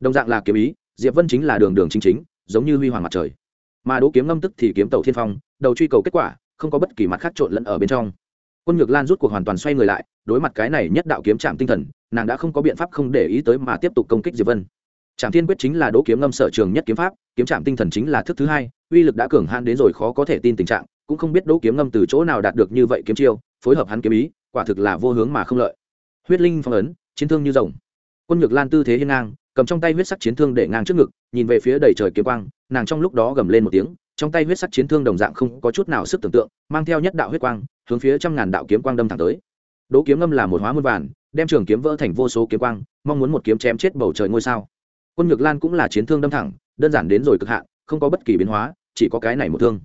Đồng dạng là kiếm ý, diệp vân chính là đường đường chính chính, giống như huy hoàng mặt trời. Mà đỗ kiếm ngâm tức thì kiếm tàu thiên phong, đầu truy cầu kết quả, không có bất kỳ mặt khác trộn lẫn ở bên trong. Quân nhược lan rút cuộc hoàn toàn xoay người lại, đối mặt cái này nhất đạo kiếm chạm tinh thần, nàng đã không có biện pháp không để ý tới mà tiếp tục công kích diệp vân. Trảm thiên quyết chính là đỗ kiếm ngâm sở trường nhất kiếm pháp, kiếm chạm tinh thần chính là thức thứ hai, uy lực đã cường hãn đến rồi khó có thể tin tình trạng, cũng không biết đỗ kiếm ngâm từ chỗ nào đạt được như vậy kiếm chiêu, phối hợp hắn kiếm ý, quả thực là vô hướng mà không lợi. Huyết linh phong ấn chiến thương như rồng. Quân nhược lan tư thế hiên ngang, cầm trong tay huyết sắc chiến thương để ngang trước ngực, nhìn về phía đầy trời kiếm quang, nàng trong lúc đó gầm lên một tiếng, trong tay huyết sắc chiến thương đồng dạng không có chút nào sức tưởng tượng, mang theo nhất đạo huyết quang, hướng phía trăm ngàn đạo kiếm quang đâm thẳng tới. Đỗ kiếm ngâm là một hóa muôn vàn đem trường kiếm vỡ thành vô số kiếm quang, mong muốn một kiếm chém chết bầu trời ngôi sao. Quân nhược lan cũng là chiến thương đâm thẳng, đơn giản đến rồi cực hạn, không có bất kỳ biến hóa, chỉ có cái này một thương.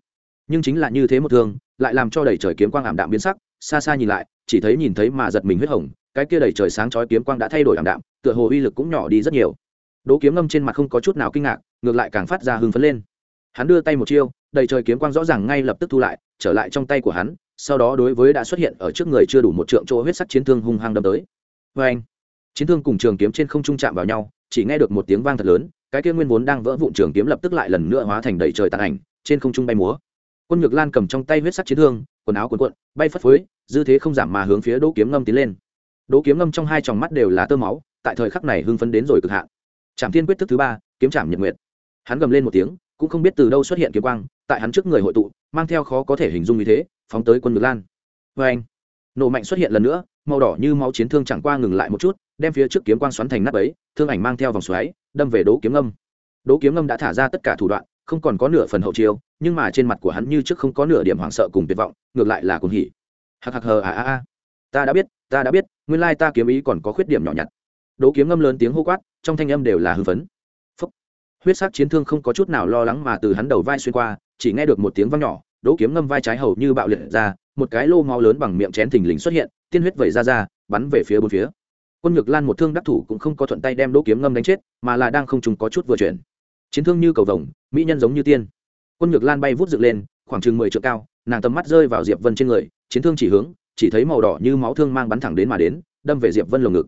Nhưng chính là như thế một thương, lại làm cho đầy trời kiếm quang ảm đạm biến sắc, xa xa nhìn lại, chỉ thấy nhìn thấy mà giật mình huyết hồng cái kia đầy trời sáng chói kiếm quang đã thay đổi ảm đạm, tựa hồ uy lực cũng nhỏ đi rất nhiều. Đỗ kiếm ngâm trên mặt không có chút nào kinh ngạc, ngược lại càng phát ra hưng phấn lên. Hắn đưa tay một chiêu, đầy trời kiếm quang rõ ràng ngay lập tức thu lại, trở lại trong tay của hắn, sau đó đối với đã xuất hiện ở trước người chưa đủ một trượng chỗ huyết sắc chiến thương hung hăng đâm tới. Vê anh, chiến thương cùng trường kiếm trên không trung chạm vào nhau, chỉ nghe được một tiếng vang thật lớn, cái kia nguyên vốn đang vỡ vụn trường kiếm lập tức lại lần nữa hóa thành đầy trời tàn ảnh, trên không trung bay múa. Quân nhược lan cầm trong tay huyết sắc chiến thương, quần áo cuộn cuộn, bay phất phới, dư thế không giảm mà hướng phía đỗ kiếm ngâm tiến lên đỗ kiếm ngâm trong hai tròng mắt đều là tơ máu, tại thời khắc này hưng phấn đến rồi cực hạn. Trảm thiên quyết thức thứ ba, kiếm trảm nhật nguyệt. Hắn gầm lên một tiếng, cũng không biết từ đâu xuất hiện kiếm quang, tại hắn trước người hội tụ, mang theo khó có thể hình dung như thế, phóng tới quân ngược lan. Vê anh, nổ mạnh xuất hiện lần nữa, màu đỏ như máu chiến thương chẳng qua ngừng lại một chút, đem phía trước kiếm quang xoắn thành nắp ấy thương ảnh mang theo vòng xoáy, đâm về đố kiếm ngâm. Đố kiếm ngâm đã thả ra tất cả thủ đoạn, không còn có nửa phần hậu chiêu, nhưng mà trên mặt của hắn như trước không có nửa điểm hoảng sợ cùng tuyệt vọng, ngược lại là cuồng hỉ. Hạc hạc hờ à à à. Ta đã biết, ta đã biết nguyên lai ta kiếm ý còn có khuyết điểm nhỏ nhặt. Đỗ kiếm ngâm lớn tiếng hô quát, trong thanh âm đều là hưng phấn. Phúc. huyết sắc chiến thương không có chút nào lo lắng mà từ hắn đầu vai xuyên qua, chỉ nghe được một tiếng vang nhỏ đỗ kiếm ngâm vai trái hầu như bạo liệt ra, một cái lô máu lớn bằng miệng chén thình lình xuất hiện, tiên huyết vẩy ra ra, bắn về phía bốn phía. Quân nhược lan một thương đắc thủ cũng không có thuận tay đem đỗ kiếm ngâm đánh chết, mà là đang không trùng có chút vừa chuyển. Chiến thương như cầu vồng, mỹ nhân giống như tiên. Quân nhược lan bay vút dựng lên, khoảng chừng mười trượng cao, nàng tầm mắt rơi vào diệp vân trên người, chiến thương chỉ hướng chỉ thấy màu đỏ như máu thương mang bắn thẳng đến mà đến, đâm về diệp vân lồng ngực.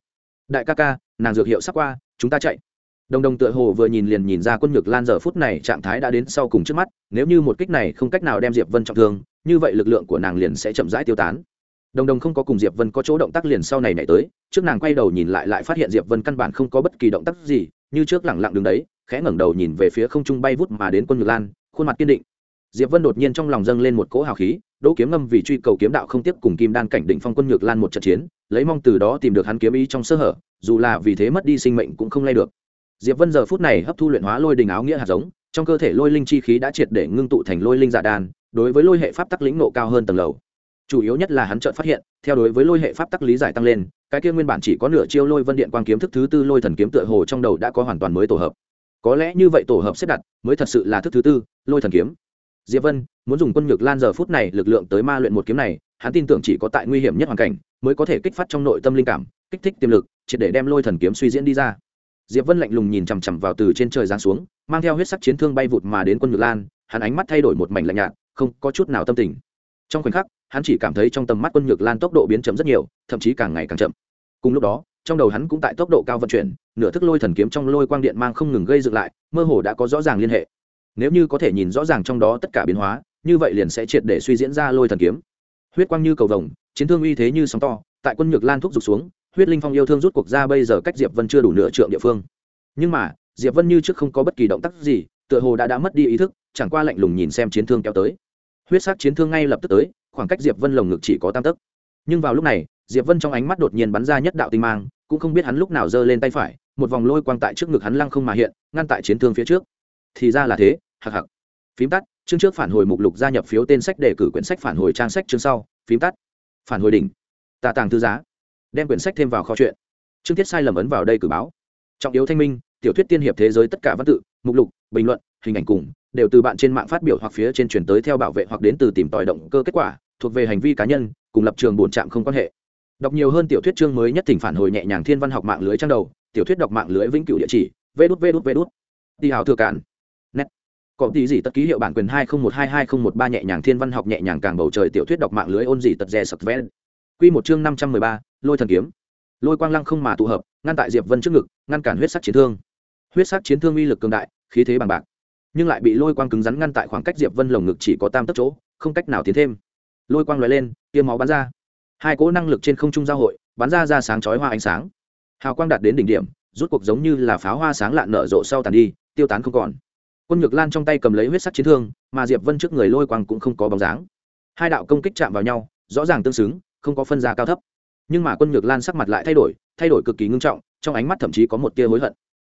Đại ca ca, nàng dược hiệu sắp qua, chúng ta chạy. Đồng đồng tựa hồ vừa nhìn liền nhìn ra quân nhược lan giờ phút này trạng thái đã đến sau cùng trước mắt, nếu như một kích này không cách nào đem diệp vân trọng thương, như vậy lực lượng của nàng liền sẽ chậm rãi tiêu tán. Đồng đồng không có cùng diệp vân có chỗ động tác liền sau này nhảy tới, trước nàng quay đầu nhìn lại lại phát hiện diệp vân căn bản không có bất kỳ động tác gì, như trước lẳng lặng đứng đấy, khẽ ngẩng đầu nhìn về phía không trung bay vút mà đến quân nhược lan, khuôn mặt kiên định. Diệp vân đột nhiên trong lòng dâng lên một cỗ hào khí đỗ kiếm ngâm vì truy cầu kiếm đạo không tiếp cùng kim đan cảnh định phong quân nhược lan một trận chiến, lấy mong từ đó tìm được hắn kiếm ý trong sơ hở, dù là vì thế mất đi sinh mệnh cũng không lay được. Diệp vân giờ phút này hấp thu luyện hóa lôi đình áo nghĩa hạt giống, trong cơ thể lôi linh chi khí đã triệt để ngưng tụ thành lôi linh giả đan đối với lôi hệ pháp tắc lĩnh nộ cao hơn tầng lầu. Chủ yếu nhất là hắn chợt phát hiện, theo đối với lôi hệ pháp tắc lý giải tăng lên, cái kia nguyên bản chỉ có nửa chiêu lôi vân điện quang kiếm thức thứ tư lôi thần kiếm tựa hồ trong đầu đã có hoàn toàn mới tổ hợp. Có lẽ như vậy tổ hợp xếp đặt, mới thật sự là thức thứ tư, lôi thần kiếm diệp vân, muốn dùng quân nhược lan giờ phút này lực lượng tới ma luyện một kiếm này, hắn tin tưởng chỉ có tại nguy hiểm nhất hoàn cảnh mới có thể kích phát trong nội tâm linh cảm, kích thích tiềm lực, triệt để đem lôi thần kiếm suy diễn đi ra. Diệp vân lạnh lùng nhìn chằm chằm vào từ trên trời giáng xuống, mang theo huyết sắc chiến thương bay vụt mà đến quân nhược lan, hắn ánh mắt thay đổi một mảnh lạnh nhạt, không có chút nào tâm tình. Trong khoảnh khắc, hắn chỉ cảm thấy trong tầm mắt quân nhược lan tốc độ biến chậm rất nhiều, thậm chí càng ngày càng chậm. Cùng lúc đó, trong đầu hắn cũng tại tốc độ cao vận chuyển, nửa thức lôi thần kiếm trong lôi quang điện mang không ngừng gây dựng lại, mơ hồ đã có rõ ràng liên hệ nếu như có thể nhìn rõ ràng trong đó tất cả biến hóa, như vậy liền sẽ triệt để suy diễn ra lôi thần kiếm. Huyết quang như cầu vồng, chiến thương uy thế như sóng to, tại quân nhược lan thúc giục xuống, huyết linh phong yêu thương rút cuộc ra bây giờ cách diệp vân chưa đủ nửa trượng địa phương. Nhưng mà, diệp vân như trước không có bất kỳ động tác gì, tựa hồ đã đã mất đi ý thức, chẳng qua lạnh lùng nhìn xem chiến thương kéo tới. Huyết sắc chiến thương ngay lập tức tới, khoảng cách diệp vân lồng ngực chỉ có tam tấc. Nhưng vào lúc này, diệp vân trong ánh mắt đột nhiên bắn ra nhất đạo tinh mang, cũng không biết hắn lúc nào giơ lên tay phải, một vòng lôi quang tại trước ngực hắn lăng không mà hiện, ngăn tại chiến thương phía trước thì ra là thế hặc hặc phím tắt, chương trước phản hồi mục lục gia nhập phiếu tên sách đề cử quyển sách phản hồi trang sách chương sau. Phím tắt. Phản hồi đỉnh. Tà tàng thư giá. Đem quyển sách thêm vào kho chuyện chương tiết sai lầm ấn vào đây cử báo. Trọng yếu thanh minh, tiểu thuyết tiên hiệp thế giới tất cả văn tự, mục lục, bình luận, hình ảnh cùng, đều từ bạn trên mạng phát biểu hoặc phía trên truyền tới theo bảo vệ hoặc đến từ tìm tòi động cơ kết quả, thuộc về hành vi cá nhân, cùng lập trường bổn trạm không quan hệ. Đọc nhiều hơn tiểu thuyết chương mới nhất thỉnh phản hồi nhẹ nhàng thiên văn học mạng lưới trang đầu, tiểu thuyết đọc mạng lưới vĩnh cửu địa chỉ, vê đút vê đút vê đút. Đi hào thừa cản có tí gì tất ký hiệu bản quyền hai không một hai hai không một ba nhẹ nhàng thiên văn học nhẹ nhàng càng bầu trời tiểu thuyết đọc mạng lưới ôn gì tật rè sập vén quy một chương năm trăm mười ba, lôi thần kiếm. Lôi quang lăng không mà tụ hợp, ngăn tại diệp vân trước ngực, ngăn cản huyết sắc chiến thương. Huyết sắc chiến thương uy lực cường đại, khí thế bằng bạc. Nhưng lại bị lôi quang cứng rắn ngăn tại khoảng cách diệp vân lồng ngực chỉ có tam tấc chỗ, không cách nào tiến thêm. Lôi quang lóe lên tiêm máu bắn ra. Hai cỗ năng lực trên không trung giao hội, bắn ra ra sáng chói hoa ánh sáng. Hào quang đạt đến đỉnh điểm, rút cuộc giống như là pháo hoa sáng lạn nở rộ sau tàn đi, tiêu tán không còn quân nhược lan trong tay cầm lấy huyết sắc chiến thương, mà diệp vân trước người lôi quang cũng không có bóng dáng. Hai đạo công kích chạm vào nhau, rõ ràng tương xứng, không có phân ra cao thấp. Nhưng mà quân nhược lan sắc mặt lại thay đổi thay đổi cực kỳ ngưng trọng, trong ánh mắt thậm chí có một tia hối hận.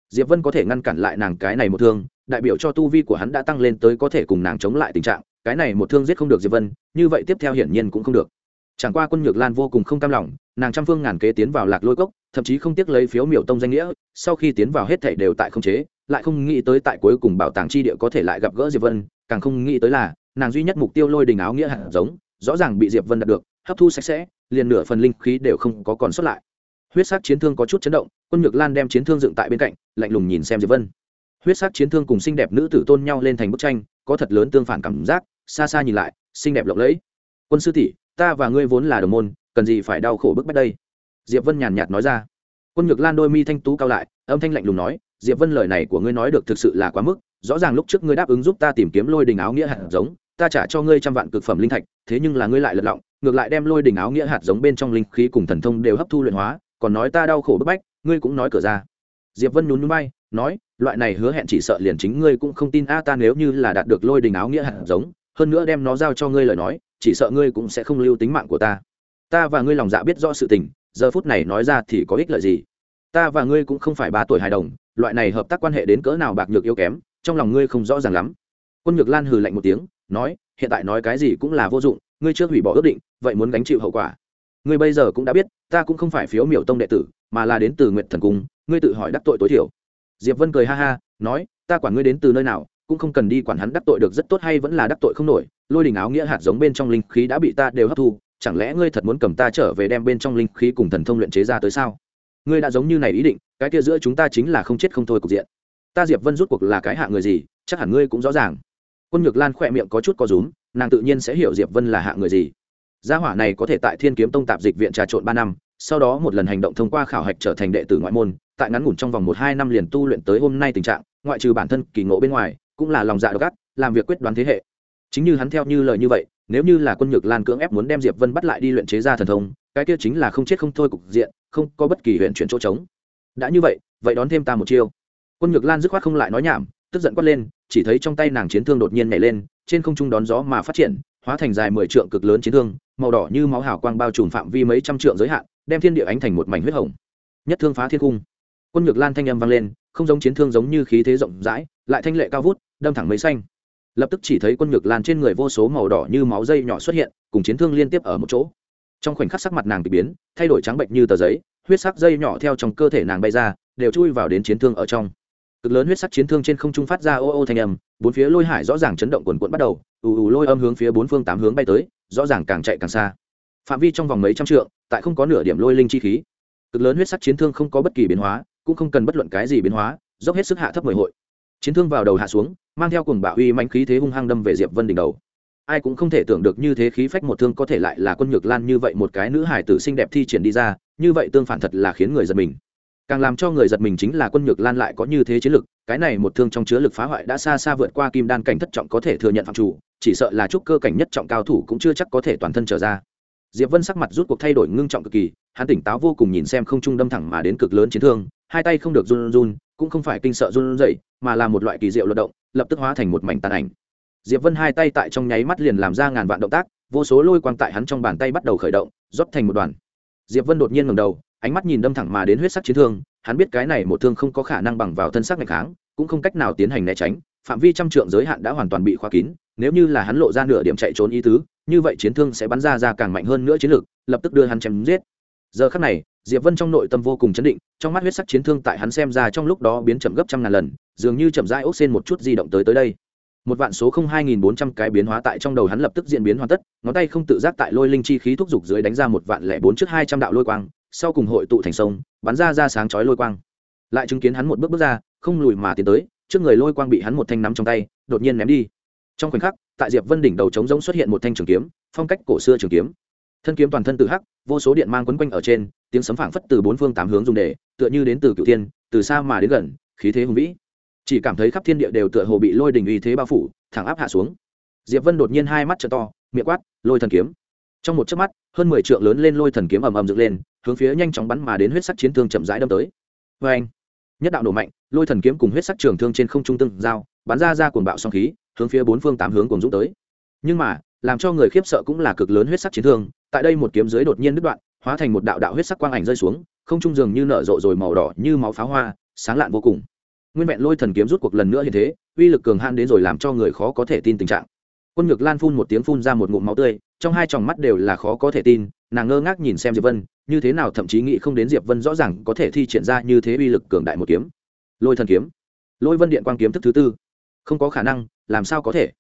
Diệp vân có thể ngăn cản lại nàng cái này một thương, đại biểu cho tu vi của hắn đã tăng lên tới có thể cùng nàng chống lại tình trạng, cái này một thương giết không được diệp vân, như vậy tiếp theo hiển nhiên cũng không được chẳng qua quân nhược lan vô cùng không cam lòng, nàng trăm phương ngàn kế tiến vào lạc lôi cốc, thậm chí không tiếc lấy phiếu miểu tông danh nghĩa, sau khi tiến vào hết thảy đều tại không chế, lại không nghĩ tới tại cuối cùng bảo tàng chi địa có thể lại gặp gỡ diệp vân, càng không nghĩ tới là, nàng duy nhất mục tiêu lôi đình áo nghĩa hạt giống, rõ ràng bị diệp vân đạt được, hấp thu sạch sẽ, liền nửa phần linh khí đều không có còn sót lại. Huyết sắc chiến thương có chút chấn động, quân nhược lan đem chiến thương dựng tại bên cạnh, lạnh lùng nhìn xem diệp vân. Huyết sắc chiến thương cùng xinh đẹp nữ tử tôn nhau lên thành bức tranh, có thật lớn tương phản cảm giác, xa xa nhìn lại, xinh đẹp lộng lẫy. Quân sư tỷ ta và ngươi vốn là đồng môn, cần gì phải đau khổ bức bách đây? Diệp vân nhàn nhạt nói ra. Quân nhược lan đôi mi thanh tú cao lại, âm thanh lạnh lùng nói, diệp vân lời này của ngươi nói được thực sự là quá mức, rõ ràng lúc trước ngươi đáp ứng giúp ta tìm kiếm lôi đình áo nghĩa hạt giống, ta trả cho ngươi trăm vạn cực phẩm linh thạch, thế nhưng là ngươi lại lật lọng, ngược lại đem lôi đình áo nghĩa hạt giống bên trong linh khí cùng thần thông đều hấp thu luyện hóa, còn nói ta đau khổ bức bách, ngươi cũng nói cửa ra. Diệp vân nhún nhún bay nói, loại này hứa hẹn chỉ sợ liền chính ngươi cũng không tin, a, ta nếu như là đạt được lôi đình áo nghĩa hạt giống, hơn nữa đem nó giao cho ngươi lời nói chỉ sợ ngươi cũng sẽ không lưu tính mạng của ta. Ta và ngươi lòng dạ biết rõ sự tình, giờ phút này nói ra thì có ích lợi gì? Ta và ngươi cũng không phải ba tuổi hài đồng, loại này hợp tác quan hệ đến cỡ nào bạc nhược yếu kém, trong lòng ngươi không rõ ràng lắm. Quân nhược lan hừ lạnh một tiếng, nói, hiện tại nói cái gì cũng là vô dụng, ngươi chưa hủy bỏ ước định, vậy muốn gánh chịu hậu quả. Ngươi bây giờ cũng đã biết, ta cũng không phải phiếu miểu tông đệ tử, mà là đến từ nguyện thần cung, ngươi tự hỏi đắc tội tối thiểu. Diệp vân cười ha ha, nói, ta quản ngươi đến từ nơi nào, cũng không cần đi quản hắn đắc tội được rất tốt hay vẫn là đắc tội không nổi lôi đình áo nghĩa hạt giống bên trong linh khí đã bị ta đều hấp thu, chẳng lẽ ngươi thật muốn cầm ta trở về đem bên trong linh khí cùng thần thông luyện chế ra tới sao? Ngươi đã giống như này ý định, cái kia giữa chúng ta chính là không chết không thôi cục diện. Ta diệp vân rút cuộc là cái hạ người gì, chắc hẳn ngươi cũng rõ ràng. Quân nhược lan khỏe miệng có chút có rúm, nàng tự nhiên sẽ hiểu diệp vân là hạ người gì. Gia hỏa này có thể tại thiên kiếm tông tạp dịch viện trà trộn ba năm, sau đó một lần hành động thông qua khảo hạch trở thành đệ tử ngoại môn, tại ngắn ngủn trong vòng một hai năm liền tu luyện tới hôm nay tình trạng, ngoại trừ bản thân kỳ ngộ bên ngoài, cũng là lòng dạ độc ác, làm việc quyết đoán thế hệ chính như hắn theo như lời như vậy, nếu như là quân nhược lan cưỡng ép muốn đem diệp vân bắt lại đi luyện chế ra thần thông, cái kia chính là không chết không thôi cục diện, không có bất kỳ huyện chuyển chỗ trống. Đã như vậy vậy đón thêm ta một chiêu. Quân nhược lan dứt khoát không lại nói nhảm, tức giận quát lên, chỉ thấy trong tay nàng chiến thương đột nhiên nhảy lên, trên không trung đón gió mà phát triển, hóa thành dài mười trượng cực lớn chiến thương, màu đỏ như máu hào quang bao trùm phạm vi mấy trăm trượng giới hạn, đem thiên địa ánh thành một mảnh huyết hồng. Nhất thương phá thiên cung. Quân nhược lan thanh âm vang lên, không giống chiến thương giống như khí thế rộng rãi, lại thanh lệ cao vút, đâm thẳng mấy xanh lập tức chỉ thấy quân ngược lan trên người vô số màu đỏ như máu dây nhỏ xuất hiện, cùng chiến thương liên tiếp ở một chỗ. Trong khoảnh khắc sắc mặt nàng bị biến, thay đổi trắng bệnh như tờ giấy, huyết sắc dây nhỏ theo trong cơ thể nàng bay ra, đều chui vào đến chiến thương ở trong. Cực lớn huyết sắc chiến thương trên không trung phát ra ô ô thanh âm, bốn phía lôi hải rõ ràng chấn động quần quận bắt đầu, ù ù lôi âm hướng phía bốn phương tám hướng bay tới, rõ ràng càng chạy càng xa. Phạm vi trong vòng mấy trăm trượng, tại không có nửa điểm lôi linh chi khí. Cực lớn huyết sắc chiến thương không có bất kỳ biến hóa, cũng không cần bất luận cái gì biến hóa, dốc hết sức hạ thấp mười hội chiến thương vào đầu hạ xuống, mang theo cùng bạo uy mãnh khí thế hung hăng đâm về diệp vân đỉnh đầu. Ai cũng không thể tưởng được như thế khí phách một thương có thể lại là quân nhược lan như vậy một cái nữ hải tử xinh đẹp thi triển đi ra, như vậy tương phản thật là khiến người giật mình. Càng làm cho người giật mình chính là quân nhược lan lại có như thế chiến lực, cái này một thương trong chứa lực phá hoại đã xa xa vượt qua kim đan cảnh thất trọng có thể thừa nhận phạm chủ, chỉ sợ là trúc cơ cảnh nhất trọng cao thủ cũng chưa chắc có thể toàn thân trở ra. Diệp vân sắc mặt rút cuộc thay đổi ngưng trọng cực kỳ, hắn tỉnh táo vô cùng nhìn xem không trung đâm thẳng mà đến cực lớn chiến thương, hai tay không được run run cũng không phải kinh sợ run rẩy, mà là một loại kỳ diệu luật động, lập tức hóa thành một mảnh tàn ảnh. Diệp vân hai tay tại trong nháy mắt liền làm ra ngàn vạn động tác, vô số lôi quang tại hắn trong bàn tay bắt đầu khởi động, rót thành một đoàn. Diệp vân đột nhiên ngẩng đầu, ánh mắt nhìn đâm thẳng mà đến huyết sắc chiến thương, hắn biết cái này một thương không có khả năng bằng vào thân sắc này kháng, cũng không cách nào tiến hành né tránh, phạm vi trăm trượng giới hạn đã hoàn toàn bị khóa kín, nếu như là hắn lộ ra nửa điểm chạy trốn ý tứ, như vậy chiến thương sẽ bắn ra ra càng mạnh hơn nữa chiến lược, lập tức đưa hắn chém giết. Giờ khắc này diệp vân trong nội tâm vô cùng chấn định, trong mắt huyết sắc chiến thương tại hắn xem ra trong lúc đó biến chậm gấp trăm ngàn lần, dường như chậm rãi ốc xên một chút di động tới tới đây. Một vạn số không hai nghìn bốn trăm cái biến hóa tại trong đầu hắn lập tức diễn biến hoàn tất, ngón tay không tự giác tại lôi linh chi khí thúc giục dưới đánh ra một vạn lẻ bốn trước hai trăm đạo lôi quang, sau cùng hội tụ thành sông, bắn ra ra sáng chói lôi quang. Lại chứng kiến hắn một bước bước ra, không lùi mà tiến tới, trước người lôi quang bị hắn một thanh nắm trong tay, đột nhiên ném đi. Trong khoảnh khắc, tại diệp vân đỉnh đầu trống rỗng xuất hiện một thanh trường kiếm, phong cách cổ xưa trường kiếm. Thân kiếm toàn thân tự hắc, vô số điện mang quấn quanh ở trên tiếng sấm phảng phất từ bốn phương tám hướng dùng để tựa như đến từ cựu tiên từ xa mà đến gần, khí thế hùng vĩ. Chỉ cảm thấy khắp thiên địa đều tựa hồ bị lôi đình uy thế bao phủ, thẳng áp hạ xuống. Diệp vân đột nhiên hai mắt trợ to, miệng quát, lôi thần kiếm. Trong một chớp mắt, hơn mười trượng lớn lên lôi thần kiếm ầm ầm dựng lên, hướng phía nhanh chóng bắn mà đến huyết sắc chiến thương chậm rãi đâm tới. Vê anh, nhất đạo nổ mạnh, lôi thần kiếm cùng huyết sắc trường thương trên không trung tương giao, bắn ra ra cuồng bạo song khí, hướng phía bốn phương tám hướng cùng dũng tới. Nhưng mà, làm cho người khiếp sợ cũng là cực lớn huyết sắc chiến thương, tại đây một kiếm dưới đột nhiên đứt đoạn hóa thành một đạo đạo huyết sắc quang ảnh rơi xuống, không trung dường như nở rộ rồi màu đỏ như máu pháo hoa, sáng lạn vô cùng. Nguyên vẹn lôi thần kiếm rút cuộc lần nữa như thế, uy lực cường han đến rồi làm cho người khó có thể tin tình trạng. Quân ngược lan phun một tiếng phun ra một ngụm máu tươi, trong hai tròng mắt đều là khó có thể tin, nàng ngơ ngác nhìn xem diệp vân, như thế nào thậm chí nghĩ không đến diệp vân rõ ràng có thể thi triển ra như thế uy lực cường đại một kiếm. Lôi thần kiếm. Lôi vân điện quang kiếm thức thứ tư. Không có khả năng, làm sao có thể?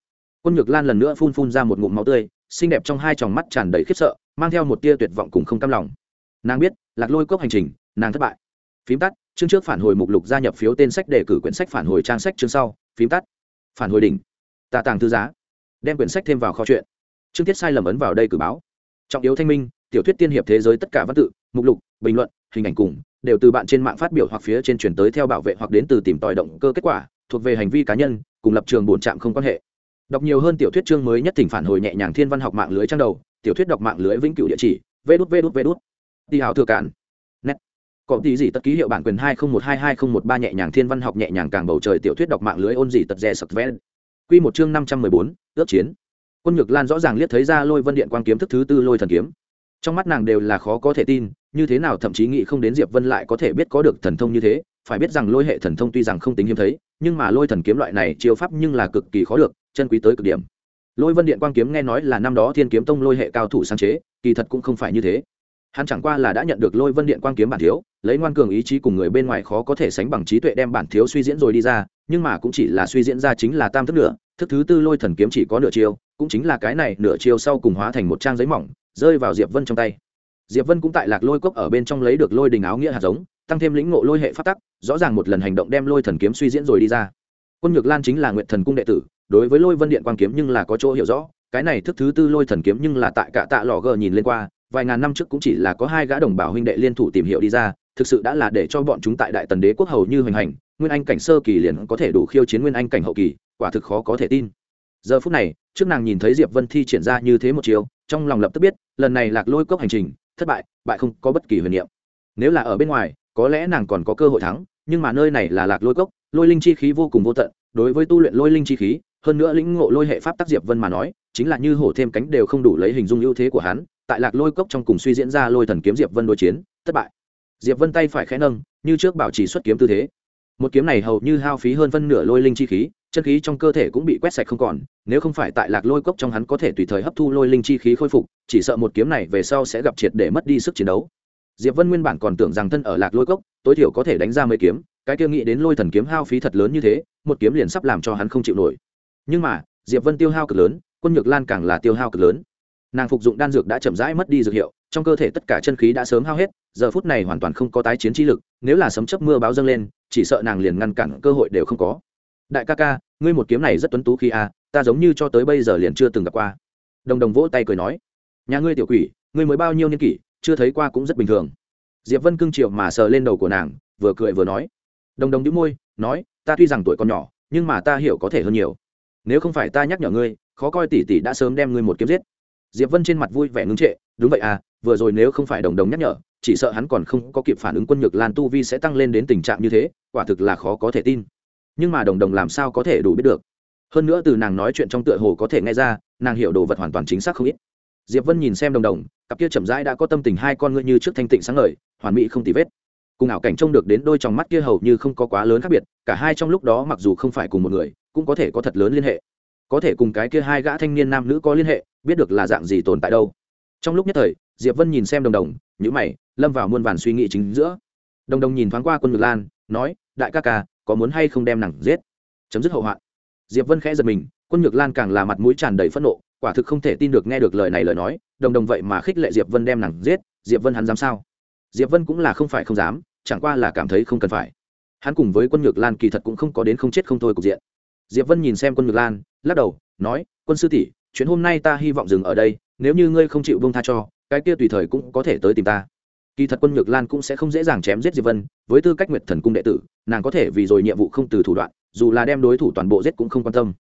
Quân nhược lan lần nữa phun phun ra một ngụm máu tươi, xinh đẹp trong hai tròng mắt tràn đầy khiếp sợ mang theo một tia tuyệt vọng cùng không cam lòng. Nàng biết, lạc lôi cốc hành trình, nàng thất bại. Phím tắt, chương trước phản hồi mục lục gia nhập phiếu tên sách đề cử quyển sách phản hồi trang sách chương sau. Phím tắt, phản hồi đỉnh. Tà tàng thư giá. Đem quyển sách thêm vào kho chuyện chương tiết sai lầm ấn vào đây cử báo. Trọng yếu thanh minh, tiểu thuyết tiên hiệp thế giới tất cả văn tự, mục lục, bình luận, hình ảnh cùng, đều từ bạn trên mạng phát biểu hoặc phía trên truyền tới theo bảo vệ hoặc đến từ tìm tòi động cơ kết quả, thuộc về hành vi cá nhân, cùng lập trường bổn trạm không quan hệ. Đọc nhiều hơn tiểu thuyết chương mới nhất tỉnh phản hồi nhẹ nhàng thiên văn học mạng lưới trang đầu tiểu thuyết đọc mạng lưới vĩnh cửu địa chỉ vê đút vê đút vê đút đi hào thừa cản nét có tí gì tất ký hiệu bản quyền hai không một hai hai không một ba nhẹ nhàng thiên văn học nhẹ nhàng càng bầu trời tiểu thuyết đọc mạng lưới ôn gì tật rè sập ven quy một chương năm trăm mười bốn, ước chiến. Quân nhược lan rõ ràng liếc thấy ra lôi vân điện quang kiếm thức thứ tư lôi thần kiếm. Trong mắt nàng đều là khó có thể tin, như thế nào thậm chí nghĩ không đến diệp vân lại có thể biết có được thần thông như thế. Phải biết rằng lôi hệ thần thông tuy rằng không tính hiếm thấy, nhưng mà lôi thần kiếm loại này chiêu pháp nhưng là cực kỳ khó được, chân quý tới cực điểm lôi vân điện quang kiếm nghe nói là năm đó thiên kiếm tông lôi hệ cao thủ sáng chế, kỳ thật cũng không phải như thế. Hắn chẳng qua là đã nhận được lôi vân điện quang kiếm bản thiếu, lấy ngoan cường ý chí cùng người bên ngoài khó có thể sánh bằng trí tuệ đem bản thiếu suy diễn rồi đi ra, nhưng mà cũng chỉ là suy diễn ra chính là tam thức nửa, thức thứ tư lôi thần kiếm chỉ có nửa chiêu, cũng chính là cái này nửa chiêu sau cùng hóa thành một trang giấy mỏng, rơi vào diệp vân trong tay. Diệp vân cũng tại lạc lôi cốc ở bên trong lấy được lôi đình áo nghĩa hạt giống, tăng thêm lĩnh ngộ lôi hệ phát tắc, rõ ràng một lần hành động đem lôi thần kiếm suy diễn rồi đi ra. Quân nhược lan chính là nguyện thần cung đệ tử đối với lôi vân điện quang kiếm nhưng là có chỗ hiểu rõ, cái này thức thứ tư lôi thần kiếm nhưng là tại cả tạ lò gờ nhìn lên qua, vài ngàn năm trước cũng chỉ là có hai gã đồng bào huynh đệ liên thủ tìm hiểu đi ra, thực sự đã là để cho bọn chúng tại đại tần đế quốc hầu như hoành hành, nguyên anh cảnh sơ kỳ liền có thể đủ khiêu chiến nguyên anh cảnh hậu kỳ, quả thực khó có thể tin. Giờ phút này, trước nàng nhìn thấy diệp vân thi triển ra như thế một chiều trong lòng lập tức biết, lần này lạc lôi cốc hành trình, thất bại bại không có bất kỳ huyền niệm. Nếu là ở bên ngoài, có lẽ nàng còn có cơ hội thắng, nhưng mà nơi này là lạc lôi cốc, lôi linh chi khí vô cùng vô tận, đối với tu luyện lôi linh chi khí hơn nữa lĩnh ngộ lôi hệ pháp tác diệp vân mà nói, chính là như hổ thêm cánh đều không đủ lấy hình dung ưu thế của hắn, tại lạc lôi cốc trong cùng suy diễn ra lôi thần kiếm diệp vân đối chiến, thất bại. Diệp vân tay phải khẽ nâng, như trước bảo trì xuất kiếm tư thế. Một kiếm này hầu như hao phí hơn phân nửa lôi linh chi khí, chân khí trong cơ thể cũng bị quét sạch không còn, nếu không phải tại lạc lôi cốc trong hắn có thể tùy thời hấp thu lôi linh chi khí khôi phục, chỉ sợ một kiếm này về sau sẽ gặp triệt để mất đi sức chiến đấu. Diệp vân nguyên bản còn tưởng rằng thân ở lạc lôi cốc, tối thiểu có thể đánh ra mấy kiếm, cái kia nghĩ đến lôi thần kiếm hao phí thật lớn như thế, một kiếm liền sắp làm cho hắn không chịu nổi nhưng mà, diệp vân tiêu hao cực lớn, quân nhược lan càng là tiêu hao cực lớn. Nàng phục dụng đan dược đã chậm rãi mất đi dược hiệu, trong cơ thể tất cả chân khí đã sớm hao hết, giờ phút này hoàn toàn không có tái chiến trí lực, nếu là sấm chấp mưa báo dâng lên, chỉ sợ nàng liền ngăn cản cơ hội đều không có. Đại ca ca, ngươi một kiếm này rất tuấn tú khi a ta giống như cho tới bây giờ liền chưa từng gặp qua. Đồng đồng vỗ tay cười nói, nhà ngươi tiểu quỷ, ngươi mới bao nhiêu niên kỷ, chưa thấy qua cũng rất bình thường. Diệp vân cưng triệu mà sờ lên đầu của nàng, vừa cười vừa nói. Đồng đồng đĩu môi, nói, ta tuy rằng tuổi còn nhỏ, nhưng mà ta hiểu có thể hơn nhiều nếu không phải ta nhắc nhở ngươi, khó coi tỷ tỷ đã sớm đem ngươi một kiếm giết. Diệp vân trên mặt vui vẻ ngưng trệ, đúng vậy à vừa rồi nếu không phải đồng đồng nhắc nhở, chỉ sợ hắn còn không có kịp phản ứng quân nhược lan tu vi sẽ tăng lên đến tình trạng như thế, quả thực là khó có thể tin. Nhưng mà đồng đồng làm sao có thể đủ biết được? Hơn nữa từ nàng nói chuyện trong tựa hồ có thể nghe ra, nàng hiểu đồ vật hoàn toàn chính xác không ít. Diệp vân nhìn xem đồng đồng, cặp kia chậm rãi đã có tâm tình hai con ngươi như trước thanh tịnh sáng ngời, hoàn mỹ không tì vết cùng ảo cảnh trông được đến đôi trong mắt kia hầu như không có quá lớn khác biệt, cả hai trong lúc đó mặc dù không phải cùng một người, cũng có thể có thật lớn liên hệ. Có thể cùng cái kia hai gã thanh niên nam nữ có liên hệ, biết được là dạng gì tồn tại đâu. Trong lúc nhất thời, diệp vân nhìn xem đồng đồng nhữ mày, lâm vào muôn vàn suy nghĩ chính giữa. Đồng đồng nhìn thoáng qua quân ngược lan, nói, đại ca ca, có muốn hay không đem nàng giết? Chấm dứt hậu hoạn. Diệp vân khẽ giật mình, quân nhược lan càng là mặt mũi tràn đầy phẫn nộ, quả thực không thể tin được nghe được lời này lời nói. Đồng đồng vậy mà khích lệ diệp vân đem nàng giết, diệp vân hắn dám sao? Diệp vân cũng là không phải không dám, chẳng qua là cảm thấy không cần phải. Hắn cùng với quân nhược lan kỳ thật cũng không có đến không chết không thôi cục diện. Diệp vân nhìn xem quân nhược lan, lắc đầu, nói, quân sư tỷ, chuyện hôm nay ta hy vọng dừng ở đây, nếu như ngươi không chịu bông tha cho, cái kia tùy thời cũng có thể tới tìm ta. Kỳ thật quân nhược lan cũng sẽ không dễ dàng chém giết diệp vân, với tư cách nguyệt thần cung đệ tử, nàng có thể vì rồi nhiệm vụ không từ thủ đoạn, dù là đem đối thủ toàn bộ giết cũng không quan tâm.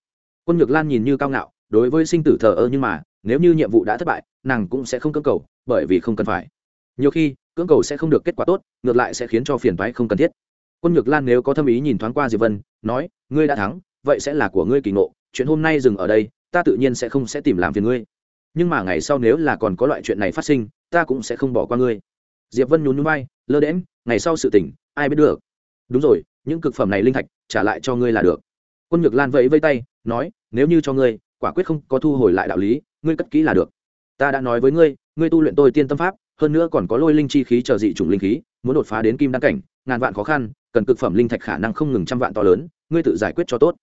Quân nhược lan nhìn như cao ngạo, đối với sinh tử thờ ơ nhưng mà, nếu như nhiệm vụ đã thất bại, nàng cũng sẽ không cưỡng cầu, bởi vì không cần phải nhiều khi, cưỡng cầu sẽ không được kết quả tốt, ngược lại sẽ khiến cho phiền thoái không cần thiết. Quân nhược lan nếu có thâm ý nhìn thoáng qua diệp vân, nói, ngươi đã thắng, vậy sẽ là của ngươi kỳ ngộ, chuyện hôm nay dừng ở đây, ta tự nhiên sẽ không sẽ tìm làm phiền ngươi. Nhưng mà ngày sau nếu là còn có loại chuyện này phát sinh, ta cũng sẽ không bỏ qua ngươi. Diệp vân nhún nhún vai, lơ đễm ngày sau sự tỉnh ai biết được? Đúng rồi, những cực phẩm này linh thạch, trả lại cho ngươi là được. Quân nhược lan vẫy vây tay, nói, nếu như cho ngươi, quả quyết không có thu hồi lại đạo lý, ngươi cất kỹ là được. Ta đã nói với ngươi ngươi tu luyện tôi tiên tâm pháp hơn nữa còn có lôi linh chi khí chờ dị chủng linh khí, muốn đột phá đến kim đăng cảnh, ngàn vạn khó khăn, cần cực phẩm linh thạch khả năng không ngừng trăm vạn to lớn, ngươi tự giải quyết cho tốt.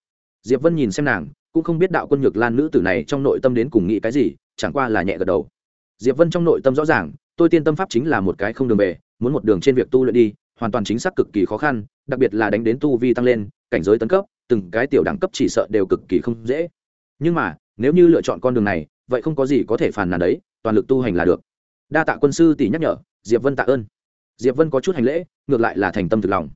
Diệp vân nhìn xem nàng, cũng không biết đạo quân nhược lan nữ tử này trong nội tâm đến cùng nghĩ cái gì, chẳng qua là nhẹ gật đầu. Diệp vân trong nội tâm rõ ràng, tôi tiên tâm pháp chính là một cái không đường về muốn một đường trên việc tu luyện đi, hoàn toàn chính xác cực kỳ khó khăn, đặc biệt là đánh đến tu vi tăng lên, cảnh giới tấn cấp, từng cái tiểu đẳng cấp chỉ sợ đều cực kỳ không dễ. Nhưng mà, nếu như lựa chọn con đường này, vậy không có gì có thể phàn nàn đấy, toàn lực tu hành là được đa tạ quân sư tỷ nhắc nhở, diệp vân tạ ơn. Diệp vân có chút hành lễ, ngược lại là thành tâm thực lòng.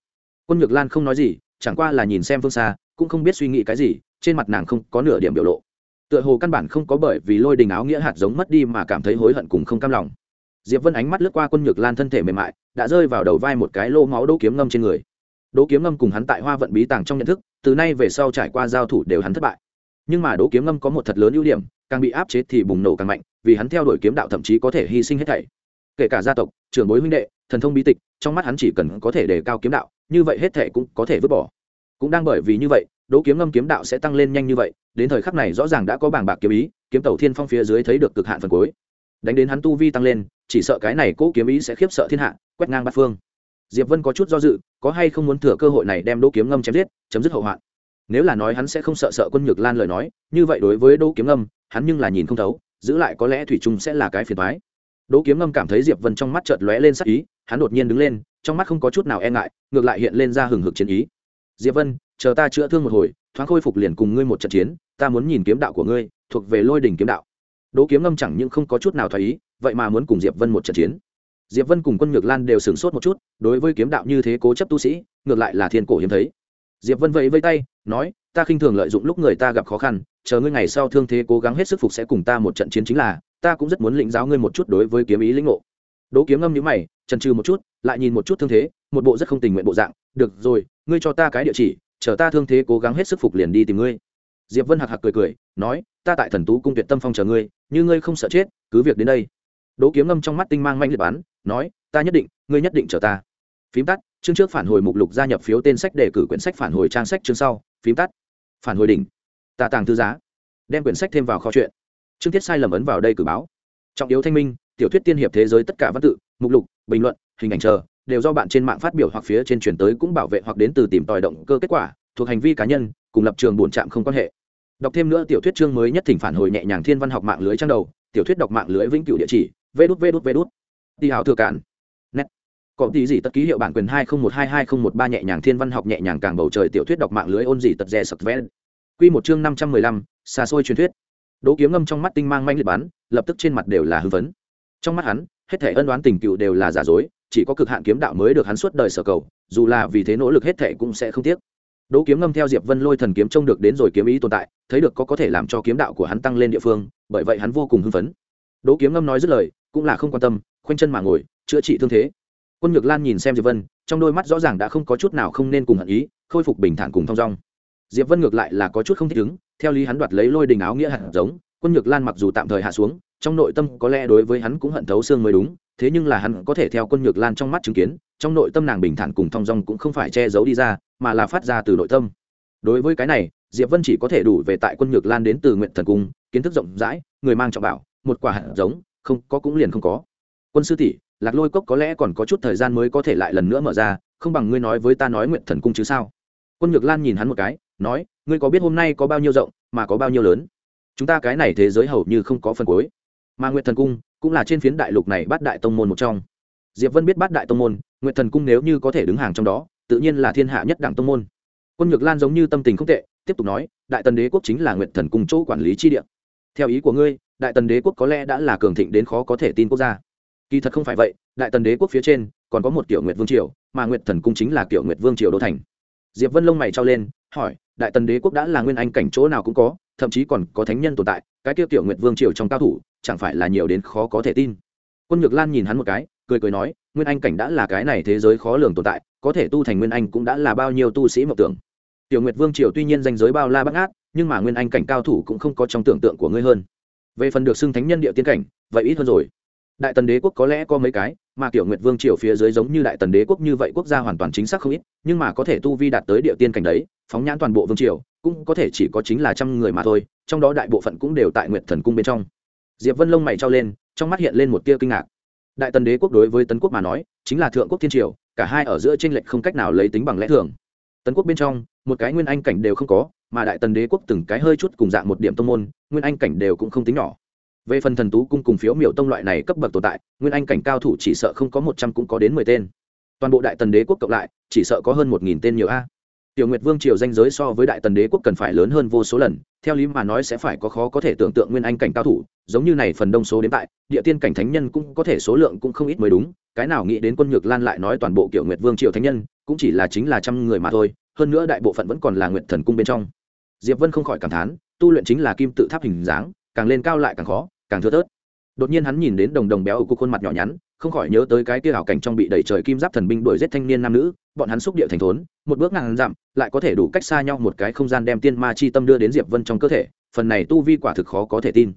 Quân nhược lan không nói gì, chẳng qua là nhìn xem phương xa, cũng không biết suy nghĩ cái gì, trên mặt nàng không có nửa điểm biểu lộ. Tựa hồ căn bản không có bởi vì lôi đình áo nghĩa hạt giống mất đi mà cảm thấy hối hận cùng không cam lòng. Diệp vân ánh mắt lướt qua quân nhược lan thân thể mềm mại, đã rơi vào đầu vai một cái lô máu đỗ kiếm ngâm trên người. Đỗ kiếm ngâm cùng hắn tại hoa vận bí tàng trong nhận thức, từ nay về sau trải qua giao thủ đều hắn thất bại. Nhưng mà đỗ kiếm ngâm có một thật lớn ưu điểm, càng bị áp chế thì bùng nổ càng mạnh vì hắn theo đuổi kiếm đạo thậm chí có thể hy sinh hết thảy. Kể cả gia tộc, trưởng bối huynh đệ, thần thông bí tịch, trong mắt hắn chỉ cần có thể đề cao kiếm đạo, như vậy hết thảy cũng có thể vứt bỏ. Cũng đang bởi vì như vậy, đỗ kiếm ngâm kiếm đạo sẽ tăng lên nhanh như vậy, đến thời khắc này rõ ràng đã có bảng bạc kiếm ý, kiếm tàu thiên phong phía dưới thấy được cực hạn phần cuối. Đánh đến hắn tu vi tăng lên, chỉ sợ cái này cố kiếm ý sẽ khiếp sợ thiên hạ, quét ngang bát phương. Diệp vân có chút do dự, có hay không muốn thừa cơ hội này đem đỗ kiếm ngâm chém giết, chấm dứt hậu hoạn. Nếu là nói hắn sẽ không sợ sợ quân nhược lan lời nói, như vậy đối với đỗ kiếm ngâm, hắn nhưng là nhìn không thấu giữ lại có lẽ thủy trung sẽ là cái phiền toái đỗ kiếm ngâm cảm thấy diệp vân trong mắt chợt lóe lên sắc ý, hắn đột nhiên đứng lên, trong mắt không có chút nào e ngại, ngược lại hiện lên ra hừng hực chiến ý. Diệp vân, chờ ta chữa thương một hồi, thoáng khôi phục liền cùng ngươi một trận chiến, ta muốn nhìn kiếm đạo của ngươi, thuộc về lôi đỉnh kiếm đạo. Đỗ kiếm ngâm chẳng những không có chút nào thoái ý, vậy mà muốn cùng diệp vân một trận chiến. Diệp vân cùng quân nhược lan đều sửng sốt một chút, đối với kiếm đạo như thế cố chấp tu sĩ, ngược lại là thiên cổ hiếm thấy. Diệp vân vẫy vây tay, nói ta khinh thường lợi dụng lúc người ta gặp khó khăn, chờ ngươi ngày sau thương thế cố gắng hết sức phục sẽ cùng ta một trận chiến chính là, ta cũng rất muốn lĩnh giáo ngươi một chút đối với kiếm ý lĩnh ngộ. Đỗ kiếm ngâm nhíu mày chần chừ một chút, lại nhìn một chút thương thế, một bộ rất không tình nguyện bộ dạng, được rồi, ngươi cho ta cái địa chỉ, chờ ta thương thế cố gắng hết sức phục liền đi tìm ngươi. Diệp vân hạc hạc cười cười, nói, ta tại thần tú cung tuyệt tâm phong chờ ngươi, như ngươi không sợ chết, cứ việc đến đây. Đỗ kiếm ngâm trong mắt tinh mang manh liệt bắn, nói, ta nhất định, ngươi nhất định chờ ta. Phím tắt chương trước phản hồi mục lục gia nhập phiếu tên sách đề cử quyển sách phản hồi trang sách chương sau, phím tắt. Phản hồi đỉnh. Tà tàng thư giá. Đem quyển sách thêm vào kho chuyện chương tiết sai lầm ấn vào đây cử báo. Trọng yếu thanh minh, tiểu thuyết tiên hiệp thế giới tất cả văn tự, mục lục, bình luận, hình ảnh chờ, đều do bạn trên mạng phát biểu hoặc phía trên truyền tới cũng bảo vệ hoặc đến từ tìm tòi động cơ kết quả, thuộc hành vi cá nhân, cùng lập trường bổn trạm không quan hệ. Đọc thêm nữa tiểu thuyết chương mới nhất thỉnh phản hồi nhẹ nhàng thiên văn học mạng lưới trang đầu, tiểu thuyết đọc mạng lưới vĩnh cửu địa chỉ, vê đút vê đút vê đút. Đi hào thừa cản có tí gì tất ký hiệu bản quyền hai không một hai hai không một ba nhẹ nhàng thiên văn học nhẹ nhàng càng bầu trời tiểu thuyết đọc mạng lưới ôn gì tật rẻ sập vén quy một chương năm trăm mười lăm, xa xôi truyền thuyết. Đỗ kiếm ngâm trong mắt tinh mang manh liệt bắn, lập tức trên mặt đều là hư vấn trong mắt hắn, hết thể ân đoán tình cựu đều là giả dối, chỉ có cực hạn kiếm đạo mới được hắn suốt đời sở cầu, dù là vì thế nỗ lực hết thể cũng sẽ không tiếc. Đỗ kiếm ngâm theo diệp vân lôi thần kiếm trông được đến rồi kiếm ý tồn tại, thấy được có có thể làm cho kiếm đạo của hắn tăng lên địa phương, bởi vậy hắn vô cùng hưng phấn. Đỗ kiếm ngâm nói dứt lời, cũng là không quan tâm, khoanh chân mà ngồi, chữa trị thương thế quân nhược lan nhìn xem diệp vân, trong đôi mắt rõ ràng đã không có chút nào không nên cùng hận ý, khôi phục bình thản cùng thong dong. Diệp vân ngược lại là có chút không thích ứng, theo lý hắn đoạt lấy lôi đình áo nghĩa hạt giống, quân nhược lan mặc dù tạm thời hạ xuống, trong nội tâm có lẽ đối với hắn cũng hận thấu xương mới đúng, thế nhưng là hắn có thể theo quân nhược lan trong mắt chứng kiến, trong nội tâm nàng bình thản cùng thong dong cũng không phải che giấu đi ra, mà là phát ra từ nội tâm. Đối với cái này, diệp vân chỉ có thể đủ về tại quân nhược lan đến từ nguyện thần cung, kiến thức rộng rãi, người mang trọng bảo, một quả hạt giống, không có cũng liền không có. Quân sư tỷ lạc lôi cốc có lẽ còn có chút thời gian mới có thể lại lần nữa mở ra, không bằng ngươi nói với ta nói nguyện thần cung chứ sao? Quân nhược lan nhìn hắn một cái, nói, ngươi có biết hôm nay có bao nhiêu rộng, mà có bao nhiêu lớn? Chúng ta cái này thế giới hầu như không có phần cuối. Mà nguyện thần cung cũng là trên phiến đại lục này bát đại tông môn một trong. Diệp vân biết bát đại tông môn, nguyện thần cung nếu như có thể đứng hàng trong đó, tự nhiên là thiên hạ nhất đẳng tông môn. Quân nhược lan giống như tâm tình không tệ, tiếp tục nói, đại tần đế quốc chính là nguyện thần cung chỗ quản lý chi địa. Theo ý của ngươi, đại tần đế quốc có lẽ đã là cường thịnh đến khó có thể tin quốc gia kỳ thật không phải vậy đại tần đế quốc phía trên còn có một kiểu nguyệt vương triều mà nguyệt thần cung chính là kiểu nguyệt vương triều đô thành. Diệp vân lông mày trao lên hỏi đại tần đế quốc đã là nguyên anh cảnh chỗ nào cũng có thậm chí còn có thánh nhân tồn tại cái tiêu tiểu nguyệt vương triều trong cao thủ chẳng phải là nhiều đến khó có thể tin. Quân nhược lan nhìn hắn một cái cười cười nói nguyên anh cảnh đã là cái này thế giới khó lường tồn tại có thể tu thành nguyên anh cũng đã là bao nhiêu tu sĩ mộng tưởng. Tiểu nguyệt vương triều tuy nhiên danh giới bao la bắc ác, nhưng mà nguyên anh cảnh cao thủ cũng không có trong tưởng tượng của ngươi hơn. Về phần được xưng thánh nhân địa tiên cảnh vậy ít hơn rồi đại tần đế quốc có lẽ có mấy cái, mà kiểu nguyệt vương triều phía dưới giống như đại tần đế quốc như vậy quốc gia hoàn toàn chính xác không ít, nhưng mà có thể tu vi đạt tới địa tiên cảnh đấy, phóng nhãn toàn bộ vương triều, cũng có thể chỉ có chính là trăm người mà thôi, trong đó đại bộ phận cũng đều tại nguyệt thần cung bên trong. Diệp vân lông mày trao lên, trong mắt hiện lên một tia kinh ngạc. Đại tần đế quốc đối với tấn quốc mà nói, chính là thượng quốc thiên triều, cả hai ở giữa tranh lệch không cách nào lấy tính bằng lẽ thường. Tấn quốc bên trong, một cái nguyên anh cảnh đều không có, mà đại tần đế quốc từng cái hơi chút cùng dạng một điểm tông môn, nguyên anh cảnh đều cũng không tính nhỏ về phần thần tú cung cùng phiếu miểu tông loại này cấp bậc tồn tại, nguyên anh cảnh cao thủ chỉ sợ không có một trăm cũng có đến mười tên. Toàn bộ đại tần đế quốc cộng lại, chỉ sợ có hơn một nghìn tên nhiều a. Tiểu nguyệt vương triều danh giới so với đại tần đế quốc cần phải lớn hơn vô số lần, theo lý mà nói sẽ phải có khó có thể tưởng tượng nguyên anh cảnh cao thủ, giống như này phần đông số đến tại, địa tiên cảnh thánh nhân cũng có thể số lượng cũng không ít mới đúng, cái nào nghĩ đến quân nhược lan lại nói toàn bộ kiểu nguyệt vương triều thánh nhân, cũng chỉ là chính là trăm người mà thôi, hơn nữa đại bộ phận vẫn còn là nguyệt thần cung bên trong. Diệp vân không khỏi cảm thán, tu luyện chính là kim tự tháp hình dáng, càng lên cao lại càng khó càng thưa thớt. Đột nhiên hắn nhìn đến đồng đồng béo ở cô khuôn mặt nhỏ nhắn, không khỏi nhớ tới cái kia ảo cảnh trong bị đẩy trời kim giáp thần binh đuổi giết thanh niên nam nữ, bọn hắn xúc địa thành thốn, một bước ngàn dặm, lại có thể đủ cách xa nhau một cái không gian đem tiên ma chi tâm đưa đến diệp vân trong cơ thể, phần này tu vi quả thực khó có thể tin.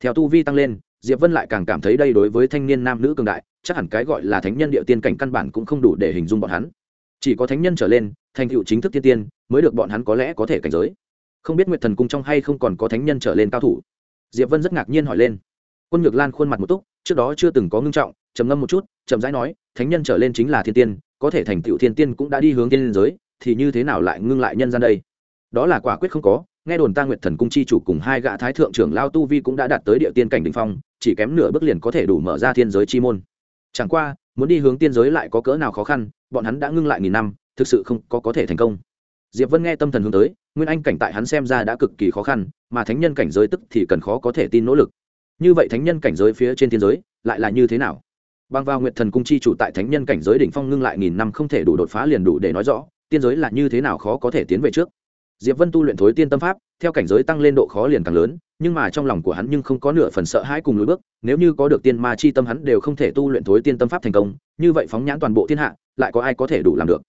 Theo tu vi tăng lên, diệp vân lại càng cảm thấy đây đối với thanh niên nam nữ cường đại, chắc hẳn cái gọi là thánh nhân địa tiên cảnh căn bản cũng không đủ để hình dung bọn hắn. Chỉ có thánh nhân trở lên, thành tựu chính thức tiên tiên, mới được bọn hắn có lẽ có thể cảnh giới. Không biết nguyệt thần cung trong hay không còn có thánh nhân trở lên cao thủ diệp vân rất ngạc nhiên hỏi lên. Quân nhược lan khuôn mặt một túc, trước đó chưa từng có ngưng trọng, trầm ngâm một chút, chậm rãi nói, thánh nhân trở lên chính là thiên tiên, có thể thành tựu thiên tiên cũng đã đi hướng tiên giới, thì như thế nào lại ngưng lại nhân gian đây? Đó là quả quyết không có, nghe đồn ta nguyệt thần cung chi chủ cùng hai gã thái thượng trưởng lao tu vi cũng đã đạt tới địa tiên cảnh đ ỉ n h phong, chỉ kém nửa bước liền có thể đủ mở ra thiên giới chi môn. Chẳng qua, muốn đi hướng tiên giới lại có cỡ nào khó khăn, bọn hắn đã ngưng lại nghìn năm, thực sự không có có thể thành công diệp vân nghe tâm thần hướng tới, nguyên anh cảnh tại hắn xem ra đã cực kỳ khó khăn, mà thánh nhân cảnh giới tức thì cần khó có thể tin nỗ lực. Như vậy thánh nhân cảnh giới phía trên thiên giới, lại là như thế nào? Bằng vào nguyệt thần cung chi chủ tại thánh nhân cảnh giới đỉnh phong ngưng lại nghìn năm không thể đủ đột phá liền đủ để nói rõ, tiên giới là như thế nào khó có thể tiến về trước. Diệp vân tu luyện thối tiên tâm pháp, theo cảnh giới tăng lên độ khó liền càng lớn, nhưng mà trong lòng của hắn nhưng không có nửa phần sợ hãi cùng lối bước, nếu như có được tiên ma chi tâm hắn đều không thể tu luyện thối tiên tâm pháp thành công, như vậy phóng nhãn toàn bộ thiên hạ, lại có ai có thể đủ làm được?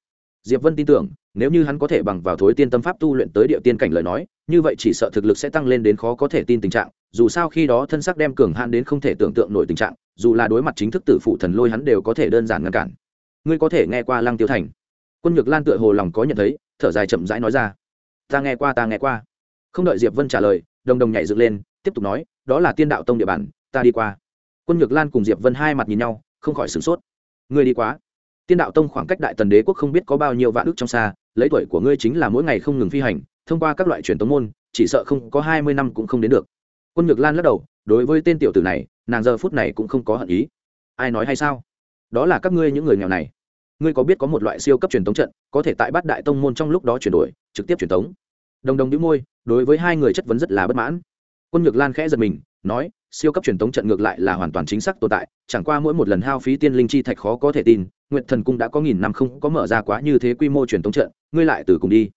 Diệp vân tin tưởng, nếu như hắn có thể bằng vào thối tiên tâm pháp tu luyện tới địa tiên cảnh lời nói, như vậy chỉ sợ thực lực sẽ tăng lên đến khó có thể tin tình trạng, dù sao khi đó thân sắc đem cường hạn đến không thể tưởng tượng nổi tình trạng, dù là đối mặt chính thức tử phụ thần lôi hắn đều có thể đơn giản ngăn cản. Ngươi có thể nghe qua lăng tiêu thành. Quân nhược lan tựa hồ lòng có nhận thấy, thở dài chậm rãi nói ra. Ta nghe qua, ta nghe qua. Không đợi diệp vân trả lời, đồng đồng nhảy dựng lên, tiếp tục nói, đó là tiên đạo tông địa bàn, ta đi qua. Quân nhược lan cùng diệp vân hai mặt nhìn nhau, không khỏi sửng sốt. Ngươi đi quá tiên đạo tông khoảng cách đại tần đế quốc không biết có bao nhiêu vạn ước trong xa, lấy tuổi của ngươi chính là mỗi ngày không ngừng phi hành, thông qua các loại truyền tống môn, chỉ sợ không có hai mươi năm cũng không đến được. Quân nhược lan lắc đầu, đối với tên tiểu tử này, nàng giờ phút này cũng không có hận ý. Ai nói hay sao? Đó là các ngươi những người nghèo này. Ngươi có biết có một loại siêu cấp truyền tống trận, có thể tại bát đại tông môn trong lúc đó chuyển đổi, trực tiếp truyền tống? Đồng đồng đĩu môi, đối với hai người chất vấn rất là bất mãn. Quân nhược lan khẽ giật mình, nói siêu cấp truyền tống trận ngược lại là hoàn toàn chính xác tồn tại, chẳng qua mỗi một lần hao phí tiên linh chi thạch khó có thể tin nguyện thần cung đã có nghìn năm không có mở ra quá như thế quy mô truyền tống trận, ngươi lại từ cùng đi.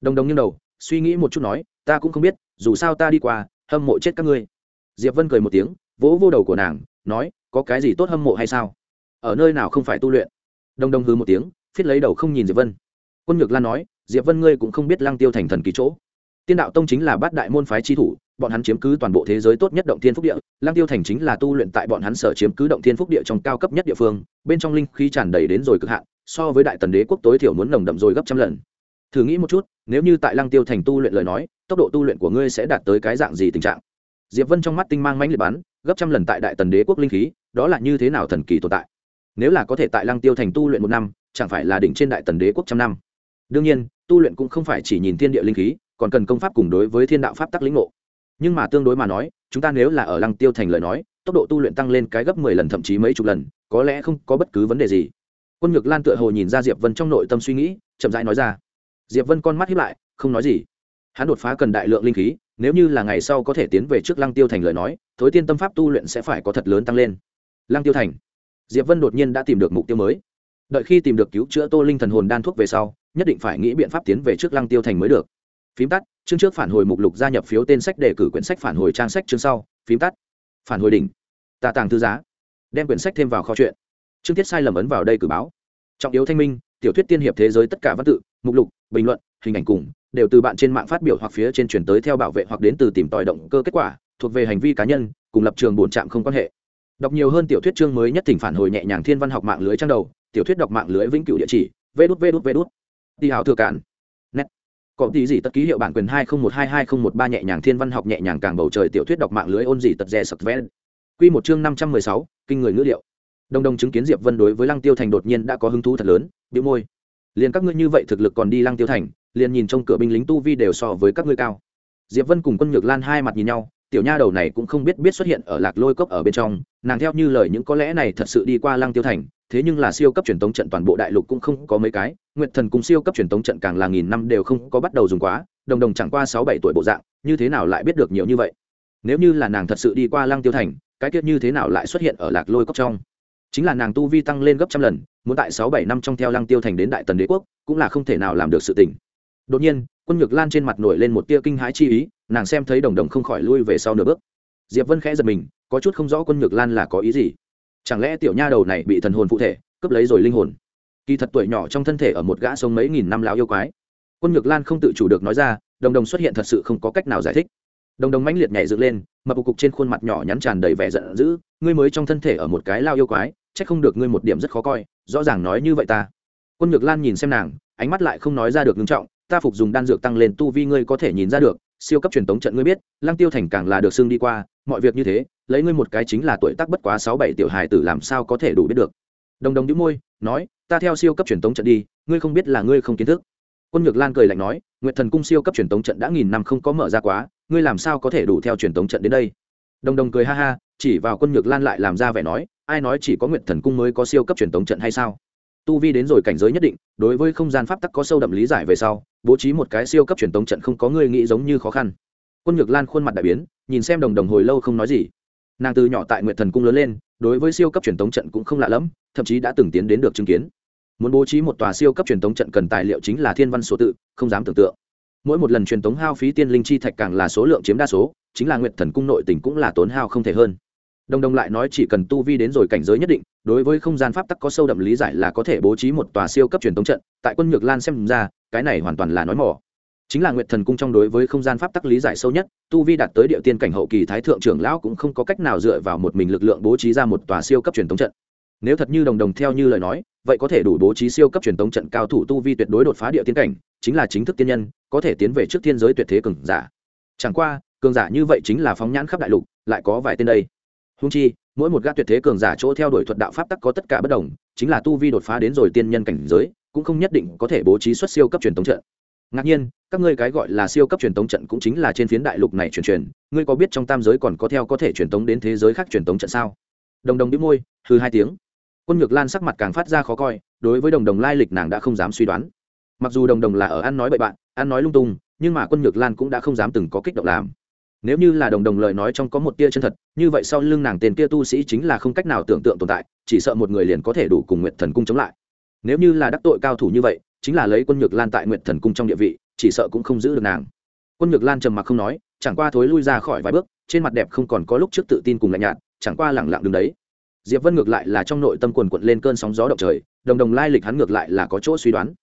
Đồng đồng nghiêng đầu, suy nghĩ một chút nói, ta cũng không biết, dù sao ta đi qua, hâm mộ chết các ngươi. Diệp vân cười một tiếng, vỗ vô đầu của nàng, nói, có cái gì tốt hâm mộ hay sao? Ở nơi nào không phải tu luyện? Đồng đồng hư một tiếng, phiết lấy đầu không nhìn diệp vân. Quân nhược lan nói, diệp vân ngươi cũng không biết lăng tiêu thành thần kỳ chỗ tiên đạo tông chính là bát đại môn phái chi thủ, bọn hắn chiếm cứ toàn bộ thế giới tốt nhất động thiên phúc địa. Lăng tiêu thành chính là tu luyện tại bọn hắn sở chiếm cứ động thiên phúc địa trong cao cấp nhất địa phương, bên trong linh khí tràn đầy đến rồi cực hạn, so với đại tần đế quốc tối thiểu muốn nồng đậm rồi gấp trăm lần. Thử nghĩ một chút, nếu như tại lăng tiêu thành tu luyện lời nói, tốc độ tu luyện của ngươi sẽ đạt tới cái dạng gì tình trạng? Diệp vân trong mắt tinh mang mãnh liệt bắn, gấp trăm lần tại đại tần đế quốc linh khí, đó là như thế nào thần kỳ tồn tại? Nếu là có thể tại lăng tiêu thành tu luyện một năm, chẳng phải là đỉnh trên đại tần đế quốc trăm năm? Đương nhiên, tu luyện cũng không phải chỉ nhìn thiên địa linh khí còn cần công pháp cùng đối với thiên đạo pháp tắc lĩnh ngộ. Nhưng mà tương đối mà nói, chúng ta nếu là ở lăng tiêu thành lời nói, tốc độ tu luyện tăng lên cái gấp mười lần thậm chí mấy chục lần, có lẽ không có bất cứ vấn đề gì. Quân nhược lan tựa hồ nhìn ra diệp vân trong nội tâm suy nghĩ, chậm rãi nói ra. Diệp vân con mắt hiếp lại, không nói gì. Hắn đột phá cần đại lượng linh khí, nếu như là ngày sau có thể tiến về trước lăng tiêu thành lời nói, thối tiên tâm pháp tu luyện sẽ phải có thật lớn tăng lên. Lăng tiêu thành. Diệp vân đột nhiên đã tìm được mục tiêu mới. Đợi khi tìm được cứu chữa tô linh thần hồn đan thuốc về sau, nhất định phải nghĩ biện pháp tiến về trước lăng tiêu thành mới được phím tắt, chương trước phản hồi mục lục gia nhập phiếu tên sách đề cử quyển sách phản hồi trang sách chương sau. Phím tắt, phản hồi đỉnh. Tà tàng thư giá. Đem quyển sách thêm vào kho chuyện. Chương tiết sai lầm ấn vào đây cử báo. Trọng yếu thanh minh, tiểu thuyết tiên hiệp thế giới tất cả văn tự, mục lục, bình luận, hình ảnh cùng, đều từ bạn trên mạng phát biểu hoặc phía trên truyền tới theo bảo vệ hoặc đến từ tìm tòi động cơ kết quả, thuộc về hành vi cá nhân, cùng lập trường bổn trạm không quan hệ. Đọc nhiều hơn tiểu thuyết chương mới nhất thỉnh phản hồi nhẹ nhàng thiên văn học mạng lưới trang đầu, tiểu thuyết đọc mạng lưới vĩnh cửu địa chỉ, vê đút vê đút vê đút. Đi hào thừa cản nét có tí gì tất ký hiệu bản quyền hai không một hai hai không một ba nhẹ nhàng thiên văn học nhẹ nhàng càng bầu trời tiểu thuyết đọc mạng lưới ôn gì tật rẻ sập ven quy một chương năm trăm mười sáu, kinh người ngữ liệu. Đông đông chứng kiến diệp vân đối với lăng tiêu thành đột nhiên đã có hứng thú thật lớn, bĩu môi. Liền các ngươi như vậy thực lực còn đi lăng tiêu thành, liền nhìn trong cửa binh lính tu vi đều so với các ngươi cao. Diệp vân cùng quân nhược lan hai mặt nhìn nhau, tiểu nha đầu này cũng không biết biết xuất hiện ở lạc lôi cốc ở bên trong, nàng theo như lời những có lẽ này thật sự đi qua lăng tiêu thành thế nhưng là siêu cấp truyền tống trận toàn bộ đại lục cũng không có mấy cái, nguyệt thần cùng siêu cấp truyền tống trận càng là nghìn năm đều không có bắt đầu dùng quá, đồng đồng chẳng qua sáu bảy tuổi bộ dạng, như thế nào lại biết được nhiều như vậy? Nếu như là nàng thật sự đi qua lăng tiêu thành, cái tiết như thế nào lại xuất hiện ở lạc lôi cốc trong? Chính là nàng tu vi tăng lên gấp trăm lần, muốn tại sáu bảy năm trong theo lăng tiêu thành đến đại tần đế quốc, cũng là không thể nào làm được sự tình. Đột nhiên, quân nhược lan trên mặt nổi lên một tia kinh hãi chi ý, nàng xem thấy đồng đồng không khỏi lui về sau nửa bước. Diệp vân khẽ giật mình, có chút không rõ quân nhược lan là có ý gì chẳng lẽ tiểu nha đầu này bị thần hồn phụ thể, cướp lấy rồi linh hồn? Kỳ thật tuổi nhỏ trong thân thể ở một gã sống mấy nghìn năm lão yêu quái. Quân nhược lan không tự chủ được nói ra, đồng đồng xuất hiện thật sự không có cách nào giải thích. Đồng đồng mãnh liệt nhảy dựng lên, mập cục trên khuôn mặt nhỏ nhắn tràn đầy vẻ giận dữ, ngươi mới trong thân thể ở một cái lao yêu quái, chắc không được ngươi một điểm rất khó coi, rõ ràng nói như vậy ta. Quân nhược lan nhìn xem nàng, ánh mắt lại không nói ra được ngưng trọng, ta phục dùng đan dược tăng lên tu vi ngươi có thể nhìn ra được, siêu cấp truyền tống trận ngươi biết, lăng tiêu thành càng là được xưng đi qua, mọi việc như thế lấy ngươi một cái chính là tuổi tác bất quá sáu bảy tiểu hài tử làm sao có thể đủ biết được. Đồng đồng đĩu môi, nói, ta theo siêu cấp truyền tống trận đi, ngươi không biết là ngươi không kiến thức. Quân nhược lan cười lạnh nói, nguyệt thần cung siêu cấp truyền tống trận đã nghìn năm không có mở ra quá, ngươi làm sao có thể đủ theo truyền tống trận đến đây? Đồng đồng cười ha ha, chỉ vào quân nhược lan lại làm ra vẻ nói, ai nói chỉ có nguyệt thần cung mới có siêu cấp truyền tống trận hay sao? Tu vi đến rồi cảnh giới nhất định, đối với không gian pháp tắc có sâu đậm lý giải về sau, bố trí một cái siêu cấp truyền tống trận không có người nghĩ giống như khó khăn. Quân nhược lan khuôn mặt đại biến, nhìn xem đồng đồng hồi lâu không nói gì nàng từ nhỏ tại nguyệt thần cung lớn lên, đối với siêu cấp truyền tống trận cũng không lạ lẫm, thậm chí đã từng tiến đến được chứng kiến. Muốn bố trí một tòa siêu cấp truyền tống trận cần tài liệu chính là thiên văn số tự, không dám tưởng tượng. Mỗi một lần truyền tống hao phí tiên linh chi thạch càng là số lượng chiếm đa số, chính là nguyệt thần cung nội tỉnh cũng là tốn hao không thể hơn. Đồng đồng lại nói chỉ cần tu vi đến rồi cảnh giới nhất định, đối với không gian pháp tắc có sâu đậm lý giải là có thể bố trí một tòa siêu cấp truyền tống trận, tại quân nhược lan xem ra, cái này hoàn toàn là nói mỏ chính là nguyệt thần cung trong đối với không gian pháp tắc lý giải sâu nhất, tu vi đạt tới địa tiên cảnh hậu kỳ thái thượng trưởng lão cũng không có cách nào dựa vào một mình lực lượng bố trí ra một tòa siêu cấp truyền thống trận. Nếu thật như đồng đồng theo như lời nói, vậy có thể đủ bố trí siêu cấp truyền thống trận cao thủ tu vi tuyệt đối đột phá địa tiên cảnh, chính là chính thức tiên nhân, có thể tiến về trước thiên giới tuyệt thế cường giả. Chẳng qua, cường giả như vậy chính là phóng nhãn khắp đại lục, lại có vài tên đây. Hung chi, mỗi một gã tuyệt thế cường giả chỗ theo đuổi thuật đạo pháp tắc có tất cả bất đồng, chính là tu vi đột phá đến rồi tiên nhân cảnh giới, cũng không nhất định có thể bố trí xuất siêu cấp truyền thống trận ngạc nhiên, các ngươi cái gọi là siêu cấp truyền tống trận cũng chính là trên phiến đại lục này truyền truyền, ngươi có biết trong tam giới còn có theo có thể truyền tống đến thế giới khác truyền tống trận sao? Đồng đồng đĩu môi hư hai tiếng. Quân nhược lan sắc mặt càng phát ra khó coi, đối với đồng đồng lai lịch nàng đã không dám suy đoán. Mặc dù đồng đồng là ở ăn nói bậy bạn, ăn nói lung tung, nhưng mà quân nhược lan cũng đã không dám từng có kích động làm. Nếu như là đồng đồng lời nói trong có một tia chân thật, như vậy sau lưng nàng tên kia tu sĩ chính là không cách nào tưởng tượng tồn tại, chỉ sợ một người liền có thể đủ cùng nguyện thần cung chống lại. Nếu như là đắc tội cao thủ như vậy chính là lấy quân nhược lan tại nguyện thần cung trong địa vị, chỉ sợ cũng không giữ được nàng. Quân nhược lan trầm mặc không nói, chẳng qua thối lui ra khỏi vài bước, trên mặt đẹp không còn có lúc trước tự tin cùng lạnh nhạt, chẳng qua lẳng lặng đứng đấy. Diệp vân ngược lại là trong nội tâm quần quận lên cơn sóng gió động trời, đồng đồng lai lịch hắn ngược lại là có chỗ suy đoán.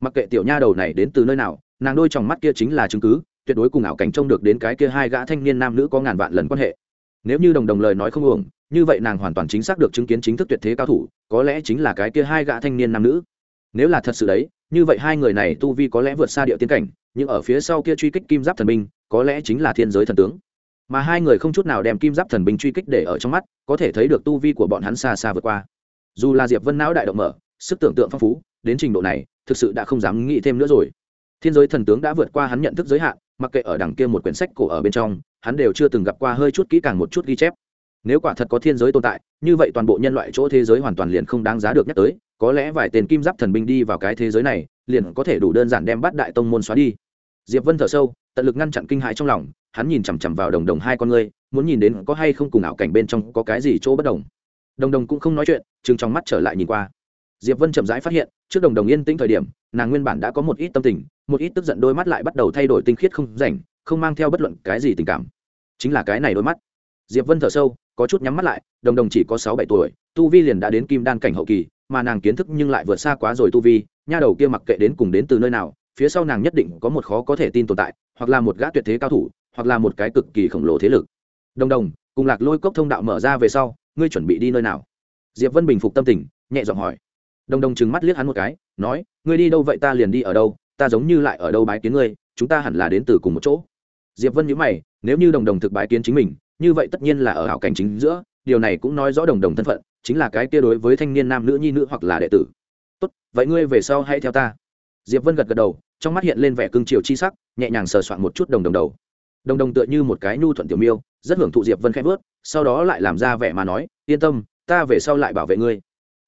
Mặc kệ tiểu nha đầu này đến từ nơi nào, nàng đôi trong mắt kia chính là chứng cứ, tuyệt đối cùng ảo cảnh trông được đến cái kia hai gã thanh niên nam nữ có ngàn vạn lần quan hệ. Nếu như đồng đồng lời nói không uổng, như vậy nàng hoàn toàn chính xác được chứng kiến chính thức tuyệt thế cao thủ, có lẽ chính là cái kia hai gã thanh niên nam nữ nếu là thật sự đấy, như vậy hai người này tu vi có lẽ vượt xa địa tiên cảnh, nhưng ở phía sau kia truy kích kim giáp thần binh, có lẽ chính là thiên giới thần tướng. Mà hai người không chút nào đem kim giáp thần binh truy kích để ở trong mắt, có thể thấy được tu vi của bọn hắn xa xa vượt qua. Dù là diệp vân não đại động mở, sức tưởng tượng phong phú, đến trình độ này, thực sự đã không dám nghĩ thêm nữa rồi. Thiên giới thần tướng đã vượt qua hắn nhận thức giới hạn, mặc kệ ở đằng kia một quyển sách cổ ở bên trong, hắn đều chưa từng gặp qua hơi chút kỹ càng một chút ghi chép. Nếu quả thật có thiên giới tồn tại, như vậy toàn bộ nhân loại chỗ thế giới hoàn toàn liền không đáng giá được nhắc tới có lẽ vài tên kim giáp thần binh đi vào cái thế giới này, liền có thể đủ đơn giản đem bắt đại tông môn xóa đi. Diệp vân thở sâu, tận lực ngăn chặn kinh hãi trong lòng, hắn nhìn chằm chằm vào đồng đồng hai con ngươi, muốn nhìn đến có hay không cùng ảo cảnh bên trong có cái gì chỗ bất đồng. Đồng đồng cũng không nói chuyện chừng trong mắt trở lại nhìn qua. Diệp vân chậm rãi phát hiện, trước đồng đồng yên tĩnh thời điểm, nàng nguyên bản đã có một ít tâm tình, một ít tức giận đôi mắt lại bắt đầu thay đổi tinh khiết không rảnh, không mang theo bất luận cái gì tình cảm. Chính là cái này đôi mắt. Diệp vân thở sâu, có chút nhắm mắt lại, đồng đồng chỉ có sáu bảy tuổi, tu vi liền đã đến kim đan cảnh hậu kỳ mà nàng kiến thức nhưng lại vượt xa quá rồi tu vi, nha đầu kia mặc kệ đến cùng đến từ nơi nào, phía sau nàng nhất định có một khó có thể tin tồn tại, hoặc là một gã tuyệt thế cao thủ, hoặc là một cái cực kỳ khổng lồ thế lực. Đồng đồng, cùng lạc lôi cốc thông đạo mở ra về sau, ngươi chuẩn bị đi nơi nào? Diệp vân bình phục tâm tình, nhẹ giọng hỏi. Đồng đồng trừng mắt liếc hắn một cái, nói, ngươi đi đâu vậy ta liền đi ở đâu, ta giống như lại ở đâu bái kiến ngươi, chúng ta hẳn là đến từ cùng một chỗ. Diệp vân nhíu mày, nếu như đồng đồng thực bái kiến chính mình, như vậy tất nhiên là ở hảo cảnh chính giữa, điều này cũng nói rõ đồng đồng thân phận chính là cái kia đối với thanh niên nam nữ nhi nữ hoặc là đệ tử. Tốt, vậy ngươi về sau hãy theo ta. Diệp vân gật gật đầu, trong mắt hiện lên vẻ cương triều chi sắc, nhẹ nhàng sờ soạn một chút đồng đồng đầu. Đồng đồng tựa như một cái nhu thuận tiểu miêu, rất hưởng thụ diệp vân khẽ vớt sau đó lại làm ra vẻ mà nói, yên tâm, ta về sau lại bảo vệ ngươi.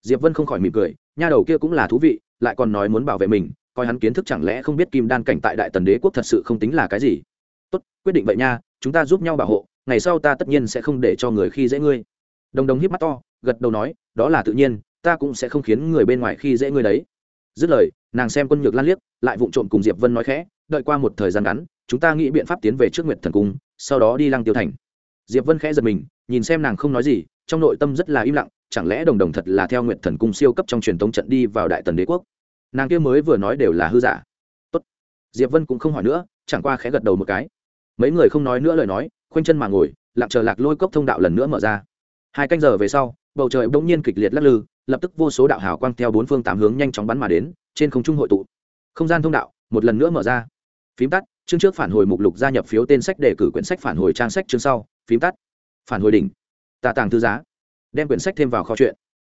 Diệp vân không khỏi mỉm cười, nha đầu kia cũng là thú vị, lại còn nói muốn bảo vệ mình, coi hắn kiến thức chẳng lẽ không biết kim đan cảnh tại đại tần đế quốc thật sự không tính là cái gì. Tốt, quyết định vậy nha, chúng ta giúp nhau bảo hộ, ngày sau ta tất nhiên sẽ không để cho người khi dễ ngươi. Đồng đồng hiếp mắt to gật đầu nói, đó là tự nhiên, ta cũng sẽ không khiến người bên ngoài khi dễ ngươi đấy. Dứt lời, nàng xem quân nhược lan liếc, lại vụng trộm cùng diệp vân nói khẽ, đợi qua một thời gian ngắn, chúng ta nghĩ biện pháp tiến về trước nguyệt thần cung, sau đó đi lăng tiêu thành. Diệp vân khẽ giật mình, nhìn xem nàng không nói gì, trong nội tâm rất là im lặng, chẳng lẽ đồng đồng thật là theo nguyệt thần cung siêu cấp trong truyền thống trận đi vào đại tần đế quốc? Nàng kia mới vừa nói đều là hư giả. Tốt. diệp vân cũng không hỏi nữa, chẳng qua khẽ gật đầu một cái. Mấy người không nói nữa lời nói, khoanh chân mà ngồi, lặng chờ lạc lôi cốc thông đạo lần nữa mở ra. Hai canh giờ về sau bầu trời bỗng nhiên kịch liệt lắc lư, lập tức vô số đạo hào quang theo bốn phương tám hướng nhanh chóng bắn mà đến, trên không trung hội tụ. Không gian thông đạo, một lần nữa mở ra. Phím tắt, chương trước phản hồi mục lục gia nhập phiếu tên sách đề cử quyển sách phản hồi trang sách chương sau. Phím tắt. Phản hồi đỉnh. Tà tàng thư giá. Đem quyển sách thêm vào kho chuyện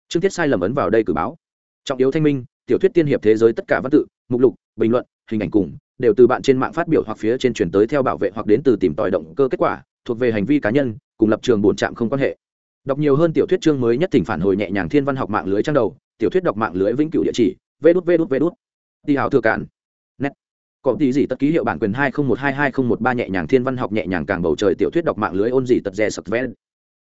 chương tiết sai lầm ấn vào đây cử báo. Trọng yếu thanh minh, tiểu thuyết tiên hiệp thế giới tất cả văn tự, mục lục, bình luận, hình ảnh cùng, đều từ bạn trên mạng phát biểu hoặc phía trên truyền tới theo bảo vệ hoặc đến từ tìm tòi động cơ kết quả, thuộc về hành vi cá nhân, cùng lập trường bổn trạm không quan hệ đọc nhiều hơn tiểu thuyết chương mới nhất thỉnh phản hồi nhẹ nhàng thiên văn học mạng lưới trang đầu, tiểu thuyết đọc mạng lưới vĩnh cửu địa chỉ vê đút vê đút vê đút đi hào thừa cản nét có tí gì tất ký hiệu bản quyền hai không một hai hai không một ba nhẹ nhàng thiên văn học nhẹ nhàng càng bầu trời tiểu thuyết đọc mạng lưới ôn gì tật rè sập ven